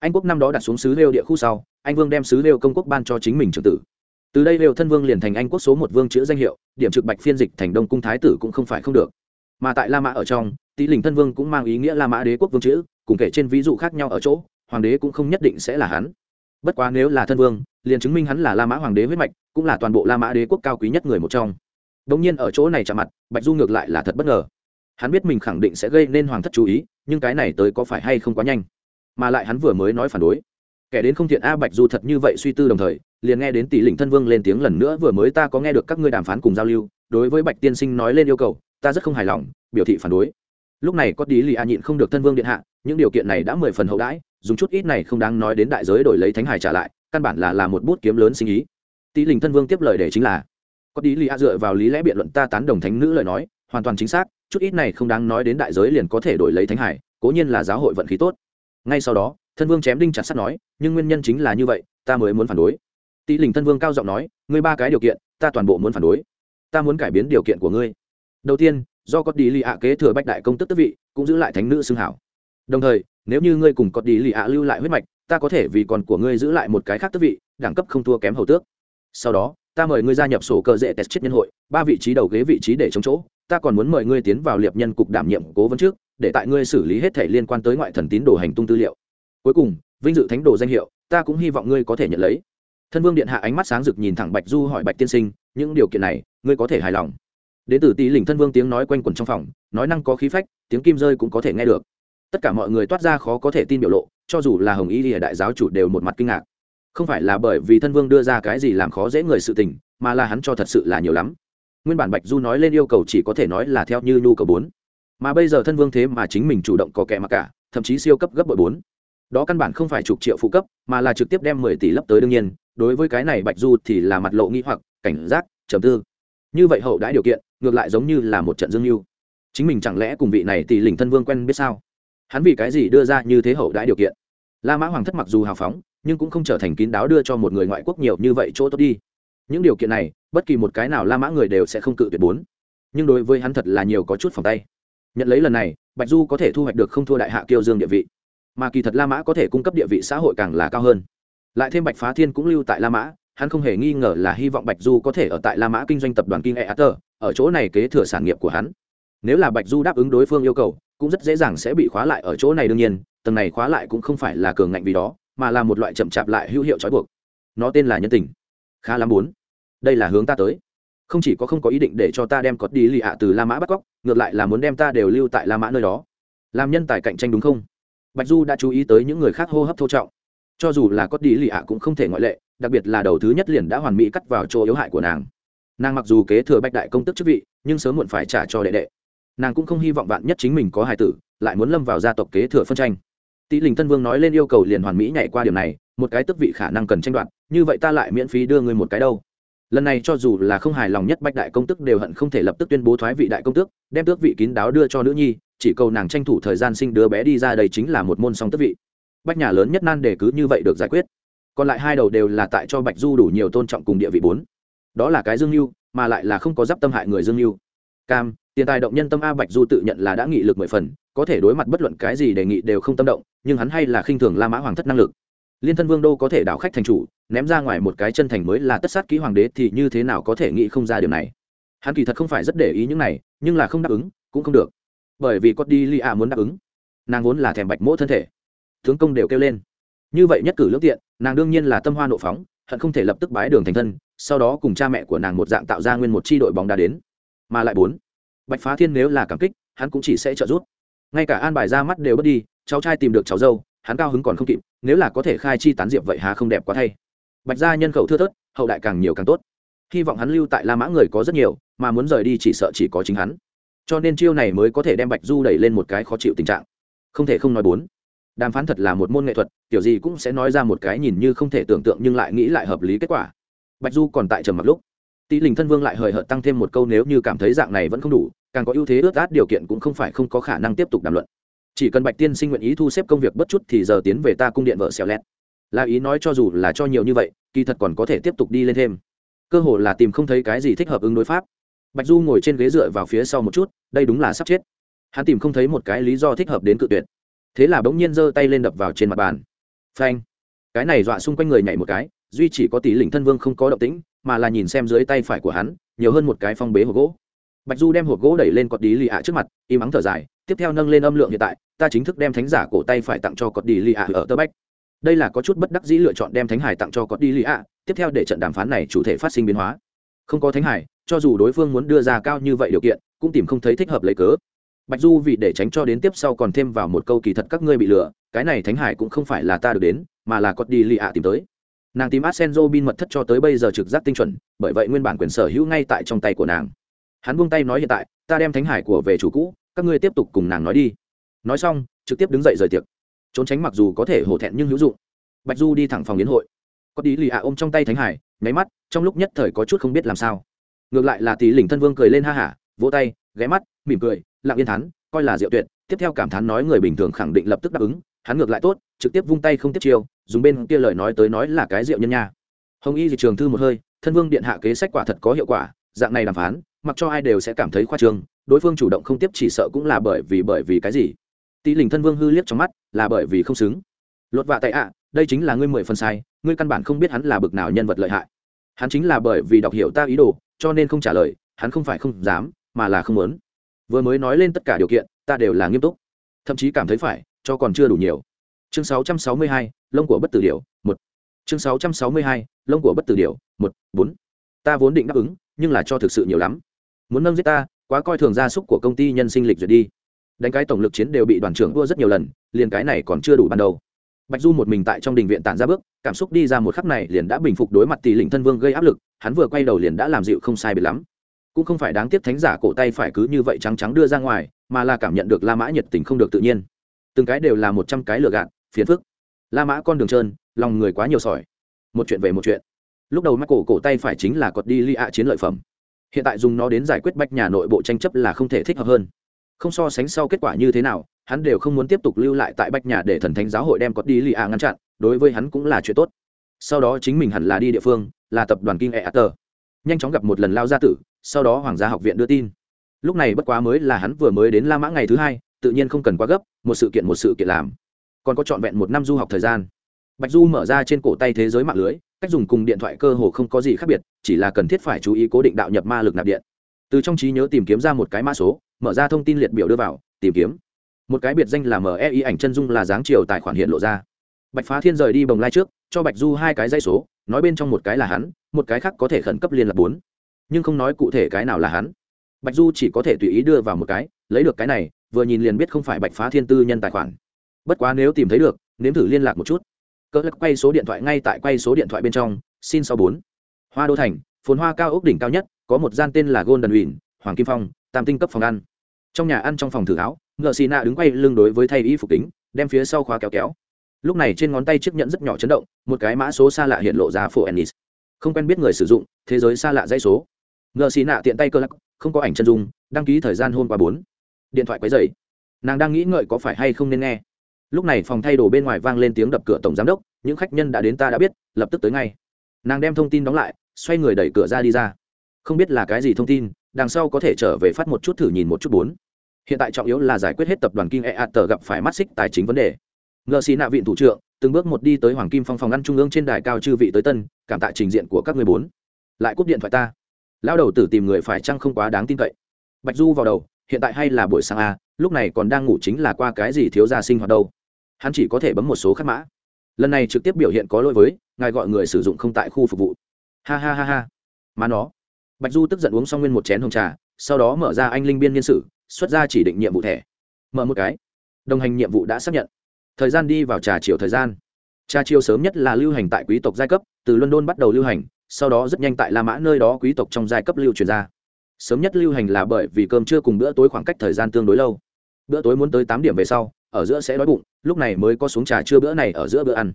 anh quốc năm đó đặt xuống sứ lêu địa khu sau, anh vương đem sứ lêu công quốc ban cho chính mình trưởng tử. Từ đây lêu thân vương liền thành anh quốc số một vương chữ danh hiệu, điểm trực bạch phiên dịch thành đông cung thái tử cũng không phải không được. Mà tại la mã ở trong tỷ lình thân vương cũng mang ý nghĩa la mã đế quốc vương chữ, cùng kể trên ví dụ khác nhau ở chỗ, hoàng đế cũng không nhất định sẽ là hắn. Bất quá nếu là thân vương, liền chứng minh hắn là la mã hoàng đế huyết mạch, cũng là toàn bộ la mã đế quốc cao quý nhất người một trong. Đông nhiên ở chỗ này chạm mặt, bạch du ngược lại là thật bất ngờ hắn biết mình khẳng định sẽ gây nên hoàng thất chú ý, nhưng cái này tới có phải hay không quá nhanh? Mà lại hắn vừa mới nói phản đối. Kẻ đến không thiện a bạch du thật như vậy suy tư đồng thời, liền nghe đến tỷ lĩnh thân vương lên tiếng lần nữa, vừa mới ta có nghe được các ngươi đàm phán cùng giao lưu, đối với bạch tiên sinh nói lên yêu cầu, ta rất không hài lòng, biểu thị phản đối. Lúc này có tí lì a nhịn không được thân vương điện hạ, những điều kiện này đã mười phần hậu đãi, dùng chút ít này không đáng nói đến đại giới đổi lấy thánh hải trả lại, căn bản là là một bút kiếm lớn sinh ý. Tỷ lĩnh thân vương tiếp lời để chính là, có tí lì a dựa vào lý lẽ biện luận ta tán đồng thánh nữ lời nói hoàn toàn chính xác, chút ít này không đáng nói đến đại giới liền có thể đổi lấy thánh hải, cố nhiên là giáo hội vận khí tốt. Ngay sau đó, thân vương chém đinh chặt sắt nói, nhưng nguyên nhân chính là như vậy, ta mới muốn phản đối. Tỷ lình thân vương cao giọng nói, ngươi ba cái điều kiện, ta toàn bộ muốn phản đối. Ta muốn cải biến điều kiện của ngươi. Đầu tiên, do có đi lì ạ kế thừa bách đại công tức tức vị, cũng giữ lại thánh nữ xưng hảo. Đồng thời, nếu như ngươi cùng có đi lì ạ lưu lại huyết mạch, ta có thể vì còn của ngươi giữ lại một cái khác tức vị, đẳng cấp không thua kém hầu tước. Sau đó, ta mời ngươi gia nhập sổ cơ dễ test chết nhân hội, ba vị trí đầu ghế vị trí để chống chỗ ta còn muốn mời ngươi tiến vào liệp nhân cục đảm nhiệm cố vấn trước, để tại ngươi xử lý hết thể liên quan tới ngoại thần tín đồ hành tung tư liệu. Cuối cùng, vinh dự thánh đồ danh hiệu, ta cũng hy vọng ngươi có thể nhận lấy. Thân vương điện hạ ánh mắt sáng rực nhìn thẳng bạch du hỏi bạch tiên sinh, những điều kiện này, ngươi có thể hài lòng. Đến từ tỷ lình thân vương tiếng nói quanh quẩn trong phòng, nói năng có khí phách, tiếng kim rơi cũng có thể nghe được. Tất cả mọi người toát ra khó có thể tin biểu lộ, cho dù là hồng y lìa đại giáo chủ đều một mặt kinh ngạc. Không phải là bởi vì thân vương đưa ra cái gì làm khó dễ người sự tình, mà là hắn cho thật sự là nhiều lắm nguyên bản bạch du nói lên yêu cầu chỉ có thể nói là theo như nhu cầu bốn. Mà bây giờ thân vương thế mà chính mình chủ động có kẻ mặc cả, thậm chí siêu cấp gấp bội bốn. Đó căn bản không phải chục triệu phụ cấp, mà là trực tiếp đem mười tỷ lấp tới đương nhiên, đối với cái này bạch du thì là mặt lộ nghi hoặc, cảnh giác, trầm tư. Như vậy hậu đãi điều kiện, ngược lại giống như là một trận dương mưu. Chính mình chẳng lẽ cùng vị này tỷ lình thân vương quen biết sao? Hắn vì cái gì đưa ra như thế hậu đãi điều kiện? La mã hoàng thất mặc dù hào phóng, nhưng cũng không trở thành kín đáo đưa cho một người ngoại quốc nhiều như vậy chỗ tốt đi những điều kiện này, bất kỳ một cái nào la mã người đều sẽ không cự tuyệt bốn. Nhưng đối với hắn thật là nhiều có chút phòng tay. Nhận lấy lần này, bạch du có thể thu hoạch được không thua đại hạ kiêu dương địa vị. Mà kỳ thật la mã có thể cung cấp địa vị xã hội càng là cao hơn. Lại thêm bạch phá thiên cũng lưu tại la mã, hắn không hề nghi ngờ là hy vọng bạch du có thể ở tại la mã kinh doanh tập đoàn kinh e atter ở chỗ này kế thừa sản nghiệp của hắn. Nếu là bạch du đáp ứng đối phương yêu cầu, cũng rất dễ dàng sẽ bị khóa lại ở chỗ này đương nhiên, tầng này khóa lại cũng không phải là cường ngạnh vì đó, mà là một loại chậm chạp lại hữu hiệu trói buộc. Nó tên là nhân tình khá lắm bốn. Đây là hướng ta tới. Không chỉ có không có ý định để cho ta đem cọt đi lì ạ từ la mã bắt cóc, ngược lại là muốn đem ta đều lưu tại la mã nơi đó. Làm nhân tài cạnh tranh đúng không? Bạch du đã chú ý tới những người khác hô hấp thô trọng. Cho dù là cọt đi lì ạ cũng không thể ngoại lệ, đặc biệt là đầu thứ nhất liền đã hoàn mỹ cắt vào chỗ yếu hại của nàng. Nàng mặc dù kế thừa bạch đại công tức chức vị, nhưng sớm muộn phải trả cho đệ đệ. Nàng cũng không hy vọng bạn nhất chính mình có hài tử, lại muốn lâm vào gia tộc kế thừa phân tranh. Tỷ linh tân vương nói lên yêu cầu liền hoàn mỹ nhảy qua điểm này, một cái tức vị khả năng cần tranh đoạt như vậy ta lại miễn phí đưa ngươi một cái đâu. Lần này cho dù là không hài lòng nhất bách đại công tức đều hận không thể lập tức tuyên bố thoái vị đại công tước, đem tước vị kín đáo đưa cho nữ nhi, chỉ cầu nàng tranh thủ thời gian sinh đứa bé đi ra đây chính là một môn song tước vị. Bách nhà lớn nhất nan để cứ như vậy được giải quyết. Còn lại hai đầu đều là tại cho bạch du đủ nhiều tôn trọng cùng địa vị bốn. Đó là cái dương mưu mà lại là không có giáp tâm hại người dương mưu cam, tiền tài động nhân tâm a bạch du tự nhận là đã nghị lực mười phần, có thể đối mặt bất luận cái gì đề nghị đều không tâm động, nhưng hắn hay là khinh thường la mã hoàng thất năng lực liên thân vương đô có thể đảo khách thành chủ, ném ra ngoài một cái chân thành mới là tất sát ký hoàng đế thì như thế nào có thể nghĩ không ra điều này. Hắn kỳ thật không phải rất để ý những này, nhưng là không đáp ứng, cũng không được. Bởi vì cốt đi li a muốn đáp ứng. Nàng vốn là thèm bạch mỗ thân thể. Tướng công đều kêu lên. Như vậy nhất cử lương tiện, nàng đương nhiên là tâm hoa nộ phóng, hận không thể lập tức bái đường thành thân, sau đó cùng cha mẹ của nàng một dạng tạo ra nguyên một c h i đội bóng đá đến. Mà lại bốn, bạch phá thiên nếu là cảm kích, hắn cũng chỉ sẽ trợ giúp. Ngay cả an bài ra mắt đều bớt đi, cháu trai tìm được cháu dâu hắn cao hứng còn không kịp, nếu là có thể khai chi tán diệp vậy hà không đẹp quá thay. Bạch gia nhân khẩu thưa thớt, hậu đại càng nhiều càng tốt. Hy vọng hắn lưu tại la mã người có rất nhiều, mà muốn rời đi chỉ sợ chỉ có chính hắn. Cho nên chiêu này mới có thể đem bạch du đẩy lên một cái khó chịu tình trạng. Không thể không nói bốn. Đàm phán thật là một môn nghệ thuật, kiểu gì cũng sẽ nói ra một cái nhìn như không thể tưởng tượng nhưng lại nghĩ lại hợp lý kết quả. Bạch du còn tại trầm mặc lúc tỷ Lĩnh thân vương lại hời hợt tăng thêm một câu nếu như cảm thấy dạng này vẫn không đủ, càng có ưu thế ướt át điều kiện cũng không phải không có khả năng tiếp tục đàm luận chỉ cần bạch tiên sinh nguyện ý thu xếp công việc bất chút thì giờ tiến về ta cung điện vợ xẻo lẹt. Là ý nói cho dù là cho nhiều như vậy, kỳ thật còn có thể tiếp tục đi lên thêm. Cơ hồ là tìm không thấy cái gì thích hợp ứng đối pháp. Bạch du ngồi trên ghế dựa vào phía sau một chút, đây đúng là sắp chết. Hắn tìm không thấy một cái lý do thích hợp đến cự tuyệt. Thế là bỗng nhiên giơ tay lên đập vào trên mặt bàn. Phanh. Cái này dọa xung quanh người nhảy một cái, duy chỉ có tỷ lĩnh thân vương không có động tĩnh, mà là nhìn xem dưới tay phải của hắn, nhiều hơn một cái phong bế hộp gỗ bạch du đem hộp gỗ đẩy lên cọt đi lì ạ trước mặt, im ắng thở dài, tiếp theo nâng lên âm lượng hiện tại, ta chính thức đem thánh giả cổ tay phải tặng cho cọt đi lì ạ ở tơ bách. Đây là có chút bất đắc dĩ lựa chọn đem thánh hải tặng cho cọt đi lì ạ, tiếp theo để trận đàm phán này chủ thể phát sinh biến hóa. Không có thánh hải, cho dù đối phương muốn đưa ra cao như vậy điều kiện, cũng tìm không thấy thích hợp lấy cớ. Bạch du vì để tránh cho đến tiếp sau còn thêm vào một câu kỳ thật các ngươi bị lừa, cái này thánh hải cũng không phải là ta được đến, mà là cọt đi lì ạ tìm tới. Nàng tìm arsenzo bin mật thất cho tới bây giờ trực giác tinh chuẩn, bởi vậy nguyên bản quyền sở hữu ngay tại trong tay của nàng hắn buông tay nói hiện tại, ta đem thánh hải của về chủ cũ, các ngươi tiếp tục cùng nàng nói đi. Nói xong, trực tiếp đứng dậy rời tiệc. Trốn tránh mặc dù có thể hổ thẹn nhưng hữu dụng. Bạch du đi thẳng phòng yến hội. Có tí lì ạ ôm trong tay thánh hải, nháy mắt, trong lúc nhất thời có chút không biết làm sao. Ngược lại là tỷ lỉnh thân vương cười lên ha hả, vỗ tay, ghé mắt, mỉm cười, lặng yên thắn, coi là diệu tuyệt. Tiếp theo cảm thán nói người bình thường khẳng định lập tức đáp ứng, hắn ngược lại tốt, trực tiếp vung tay không tiếp chiêu, dùng bên kia lời nói tới nói là cái rượu nhân nha. Hồng y dịch trường thư một hơi, thân vương điện hạ kế sách quả thật có hiệu quả, dạng này đàm phán mặc cho ai đều sẽ cảm thấy khoa trương đối phương chủ động không tiếp chỉ sợ cũng là bởi vì bởi vì cái gì? Tỷ lình thân vương hư liếc trong mắt là bởi vì không xứng. Lột vạ tại ạ đây chính là ngươi mười phần sai ngươi căn bản không biết hắn là bực nào nhân vật lợi hại. Hắn chính là bởi vì đọc hiểu ta ý đồ cho nên không trả lời hắn không phải không dám mà là không muốn. Vừa mới nói lên tất cả điều kiện ta đều là nghiêm túc. Thậm chí cảm thấy phải cho còn chưa đủ nhiều. Chương 662, lông của bất tử điểu một. Chương 662, lông của bất tử điểu một bốn. Ta vốn định đáp ứng nhưng là cho thực sự nhiều lắm muốn nâng giết ta, quá coi thường gia súc của công ty nhân sinh lịch duyệt đi. Đánh cái tổng lực chiến đều bị đoàn trưởng đua rất nhiều lần, liền cái này còn chưa đủ ban đầu. Bạch du một mình tại trong đình viện tản ra bước, cảm xúc đi ra một khắc này liền đã bình phục đối mặt tỷ lĩnh thân vương gây áp lực, hắn vừa quay đầu liền đã làm dịu không sai biệt lắm. Cũng không phải đáng tiếc thánh giả cổ tay phải cứ như vậy trắng trắng đưa ra ngoài, mà là cảm nhận được la mã nhiệt tình không được tự nhiên. Từng cái đều là một trăm cái lừa gạt, phiền phức. La mã con đường trơn, lòng người quá nhiều sỏi. Một chuyện về một chuyện. Lúc đầu mắt cổ cổ tay phải chính là cọt đi li ạ chiến lợi phẩm hiện tại dùng nó đến giải quyết bách nhà nội bộ tranh chấp là không thể thích hợp hơn. Không so sánh sau kết quả như thế nào, hắn đều không muốn tiếp tục lưu lại tại bách nhà để thần thánh giáo hội đem có đi lì ạ ngăn chặn, đối với hắn cũng là chuyện tốt. Sau đó chính mình hẳn là đi địa phương, là tập đoàn kinh e a tờ nhanh chóng gặp một lần lao gia tử, sau đó hoàng gia học viện đưa tin. Lúc này bất quá mới là hắn vừa mới đến la mã ngày thứ hai, tự nhiên không cần quá gấp, một sự kiện một sự kiện làm. Còn có trọn vẹn một năm du học thời gian. Bạch du mở ra trên cổ tay thế giới mạng lưới cách dùng cùng điện thoại cơ hồ không có gì khác biệt, chỉ là cần thiết phải chú ý cố định đạo nhập ma lực nạp điện. Từ trong trí nhớ tìm kiếm ra một cái mã số, mở ra thông tin liệt biểu đưa vào, tìm kiếm. Một cái biệt danh là mei ảnh chân dung là dáng chiều tài khoản hiện lộ ra. Bạch phá thiên rời đi bồng lai trước, cho bạch du hai cái dây số, nói bên trong một cái là hắn, một cái khác có thể khẩn cấp liên lạc bốn. Nhưng không nói cụ thể cái nào là hắn. Bạch du chỉ có thể tùy ý đưa vào một cái, lấy được cái này, vừa nhìn liền biết không phải bạch phá thiên tư nhân tài khoản. Bất quá nếu tìm thấy được, nếm thử liên lạc một chút cỡ lắc quay số điện thoại ngay tại quay số điện thoại bên trong, xin sau bốn. Hoa đô thành, phồn hoa cao ốc đỉnh cao nhất, có một gian tên là golden uyển hoàng kim phong, tam tinh cấp phòng ăn. Trong nhà ăn trong phòng thử áo, Ngựa xì nạ đứng quay lưng đối với thay y phục kính, đem phía sau khóa kéo kéo. Lúc này trên ngón tay chiếc nhẫn rất nhỏ chấn động, một cái mã số xa lạ hiện lộ ra phổ ennis. Không quen biết người sử dụng, thế giới xa lạ dãy số. Ngựa xì nạ tiện tay cơ lắc, không có ảnh chân dung, đăng ký thời gian hôm qua bốn. Điện thoại quấy dày nàng đang nghĩ ngợi có phải hay không nên nghe lúc này phòng thay đồ bên ngoài vang lên tiếng đập cửa tổng giám đốc, những khách nhân đã đến ta đã biết, lập tức tới ngay. Nàng đem thông tin đóng lại, xoay người đẩy cửa ra đi ra. Không biết là cái gì thông tin, đằng sau có thể trở về phát một chút thử nhìn một chút bốn. Hiện tại trọng yếu là giải quyết hết tập đoàn kinh e a tờ gặp phải mắt xích tài chính vấn đề. Ngờ xì nạ viện thủ trưởng, từng bước một đi tới hoàng kim phong phòng ngăn trung ương trên đài cao chư vị tới tân, cảm tạ trình diện của các người bốn. Lại cúp điện thoại ta. Lao đầu tử tìm người phải chăng không quá đáng tin cậy. Bạch du vào đầu, hiện tại hay là buổi sáng a lúc này còn đang ngủ chính là qua cái gì thiếu gia sinh hoạt đâu hắn chỉ có thể bấm một số khắc mã. Lần này trực tiếp biểu hiện có lỗi với, ngài gọi người sử dụng không tại khu phục vụ. Ha ha ha ha. Mà nó. Bạch du tức giận uống xong nguyên một chén hồng trà, sau đó mở ra anh linh biên niên sử, xuất ra chỉ định nhiệm vụ thẻ. Mở một cái. Đồng hành nhiệm vụ đã xác nhận. Thời gian đi vào trà chiều thời gian. Trà chiều sớm nhất là lưu hành tại quý tộc giai cấp, từ london bắt đầu lưu hành, sau đó rất nhanh tại la mã nơi đó quý tộc trong giai cấp lưu truyền ra. Sớm nhất lưu hành là bởi vì cơm trưa cùng bữa tối khoảng cách thời gian tương đối lâu. Bữa tối muốn tới tám điểm về sau ở giữa sẽ đói bụng, lúc này mới có xuống trà trưa bữa này ở giữa bữa ăn.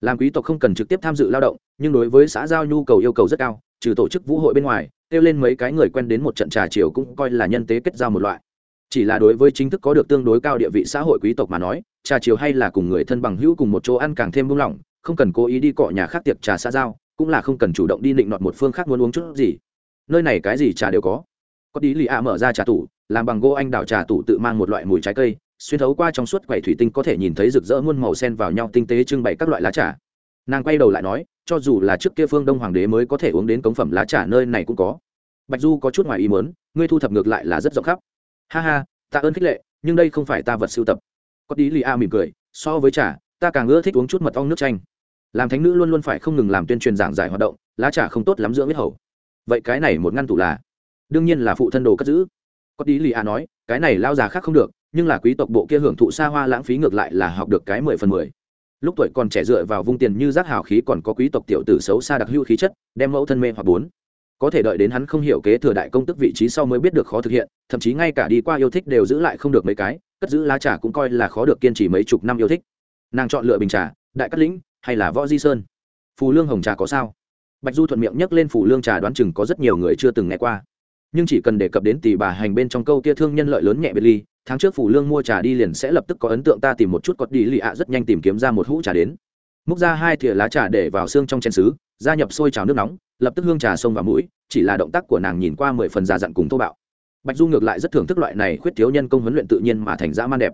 Làm quý tộc không cần trực tiếp tham dự lao động, nhưng đối với xã giao nhu cầu yêu cầu rất cao, trừ tổ chức vũ hội bên ngoài, kêu lên mấy cái người quen đến một trận trà chiều cũng coi là nhân tế kết giao một loại. Chỉ là đối với chính thức có được tương đối cao địa vị xã hội quý tộc mà nói, trà chiều hay là cùng người thân bằng hữu cùng một chỗ ăn càng thêm buông lỏng, không cần cố ý đi cọ nhà khác tiệc trà xã giao, cũng là không cần chủ động đi định nọt một phương khác muốn uống chút gì. Nơi này cái gì trà đều có. Có tí lì ạ mở ra trà tủ, làm bằng gỗ anh đào trà tủ tự mang một loại mùi trái cây xuyên thấu qua trong suốt quầy thủy tinh có thể nhìn thấy rực rỡ muôn màu sen vào nhau tinh tế trưng bày các loại lá trà. Nàng quay đầu lại nói, cho dù là trước kia phương đông hoàng đế mới có thể uống đến cống phẩm lá trà nơi này cũng có. Bạch du có chút ngoài ý muốn, ngươi thu thập ngược lại là rất rộng khắp. Ha ha tạ ơn khích lệ, nhưng đây không phải ta vật sưu tập. Có tí lì a mỉm cười, so với trà, ta càng ưa thích uống chút mật ong nước chanh. Làm thánh nữ luôn luôn phải không ngừng làm tuyên truyền giảng giải hoạt động, lá trà không tốt lắm dưỡng huyết hầu. Vậy cái này một ngăn tủ là, đương nhiên là phụ thân đồ cất giữ. Có tí lì a nói, cái này lao già khác không được nhưng là quý tộc bộ kia hưởng thụ xa hoa lãng phí ngược lại là học được cái mười phần mười. Lúc tuổi còn trẻ dựa vào vung tiền như rác hào khí còn có quý tộc tiểu tử xấu xa đặc hữu khí chất, đem mẫu thân mê hoặc bốn. Có thể đợi đến hắn không hiểu kế thừa đại công tức vị trí sau mới biết được khó thực hiện, thậm chí ngay cả đi qua yêu thích đều giữ lại không được mấy cái, cất giữ lá trà cũng coi là khó được kiên trì mấy chục năm yêu thích. Nàng chọn lựa bình trà, đại cát lĩnh, hay là võ di sơn. Phù lương hồng trà có sao? Bạch du thuận miệng nhắc lên phù lương trà đoán chừng có rất nhiều người chưa từng nghe qua nhưng chỉ cần đề cập đến tỷ bà hành bên trong câu kia thương nhân lợi lớn nhẹ biệt ly, tháng trước phủ lương mua trà đi liền sẽ lập tức có ấn tượng ta tìm một chút cọt đi lì ạ rất nhanh tìm kiếm ra một hũ trà đến. Múc ra hai thìa lá trà để vào xương trong chén xứ gia nhập sôi trào nước nóng, lập tức hương trà xông vào mũi, chỉ là động tác của nàng nhìn qua mười phần già dặn cùng thô bạo. Bạch du ngược lại rất thưởng thức loại này khuyết thiếu nhân công huấn luyện tự nhiên mà thành dã man đẹp.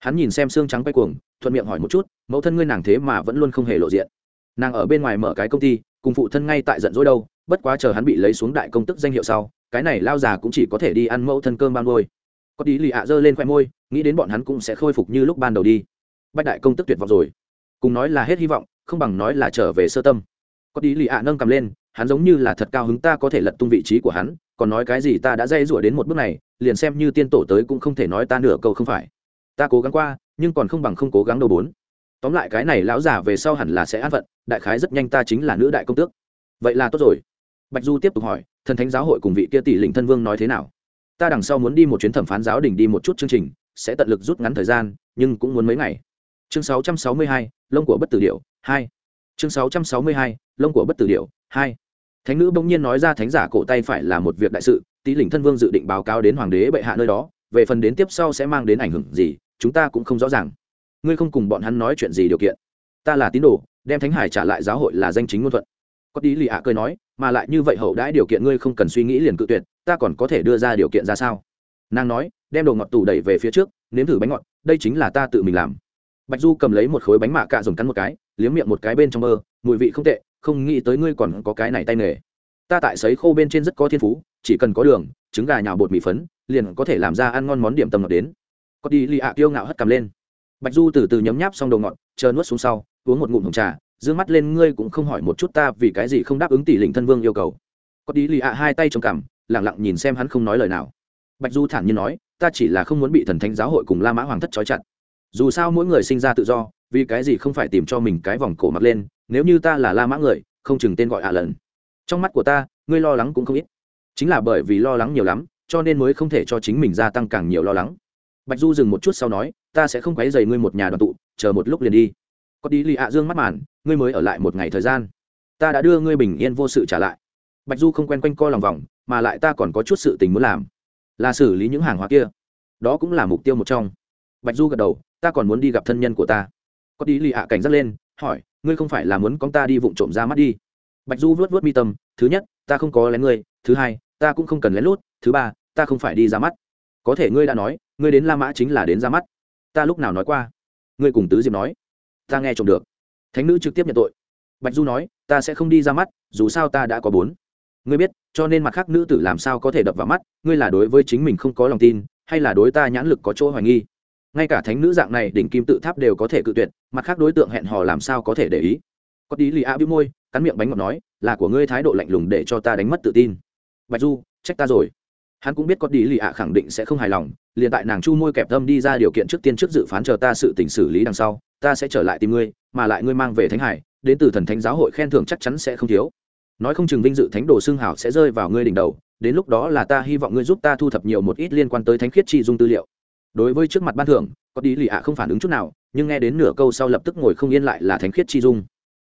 Hắn nhìn xem xương trắng quay cuồng, thuận miệng hỏi một chút, mẫu thân ngươi nàng thế mà vẫn luôn không hề lộ diện. Nàng ở bên ngoài mở cái công ty, cùng phụ thân ngay tại giận dỗi đâu, bất quá chờ hắn bị lấy xuống đại công tức danh hiệu sau cái này lao già cũng chỉ có thể đi ăn mẫu thân cơm ban ngôi. Có đi lì ạ giơ lên khoe môi, nghĩ đến bọn hắn cũng sẽ khôi phục như lúc ban đầu đi. Bách đại công tức tuyệt vọng rồi. Cùng nói là hết hy vọng, không bằng nói là trở về sơ tâm. Có đi lì ạ nâng cầm lên, hắn giống như là thật cao hứng ta có thể lật tung vị trí của hắn, còn nói cái gì ta đã dây rủa đến một bước này, liền xem như tiên tổ tới cũng không thể nói ta nửa câu không phải. Ta cố gắng qua, nhưng còn không bằng không cố gắng đâu bốn. Tóm lại cái này lão già về sau hẳn là sẽ an phận, đại khái rất nhanh ta chính là nữ đại công tước. Vậy là tốt rồi. Bạch du tiếp tục hỏi thần thánh giáo hội cùng vị kia tỷ lĩnh thân vương nói thế nào? Ta đằng sau muốn đi một chuyến thẩm phán giáo đình đi một chút chương trình sẽ tận lực rút ngắn thời gian nhưng cũng muốn mấy ngày. Chương 662, lông của bất tử điệu hai. Chương 662, lông của bất tử điệu hai. Thánh nữ bỗng nhiên nói ra thánh giả cổ tay phải là một việc đại sự tỷ lĩnh thân vương dự định báo cáo đến hoàng đế bệ hạ nơi đó về phần đến tiếp sau sẽ mang đến ảnh hưởng gì chúng ta cũng không rõ ràng. Ngươi không cùng bọn hắn nói chuyện gì điều kiện. Ta là tín đồ đem thánh hải trả lại giáo hội là danh chính ngôn thuận có tí lì ạ cười nói, mà lại như vậy hậu đãi điều kiện ngươi không cần suy nghĩ liền cự tuyệt, ta còn có thể đưa ra điều kiện ra sao? Nàng nói, đem đồ ngọt tủ đẩy về phía trước, nếm thử bánh ngọt, đây chính là ta tự mình làm. Bạch du cầm lấy một khối bánh mạ cạ dùng cắn một cái, liếm miệng một cái bên trong mơ mùi vị không tệ, không nghĩ tới ngươi còn có cái này tay nghề. Ta tại sấy khô bên trên rất có thiên phú, chỉ cần có đường, trứng gà nhào bột mì phấn, liền có thể làm ra ăn ngon món điểm tâm ngọt đến. Có đi lì ạ kiêu ngạo hất cầm lên. Bạch du từ từ nhấm nháp xong đồ ngọt, chờ nuốt xuống sau, uống một ngụm hồng trà dương mắt lên, ngươi cũng không hỏi một chút ta vì cái gì không đáp ứng tỷ lệnh thân vương yêu cầu. Có đi lì ạ, hai tay trong cằm lẳng lặng nhìn xem hắn không nói lời nào. Bạch du thản nhiên nói, ta chỉ là không muốn bị thần thánh giáo hội cùng la mã hoàng thất trói chặt. Dù sao mỗi người sinh ra tự do, vì cái gì không phải tìm cho mình cái vòng cổ mặc lên, nếu như ta là la mã người, không chừng tên gọi ạ lần. Trong mắt của ta, ngươi lo lắng cũng không ít. Chính là bởi vì lo lắng nhiều lắm, cho nên mới không thể cho chính mình gia tăng càng nhiều lo lắng. Bạch du dừng một chút sau nói, ta sẽ không quấy dày ngươi một nhà đoàn tụ, chờ một lúc liền đi có đi lì ạ dương mắt màn, ngươi mới ở lại một ngày thời gian. Ta đã đưa ngươi bình yên vô sự trả lại. Bạch du không quen quanh co lòng vòng, mà lại ta còn có chút sự tình muốn làm. Là xử lý những hàng hóa kia. Đó cũng là mục tiêu một trong. Bạch du gật đầu, ta còn muốn đi gặp thân nhân của ta. Có đi lì ạ cảnh giác lên, hỏi, ngươi không phải là muốn con ta đi vụng trộm ra mắt đi? Bạch du vớt vớt mi tâm, thứ nhất, ta không có lén ngươi, thứ hai, ta cũng không cần lén lút, thứ ba, ta không phải đi ra mắt. Có thể ngươi đã nói, ngươi đến la mã chính là đến ra mắt. Ta lúc nào nói qua? Ngươi cùng tứ diệp nói ta nghe trộm được. Thánh nữ trực tiếp nhận tội. Bạch du nói, ta sẽ không đi ra mắt, dù sao ta đã có bốn. Ngươi biết, cho nên mặt khác nữ tử làm sao có thể đập vào mắt, ngươi là đối với chính mình không có lòng tin, hay là đối ta nhãn lực có chỗ hoài nghi? Ngay cả thánh nữ dạng này đỉnh kim tự tháp đều có thể cự tuyệt, mặt khác đối tượng hẹn hò làm sao có thể để ý? Có tí lì a bĩu môi, cắn miệng bánh ngọt nói, là của ngươi thái độ lạnh lùng để cho ta đánh mất tự tin. Bạch du, trách ta rồi hắn cũng biết có đi lì ạ khẳng định sẽ không hài lòng, liền tại nàng chu môi kẹp tâm đi ra điều kiện trước tiên trước dự phán chờ ta sự tình xử lý đằng sau, ta sẽ trở lại tìm ngươi, mà lại ngươi mang về thánh hải, đến từ thần thánh giáo hội khen thưởng chắc chắn sẽ không thiếu. Nói không chừng vinh dự thánh đồ xương hảo sẽ rơi vào ngươi đỉnh đầu, đến lúc đó là ta hy vọng ngươi giúp ta thu thập nhiều một ít liên quan tới thánh khiết chi dung tư liệu. Đối với trước mặt ban thưởng có đi lì ạ không phản ứng chút nào, nhưng nghe đến nửa câu sau lập tức ngồi không yên lại là thánh khiết chi dung.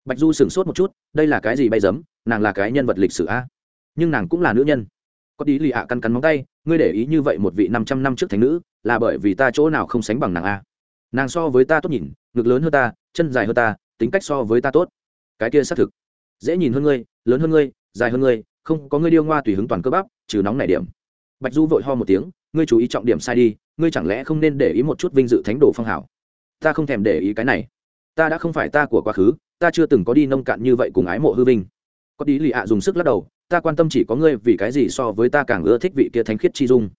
Bạch du sửng sốt một chút, đây là cái gì bay dấm, nàng là cái nhân vật lịch sử a? Nhưng nàng cũng là nữ nhân có đi lì ạ cắn cắn móng tay, ngươi để ý như vậy một vị năm trăm năm trước thánh nữ, là bởi vì ta chỗ nào không sánh bằng nàng a. Nàng so với ta tốt nhìn, ngực lớn hơn ta, chân dài hơn ta, tính cách so với ta tốt. Cái kia xác thực. Dễ nhìn hơn ngươi, lớn hơn ngươi, dài hơn ngươi, không có ngươi điêu ngoa tùy hứng toàn cơ bắp, trừ nóng này điểm. Bạch du vội ho một tiếng, ngươi chú ý trọng điểm sai đi, ngươi chẳng lẽ không nên để ý một chút vinh dự thánh đồ phong hảo? Ta không thèm để ý cái này. Ta đã không phải ta của quá khứ, ta chưa từng có đi nông cạn như vậy cùng ái mộ hư vinh. Có đi lì ạ dùng sức lắc đầu ta quan tâm chỉ có ngươi, vì cái gì so với ta càng ưa thích vị kia thánh khiết chi dung?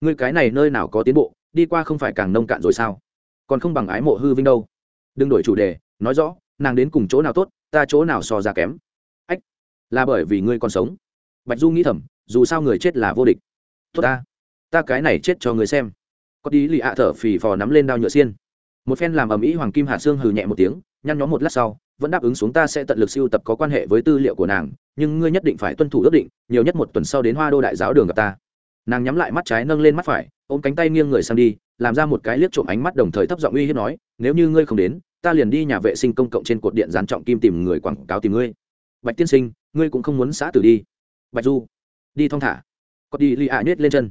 Ngươi cái này nơi nào có tiến bộ, đi qua không phải càng nông cạn rồi sao? Còn không bằng ái mộ hư vinh đâu. Đừng đổi chủ đề, nói rõ, nàng đến cùng chỗ nào tốt, ta chỗ nào so ra kém. Ách, là bởi vì ngươi còn sống. Bạch du nghĩ thầm, dù sao người chết là vô địch. Tốt ta ta cái này chết cho người xem. Có tí lì ạ thở phì phò nắm lên đao nhựa xiên. Một phen làm ầm ĩ hoàng kim hạ xương hừ nhẹ một tiếng nhăn nhóm một lát sau, vẫn đáp ứng xuống ta sẽ tận lực siêu tập có quan hệ với tư liệu của nàng, nhưng ngươi nhất định phải tuân thủ ước định, nhiều nhất một tuần sau đến hoa đô đại giáo đường gặp ta. Nàng nhắm lại mắt trái nâng lên mắt phải, ôm cánh tay nghiêng người sang đi, làm ra một cái liếc trộm ánh mắt đồng thời thấp giọng uy hiếp nói, nếu như ngươi không đến, ta liền đi nhà vệ sinh công cộng trên cột điện gián trọng kim tìm người quảng cáo tìm ngươi. Bạch tiên sinh, ngươi cũng không muốn xã tử đi. Bạch du, đi thong thả. Có đi li ạ nhét lên chân.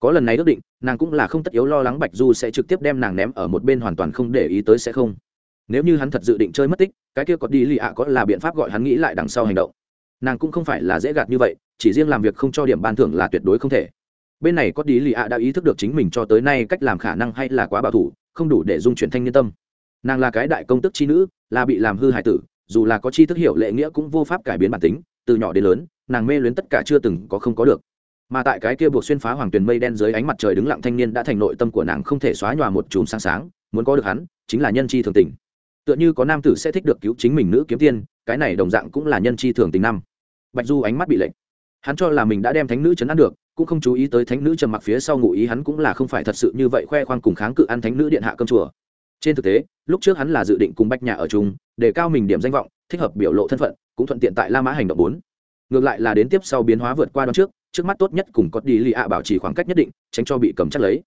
Có lần này ước định, nàng cũng là không tất yếu lo lắng bạch du sẽ trực tiếp đem nàng ném ở một bên hoàn toàn không để ý tới sẽ không nếu như hắn thật dự định chơi mất tích, cái kia có đi lì ạ có là biện pháp gọi hắn nghĩ lại đằng sau hành động. Nàng cũng không phải là dễ gạt như vậy, chỉ riêng làm việc không cho điểm ban thưởng là tuyệt đối không thể. Bên này có đi lì ạ đã ý thức được chính mình cho tới nay cách làm khả năng hay là quá bảo thủ, không đủ để dung chuyển thanh nhân tâm. Nàng là cái đại công tức chi nữ, là bị làm hư hại tử, dù là có chi thức hiểu lệ nghĩa cũng vô pháp cải biến bản tính, từ nhỏ đến lớn, nàng mê luyến tất cả chưa từng có không có được. Mà tại cái kia buộc xuyên phá hoàng tuyền mây đen dưới ánh mặt trời đứng lặng thanh niên đã thành nội tâm của nàng không thể xóa nhòa một chùm sáng sáng, muốn có được hắn, chính là nhân chi thường tình tựa như có nam tử sẽ thích được cứu chính mình nữ kiếm tiên, cái này đồng dạng cũng là nhân chi thường tình năm. Bạch du ánh mắt bị lệnh hắn cho là mình đã đem thánh nữ chấn an được, cũng không chú ý tới thánh nữ trầm mặc phía sau ngụ ý, hắn cũng là không phải thật sự như vậy khoe khoang cùng kháng cự ăn thánh nữ điện hạ cơm chùa. Trên thực tế, lúc trước hắn là dự định cùng bách nhà ở chung, để cao mình điểm danh vọng, thích hợp biểu lộ thân phận, cũng thuận tiện tại la mã hành động bốn. Ngược lại là đến tiếp sau biến hóa vượt qua đón trước trước mắt tốt nhất cùng có đi lì ạ bảo trì khoảng cách nhất định, tránh cho bị cầm chắc lấy.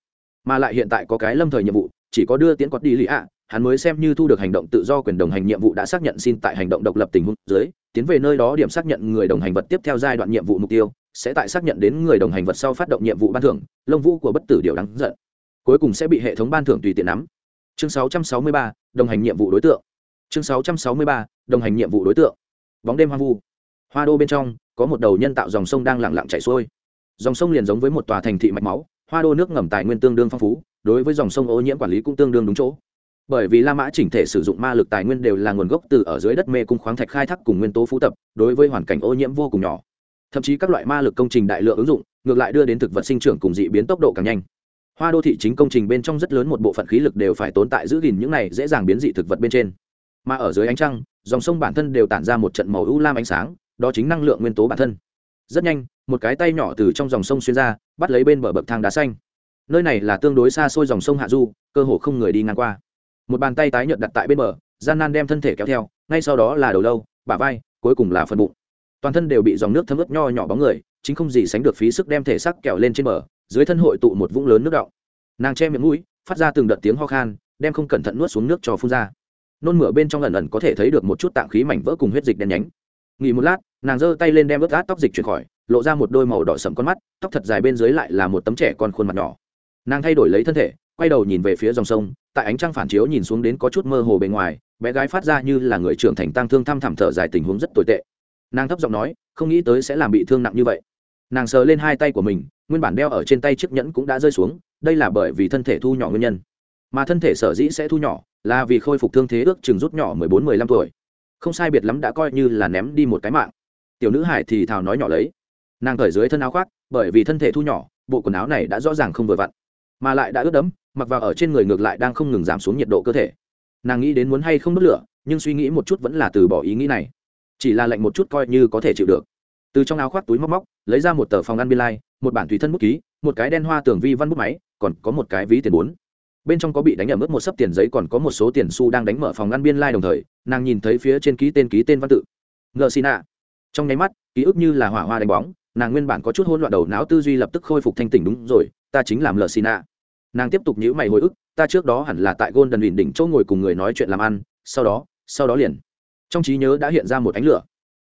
Mà lại hiện tại có cái lâm thời nhiệm vụ chỉ có đưa tiến có đi lì ạ. Hắn mới xem như thu được hành động tự do quyền đồng hành nhiệm vụ đã xác nhận xin tại hành động độc lập tình huống dưới tiến về nơi đó điểm xác nhận người đồng hành vật tiếp theo giai đoạn nhiệm vụ mục tiêu sẽ tại xác nhận đến người đồng hành vật sau phát động nhiệm vụ ban thưởng lông vũ của bất tử điều đáng giận. Cuối cùng sẽ bị hệ thống ban thưởng tùy tiện nắm. Chương 663, đồng hành nhiệm vụ đối tượng. Chương 663, đồng hành nhiệm vụ đối tượng. Bóng đêm hoang vu. Hoa đô bên trong có một đầu nhân tạo dòng sông đang lặng lặng chảy xuôi. Dòng sông liền giống với một tòa thành thị mạch máu hoa đô nước ngầm tài nguyên tương đương phong phú đối với dòng sông ô nhiễm quản lý cũng tương đương đúng chỗ. Bởi vì la mã chỉnh thể sử dụng ma lực tài nguyên đều là nguồn gốc từ ở dưới đất mê cung khoáng thạch khai thác cùng nguyên tố phú tập, đối với hoàn cảnh ô nhiễm vô cùng nhỏ. Thậm chí các loại ma lực công trình đại lượng ứng dụng, ngược lại đưa đến thực vật sinh trưởng cùng dị biến tốc độ càng nhanh. Hoa đô thị chính công trình bên trong rất lớn một bộ phận khí lực đều phải tồn tại giữ gìn những này dễ dàng biến dị thực vật bên trên. Mà ở dưới ánh trăng, dòng sông bản thân đều tản ra một trận màu u lam ánh sáng, đó chính năng lượng nguyên tố bản thân. Rất nhanh, một cái tay nhỏ từ trong dòng sông xuyên ra, bắt lấy bên bờ bậc thang đá xanh nơi này là tương đối xa xôi dòng sông hạ du, cơ hồ không người đi ngang qua. Một bàn tay tái nhợt đặt tại bên bờ, gian nan đem thân thể kéo theo, ngay sau đó là đầu lâu, bả vai, cuối cùng là phần bụng. Toàn thân đều bị dòng nước thấm ướt nho nhỏ bóng người, chính không gì sánh được phí sức đem thể sắc kẹo lên trên bờ, dưới thân hội tụ một vũng lớn nước đọng. Nàng che miệng mũi, phát ra từng đợt tiếng ho khan, đem không cẩn thận nuốt xuống nước cho phun ra. Nôn mửa bên trong lần ẩn có thể thấy được một chút tạng khí mảnh vỡ cùng huyết dịch đen nhánh. Nghỉ một lát, nàng giơ tay lên đem ướt át tóc dịch chuyển khỏi, lộ ra một đôi màu đỏ sẫm con mắt, tóc thật dài bên dưới lại là một tấm trẻ con khuôn mặt nhỏ nàng thay đổi lấy thân thể, quay đầu nhìn về phía dòng sông, tại ánh trăng phản chiếu nhìn xuống đến có chút mơ hồ bề ngoài, bé gái phát ra như là người trưởng thành tăng thương thăm thẳm thở dài tình huống rất tồi tệ. Nàng thấp giọng nói, không nghĩ tới sẽ làm bị thương nặng như vậy. Nàng sờ lên hai tay của mình, nguyên bản đeo ở trên tay chiếc nhẫn cũng đã rơi xuống, đây là bởi vì thân thể thu nhỏ nguyên nhân. Mà thân thể sở dĩ sẽ thu nhỏ, là vì khôi phục thương thế ước chừng rút nhỏ mười bốn, mười lăm tuổi. Không sai biệt lắm đã coi như là ném đi một cái mạng. Tiểu nữ hải thì thào nói nhỏ lấy. Nàng thở dưới thân áo khoác, bởi vì thân thể thu nhỏ, bộ quần áo này đã rõ ràng không vừa vặn mà lại đã ướt đẫm, mặc vào ở trên người ngược lại đang không ngừng giảm xuống nhiệt độ cơ thể. Nàng nghĩ đến muốn hay không đốt lửa, nhưng suy nghĩ một chút vẫn là từ bỏ ý nghĩ này. Chỉ là lạnh một chút coi như có thể chịu được. Từ trong áo khoác túi móc móc, lấy ra một tờ phòng ăn biên lai, một bản tùy thân bút ký, một cái đen hoa tường vi văn bút máy, còn có một cái ví tiền bốn. Bên trong có bị đánh ẩm ướt một sấp tiền giấy còn có một số tiền xu đang đánh mở phòng ngăn biên lai đồng thời, nàng nhìn thấy phía trên ký tên ký tên văn tự. Ngờ xin ạ. Trong nháy mắt, ký ức như là hỏa hoa đánh bóng, nàng nguyên bản có chút hỗn loạn đầu não tư duy lập tức khôi phục thanh tỉnh đúng rồi, ta chính làm lờ xin ạ nàng tiếp tục nhữ mày hồi ức, ta trước đó hẳn là tại Gôn Đần đỉnh đỉnh chỗ ngồi cùng người nói chuyện làm ăn, sau đó sau đó liền. Trong trí nhớ đã hiện ra một ánh lửa.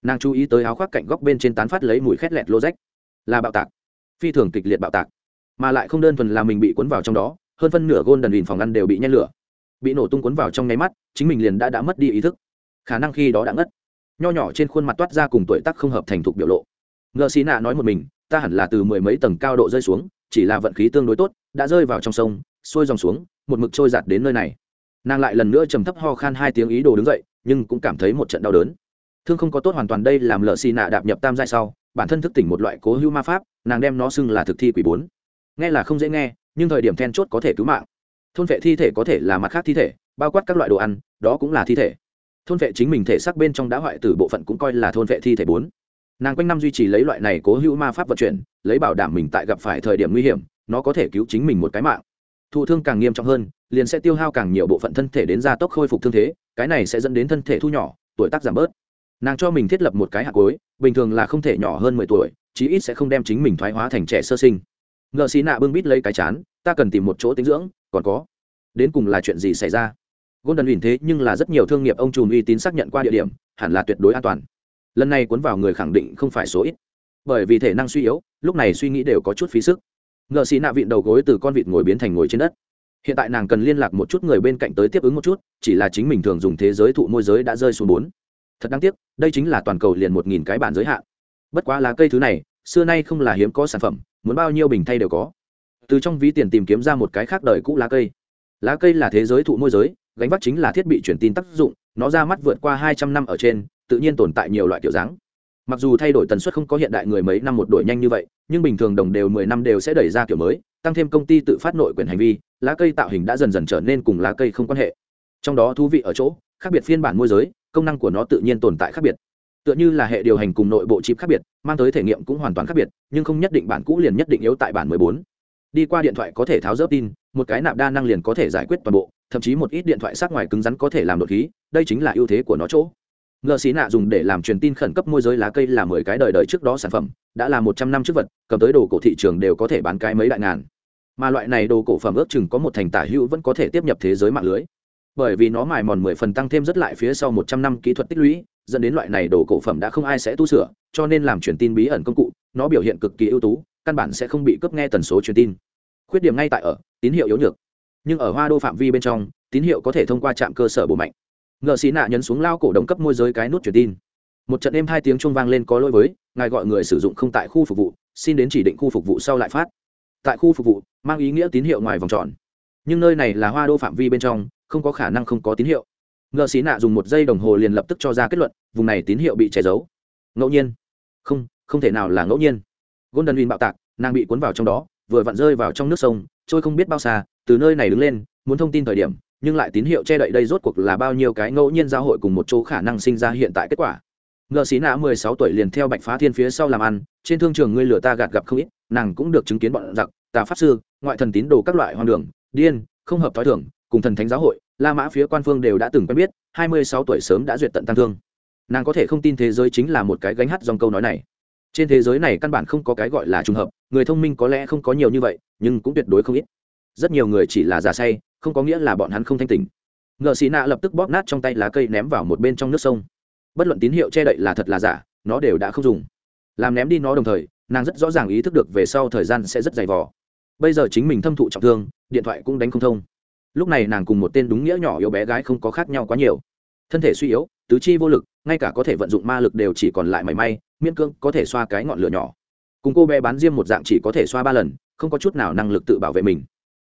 Nàng chú ý tới áo khoác cạnh góc bên trên tán phát lấy mùi khét lẹt lô rách là bạo tạc. Phi thường kịch liệt bạo tạc. Mà lại không đơn thuần là mình bị cuốn vào trong đó, hơn phân nửa gôn đần đỉnh phòng ăn đều bị nhen lửa. Bị nổ tung cuốn vào trong nháy mắt, chính mình liền đã đã mất đi ý thức. Khả năng khi đó đã ngất. Nho nhỏ trên khuôn mặt toát ra cùng tuổi tác không hợp thành thục biểu lộ. Ngợ xí nạ nói một mình, ta hẳn là từ mười mấy tầng cao độ rơi xuống chỉ là vận khí tương đối tốt, đã rơi vào trong sông, xuôi dòng xuống, một mực trôi giạt đến nơi này. Nàng lại lần nữa trầm thấp ho khan hai tiếng ý đồ đứng dậy, nhưng cũng cảm thấy một trận đau đớn. Thương không có tốt hoàn toàn đây làm lợ xì nạ đạp nhập tam giai sau, bản thân thức tỉnh một loại cố hữu ma pháp, nàng đem nó xưng là thực thi quỷ bốn. Nghe là không dễ nghe, nhưng thời điểm then chốt có thể cứu mạng. Thôn vệ thi thể có thể là mặt khác thi thể, bao quát các loại đồ ăn, đó cũng là thi thể. Thôn vệ chính mình thể xác bên trong đã hoại tử bộ phận cũng coi là thôn vệ thi thể bốn nàng quanh năm duy trì lấy loại này cố hữu ma pháp vận chuyển, lấy bảo đảm mình tại gặp phải thời điểm nguy hiểm, nó có thể cứu chính mình một cái mạng. Thụ thương càng nghiêm trọng hơn, liền sẽ tiêu hao càng nhiều bộ phận thân thể đến gia tốc khôi phục thương thế, cái này sẽ dẫn đến thân thể thu nhỏ, tuổi tác giảm bớt. Nàng cho mình thiết lập một cái hạt cối bình thường là không thể nhỏ hơn mười tuổi, chí ít sẽ không đem chính mình thoái hóa thành trẻ sơ sinh. Ngợ xí nạ bưng bít lấy cái chán, ta cần tìm một chỗ tính dưỡng, còn có, đến cùng là chuyện gì xảy ra? Golden ủy thế nhưng là rất nhiều thương nghiệp ông trùm uy tín xác nhận qua địa điểm, hẳn là tuyệt đối an toàn lần này cuốn vào người khẳng định không phải số ít. Bởi vì thể năng suy yếu, lúc này suy nghĩ đều có chút phí sức. Ngợ xì nạ vịn đầu gối từ con vịt ngồi biến thành ngồi trên đất. Hiện tại nàng cần liên lạc một chút người bên cạnh tới tiếp ứng một chút, chỉ là chính mình thường dùng thế giới thụ môi giới đã rơi xuống bốn. Thật đáng tiếc, đây chính là toàn cầu liền một nghìn cái bản giới hạn. Bất quá lá cây thứ này, xưa nay không là hiếm có sản phẩm, muốn bao nhiêu bình thay đều có. Từ trong ví tiền tìm kiếm ra một cái khác đời cũ lá cây. Lá cây là thế giới thụ môi giới, gánh vác chính là thiết bị truyền tin tác dụng, nó ra mắt vượt qua hai trăm năm ở trên tự nhiên tồn tại nhiều loại kiểu dáng. Mặc dù thay đổi tần suất không có hiện đại người mấy năm một đổi nhanh như vậy, nhưng bình thường đồng đều mười năm đều sẽ đẩy ra kiểu mới, tăng thêm công ty tự phát nội quyền hành vi, lá cây tạo hình đã dần dần trở nên cùng lá cây không quan hệ. Trong đó thú vị ở chỗ, khác biệt phiên bản môi giới, công năng của nó tự nhiên tồn tại khác biệt. Tựa như là hệ điều hành cùng nội bộ chip khác biệt, mang tới thể nghiệm cũng hoàn toàn khác biệt, nhưng không nhất định bản cũ liền nhất định yếu tại bản 14. đi qua điện thoại có thể tháo rớt tin một cái nạp đa năng liền có thể giải quyết toàn bộ, thậm chí một ít điện thoại sát ngoài cứng rắn có thể làm đột khí, đây chính là ưu thế của nó chỗ ngựa xí nạ dùng để làm truyền tin khẩn cấp môi giới lá cây là mười cái đời đời trước đó sản phẩm, đã là một trăm năm trước vật, cầm tới đồ cổ thị trường đều có thể bán cái mấy đại ngàn. Mà loại này đồ cổ phẩm ước chừng có một thành tả hữu vẫn có thể tiếp nhập thế giới mạng lưới. Bởi vì nó mài mòn mười phần tăng thêm rất lại phía sau một trăm năm kỹ thuật tích lũy, dẫn đến loại này đồ cổ phẩm đã không ai sẽ tu sửa, cho nên làm truyền tin bí ẩn công cụ, nó biểu hiện cực kỳ ưu tú, căn bản sẽ không bị cướp nghe tần số truyền tin. Khuyết điểm ngay tại ở, tín hiệu yếu nhược. Nhưng ở hoa đô phạm vi bên trong, tín hiệu có thể thông qua trạm cơ sở bộ mạnh ngợ xí nạ nhấn xuống lao cổ động cấp môi giới cái nút truyền tin. Một trận êm hai tiếng chuông vang lên có lỗi với, ngài gọi người sử dụng không tại khu phục vụ, xin đến chỉ định khu phục vụ sau lại phát. Tại khu phục vụ, mang ý nghĩa tín hiệu ngoài vòng tròn. Nhưng nơi này là hoa đô phạm vi bên trong, không có khả năng không có tín hiệu. Ngợ xí nạ dùng một giây đồng hồ liền lập tức cho ra kết luận, vùng này tín hiệu bị che giấu. Ngẫu nhiên. Không không thể nào là ngẫu nhiên. Golden win bạo tạc, nàng bị cuốn vào trong đó, vừa vặn rơi vào trong nước sông, trôi không biết bao xa, từ nơi này đứng lên, muốn thông tin thời điểm nhưng lại tín hiệu che đậy đây rốt cuộc là bao nhiêu cái ngẫu nhiên giao hội cùng một chỗ khả năng sinh ra hiện tại kết quả. Ngờ xí nạ mười sáu tuổi liền theo bạch phá thiên phía sau làm ăn, trên thương trường ngươi lửa ta gạt gặp không ít, nàng cũng được chứng kiến bọn giặc, tà pháp sư, ngoại thần tín đồ các loại hoang đường, điên, không hợp thói thường, cùng thần thánh giáo hội, la mã phía quan phương đều đã từng quen biết, hai mươi sáu tuổi sớm đã duyệt tận tăng thương. Nàng có thể không tin thế giới chính là một cái gánh hát dòng câu nói này. Trên thế giới này căn bản không có cái gọi là trùng hợp, người thông minh có lẽ không có nhiều như vậy, nhưng cũng tuyệt đối không ít. Rất nhiều người chỉ là giả say không có nghĩa là bọn hắn không thanh tỉnh. Ngợ xì nạ lập tức bóp nát trong tay lá cây ném vào một bên trong nước sông. Bất luận tín hiệu che đậy là thật là giả, nó đều đã không dùng. Làm ném đi nó đồng thời, nàng rất rõ ràng ý thức được về sau thời gian sẽ rất dày vò. Bây giờ chính mình thâm thụ trọng thương, điện thoại cũng đánh không thông. Lúc này nàng cùng một tên đúng nghĩa nhỏ yếu bé gái không có khác nhau quá nhiều. Thân thể suy yếu, tứ chi vô lực, ngay cả có thể vận dụng ma lực đều chỉ còn lại mảy may, miễn cưỡng có thể xoa cái ngọn lửa nhỏ. Cùng cô bé bán diêm một dạng chỉ có thể xoa ba lần, không có chút nào năng lực tự bảo vệ mình.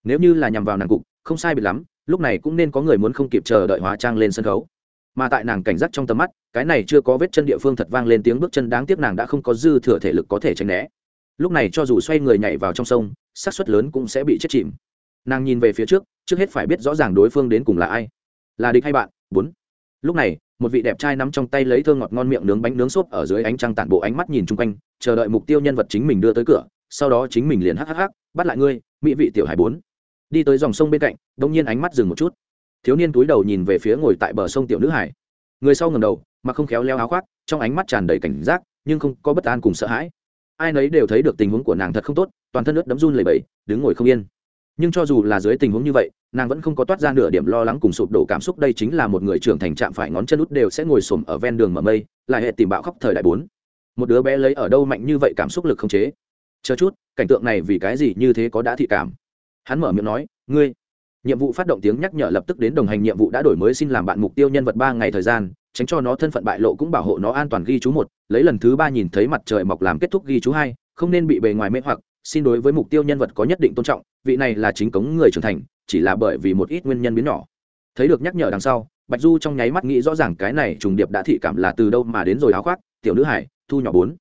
Nếu như là nhằm vào nàng cục không sai bị lắm, lúc này cũng nên có người muốn không kịp chờ đợi hóa trang lên sân khấu. Mà tại nàng cảnh giác trong tầm mắt, cái này chưa có vết chân địa phương thật vang lên tiếng bước chân đáng tiếc nàng đã không có dư thừa thể lực có thể tránh né. Lúc này cho dù xoay người nhảy vào trong sông, xác suất lớn cũng sẽ bị chết chìm. Nàng nhìn về phía trước trước hết phải biết rõ ràng đối phương đến cùng là ai. Là địch hay bạn? Bốn. Lúc này, một vị đẹp trai nắm trong tay lấy thơ ngọt ngon miệng nướng bánh nướng xốp ở dưới ánh trăng tản bộ ánh mắt nhìn chung quanh, chờ đợi mục tiêu nhân vật chính mình đưa tới cửa, sau đó chính mình liền hắc hắc hắc, bắt lại ngươi, mỹ vị tiểu hải bốn đi tới dòng sông bên cạnh, đông nhiên ánh mắt dừng một chút. Thiếu niên túi đầu nhìn về phía ngồi tại bờ sông tiểu nữ hải. Người sau ngầm đầu, mà không khéo leo áo khoác, trong ánh mắt tràn đầy cảnh giác, nhưng không có bất an cùng sợ hãi. Ai nấy đều thấy được tình huống của nàng thật không tốt, toàn thân ướt đấm run lẩy bẩy, đứng ngồi không yên. Nhưng cho dù là dưới tình huống như vậy, nàng vẫn không có toát ra nửa điểm lo lắng cùng sụp đổ cảm xúc, đây chính là một người trưởng thành chạm phải ngón chân út đều sẽ ngồi xổm ở ven đường mở mây, lại hệ tìm bạo khóc thời đại bốn. Một đứa bé lấy ở đâu mạnh như vậy cảm xúc lực không chế? Chờ chút, cảnh tượng này vì cái gì như thế có đã thị cảm? Hắn mở miệng nói, ngươi, nhiệm vụ phát động tiếng nhắc nhở lập tức đến đồng hành nhiệm vụ đã đổi mới xin làm bạn mục tiêu nhân vật ba ngày thời gian, tránh cho nó thân phận bại lộ cũng bảo hộ nó an toàn ghi chú một, lấy lần thứ ba nhìn thấy mặt trời mọc làm kết thúc ghi chú hai, không nên bị bề ngoài mê hoặc, xin đối với mục tiêu nhân vật có nhất định tôn trọng, vị này là chính cống người trưởng thành, chỉ là bởi vì một ít nguyên nhân biến nhỏ. Thấy được nhắc nhở đằng sau, bạch du trong nháy mắt nghĩ rõ ràng cái này trùng điệp đã thị cảm là từ đâu mà đến rồi áo khoác, tiểu nữ hải, thu nhỏ bốn.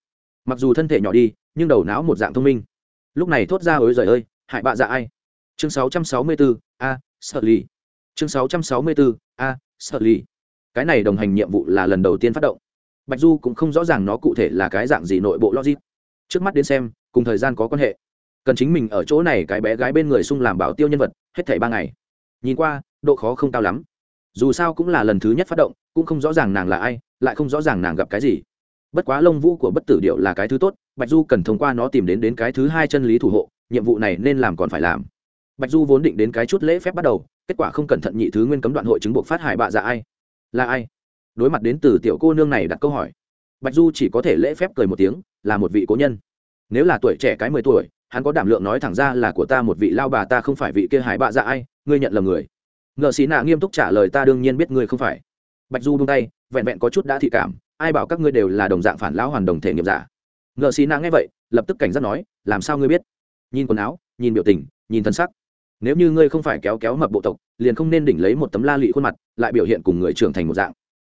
Mặc dù thân thể nhỏ đi, nhưng đầu não một dạng thông minh. Lúc này thốt ra ối giời ơi, hại bạ dạ ai? Chương 664, a sợ ly chương 664, a sợ ly cái này đồng hành nhiệm vụ là lần đầu tiên phát động. Bạch du cũng không rõ ràng nó cụ thể là cái dạng gì nội bộ logic. Trước mắt đến xem cùng thời gian có quan hệ. Cần chính mình ở chỗ này cái bé gái bên người sung làm bảo tiêu nhân vật hết thảy ba ngày. Nhìn qua độ khó không cao lắm. Dù sao cũng là lần thứ nhất phát động cũng không rõ ràng nàng là ai lại không rõ ràng nàng gặp cái gì. Bất quá lông vũ của bất tử điệu là cái thứ tốt bạch du cần thông qua nó tìm đến đến cái thứ hai chân lý thủ hộ nhiệm vụ này nên làm còn phải làm bạch du vốn định đến cái chút lễ phép bắt đầu, kết quả không cẩn thận nhị thứ nguyên cấm đoạn hội chứng buộc phát hại bạ dạ ai. Là ai? Đối mặt đến từ tiểu cô nương này đặt câu hỏi. Bạch du chỉ có thể lễ phép cười một tiếng, là một vị cố nhân. Nếu là tuổi trẻ cái mười tuổi, hắn có đảm lượng nói thẳng ra là của ta một vị lao bà ta không phải vị kia hải bạ dạ ai, ngươi nhận lầm người. Ngợ xí nạ nghiêm túc trả lời ta đương nhiên biết ngươi không phải. Bạch du buông tay, vẹn vẹn có chút đã thị cảm, ai bảo các ngươi đều là đồng dạng phản lão hoàn đồng thể nghiệp giả. Ngợ xí nạ nghe vậy, lập tức cảnh giác nói, làm sao ngươi biết? Nhìn quần áo, nhìn biểu tình, nhìn thân sắc nếu như ngươi không phải kéo kéo mập bộ tộc, liền không nên đỉnh lấy một tấm la lị khuôn mặt, lại biểu hiện cùng người trưởng thành một dạng.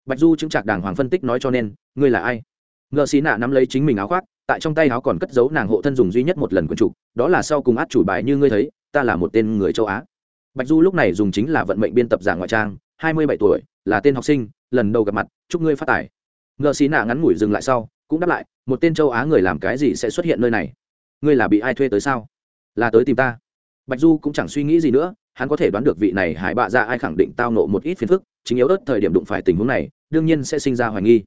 Bạch du chứng trạc đàng hoàng phân tích nói cho nên, ngươi là ai? Ngợ xí nạ nắm lấy chính mình áo khoác, tại trong tay áo còn cất giấu nàng hộ thân dùng duy nhất một lần quần trục đó là sau cùng át chủ bài như ngươi thấy, ta là một tên người châu á. Bạch du lúc này dùng chính là vận mệnh biên tập giả ngoại trang, hai mươi bảy tuổi, là tên học sinh, lần đầu gặp mặt, chúc ngươi phát tài. Ngợ xí nạ ngắn ngủi dừng lại sau, cũng đáp lại, một tên châu á người làm cái gì sẽ xuất hiện nơi này? Ngươi là bị ai thuê tới sao? Là tới tìm ta bạch du cũng chẳng suy nghĩ gì nữa, hắn có thể đoán được vị này hải bạ ra ai khẳng định tao nộ một ít phiền phức, chính yếu ớt thời điểm đụng phải tình huống này, đương nhiên sẽ sinh ra hoài nghi.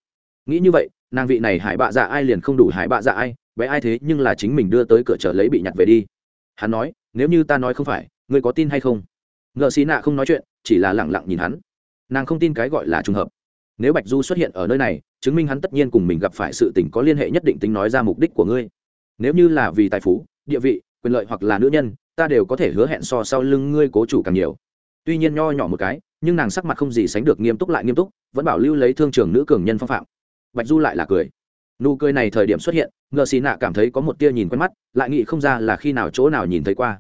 Nghĩ như vậy, nàng vị này hải bạ dạ ai liền không đủ hải bạ dạ ai, bé ai thế nhưng là chính mình đưa tới cửa trở lấy bị nhặt về đi. Hắn nói, nếu như ta nói không phải, ngươi có tin hay không? Ngợ xí nạ không nói chuyện, chỉ là lẳng lặng nhìn hắn. Nàng không tin cái gọi là trùng hợp. Nếu bạch du xuất hiện ở nơi này, chứng minh hắn tất nhiên cùng mình gặp phải sự tình có liên hệ nhất định tính nói ra mục đích của ngươi. Nếu như là vì tài phú, địa vị, quyền lợi hoặc là nữ nhân ta đều có thể hứa hẹn so sau lưng ngươi cố chủ càng nhiều. Tuy nhiên nho nhỏ một cái, nhưng nàng sắc mặt không gì sánh được nghiêm túc lại nghiêm túc, vẫn bảo lưu lấy thương trường nữ cường nhân phong phạm. Bạch du lại là cười. Nụ cười này thời điểm xuất hiện, ngờ xì nạ cảm thấy có một tia nhìn quen mắt, lại nghĩ không ra là khi nào chỗ nào nhìn thấy qua.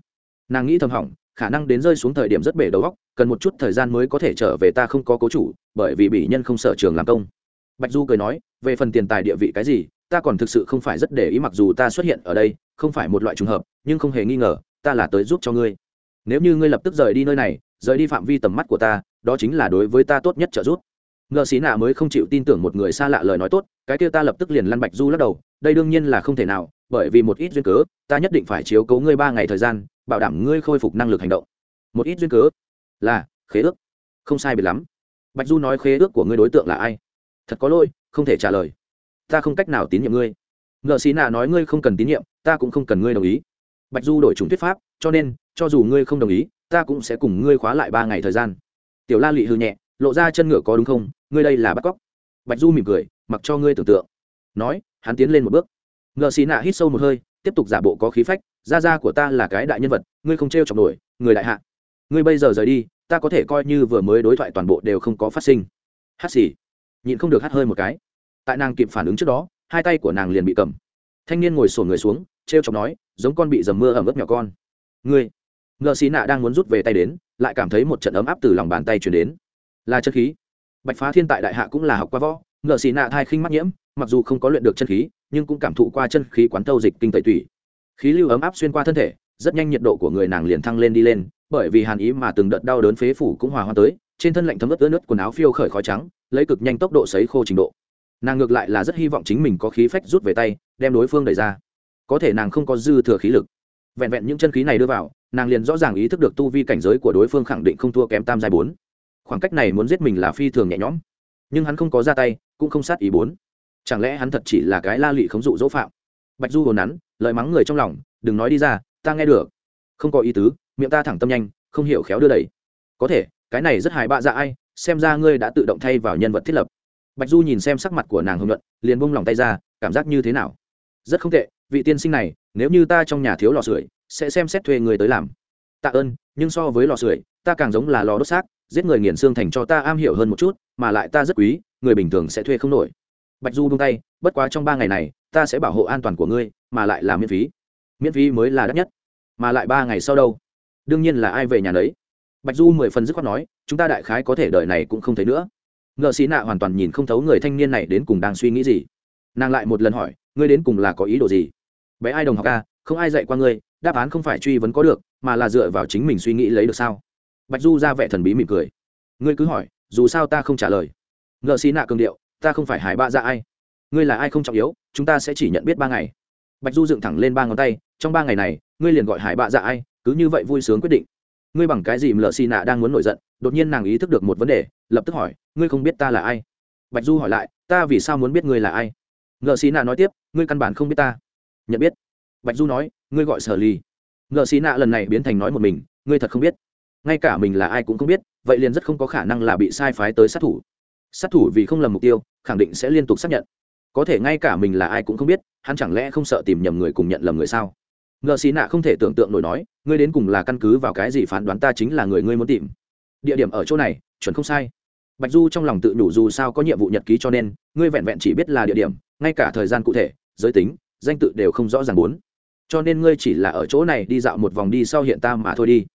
Nàng nghĩ thầm hỏng, khả năng đến rơi xuống thời điểm rất bể đầu góc cần một chút thời gian mới có thể trở về ta không có cố chủ, bởi vì bị nhân không sở trường làm công. Bạch du cười nói, về phần tiền tài địa vị cái gì, ta còn thực sự không phải rất để ý mặc dù ta xuất hiện ở đây, không phải một loại trùng hợp, nhưng không hề nghi ngờ ta là tới giúp cho ngươi. Nếu như ngươi lập tức rời đi nơi này, rời đi phạm vi tầm mắt của ta, đó chính là đối với ta tốt nhất trợ giúp. Ngờ xí nạ mới không chịu tin tưởng một người xa lạ lời nói tốt, cái kia ta lập tức liền lăn bạch du lắc đầu, đây đương nhiên là không thể nào, bởi vì một ít duyên cớ, ta nhất định phải chiếu cố ngươi ba ngày thời gian, bảo đảm ngươi khôi phục năng lực hành động. Một ít duyên cớ là, khế ước. Không sai biệt lắm. Bạch du nói khế ước của ngươi đối tượng là ai? Thật có lỗi, không thể trả lời. Ta không cách nào tín nhiệm ngươi. Ngờ xí nạ nói ngươi không cần tín nhiệm, ta cũng không cần ngươi đồng ý bạch du đổi chủng thuyết pháp, cho nên, cho dù ngươi không đồng ý, ta cũng sẽ cùng ngươi khóa lại ba ngày thời gian. Tiểu la lị hư nhẹ, lộ ra chân ngựa có đúng không? Ngươi đây là bắt cóc. Bạch du mỉm cười, mặc cho ngươi tưởng tượng. Nói, hắn tiến lên một bước. Ngựa xì nạ hít sâu một hơi, tiếp tục giả bộ có khí phách, gia gia của ta là cái đại nhân vật, ngươi không t r e o chọc nổi, người đại hạ. Ngươi bây giờ rời đi, ta có thể coi như vừa mới đối thoại toàn bộ đều không có phát sinh. Hát xì. Nhịn không được hát hơi một cái. Tại nàng kịp phản ứng trước đó, hai tay của nàng liền bị cầm. Thanh niên ngồi sổn người xuống t r e o chọc nói giống con bị dầm mưa ẩm ướt nhỏ con. Ngươi ngợ xì nạ đang muốn rút về tay đến, lại cảm thấy một trận ấm áp từ lòng bàn tay chuyển đến. Là chất khí. Bạch phá thiên tại đại hạ cũng là học qua võ ngợ xì nạ thai khinh mắc nhiễm, mặc dù không có luyện được chân khí, nhưng cũng cảm thụ qua chân khí quán thâu dịch kinh tẩy tủy. Khí lưu ấm áp xuyên qua thân thể, rất nhanh nhiệt độ của người nàng liền thăng lên đi lên, bởi vì hàn ý mà từng đợt đau đớn phế phủ cũng hòa hoa tới, trên thân lạnh thấm ướt ướt nước quần áo phiêu khởi khói trắng, lấy cực nhanh tốc độ sấy khô trình độ. Nàng ngược lại là rất hy vọng chính mình có khí phách rút về tay, đem đối phương đẩy ra có thể nàng không có dư thừa khí lực. Vẹn vẹn những chân khí này đưa vào, nàng liền rõ ràng ý thức được tu vi cảnh giới của đối phương khẳng định không thua kém tam giai bốn. Khoảng cách này muốn giết mình là phi thường nhẹ nhõm. Nhưng hắn không có ra tay, cũng không sát ý bốn. Chẳng lẽ hắn thật chỉ là cái la lị khống dụ dỗ phạm? Bạch du hồn nắn, lời mắng người trong lòng, đừng nói đi ra, ta nghe được. Không có ý tứ, miệng ta thẳng tâm nhanh, không hiểu khéo đưa đẩy. Có thể, cái này rất hài bạ dạ ai, xem ra ngươi đã tự động thay vào nhân vật thiết lập. Bạch du nhìn xem sắc mặt của nàng hồng luận liền bông lòng tay ra, cảm giác như thế nào? Rất không tệ vị tiên sinh này, nếu như ta trong nhà thiếu lò sưởi, sẽ xem xét thuê người tới làm. Tạ ơn, nhưng so với lò sưởi, ta càng giống là lò đốt xác, giết người nghiền xương thành cho ta am hiểu hơn một chút, mà lại ta rất quý, người bình thường sẽ thuê không nổi. Bạch du buông tay, bất quá trong ba ngày này, ta sẽ bảo hộ an toàn của ngươi, mà lại là miễn phí. Miễn phí mới là đắt nhất, mà lại ba ngày sau đâu? Đương nhiên là ai về nhà đấy bạch du mười phần dứt khoát nói, chúng ta đại khái có thể đợi này cũng không thấy nữa. Ngợ xí nạ hoàn toàn nhìn không thấu người thanh niên này đến cùng đang suy nghĩ gì. Nàng lại một lần hỏi, ngươi đến cùng là có ý đồ gì? Bé ai đồng học ca, không ai dạy qua ngươi, đáp án không phải truy vấn có được, mà là dựa vào chính mình suy nghĩ lấy được sao? Bạch du ra vẻ thần bí mỉm cười. Ngươi cứ hỏi, dù sao ta không trả lời. Ngợ xí nạ cường điệu, ta không phải hải bạ ra dạ ai. Ngươi là ai không trọng yếu, chúng ta sẽ chỉ nhận biết ba ngày. Bạch du dựng thẳng lên ba ngón tay, trong ba ngày này, ngươi liền gọi hải bạ dạ ai, cứ như vậy vui sướng quyết định. Ngươi bằng cái gì mờ xì nạ đang muốn nổi giận, đột nhiên nàng ý thức được một vấn đề, lập tức hỏi, ngươi không biết ta là ai? Bạch du hỏi lại, ta vì sao muốn biết ngươi là ai? Mờ xì nạ nói tiếp, ngươi căn bản không biết ta nhận biết. Bạch du nói, ngươi gọi sở ly. Ngợ xì nạ lần này biến thành nói một mình, ngươi thật không biết. Ngay cả mình là ai cũng không biết, vậy liền rất không có khả năng là bị sai phái tới sát thủ. Sát thủ vì không lầm mục tiêu, khẳng định sẽ liên tục xác nhận. Có thể ngay cả mình là ai cũng không biết, hắn chẳng lẽ không sợ tìm nhầm người cùng nhận lầm người sao? Ngợ xì nạ không thể tưởng tượng nổi nói, ngươi đến cùng là căn cứ vào cái gì phán đoán ta chính là người ngươi muốn tìm? Địa điểm ở chỗ này, chuẩn không sai. Bạch du trong lòng tự nhủ dù sao có nhiệm vụ nhật ký cho nên, ngươi vẹn vẹn chỉ biết là địa điểm, ngay cả thời gian cụ thể, giới tính danh tự đều không rõ ràng bốn. Cho nên ngươi chỉ là ở chỗ này đi dạo một vòng đi sau hiện ta mà thôi đi.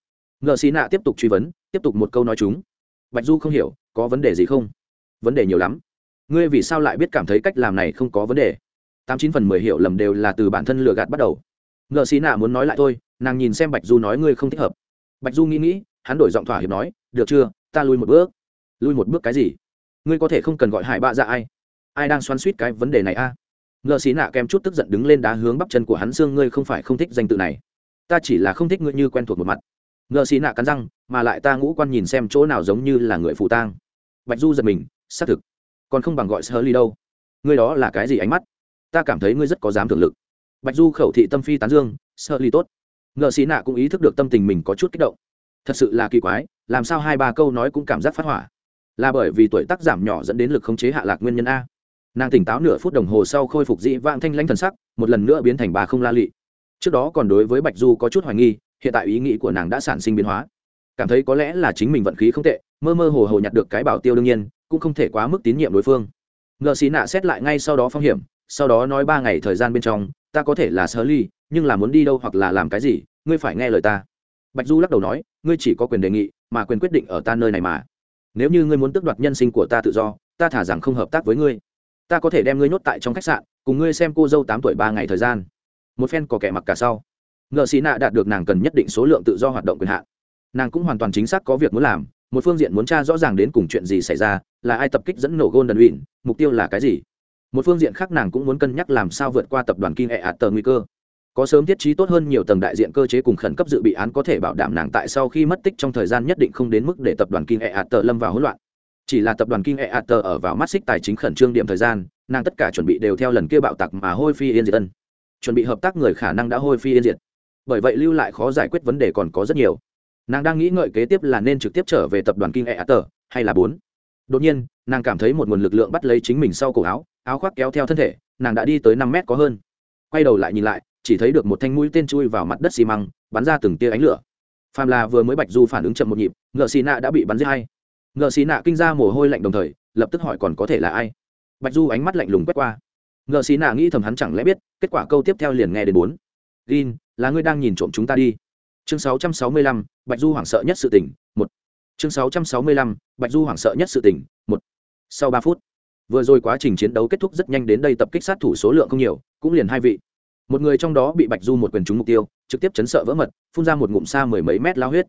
Ngợ xì nạ tiếp tục truy vấn, tiếp tục một câu nói chúng. Bạch du không hiểu, có vấn đề gì không? Vấn đề nhiều lắm. Ngươi vì sao lại biết cảm thấy cách làm này không có vấn đề? Tám chín phần mười hiểu lầm đều là từ bản thân lừa gạt bắt đầu. Ngợ xì nạ muốn nói lại thôi, nàng nhìn xem bạch du nói ngươi không thích hợp. Bạch du nghĩ nghĩ, hắn đổi giọng thỏa hiệp nói, được chưa, ta lui một bước. Lui một bước cái gì? Ngươi có thể không cần gọi hải bạ ra ai. Ai đang xoắn suýt cái vấn đề này a? à? Ngợ xí nạ kèm chút tức giận đứng lên đá hướng bắp chân của hắn xương, ngươi không phải không thích danh tự này. Ta chỉ là không thích ngươi như quen thuộc một mặt. Ngợ xí nạ cắn răng, mà lại ta ngũ quan nhìn xem chỗ nào giống như là người phụ tang. Bạch du giật mình, xác thực. Còn không bằng gọi sơ ly đâu. Ngươi đó là cái gì ánh mắt? Ta cảm thấy ngươi rất có dám thưởng lực. Bạch du khẩu thị tâm phi tán dương, sơ ly tốt. Ngợ xí nạ cũng ý thức được tâm tình mình có chút kích động. Thật sự là kỳ quái, làm sao hai ba câu nói cũng cảm giác phát hỏa? Là bởi vì tuổi tác giảm nhỏ dẫn đến lực khống chế hạ lạc nguyên nhân a nàng tỉnh táo nửa phút đồng hồ sau khôi phục dị vãng thanh lãnh thần sắc, một lần nữa biến thành bà không la lị. Trước đó còn đối với bạch du có chút hoài nghi, hiện tại ý nghĩ của nàng đã sản sinh biến hóa. Cảm thấy có lẽ là chính mình vận khí không tệ, mơ mơ hồ hồ nhặt được cái bảo tiêu đương nhiên, cũng không thể quá mức tín nhiệm đối phương. Ngờ xì nạ xét lại ngay sau đó phong hiểm, sau đó nói ba ngày thời gian bên trong, ta có thể là sơ ly, nhưng là muốn đi đâu hoặc là làm cái gì, ngươi phải nghe lời ta. Bạch du lắc đầu nói, ngươi chỉ có quyền đề nghị, mà quyền quyết định ở ta nơi này mà. Nếu như ngươi muốn tước đoạt nhân sinh của ta tự do, ta thả rằng không hợp tác với ngươi ta có thể đem ngươi nhốt tại trong khách sạn, cùng ngươi xem cô dâu tám tuổi ba ngày thời gian. Một phen có kẻ mặc cả sau. Ngợ xì nạ đạt được nàng cần nhất định số lượng tự do hoạt động quyền hạn. Nàng cũng hoàn toàn chính xác có việc muốn làm, một phương diện muốn tra rõ ràng đến cùng chuyện gì xảy ra, là ai tập kích dẫn nổ gôn đần uyển mục tiêu là cái gì. Một phương diện khác nàng cũng muốn cân nhắc làm sao vượt qua tập đoàn kinh hệ ạt tờ nguy cơ. Có sớm thiết trí tốt hơn nhiều tầng đại diện cơ chế cùng khẩn cấp dự bị án có thể bảo đảm nàng tại sau khi mất tích trong thời gian nhất định không đến mức để tập đoàn kinh e ạt tờ lâm vào hỗn loạn chỉ là tập đoàn kinh hệ ạt tờ ở vào mắt xích tài chính khẩn trương điểm thời gian, nàng tất cả chuẩn bị đều theo lần kia bạo tặc mà hôi phi yên diệt tân chuẩn bị hợp tác người khả năng đã hôi phi yên diệt. Bởi vậy lưu lại khó giải quyết vấn đề còn có rất nhiều. Nàng đang nghĩ ngợi kế tiếp là nên trực tiếp trở về tập đoàn kinh hệ ạt tờ hay là bốn? Đột nhiên, nàng cảm thấy một nguồn lực lượng bắt lấy chính mình sau cổ áo áo khoác kéo theo thân thể, nàng đã đi tới năm mét có hơn. Quay đầu lại nhìn lại, chỉ thấy được một thanh mũi tên chui vào mặt đất xi măng, bắn ra từng tia ánh lửa. Phàm là vừa mới bạch du phản ứng chậm một nhịp, ngựa xì nạ đã bị bắn giết hay ngợ xì nạ kinh ra mồ hôi lạnh đồng thời lập tức hỏi còn có thể là ai. Bạch du ánh mắt lạnh lùng quét qua. Ngợ xì nạ nghĩ thầm hắn chẳng lẽ biết kết quả câu tiếp theo liền nghe đến bốn. Gin là ngươi đang nhìn trộm chúng ta đi. Chương 665, bạch du hoảng sợ nhất sự tỉnh một. Chương 665, bạch du hoảng sợ nhất sự tỉnh một. Sau ba phút vừa rồi quá trình chiến đấu kết thúc rất nhanh đến đây tập kích sát thủ số lượng không nhiều cũng liền hai vị. Một người trong đó bị bạch du một quyền trúng mục tiêu trực tiếp chấn sợ vỡ mật phun ra một ngụm xa mười mấy mét lao huyết.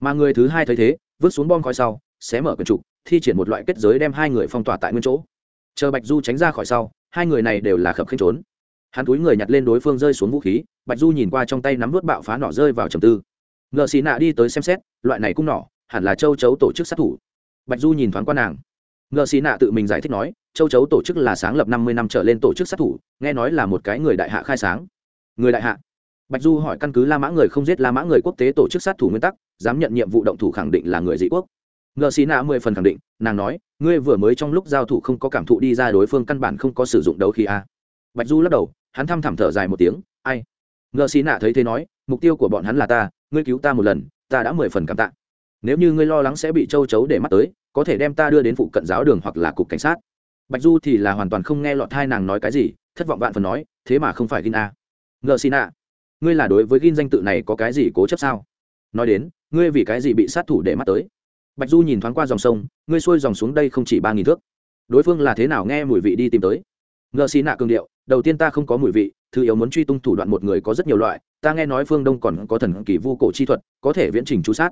Mà người thứ hai thấy thế vứt xuống bom khói sau xé mở quyển trục, thi triển một loại kết giới đem hai người phong tỏa tại nguyên chỗ. Chờ bạch du tránh ra khỏi sau, hai người này đều là khập khênh trốn. Hắn túi người nhặt lên đối phương rơi xuống vũ khí, bạch du nhìn qua trong tay nắm vớt bạo phá nỏ rơi vào trầm tư. Ngờ xì nạ đi tới xem xét, loại này cung nỏ, hẳn là châu chấu tổ chức sát thủ. Bạch du nhìn thoáng qua nàng. Ngờ xì nạ tự mình giải thích nói, châu chấu tổ chức là sáng lập năm mươi năm trở lên tổ chức sát thủ, nghe nói là một cái người đại hạ khai sáng. Người đại hạ? Bạch du hỏi căn cứ la mã người không giết la mã người quốc tế tổ chức sát thủ nguyên tắc, dám nhận nhiệm vụ động thủ khẳng định là người dị quốc ngợ xì nạ mười phần khẳng định, nàng nói, ngươi vừa mới trong lúc giao thủ không có cảm thụ đi ra đối phương căn bản không có sử dụng đấu khí a. Bạch du lắc đầu, hắn thăm thẳm thở dài một tiếng, ai? Ngợ xì nạ thấy thế nói, mục tiêu của bọn hắn là ta, ngươi cứu ta một lần, ta đã mười phần cảm tạ. Nếu như ngươi lo lắng sẽ bị châu chấu để mắt tới, có thể đem ta đưa đến phụ cận giáo đường hoặc là cục cảnh sát. Bạch du thì là hoàn toàn không nghe lọt hai nàng nói cái gì, thất vọng vạn phần nói, thế mà không phải gin a. Ngợ xí nạ, ngươi là đối với gin danh tự này có cái gì cố chấp sao? Nói đến, ngươi vì cái gì bị sát thủ để mắt tới? Bạch du nhìn thoáng qua dòng sông, ngươi xuôi dòng xuống đây không chỉ ba nghìn thước. Đối phương là thế nào nghe mùi vị đi tìm tới? Ngờ xì nạ cường điệu, đầu tiên ta không có mùi vị, thứ yếu muốn truy tung thủ đoạn một người có rất nhiều loại, ta nghe nói phương đông còn có thần kỳ vu cổ chi thuật, có thể viễn trình chú sát.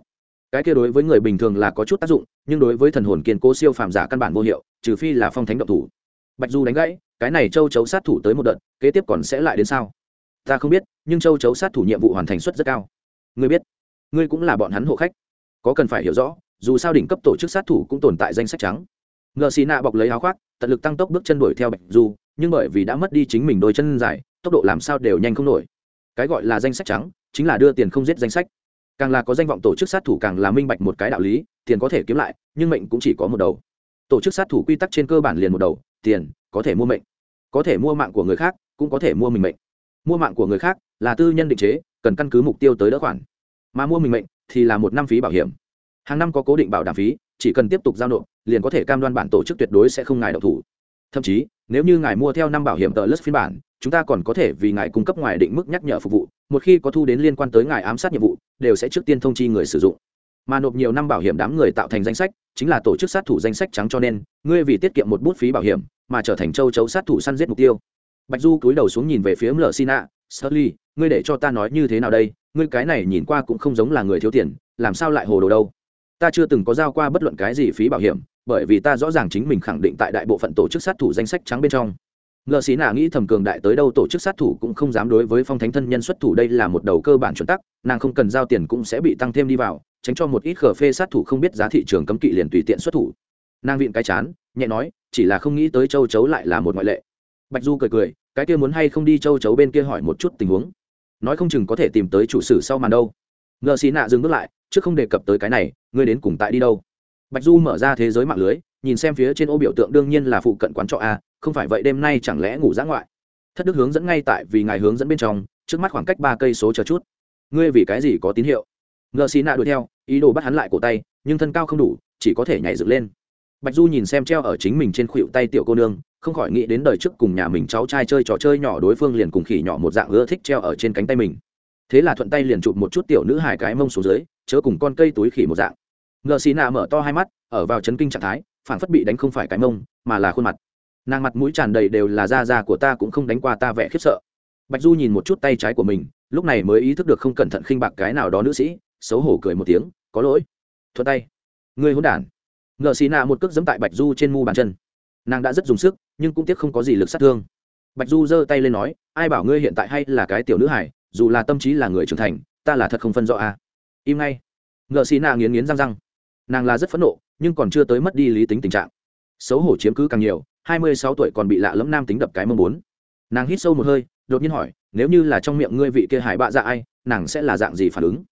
Cái kia đối với người bình thường là có chút tác dụng, nhưng đối với thần hồn kiên cố siêu phàm giả căn bản vô hiệu, trừ phi là phong thánh động thủ. Bạch du đánh gãy, cái này châu chấu sát thủ tới một đợt, kế tiếp còn sẽ lại đến sao? Ta không biết, nhưng châu chấu sát thủ nhiệm vụ hoàn thành suất rất cao. Ngươi biết, ngươi cũng là bọn hắn hộ khách, có cần phải hiểu rõ dù sao đỉnh cấp tổ chức sát thủ cũng tồn tại danh sách trắng. Ngờ xì nạ bọc lấy áo khoác, tận lực tăng tốc bước chân đuổi theo bạch du, nhưng bởi vì đã mất đi chính mình đôi chân dài, tốc độ làm sao đều nhanh không nổi. Cái gọi là danh sách trắng, chính là đưa tiền không giết danh sách. Càng là có danh vọng tổ chức sát thủ càng là minh bạch một cái đạo lý, tiền có thể kiếm lại, nhưng mệnh cũng chỉ có một đầu. Tổ chức sát thủ quy tắc trên cơ bản liền một đầu, tiền, có thể mua mệnh. Có thể mua mạng của người khác, cũng có thể mua mình mệnh. Mua mạng của người khác là tư nhân định chế, cần căn cứ mục tiêu tới đỡ khoản. Mà mua mình mệnh thì là một năm phí bảo hiểm hàng năm có cố định bảo đảm phí chỉ cần tiếp tục giao nộp liền có thể cam đoan bản tổ chức tuyệt đối sẽ không ngài độc thủ. Thậm chí nếu như ngài mua theo năm bảo hiểm tờ lất phiên bản chúng ta còn có thể vì ngài cung cấp ngoài định mức nhắc nhở phục vụ một khi có thu đến liên quan tới ngài ám sát nhiệm vụ đều sẽ trước tiên thông chi người sử dụng. Mà nộp nhiều năm bảo hiểm đám người tạo thành danh sách chính là tổ chức sát thủ danh sách trắng cho nên ngươi vì tiết kiệm một bút phí bảo hiểm mà trở thành châu chấu sát thủ săn giết mục tiêu. Bạch du cúi đầu xuống nhìn về phía mlợ sina Sully, ngươi để cho ta nói như thế nào đây? Ngươi cái này nhìn qua cũng không giống là người thiếu tiền làm sao lại hồ đồ đâu? Ta chưa từng có giao qua bất luận cái gì phí bảo hiểm, bởi vì ta rõ ràng chính mình khẳng định tại đại bộ phận tổ chức sát thủ danh sách trắng bên trong. Ngợ xí nạ nghĩ thầm cường đại tới đâu tổ chức sát thủ cũng không dám đối với phong thánh thân nhân xuất thủ đây là một đầu cơ bản chuẩn tắc, nàng không cần giao tiền cũng sẽ bị tăng thêm đi vào, tránh cho một ít khờ phê sát thủ không biết giá thị trường cấm kỵ liền tùy tiện xuất thủ. Nàng viện cái chán, nhẹ nói, chỉ là không nghĩ tới châu chấu lại là một ngoại lệ. Bạch du cười cười, cái kia muốn hay không đi châu chấu bên kia hỏi một chút tình huống. Nói không chừng có thể tìm tới chủ sử sau màn đâu. Ngờ xí nạ dừng bước lại, trước không đề cập tới cái này, ngươi đến cùng tại đi đâu? Bạch du mở ra thế giới mạng lưới, nhìn xem phía trên ô biểu tượng đương nhiên là phụ cận quán trọ a, không phải vậy đêm nay chẳng lẽ ngủ dã ngoại? Thất đức hướng dẫn ngay tại vì ngài hướng dẫn bên trong, trước mắt khoảng cách ba cây số chờ chút. Ngươi vì cái gì có tín hiệu? Ngờ xì nạ đuổi theo, ý đồ bắt hắn lại cổ tay, nhưng thân cao không đủ, chỉ có thể nhảy dựng lên. Bạch du nhìn xem treo ở chính mình trên khuỷu tay tiểu cô nương, không khỏi nghĩ đến đời trước cùng nhà mình cháu trai chơi trò chơi nhỏ đối phương liền cùng khỉ nhỏ một dạng ưa thích treo ở trên cánh tay mình thế là thuận tay liền chụp một chút tiểu nữ hài cái mông xuống dưới, chớ cùng con cây túi khỉ một dạng. Ngợ xì nạ mở to hai mắt, ở vào chấn kinh trạng thái phản phất bị đánh không phải cái mông, mà là khuôn mặt. Nàng mặt mũi tràn đầy đều là da da của ta cũng không đánh qua ta vẻ khiếp sợ. Bạch du nhìn một chút tay trái của mình, lúc này mới ý thức được không cẩn thận khinh bạc cái nào đó nữ sĩ, xấu hổ cười một tiếng, có lỗi. Thuận tay. Người hôn đản. Ngợ xì nạ một cước dẫm tại bạch du trên mu bàn chân. Nàng đã rất dùng sức, nhưng cũng tiếc không có gì lực sát thương. Bạch du giơ tay lên nói, ai bảo ngươi hiện tại hay là cái tiểu nữ hải dù là tâm trí là người trưởng thành, ta là thật không phân rõ à. im ngay. Ngợ xì nạ nghiến nghiến răng răng. Nàng là rất phẫn nộ, nhưng còn chưa tới mất đi lý tính tình trạng. Xấu hổ chiếm cứ càng nhiều, hai mươi sáu tuổi còn bị lạ lẫm nam tính đập cái mông bốn. Nàng hít sâu một hơi, đột nhiên hỏi, nếu như là trong miệng ngươi vị kia hải bạ dạ ai, nàng sẽ là dạng gì phản ứng?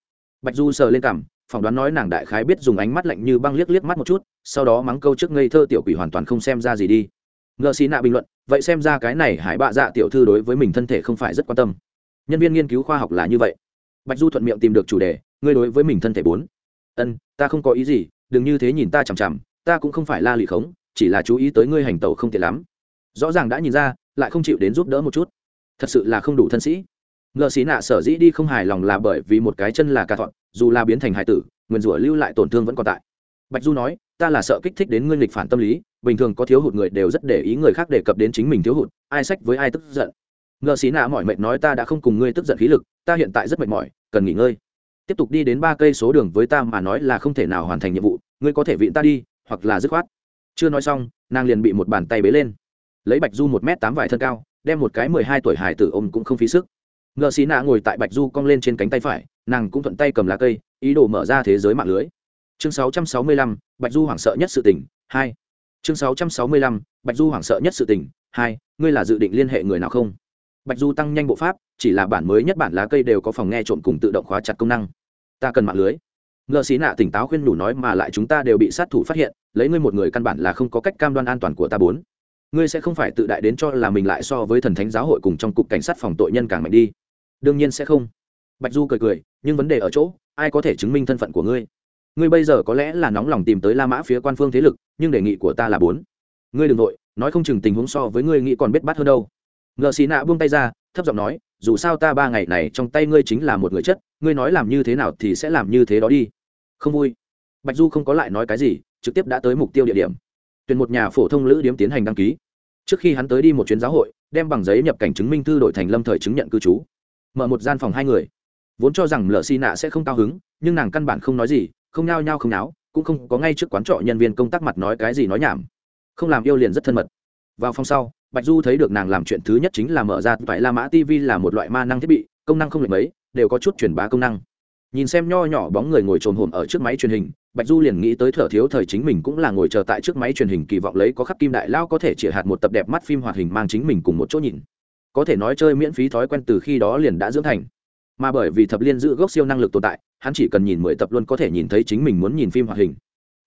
Bạch du sờ lên cằm, phỏng đoán nói nàng đại khái biết dùng ánh mắt lạnh như băng liếc liếc mắt một chút, sau đó mắng câu trước ngây thơ tiểu quỷ hoàn toàn không xem ra gì đi. Ngờ xì nạ bình luận, vậy xem ra cái này hải bạ dạ tiểu thư đối với mình thân thể không phải rất quan tâm nhân viên nghiên cứu khoa học là như vậy. Bạch du thuận miệng tìm được chủ đề, ngươi đối với mình thân thể bốn. Ân, ta không có ý gì, đừng như thế nhìn ta chằm chằm, ta cũng không phải la lụy khống, chỉ là chú ý tới ngươi hành tẩu không tiện lắm. Rõ ràng đã nhìn ra, lại không chịu đến giúp đỡ một chút. Thật sự là không đủ thân sĩ. Ngợ xí nạ sở dĩ đi không hài lòng là bởi vì một cái chân là ca thọn, dù là biến thành hải tử nguyền rủa lưu lại tổn thương vẫn còn tại. Bạch du nói, ta là sợ kích thích đến ngươi lịch phản tâm lý, bình thường có thiếu hụt người đều rất để ý người khác đề cập đến chính mình thiếu hụt, ai sách với ai tức giận ngợ xí nạ mỏi mệt nói ta đã không cùng ngươi tức giận khí lực, ta hiện tại rất mệt mỏi, cần nghỉ ngơi. Tiếp tục đi đến ba cây số đường với ta mà nói là không thể nào hoàn thành nhiệm vụ, ngươi có thể vịn ta đi, hoặc là dứt khoát. Chưa nói xong, nàng liền bị một bàn tay bế lên. Lấy bạch du một m tám vải thân cao, đem một cái mười hai tuổi hải tử ôm cũng không phí sức. Ngợ xí nạ ngồi tại bạch du cong lên trên cánh tay phải, nàng cũng thuận tay cầm lá cây, ý đồ mở ra thế giới mạng lưới. Chương sáu trăm sáu mươi lăm, bạch du hoảng sợ nhất sự tỉnh hai. Chương sáu trăm sáu mươi lăm, bạch du hoảng sợ nhất sự tỉnh hai, ngươi là dự định liên hệ người nào không? Bạch du tăng nhanh bộ pháp, chỉ là bản mới nhất bản lá cây đều có phòng nghe trộm cùng tự động khóa chặt công năng. Ta cần mạng lưới. Ngợ xí nạ tỉnh táo khuyên đủ nói mà lại chúng ta đều bị sát thủ phát hiện, lấy ngươi một người căn bản là không có cách cam đoan an toàn của ta bốn. Ngươi sẽ không phải tự đại đến cho là mình lại so với thần thánh giáo hội cùng trong cục cảnh sát phòng tội nhân càng mạnh đi. Đương nhiên sẽ không. Bạch du cười cười, nhưng vấn đề ở chỗ, ai có thể chứng minh thân phận của ngươi? Ngươi bây giờ có lẽ là nóng lòng tìm tới la mã phía quan phương thế lực, nhưng đề nghị của ta là bốn. Ngươi đừng nội nói không chừng tình huống so với ngươi nghĩ còn biết bắt hơn đâu ngợ xì nạ buông tay ra, thấp giọng nói, dù sao ta ba ngày này trong tay ngươi chính là một người chất, ngươi nói làm như thế nào thì sẽ làm như thế đó đi. Không vui. Bạch du không có lại nói cái gì, trực tiếp đã tới mục tiêu địa điểm. Tuyển một nhà phổ thông lữ điếm tiến hành đăng ký. Trước khi hắn tới đi một chuyến giáo hội, đem bằng giấy nhập cảnh chứng minh thư đổi thành lâm thời chứng nhận cư trú. Mở một gian phòng hai người. Vốn cho rằng lợ xi nạ sẽ không cao hứng, nhưng nàng căn bản không nói gì, không nao nhao không náo cũng không có ngay trước quán trọ nhân viên công tác mặt nói cái gì nói nhảm. Không làm yêu liền rất thân mật. Vào phòng sau bạch du thấy được nàng làm chuyện thứ nhất chính là mở ra phải la mã tv là một loại ma năng thiết bị, công năng không lệch mấy, đều có chút truyền bá công năng. Nhìn xem nho nhỏ bóng người ngồi trồn hồn ở trước máy truyền hình, bạch du liền nghĩ tới thở thiếu thời chính mình cũng là ngồi chờ tại trước máy truyền hình kỳ vọng lấy có khắc kim đại lao có thể chỉ hạt một tập đẹp mắt phim hoạt hình mang chính mình cùng một chỗ nhìn. Có thể nói chơi miễn phí thói quen từ khi đó liền đã dưỡng thành. Mà bởi vì thập liên giữ gốc siêu năng lực tồn tại, hắn chỉ cần nhìn mười tập luôn có thể nhìn thấy chính mình muốn nhìn phim hoạt hình.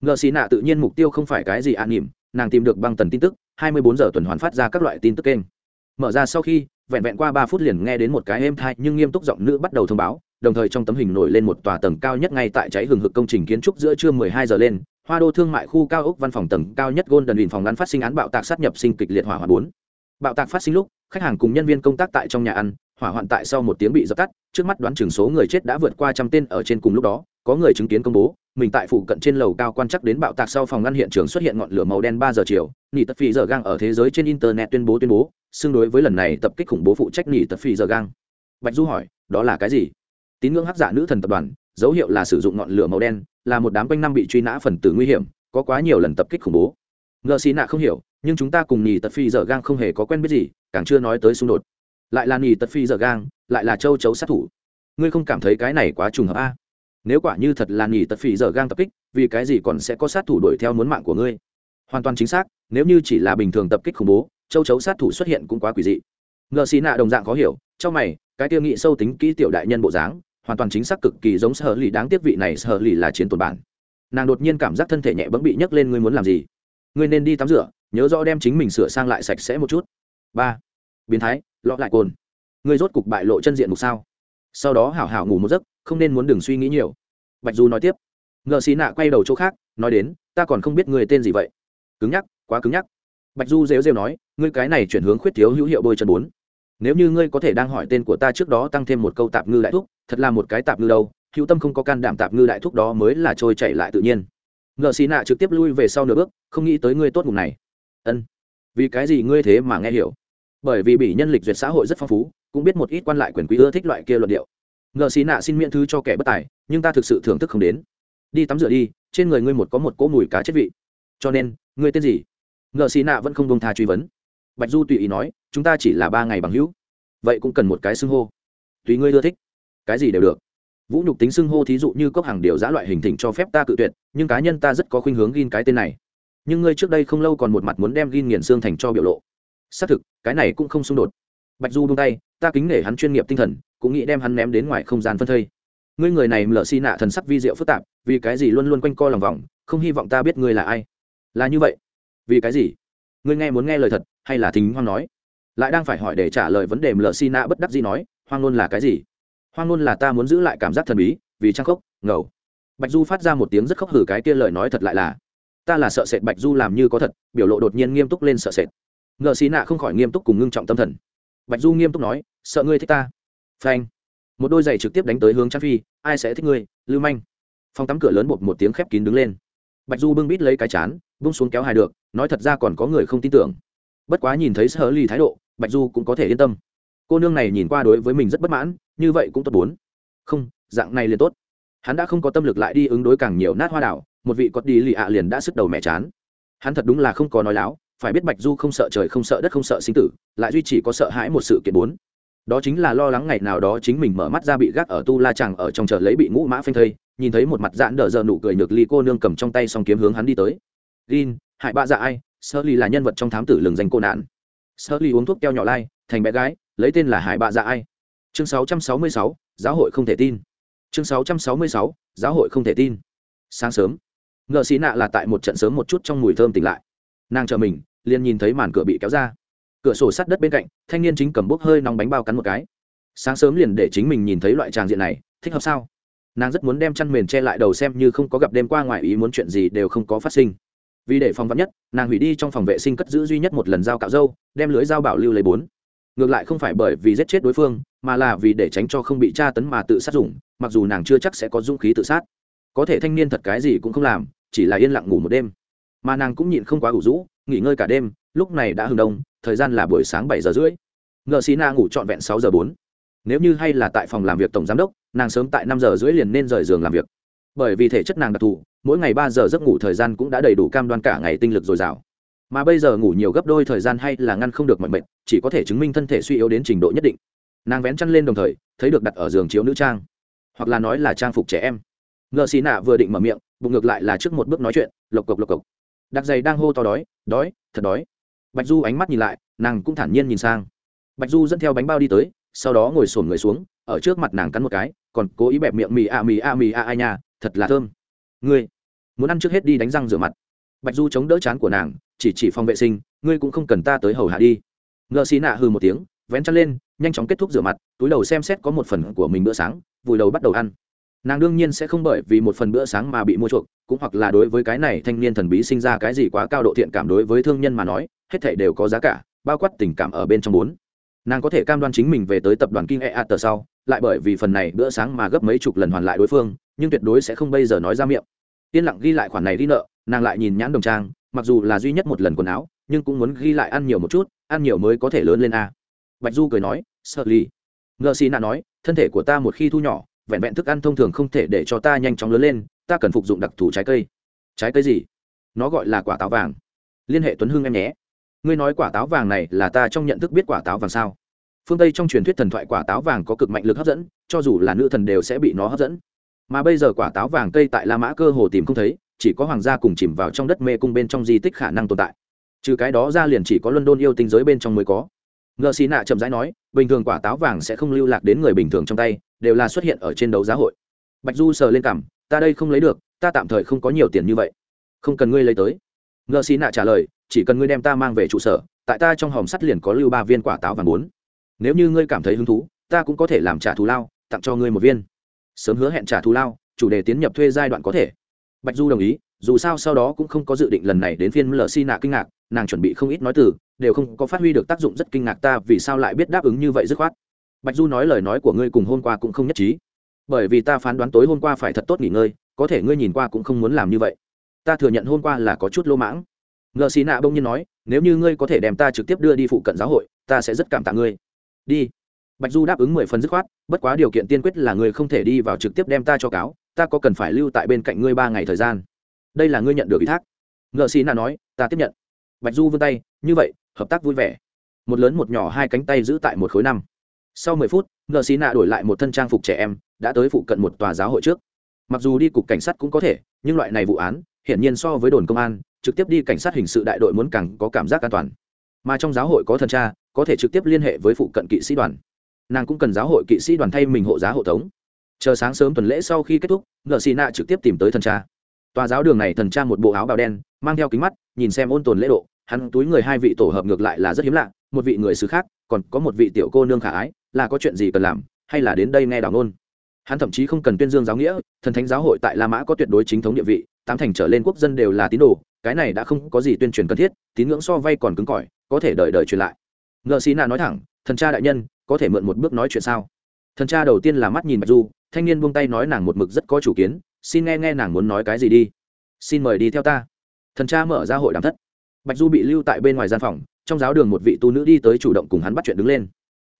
Ngờ xì nạ tự nhiên mục tiêu không phải cái gì an nỉm, nàng tìm được băng tần tin tức 24 giờ tuần hoàn phát ra các loại tin tức kênh. Mở ra sau khi, vẹn vẹn qua ba phút liền nghe đến một cái êm thai nhưng nghiêm túc giọng nữ bắt đầu thông báo, đồng thời trong tấm hình nổi lên một tòa tầng cao nhất ngay tại cháy hừng hực công trình kiến trúc giữa trưa 12 giờ lên, hoa đô thương mại khu cao ốc văn phòng tầng cao nhất golden vin phòng ngăn phát sinh án bạo tạc sát nhập sinh kịch liệt hỏa hoạn bốn. Bạo tạc phát sinh lúc, khách hàng cùng nhân viên công tác tại trong nhà ăn, hỏa hoạn tại sau một tiếng bị dập tắt, trước mắt đoán chừng số người chết đã vượt qua trăm tên ở trên cùng lúc đó, có người chứng kiến công bố mình tại phụ cận trên lầu cao quan chắc đến bạo tạc sau phòng ngăn hiện trường xuất hiện ngọn lửa màu đen ba giờ chiều, nỉ tật phi giờ gang ở thế giới trên internet tuyên bố tuyên bố xương đối với lần này tập kích khủng bố phụ trách nỉ tật phi giờ gang. Bạch du hỏi, đó là cái gì? Tín ngưỡng hắc giả nữ thần tập đoàn, dấu hiệu là sử dụng ngọn lửa màu đen, là một đám quanh năm bị truy nã phần tử nguy hiểm, có quá nhiều lần tập kích khủng bố. Ngờ xí nạ không hiểu, nhưng chúng ta cùng nhì tật phi giờ gang không hề có quen biết gì, càng chưa nói tới xung đột. Lại là nhì tật phi giờ gang, lại là châu chấu sát thủ. Ngươi không cảm thấy cái này quá trùng hợp a? Nếu quả như thật là nghỉ tật phỉ giờ gang tập kích, vì cái gì còn sẽ có sát thủ đuổi theo muốn mạng của ngươi? Hoàn toàn chính xác, nếu như chỉ là bình thường tập kích khủng bố, châu chấu sát thủ xuất hiện cũng quá quỷ dị. Ngờ xì nạ đồng dạng khó hiểu, trong mày, cái tiêu nghị sâu tính kỹ tiểu đại nhân bộ dáng, hoàn toàn chính xác cực kỳ giống sở lì, đáng tiếc vị này sở lì là chiến tồn bản. Nàng đột nhiên cảm giác thân thể nhẹ bẫng bị nhấc lên, ngươi muốn làm gì? Ngươi nên đi tắm rửa, nhớ rõ đem chính mình sửa sang lại sạch sẽ một chút. Ba. Biến thái lọ lại cồn. Ngươi rốt cục bại lộ chân diện mục sao? Sau đó hảo hảo ngủ một giấc, không nên muốn đừng suy nghĩ nhiều. Bạch du nói tiếp. Ngợ xì nạ quay đầu chỗ khác, nói đến, ta còn không biết người tên gì vậy. Cứng nhắc, quá cứng nhắc. Bạch du rêu rêu nói, ngươi cái này chuyển hướng khuyết thiếu hữu hiệu bôi chân bốn. Nếu như ngươi có thể đang hỏi tên của ta trước đó tăng thêm một câu tạp ngư đại thúc, thật là một cái tạp ngư đâu, hữu tâm không có can đảm tạp ngư đại thúc đó mới là trôi chảy lại tự nhiên. Ngợ xì nạ trực tiếp lui về sau nửa bước, không nghĩ tới ngươi tốt ngủ này. Ân, vì cái gì ngươi thế mà nghe hiểu? Bởi vì bị nhân lịch duyệt xã hội rất phong phú cũng biết một ít quan lại quyền quý ưa thích loại kia luận điệu. Ngợ xí nạ xin miễn thứ cho kẻ bất tài, nhưng ta thực sự thưởng thức không đến. Đi tắm rửa đi, trên người ngươi một có một cỗ mùi cá chết vị. Cho nên, ngươi tên gì? Ngợ xí nạ vẫn không đông tha truy vấn. Bạch du tùy ý nói, chúng ta chỉ là ba ngày bằng hữu. Vậy cũng cần một cái xưng hô. Tùy ngươi ưa thích. Cái gì đều được. Vũ nhục tính xưng hô thí dụ như cốc hàng điều giã loại hình thỉnh cho phép ta cự tuyệt, nhưng cá nhân ta rất có khuynh hướng gin cái tên này. Nhưng ngươi trước đây không lâu còn một mặt muốn đem gin nghiền xương thành cho biểu lộ. Xác thực, cái này cũng không xung đột. Bạch du buông tay ta kính nể hắn chuyên nghiệp tinh thần, cũng nghĩ đem hắn ném đến ngoài không gian phân thây. Ngươi người này lợ xi nạ thần sắc vi diệu phức tạp, vì cái gì luôn luôn quanh co lòng vòng, không hy vọng ta biết ngươi là ai? Là như vậy. Vì cái gì? Ngươi nghe muốn nghe lời thật, hay là thính hoang nói? Lại đang phải hỏi để trả lời vấn đề lợ xi nạ bất đắc gì nói, hoang luôn là cái gì? Hoang luôn là ta muốn giữ lại cảm giác thần bí, vì trang khốc, ngầu. Bạch du phát ra một tiếng rất khóc hử cái kia lời nói thật lại là, ta là sợ sệt bạch du làm như có thật, biểu lộ đột nhiên nghiêm túc lên sợ sệt. Ngợ xí nạ không khỏi nghiêm túc cùng ngưng trọng tâm thần bạch du nghiêm túc nói, sợ ngươi thích ta. Phanh. Một đôi giày trực tiếp đánh tới hướng trang phi, ai sẽ thích ngươi, lưu manh? Phòng tắm cửa lớn bột một tiếng khép kín đứng lên. Bạch du bưng bít lấy cái chán bung xuống kéo hài được, nói thật ra còn có người không tin tưởng. Bất quá nhìn thấy sở ly thái độ, bạch du cũng có thể yên tâm. Cô nương này nhìn qua đối với mình rất bất mãn, như vậy cũng tốt bốn. Không, dạng này liền tốt. Hắn đã không có tâm lực lại đi ứng đối càng nhiều nát hoa đảo, một vị cọt đi lì ạ liền đã sức đầu mẹ chán. Hắn thật đúng là không có nói láo phải biết bạch du không sợ trời không sợ đất không sợ sinh tử lại duy chỉ có sợ hãi một sự kiện bốn. Đó chính là lo lắng ngày nào đó chính mình mở mắt ra bị gác ở tu la chàng ở trong chợ lấy bị ngũ mã phanh thây nhìn thấy một mặt dạn đờ giờ nụ cười nhược ly cô nương cầm trong tay xong kiếm hướng hắn đi tới. Gin hại bạ dạ ai sơ ly là nhân vật trong thám tử lừng danh cô nạn. Sơ ly uống thuốc keo nhỏ lai thành bé gái lấy tên là hải bạ dạ ai. Chương 666, giáo hội không thể tin. Chương 666, giáo hội không thể tin. Sáng sớm ngợ xí nạ là tại một trận sớm một chút trong mùi thơm tỉnh lại. Nàng chờ mình liền nhìn thấy màn cửa bị kéo ra. Cửa sổ sắt đất bên cạnh, thanh niên chính cầm bốc hơi nóng bánh bao cắn một cái. Sáng sớm liền để chính mình nhìn thấy loại tràng diện này, thích hợp sao? Nàng rất muốn đem chăn mền che lại đầu xem như không có gặp đêm qua ngoài ý muốn chuyện gì đều không có phát sinh. Vì để phòng vắn nhất, nàng hủy đi trong phòng vệ sinh cất giữ duy nhất một lần dao cạo dâu, đem lưới dao bảo lưu lấy bốn. Ngược lại không phải bởi vì giết chết đối phương, mà là vì để tránh cho không bị tra tấn mà tự sát dùng, mặc dù nàng chưa chắc sẽ có dũng khí tự sát. Có thể thanh niên thật cái gì cũng không làm, chỉ là yên lặng ngủ một đêm. Mà nàng cũng nhịn không quá ủ rũ nghỉ ngơi cả đêm, lúc này đã hừng đông, thời gian là buổi sáng bảy giờ rưỡi. Ngợ xí na ngủ trọn vẹn sáu giờ bốn. Nếu như hay là tại phòng làm việc tổng giám đốc, nàng sớm tại năm giờ rưỡi liền nên rời giường làm việc. Bởi vì thể chất nàng đặc thù, mỗi ngày ba giờ giấc ngủ thời gian cũng đã đầy đủ cam đoan cả ngày tinh lực dồi dào. Mà bây giờ ngủ nhiều gấp đôi thời gian hay là ngăn không được mọi mệnh chỉ có thể chứng minh thân thể suy yếu đến trình độ nhất định. Nàng vén chăn lên đồng thời, thấy được đặt ở giường chiếu nữ trang, hoặc là nói là trang phục trẻ em. Ngợ xì nạ vừa định mở miệng, bụng ngược lại là trước một bước nói chuyện, lộc cộc lộc cộc đặc dày đang hô to đói đói, thật đói. Bạch du ánh mắt nhìn lại, nàng cũng thản nhiên nhìn sang. Bạch du dẫn theo bánh bao đi tới, sau đó ngồi sổm người xuống, ở trước mặt nàng cắn một cái, còn cố ý bẹp miệng mì a mì a mì a ai nha, thật là thơm. Ngươi, muốn ăn trước hết đi đánh răng rửa mặt. Bạch du chống đỡ chán của nàng, chỉ chỉ phòng vệ sinh, ngươi cũng không cần ta tới hầu hạ đi. Ngợ xì nạ hư một tiếng, vén chân lên, nhanh chóng kết thúc rửa mặt, túi đầu xem xét có một phần của mình bữa sáng, vùi đầu bắt đầu ăn nàng đương nhiên sẽ không bởi vì một phần bữa sáng mà bị mua chuộc, cũng hoặc là đối với cái này thanh niên thần bí sinh ra cái gì quá cao độ thiện cảm đối với thương nhân mà nói, hết thảy đều có giá cả, bao quát tình cảm ở bên trong bốn. Nàng có thể cam đoan chính mình về tới tập đoàn kinh e a tờ sau, lại bởi vì phần này bữa sáng mà gấp mấy chục lần hoàn lại đối phương, nhưng tuyệt đối sẽ không bây giờ nói ra miệng. Yên lặng ghi lại khoản này đi nợ, nàng lại nhìn nhãn đồng trang, mặc dù là duy nhất một lần quần áo, nhưng cũng muốn ghi lại ăn nhiều một chút, ăn nhiều mới có thể lớn lên a. Bạch du cười nói, sợ ly ngợ xì nạ nói, thân thể của ta một khi thu nhỏ vẹn vẹn thức ăn thông thường không thể để cho ta nhanh chóng lớn lên, ta cần phục dụng đặc thù trái cây. Trái cây gì? Nó gọi là quả táo vàng. Liên hệ tuấn hưng em nhé. Ngươi nói quả táo vàng này là ta trong nhận thức biết quả táo vàng sao? Phương tây trong truyền thuyết thần thoại quả táo vàng có cực mạnh lực hấp dẫn, cho dù là nữ thần đều sẽ bị nó hấp dẫn. Mà bây giờ quả táo vàng cây tại la mã cơ hồ tìm không thấy, chỉ có hoàng gia cùng chìm vào trong đất mê cung bên trong di tích khả năng tồn tại. Trừ cái đó ra liền chỉ có london yêu tinh giới bên trong mới có ngợ xì nạ chậm rãi nói, bình thường quả táo vàng sẽ không lưu lạc đến người bình thường trong tay, đều là xuất hiện ở trên đấu giá hội. Bạch du sờ lên cảm ta đây không lấy được, ta tạm thời không có nhiều tiền như vậy. Không cần ngươi lấy tới. Ngợ xì nạ trả lời, chỉ cần ngươi đem ta mang về trụ sở, tại ta trong hòm sắt liền có lưu ba viên quả táo vàng bốn. Nếu như ngươi cảm thấy hứng thú, ta cũng có thể làm trả thù lao, tặng cho ngươi một viên. Sớm hứa hẹn trả thù lao, chủ đề tiến nhập thuê giai đoạn có thể bạch du đồng ý, dù sao sau đó cũng không có dự định lần này đến phiên lờ xi nạ kinh ngạc, nàng chuẩn bị không ít nói từ, đều không có phát huy được tác dụng rất kinh ngạc ta vì sao lại biết đáp ứng như vậy dứt khoát. Bạch du nói lời nói của ngươi cùng hôm qua cũng không nhất trí. Bởi vì ta phán đoán tối hôm qua phải thật tốt nghỉ ngơi, có thể ngươi nhìn qua cũng không muốn làm như vậy. Ta thừa nhận hôm qua là có chút lô mãng. Ngờ xì nạ bông nhiên nói, nếu như ngươi có thể đem ta trực tiếp đưa đi phụ cận giáo hội, ta sẽ rất cảm tạ ngươi. Đi. Bạch du đáp ứng mười phần dứt khoát, bất quá điều kiện tiên quyết là ngươi không thể đi vào trực tiếp đem ta cho cáo ta có cần phải lưu tại bên cạnh ngươi ba ngày thời gian? Đây là ngươi nhận được ủy thác. Ngợ xì nạ nói, ta tiếp nhận. Bạch du vươn tay, như vậy, hợp tác vui vẻ. Một lớn một nhỏ hai cánh tay giữ tại một khối năm. Sau mười phút ngợ xì nạ đổi lại một thân trang phục trẻ em, đã tới phụ cận một tòa giáo hội trước. Mặc dù đi cục cảnh sát cũng có thể, nhưng loại này vụ án, hiển nhiên so với đồn công an, trực tiếp đi cảnh sát hình sự đại đội muốn càng có cảm giác an toàn. Mà trong giáo hội có thần tra, có thể trực tiếp liên hệ với phụ cận kỵ sĩ đoàn. Nàng cũng cần giáo hội kỵ sĩ đoàn thay mình hộ giá hộ tống chờ sáng sớm tuần lễ sau khi kết thúc ngợ xì nạ trực tiếp tìm tới thần cha. Tòa giáo đường này thần cha một bộ áo bào đen, mang theo kính mắt, nhìn xem ôn tồn lễ độ, hắn túi người hai vị tổ hợp ngược lại là rất hiếm lạ, một vị người xứ khác, còn có một vị tiểu cô nương khả ái, là có chuyện gì cần làm, hay là đến đây nghe đảo ngôn. Hắn thậm chí không cần tuyên dương giáo nghĩa, thần thánh giáo hội tại la mã có tuyệt đối chính thống địa vị, tám thành trở lên quốc dân đều là tín đồ, cái này đã không có gì tuyên truyền cần thiết, tín ngưỡng so vay còn cứng cỏi, có thể đợi đợi truyền lại. Ngợ xì nạ nói thẳng, thần cha đại nhân, có thể mượn một bước nói chuyện sao? Thần cha đầu tiên là mắt nhìn bạch du thanh niên buông tay nói nàng một mực rất có chủ kiến, xin nghe nghe nàng muốn nói cái gì đi. Xin mời đi theo ta. Thần cha mở ra hội đàm thất. Bạch du bị lưu tại bên ngoài gian phòng, trong giáo đường một vị tu nữ đi tới chủ động cùng hắn bắt chuyện đứng lên.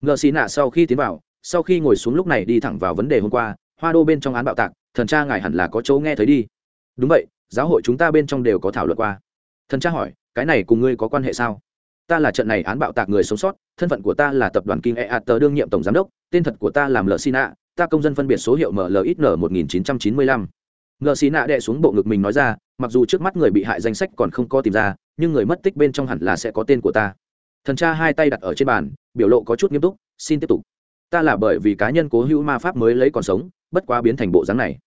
Ngờ xì nạ sau khi tiến vào, sau khi ngồi xuống lúc này đi thẳng vào vấn đề hôm qua, hoa đô bên trong án bạo tạc, thần cha ngài hẳn là có chỗ nghe thấy đi. Đúng vậy, giáo hội chúng ta bên trong đều có thảo luận qua. Thần cha hỏi, cái này cùng ngươi có quan hệ sao? Ta là trận này án bạo tạc người sống sót, thân phận của ta là tập đoàn kinh e a tờ đương nhiệm tổng giám đốc, tên thật của ta làm lợ xin ạ ta công dân phân biệt số hiệu mlxn một nghìn chín trăm chín mươi lăm. Ngợ xì nạ đệ xuống bộ ngực mình nói ra, mặc dù trước mắt người bị hại danh sách còn không có tìm ra, nhưng người mất tích bên trong hẳn là sẽ có tên của ta. Thần cha hai tay đặt ở trên bàn, biểu lộ có chút nghiêm túc, xin tiếp tục. Ta là bởi vì cá nhân cố hữu ma pháp mới lấy còn sống, bất quá biến thành bộ dáng này.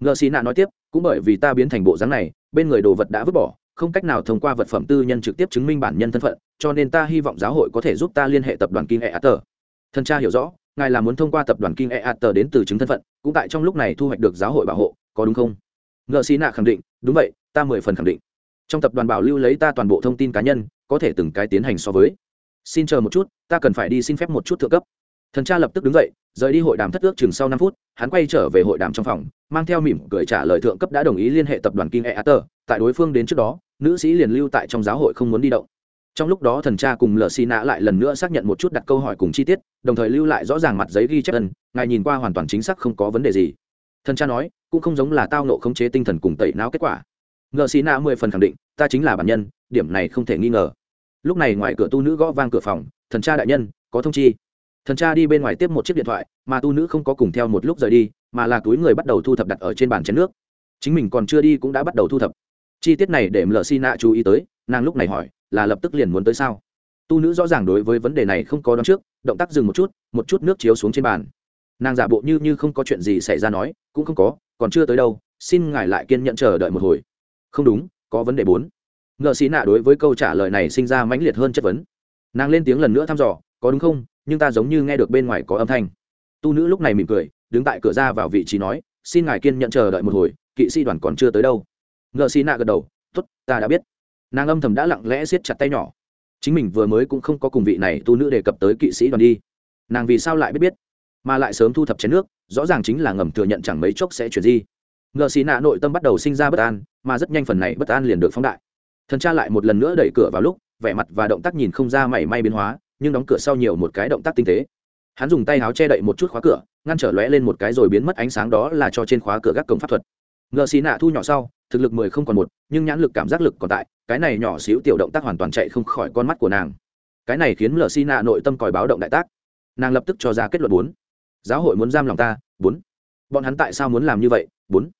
Ngợ xì nạ nói tiếp, cũng bởi vì ta biến thành bộ dáng này, bên người đồ vật đã vứt bỏ, không cách nào thông qua vật phẩm tư nhân trực tiếp chứng minh bản nhân thân phận, cho nên ta hy vọng giáo hội có thể giúp ta liên hệ tập đoàn kinh hệ a tờ Thần cha hiểu rõ ngài là muốn thông qua tập đoàn kinh e a đến từ chứng thân phận, cũng tại trong lúc này thu hoạch được giáo hội bảo hộ, có đúng không? Ngợ xí nạ khẳng định, đúng vậy, ta mười phần khẳng định. Trong tập đoàn bảo lưu lấy ta toàn bộ thông tin cá nhân, có thể từng cái tiến hành so với. Xin chờ một chút, ta cần phải đi xin phép một chút thượng cấp. Thần cha lập tức đứng dậy, rời đi hội đàm thất ước chừng sau năm phút, hắn quay trở về hội đàm trong phòng, mang theo mỉm cười trả lời thượng cấp đã đồng ý liên hệ tập đoàn kinh e a tại đối phương đến trước đó, nữ sĩ liền lưu tại trong giáo hội không muốn đi động trong lúc đó thần cha cùng lờ xì nạ lại lần nữa xác nhận một chút đặt câu hỏi cùng chi tiết, đồng thời lưu lại rõ ràng mặt giấy ghi chép ân, ngài nhìn qua hoàn toàn chính xác không có vấn đề gì. Thần cha nói, cũng không giống là tao nộ khống chế tinh thần cùng tẩy não kết quả. Lờ xì nạ mười phần khẳng định, ta chính là bản nhân, điểm này không thể nghi ngờ. Lúc này ngoài cửa tu nữ gõ vang cửa phòng, thần cha đại nhân, có thông chi. Thần cha đi bên ngoài tiếp một chiếc điện thoại, mà tu nữ không có cùng theo một lúc rời đi, mà là túi người bắt đầu thu thập đặt ở trên bàn chén nước. Chính mình còn chưa đi cũng đã bắt đầu thu thập. Chi tiết này để mờ xi nạ chú ý tới, nàng lúc này hỏi là lập tức liền muốn tới sao? Tu nữ rõ ràng đối với vấn đề này không có đón trước, động tác dừng một chút một chút nước chiếu xuống trên bàn. Nàng giả bộ như như không có chuyện gì xảy ra nói, cũng không có, còn chưa tới đâu, xin ngài lại kiên nhận chờ đợi một hồi. Không đúng, có vấn đề bốn. Ngợ xí nạ đối với câu trả lời này sinh ra mãnh liệt hơn chất vấn. Nàng lên tiếng lần nữa thăm dò, có đúng không? Nhưng ta giống như nghe được bên ngoài có âm thanh. Tu nữ lúc này mỉm cười, đứng tại cửa ra vào vị trí nói, xin ngài kiên nhận chờ đợi một hồi, kỵ sĩ đoàn còn chưa tới đâu. Ngợ xí nạ gật đầu t ố t ta đã biết nàng âm thầm đã lặng lẽ siết chặt tay nhỏ. Chính mình vừa mới cũng không có cùng vị này tu nữ đề cập tới kỵ sĩ đoàn đi. Nàng vì sao lại biết biết? Mà lại sớm thu thập chén nước, rõ ràng chính là ngầm thừa nhận chẳng mấy chốc sẽ chuyển di. Ngờ xì nạ nội tâm bắt đầu sinh ra bất an, mà rất nhanh phần này bất an liền được phóng đại. Thần cha lại một lần nữa đẩy cửa vào lúc, vẻ mặt và động tác nhìn không ra mảy may biến hóa, nhưng đóng cửa sau nhiều một cái động tác tinh tế. Hắn dùng tay áo che đậy một chút khóa cửa, ngăn trở lóe lên một cái rồi biến mất ánh sáng đó là cho trên khóa cửa gác cổng pháp thuật ngờ xì nạ thu nhỏ sau thực lực mười không còn một nhưng nhãn lực cảm giác lực còn tại cái này nhỏ xíu tiểu động tác hoàn toàn chạy không khỏi con mắt của nàng. Cái này khiến ngờ xì nạ nội tâm còi báo động đại tác. Nàng lập tức cho ra kết luận bốn. Giáo hội muốn giam lòng ta bốn. Bọn hắn tại sao muốn làm như vậy bốn.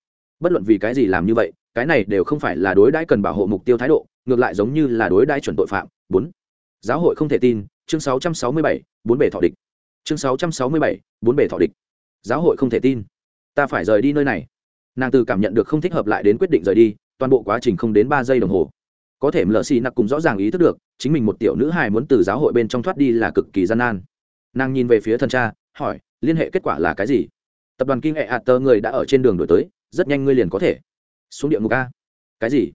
Bất luận vì cái gì làm như vậy cái này đều không phải là đối đãi cần bảo hộ mục tiêu thái độ ngược lại giống như là đối đãi chuẩn tội phạm bốn. Giáo hội không thể tin chương 667, bốn bể thọ địch. Chương 667, bốn bể thọ địch. Giáo hội không thể tin. Ta phải rời đi nơi này nàng từ cảm nhận được không thích hợp lại đến quyết định rời đi, toàn bộ quá trình không đến ba giây đồng hồ. Có thể mlc nặc cùng rõ ràng ý thức được, chính mình một tiểu nữ hài muốn từ giáo hội bên trong thoát đi là cực kỳ gian nan. Nàng nhìn về phía thần cha, hỏi, liên hệ kết quả là cái gì? Tập đoàn kinh hệ hạt tơ người đã ở trên đường đổi tới, rất nhanh ngươi liền có thể. Xuống địa ngục a. Cái gì?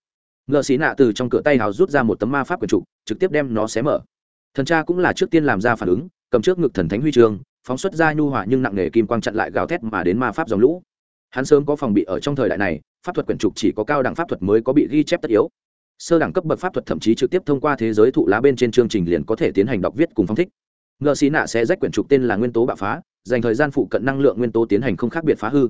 Ngợ xí nạ từ trong cửa tay hào rút ra một tấm ma pháp quần trục trực tiếp đem nó xé mở. Thần cha cũng là trước tiên làm ra phản ứng, cầm trước ngực thần thánh huy chương, phóng xuất ra nhu hỏa nhưng nặng nề kim quang chặn lại gào thét mà đến ma pháp dòng lũ hắn sớm có phòng bị ở trong thời đại này, pháp thuật quyển trục chỉ có cao đẳng pháp thuật mới có bị ghi chép tất yếu. Sơ đẳng cấp bậc pháp thuật thậm chí trực tiếp thông qua thế giới thụ lá bên trên chương trình liền có thể tiến hành đọc viết cùng phong thích. Ngờ xí nạ sẽ rách quyển trục tên là nguyên tố bạo phá, dành thời gian phụ cận năng lượng nguyên tố tiến hành không khác biệt phá hư.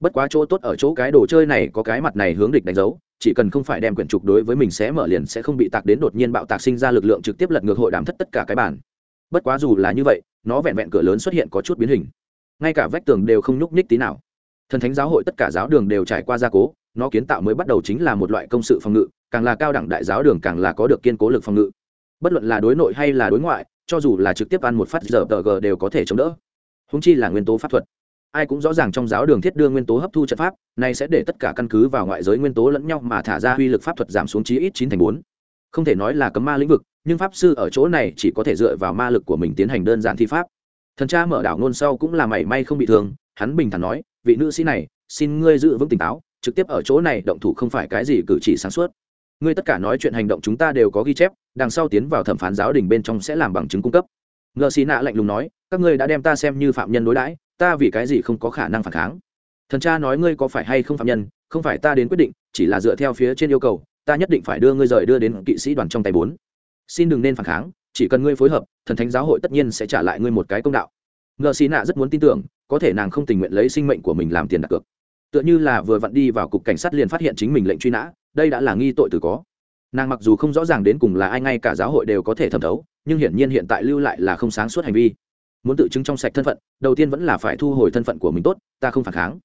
Bất quá chỗ tốt ở chỗ cái đồ chơi này có cái mặt này hướng địch đánh dấu, chỉ cần không phải đem quyển trục đối với mình sẽ mở liền sẽ không bị tạc đến đột nhiên bạo tạc sinh ra lực lượng trực tiếp lật ngược hội đàm thất tất cả cái bản. Bất quá dù là như vậy, nó vẹn vẹn cửa lớn xuất hiện có chút biến hình. Ngay cả vách tường đều không nhúc nhích tí nào thần thánh giáo hội tất cả giáo đường đều trải qua gia cố, nó kiến tạo mới bắt đầu chính là một loại công sự phòng ngự, càng là cao đẳng đại giáo đường càng là có được kiên cố lực phòng ngự. Bất luận là đối nội hay là đối ngoại, cho dù là trực tiếp ăn một phát giờ tờ g đều có thể chống đỡ. Húng chi là nguyên tố pháp thuật. Ai cũng rõ ràng trong giáo đường thiết đưa nguyên tố hấp thu trận pháp nay sẽ để tất cả căn cứ vào ngoại giới nguyên tố lẫn nhau mà thả ra uy lực pháp thuật giảm xuống chí ít chín thành bốn. Không thể nói là cấm ma lĩnh vực, nhưng pháp sư ở chỗ này chỉ có thể dựa vào ma lực của mình tiến hành đơn giản thi pháp. Thần cha mở đảo ngôn sau cũng là mảy may không bị thương, hắn bình thản nói vị nữ sĩ này, xin ngươi giữ vững tỉnh táo, trực tiếp ở chỗ này động thủ không phải cái gì cử chỉ sáng suốt. Ngươi tất cả nói chuyện hành động chúng ta đều có ghi chép, đằng sau tiến vào thẩm phán giáo đình bên trong sẽ làm bằng chứng cung cấp. Ngờ xì nạ lạnh lùng nói, các ngươi đã đem ta xem như phạm nhân đối đãi, ta vì cái gì không có khả năng phản kháng? Thần cha nói ngươi có phải hay không phạm nhân, không phải ta đến quyết định, chỉ là dựa theo phía trên yêu cầu, ta nhất định phải đưa ngươi rời đưa đến kỵ sĩ đoàn trong tay bốn. Xin đừng nên phản kháng, chỉ cần ngươi phối hợp, thần thánh giáo hội tất nhiên sẽ trả lại ngươi một cái công đạo. Ngờ xì nạ rất muốn tin tưởng có thể nàng không tình nguyện lấy sinh mệnh của mình làm tiền đặt cược. Tựa như là vừa vặn đi vào cục cảnh sát liền phát hiện chính mình lệnh truy nã, đây đã là nghi tội từ có. Nàng mặc dù không rõ ràng đến cùng là ai, ngay cả giáo hội đều có thể thẩm thấu, nhưng hiển nhiên hiện tại lưu lại là không sáng suốt hành vi. Muốn tự chứng trong sạch thân phận, đầu tiên vẫn là phải thu hồi thân phận của mình tốt, ta không phản kháng.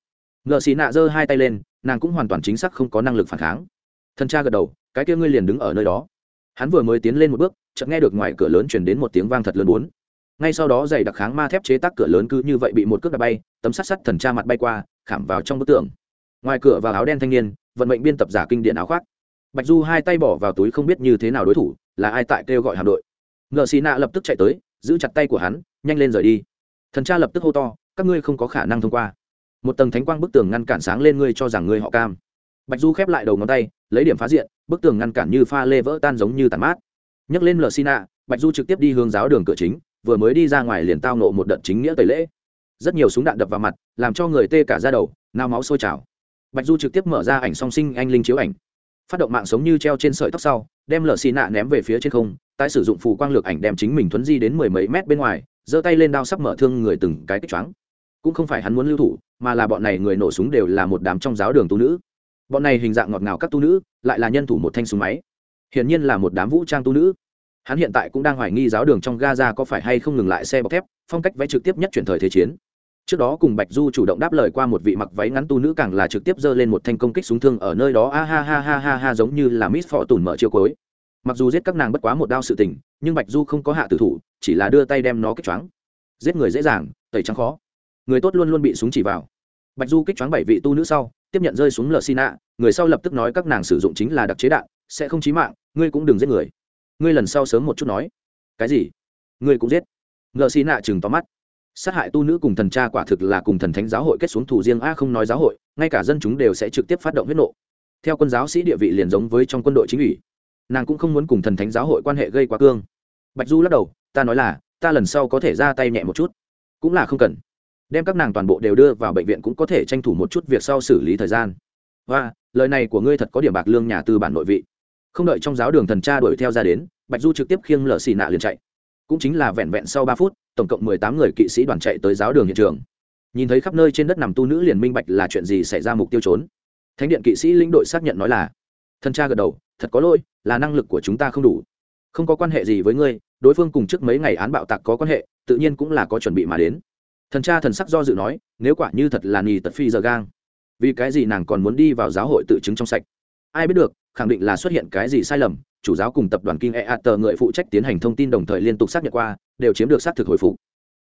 Ngợ xì nạ giơ hai tay lên, nàng cũng hoàn toàn chính xác không có năng lực phản kháng. Thân cha gật đầu, cái kia ngươi liền đứng ở nơi đó. Hắn vừa mới tiến lên một bước, chợt nghe được ngoài cửa lớn truyền đến một tiếng vang thật lớn bốn ngay sau đó giày đặc kháng ma thép chế tác cửa lớn cứ như vậy bị một cước đạp bay, tấm sắt sắt thần tra mặt bay qua, khảm vào trong bức tường. Ngoài cửa vào áo đen thanh niên, vận mệnh biên tập giả kinh điển áo khoác. Bạch du hai tay bỏ vào túi không biết như thế nào đối thủ, là ai tại kêu gọi hạm đội. Ngợ xì nạ lập tức chạy tới, giữ chặt tay của hắn, nhanh lên rời đi. Thần tra lập tức hô to, các ngươi không có khả năng thông qua. Một tầng thánh quang bức tường ngăn cản sáng lên ngươi cho rằng ngươi họ cam. Bạch du khép lại đầu ngón tay, lấy điểm phá diện, bức tường ngăn cản như pha lê vỡ tan giống như tàn mát. Nhấc lên lờ xi nạ bạch du trực tiếp đi hướng giáo đường cửa chính vừa mới đi ra ngoài liền tao nộ một đợt chính nghĩa tẩy lễ. Rất nhiều súng đạn đập vào mặt, làm cho người tê cả ra đầu, nao máu sôi trào. Bạch du trực tiếp mở ra ảnh song sinh anh linh chiếu ảnh. Phát động mạng sống như treo trên sợi tóc sau, đem lở xì nạ ném về phía trên không, tái sử dụng phù quang lược ảnh đem chính mình thuấn di đến mười mấy mét bên ngoài, giơ tay lên đao sắc mở thương người từng cái kích choáng. Cũng không phải hắn muốn lưu thủ, mà là bọn này người nổ súng đều là một đám trong giáo đường tu nữ. Bọn này hình dạng ngọt ngào các tu nữ, lại là nhân thủ một thanh súng máy. Hiển nhiên là một đám vũ trang tu nữ hắn hiện tại cũng đang hoài nghi giáo đường trong gaza có phải hay không ngừng lại xe bọc thép, phong cách vẽ trực tiếp nhất chuyển thời thế chiến. Trước đó cùng bạch du chủ động đáp lời qua một vị mặc váy ngắn tu nữ càng là trực tiếp giơ lên một thanh công kích súng thương ở nơi đó, a ha ha ha ha ha, giống như là miss phò tùn mở chiều cối mặc dù giết các nàng bất quá một đao sự tình, nhưng bạch du không có hạ tử thủ, chỉ là đưa tay đem nó kích choáng. Giết người dễ dàng, tẩy trắng khó. Người tốt luôn luôn bị súng chỉ vào. Bạch du kích choáng bảy vị tu nữ sau, tiếp nhận rơi xuống lờ xin ạ người sau lập tức nói các nàng sử dụng chính là đặc chế đạn, sẽ không chí mạng, ngươi cũng đừng giết người ngươi lần sau sớm một chút nói. Cái gì? Ngươi cũng giết. Ngợ xì nạ chừng tóm mắt. Sát hại tu nữ cùng thần cha quả thực là cùng thần thánh giáo hội kết xuống thủ riêng a, không nói giáo hội, ngay cả dân chúng đều sẽ trực tiếp phát động huyết nộ. Theo quân giáo sĩ địa vị liền giống với trong quân đội chính ủy. Nàng cũng không muốn cùng thần thánh giáo hội quan hệ gây quá cương. Bạch du lắc đầu, ta nói là, ta lần sau có thể ra tay nhẹ một chút, cũng là không cần. Đem các nàng toàn bộ đều đưa vào bệnh viện cũng có thể tranh thủ một chút việc sau xử lý thời gian. Và lời này của ngươi thật có điểm bạc lương nhà tư bản nội vị không đợi trong giáo đường thần cha đuổi theo ra đến, bạch du trực tiếp khiêng lở xì nạ liền chạy. Cũng chính là vẹn vẹn sau ba phút, tổng cộng mười tám người kỵ sĩ đoàn chạy tới giáo đường hiện trường. Nhìn thấy khắp nơi trên đất nằm tu nữ liền minh bạch là chuyện gì xảy ra mục tiêu trốn. Thánh điện kỵ sĩ lĩnh đội xác nhận nói là, thần cha gật đầu, thật có lỗi, là năng lực của chúng ta không đủ. Không có quan hệ gì với ngươi, đối phương cùng trước mấy ngày án bạo tạc có quan hệ, tự nhiên cũng là có chuẩn bị mà đến. Thần cha thần sắc do dự nói, nếu quả như thật là nì tật phi giờ gang, vì cái gì nàng còn muốn đi vào giáo hội tự chứng trong sạch? Ai biết được khẳng định là xuất hiện cái gì sai lầm, chủ giáo cùng tập đoàn kinh e a tờ người phụ trách tiến hành thông tin đồng thời liên tục xác nhận qua, đều chiếm được xác thực hồi phục.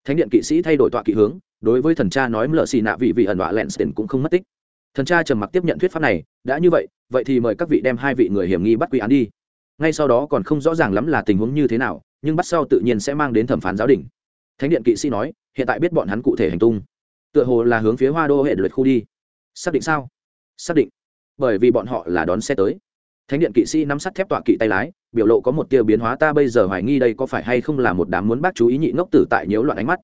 Thánh điện kỵ sĩ thay đổi tọa kỵ hướng, đối với thần cha nói mlợ xì nạ vị vị ẩn đọa lensden cũng không mất tích. Thần cha trầm mặc tiếp nhận thuyết pháp này, đã như vậy vậy thì mời các vị đem hai vị người hiểm nghi bắt quy án đi. Ngay sau đó còn không rõ ràng lắm là tình huống như thế nào, nhưng bắt sau tự nhiên sẽ mang đến thẩm phán giáo đình. Thánh điện kỵ sĩ nói, hiện tại biết bọn hắn cụ thể hành tung. Tựa hồ là hướng phía hoa đô hệ luật khu đi. Xác định sao? Xác định. Bởi vì bọn họ là đón xe tới thánh điện kỵ sĩ nắm sắt thép tọa kỵ tay lái, biểu lộ có một tia biến hóa, ta bây giờ hoài nghi đây có phải hay không là một đám muốn bác chú ý nhị ngốc tử tại nhiễu loạn ánh mắt.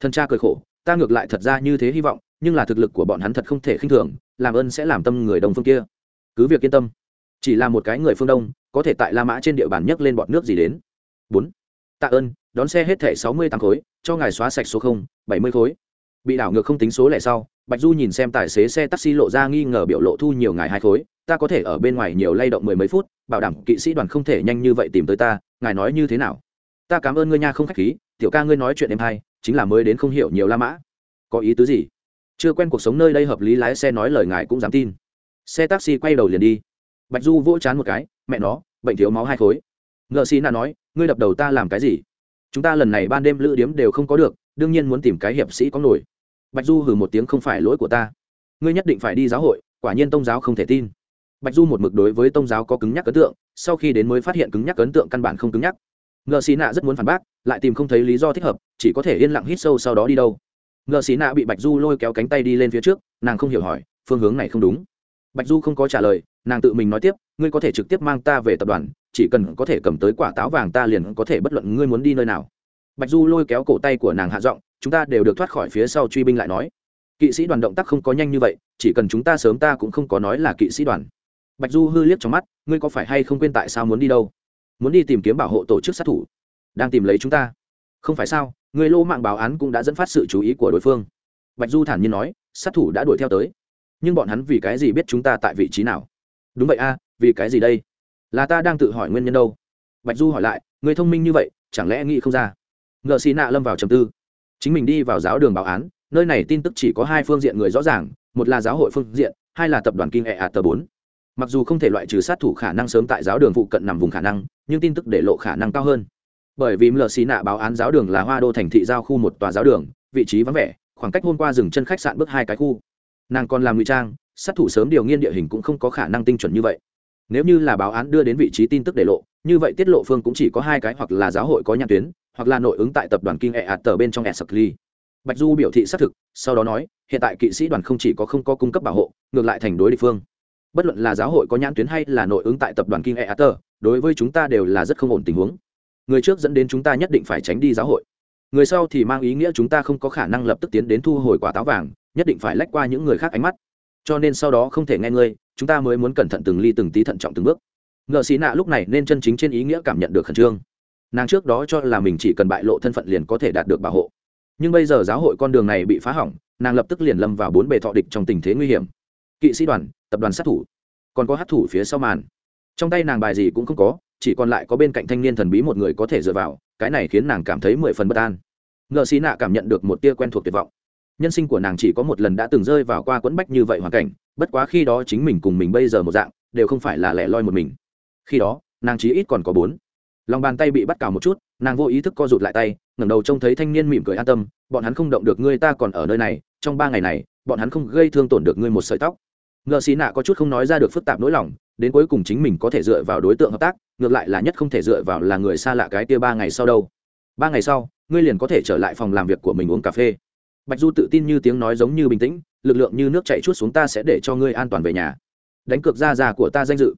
Thân cha cười khổ, ta ngược lại thật ra như thế hy vọng, nhưng là thực lực của bọn hắn thật không thể khinh thường, làm ơn sẽ làm tâm người đồng phương kia. Cứ việc yên tâm, chỉ là một cái người phương đông, có thể tại la mã trên địa bàn nhấc lên bọn nước gì đến. Bốn, tạ ơn, đón xe hết thẻ sáu mươi tám khối, cho ngài xóa sạch số không, bảy mươi khối. Bị đảo ngược không tính số lẻ sau, bạch du nhìn xem tài xế xe taxi lộ ra nghi ngờ biểu lộ thu nhiều ngài hai khối ta có thể ở bên ngoài nhiều lay động mười mấy phút, bảo đảm kỵ sĩ đoàn không thể nhanh như vậy tìm tới ta, ngài nói như thế nào? Ta cảm ơn ngươi nha, không khách khí, tiểu ca ngươi nói chuyện em hay, chính là mới đến không hiểu nhiều la mã. Có ý tứ gì? Chưa quen cuộc sống nơi đây hợp lý lái xe nói lời ngài cũng dám tin. Xe taxi quay đầu liền đi. Bạch du vỗ chán một cái, mẹ nó, bệnh thiếu máu hai khối. Ngợ xì na nói, ngươi đập đầu ta làm cái gì? Chúng ta lần này ban đêm lữ điếm đều không có được, đương nhiên muốn tìm cái hiệp sĩ có nổi. Bạch du hử một tiếng, không phải lỗi của ta. Ngươi nhất định phải đi giáo hội, quả nhiên tôn giáo không thể tin bạch du một mực đối với tôn giáo có cứng nhắc ấn tượng, sau khi đến mới phát hiện cứng nhắc ấn tượng căn bản không cứng nhắc. Ngợ xì nạ rất muốn phản bác, lại tìm không thấy lý do thích hợp, chỉ có thể yên lặng hít sâu sau đó đi đâu. Ngợ xì nạ bị bạch du lôi kéo cánh tay đi lên phía trước, nàng không hiểu hỏi, phương hướng này không đúng. Bạch du không có trả lời, nàng tự mình nói tiếp, ngươi có thể trực tiếp mang ta về tập đoàn, chỉ cần có thể cầm tới quả táo vàng ta liền có thể bất luận ngươi muốn đi nơi nào. Bạch du lôi kéo cổ tay của nàng hạ giọng, chúng ta đều được thoát khỏi phía sau truy binh lại nói. Kỵ sĩ đoàn động tác không có nhanh như vậy, chỉ cần chúng ta sớm ta cũng không có nói là kỵ sĩ đoàn bạch du hư liếc trong mắt, ngươi có phải hay không quên tại sao muốn đi đâu? Muốn đi tìm kiếm bảo hộ tổ chức sát thủ? Đang tìm lấy chúng ta? Không phải sao, người lô mạng báo án cũng đã dẫn phát sự chú ý của đối phương. Bạch du thản nhiên nói, sát thủ đã đuổi theo tới. Nhưng bọn hắn vì cái gì biết chúng ta tại vị trí nào? Đúng vậy a, vì cái gì đây? Là ta đang tự hỏi nguyên nhân đâu. Bạch du hỏi lại, người thông minh như vậy, chẳng lẽ nghĩ không ra? Ngợ xì nạ lâm vào trầm tư. Chính mình đi vào giáo đường báo án, nơi này tin tức chỉ có hai phương diện người rõ ràng, một là giáo hội phương diện, hai là tập đoàn kinh hệ ạt tờ bốn mặc dù không thể loại trừ sát thủ khả năng sớm tại giáo đường phụ cận nằm vùng khả năng, nhưng tin tức để lộ khả năng cao hơn. Bởi vì mlc nạ báo án giáo đường là hoa đô thành thị giao khu một tòa giáo đường, vị trí vắng vẻ, khoảng cách hôm qua dừng chân khách sạn bước hai cái khu. Nàng còn làm ngụy trang, sát thủ sớm điều nghiên địa hình cũng không có khả năng tinh chuẩn như vậy. Nếu như là báo án đưa đến vị trí tin tức để lộ, như vậy tiết lộ phương cũng chỉ có hai cái hoặc là giáo hội có nhãn tuyến, hoặc là nội ứng tại tập đoàn kinh e ạt tờ bên trong e sạc ly bạch du biểu thị xác thực, sau đó nói, hiện tại kỵ sĩ đoàn không chỉ có không có cung cấp bảo hộ, ngược lại thành đối địa phương bất luận là giáo hội có nhãn tuyến hay là nội ứng tại tập đoàn kinh e đối với chúng ta đều là rất không ổn tình huống. Người trước dẫn đến chúng ta nhất định phải tránh đi giáo hội. Người sau thì mang ý nghĩa chúng ta không có khả năng lập tức tiến đến thu hồi quả táo vàng, nhất định phải lách qua những người khác ánh mắt. Cho nên sau đó không thể nghe ngươi, chúng ta mới muốn cẩn thận từng ly từng tí thận trọng từng bước. Ngợ xí nạ lúc này nên chân chính trên ý nghĩa cảm nhận được khẩn trương. Nàng trước đó cho là mình chỉ cần bại lộ thân phận liền có thể đạt được bảo hộ. Nhưng bây giờ giáo hội con đường này bị phá hỏng, nàng lập tức liền lâm vào bốn bề thọ địch trong tình thế nguy hiểm kỵ sĩ đoàn, tập đoàn sát thủ. Còn có hát thủ phía sau màn. Trong tay nàng bài gì cũng không có, chỉ còn lại có bên cạnh thanh niên thần bí một người có thể dựa vào, cái này khiến nàng cảm thấy mười phần bất an. Ngợ xí nạ cảm nhận được một tia quen thuộc tuyệt vọng. Nhân sinh của nàng chỉ có một lần đã từng rơi vào qua quẫn bách như vậy hoàn cảnh, bất quá khi đó chính mình cùng mình bây giờ một dạng, đều không phải là lẻ loi một mình. Khi đó, nàng chí ít còn có bốn. Lòng bàn tay bị bắt cào một chút, nàng vô ý thức co rụt lại tay, ngẩng đầu trông thấy thanh niên mỉm cười an tâm, bọn hắn không động được ngươi ta còn ở nơi này, trong ba ngày này, bọn hắn không gây thương tổn được ngươi một sợi tóc ngợ xì nạ có chút không nói ra được phức tạp nỗi lòng, đến cuối cùng chính mình có thể dựa vào đối tượng hợp tác, ngược lại là nhất không thể dựa vào là người xa lạ cái kia ba ngày sau đâu. Ba ngày sau, ngươi liền có thể trở lại phòng làm việc của mình uống cà phê. Bạch du tự tin như tiếng nói giống như bình tĩnh, lực lượng như nước chạy chút xuống ta sẽ để cho ngươi an toàn về nhà. Đánh cược ra già của ta danh dự.